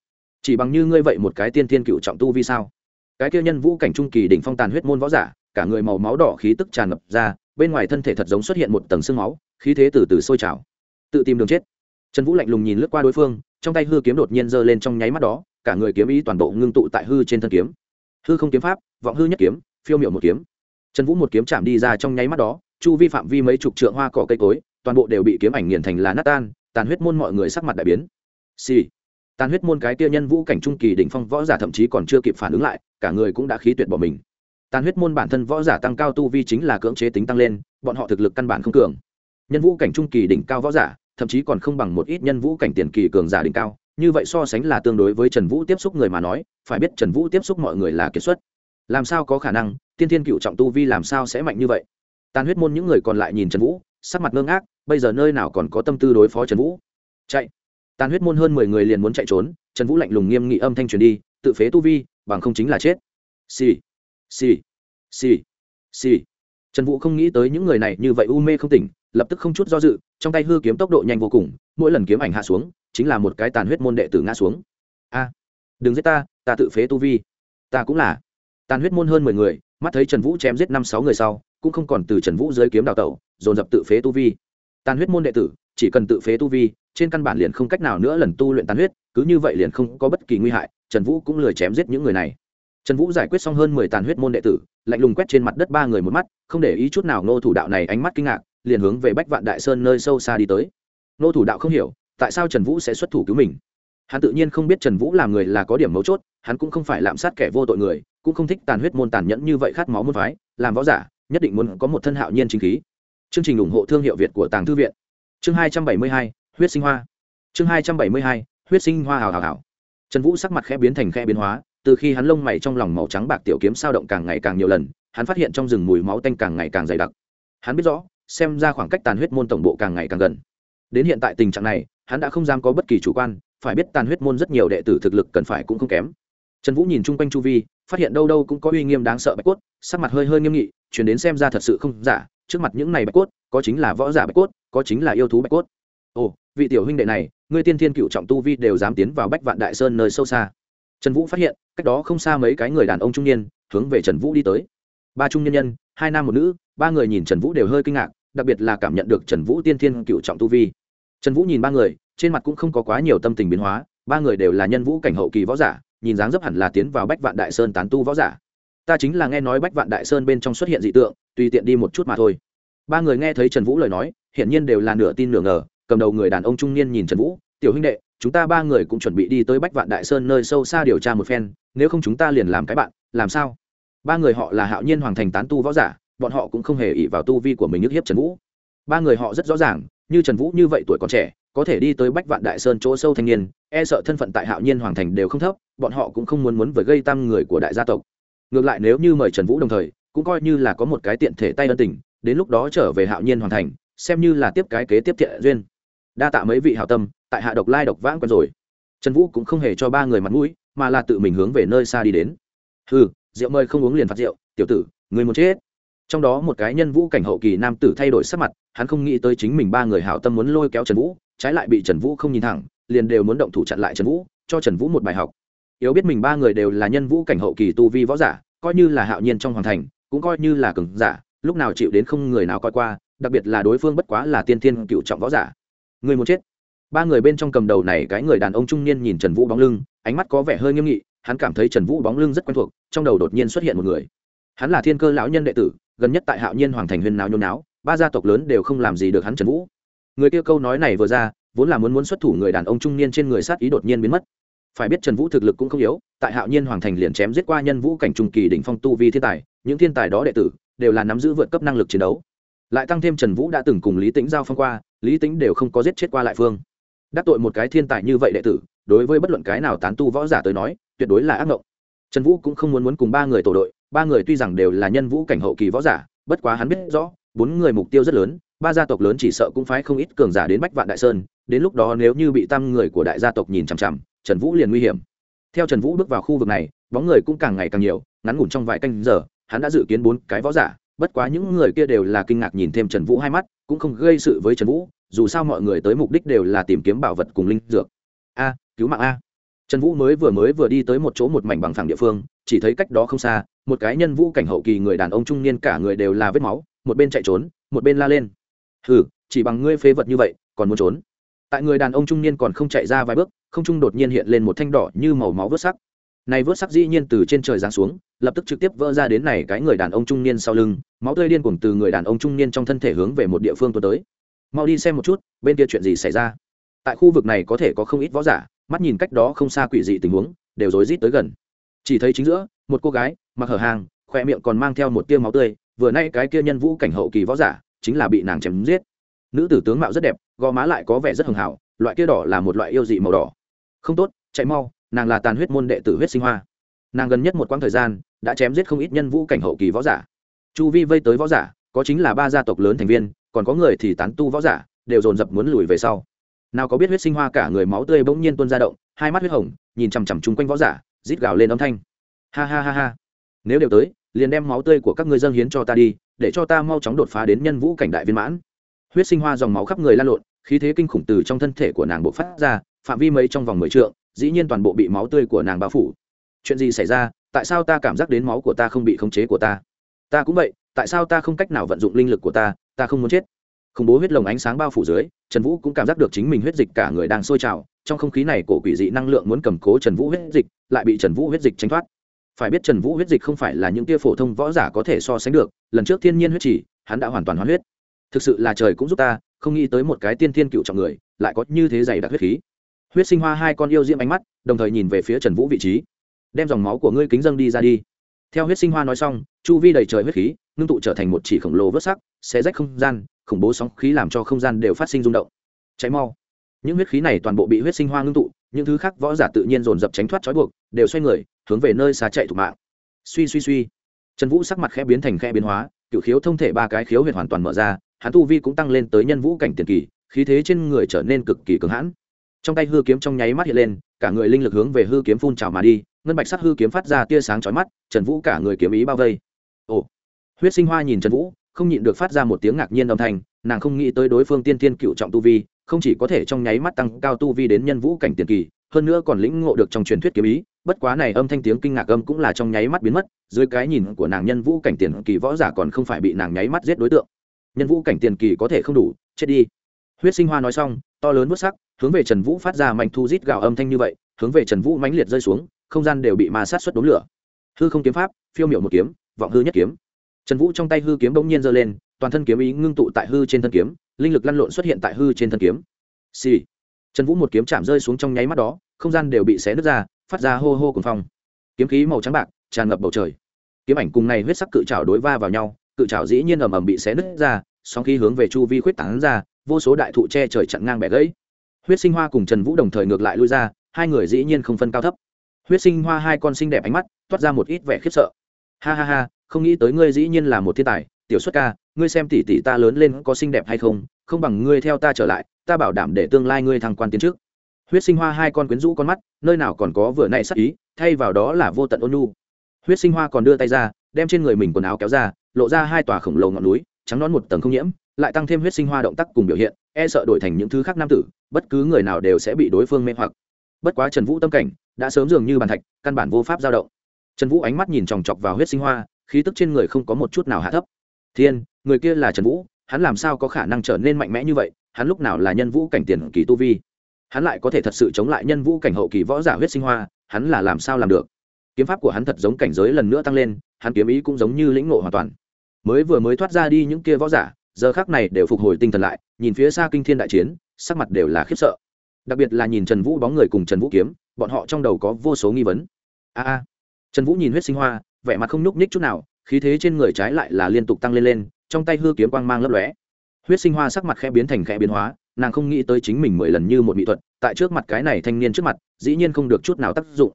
Chỉ bằng như ngươi vậy một cái tiên tiên cựu trọng tu vi sao? Cái kia nhân vũ cảnh trung kỳ đỉnh phong tàn huyết môn võ giả cả người màu máu đỏ khí tức tràn ngập ra, bên ngoài thân thể thật giống xuất hiện một tầng sương máu, khí thế từ từ sôi trào. Tự tìm đường chết. Trần vũ lạnh lùng nhìn lướt qua đối phương, trong tay hư kiếm đột nhiên giơ lên trong nháy mắt đó, cả người kiếm ý toàn bộ ngưng tụ tại hư trên thân kiếm. Hư không kiếm pháp, vọng hư nhất kiếm, phiêu miệu một kiếm. Trần vũ một kiếm chạm đi ra trong nháy mắt đó, chu vi phạm vi mấy chục trượng hoa cỏ cây cối, toàn bộ đều bị kiếm ảnh nghiền thành lá nát tan, tàn huyết môn mọi người sắc mặt đại biến. Xì、sì. tàn huyết môn cái kia nhân vũ cảnh trung kỳ đỉnh phong võ giả thậm chí còn chưa kịp phản ứng lại, cả người cũng đã khí tuyệt bỏ mình tàn huyết môn bản thân võ giả tăng cao tu vi chính là cưỡng chế tính tăng lên, bọn họ thực lực căn bản không cường. Nhân vũ cảnh trung kỳ đỉnh cao võ giả, thậm chí còn không bằng một ít nhân vũ cảnh tiền kỳ cường giả đỉnh cao, như vậy so sánh là tương đối với trần vũ tiếp xúc người mà nói, phải biết trần vũ tiếp xúc mọi người là kiệt xuất. Làm sao có khả năng, tiên thiên cựu trọng tu vi làm sao sẽ mạnh như vậy? Tàn huyết môn những người còn lại nhìn trần vũ, sắc mặt ngơ ngác, bây giờ nơi nào còn có tâm tư đối phó trần vũ? Chạy. Tàn huyết môn hơn mười người liền muốn chạy trốn, trần vũ lạnh lùng nghiêm nghị âm thanh truyền đi, tự phế tu vi, bằng không chính là chết. Xì xì. Xì. Xì. Trần vũ không nghĩ tới những người này như vậy u mê không tỉnh, lập tức không chút do dự, trong tay hư kiếm tốc độ nhanh vô cùng, mỗi lần kiếm ảnh hạ xuống, chính là một cái tàn huyết môn đệ tử ngã xuống. A, đừng giết ta ta tự phế tu vi. Ta cũng là. Tàn huyết môn hơn mười người, mắt thấy trần vũ chém giết năm sáu người sau, cũng không còn từ trần vũ dưới kiếm đào tẩu, dồn dập tự phế tu vi. Tàn huyết môn đệ tử, chỉ cần tự phế tu vi, trên căn bản liền không cách nào nữa lần tu luyện tàn huyết, cứ như vậy liền không có bất kỳ nguy hại, trần vũ cũng lười chém giết những người này trần vũ giải quyết xong hơn mười tàn huyết môn đệ tử, lạnh lùng quét trên mặt đất ba người một mắt, không để ý chút nào nô thủ đạo này ánh mắt kinh ngạc, liền hướng về bách vạn đại sơn nơi sâu xa đi tới. Nô thủ đạo không hiểu, tại sao trần vũ sẽ xuất thủ cứu mình? Hắn tự nhiên không biết trần vũ làm người là có điểm mấu chốt, hắn cũng không phải lạm sát kẻ vô tội người, cũng không thích tàn huyết môn tàn nhẫn như vậy khát máu môn phái, làm võ giả, nhất định muốn có một thân hạo nhiên chính khí. Chương trình ủng hộ thương hiệu việt của tàng thư viện. Chương hai trăm bảy mươi hai, huyết sinh hoa. Chương hai trăm bảy mươi hai, huyết sinh hoa hào hào hào. Trần vũ sắc mặt khẽ biến thành khẽ biến hóa từ khi hắn lông mày trong lòng màu trắng bạc tiểu kiếm sao động càng ngày càng nhiều lần, hắn phát hiện trong rừng mùi máu tanh càng ngày càng dày đặc. Hắn biết rõ, xem ra khoảng cách tàn huyết môn tổng bộ càng ngày càng gần. Đến hiện tại tình trạng này, hắn đã không dám có bất kỳ chủ quan, phải biết tàn huyết môn rất nhiều đệ tử thực lực cần phải cũng không kém. Trần vũ nhìn chung quanh chu vi, phát hiện đâu đâu cũng có uy nghiêm đáng sợ bạch cốt, sắc mặt hơi hơi nghiêm nghị, chuyển đến xem ra thật sự không giả, trước mặt những này bạch cốt, có chính là võ giả bạch cốt, có chính là yêu thú bạch cốt. Ồ, vị tiểu huynh đệ này, ngươi tiên thiên cựu trọng tu vi đều dám tiến vào bách vạn đại sơn nơi sâu xa trần vũ phát hiện, cách đó không xa mấy cái người đàn ông trung niên, hướng về trần vũ đi tới. Ba trung nhân nhân, hai nam một nữ, ba người nhìn trần vũ đều hơi kinh ngạc, đặc biệt là cảm nhận được trần vũ tiên thiên cựu trọng tu vi. Trần vũ nhìn ba người, trên mặt cũng không có quá nhiều tâm tình biến hóa, ba người đều là nhân vũ cảnh hậu kỳ võ giả, nhìn dáng dấp hẳn là tiến vào bách vạn đại sơn tán tu võ giả. Ta chính là nghe nói bách vạn đại sơn bên trong xuất hiện dị tượng, tùy tiện đi một chút mà thôi. Ba người nghe thấy trần vũ lời nói, hiển nhiên đều là nửa tin nửa ngờ, cầm đầu người đàn ông trung niên nhìn trần vũ, tiểu huynh đệ chúng ta ba người cũng chuẩn bị đi tới bách vạn đại sơn nơi sâu xa điều tra một phen, nếu không chúng ta liền làm cái bạn, làm sao? Ba người họ là hạo nhiên hoàng thành tán tu võ giả, bọn họ cũng không hề ỉ vào tu vi của mình nhức hiếp trần vũ. Ba người họ rất rõ ràng, như trần vũ như vậy tuổi còn trẻ, có thể đi tới bách vạn đại sơn chỗ sâu thanh niên e sợ thân phận tại hạo nhiên hoàng thành đều không thấp, bọn họ cũng không muốn muốn với gây tăng người của đại gia tộc. Ngược lại nếu như mời trần vũ đồng thời, cũng coi như là có một cái tiện thể tay ân tình, đến lúc đó trở về hạo nhiên hoàn thành, xem như là tiếp cái kế tiếp thiện duyên. Đa tạ mấy vị hảo tâm tại hạ độc lai độc vãng quen rồi. Trần vũ cũng không hề cho ba người mặt mũi, mà là tự mình hướng về nơi xa đi đến. Ừ rượu mời không uống liền phạt rượu, tiểu tử, người muốn chết. Trong đó một cái nhân vũ cảnh hậu kỳ nam tử thay đổi sắc mặt, hắn không nghĩ tới chính mình ba người hảo tâm muốn lôi kéo trần vũ, trái lại bị trần vũ không nhìn thẳng, liền đều muốn động thủ chặn lại trần vũ, cho trần vũ một bài học. Yếu biết mình ba người đều là nhân vũ cảnh hậu kỳ tu vi võ giả, coi như là hạo nhiên trong hoàng thành, cũng coi như là cường giả, lúc nào chịu đến không người nào coi qua, đặc biệt là đối phương bất quá là tiên thiên cựu trọng võ giả. Người muốn chết ba người bên trong cầm đầu này cái người đàn ông trung niên nhìn trần vũ bóng lưng, ánh mắt có vẻ hơi nghiêm nghị, hắn cảm thấy trần vũ bóng lưng rất quen thuộc, trong đầu đột nhiên xuất hiện một người. Hắn là thiên cơ lão nhân đệ tử, gần nhất tại hạo nhiên hoàng thành huyền nào nhôn náo, ba gia tộc lớn đều không làm gì được hắn trần vũ. Người kia câu nói này vừa ra, vốn là muốn muốn xuất thủ người đàn ông trung niên trên người sát ý đột nhiên biến mất. Phải biết trần vũ thực lực cũng không yếu, tại hạo nhiên hoàng thành liền chém giết qua nhân vũ cảnh trung kỳ đỉnh phong tu vi thiên tài, những thiên tài đó đệ tử đều là nắm giữ vượt cấp năng lực chiến đấu. Lại tăng thêm trần vũ đã từng cùng lý Tĩnh giao phong qua, lý Tĩnh đều không có giết chết qua lại phương đắc tội một cái thiên tài như vậy đệ tử, đối với bất luận cái nào tán tu võ giả tới nói, tuyệt đối là ác mộng trần vũ cũng không muốn muốn cùng ba người tổ đội, ba người tuy rằng đều là nhân vũ cảnh hậu kỳ võ giả, bất quá hắn biết rõ, bốn người mục tiêu rất lớn, ba gia tộc lớn chỉ sợ cũng phải không ít cường giả đến bách vạn đại sơn, đến lúc đó nếu như bị tăng người của đại gia tộc nhìn chằm chằm, trần vũ liền nguy hiểm. Theo trần vũ bước vào khu vực này, bóng người cũng càng ngày càng nhiều, ngắn ngủn trong vài canh giờ, hắn đã dự kiến bốn cái võ giả, bất quá những người kia đều là kinh ngạc nhìn thêm trần vũ hai mắt, cũng không gây sự với trần vũ dù sao mọi người tới mục đích đều là tìm kiếm bảo vật cùng linh dược. A, cứu mạng a. Trần vũ mới vừa mới vừa đi tới một chỗ một mảnh bằng phẳng địa phương, chỉ thấy cách đó không xa, một cái nhân vũ cảnh hậu kỳ người đàn ông trung niên cả người đều là vết máu, một bên chạy trốn, một bên la lên. Hừ, chỉ bằng ngươi phế vật như vậy, còn muốn trốn. Tại người đàn ông trung niên còn không chạy ra vài bước, không trung đột nhiên hiện lên một thanh đỏ như màu máu vớt sắc. Này vớt sắc dĩ nhiên từ trên trời giáng xuống, lập tức trực tiếp vỡ ra đến này cái người đàn ông trung niên sau lưng, máu tươi điên cuồng từ người đàn ông trung niên trong thân thể hướng về một địa phương tuần tới mau đi xem một chút, bên kia chuyện gì xảy ra. Tại khu vực này có thể có không ít võ giả, mắt nhìn cách đó không xa quỷ dị tình huống, đều rối rít tới gần. Chỉ thấy chính giữa, một cô gái, mặc hở hàng khoe miệng còn mang theo một tiêu máu tươi, vừa nay cái kia nhân vũ cảnh hậu kỳ võ giả, chính là bị nàng chém giết. Nữ tử tướng mạo rất đẹp, gò má lại có vẻ rất hường hảo, loại kia đỏ là một loại yêu dị màu đỏ. Không tốt, chạy mau, nàng là tàn huyết môn đệ tử huyết sinh hoa. Nàng gần nhất một quãng thời gian, đã chém giết không ít nhân vũ cảnh hậu kỳ võ giả. Chu vi vây tới võ giả, có chính là ba gia tộc lớn thành viên còn có người thì tán tu võ giả, đều dồn dập muốn lùi về sau. Nào có biết huyết sinh hoa cả người máu tươi bỗng nhiên tuôn ra động, hai mắt huyết hồng, nhìn chằm chằm chung quanh võ giả, rít gào lên âm thanh. Ha ha ha ha. Nếu đều tới, liền đem máu tươi của các ngươi dân hiến cho ta đi, để cho ta mau chóng đột phá đến nhân vũ cảnh đại viên mãn. Huyết sinh hoa dòng máu khắp người lan lộn, khí thế kinh khủng từ trong thân thể của nàng bộ phát ra, phạm vi mấy trong vòng mười trượng, dĩ nhiên toàn bộ bị máu tươi của nàng bao phủ. Chuyện gì xảy ra? Tại sao ta cảm giác đến máu của ta không bị khống chế của ta? Ta cũng vậy, tại sao ta không cách nào vận dụng linh lực của ta ta không muốn chết. Khủng bố huyết lồng ánh sáng bao phủ dưới, trần vũ cũng cảm giác được chính mình huyết dịch cả người đang sôi trào, trong không khí này cổ quỷ dị năng lượng muốn cầm cố trần vũ huyết dịch, lại bị trần vũ huyết dịch tránh thoát. Phải biết trần vũ huyết dịch không phải là những tia phổ thông võ giả có thể so sánh được, lần trước thiên nhiên huyết chỉ, hắn đã hoàn toàn hoán huyết. Thực sự là trời cũng giúp ta, không nghĩ tới một cái tiên thiên cựu trọng người, lại có như thế dày đặc huyết khí. Huyết sinh hoa hai con yêu diễm ánh mắt, đồng thời nhìn về phía trần vũ vị trí. Đem dòng máu của ngươi kính dâng đi ra đi. Theo huyết sinh hoa nói xong, chu vi đầy trời huyết khí ngưng tụ trở thành một chỉ khổng lồ vớt sắc, xé rách không gian, khủng bố sóng khí làm cho không gian đều phát sinh rung động. Cháy mau. Những huyết khí này toàn bộ bị huyết sinh hoa ngưng tụ, những thứ khác võ giả tự nhiên dồn dập tránh thoát trói buộc, đều xoay người, hướng về nơi xa chạy thủ mạng. Suy suy suy. Trần vũ sắc mặt khẽ biến thành khẽ biến hóa, cựu khiếu thông thể ba cái khiếu huyệt hoàn toàn mở ra, hắn tu vi cũng tăng lên tới nhân vũ cảnh tiền kỳ, khí thế trên người trở nên cực kỳ cứng hãn. Trong tay hư kiếm trong nháy mắt hiện lên, cả người linh lực hướng về hư kiếm phun trào mà đi, ngân bạch sắc hư kiếm phát ra tia sáng chói mắt, trần vũ cả người kiếm ý bao vây huyết sinh hoa nhìn trần vũ, không nhịn được phát ra một tiếng ngạc nhiên âm thanh, nàng không nghĩ tới đối phương tiên Thiên cựu trọng tu vi, không chỉ có thể trong nháy mắt tăng cao tu vi đến nhân vũ cảnh tiền kỳ, hơn nữa còn lĩnh ngộ được trong truyền thuyết kiếm ý, bất quá này âm thanh tiếng kinh ngạc âm cũng là trong nháy mắt biến mất, dưới cái nhìn của nàng nhân vũ cảnh tiền kỳ võ giả còn không phải bị nàng nháy mắt giết đối tượng. Nhân vũ cảnh tiền kỳ có thể không đủ, chết đi. Huyết sinh hoa nói xong, to lớn vút sắc, hướng về trần vũ phát ra mạnh thu rít gạo âm thanh như vậy, hướng về trần vũ mãnh liệt rơi xuống, không gian đều bị ma sát xuất đốn lửa. Hư không kiếm pháp, phiêu miệu một kiếm, vọng hư nhất kiếm trần vũ trong tay hư kiếm bỗng nhiên giơ lên, toàn thân kiếm ý ngưng tụ tại hư trên thân kiếm, linh lực lăn lộn xuất hiện tại hư trên thân kiếm. Xì、sì. trần vũ một kiếm chạm rơi xuống trong nháy mắt đó, không gian đều bị xé nứt ra, phát ra hô hô cùng phong. Kiếm khí màu trắng bạc, tràn ngập bầu trời. Kiếm ảnh cùng này huyết sắc cự trào đối va vào nhau, cự trào dĩ nhiên ầm ầm bị xé nứt ra, sóng khi hướng về chu vi khuyết tảng ra, vô số đại thụ che trời chặn ngang bẻ gãy. Huyết sinh hoa cùng trần vũ đồng thời ngược lại lui ra, hai người dĩ nhiên không phân cao thấp. Huyết sinh hoa hai con xinh đẹp ánh mắt, toát ra một ít vẻ khiếp sợ. Ha ha ha không nghĩ tới ngươi dĩ nhiên là một thiên tài, tiểu xuất ca, ngươi xem tỷ tỷ ta lớn lên có xinh đẹp hay không không bằng ngươi theo ta trở lại, ta bảo đảm để tương lai ngươi thăng quan tiến trước. Huyết sinh hoa hai con quyến rũ con mắt, nơi nào còn có vừa nãy sắc ý, thay vào đó là vô tận ôn nhu. Huyết sinh hoa còn đưa tay ra, đem trên người mình quần áo kéo ra, lộ ra hai tòa khổng lồ ngọn núi, trắng nón một tầng không nhiễm, lại tăng thêm huyết sinh hoa động tác cùng biểu hiện e sợ đổi thành những thứ khác nam tử, bất cứ người nào đều sẽ bị đối phương mê hoặc. Bất quá trần vũ tâm cảnh, đã sớm dường như bàn thạch, căn bản vô pháp dao động. Trần vũ ánh mắt nhìn chòng chọc vào huyết sinh hoa khí tức trên người không có một chút nào hạ thấp. Thiên, người kia là trần vũ, hắn làm sao có khả năng trở nên mạnh mẽ như vậy? Hắn lúc nào là nhân vũ cảnh tiền kỳ tu vi? Hắn lại có thể thật sự chống lại nhân vũ cảnh hậu kỳ võ giả huyết sinh hoa, hắn là làm sao làm được? Kiếm pháp của hắn thật giống cảnh giới lần nữa tăng lên, hắn kiếm ý cũng giống như lĩnh ngộ hoàn toàn. Mới vừa mới thoát ra đi những kia võ giả, giờ khác này đều phục hồi tinh thần lại, nhìn phía xa kinh thiên đại chiến, sắc mặt đều là khiếp sợ. Đặc biệt là nhìn trần vũ bóng người cùng trần vũ kiếm, bọn họ trong đầu có vô số nghi vấn. A a. Trần vũ nhìn huyết sinh hoa vẻ mặt không nhúc nhích chút nào, khí thế trên người trái lại là liên tục tăng lên lên, trong tay hư kiếm quang mang lấp lóe. Huyết sinh hoa sắc mặt khẽ biến thành khẽ biến hóa, nàng không nghĩ tới chính mình mười lần như một mỹ thuật, tại trước mặt cái này thanh niên trước mặt, dĩ nhiên không được chút nào tác dụng.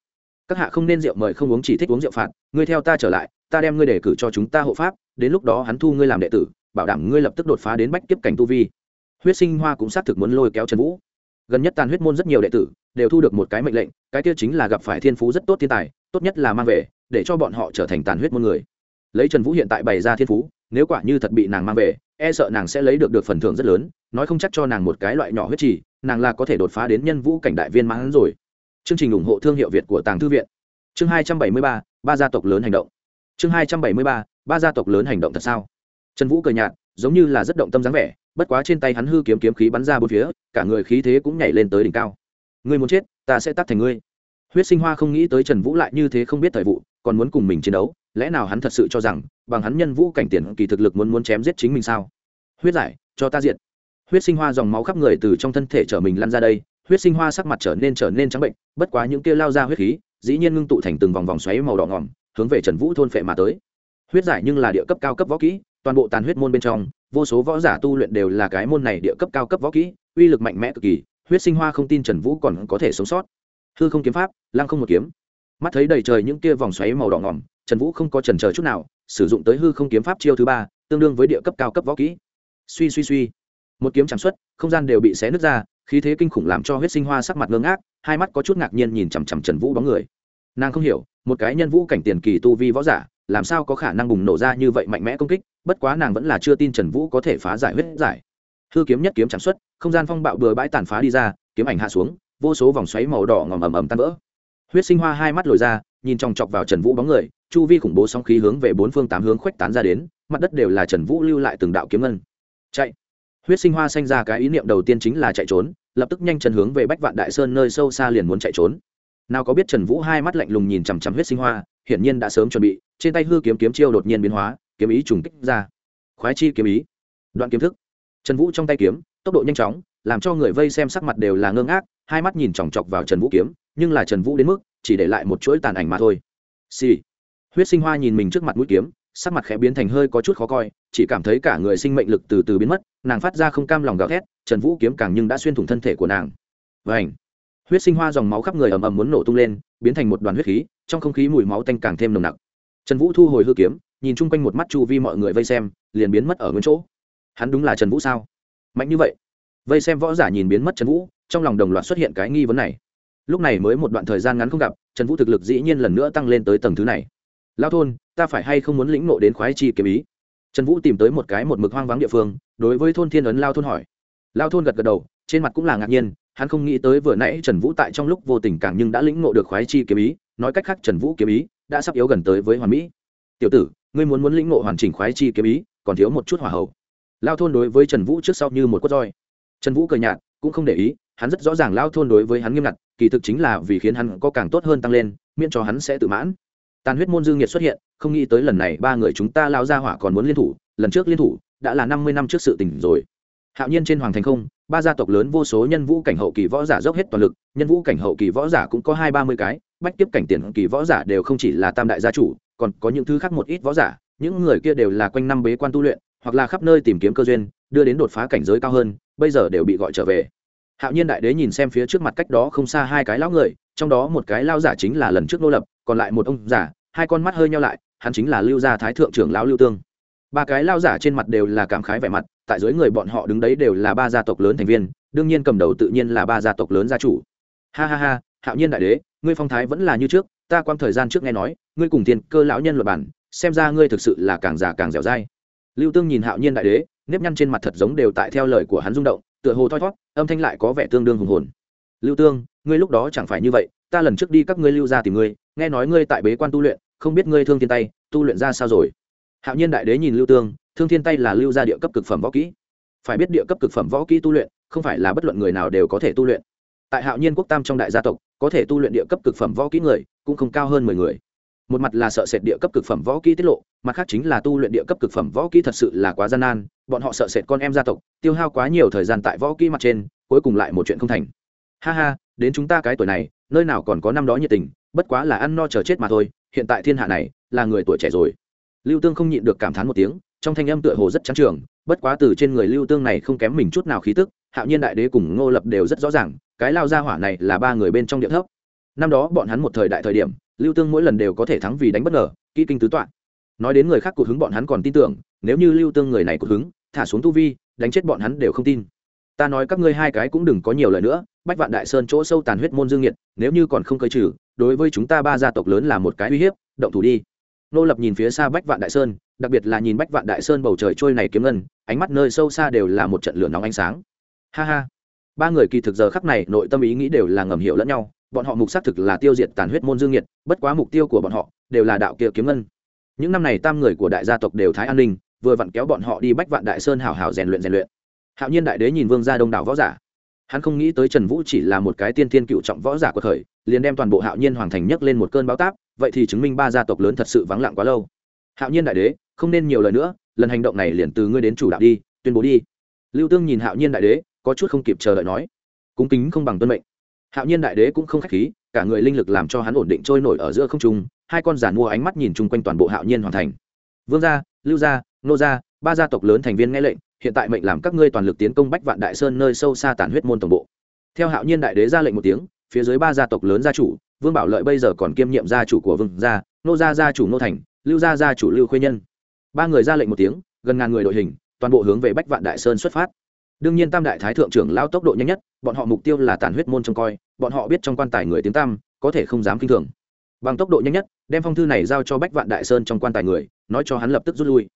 Các hạ không nên rượu mời không uống chỉ thích uống rượu phạt, ngươi theo ta trở lại, ta đem ngươi đề cử cho chúng ta hộ pháp, đến lúc đó hắn thu ngươi làm đệ tử, bảo đảm ngươi lập tức đột phá đến bách kiếp cảnh tu vi. Huyết sinh hoa cũng xác thực muốn lôi kéo trần vũ. Gần nhất tàn huyết môn rất nhiều đệ tử, đều thu được một cái mệnh lệnh, cái kia chính là gặp phải thiên phú rất tốt thiên tài, tốt nhất là mang về để cho bọn họ trở thành tàn huyết môn người. Lấy trần vũ hiện tại bày ra thiên phú, nếu quả như thật bị nàng mang về e sợ nàng sẽ lấy được được phần thưởng rất lớn, nói không chắc cho nàng một cái loại nhỏ huyết trì, nàng là có thể đột phá đến nhân vũ cảnh đại viên mãn rồi. Chương trình ủng hộ thương hiệu việt của tàng thư viện. Chương hai trăm bảy mươi ba ba gia tộc lớn hành động. Chương hai trăm bảy mươi ba ba gia tộc lớn hành động thật sao? Trần vũ cười nhạt, giống như là rất động tâm dáng vẻ, bất quá trên tay hắn hư kiếm kiếm khí bắn ra bốn phía, cả người khí thế cũng nhảy lên tới đỉnh cao. Ngươi muốn chết, ta sẽ tắt thành ngươi. Huyết sinh hoa không nghĩ tới trần vũ lại như thế không biết thời vụ còn muốn cùng mình chiến đấu, lẽ nào hắn thật sự cho rằng, bằng hắn nhân vũ cảnh tiền kỳ thực lực muốn muốn chém giết chính mình sao? Huyết giải, cho ta diện huyết sinh hoa dòng máu khắp người từ trong thân thể trở mình lăn ra đây, huyết sinh hoa sắc mặt trở nên trở nên trắng bệnh, bất quá những kia lao ra huyết khí, dĩ nhiên ngưng tụ thành từng vòng vòng xoáy màu đỏ ngỏm, hướng về trần vũ thôn phệ mà tới. Huyết giải nhưng là địa cấp cao cấp võ kỹ, toàn bộ tàn huyết môn bên trong, vô số võ giả tu luyện đều là cái môn này địa cấp cao cấp võ kỹ, uy lực mạnh mẽ cực kỳ, huyết sinh hoa không tin trần vũ còn có thể sống sót. Hư không kiếm pháp, lăng không một kiếm mắt thấy đầy trời những kia vòng xoáy màu đỏ ngỏm trần vũ không có trần chờ chút nào, sử dụng tới hư không kiếm pháp chiêu thứ ba, tương đương với địa cấp cao cấp võ kỹ. Suy suy suy. Một kiếm chẳng xuất, không gian đều bị xé nứt ra, khí thế kinh khủng làm cho huyết sinh hoa sắc mặt ngơ ngác, hai mắt có chút ngạc nhiên nhìn chằm chằm trần vũ bóng người. Nàng không hiểu, một cái nhân vũ cảnh tiền kỳ tu vi võ giả, làm sao có khả năng bùng nổ ra như vậy mạnh mẽ công kích, bất quá nàng vẫn là chưa tin trần vũ có thể phá giải huyết giải. Hư kiếm nhất kiếm chẳng xuất, không gian phong bạo bừa bãi tàn phá đi ra, kiếm ảnh hạ xuống, vô số vòng xoáy màu đỏ ngòm ầm ầm tan vỡ huyết sinh hoa hai mắt lồi ra, nhìn chòng chọc vào trần vũ bóng người, chu vi khủng bố sóng khí hướng về bốn phương tám hướng khuếch tán ra đến, mặt đất đều là trần vũ lưu lại từng đạo kiếm ngân. Chạy! Huyết sinh hoa sanh ra cái ý niệm đầu tiên chính là chạy trốn, lập tức nhanh chân hướng về bách vạn đại sơn nơi sâu xa liền muốn chạy trốn. Nào có biết trần vũ hai mắt lạnh lùng nhìn chằm chằm huyết sinh hoa, hiển nhiên đã sớm chuẩn bị, trên tay hư kiếm kiếm chiêu đột nhiên biến hóa, kiếm ý trùng kích ra. Khoái chi kiếm ý. Đoạn kiếm thức. Trần vũ trong tay kiếm, tốc độ nhanh chóng, làm cho người vây xem sắc mặt đều là ngơ ngác hai mắt nhìn chòng chọc vào trần vũ kiếm, nhưng là trần vũ đến mức chỉ để lại một chuỗi tàn ảnh mà thôi. Xì、sì. huyết sinh hoa nhìn mình trước mặt mũi kiếm, sắc mặt khẽ biến thành hơi có chút khó coi, chỉ cảm thấy cả người sinh mệnh lực từ từ biến mất, nàng phát ra không cam lòng gào thét, trần vũ kiếm càng nhưng đã xuyên thủng thân thể của nàng. Vảnh huyết sinh hoa dòng máu khắp người ầm ầm muốn nổ tung lên, biến thành một đoàn huyết khí, trong không khí mùi máu tanh càng thêm nồng nặc. Trần vũ thu hồi hư kiếm, nhìn chung quanh một mắt chu vi mọi người vây xem, liền biến mất ở nguyên chỗ. Hắn đúng là trần vũ sao? Mạnh như vậy. Vây xem võ giả nhìn biến mất trần vũ trong lòng đồng loạt xuất hiện cái nghi vấn này. Lúc này mới một đoạn thời gian ngắn không gặp, trần vũ thực lực dĩ nhiên lần nữa tăng lên tới tầng thứ này. Lao thôn, ta phải hay không muốn lĩnh nộ đến khoái chi kiếm ý? Trần vũ tìm tới một cái một mực hoang vắng địa phương, đối với thôn thiên ấn lao thôn hỏi. Lao thôn gật gật đầu, trên mặt cũng là ngạc nhiên, hắn không nghĩ tới vừa nãy trần vũ tại trong lúc vô tình càng nhưng đã lĩnh nộ được khoái chi kiếm ý, nói cách khác trần vũ kiếm ý đã sắp yếu gần tới với hoàn mỹ. Tiểu tử, ngươi muốn muốn lĩnh nộ hoàn chỉnh khoái chi kiếm ý, còn thiếu một chút hỏa hậu lao thôn đối với trần vũ trước sau như một cốt roi. Trần vũ cười nhạt, cũng không để ý hắn rất rõ ràng lao thôn đối với hắn nghiêm ngặt, kỳ thực chính là vì khiến hắn có càng tốt hơn tăng lên, miễn cho hắn sẽ tự mãn. Tàn huyết môn dương nhiệt xuất hiện, không nghĩ tới lần này ba người chúng ta lao ra hỏa còn muốn liên thủ, lần trước liên thủ, đã là năm mươi năm trước sự tình rồi. Hạo nhiên trên hoàng thành không, ba gia tộc lớn vô số nhân vũ cảnh hậu kỳ võ giả dốc hết toàn lực, nhân vũ cảnh hậu kỳ võ giả cũng có hai ba mươi cái, bách tiếp cảnh tiền kỳ võ giả đều không chỉ là tam đại gia chủ, còn có những thứ khác một ít võ giả, những người kia đều là quanh năm bế quan tu luyện, hoặc là khắp nơi tìm kiếm cơ duyên, đưa đến đột phá cảnh giới cao hơn, bây giờ đều bị gọi trở về hạo nhiên đại đế nhìn xem phía trước mặt cách đó không xa hai cái lão người, trong đó một cái lao giả chính là lần trước nô lập, còn lại một ông giả hai con mắt hơi nhau lại, hắn chính là lưu gia thái thượng trưởng lão lưu tương. Ba cái lao giả trên mặt đều là cảm khái vẻ mặt, tại dưới người bọn họ đứng đấy đều là ba gia tộc lớn thành viên, đương nhiên cầm đầu tự nhiên là ba gia tộc lớn gia chủ. Ha ha ha, hạo nhiên đại đế, ngươi phong thái vẫn là như trước, ta quang thời gian trước nghe nói, ngươi cùng tiền cơ lão nhân luật bản, xem ra ngươi thực sự là càng già càng dẻo dai. Lưu tương nhìn hạo nhiên đại đế, nếp nhăn trên mặt thật giống đều tại theo lời của hắn rung động tựa hồ thoi thót, âm thanh lại có vẻ tương đương hùng hồn. Lưu tương, ngươi lúc đó chẳng phải như vậy, ta lần trước đi các ngươi lưu ra tìm ngươi, nghe nói ngươi tại bế quan tu luyện, không biết ngươi thương thiên tay, tu luyện ra sao rồi? Hạo nhiên đại đế nhìn lưu tương, thương thiên tay là lưu ra địa cấp cực phẩm võ kỹ. Phải biết địa cấp cực phẩm võ kỹ tu luyện, không phải là bất luận người nào đều có thể tu luyện. Tại hạo nhiên quốc tam trong đại gia tộc, có thể tu luyện địa cấp cực phẩm võ kỹ người, cũng không cao hơn mười người. Một mặt là sợ sệt địa cấp cực phẩm võ kỹ tiết lộ, mặt khác chính là tu luyện địa cấp cực phẩm võ kỹ thật sự là quá gian nan bọn họ sợ sệt con em gia tộc, tiêu hao quá nhiều thời gian tại võ kỹ mặt trên, cuối cùng lại một chuyện không thành. Ha ha, đến chúng ta cái tuổi này, nơi nào còn có năm đó nhiệt tình, bất quá là ăn no chờ chết mà thôi, hiện tại thiên hạ này, là người tuổi trẻ rồi. Lưu tương không nhịn được cảm thán một tiếng, trong thanh âm tựa hồ rất trắng trường, bất quá từ trên người lưu tương này không kém mình chút nào khí tức, hạo nhiên đại đế cùng ngô lập đều rất rõ ràng, cái lao gia hỏa này là ba người bên trong địa thấp. Năm đó bọn hắn một thời đại thời điểm, lưu tương mỗi lần đều có thể thắng vì đánh bất ngờ, kỹ kinh tứ toạn. Nói đến người khác cụt hứng bọn hắn còn tin tưởng, nếu như lưu tương người này cụt hứng thả xuống tu vi, đánh chết bọn hắn đều không tin. Ta nói các ngươi hai cái cũng đừng có nhiều lời nữa, bách vạn đại sơn chỗ sâu tàn huyết môn dương nhiệt nếu như còn không cơ trừ, đối với chúng ta ba gia tộc lớn là một cái uy hiếp, động thủ đi. Nô lập nhìn phía xa bách vạn đại sơn, đặc biệt là nhìn bách vạn đại sơn bầu trời trôi này kiếm ngân, ánh mắt nơi sâu xa đều là một trận lửa nóng ánh sáng. Ha ha. Ba người kỳ thực giờ khắc này nội tâm ý nghĩ đều là ngầm hiểu lẫn nhau, bọn họ mục xác thực là tiêu diệt tàn huyết môn dương nhiệt bất quá mục tiêu của bọn họ đều là đạo kia kiếm ngân. Những năm này tam người của đại gia tộc đều thái an ninh vừa vặn kéo bọn họ đi bách vạn đại sơn hảo hảo rèn luyện rèn luyện. Hạo nhiên đại đế nhìn vương gia đông đảo võ giả. Hắn không nghĩ tới trần vũ chỉ là một cái tiên tiên cựu trọng võ giả của thời, liền đem toàn bộ hạo nhiên hoàng thành nhấc lên một cơn bão táp, vậy thì chứng minh ba gia tộc lớn thật sự vắng lặng quá lâu. Hạo nhiên đại đế, không nên nhiều lời nữa, lần hành động này liền từ ngươi đến chủ đạo đi, tuyên bố đi. Lưu tương nhìn hạo nhiên đại đế, có chút không kịp chờ đợi nói cúng kính không bằng tuân mệnh. Hạo nhiên đại đế cũng không k h á c h khí, cả người linh lực làm cho hắn ổn định trôi nổi ở giữa không trung, hai con giàn mua ánh mắt nhìn chung quanh toàn bộ hạo nhiên hoàn thành. Vương gia, lưu gia nô gia, ba gia tộc lớn thành viên nghe lệnh, hiện tại mệnh làm các ngươi toàn lực tiến công bách vạn đại sơn nơi sâu xa tản huyết môn tổng bộ. Theo hạo nhiên đại đế ra lệnh một tiếng, phía dưới ba gia tộc lớn gia chủ, vương bảo lợi bây giờ còn kiêm nhiệm gia chủ của vương gia, nô gia gia chủ nô thành, lưu gia gia chủ lưu khuê nhân. Ba người ra lệnh một tiếng, gần ngàn người đội hình, toàn bộ hướng về bách vạn đại sơn xuất phát. Đương nhiên tam đại thái thượng trưởng lao tốc độ nhanh nhất, bọn họ mục tiêu là tàn huyết môn trông coi, bọn họ biết trong quan tài người tiếng tam có thể không dám kinh thường. Bằng tốc độ nhanh nhất, đem phong thư này giao cho bách vạn đại sơn trong quan tài người, nói cho hắn lập tức rút lui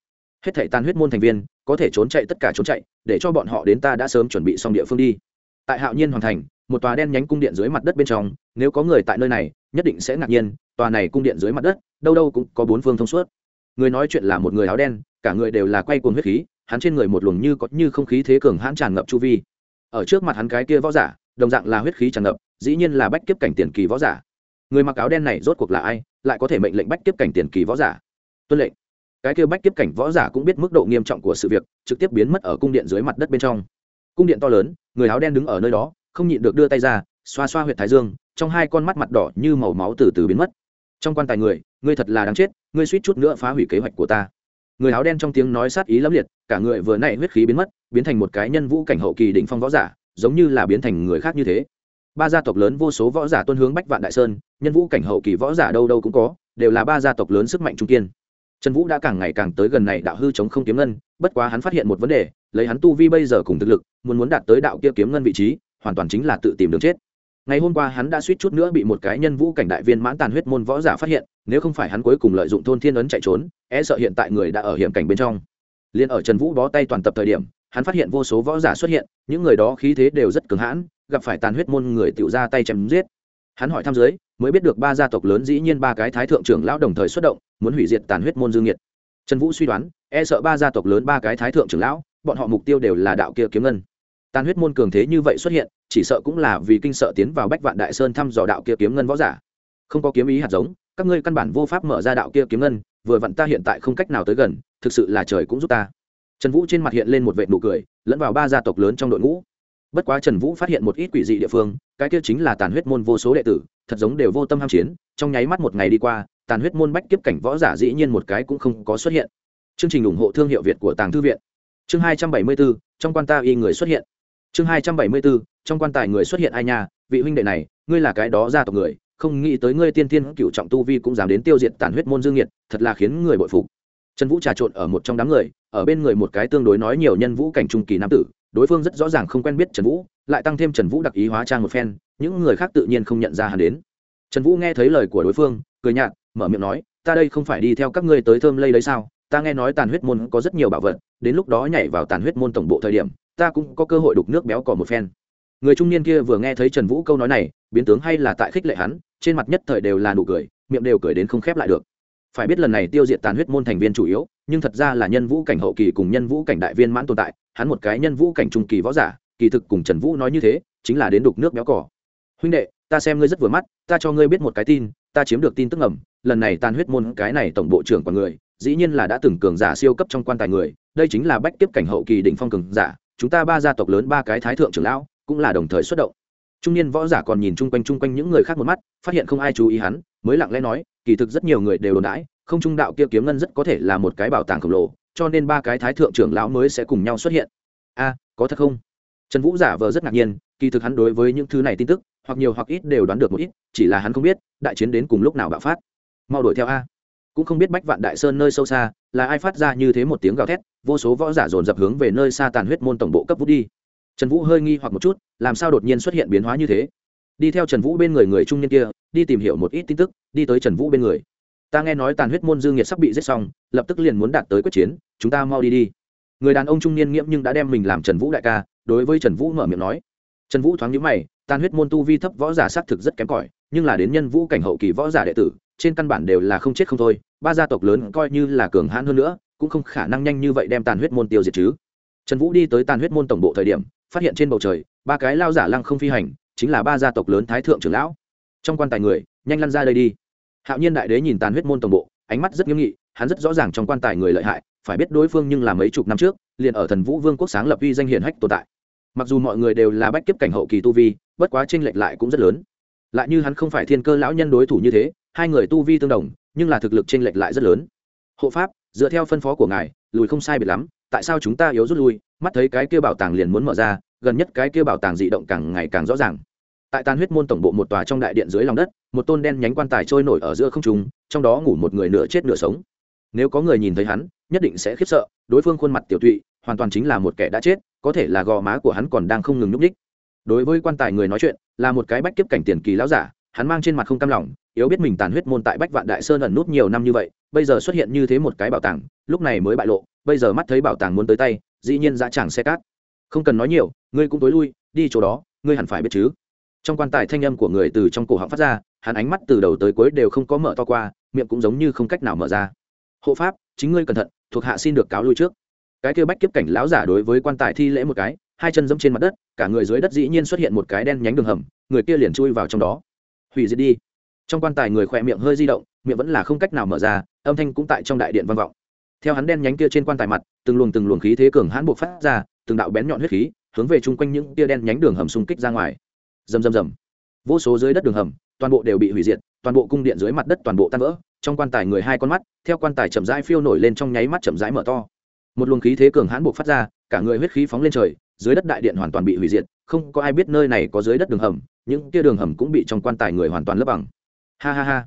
hết thể tàn huyết môn thành viên, có thể trốn chạy tất cả trốn chạy, để cho bọn họ đến ta đã sớm chuẩn bị xong địa phương đi. Tại hạo nhiên hoàn thành, một tòa đen nhánh cung điện dưới mặt đất bên trong, nếu có người tại nơi này, nhất định sẽ ngạc nhiên, tòa này cung điện dưới mặt đất, đâu đâu cũng có bốn phương thông suốt. Người nói chuyện là một người áo đen, cả người đều là quay cuồng huyết khí, hắn trên người một luồng như có như không khí thế cường hãn tràn ngập chu vi. Ở trước mặt hắn cái kia võ giả, đồng dạng là huyết khí tràn ngập, dĩ nhiên là bách kiếp cảnh tiền kỳ võ giả. Người mặc áo đen này rốt cuộc là ai, lại có thể mệnh lệnh bách kiếp cảnh tiền kỳ võ giả? Tuân lệnh cái kia bách kiếp cảnh võ giả cũng biết mức độ nghiêm trọng của sự việc, trực tiếp biến mất ở cung điện dưới mặt đất bên trong. Cung điện to lớn, người áo đen đứng ở nơi đó, không nhịn được đưa tay ra, xoa xoa huyệt thái dương, trong hai con mắt mặt đỏ như màu máu từ từ biến mất. Trong quan tài người, ngươi thật là đáng chết, ngươi suýt chút nữa phá hủy kế hoạch của ta. Người áo đen trong tiếng nói sát ý lẫm liệt, cả người vừa nãy huyết khí biến mất, biến thành một cái nhân vũ cảnh hậu kỳ đỉnh phong võ giả, giống như là biến thành người khác như thế. Ba gia tộc lớn vô số võ giả tuân hướng bách vạn đại sơn, nhân vũ cảnh hậu kỳ võ giả đâu đâu cũng có, đều là ba gia tộc lớn sức mạnh trung kiên trần vũ đã càng ngày càng tới gần này đạo hư chống không kiếm ngân, bất quá hắn phát hiện một vấn đề, lấy hắn tu vi bây giờ cùng thực lực, muốn muốn đạt tới đạo kia kiếm ngân vị trí, hoàn toàn chính là tự tìm đường chết. Ngày hôm qua hắn đã suýt chút nữa bị một cái nhân vũ cảnh đại viên mãn tàn huyết môn võ giả phát hiện, nếu không phải hắn cuối cùng lợi dụng thôn thiên ấn chạy trốn e sợ hiện tại người đã ở hiểm cảnh bên trong. Liền ở trần vũ bó tay toàn tập thời điểm, hắn phát hiện vô số võ giả xuất hiện, những người đó khí thế đều rất cứng hãn, gặp phải tàn huyết môn người tự ra tay chém giết. Hắn hỏi thăm dưới mới biết được ba gia tộc lớn dĩ nhiên ba cái thái thượng trưởng lão đồng thời xuất động, muốn hủy diệt tàn huyết môn dương nhiệt trần vũ suy đoán e sợ ba gia tộc lớn ba cái thái thượng trưởng lão, bọn họ mục tiêu đều là đạo kia kiếm ngân. Tàn huyết môn cường thế như vậy xuất hiện, chỉ sợ cũng là vì kinh sợ tiến vào bách vạn đại sơn thăm dò đạo kia kiếm ngân võ giả. Không có kiếm ý hạt giống, các ngươi căn bản vô pháp mở ra đạo kia kiếm ngân, vừa vặn ta hiện tại không cách nào tới gần, thực sự là trời cũng giúp ta. Trần vũ trên mặt hiện lên một vệ nụ cười, lẫn vào ba gia tộc lớn trong đội ngũ. Bất quá trần vũ phát hiện một ít quỷ dị địa phương, cái kia chính là tàn huyết môn vô số đệ tử thật giống đều vô tâm ham chiến, trong nháy mắt một ngày đi qua, tàn huyết môn bách kiếp cảnh võ giả dĩ nhiên một cái cũng không có xuất hiện. Chương trình ủng hộ thương hiệu việt của tàng thư viện. Chương hai trăm bảy mươi bốn, trong quan ta y người xuất hiện. Chương hai trăm bảy mươi bốn, trong quan tài người xuất hiện ai nha, vị huynh đệ này, ngươi là cái đó gia tộc người, không nghĩ tới ngươi tiên tiên cựu trọng tu vi cũng dám đến tiêu diệt tàn huyết môn dương nhiệt thật là khiến người bội phục. Trần vũ trà trộn ở một trong đám người, ở bên người một cái tương đối nói nhiều nhân vũ cảnh trung kỳ nam tử đối phương rất rõ ràng không quen biết trần vũ, lại tăng thêm trần vũ đặc ý hóa trang một phen, những người khác tự nhiên không nhận ra hắn đến. Trần vũ nghe thấy lời của đối phương, cười nhạt, mở miệng nói, ta đây không phải đi theo các ngươi tới thơm lây lấy sao? Ta nghe nói tàn huyết môn có rất nhiều bảo vật, đến lúc đó nhảy vào tàn huyết môn tổng bộ thời điểm, ta cũng có cơ hội đục nước béo cỏ một phen. Người trung niên kia vừa nghe thấy trần vũ câu nói này, biến tướng hay là tại khích lệ hắn, trên mặt nhất thời đều là nụ cười, miệng đều cười đến không khép lại được. Phải biết lần này tiêu diệt tàn huyết môn thành viên chủ yếu nhưng thật ra là nhân vũ cảnh hậu kỳ cùng nhân vũ cảnh đại viên mãn tồn tại, hắn một cái nhân vũ cảnh trung kỳ võ giả, kỳ thực cùng trần vũ nói như thế, chính là đến đục nước béo cỏ huynh đệ, ta xem ngươi rất vừa mắt, ta cho ngươi biết một cái tin, ta chiếm được tin tức ngầm, lần này tàn huyết môn cái này tổng bộ trưởng của người, dĩ nhiên là đã từng cường giả siêu cấp trong quan tài người, đây chính là bách tiếp cảnh hậu kỳ đỉnh phong cường giả, chúng ta ba gia tộc lớn ba cái thái thượng trưởng lão, cũng là đồng thời xuất động. Trung niên võ giả còn nhìn chung quanh chung quanh những người khác một mắt, phát hiện không ai chú ý hắn, mới lặng lẽ nói, kỳ thực rất nhiều người đều đồn đãi không trung đạo kia kiếm ngân rất có thể là một cái bảo tàng khổng lồ, cho nên ba cái thái thượng trưởng lão mới sẽ cùng nhau xuất hiện. A, có thật không? Trần vũ giả vờ rất ngạc nhiên, kỳ thực hắn đối với những thứ này tin tức, hoặc nhiều hoặc ít đều đoán được một ít, chỉ là hắn không biết, đại chiến đến cùng lúc nào bạo phát. Mau đuổi theo a. Cũng không biết bách vạn đại sơn nơi sâu xa, là ai phát ra như thế một tiếng gào thét, vô số võ giả dồn dập hướng về nơi xa tàn huyết môn tổng bộ cấp vút đi. Trần vũ hơi nghi hoặc một chút, làm sao đột nhiên xuất hiện biến hóa như thế? Đi theo trần vũ bên người người trung niên kia, đi tìm hiểu một ít tin tức, đi tới trần vũ bên người ta nghe nói tàn huyết môn dương nhiệt sắp bị giết xong, lập tức liền muốn đạt tới quyết chiến, chúng ta mau đi đi. Người đàn ông trung niên nghiễm nhưng đã đem mình làm trần vũ đại ca, đối với trần vũ mở miệng nói. Trần vũ thoáng nhíu mày, tàn huyết môn tu vi thấp, võ giả xác thực rất kém cỏi, nhưng là đến nhân vũ cảnh hậu kỳ võ giả đệ tử, trên căn bản đều là không chết không thôi, ba gia tộc lớn coi như là cường hãn hơn nữa, cũng không khả năng nhanh như vậy đem tàn huyết môn tiêu diệt chứ. Trần vũ đi tới tàn huyết môn tổng bộ thời điểm, phát hiện trên bầu trời, ba cái lao giả lăng không phi hành, chính là ba gia tộc lớn thái thượng trưởng lão. Trong quan tài người, nhanh lăn ra đây đi hạo nhiên đại đế nhìn tàn huyết môn tổng bộ, ánh mắt rất nghiêm nghị, hắn rất rõ ràng trong quan tài người lợi hại, phải biết đối phương nhưng là mấy chục năm trước, liền ở thần vũ vương quốc sáng lập uy danh hiển hách tồn tại. Mặc dù mọi người đều là bách kiếp cảnh hậu kỳ tu vi, bất quá tranh lệch lại cũng rất lớn. Lại như hắn không phải thiên cơ lão nhân đối thủ như thế, hai người tu vi tương đồng, nhưng là thực lực tranh lệch lại rất lớn. Hộ pháp, dựa theo phân phó của ngài, lùi không sai biệt lắm, tại sao chúng ta yếu rút lui? Mắt thấy cái kia bảo tàng liền muốn mở ra, gần nhất cái kia bảo tàng dị động càng ngày càng rõ ràng tại tàn huyết môn tổng bộ một tòa trong đại điện dưới lòng đất, một tôn đen nhánh quan tài trôi nổi ở giữa không trung, trong đó ngủ một người nửa chết nửa sống. Nếu có người nhìn thấy hắn, nhất định sẽ khiếp sợ, đối phương khuôn mặt tiểu tụy, hoàn toàn chính là một kẻ đã chết, có thể là gò má của hắn còn đang không ngừng nhúc ních đối với quan tài người nói chuyện, là một cái bách kiếp cảnh tiền kỳ lão giả, hắn mang trên mặt không cam lòng, yếu biết mình tàn huyết môn tại bách vạn đại sơn ẩn nút nhiều năm như vậy, bây giờ xuất hiện như thế một cái bảo tàng, lúc này mới bại lộ, bây giờ mắt thấy bảo tàng muốn tới tay, dĩ nhiên dã chẳng xe cát. Không cần nói nhiều, ngươi cũng tối lui, đi chỗ đó, ngươi hẳn phải biết chứ trong quan tài thanh âm của người từ trong cổ họng phát ra, hắn ánh mắt từ đầu tới cuối đều không có mở to qua, miệng cũng giống như không cách nào mở ra. Hộ pháp, chính ngươi cẩn thận, thuộc hạ xin được cáo lui trước. Cái kêu bách kiếp cảnh lão giả đối với quan tài thi lễ một cái, hai chân dẫm trên mặt đất, cả người dưới đất dĩ nhiên xuất hiện một cái đen nhánh đường hầm, người kia liền chui vào trong đó. Hủy diệt đi. Trong quan tài người khỏe miệng hơi di động, miệng vẫn là không cách nào mở ra, âm thanh cũng tại trong đại điện vang vọng. Theo hắn đen nhánh kia trên quan tài mặt, từng luồng từng luồng khí thế cường hãn buộc phát ra, từng đạo bén nhọn huyết khí hướng về chung quanh những tia đen nhánh đường hầm xung kích ra ngoài rầm rầm rầm. Vô số dưới đất đường hầm, toàn bộ đều bị hủy diệt, toàn bộ cung điện dưới mặt đất toàn bộ tan vỡ, trong quan tài người hai con mắt, theo quan tài chậm rãi phiêu nổi lên trong nháy mắt chậm rãi mở to. Một luồng khí thế cường hãn buộc phát ra, cả người huyết khí phóng lên trời, dưới đất đại điện hoàn toàn bị hủy diệt, không có ai biết nơi này có dưới đất đường hầm, những kia đường hầm cũng bị trong quan tài người hoàn toàn lấp bằng. Ha ha ha.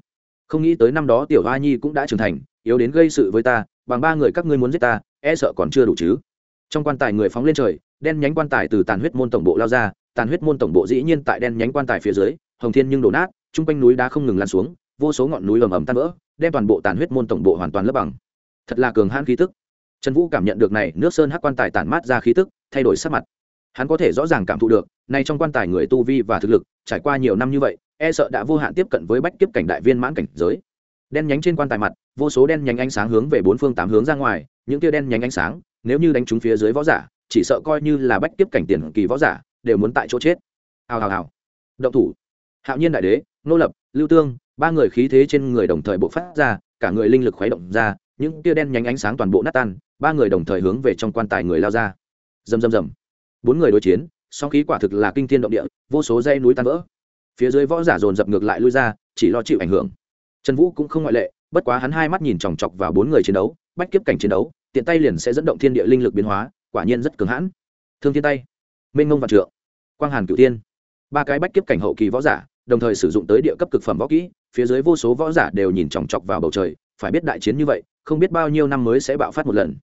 Không nghĩ tới năm đó tiểu hoa nhi cũng đã trưởng thành, yếu đến gây sự với ta, bằng ba người các ngươi muốn giết ta e sợ còn chưa đủ chứ. Trong quan tài người phóng lên trời, đen nhánh quan tài từ tàn huyết môn tổng bộ lao ra tàn huyết môn tổng bộ dĩ nhiên tại đen nhánh quan tài phía dưới, hồng thiên nhưng đổ nát, chung quanh núi đá không ngừng lan xuống, vô số ngọn núi ầm ầm tan vỡ, đem toàn bộ tàn huyết môn tổng bộ hoàn toàn lấp bằng. Thật là cường hãn khí tức. Trần vũ cảm nhận được này, nước sơn hắc quan tài tản mát ra khí tức, thay đổi sắc mặt. Hắn có thể rõ ràng cảm thụ được nay trong quan tài người tu vi và thực lực, trải qua nhiều năm như vậy e sợ đã vô hạn tiếp cận với bách kiếp cảnh đại viên mãn cảnh giới. Đen nhánh trên quan tài mặt, vô số đen nhánh ánh sáng hướng về bốn phương tám hướng ra ngoài, những tia đen nhánh ánh sáng, nếu như đánh trúng phía dưới võ giả, chỉ sợ coi như là bách kiếp cảnh tiền kỳ võ giả đều muốn tại chỗ chết. Hào hào hào. Động thủ. Hạo nhiên đại đế, nô lập, lưu tương, ba người khí thế trên người đồng thời bộc phát ra, cả người linh lực khuấy động ra, những tia đen nhánh ánh sáng toàn bộ nát tan, ba người đồng thời hướng về trong quan tài người lao ra. Rầm rầm rầm. Bốn người đối chiến, song khí quả thực là kinh thiên động địa, vô số dây núi tan vỡ. Phía dưới võ giả dồn dập ngược lại lui ra, chỉ lo chịu ảnh hưởng. Trần vũ cũng không ngoại lệ, bất quá hắn hai mắt nhìn chòng chọc vào bốn người chiến đấu, bách kiếp cảnh chiến đấu, tiện tay liền sẽ dẫn động thiên địa linh lực biến hóa, quả nhiên rất cường hãn. Thương thiên tay, mênh ngông vạn trượng quang hàn cửu tiên ba cái bách kiếp cảnh hậu kỳ võ giả, đồng thời sử dụng tới địa cấp cực phẩm võ kỹ, phía dưới vô số võ giả đều nhìn chòng chọc vào bầu trời, phải biết đại chiến như vậy, không biết bao nhiêu năm mới sẽ bạo phát một lần.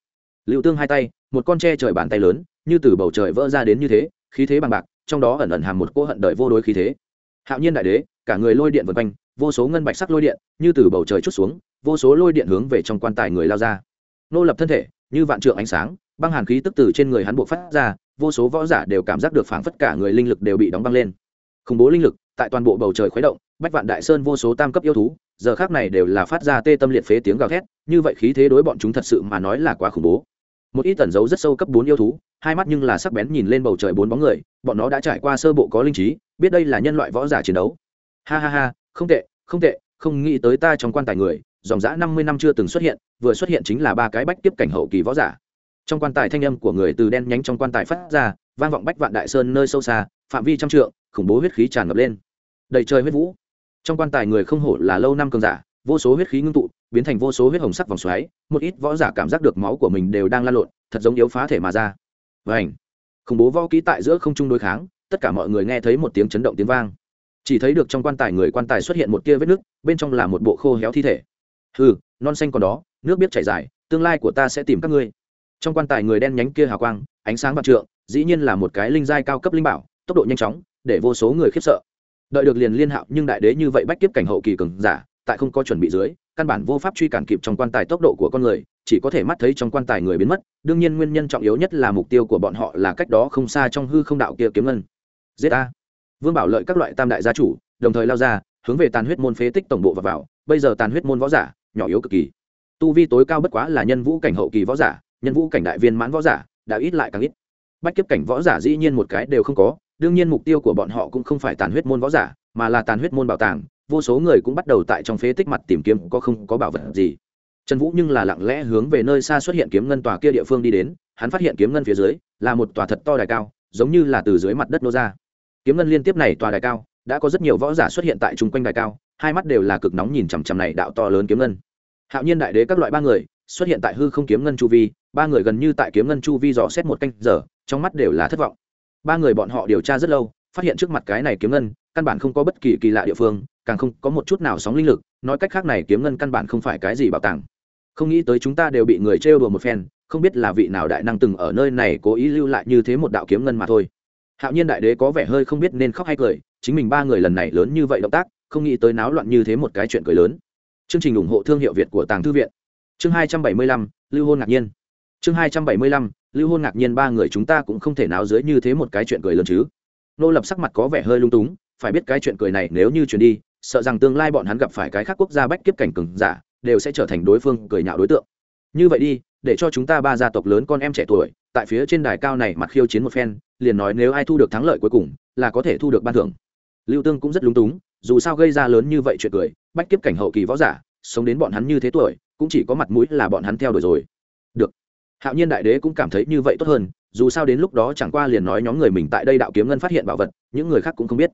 Liệu tương hai tay, một con tre trời bàn tay lớn, như từ bầu trời vỡ ra đến như thế, khí thế bằng bạc, trong đó ẩn ẩn hàm một cỗ hận đời vô đối khí thế. Hạo nhiên đại đế, cả người lôi điện vần quanh, vô số ngân bạch sắc lôi điện, như từ bầu trời chút xuống, vô số lôi điện hướng về trong quan tài người lao ra. Nô lập thân thể, như vạn trượng ánh sáng, băng hàn khí tức từ trên người hắn buộc phát ra vô số võ giả đều cảm giác được phảng phất cả người linh lực đều bị đóng băng lên. Khủng bố linh lực, tại toàn bộ bầu trời khuấy động, bách vạn đại sơn vô số tam cấp yêu thú, giờ khác này đều là phát ra tê tâm liệt phế tiếng gào thét, như vậy khí thế đối bọn chúng thật sự mà nói là quá khủng bố. Một ít tẩn dấu rất sâu cấp bốn yêu thú, hai mắt nhưng là sắc bén nhìn lên bầu trời bốn bóng người, bọn nó đã trải qua sơ bộ có linh trí, biết đây là nhân loại võ giả chiến đấu. Ha ha ha, không tệ không tệ, không nghĩ tới ta trong quan tài người, dòng dã năm mươi năm chưa từng xuất hiện, vừa xuất hiện chính là ba cái bách tiếp cảnh hậu kỳ võ giả trong quan tài thanh âm của người từ đen nhánh trong quan tài phát ra, vang vọng bách vạn đại sơn nơi sâu xa, phạm vi trăm trượng, khủng bố huyết khí tràn ngập lên. Đầy trời huyết vũ. Trong quan tài người không hổ là lâu năm cường giả, vô số huyết khí ngưng tụ, biến thành vô số huyết hồng sắc vòng xoáy, một ít võ giả cảm giác được máu của mình đều đang lan lộn, thật giống yếu phá thể mà ra. Và ảnh khủng bố võ kỹ tại giữa không trung đối kháng, tất cả mọi người nghe thấy một tiếng chấn động tiếng vang. Chỉ thấy được trong quan tài người quan tài xuất hiện một tia vết nước bên trong là một bộ khô héo thi thể. Hừ, non xanh còn đó, nước biết chảy dài, tương lai của ta sẽ tìm các ngươi trong quan tài người đen nhánh kia hào quang, ánh sáng vạn trượng, dĩ nhiên là một cái linh giai cao cấp linh bảo, tốc độ nhanh chóng, để vô số người khiếp sợ. Đợi được liền liên hạo, nhưng đại đế như vậy bách kiếp cảnh hậu kỳ cường giả, tại không có chuẩn bị dưới, căn bản vô pháp truy cản kịp trong quan tài tốc độ của con người, chỉ có thể mắt thấy trong quan tài người biến mất, đương nhiên nguyên nhân trọng yếu nhất là mục tiêu của bọn họ là cách đó không xa trong hư không đạo kia kiếm ngân. Giết a. Vương bảo lợi các loại tam đại gia chủ, đồng thời lao ra, hướng về tàn huyết môn phế tích tổng bộ và vào. Bây giờ tàn huyết môn võ giả, nhỏ yếu cực kỳ. Tu vi tối cao bất quá là nhân vũ cảnh hậu kỳ võ giả nhân vũ cảnh đại viên mãn võ giả, đã ít lại càng ít. Bách kiếp cảnh võ giả dĩ nhiên một cái đều không có, đương nhiên mục tiêu của bọn họ cũng không phải tàn huyết môn võ giả, mà là tàn huyết môn bảo tàng, vô số người cũng bắt đầu tại trong phế tích mặt tìm kiếm có không có bảo vật gì. Trần vũ nhưng là lặng lẽ hướng về nơi xa xuất hiện kiếm ngân tòa kia địa phương đi đến, hắn phát hiện kiếm ngân phía dưới là một tòa thật to đài cao, giống như là từ dưới mặt đất nô ra. Kiếm ngân liên tiếp này tòa đài cao, đã có rất nhiều võ giả xuất hiện tại chung quanh đài cao, hai mắt đều là cực nóng nhìn chằm chằm này đạo to lớn kiếm ngân. Hạo nhiên đại đế các loại ba người xuất hiện tại hư không kiếm ngân chu vi, ba người gần như tại kiếm ngân chu vi dò xét một canh giờ, trong mắt đều là thất vọng. Ba người bọn họ điều tra rất lâu, phát hiện trước mặt cái này kiếm ngân, căn bản không có bất kỳ kỳ lạ địa phương, càng không có một chút nào sóng linh lực, nói cách khác này kiếm ngân căn bản không phải cái gì bảo tàng. Không nghĩ tới chúng ta đều bị người trêu đùa một phen, không biết là vị nào đại năng từng ở nơi này cố ý lưu lại như thế một đạo kiếm ngân mà thôi. Hạo nhiên đại đế có vẻ hơi không biết nên khóc hay cười, chính mình ba người lần này lớn như vậy động tác, không nghĩ tới náo loạn như thế một cái chuyện cười lớn. Chương trình ủng hộ thương hiệu việt của tàng thư viện chương hai trăm bảy mươi lăm, lưu hôn ngạc nhiên. Chương hai trăm bảy mươi lăm, lưu hôn ngạc nhiên ba người chúng ta cũng không thể náo dưới như thế một cái chuyện cười lớn chứ. Nô lập sắc mặt có vẻ hơi lung túng, phải biết cái chuyện cười này nếu như chuyển đi, sợ rằng tương lai bọn hắn gặp phải cái khác quốc gia bách kiếp cảnh cừng giả, đều sẽ trở thành đối phương cười nhạo đối tượng. Như vậy đi, để cho chúng ta ba gia tộc lớn con em trẻ tuổi, tại phía trên đài cao này mặt khiêu chiến một phen, liền nói nếu ai thu được thắng lợi cuối cùng, là có thể thu được ban thưởng. Lưu tương cũng rất lung túng, dù sao gây ra lớn như vậy chuyện cười, bách kiếp cảnh hậu kỳ võ giả, sống đến bọn hắn như thế tuổi cũng chỉ có mặt mũi là bọn hắn theo đuổi rồi. Được. Hạo nhiên đại đế cũng cảm thấy như vậy tốt hơn, dù sao đến lúc đó chẳng qua liền nói nhóm người mình tại đây đạo kiếm ngân phát hiện bảo vật, những người khác cũng không biết.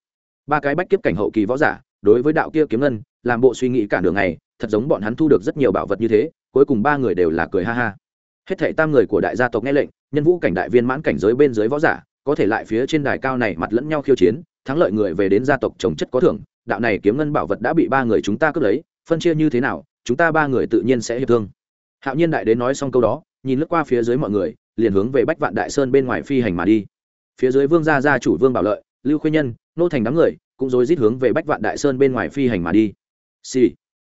Ba cái bách kiếp cảnh hậu kỳ võ giả, đối với đạo kia kiếm ngân, làm bộ suy nghĩ cả đường này thật giống bọn hắn thu được rất nhiều bảo vật như thế, cuối cùng ba người đều là cười ha ha. Hết thảy tam người của đại gia tộc nghe lệnh, nhân vũ cảnh đại viên mãn cảnh giới bên dưới võ giả, có thể lại phía trên đài cao này mặt lẫn nhau khiêu chiến, thắng lợi người về đến gia tộc trồng chất có thưởng, đạo này kiếm ngân bảo vật đã bị ba người chúng ta cướp lấy, phân chia như thế nào chúng ta ba người tự nhiên sẽ hiệp thương. Hạo nhiên đại đến nói xong câu đó, nhìn lướt qua phía dưới mọi người, liền hướng về bách vạn đại sơn bên ngoài phi hành mà đi. Phía dưới vương gia gia chủ vương bảo lợi, lưu khuyên nhân, nô thành đám người, cũng rối rít hướng về bách vạn đại sơn bên ngoài phi hành mà đi. Xì、sì.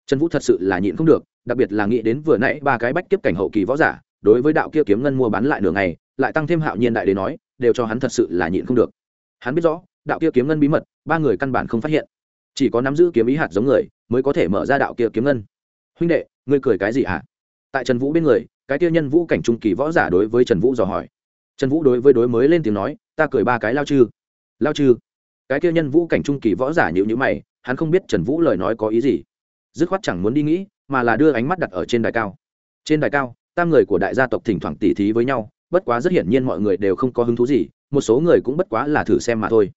trần vũ thật sự là nhịn không được, đặc biệt là nghĩ đến vừa nãy ba cái bách kiếp cảnh hậu kỳ võ giả, đối với đạo kia kiếm ngân mua bán lại nửa ngày, lại tăng thêm hạo nhiên đại đế nói, đều cho hắn thật sự là nhịn không được. Hắn biết rõ, đạo kia kiếm ngân bí mật, ba người căn bản không phát hiện. Chỉ có nắm giữ kiếm ý hạt giống người, mới có thể mở ra đạo kia kiếm ngân huynh đệ, ngươi cười cái gì ạ à? tại trần vũ bên người, cái kia nhân vũ cảnh trung kỳ võ giả đối với trần vũ dò hỏi. Trần vũ đối với đối mới lên tiếng nói, ta cười ba cái lao chư. Lao chư? Cái kia nhân vũ cảnh trung kỳ võ giả nhịu nhữ mày, hắn không biết trần vũ lời nói có ý gì. Dứt khoát chẳng muốn đi nghĩ, mà là đưa ánh mắt đặt ở trên đài cao. Trên đài cao, tam người của đại gia tộc thỉnh thoảng tỉ thí với nhau, bất quá rất hiển nhiên mọi người đều không có hứng thú gì, một số người cũng bất quá là thử xem mà thôi.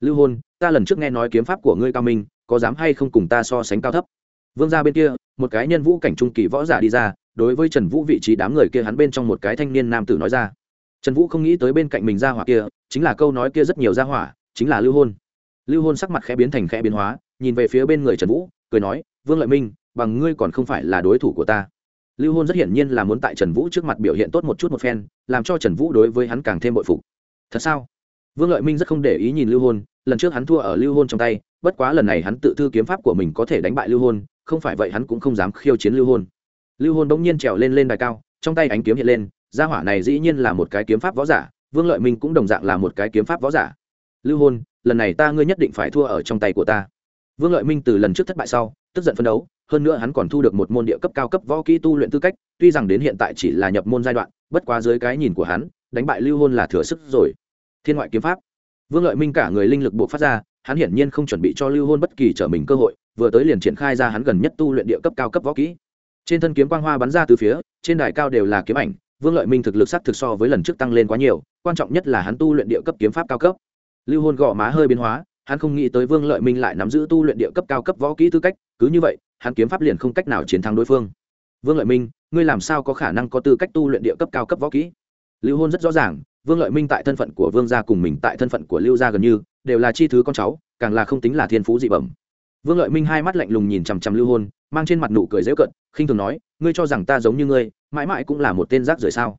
Lưu hôn, ta lần trước nghe nói kiếm pháp của ngươi cao minh, có dám hay không cùng ta so sánh cao thấp? Vương gia bên kia, một cái nhân vũ cảnh trung kỳ võ giả đi ra, đối với trần vũ vị trí đám người kia hắn bên trong một cái thanh niên nam tử nói ra. Trần vũ không nghĩ tới bên cạnh mình ra hỏa kia, chính là câu nói kia rất nhiều ra hỏa, chính là lưu hôn. Lưu hôn sắc mặt khẽ biến thành khẽ biến hóa, nhìn về phía bên người trần vũ, cười nói, vương lợi minh, bằng ngươi còn không phải là đối thủ của ta. Lưu hôn rất hiển nhiên là muốn tại trần vũ trước mặt biểu hiện tốt một chút một phen, làm cho trần vũ đối với hắn càng thêm bội phục. Thật sao? Vương lợi minh rất không để ý nhìn lưu hôn, lần trước hắn thua ở lưu hôn trong tay, bất quá lần này hắn tự thư kiếm pháp của mình có thể đánh bại lưu hôn không phải vậy hắn cũng không dám khiêu chiến lưu hôn. Lưu hôn bỗng nhiên trèo lên lên đài cao, trong tay ánh kiếm hiện lên, gia hỏa này dĩ nhiên là một cái kiếm pháp võ giả, vương lợi minh cũng đồng dạng là một cái kiếm pháp võ giả. Lưu hôn, lần này ta ngươi nhất định phải thua ở trong tay của ta. Vương lợi minh từ lần trước thất bại sau, tức giận phân đấu, hơn nữa hắn còn thu được một môn địa cấp cao cấp võ kỹ tu luyện tư cách, tuy rằng đến hiện tại chỉ là nhập môn giai đoạn, bất quá dưới cái nhìn của hắn, đánh bại lưu hôn là thừa sức rồi. Thiên ngoại kiếm pháp. Vương lợi minh cả người linh lực buộc phát ra, hắn hiển nhiên không chuẩn bị cho lưu hôn bất kỳ trở mình cơ hội vừa tới liền triển khai ra hắn gần nhất tu luyện địa cấp cao cấp võ kỹ. Trên thân kiếm quang hoa bắn ra từ phía, trên đài cao đều là kiếm ảnh, vương lợi minh thực lực sắc thực so với lần trước tăng lên quá nhiều, quan trọng nhất là hắn tu luyện địa cấp kiếm pháp cao cấp. Lưu hôn gõ má hơi biến hóa, hắn không nghĩ tới vương lợi minh lại nắm giữ tu luyện địa cấp cao cấp võ kỹ tư cách, cứ như vậy, hắn kiếm pháp liền không cách nào chiến thắng đối phương. Vương lợi minh, ngươi làm sao có khả năng có tư cách tu luyện địa cấp cao cấp võ kỹ? Lưu hôn rất rõ ràng, vương lợi minh tại thân phận của vương gia cùng mình tại thân phận của lưu gia gần như, đều là chi thứ con cháu, càng là không tính là thiên phú dị bẩm vương lợi minh hai mắt lạnh lùng nhìn chằm chằm lưu hôn, mang trên mặt nụ cười dễu cận khinh thường nói, ngươi cho rằng ta giống như ngươi, mãi mãi cũng là một tên rác rưởi sao?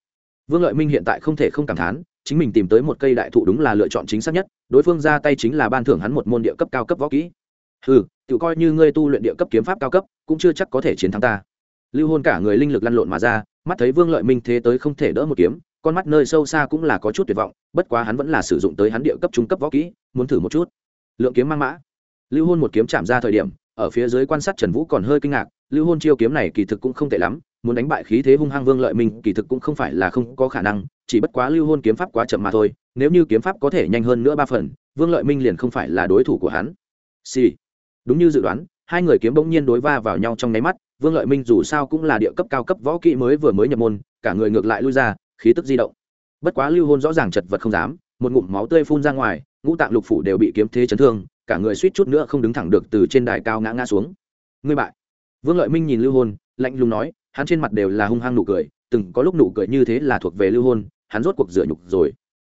Vương lợi minh hiện tại không thể không cảm thán, chính mình tìm tới một cây đại thụ đúng là lựa chọn chính xác nhất, đối phương ra tay chính là ban thưởng hắn một môn địa cấp cao cấp võ kỹ. Ừ tự coi như ngươi tu luyện địa cấp kiếm pháp cao cấp, cũng chưa chắc có thể chiến thắng ta. Lưu hôn cả người linh lực lăn lộn mà ra, mắt thấy vương lợi minh thế tới không thể đỡ một kiếm, con mắt nơi sâu xa cũng là có chút tuyệt vọng, bất quá hắn vẫn là sử dụng tới hắn địa cấp trung cấp võ kỹ, muốn thử một chút. Lượng kiếm mang mã lưu hôn một kiếm chạm ra thời điểm, ở phía dưới quan sát trần vũ còn hơi kinh ngạc, lưu hôn chiêu kiếm này kỳ thực cũng không tệ lắm, muốn đánh bại khí thế hung hăng vương lợi minh kỳ thực cũng không phải là không có khả năng, chỉ bất quá lưu hôn kiếm pháp quá chậm mà thôi, nếu như kiếm pháp có thể nhanh hơn nữa ba phần, vương lợi minh liền không phải là đối thủ của hắn xì、sì. đúng như dự đoán, hai người kiếm bỗng nhiên đối va vào nhau trong nháy mắt, vương lợi minh dù sao cũng là địa cấp cao cấp võ kỹ mới vừa mới nhập môn, cả người ngược lại lui ra, khí tức di động bất quá lưu hôn rõ ràng chật vật không dám, một ngụm máu tươi phun ra ngoài, ngũ tạng lục phủ đều bị kiếm thế chấn thương cả người suýt chút nữa không đứng thẳng được từ trên đài cao ngã ngã xuống. Ngươi bại. Vương lợi minh nhìn lưu hôn, lạnh lùng nói, hắn trên mặt đều là hung hăng nụ cười, từng có lúc nụ cười như thế là thuộc về lưu hôn, hắn rốt cuộc rửa nhục rồi.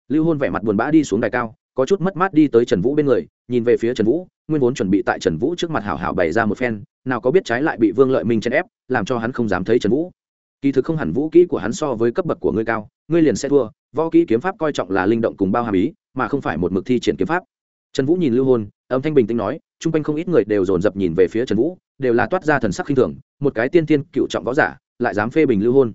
Lưu hôn vẻ mặt buồn bã đi xuống đài cao, có chút mất mát đi tới trần vũ bên người, nhìn về phía trần vũ, nguyên vốn chuẩn bị tại trần vũ trước mặt hảo hảo bày ra một phen, nào có biết trái lại bị vương lợi minh chèn ép, làm cho hắn không dám thấy trần vũ. Kỳ thực không hẳn vũ kỹ của hắn so với cấp bậc của ngươi cao, ngươi liền sẽ thua, võ kỹ kiếm pháp coi trọng là linh động cùng bao hàm ý, mà không phải một mực thi triển kiếm pháp trần vũ nhìn lưu hôn, âm thanh bình tĩnh nói, chung quanh không ít người đều dồn dập nhìn về phía trần vũ, đều là toát ra thần sắc khinh thường, một cái tiên tiên cựu trọng võ giả, lại dám phê bình lưu hôn.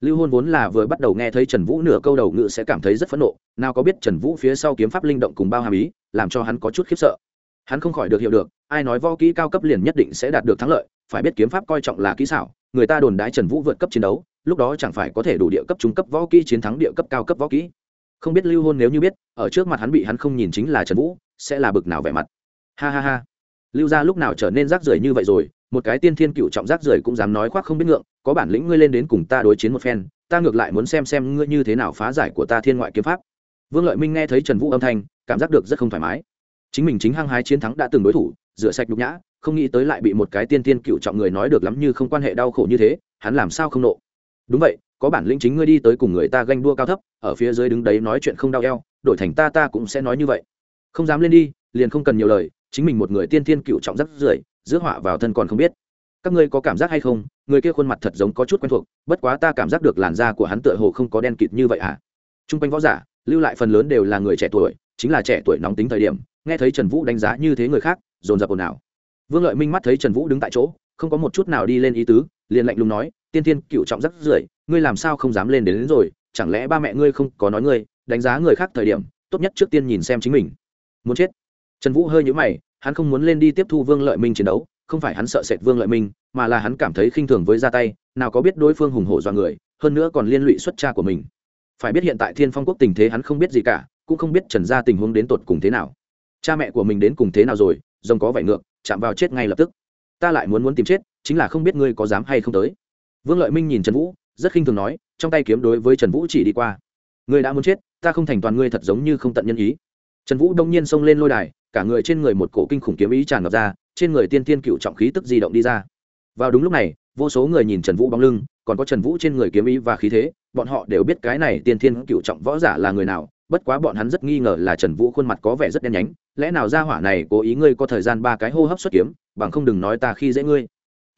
Lưu hôn vốn là vừa bắt đầu nghe thấy trần vũ nửa câu đầu ngự sẽ cảm thấy rất phẫn nộ, nào có biết trần vũ phía sau kiếm pháp linh động cùng bao hàm ý, làm cho hắn có chút khiếp sợ. Hắn không khỏi được hiểu được, ai nói võ kỹ cao cấp liền nhất định sẽ đạt được thắng lợi, phải biết kiếm pháp coi trọng là kỹ xảo, người ta đồn đái trần vũ vượt cấp chiến đấu, lúc đó chẳng phải có thể đủ địa cấp trung cấp võ kỹ chiến thắng địa cấp cao cấp võ kỹ không biết lưu hôn nếu như biết, ở trước mặt hắn bị hắn không nhìn chính là trần vũ, sẽ là bực nào vẻ mặt. Ha ha ha. Lưu gia lúc nào trở nên rác rưởi như vậy rồi, một cái tiên thiên cựu trọng rác rưởi cũng dám nói khoác không biết ngượng, có bản lĩnh ngươi lên đến cùng ta đối chiến một phen, ta ngược lại muốn xem xem ngươi như thế nào phá giải của ta thiên ngoại kiếm pháp. Vương lợi minh nghe thấy trần vũ âm thanh, cảm giác được rất không thoải mái. Chính mình chính hăng hái chiến thắng đã từng đối thủ, rửa sạch nhục nhã, không nghĩ tới lại bị một cái tiên tiên cựu trọng người nói được lắm như không quan hệ đau khổ như thế, hắn làm sao không nộ. Đúng vậy có bản lĩnh chính ngươi đi tới cùng người ta ganh đua cao thấp, ở phía dưới đứng đấy nói chuyện không đau eo, đổi thành ta ta cũng sẽ nói như vậy. Không dám lên đi, liền không cần nhiều lời, chính mình một người tiên tiên cựu trọng rất rưởi, rước họa vào thân còn không biết. Các ngươi có cảm giác hay không? Người kia khuôn mặt thật giống có chút quen thuộc, bất quá ta cảm giác được làn da của hắn tựa hồ không có đen kịt như vậy à. T r u n g quanh võ giả, lưu lại phần lớn đều là người trẻ tuổi, chính là trẻ tuổi nóng tính thời điểm, nghe thấy trần vũ đánh giá như thế người khác, dồn dập ồn ào. Vương lợi minh mắt thấy trần vũ đứng tại chỗ, không có một chút nào đi lên ý tứ, liền lạnh lùng nói, tiên tiên cựu trọng rất rưởi ngươi làm sao không dám lên đến, đến rồi chẳng lẽ ba mẹ ngươi không có nói ngươi đánh giá người khác thời điểm tốt nhất trước tiên nhìn xem chính mình. Muốn chết. Trần vũ hơi nhũ mày hắn không muốn lên đi tiếp thu vương lợi minh chiến đấu không phải hắn sợ sệt vương lợi minh mà là hắn cảm thấy khinh thường với ra tay nào có biết đối phương hùng hổ dọa người hơn nữa còn liên lụy xuất cha của mình. Phải biết hiện tại thiên phong quốc tình thế hắn không biết gì cả cũng không biết trần gia tình huống đến tột cùng thế nào. Cha mẹ của mình đến cùng thế nào rồi rồng có vải ngược chạm vào chết ngay lập tức. Ta lại muốn muốn tìm chết chính là không biết ngươi có dám hay không tới. Vương lợi minh nhìn trần vũ rất khinh thường nói, trong tay kiếm đối với trần vũ chỉ đi qua. Ngươi đã muốn chết, ta không thành toàn ngươi thật giống như không tận nhân ý. Trần vũ đông nhiên xông lên lôi đài, cả người trên người một cổ kinh khủng kiếm ý tràn ngập ra, trên người tiên tiên cựu trọng khí tức di động đi ra. Vào đúng lúc này, vô số người nhìn trần vũ bóng lưng, còn có trần vũ trên người kiếm ý và khí thế, bọn họ đều biết cái này tiên thiên cựu trọng võ giả là người nào, bất quá bọn hắn rất nghi ngờ là trần vũ khuôn mặt có vẻ rất đen nhánh, lẽ nào ra hỏa này cố ý ngươi có thời gian ba cái hô hấp xuất kiếm, bằng không đừng nói ta khi dễ ngươi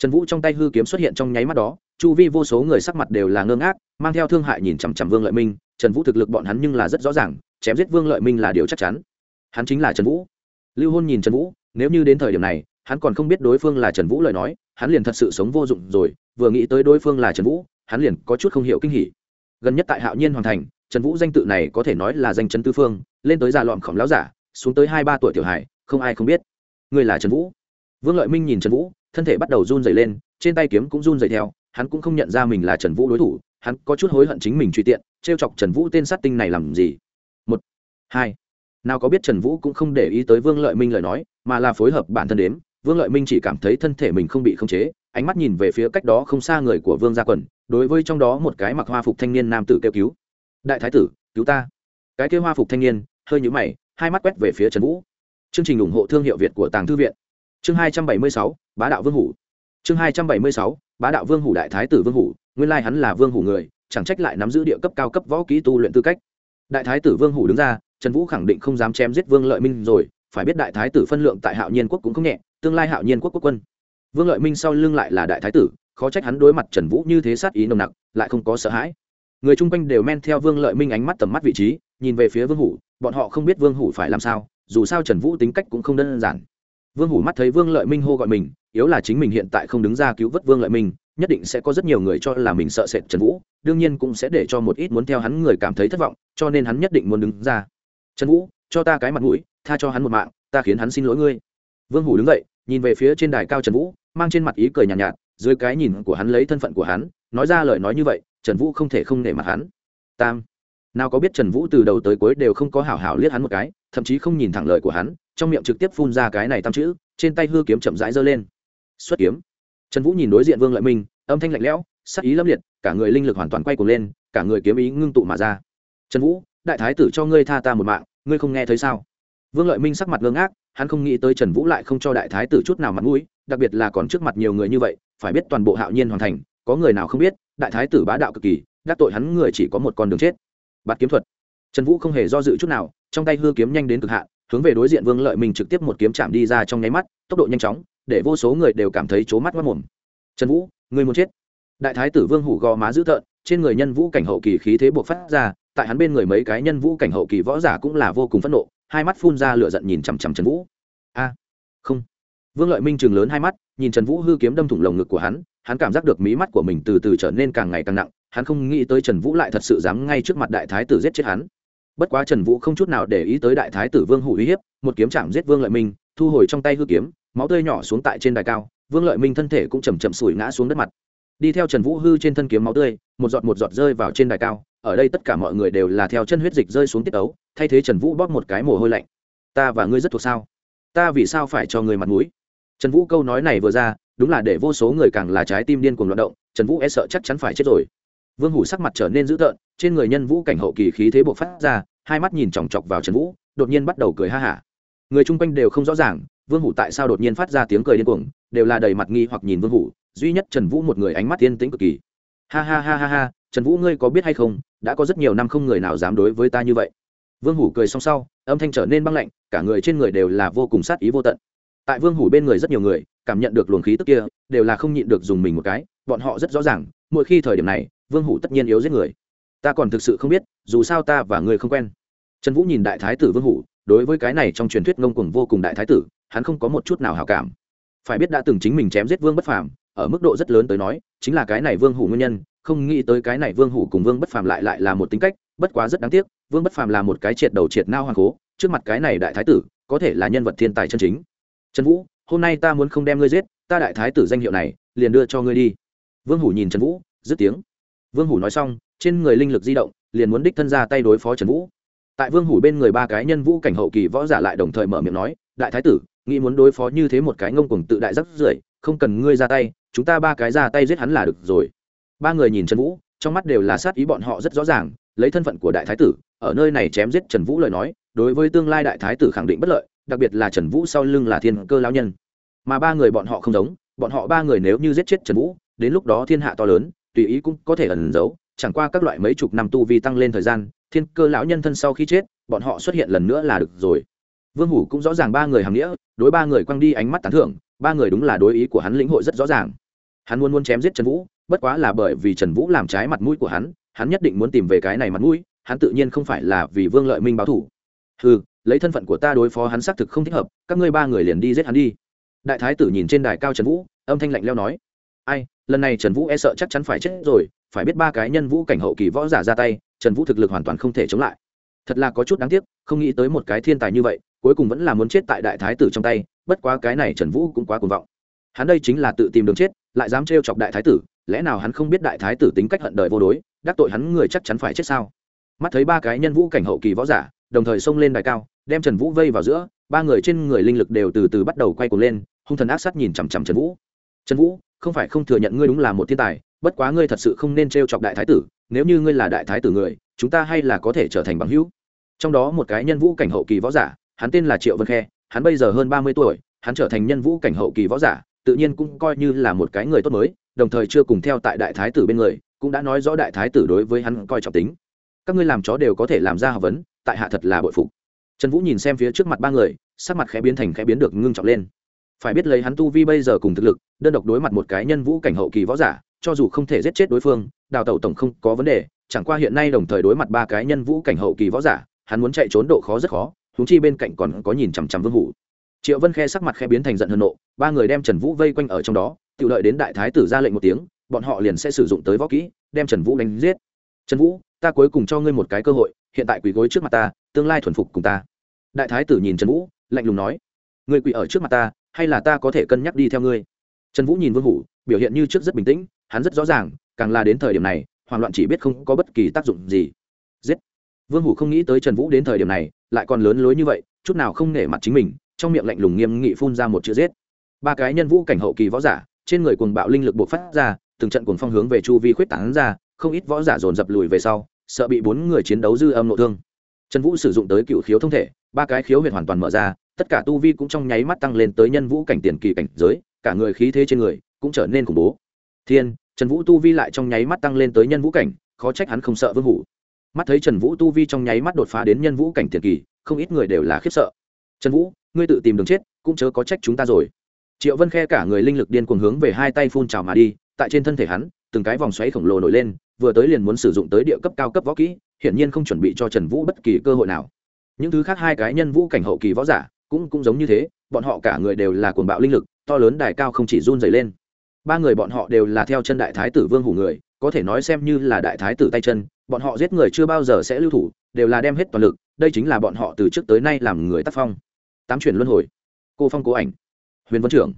trần vũ trong tay hư kiếm xuất hiện trong nháy mắt đó, chu vi vô số người sắc mặt đều là ngơ ngác, mang theo thương hại nhìn chằm chằm vương lợi minh. Trần vũ thực lực bọn hắn nhưng là rất rõ ràng, chém giết vương lợi minh là điều chắc chắn. Hắn chính là trần vũ. Lưu hôn nhìn trần vũ, nếu như đến thời điểm này, hắn còn không biết đối phương là trần vũ lời nói, hắn liền thật sự sống vô dụng rồi, vừa nghĩ tới đối phương là trần vũ, hắn liền có chút không hiểu kinh hỉ. Gần nhất tại hạo nhiên hoàn thành, trần vũ danh tự này có thể nói là danh chân tư phương, lên tới già lọm khổng láo giả, xuống tới hai ba tuổi tiểu hải không ai không biết. Người là trần vũ. Vương lợi minh nhìn trần vũ thân thể bắt đầu run dày lên, trên tay kiếm cũng run dày theo, hắn cũng không nhận ra mình là trần vũ đối thủ, hắn có chút hối hận chính mình truy tiện t r e o chọc trần vũ tên sát tinh này làm gì? Một, hai, nào có biết trần vũ cũng không để ý tới vương lợi minh lời nói, mà là phối hợp bản thân đếm, vương lợi minh chỉ cảm thấy thân thể mình không bị khống chế, ánh mắt nhìn về phía cách đó không xa người của vương gia quần, đối với trong đó một cái mặc hoa phục thanh niên nam tử kêu cứu. Đại thái tử, cứu ta. Cái kêu hoa phục thanh niên, hơi nhũ mày, hai mắt quét về phía trần vũ. Chương trình ủng hộ thương hiệu việt của tàng thư viện. Chương hai trăm bảy mươi sáu bá đạo vương hủ. Chương hai trăm bảy mươi sáu, bá đạo vương hủ đại thái tử vương hủ, nguyên lai hắn là vương hủ người, chẳng trách lại nắm giữ địa cấp cao cấp võ kỹ tu luyện tư cách. Đại thái tử vương hủ đứng ra, trần vũ khẳng định không dám chém giết vương lợi minh rồi, phải biết đại thái tử phân lượng tại hạo nhiên quốc cũng không nhẹ, tương lai hạo nhiên quốc quốc quân. Vương lợi minh sau lưng lại là đại thái tử, khó trách hắn đối mặt trần vũ như thế sát ý nồng nặc, lại không có sợ hãi. Người chung quanh đều men theo vương lợi minh ánh mắt tầm mắt vị trí, nhìn về phía vương hủ, bọn họ không biết vương hủ phải làm sao, dù sao trần vũ tính cách cũng không đơn giản vương hủ mắt thấy vương lợi minh hô gọi mình yếu là chính mình hiện tại không đứng ra cứu vớt vương lợi minh nhất định sẽ có rất nhiều người cho là mình sợ sệt trần vũ đương nhiên cũng sẽ để cho một ít muốn theo hắn người cảm thấy thất vọng cho nên hắn nhất định muốn đứng ra. Trần vũ cho ta cái mặt mũi tha cho hắn một mạng ta khiến hắn xin lỗi ngươi. Vương hủ đứng dậy nhìn về phía trên đài cao trần vũ mang trên mặt ý cười nhàn nhạt, nhạt dưới cái nhìn của hắn lấy thân phận của hắn nói ra lời nói như vậy trần vũ không thể không nể mặt hắn. Tam nào có biết trần vũ từ đầu tới cuối đều không có hảo hảo liếc hắn một cái thậm chí không nhìn thẳng lời của hắn trong miệng trực tiếp phun ra cái này tam chữ, trên tay hư kiếm chậm rãi giơ lên. Xuất kiếm. Trần vũ nhìn đối diện vương lợi minh, âm thanh lạnh lẽo, sắc ý lâm liệt, cả người linh lực hoàn toàn quay cuồng lên, cả người kiếm ý ngưng tụ mà ra. Trần vũ, đại thái tử cho ngươi tha ta một mạng, ngươi không nghe thấy sao? Vương lợi minh sắc mặt ngơ ngác, hắn không nghĩ tới trần vũ lại không cho đại thái tử chút nào mặt mũi, đặc biệt là còn trước mặt nhiều người như vậy, phải biết toàn bộ hạo nhiên hoàn thành, có người nào không biết, đại thái tử bá đạo cực kỳ, đắc tội hắn người chỉ có một con đường chết. Bạt kiếm thuật. Trần vũ không hề do dự chút nào, trong tay hư kiếm nhanh đến cực hạn hướng về đối diện vương lợi minh trực tiếp một kiếm chạm đi ra trong nháy mắt, tốc độ nhanh chóng, để vô số người đều cảm thấy c mắt mất mồm. Trần vũ, người muốn chết. Đại thái tử vương hủ gò má dữ tợn, trên người nhân vũ cảnh hậu kỳ khí thế buộc phát ra, tại hắn bên người mấy cái nhân vũ cảnh hậu kỳ võ giả cũng là vô cùng phẫn nộ, hai mắt phun ra lửa giận nhìn chằm chằm trần vũ. A, không. Vương lợi minh chừng lớn hai mắt, nhìn trần vũ hư kiếm đâm thủng lồng ngực của hắn hắn cảm giác được mí mắt của mình từ từ trở nên càng ngày càng nặng, hắn không nghĩ tới trần vũ lại thật sự dám ngay trước mặt đại thái tử giết chết hắn bất quá trần vũ không chút nào để ý tới đại thái tử vương hủ uy hiếp, một kiếm chạm giết vương lợi minh, thu hồi trong tay hư kiếm, máu tươi nhỏ xuống tại trên đài cao, vương lợi minh thân thể cũng chầm chậm sủi ngã xuống đất mặt. Đi theo trần vũ hư trên thân kiếm máu tươi, một giọt một giọt rơi vào trên đài cao, ở đây tất cả mọi người đều là theo chân huyết dịch rơi xuống tiết ấu, thay thế trần vũ bóp một cái mồ hôi lạnh. Ta và ngươi rất thuộc sao? Ta vì sao phải cho ngươi mặt mũi? Trần vũ câu nói này vừa ra, đúng là để vô số người càng là trái tim điên cuồng loạt động, trần vũ e sợ chắc chắn phải chết rồi vương hủ sắc mặt trở nên dữ tợn, trên người nhân vũ cảnh hậu kỳ khí thế buộc phát ra, hai mắt nhìn chòng chọc vào trần vũ, đột nhiên bắt đầu cười ha hả. Người chung quanh đều không rõ ràng, vương hủ tại sao đột nhiên phát ra tiếng cười điên cuồng, đều là đầy mặt nghi hoặc nhìn vương hủ, duy nhất trần vũ một người ánh mắt yên tĩnh cực kỳ. Ha ha ha ha ha, trần vũ ngươi có biết hay không, đã có rất nhiều năm không người nào dám đối với ta như vậy. Vương hủ cười xong sau, âm thanh trở nên băng lạnh, cả người trên người đều là vô cùng sát ý vô tận. Tại vương hủ bên người rất nhiều người, cảm nhận được luồng khí tức kia, đều là không nhịn được dùng mình một cái, bọn họ rất rõ ràng, mỗi khi thời điểm này vương hủ tất nhiên yếu giết người. Ta còn thực sự không biết, dù sao ta và người không quen. Trần vũ nhìn đại thái tử vương hủ, đối với cái này trong truyền thuyết ngông cuồng vô cùng đại thái tử, hắn không có một chút nào hào cảm. Phải biết đã từng chính mình chém giết vương bất phàm, ở mức độ rất lớn tới nói, chính là cái này vương hủ nguyên nhân, không nghĩ tới cái này vương hủ cùng vương bất phàm lại lại là một tính cách, bất quá rất đáng tiếc, vương bất phàm là một cái triệt đầu triệt nao hoàng cố, trước mặt cái này đại thái tử, có thể là nhân vật thiên tài chân chính. Trần vũ, hôm nay ta muốn không đem ngươi giết, ta đại thái tử danh hiệu này, liền đưa cho ngươi đi. Vương hủ nhìn trần vũ, dứt tiếng vương hủ nói xong, trên người linh lực di động, liền muốn đích thân ra tay đối phó trần vũ. Tại vương hủ bên người ba cái nhân vũ cảnh hậu kỳ võ giả lại đồng thời mở miệng nói, đại thái tử, nghĩ muốn đối phó như thế một cái ngông cuồng tự đại rất rưởi, không cần ngươi ra tay, chúng ta ba cái ra tay giết hắn là được rồi. Ba người nhìn trần vũ, trong mắt đều là sát ý bọn họ rất rõ ràng, lấy thân phận của đại thái tử, ở nơi này chém giết trần vũ lời nói, đối với tương lai đại thái tử khẳng định bất lợi, đặc biệt là trần vũ sau lưng là thiên cơ lao nhân. Mà ba người bọn họ không giống, bọn họ ba người nếu như giết chết trần vũ, đến lúc đó thiên hạ to lớn tùy ý cũng có thể ẩn giấu, chẳng qua các loại mấy chục năm tu vi tăng lên thời gian, thiên cơ lão nhân thân sau khi chết, bọn họ xuất hiện lần nữa là được rồi. Vương hủ cũng rõ ràng ba người hàm nghĩa, đối ba người quăng đi ánh mắt tán thưởng, ba người đúng là đối ý của hắn lĩnh hội rất rõ ràng. Hắn muốn muốn chém giết trần vũ, bất quá là bởi vì trần vũ làm trái mặt mũi của hắn hắn nhất định muốn tìm về cái này mặt mũi, hắn tự nhiên không phải là vì vương lợi minh báo thủ ừ lấy thân phận của ta đối phó hắn xác thực không thích hợp, các ngươi ba người liền đi giết hắn đi. Đại thái tử nhìn trên đài cao trần vũ, âm thanh lạnh leo nói ai, lần này trần vũ e sợ chắc chắn phải chết rồi, phải biết ba cái nhân vũ cảnh hậu kỳ võ giả ra tay, trần vũ thực lực hoàn toàn không thể chống lại. Thật là có chút đáng tiếc, không nghĩ tới một cái thiên tài như vậy, cuối cùng vẫn là muốn chết tại đại thái tử trong tay, bất quá cái này trần vũ cũng quá cuồng vọng. Hắn đây chính là tự tìm đường chết, lại dám trêu chọc đại thái tử, lẽ nào hắn không biết đại thái tử tính cách hận đời vô đối, đắc tội hắn người chắc chắn phải chết sao? Mắt thấy ba cái nhân vũ cảnh hậu kỳ võ giả, đồng thời xông lên đài cao, đem trần vũ vây vào giữa, ba người trên người linh lực đều từ từ bắt đầu quay cuồng lên, hung thần ác sát nhìn chằm chằm trần vũ. Trần vũ không phải không thừa nhận ngươi đúng là một thiên tài, bất quá ngươi thật sự không nên t chọc đại thái tử, nếu như ngươi là đại thái tử người, chúng ta hay là có thể trở thành bằng hữu. Trong đó một cái nhân vũ cảnh hậu kỳ võ giả, hắn tên là triệu vân khe, hắn bây giờ hơn ba mươi tuổi, hắn trở thành nhân vũ cảnh hậu kỳ võ giả, tự nhiên cũng coi như là một cái người tốt mới, đồng thời chưa cùng theo tại đại thái tử bên người, cũng đã nói rõ đại thái tử đối với hắn coi trọng tính. Các ngươi làm chó đều có thể làm ra học vấn, tại hạ thật là bội phục. Trần vũ nhìn xem phía trước mặt ba người, sắc mặt khẽ biến thành khẽ biến được ngưng trọng lên phải biết lấy hắn tu vi bây giờ cùng thực lực, đơn độc đối mặt một cái nhân vũ cảnh hậu kỳ võ giả, cho dù không thể giết chết đối phương, đào tẩu tổng không có vấn đề, chẳng qua hiện nay đồng thời đối mặt ba cái nhân vũ cảnh hậu kỳ võ giả, hắn muốn chạy trốn độ khó rất khó húng chi bên cạnh còn có nhìn chằm chằm vương vũ triệu vân khe sắc mặt khe biến thành giận hờn nộ, ba người đem trần vũ vây quanh ở trong đó, tự lợi đến đại thái tử ra lệnh một tiếng, bọn họ liền sẽ sử dụng tới võ kỹ, đem trần vũ đánh giết. Trần vũ, ta cuối cùng cho ngươi một cái cơ hội, hiện tại quỳ gối trước mặt ta, tương lai thuần phục cùng ta. Đại thái tử nhìn trần vũ, lạnh lùng nói, ngươi quỳ ở trước mặt ta hay là ta có thể cân nhắc đi theo ngươi? Trần vũ nhìn vương hủ, biểu hiện như trước rất bình tĩnh, hắn rất rõ ràng, càng là đến thời điểm này, hoảng loạn chỉ biết không có bất kỳ tác dụng gì. Giết! Vương hủ không nghĩ tới trần vũ đến thời điểm này, lại còn lớn lối như vậy, chút nào không nể mặt chính mình, trong miệng lạnh lùng nghiêm nghị phun ra một chữ giết. Ba cái nhân vũ cảnh hậu kỳ võ giả, trên người cuồng bạo linh lực buộc phát ra, từng trận cuồng phong hướng về chu vi khuyết tảng ra, không ít võ giả dồn dập lùi về sau, sợ bị bốn người chiến đấu dư âm nội thương. Trần vũ sử dụng tới cựu khiếu thông thể, ba cái khiếu huyệt hoàn toàn mở ra tất cả tu vi cũng trong nháy mắt tăng lên tới nhân vũ cảnh tiền kỳ cảnh giới, cả người khí thế trên người cũng trở nên khủng bố. Thiên, trần vũ tu vi lại trong nháy mắt tăng lên tới nhân vũ cảnh, khó trách hắn không sợ vương hủ. Mắt thấy trần vũ tu vi trong nháy mắt đột phá đến nhân vũ cảnh tiền kỳ, không ít người đều là khiếp sợ. Trần vũ, ngươi tự tìm đường chết, cũng chớ có trách chúng ta rồi. Triệu vân khe cả người linh lực điên cuồng hướng về hai tay phun trào mà đi, tại trên thân thể hắn, từng cái vòng xoáy khổng lồ nổi lên, vừa tới liền muốn sử dụng tới địa cấp cao cấp võ kỹ, hiển nhiên không chuẩn bị cho trần vũ bất kỳ cơ hội nào. Những thứ khác hai cái nhân vũ cảnh hậu kỳ võ giả cũng cũng giống như thế, bọn họ cả người đều là cuồng bạo linh lực, to lớn đài cao không chỉ run dày lên. Ba người bọn họ đều là theo chân đại thái tử vương hủ người, có thể nói xem như là đại thái tử tay chân, bọn họ giết người chưa bao giờ sẽ lưu thủ, đều là đem hết toàn lực, đây chính là bọn họ từ trước tới nay làm người tác phong. Tám chuyển luân hồi. Cô phong cố ảnh. Huyền vân trưởng.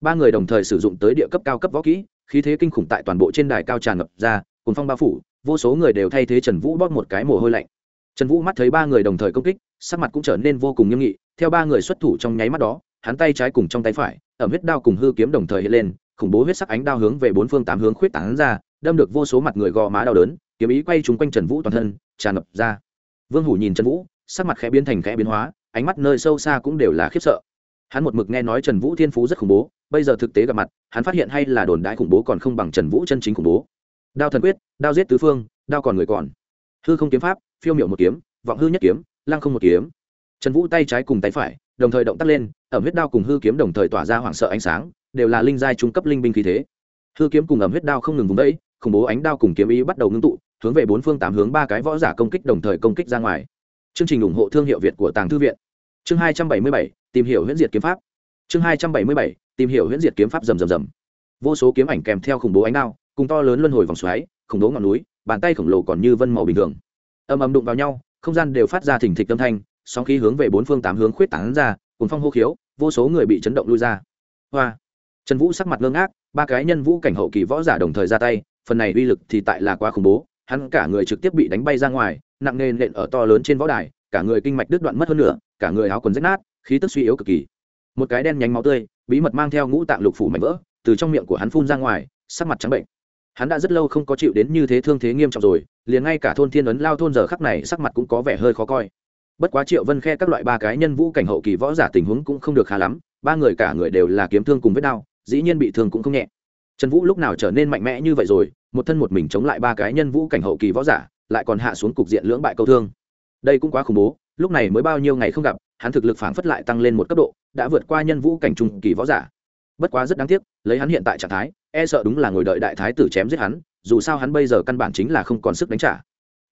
Ba người đồng thời sử dụng tới địa cấp cao cấp võ kỹ, khí thế kinh khủng tại toàn bộ trên đài cao tràn ngập ra cùng phong bao phủ, vô số người đều thay thế trần vũ bóp một cái mồ hôi lạnh. Trần vũ mắt thấy ba người đồng thời công kích, sắc mặt cũng trở nên vô cùng nghiêm nghị theo ba người xuất thủ trong nháy mắt đó, hắn tay trái cùng trong tay phải, ẩm huyết đao cùng hư kiếm đồng thời hiện lên, khủng bố huyết sắc ánh đao hướng về bốn phương tám hướng khuyết tảng ra, đâm được vô số mặt người gò má đau đớn, kiếm ý quay trúng quanh trần vũ toàn thân, tràn ngập ra. Vương hủ nhìn trần vũ, sắc mặt khẽ biến thành khẽ biến hóa, ánh mắt nơi sâu xa cũng đều là khiếp sợ. Hắn một mực nghe nói trần vũ thiên phú rất khủng bố, bây giờ thực tế gặp mặt, hắn phát hiện hay là đồn đại khủng bố còn không bằng trần vũ chân chính khủng bố. Đao thần quyết, đao giết tứ phương, đao còn người còn. Hư không kiếm pháp, phiêu miệu một kiếm, vọng hư nhất kiếm, lăng không một kiếm trần vũ tay trái cùng tay phải, đồng thời động tác lên, ẩm huyết đao cùng hư kiếm đồng thời tỏa ra hoảng sợ ánh sáng, đều là linh giai trung cấp linh binh khí thế. Hư kiếm cùng ẩm huyết đao không ngừng vùng đẫy khủng bố ánh đao cùng kiếm ý bắt đầu ngưng tụ, hướng về bốn phương tám hướng ba cái võ giả công kích đồng thời công kích ra ngoài. Chương trình ủng hộ thương hiệu việt của tàng thư viện. Chương hai trăm bảy mươi bảy, tìm hiểu huyễn diệt kiếm pháp. Chương hai trăm bảy mươi bảy, tìm hiểu huyễn diệt kiếm pháp rầm rầm rầm. Vô số kiếm ảnh kèm theo khủng bố ánh đao, cùng to lớn luân hồi vòng xoáy, khủng bố ngọn núi, bàn tay khổng lồ còn như vân màu bình thường. Âm âm đụng vào nhau, không gian đều phát ra thỉnh thịch âm thanh sóng khí hướng về bốn phương tám hướng khuyết tán ra cùng phong hô khiếu vô số người bị chấn động lui ra. Hoa. Trần vũ sắc mặt ngơ ngác ba cái nhân vũ cảnh hậu kỳ võ giả đồng thời ra tay phần này uy lực thì tại là quá khủng bố hắn cả người trực tiếp bị đánh bay ra ngoài nặng nề nện ở to lớn trên võ đài cả người kinh mạch đứt đoạn mất hơn nửa, cả người áo quần rách nát khí tức suy yếu cực kỳ. Một cái đen nhánh máu tươi bí mật mang theo ngũ tạng lục phủ mảnh vỡ từ trong miệng của hắn phun ra ngoài sắc mặt trắng bệnh. Hắn đã rất lâu không có chịu đến như thế thương thế nghiêm trọng rồi liền ngay cả thôn thiên ấn lao thôn giờ khắc này sắc mặt cũng có vẻ hơi khó coi bất quá triệu vân khe các loại ba cái nhân vũ cảnh hậu kỳ võ giả tình huống cũng không được khá lắm, ba người cả người đều là kiếm thương cùng vết đau dĩ nhiên bị thương cũng không nhẹ. Trần vũ lúc nào trở nên mạnh mẽ như vậy rồi, một thân một mình chống lại ba cái nhân vũ cảnh hậu kỳ võ giả, lại còn hạ xuống cục diện lưỡng bại câu thương. Đây cũng quá khủng bố, lúc này mới bao nhiêu ngày không gặp, hắn thực lực phảng phất lại tăng lên một cấp độ, đã vượt qua nhân vũ cảnh trung kỳ võ giả. Bất quá rất đáng tiếc, lấy hắn hiện tại trạng thái e sợ đúng là ngồi đợi đại thái tử chém giết hắn, dù sao hắn bây giờ căn bản chính là không còn sức đánh trả.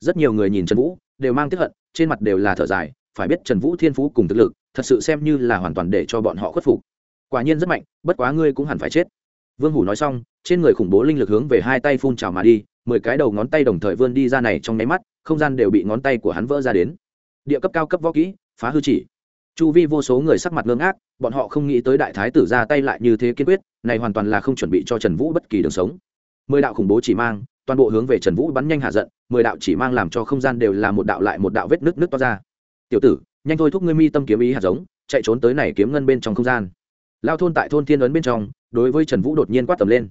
Rất nhiều người nhìn trần vũ đều mang tiếp hận, trên mặt đều là thở dài, phải biết trần vũ thiên phú cùng thực lực, thật sự xem như là hoàn toàn để cho bọn họ khuất phục. Quả nhiên rất mạnh, bất quá ngươi cũng hẳn phải chết. Vương hủ nói xong, trên người khủng bố linh lực hướng về hai tay phun trào mà đi, mười cái đầu ngón tay đồng thời vươn đi ra này trong nháy mắt, không gian đều bị ngón tay của hắn vỡ ra đến. Địa cấp cao cấp võ kỹ, phá hư chỉ. Chu vi vô số người sắc mặt ngưng ác bọn họ không nghĩ tới đại thái tử ra tay lại như thế kiên quyết, này hoàn toàn là không chuẩn bị cho trần vũ bất kỳ đường sống. Mười đạo khủng bố chỉ mang, toàn bộ hướng về trần vũ bắn nhanh hạ giận mười đạo chỉ mang làm cho không gian đều là một đạo lại một đạo vết nước nước to ra. Tiểu tử, nhanh thôi thúc ngươi mi tâm kiếm ý hạt giống, chạy trốn tới này kiếm ngân bên trong không gian. Lao thôn tại thôn thiên ấn bên trong, đối với trần vũ đột nhiên quát tầm lên.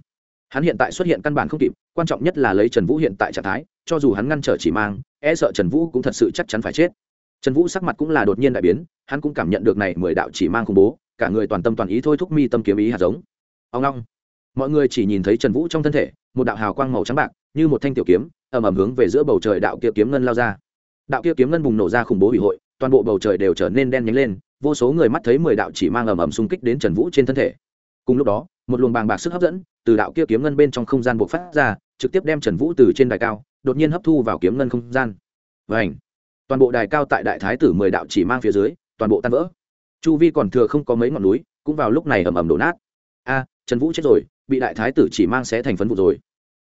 Hắn hiện tại xuất hiện căn bản không kịp, quan trọng nhất là lấy trần vũ hiện tại trạng thái, cho dù hắn ngăn trở chỉ mang e sợ trần vũ cũng thật sự chắc chắn phải chết. Trần vũ sắc mặt cũng là đột nhiên đại biến, hắn cũng cảm nhận được này mười đạo chỉ mang khủng bố, cả người toàn tâm toàn ý thôi thúc mi tâm kiếm ý hạt giống. Ông long. Mọi người chỉ nhìn thấy trần vũ trong thân thể, một đạo hào quang màu trắng bạc, như một thanh tiểu kiếm ầm ầm hướng về giữa bầu trời đạo kia kiếm ngân lao ra. Đạo kia kiếm ngân bùng nổ ra khủng bố hủy hội, toàn bộ bầu trời đều trở nên đen nhánh lên, vô số người mắt thấy mười đạo chỉ mang ầm ầm xung kích đến trần vũ trên thân thể. Cùng lúc đó, một luồng bàng bạc sức hấp dẫn từ đạo kia kiếm ngân bên trong không gian buộc phát ra, trực tiếp đem trần vũ từ trên đài cao, đột nhiên hấp thu vào kiếm ngân không gian. Và ảnh toàn bộ đài cao tại đại thái tử mười đạo chỉ mang phía dưới, toàn bộ tan vỡ. Chu vi còn thừa không có mấy ngọn núi, cũng vào lúc này ầm ầm đổ nát. A, trần vũ chết rồi, bị đại thái tử chỉ mang xé thành phấn vụ rồi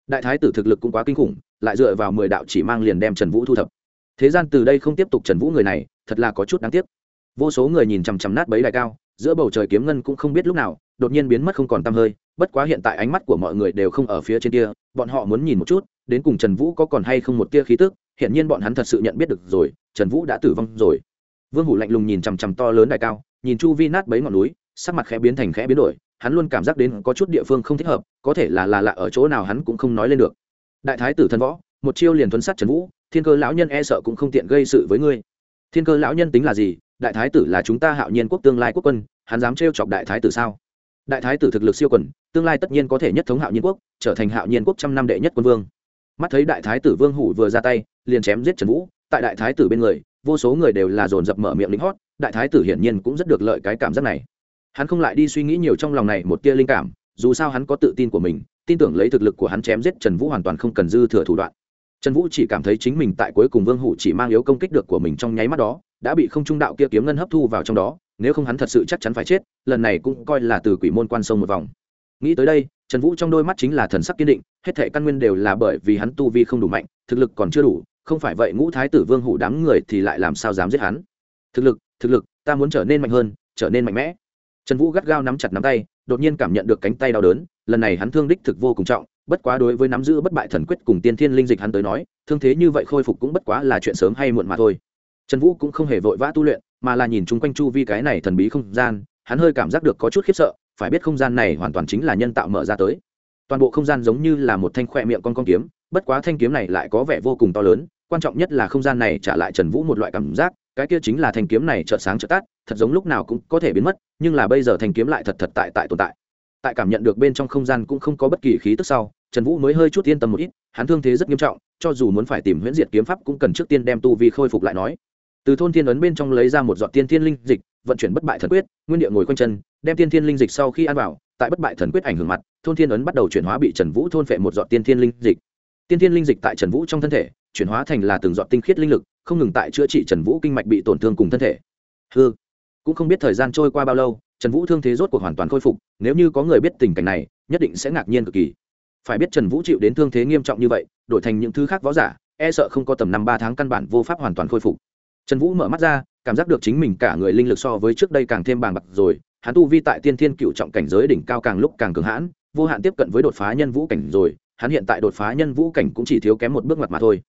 đại thái tử thực lực cũng quá kinh khủng, lại dựa vào mười đạo chỉ mang liền đem trần vũ thu thập. Thế gian từ đây không tiếp tục trần vũ người này, thật là có chút đáng tiếc. Vô số người nhìn chằm chằm nát bấy đại cao, giữa bầu trời kiếm ngân cũng không biết lúc nào, đột nhiên biến mất không còn tăm hơi, bất quá hiện tại ánh mắt của mọi người đều không ở phía trên kia, bọn họ muốn nhìn một chút, đến cùng trần vũ có còn hay không một tia khí tức hiện nhiên bọn hắn thật sự nhận biết được rồi, trần vũ đã tử vong rồi. Vương hủ lạnh lùng nhìn chằm chằm to lớn đại cao, nhìn chu vi nát bấy ngọn núi, sắc mặt khẽ biến thành khẽ biến đổi hắn luôn cảm giác đến có chút địa phương không thích hợp, có thể là là lạ ở chỗ nào hắn cũng không nói lên được. Đại thái tử thân võ, một chiêu liền thuấn sát trần vũ, thiên cơ lão nhân e sợ cũng không tiện gây sự với ngươi. Thiên cơ lão nhân tính là gì? Đại thái tử là chúng ta hạo nhiên quốc tương lai quốc quân, hắn dám trêu chọc đại thái tử sao? Đại thái tử thực lực siêu quần, tương lai tất nhiên có thể nhất thống hạo nhiên quốc, trở thành hạo nhiên quốc trăm năm đệ nhất quân vương. Mắt thấy đại thái tử vương hủ vừa ra tay, liền chém giết trần vũ, tại đại thái tử bên người, vô số người đều là dồn dập mở miệng lính hót, đại thái tử hiển nhiên cũng rất được lợi cái cảm giác này hắn không lại đi suy nghĩ nhiều trong lòng này một tia linh cảm, dù sao hắn có tự tin của mình, tin tưởng lấy thực lực của hắn chém giết trần vũ hoàn toàn không cần dư thừa thủ đoạn. Trần vũ chỉ cảm thấy chính mình tại cuối cùng vương hủ chỉ mang yếu công kích được của mình trong nháy mắt đó, đã bị không trung đạo kia kiếm ngân hấp thu vào trong đó, nếu không hắn thật sự chắc chắn phải chết, lần này cũng coi là từ quỷ môn quan sông một vòng. Nghĩ tới đây, trần vũ trong đôi mắt chính là thần sắc kiên định, hết thể căn nguyên đều là bởi vì hắn tu vi không đủ mạnh, thực lực còn chưa đủ, không phải vậy ngũ thái tử vương hủ đám người thì lại làm sao dám giết hắn? Thực lực thực lực, ta muốn trở nên mạnh hơn, trở nên mạnh mẽ trần vũ gắt gao nắm chặt nắm tay, đột nhiên cảm nhận được cánh tay đau đớn, lần này hắn thương đích thực vô cùng trọng, bất quá đối với nắm giữ bất bại thần quyết cùng tiên thiên linh dịch hắn tới nói, thương thế như vậy khôi phục cũng bất quá là chuyện sớm hay muộn mà thôi. Trần vũ cũng không hề vội vã tu luyện, mà là nhìn chung quanh chu vi cái này thần bí không gian, hắn hơi cảm giác được có chút khiếp sợ, phải biết không gian này hoàn toàn chính là nhân tạo mở ra tới. Toàn bộ không gian giống như là một thanh khoe miệng con con kiếm, bất quá thanh kiếm này lại có vẻ vô cùng to lớn, quan trọng nhất là không gian này trả lại trần vũ một loại cảm giác cái kia chính là thanh kiếm này chợt sáng chợt tắt, thật giống lúc nào cũng có thể biến mất, nhưng là bây giờ thanh kiếm lại thật thật tại tại tồn tại. Tại cảm nhận được bên trong không gian cũng không có bất kỳ khí tức sau, trần vũ mới hơi chút yên tâm một ít, hắn thương thế rất nghiêm trọng, cho dù muốn phải tìm huyễn diệt kiếm pháp cũng cần trước tiên đem tu vi khôi phục lại nói. Từ thôn thiên ấn bên trong lấy ra một giọt tiên thiên linh dịch, vận chuyển bất bại thần quyết, nguyên địa ngồi quanh chân, đem tiên thiên linh dịch sau khi ăn vào, tại bất bại thần quyết ảnh hưởng mặt, thôn thiên ấn bắt đầu chuyển hóa bị trần vũ thôn phệ một giọt tiên thiên linh dịch. Tiên thiên linh dịch tại trần vũ trong thân thể, chuyển hóa thành là từng giọt tinh khiết linh lực không ngừng tại chữa trị trần vũ kinh mạch bị tổn thương cùng thân thể. Hư cũng không biết thời gian trôi qua bao lâu, trần vũ thương thế rốt cuộc hoàn toàn khôi phục, nếu như có người biết tình cảnh này, nhất định sẽ ngạc nhiên cực kỳ. Phải biết trần vũ chịu đến thương thế nghiêm trọng như vậy, đổi thành những thứ khác võ giả e sợ không có tầm năm ba tháng căn bản vô pháp hoàn toàn khôi phục. Trần vũ mở mắt ra, cảm giác được chính mình cả người linh lực so với trước đây càng thêm bàng bạc rồi, hắn tu vi tại tiên thiên cựu trọng cảnh giới đỉnh cao càng lúc càng cường hãn, vô hạn tiếp cận với đột phá nhân vũ cảnh rồi, hắn hiện tại đột phá nhân vũ cảnh cũng chỉ thiếu kém một bước ngoặt mà thôi.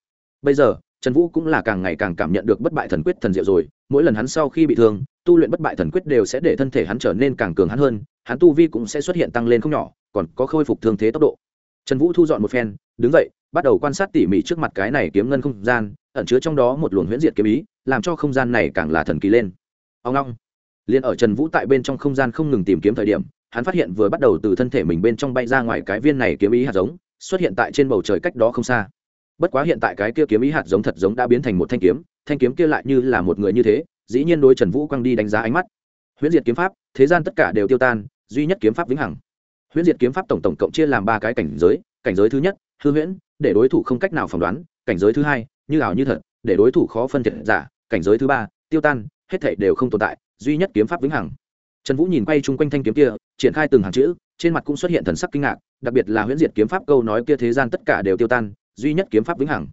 Bây giờ trần vũ cũng là càng ngày càng cảm nhận được bất bại thần quyết thần diệu rồi, mỗi lần hắn sau khi bị thương, tu luyện bất bại thần quyết đều sẽ để thân thể hắn trở nên càng cường hắn hơn, hắn tu vi cũng sẽ xuất hiện tăng lên không nhỏ, còn có khôi phục thương thế tốc độ. Trần vũ thu dọn một phen, đứng dậy, bắt đầu quan sát tỉ mỉ trước mặt cái này kiếm ngân không gian, ẩn chứa trong đó một luồng huyễn diệt kiếm ý, làm cho không gian này càng là thần kỳ lên. Ông long liền ở trần vũ tại bên trong không gian không ngừng tìm kiếm thời điểm, hắn phát hiện vừa bắt đầu từ thân thể mình bên trong bay ra ngoài cái viên này kiếm ý hạt giống, xuất hiện tại trên bầu trời cách đó không xa bất quá hiện tại cái kia kiếm ý hạt giống thật giống đã biến thành một thanh kiếm thanh kiếm kia lại như là một người như thế, dĩ nhiên đối trần vũ quang đi đánh giá ánh mắt. Huyễn diệt kiếm pháp, thế gian tất cả đều tiêu tan, duy nhất kiếm pháp vĩnh hằng. Huyễn diệt kiếm pháp tổng tổng cộng chia làm ba cái cảnh giới cảnh giới thứ nhất, hư huyễn, để đối thủ không cách nào phỏng đoán, cảnh giới thứ hai, như ảo như thật, để đối thủ khó phân thiệt giả, cảnh giới thứ ba, tiêu tan, hết thảy đều không tồn tại, duy nhất kiếm pháp vĩnh hằng. Trần vũ nhìn quay chung quanh thanh kiếm kia, triển khai từng hàng chữ, trên mặt cũng xuất hiện thần sắc kinh ngạc, đặc biệt là huyễn diệt kiếm pháp câu nói kia thế gian tất cả đều tiêu tan duy nhất kiếm pháp vĩnh hằng.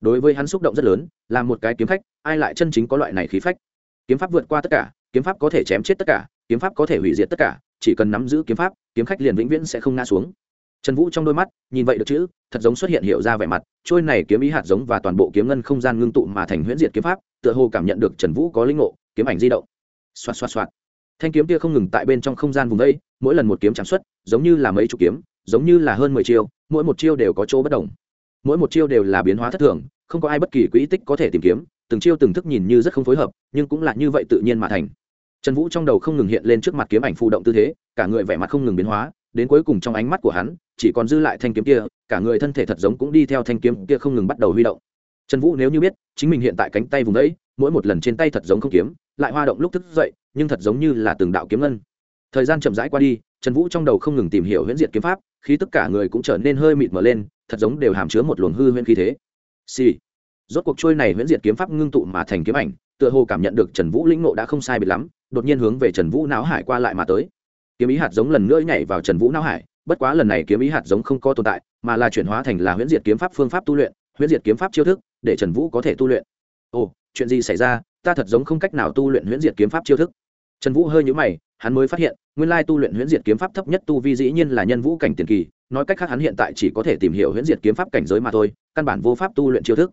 Đối với hắn xúc động rất lớn, là một cái kiếm khách, ai lại chân chính có loại này khí phách? Kiếm pháp vượt qua tất cả, kiếm pháp có thể chém chết tất cả, kiếm pháp có thể hủy diệt tất cả, chỉ cần nắm giữ kiếm pháp, kiếm khách liền vĩnh viễn sẽ không ngã xuống. Trần vũ trong đôi mắt, nhìn vậy được chữ thật giống xuất hiện hiệu ra vẻ mặt, trôi này kiếm ý hạt giống và toàn bộ kiếm ngân không gian ngưng tụ mà thành huyễn diệt kiếm pháp, tựa hồ cảm nhận được trần vũ có linh ngộ, kiếm ảnh di động. Xoạt xoạt xoạt. Thanh kiếm kia không ngừng tại bên trong không gian vùng đây, mỗi lần một kiếm chạm xuất, giống như là mấy chục kiếm, giống như là hơn mười chiêu, mỗi một chiêu đều có chỗ bất đồng mỗi một chiêu đều là biến hóa thất thường, không có ai bất kỳ quỹ tích có thể tìm kiếm, từng chiêu từng thức nhìn như rất không phối hợp, nhưng cũng là như vậy tự nhiên mà thành. Trần vũ trong đầu không ngừng hiện lên trước mặt kiếm ảnh phụ động tư thế, cả người vẻ mặt không ngừng biến hóa, đến cuối cùng trong ánh mắt của hắn, chỉ còn dư lại thanh kiếm kia, cả người thân thể thật giống cũng đi theo thanh kiếm kia không ngừng bắt đầu huy động. Trần vũ nếu như biết, chính mình hiện tại cánh tay vùng đấy, mỗi một lần trên tay thật giống không kiếm, lại hoa động lúc thức dậy, nhưng thật giống như là từng đạo kiếm ngân. Thời gian chậm rãi qua đi trần vũ trong đầu không ngừng tìm hiểu huyễn diệt kiếm pháp khi tất cả người cũng trở nên hơi mịt mờ lên, thật giống đều hàm chứa một luồng hư huyễn khí thế. Xì、sì. rốt cuộc trôi này huyễn diệt kiếm pháp ngưng tụ mà thành kiếm ảnh, tựa hồ cảm nhận được trần vũ lĩnh nộ đã không sai biệt lắm, đột nhiên hướng về trần vũ não hải qua lại mà tới. Kiếm ý hạt giống lần nữa nhảy vào trần vũ não hải, bất quá lần này kiếm ý hạt giống không có tồn tại, mà là chuyển hóa thành là huyễn diệt kiếm pháp phương pháp tu luyện, huyễn diệt kiếm pháp chiêu thức, để trần vũ có thể tu luyện. Ồ, chuyện gì xảy ra? Ta thật giống không cách nào tu luyện huyễn diệt kiếm pháp chiêu thức. Trần vũ hơi nhũ mày hắn mới phát hiện, nguyên lai tu luyện huyễn diệt kiếm pháp thấp nhất tu vi dĩ nhiên là nhân vũ cảnh tiền kỳ, nói cách khác hắn hiện tại chỉ có thể tìm hiểu huyễn diệt kiếm pháp cảnh giới mà thôi, căn bản vô pháp tu luyện chiêu thức.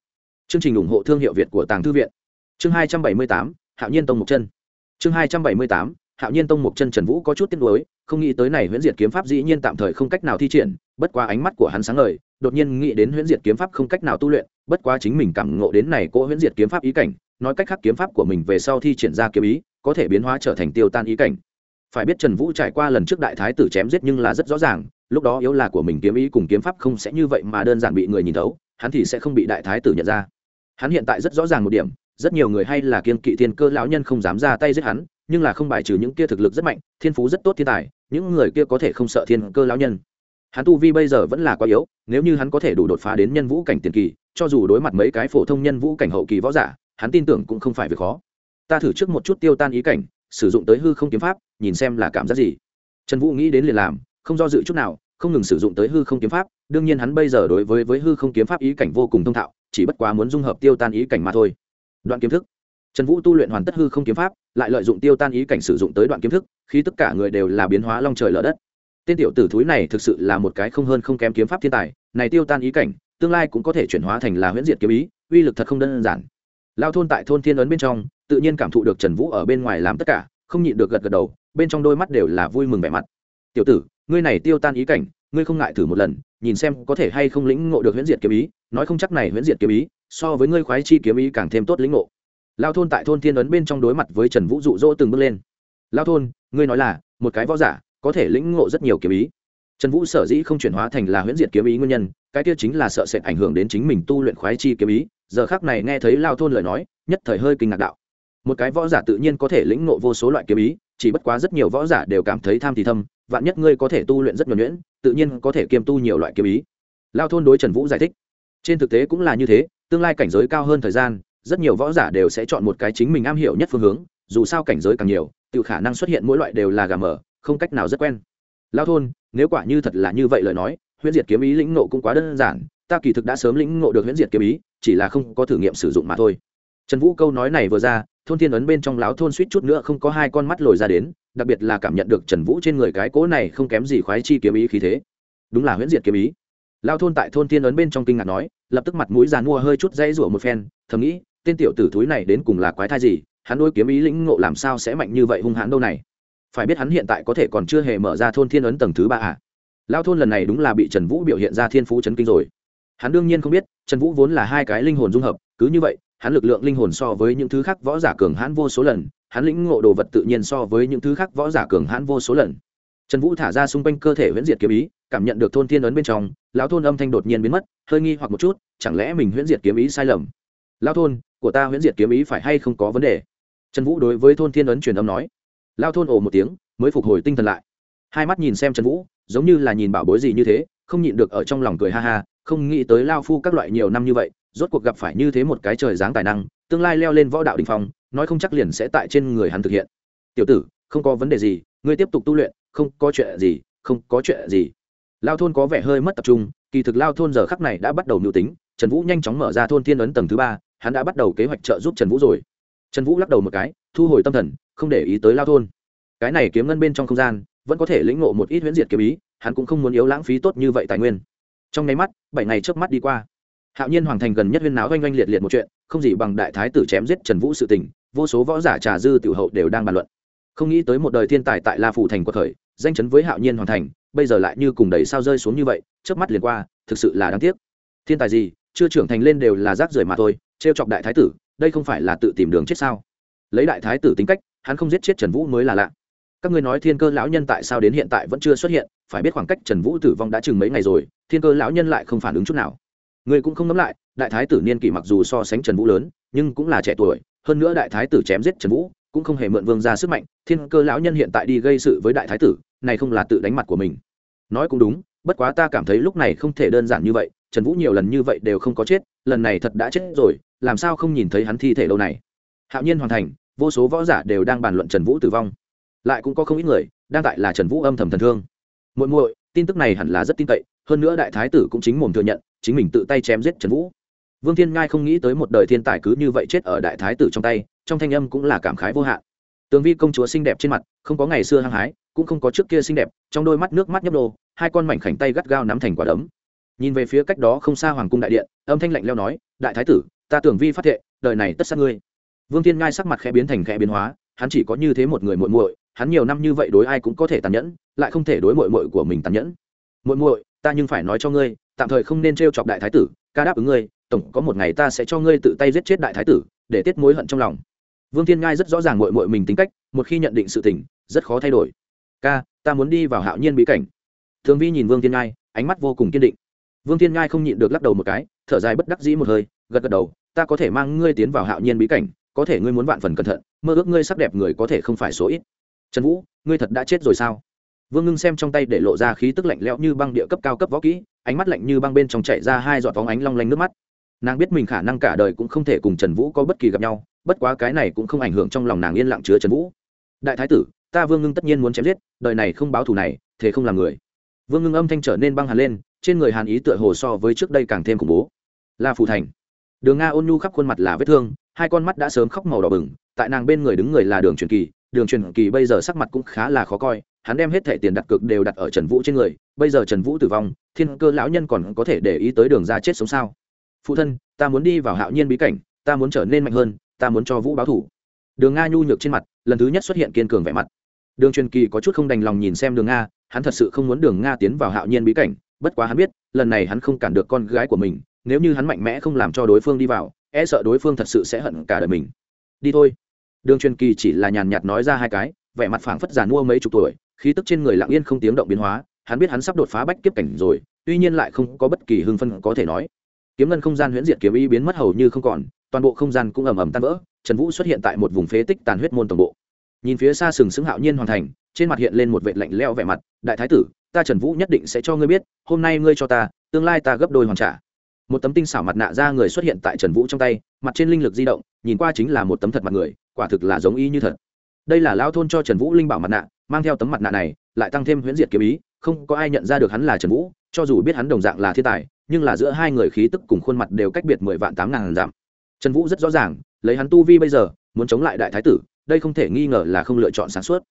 Chương trình ủng hộ thương hiệu việt của tàng thư viện. Chương hai trăm bảy mươi tám, hạo nhiên tông mục chân. Chương hai trăm bảy mươi tám, hạo nhiên tông mục chân trần vũ có chút tiếc nuối, không nghĩ tới này huyễn diệt kiếm pháp dĩ nhiên tạm thời không cách nào thi triển, bất quá ánh mắt của hắn sáng ngời, đột nhiên nghĩ đến huyễn diệt kiếm pháp không cách nào tu luyện, bất quá chính mình cảm ngộ đến này cỗ huyễn diệt kiếm pháp ý cảnh, nói cách khác kiếm pháp của mình về sau thi triển ra kiếm ý, có thể biến hóa trở thành tiêu tan ý cảnh phải biết trần vũ trải qua lần trước đại thái tử chém giết nhưng là rất rõ ràng, lúc đó yếu là của mình kiếm ý cùng kiếm pháp không sẽ như vậy mà đơn giản bị người nhìn thấu, hắn thì sẽ không bị đại thái tử nhận ra. Hắn hiện tại rất rõ ràng một điểm, rất nhiều người hay là kiên kỵ thiên cơ lão nhân không dám ra tay giết hắn, nhưng là không bài trừ những kia thực lực rất mạnh, thiên phú rất tốt thiên tài, những người kia có thể không sợ thiên cơ lão nhân. Hắn tu vi bây giờ vẫn là quá yếu, nếu như hắn có thể đủ đột phá đến nhân vũ cảnh tiền kỳ, cho dù đối mặt mấy cái phổ thông nhân vũ cảnh hậu kỳ võ giả, hắn tin tưởng cũng không phải việc khó. Ta thử trước một chút tiêu tan ý cảnh sử dụng tới hư không kiếm pháp, nhìn xem là cảm giác gì. Trần vũ nghĩ đến liền làm, không do dự chút nào, không ngừng sử dụng tới hư không kiếm pháp, đương nhiên hắn bây giờ đối với với hư không kiếm pháp ý cảnh vô cùng thông thạo, chỉ bất quá muốn dung hợp tiêu tan ý cảnh mà thôi. Đoạn kiếm thức. Trần vũ tu luyện hoàn tất hư không kiếm pháp, lại lợi dụng tiêu tan ý cảnh sử dụng tới đoạn kiếm thức, khi tất cả người đều là biến hóa long trời lở đất. Tên tiểu tử thúi này thực sự là một cái không hơn không kém kiếm pháp thiên tài, này tiêu tan ý cảnh, tương lai cũng có thể chuyển hóa thành là huyễn diệt kiếm ý, uy lực thật không đơn giản. Lao thôn tại thôn thiên ấn bên trong tự nhiên cảm thụ được trần vũ ở bên ngoài làm tất cả, không nhịn được gật gật đầu, bên trong đôi mắt đều là vui mừng vẻ mặt. Tiểu tử, ngươi này tiêu tan ý cảnh, ngươi không ngại thử một lần, nhìn xem có thể hay không lĩnh ngộ được huyễn diệt kiếm ý, nói không chắc này huyễn diệt kiếm ý, so với ngươi khoái chi kiếm ý càng thêm tốt lĩnh ngộ. Lao thôn tại thôn thiên ấn bên trong đối mặt với trần vũ dụ dỗ từng bước lên. Lao thôn, ngươi nói là, một cái võ giả, có thể lĩnh ngộ rất nhiều kiếm ý. Trần vũ sở dĩ không chuyển hóa thành là huyễn diệt kiếm ý nguyên nhân, cái kia chính là sợ sệt ảnh hưởng đến chính mình tu luyện khoái chi kiếm ý. Giờ khác này nghe thấy lao thôn lời nói, nhất thời hơi kinh ngạc đạo một cái võ giả tự nhiên có thể lĩnh ngộ vô số loại kiếm ý, chỉ bất quá rất nhiều võ giả đều cảm thấy tham thì thâm, vạn nhất ngươi có thể tu luyện rất nhuẩn nhuyễn, tự nhiên có thể kiêm tu nhiều loại kiếm ý. Lao thôn đối trần vũ giải thích. Trên thực tế cũng là như thế, tương lai cảnh giới cao hơn thời gian, rất nhiều võ giả đều sẽ chọn một cái chính mình am hiểu nhất phương hướng, dù sao cảnh giới càng nhiều, tự khả năng xuất hiện mỗi loại đều là gà mở, không cách nào rất quen. Lao thôn, nếu quả như thật là như vậy lời nói, huyễn diệt kiếm ý lĩnh ngộ cũng quá đơn giản, ta kỳ thực đã sớm lĩnh ngộ được huyễn diệt kiếm ý, chỉ là không có thử nghiệm sử dụng mà thôi. Trần vũ câu nói này vừa ra thôn thiên ấn bên trong láo thôn suýt chút nữa không có hai con mắt lồi ra đến, đặc biệt là cảm nhận được trần vũ trên người cái cố này không kém gì khoái chi kiếm ý khí thế. Đúng là huyễn diệt kiếm ý. Lao thôn tại thôn thiên ấn bên trong kinh ngạc nói, lập tức mặt mũi giàn mua hơi chút dãy rủa một phen, thầm nghĩ, tên tiểu tử thúi này đến cùng là quái thai gì, hắn đôi kiếm ý lĩnh ngộ làm sao sẽ mạnh như vậy hung hãn đâu này. Phải biết hắn hiện tại có thể còn chưa hề mở ra thôn thiên ấn tầng thứ ba à. Lao thôn lần này đúng là bị trần vũ biểu hiện ra thiên phú chấn kinh rồi. Hắn đương nhiên không biết, trần vũ vốn là hai cái linh hồn dung hợp, cứ như vậy hắn lực lượng linh hồn so với những thứ khác võ giả cường hãn vô số lần, hắn lĩnh ngộ đồ vật tự nhiên so với những thứ khác võ giả cường hãn vô số lần. Trần vũ thả ra xung quanh cơ thể huyễn diệt kiếm ý, cảm nhận được thôn thiên ấn bên trong, lão thôn âm thanh đột nhiên biến mất, hơi nghi hoặc một chút, chẳng lẽ mình huyễn diệt kiếm ý sai lầm? Lão thôn, của ta huyễn diệt kiếm ý phải hay không có vấn đề? Trần vũ đối với thôn thiên ấn truyền âm nói. Lao thôn ồ một tiếng, mới phục hồi tinh thần lại. Hai mắt nhìn xem trần vũ, giống như là nhìn bảo bối gì như thế, không nhịn được ở trong lòng cười ha ha, không nghĩ tới lao phu các loại nhiều năm như vậy rốt cuộc gặp phải như thế một cái trời dáng tài năng, tương lai leo lên võ đạo đình phong, nói không chắc liền sẽ tại trên người hắn thực hiện. Tiểu tử, không có vấn đề gì, ngươi tiếp tục tu luyện, không có chuyện gì, không có chuyện gì. Lao thôn có vẻ hơi mất tập trung, kỳ thực lao thôn giờ khắc này đã bắt đầu mưu tính, trần vũ nhanh chóng mở ra thôn thiên ấn tầng thứ ba, hắn đã bắt đầu kế hoạch trợ giúp trần vũ rồi. Trần vũ lắc đầu một cái, thu hồi tâm thần, không để ý tới lao thôn. Cái này kiếm ngân bên trong không gian, vẫn có thể lĩnh ngộ một ít huyễn diệt kiếm ý, hắn cũng không muốn yếu lãng phí tốt như vậy tài nguyên. Trong nháy mắt, bảy ngày trước mắt đi qua hạo nhiên hoàng thành gần nhất huyên náo oanh oanh liệt liệt một chuyện, không gì bằng đại thái tử chém giết trần vũ sự tình, vô số võ giả trà dư tiểu hậu đều đang bàn luận. Không nghĩ tới một đời thiên tài tại la phủ thành của thời danh chấn với hạo nhiên hoàng thành, bây giờ lại như cùng đầy sao rơi xuống như vậy trước mắt liền qua, thực sự là đáng tiếc. Thiên tài gì, chưa trưởng thành lên đều là rác rưởi mà thôi, trêu chọc đại thái tử, đây không phải là tự tìm đường chết sao? Lấy đại thái tử tính cách, hắn không giết chết trần vũ mới là lạ. Các ngươi nói thiên cơ lão nhân tại sao đến hiện tại vẫn chưa xuất hiện, phải biết khoảng cách trần vũ tử vong đã chừng mấy ngày rồi, thiên cơ lão nhân lại không phản ứng chút nào người cũng không nắm lại, đại thái tử niên kỷ mặc dù so sánh trần vũ lớn, nhưng cũng là trẻ tuổi, hơn nữa đại thái tử chém giết trần vũ, cũng không hề mượn vương ra sức mạnh, thiên cơ lão nhân hiện tại đi gây sự với đại thái tử, này không là tự đánh mặt của mình. Nói cũng đúng, bất quá ta cảm thấy lúc này không thể đơn giản như vậy, trần vũ nhiều lần như vậy đều không có chết, lần này thật đã chết rồi, làm sao không nhìn thấy hắn thi thể lâu này? Hạo nhiên hoàn thành, vô số võ giả đều đang bàn luận trần vũ tử vong. Lại cũng có không ít người, đang tại là trần vũ âm thầm thần thương. Muội muội, tin tức này hẳn là rất tin cậy, hơn nữa đại thái tử cũng chính mồm thừa nhận chính mình tự tay chém giết trần vũ. Vương thiên ngai không nghĩ tới một đời thiên tài cứ như vậy chết ở đại thái tử trong tay, trong thanh âm cũng là cảm khái vô hạn. Tường vi công chúa xinh đẹp trên mặt, không có ngày xưa hăng hái, cũng không có trước kia xinh đẹp, trong đôi mắt nước mắt nhấp đô hai con mảnh khảnh tay gắt gao nắm thành quả đấm. Nhìn về phía cách đó không xa hoàng cung đại điện, âm thanh lạnh leo nói, đại thái tử, ta tưởng vi phát thệ, đời này tất sát ngươi. Vương thiên ngai sắc mặt khẽ biến thành khẽ biến hóa, hắn chỉ có như thế một người muội muội, hắn nhiều năm như vậy đối ai cũng có thể tàn nhẫn, lại không thể đối muội muội của mình tàn nhẫn. Muội muội, ta nhưng phải nói cho ngươi tạm thời không nên trêu chọc đại thái tử, ca đáp ứng ngươi, tổng có một ngày ta sẽ cho ngươi tự tay giết chết đại thái tử, để tiết mối hận trong lòng. Vương thiên ngai rất rõ ràng muội muội mình tính cách, một khi nhận định sự tình, rất khó thay đổi. Ca, ta muốn đi vào hạo nhiên bí cảnh. Thường vi nhìn vương thiên ngai, ánh mắt vô cùng kiên định. Vương thiên ngai không nhịn được lắc đầu một cái, thở dài bất đắc dĩ một hơi, gật gật đầu, ta có thể mang ngươi tiến vào hạo nhiên bí cảnh, có thể ngươi muốn vạn phần cẩn thận, mơ ước ngươi sắc đẹp người có thể không phải số ít. Trần vũ, ngươi thật đã chết rồi sao? Vương ngưng xem trong tay để lộ ra khí tức lạnh lẽo như băng địa cấp cao cấp võ kỹ ánh mắt lạnh như băng bên trong chạy ra hai giọt vóng ánh long lanh nước mắt. Nàng biết mình khả năng cả đời cũng không thể cùng trần vũ có bất kỳ gặp nhau, bất quá cái này cũng không ảnh hưởng trong lòng nàng yên lặng chứa trần vũ. Đại thái tử, ta vương ngưng tất nhiên muốn chém giết, đời này không báo thù này, thế không làm người. Vương ngưng âm thanh trở nên băng hàn lên, trên người hàn ý tựa hồ so với trước đây càng thêm khủng bố. La phù thành. Đường nga ôn nhu khắp khuôn mặt là vết thương, hai con mắt đã sớm khóc màu đỏ bừng, tại nàng bên người đứng người là đường truyền kỳ đường truyền kỳ bây giờ sắc mặt cũng khá là khó coi, hắn đem hết thẻ tiền đặt cược đều đặt ở trần vũ trên người, bây giờ trần vũ tử vong, thiên cơ lão nhân còn có thể để ý tới đường ra chết sống sao? Phụ thân, ta muốn đi vào hạo nhiên bí cảnh, ta muốn trở nên mạnh hơn, ta muốn cho vũ báo thủ. Đường nga nhu nhược trên mặt, lần thứ nhất xuất hiện kiên cường vẻ mặt. Đường truyền kỳ có chút không đành lòng nhìn xem đường nga, hắn thật sự không muốn đường nga tiến vào hạo nhiên bí cảnh, bất quá hắn biết, lần này hắn không cản được con gái của mình, nếu như hắn mạnh mẽ không làm cho đối phương đi vào e sợ đối phương thật sự sẽ hận cả đời mình. Đi thôi đường truyền kỳ chỉ là nhàn nhạt nói ra hai cái, vẻ mặt phảng phất giàn mua mấy chục tuổi, khí tức trên người lặng yên không tiếng động biến hóa, hắn biết hắn sắp đột phá bách kiếp cảnh rồi, tuy nhiên lại không có bất kỳ hưng phân có thể nói. Kiếm ngân không gian huyễn diệt kiếm y biến mất hầu như không còn, toàn bộ không gian cũng ầm ầm tan vỡ, trần vũ xuất hiện tại một vùng phế tích tàn huyết môn toàn bộ. Nhìn phía xa sừng sững hạo nhiên hoàn thành, trên mặt hiện lên một vệ lạnh leo vẻ mặt, đại thái tử, ta trần vũ nhất định sẽ cho ngươi biết, hôm nay ngươi cho ta, tương lai ta gấp đôi hoàn trả. Một tấm tinh xảo mặt nạ ra người xuất hiện tại trần vũ trong tay, mặt trên linh lực di động, nhìn qua chính là một tấm thật mặt người quả thực là giống y như thật. Đây là lao thôn cho trần vũ linh bảo mặt nạ, mang theo tấm mặt nạ này, lại tăng thêm huyễn diệt kiếm ý, không có ai nhận ra được hắn là trần vũ, cho dù biết hắn đồng dạng là thiên tài, nhưng là giữa hai người khí tức cùng khuôn mặt đều cách biệt mười vạn tám ngàn giảm trần vũ rất rõ ràng, lấy hắn tu vi bây giờ, muốn chống lại đại thái tử, đây không thể nghi ngờ là không lựa chọn sáng suốt.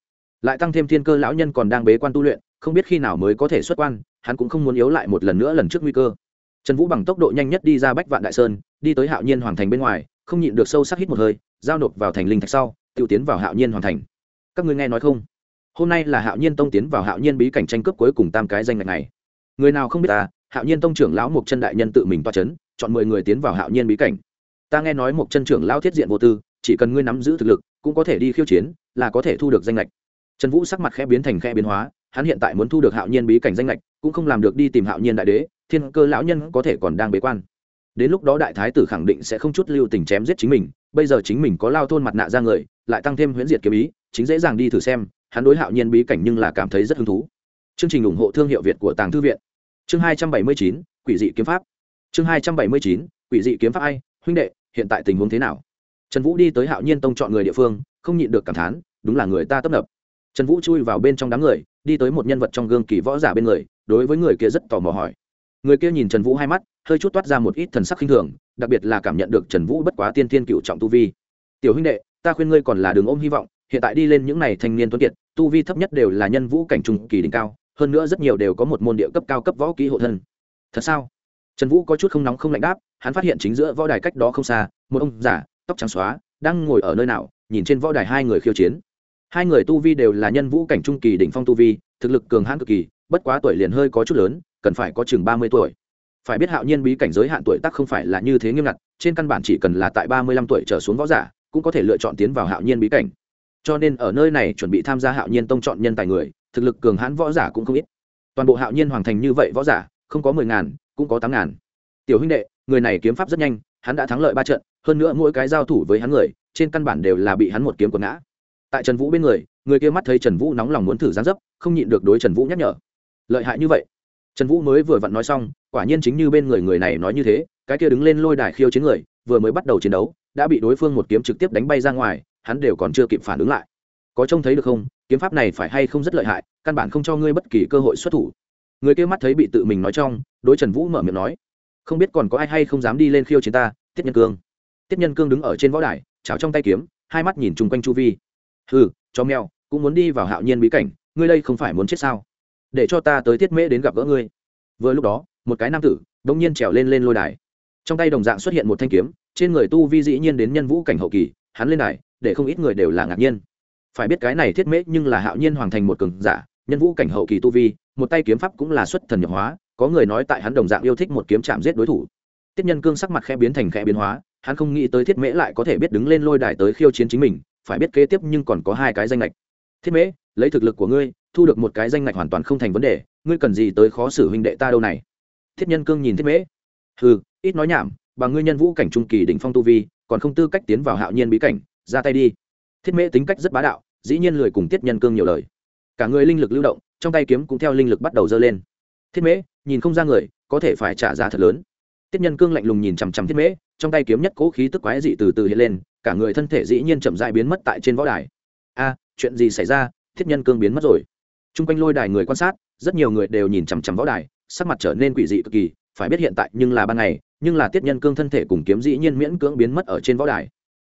Lại tăng thêm thiên cơ lão nhân còn đang bế quan tu luyện, không biết khi nào mới có thể xuất quan, hắn cũng không muốn yếu lại một lần nữa lần trước nguy cơ. Trần vũ bằng tốc độ nhanh nhất đi ra bách vạn đại sơn, đi tới hạo nhiên hoàng thành bên ngoài không nhịn được sâu sắc hít một hơi, giao nộp vào thành linh thạch sau tự tiến vào hạo nhiên hoàn thành. Các ngươi nghe nói không? Hôm nay là hạo nhiên tông tiến vào hạo nhiên bí cảnh tranh cướp cuối cùng tam cái danh ngạch này. Người nào không biết ta hạo nhiên tông trưởng lão mục chân đại nhân tự mình toa c h ấ n chọn mười người tiến vào hạo nhiên bí cảnh. Ta nghe nói mục chân trưởng lão thiết diện vô tư, chỉ cần ngươi nắm giữ thực lực, cũng có thể đi khiêu chiến, là có thể thu được danh lệch trần vũ sắc mặt khẽ biến thành khẽ biến hóa, hắn hiện tại muốn thu được hạo nhiên bí cảnh danh lệch cũng không làm được đi tìm hạo nhiên đại đế, thiên cơ lão nhân có thể còn đang bế quan đến lúc đó đại thái tử khẳng định sẽ không chút lưu tình chém giết chính mình, bây giờ chính mình có lao thôn mặt nạ ra người, lại tăng thêm huyễn diệt kiếm ý, chính dễ dàng đi thử xem, hắn đối hạo nhiên bí cảnh nhưng là cảm thấy rất hứng thú. Chương trình ủng hộ thương hiệu việt của tàng thư viện. Chương hai trăm bảy mươi chín, quỷ dị kiếm pháp. Chương hai trăm bảy mươi chín, quỷ dị kiếm pháp ai, huynh đệ, hiện tại tình huống thế nào? Trần vũ đi tới hạo nhiên tông chọn người địa phương, không nhịn được cảm thán, đúng là người ta tấp nập. Trần vũ chui vào bên trong đám người, đi tới một nhân vật trong gương kỳ võ giả bên người, đối với người kia rất tò mò hỏi người kia nhìn trần vũ hai mắt, hơi chút toát ra một ít thần sắc khinh thường, đặc biệt là cảm nhận được trần vũ bất quá tiên thiên cựu trọng tu vi. Tiểu huynh đệ, ta khuyên ngươi còn là đường ôm hy vọng, hiện tại đi lên những n à y thanh niên tuấn kiệt, tu vi thấp nhất đều là nhân vũ cảnh trung kỳ đỉnh cao, hơn nữa rất nhiều đều có một môn địa cấp cao cấp võ kỹ hộ thân. Thật sao? Trần vũ có chút không nóng không lạnh đáp, hắn phát hiện chính giữa võ đài cách đó không xa, một ông giả tóc trắng xóa, đang ngồi ở nơi nào, nhìn trên võ đài hai người khiêu chiến. Hai người tu vi đều là nhân vũ cảnh trung kỳ đỉnh phong tu vi, thực lực cường hãn cực kỳ bất quá tuổi liền hơi có chút lớn, cần phải có chừng ba mươi tuổi. Phải biết hạo nhiên bí cảnh giới hạn tuổi tác không phải là như thế nghiêm ngặt, trên căn bản chỉ cần là tại ba mươi lăm tuổi trở xuống võ giả, cũng có thể lựa chọn tiến vào hạo nhiên bí cảnh. Cho nên ở nơi này chuẩn bị tham gia hạo nhiên tông chọn nhân tài người, thực lực cường hãn võ giả cũng không ít. Toàn bộ hạo nhiên hoàng thành như vậy võ giả, không có mười ngàn, cũng có tám ngàn. Tiểu huynh đệ, người này kiếm pháp rất nhanh, hắn đã thắng lợi ba trận, hơn nữa mỗi cái giao thủ với hắn người, trên căn bản đều là bị hắn một kiếm quật ngã. Tại trần vũ bên người người kia mắt thấy trần vũ nóng lòng muốn thử gián dấp, không nhịn được đối trần vũ nhắc nhở lợi hại như vậy. Trần vũ mới vừa vặn nói xong, quả nhiên chính như bên người người này nói như thế, cái kia đứng lên lôi đài khiêu chiến người, vừa mới bắt đầu chiến đấu, đã bị đối phương một kiếm trực tiếp đánh bay ra ngoài, hắn đều còn chưa kịp phản ứng lại. Có trông thấy được không? Kiếm pháp này phải hay không rất lợi hại, căn bản không cho ngươi bất kỳ cơ hội xuất thủ. Người kia mắt thấy bị tự mình nói trong, đối trần vũ mở miệng nói, không biết còn có ai hay không dám đi lên khiêu chiến ta, tiết nhân cương. Tiết nhân cương đứng ở trên võ đài, chảo trong tay kiếm, hai mắt nhìn chung quanh chu vi. Hừ cho mèo, cũng muốn đi vào hạo nhiên bí cảnh, ngươi đây không phải muốn chết sao? Để cho ta tới thiết mễ đến gặp gỡ ngươi. Vừa lúc đó, một cái nam tử đ ỗ n g nhiên trèo lên lên lôi đài. Trong tay đồng dạng xuất hiện một thanh kiếm, trên người tu vi dĩ nhiên đến nhân vũ cảnh hậu kỳ, hắn lên đài, để không ít người đều là ngạc nhiên. Phải biết cái này thiết mễ nhưng là hạo nhiên hoàng thành một cường giả, nhân vũ cảnh hậu kỳ tu vi, một tay kiếm pháp cũng là xuất thần nhập hóa, có người nói tại hắn đồng dạng yêu thích một kiếm chạm giết đối thủ. Tiết nhân cương sắc mặt khe biến thành khe biến hóa, hắn không nghĩ tới thiết mễ lại có thể biết đứng lên lôi đài tới khiêu chiến chính mình, phải biết kế tiếp nhưng còn có hai cái danh lệch. Thiết mễ, lấy thực lực của ngươi thu được một cái danh ngạch hoàn toàn không thành vấn đề, ngươi cần gì tới khó xử huynh đệ ta đâu này? Thiết nhân cương nhìn thiết mễ. Ừ ít nói nhảm bằng ngươi nhân vũ cảnh trung kỳ đỉnh phong tu vi, còn không tư cách tiến vào hạo nhiên bí cảnh, ra tay đi. Thiết mễ tính cách rất bá đạo, dĩ nhiên lười cùng tiết nhân cương nhiều lời. Cả người linh lực lưu động, trong tay kiếm cũng theo linh lực bắt đầu dơ lên. Thiết mễ, nhìn không ra người, có thể phải trả giá thật lớn. Tiết nhân cương lạnh lùng nhìn chằm chằm thiết mễ, trong tay kiếm nhất cố khí tức quái dị từ từ hiện lên, cả người thân thể dĩ nhiên chậm dại biến mất tại trên võ đài. A, chuyện gì xảy ra? Thiết nhân cương biến mất rồi t r u n g quanh lôi đài người quan sát, rất nhiều người đều nhìn chằm chằm võ đài, sắc mặt trở nên quỷ dị cực kỳ, phải biết hiện tại nhưng là ban ngày, nhưng là tiết nhân cương thân thể cùng kiếm dĩ nhiên miễn cưỡng biến mất ở trên võ đài.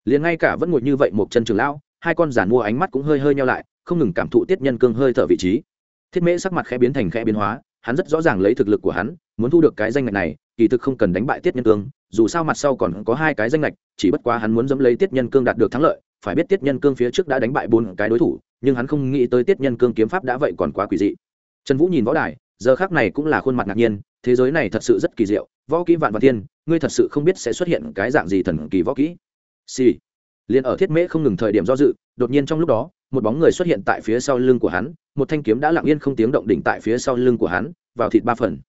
Liền ngay cả vẫn ngồi như vậy một chân trường lão, hai con giản mua ánh mắt cũng hơi hơi nhau lại, không ngừng cảm thụ tiết nhân cương hơi thở vị trí. Thiết mễ sắc mặt khẽ biến thành khẽ biến hóa, hắn rất rõ ràng lấy thực lực của hắn, muốn thu được cái danh ngạch này, kỳ thực không cần đánh bại tiết nhân cương, dù sao mặt sau còn có hai cái danh lệch chỉ bất quá hắn muốn dẫm lấy tiết nhân cương đạt được thắng lợi, phải biết tiết nhân cương phía trước đã đánh bại bốn cái đối thủ nhưng hắn không nghĩ tới tiết nhân cương kiếm pháp đã vậy còn quá quỷ dị. Trần vũ nhìn võ đài, giờ khác này cũng là khuôn mặt ngạc nhiên, thế giới này thật sự rất kỳ diệu, võ kỹ vạn văn thiên, ngươi thật sự không biết sẽ xuất hiện cái dạng gì thần kỳ võ kỹ. Xì、sì. liền ở thiết mễ không ngừng thời điểm do dự, đột nhiên trong lúc đó, một bóng người xuất hiện tại phía sau lưng của hắn, một thanh kiếm đã lặng yên không tiếng động đỉnh tại phía sau lưng của hắn, vào thịt ba phần.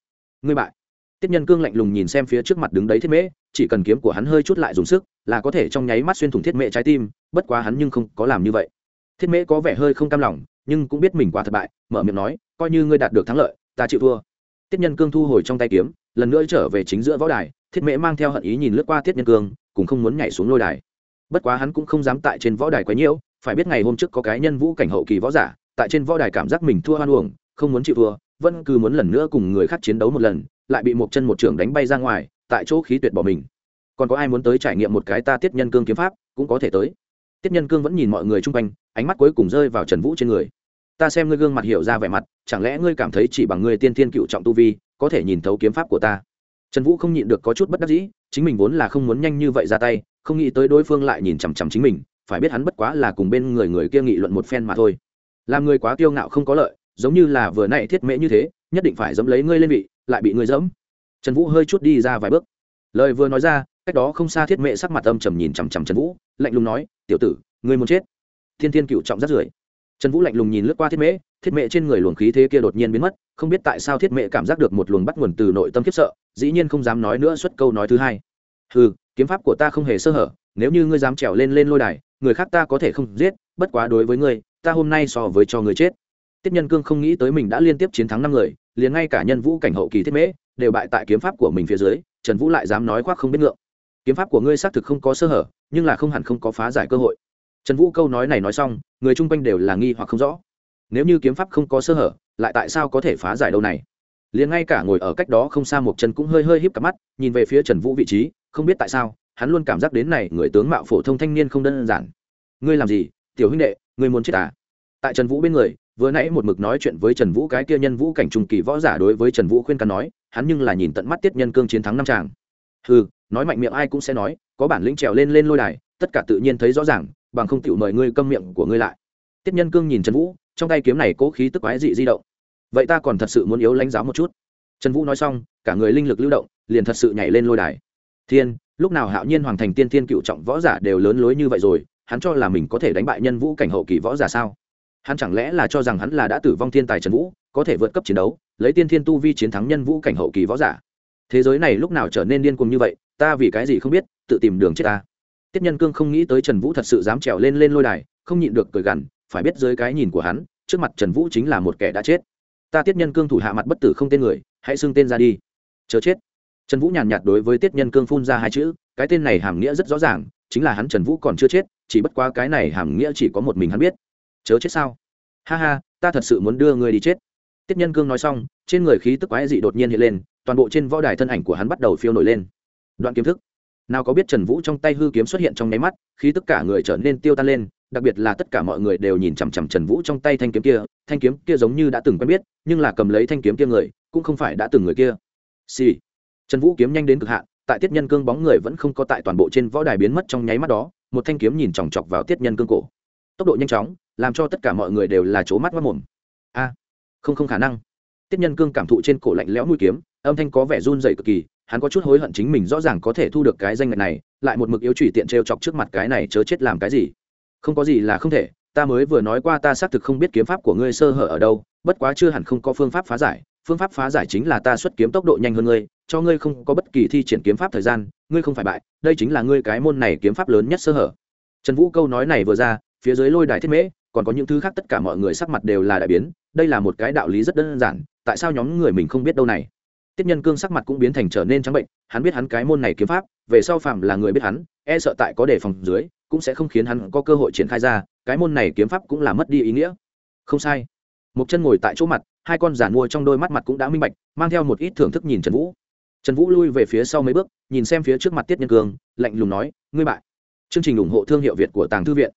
Ngươi bại. Tiết nhân cương lạnh lùng nhìn xem phía trước mặt đứng đấy thiết mễ, chỉ cần kiếm của hắn hơi chút lại dùng sức, là có thể trong nháy mắt xuyên thủng thiết mễ trái tim, bất quá hắn nhưng không có làm như vậy thiết mễ có vẻ hơi không cam lòng, nhưng cũng biết mình quá thất bại, mở miệng nói, coi như ngươi đạt được thắng lợi, ta chịu thua. Tiết nhân cương thu hồi trong tay kiếm, lần nữa trở về chính giữa võ đài, thiết mễ mang theo hận ý nhìn lướt qua tiết nhân cương, cũng không muốn nhảy xuống lôi đài. Bất quá hắn cũng không dám tại trên võ đài quấy nhiễu, phải biết ngày hôm trước có cái nhân vũ cảnh hậu kỳ võ giả, tại trên võ đài cảm giác mình thua hoan uổng, không muốn chịu thua, vẫn cứ muốn lần nữa cùng người khác chiến đấu một lần, lại bị một chân một trưởng đánh bay ra ngoài, tại chỗ khí tuyệt bỏ mình. Còn có ai muốn tới trải nghiệm một cái ta tiết nhân cương kiếm pháp, cũng có thể tới tiết nhân cương vẫn nhìn mọi người chung quanh, ánh mắt cuối cùng rơi vào trần vũ trên người. Ta xem ngươi gương mặt hiểu ra vẻ mặt, chẳng lẽ ngươi cảm thấy chỉ bằng ngươi tiên thiên cựu trọng tu vi, có thể nhìn thấu kiếm pháp của ta? Trần vũ không nhịn được có chút bất đắc dĩ, chính mình vốn là không muốn nhanh như vậy ra tay, không nghĩ tới đối phương lại nhìn chằm chằm chính mình, phải biết hắn bất quá là cùng bên người người kia nghị luận một phen mà thôi. Làm người quá kiêu ngạo không có lợi, giống như là vừa nãy thiết mễ như thế, nhất định phải dẫm lấy ngươi lên vị, lại bị ngươi dẫm trần vũ hơi chút đi ra vài bước. Lời vừa nói ra, cách đó không xa thiết mễ sắc mặt âm trầm nhìn chằm chằm trần vũ lạnh lùng nói, tiểu tử, ngươi muốn chết. Thiên thiên cựu trọng rất rưởi. Trần vũ lạnh lùng nhìn lướt qua thiết mễ thiết mễ trên người luồng khí thế kia đột nhiên biến mất, không biết tại sao thiết mễ cảm giác được một luồng bắt nguồn từ nội tâm khiếp sợ, dĩ nhiên không dám nói nữa xuất câu nói thứ hai. Ừ kiếm pháp của ta không hề sơ hở, nếu như ngươi dám trèo lên lên lôi đài, người khác ta có thể không giết, bất quá đối với ngươi, ta hôm nay so với cho ngươi chết. Tiết nhân cương không nghĩ tới mình đã liên tiếp chiến thắng năm người, liền ngay cả nhân vũ cảnh hậu kỳ thiết mễ đều bại tại kiếm pháp của mình phía dưới, trần vũ lại dám nói khoác không biết ngượng kiếm pháp của ngươi xác thực không có sơ hở, nhưng là không hẳn không có phá giải cơ hội. Trần vũ câu nói này nói xong, người chung quanh đều là nghi hoặc không rõ. Nếu như kiếm pháp không có sơ hở, lại tại sao có thể phá giải đâu này? Liền ngay cả ngồi ở cách đó không xa một chân cũng hơi hơi híp cả mắt, nhìn về phía trần vũ vị trí, không biết tại sao, hắn luôn cảm giác đến này, người tướng mạo phổ thông thanh niên không đơn giản. Ngươi làm gì? Tiểu huynh đệ, ngươi muốn chết à? Tại trần vũ bên người, vừa nãy một mực nói chuyện với trần vũ cái kia nhân vũ cảnh trùng kỳ võ giả đối với trần vũ khuyên can nói, hắn nhưng là nhìn tận mắt tiết nhân cương chiến thắng năm tràng ừ nói mạnh miệng ai cũng sẽ nói, có bản lĩnh trèo lên lên lôi đài, tất cả tự nhiên thấy rõ ràng, bằng không chịu mời ngươi câm miệng của ngươi lại. Tiết nhân cương nhìn trần vũ, trong tay kiếm này cố khí tức quái dị di động. Vậy ta còn thật sự muốn yếu lãnh giáo một chút. Trần vũ nói xong, cả người linh lực lưu động, liền thật sự nhảy lên lôi đài. Thiên, lúc nào hạo nhiên hoàng thành tiên thiên cựu trọng võ giả đều lớn lối như vậy rồi, hắn cho là mình có thể đánh bại nhân vũ cảnh hậu kỳ võ giả sao? Hắn chẳng lẽ là cho rằng hắn là đã tử vong thiên tài trần vũ, có thể vượt cấp chiến đấu, lấy tiên thiên tu vi chiến thắng nhân vũ cảnh hậu kỳ võ giả? Thế giới này lúc nào trở nên điên cuồng như vậy ta vì cái gì không biết, tự tìm đường chết ta. Tiết nhân cương không nghĩ tới trần vũ thật sự dám trèo lên lên lôi đài, không nhịn được cười gằn, phải biết dưới cái nhìn của hắn, trước mặt trần vũ chính là một kẻ đã chết. Ta tiết nhân cương thủ hạ mặt bất tử không tên người, hãy xưng tên ra đi. Chớ chết. Trần vũ nhàn nhạt đối với tiết nhân cương phun ra hai chữ, cái tên này hàm nghĩa rất rõ ràng, chính là hắn trần vũ còn chưa chết, chỉ bất qua cái này hàm nghĩa chỉ có một mình hắn biết. Chớ chết sao? Ha ha, ta thật sự muốn đưa người đi chết. Tiết nhân cương nói xong, trên người khí tức quái dị đột nhiên hiện lên, toàn bộ trên võ đài thân ảnh của hắn bắt đầu phiêu nổi lên đoạn kiếm thức. Nào có biết trần vũ trong tay hư kiếm xuất hiện trong nháy mắt khi tất cả người trở nên tiêu tan lên, đặc biệt là tất cả mọi người đều nhìn chằm chằm trần vũ trong tay thanh kiếm kia. Thanh kiếm kia giống như đã từng quen biết, nhưng là cầm lấy thanh kiếm kia người, cũng không phải đã từng người kia. Xì、sì. trần vũ kiếm nhanh đến cực hạn, tại tiết nhân cương bóng người vẫn không có tại toàn bộ trên võ đài biến mất trong nháy mắt đó, một thanh kiếm nhìn chòng chọc vào tiết nhân cương cổ. Tốc độ nhanh chóng, làm cho tất cả mọi người đều là c mắt mất mồm. A. Không không khả năng. Tiết nhân cương cảm thụ trên cổ lạnh lẽo mũi kiếm, âm thanh có vẻ run dày cực kỳ hắn có chút hối hận chính mình rõ ràng có thể thu được cái danh ngạch này, lại một mực yếu trụy tiện t r e o chọc trước mặt cái này chớ chết làm cái gì. Không có gì là không thể, ta mới vừa nói qua ta xác thực không biết kiếm pháp của ngươi sơ hở ở đâu, bất quá chưa hẳn không có phương pháp phá giải, phương pháp phá giải chính là ta xuất kiếm tốc độ nhanh hơn ngươi, cho ngươi không có bất kỳ thi triển kiếm pháp thời gian, ngươi không phải bại, đây chính là ngươi cái môn này kiếm pháp lớn nhất sơ hở. Trần vũ câu nói này vừa ra, phía dưới lôi đài thiết mễ, còn có những thứ khác tất cả mọi người sắc mặt đều là đại biến, đây là một cái đạo lý rất đơn giản, tại sao nhóm người mình không biết đâu này? Tiết nhân cương sắc mặt cũng biến thành trở nên trắng bệnh, hắn biết hắn cái môn này kiếm pháp, về sau phạm là người biết hắn e sợ tại có đề phòng dưới, cũng sẽ không khiến hắn có cơ hội triển khai ra, cái môn này kiếm pháp cũng là mất đi ý nghĩa. Không sai. Một chân ngồi tại chỗ mặt, hai con giản mua trong đôi mắt mặt cũng đã minh bạch, mang theo một ít thưởng thức nhìn trần vũ. Trần vũ lui về phía sau mấy bước, nhìn xem phía trước mặt tiết nhân cương, lạnh lùng nói, ngươi bại. Chương trình ủng hộ thương hiệu việt của tàng thư viện.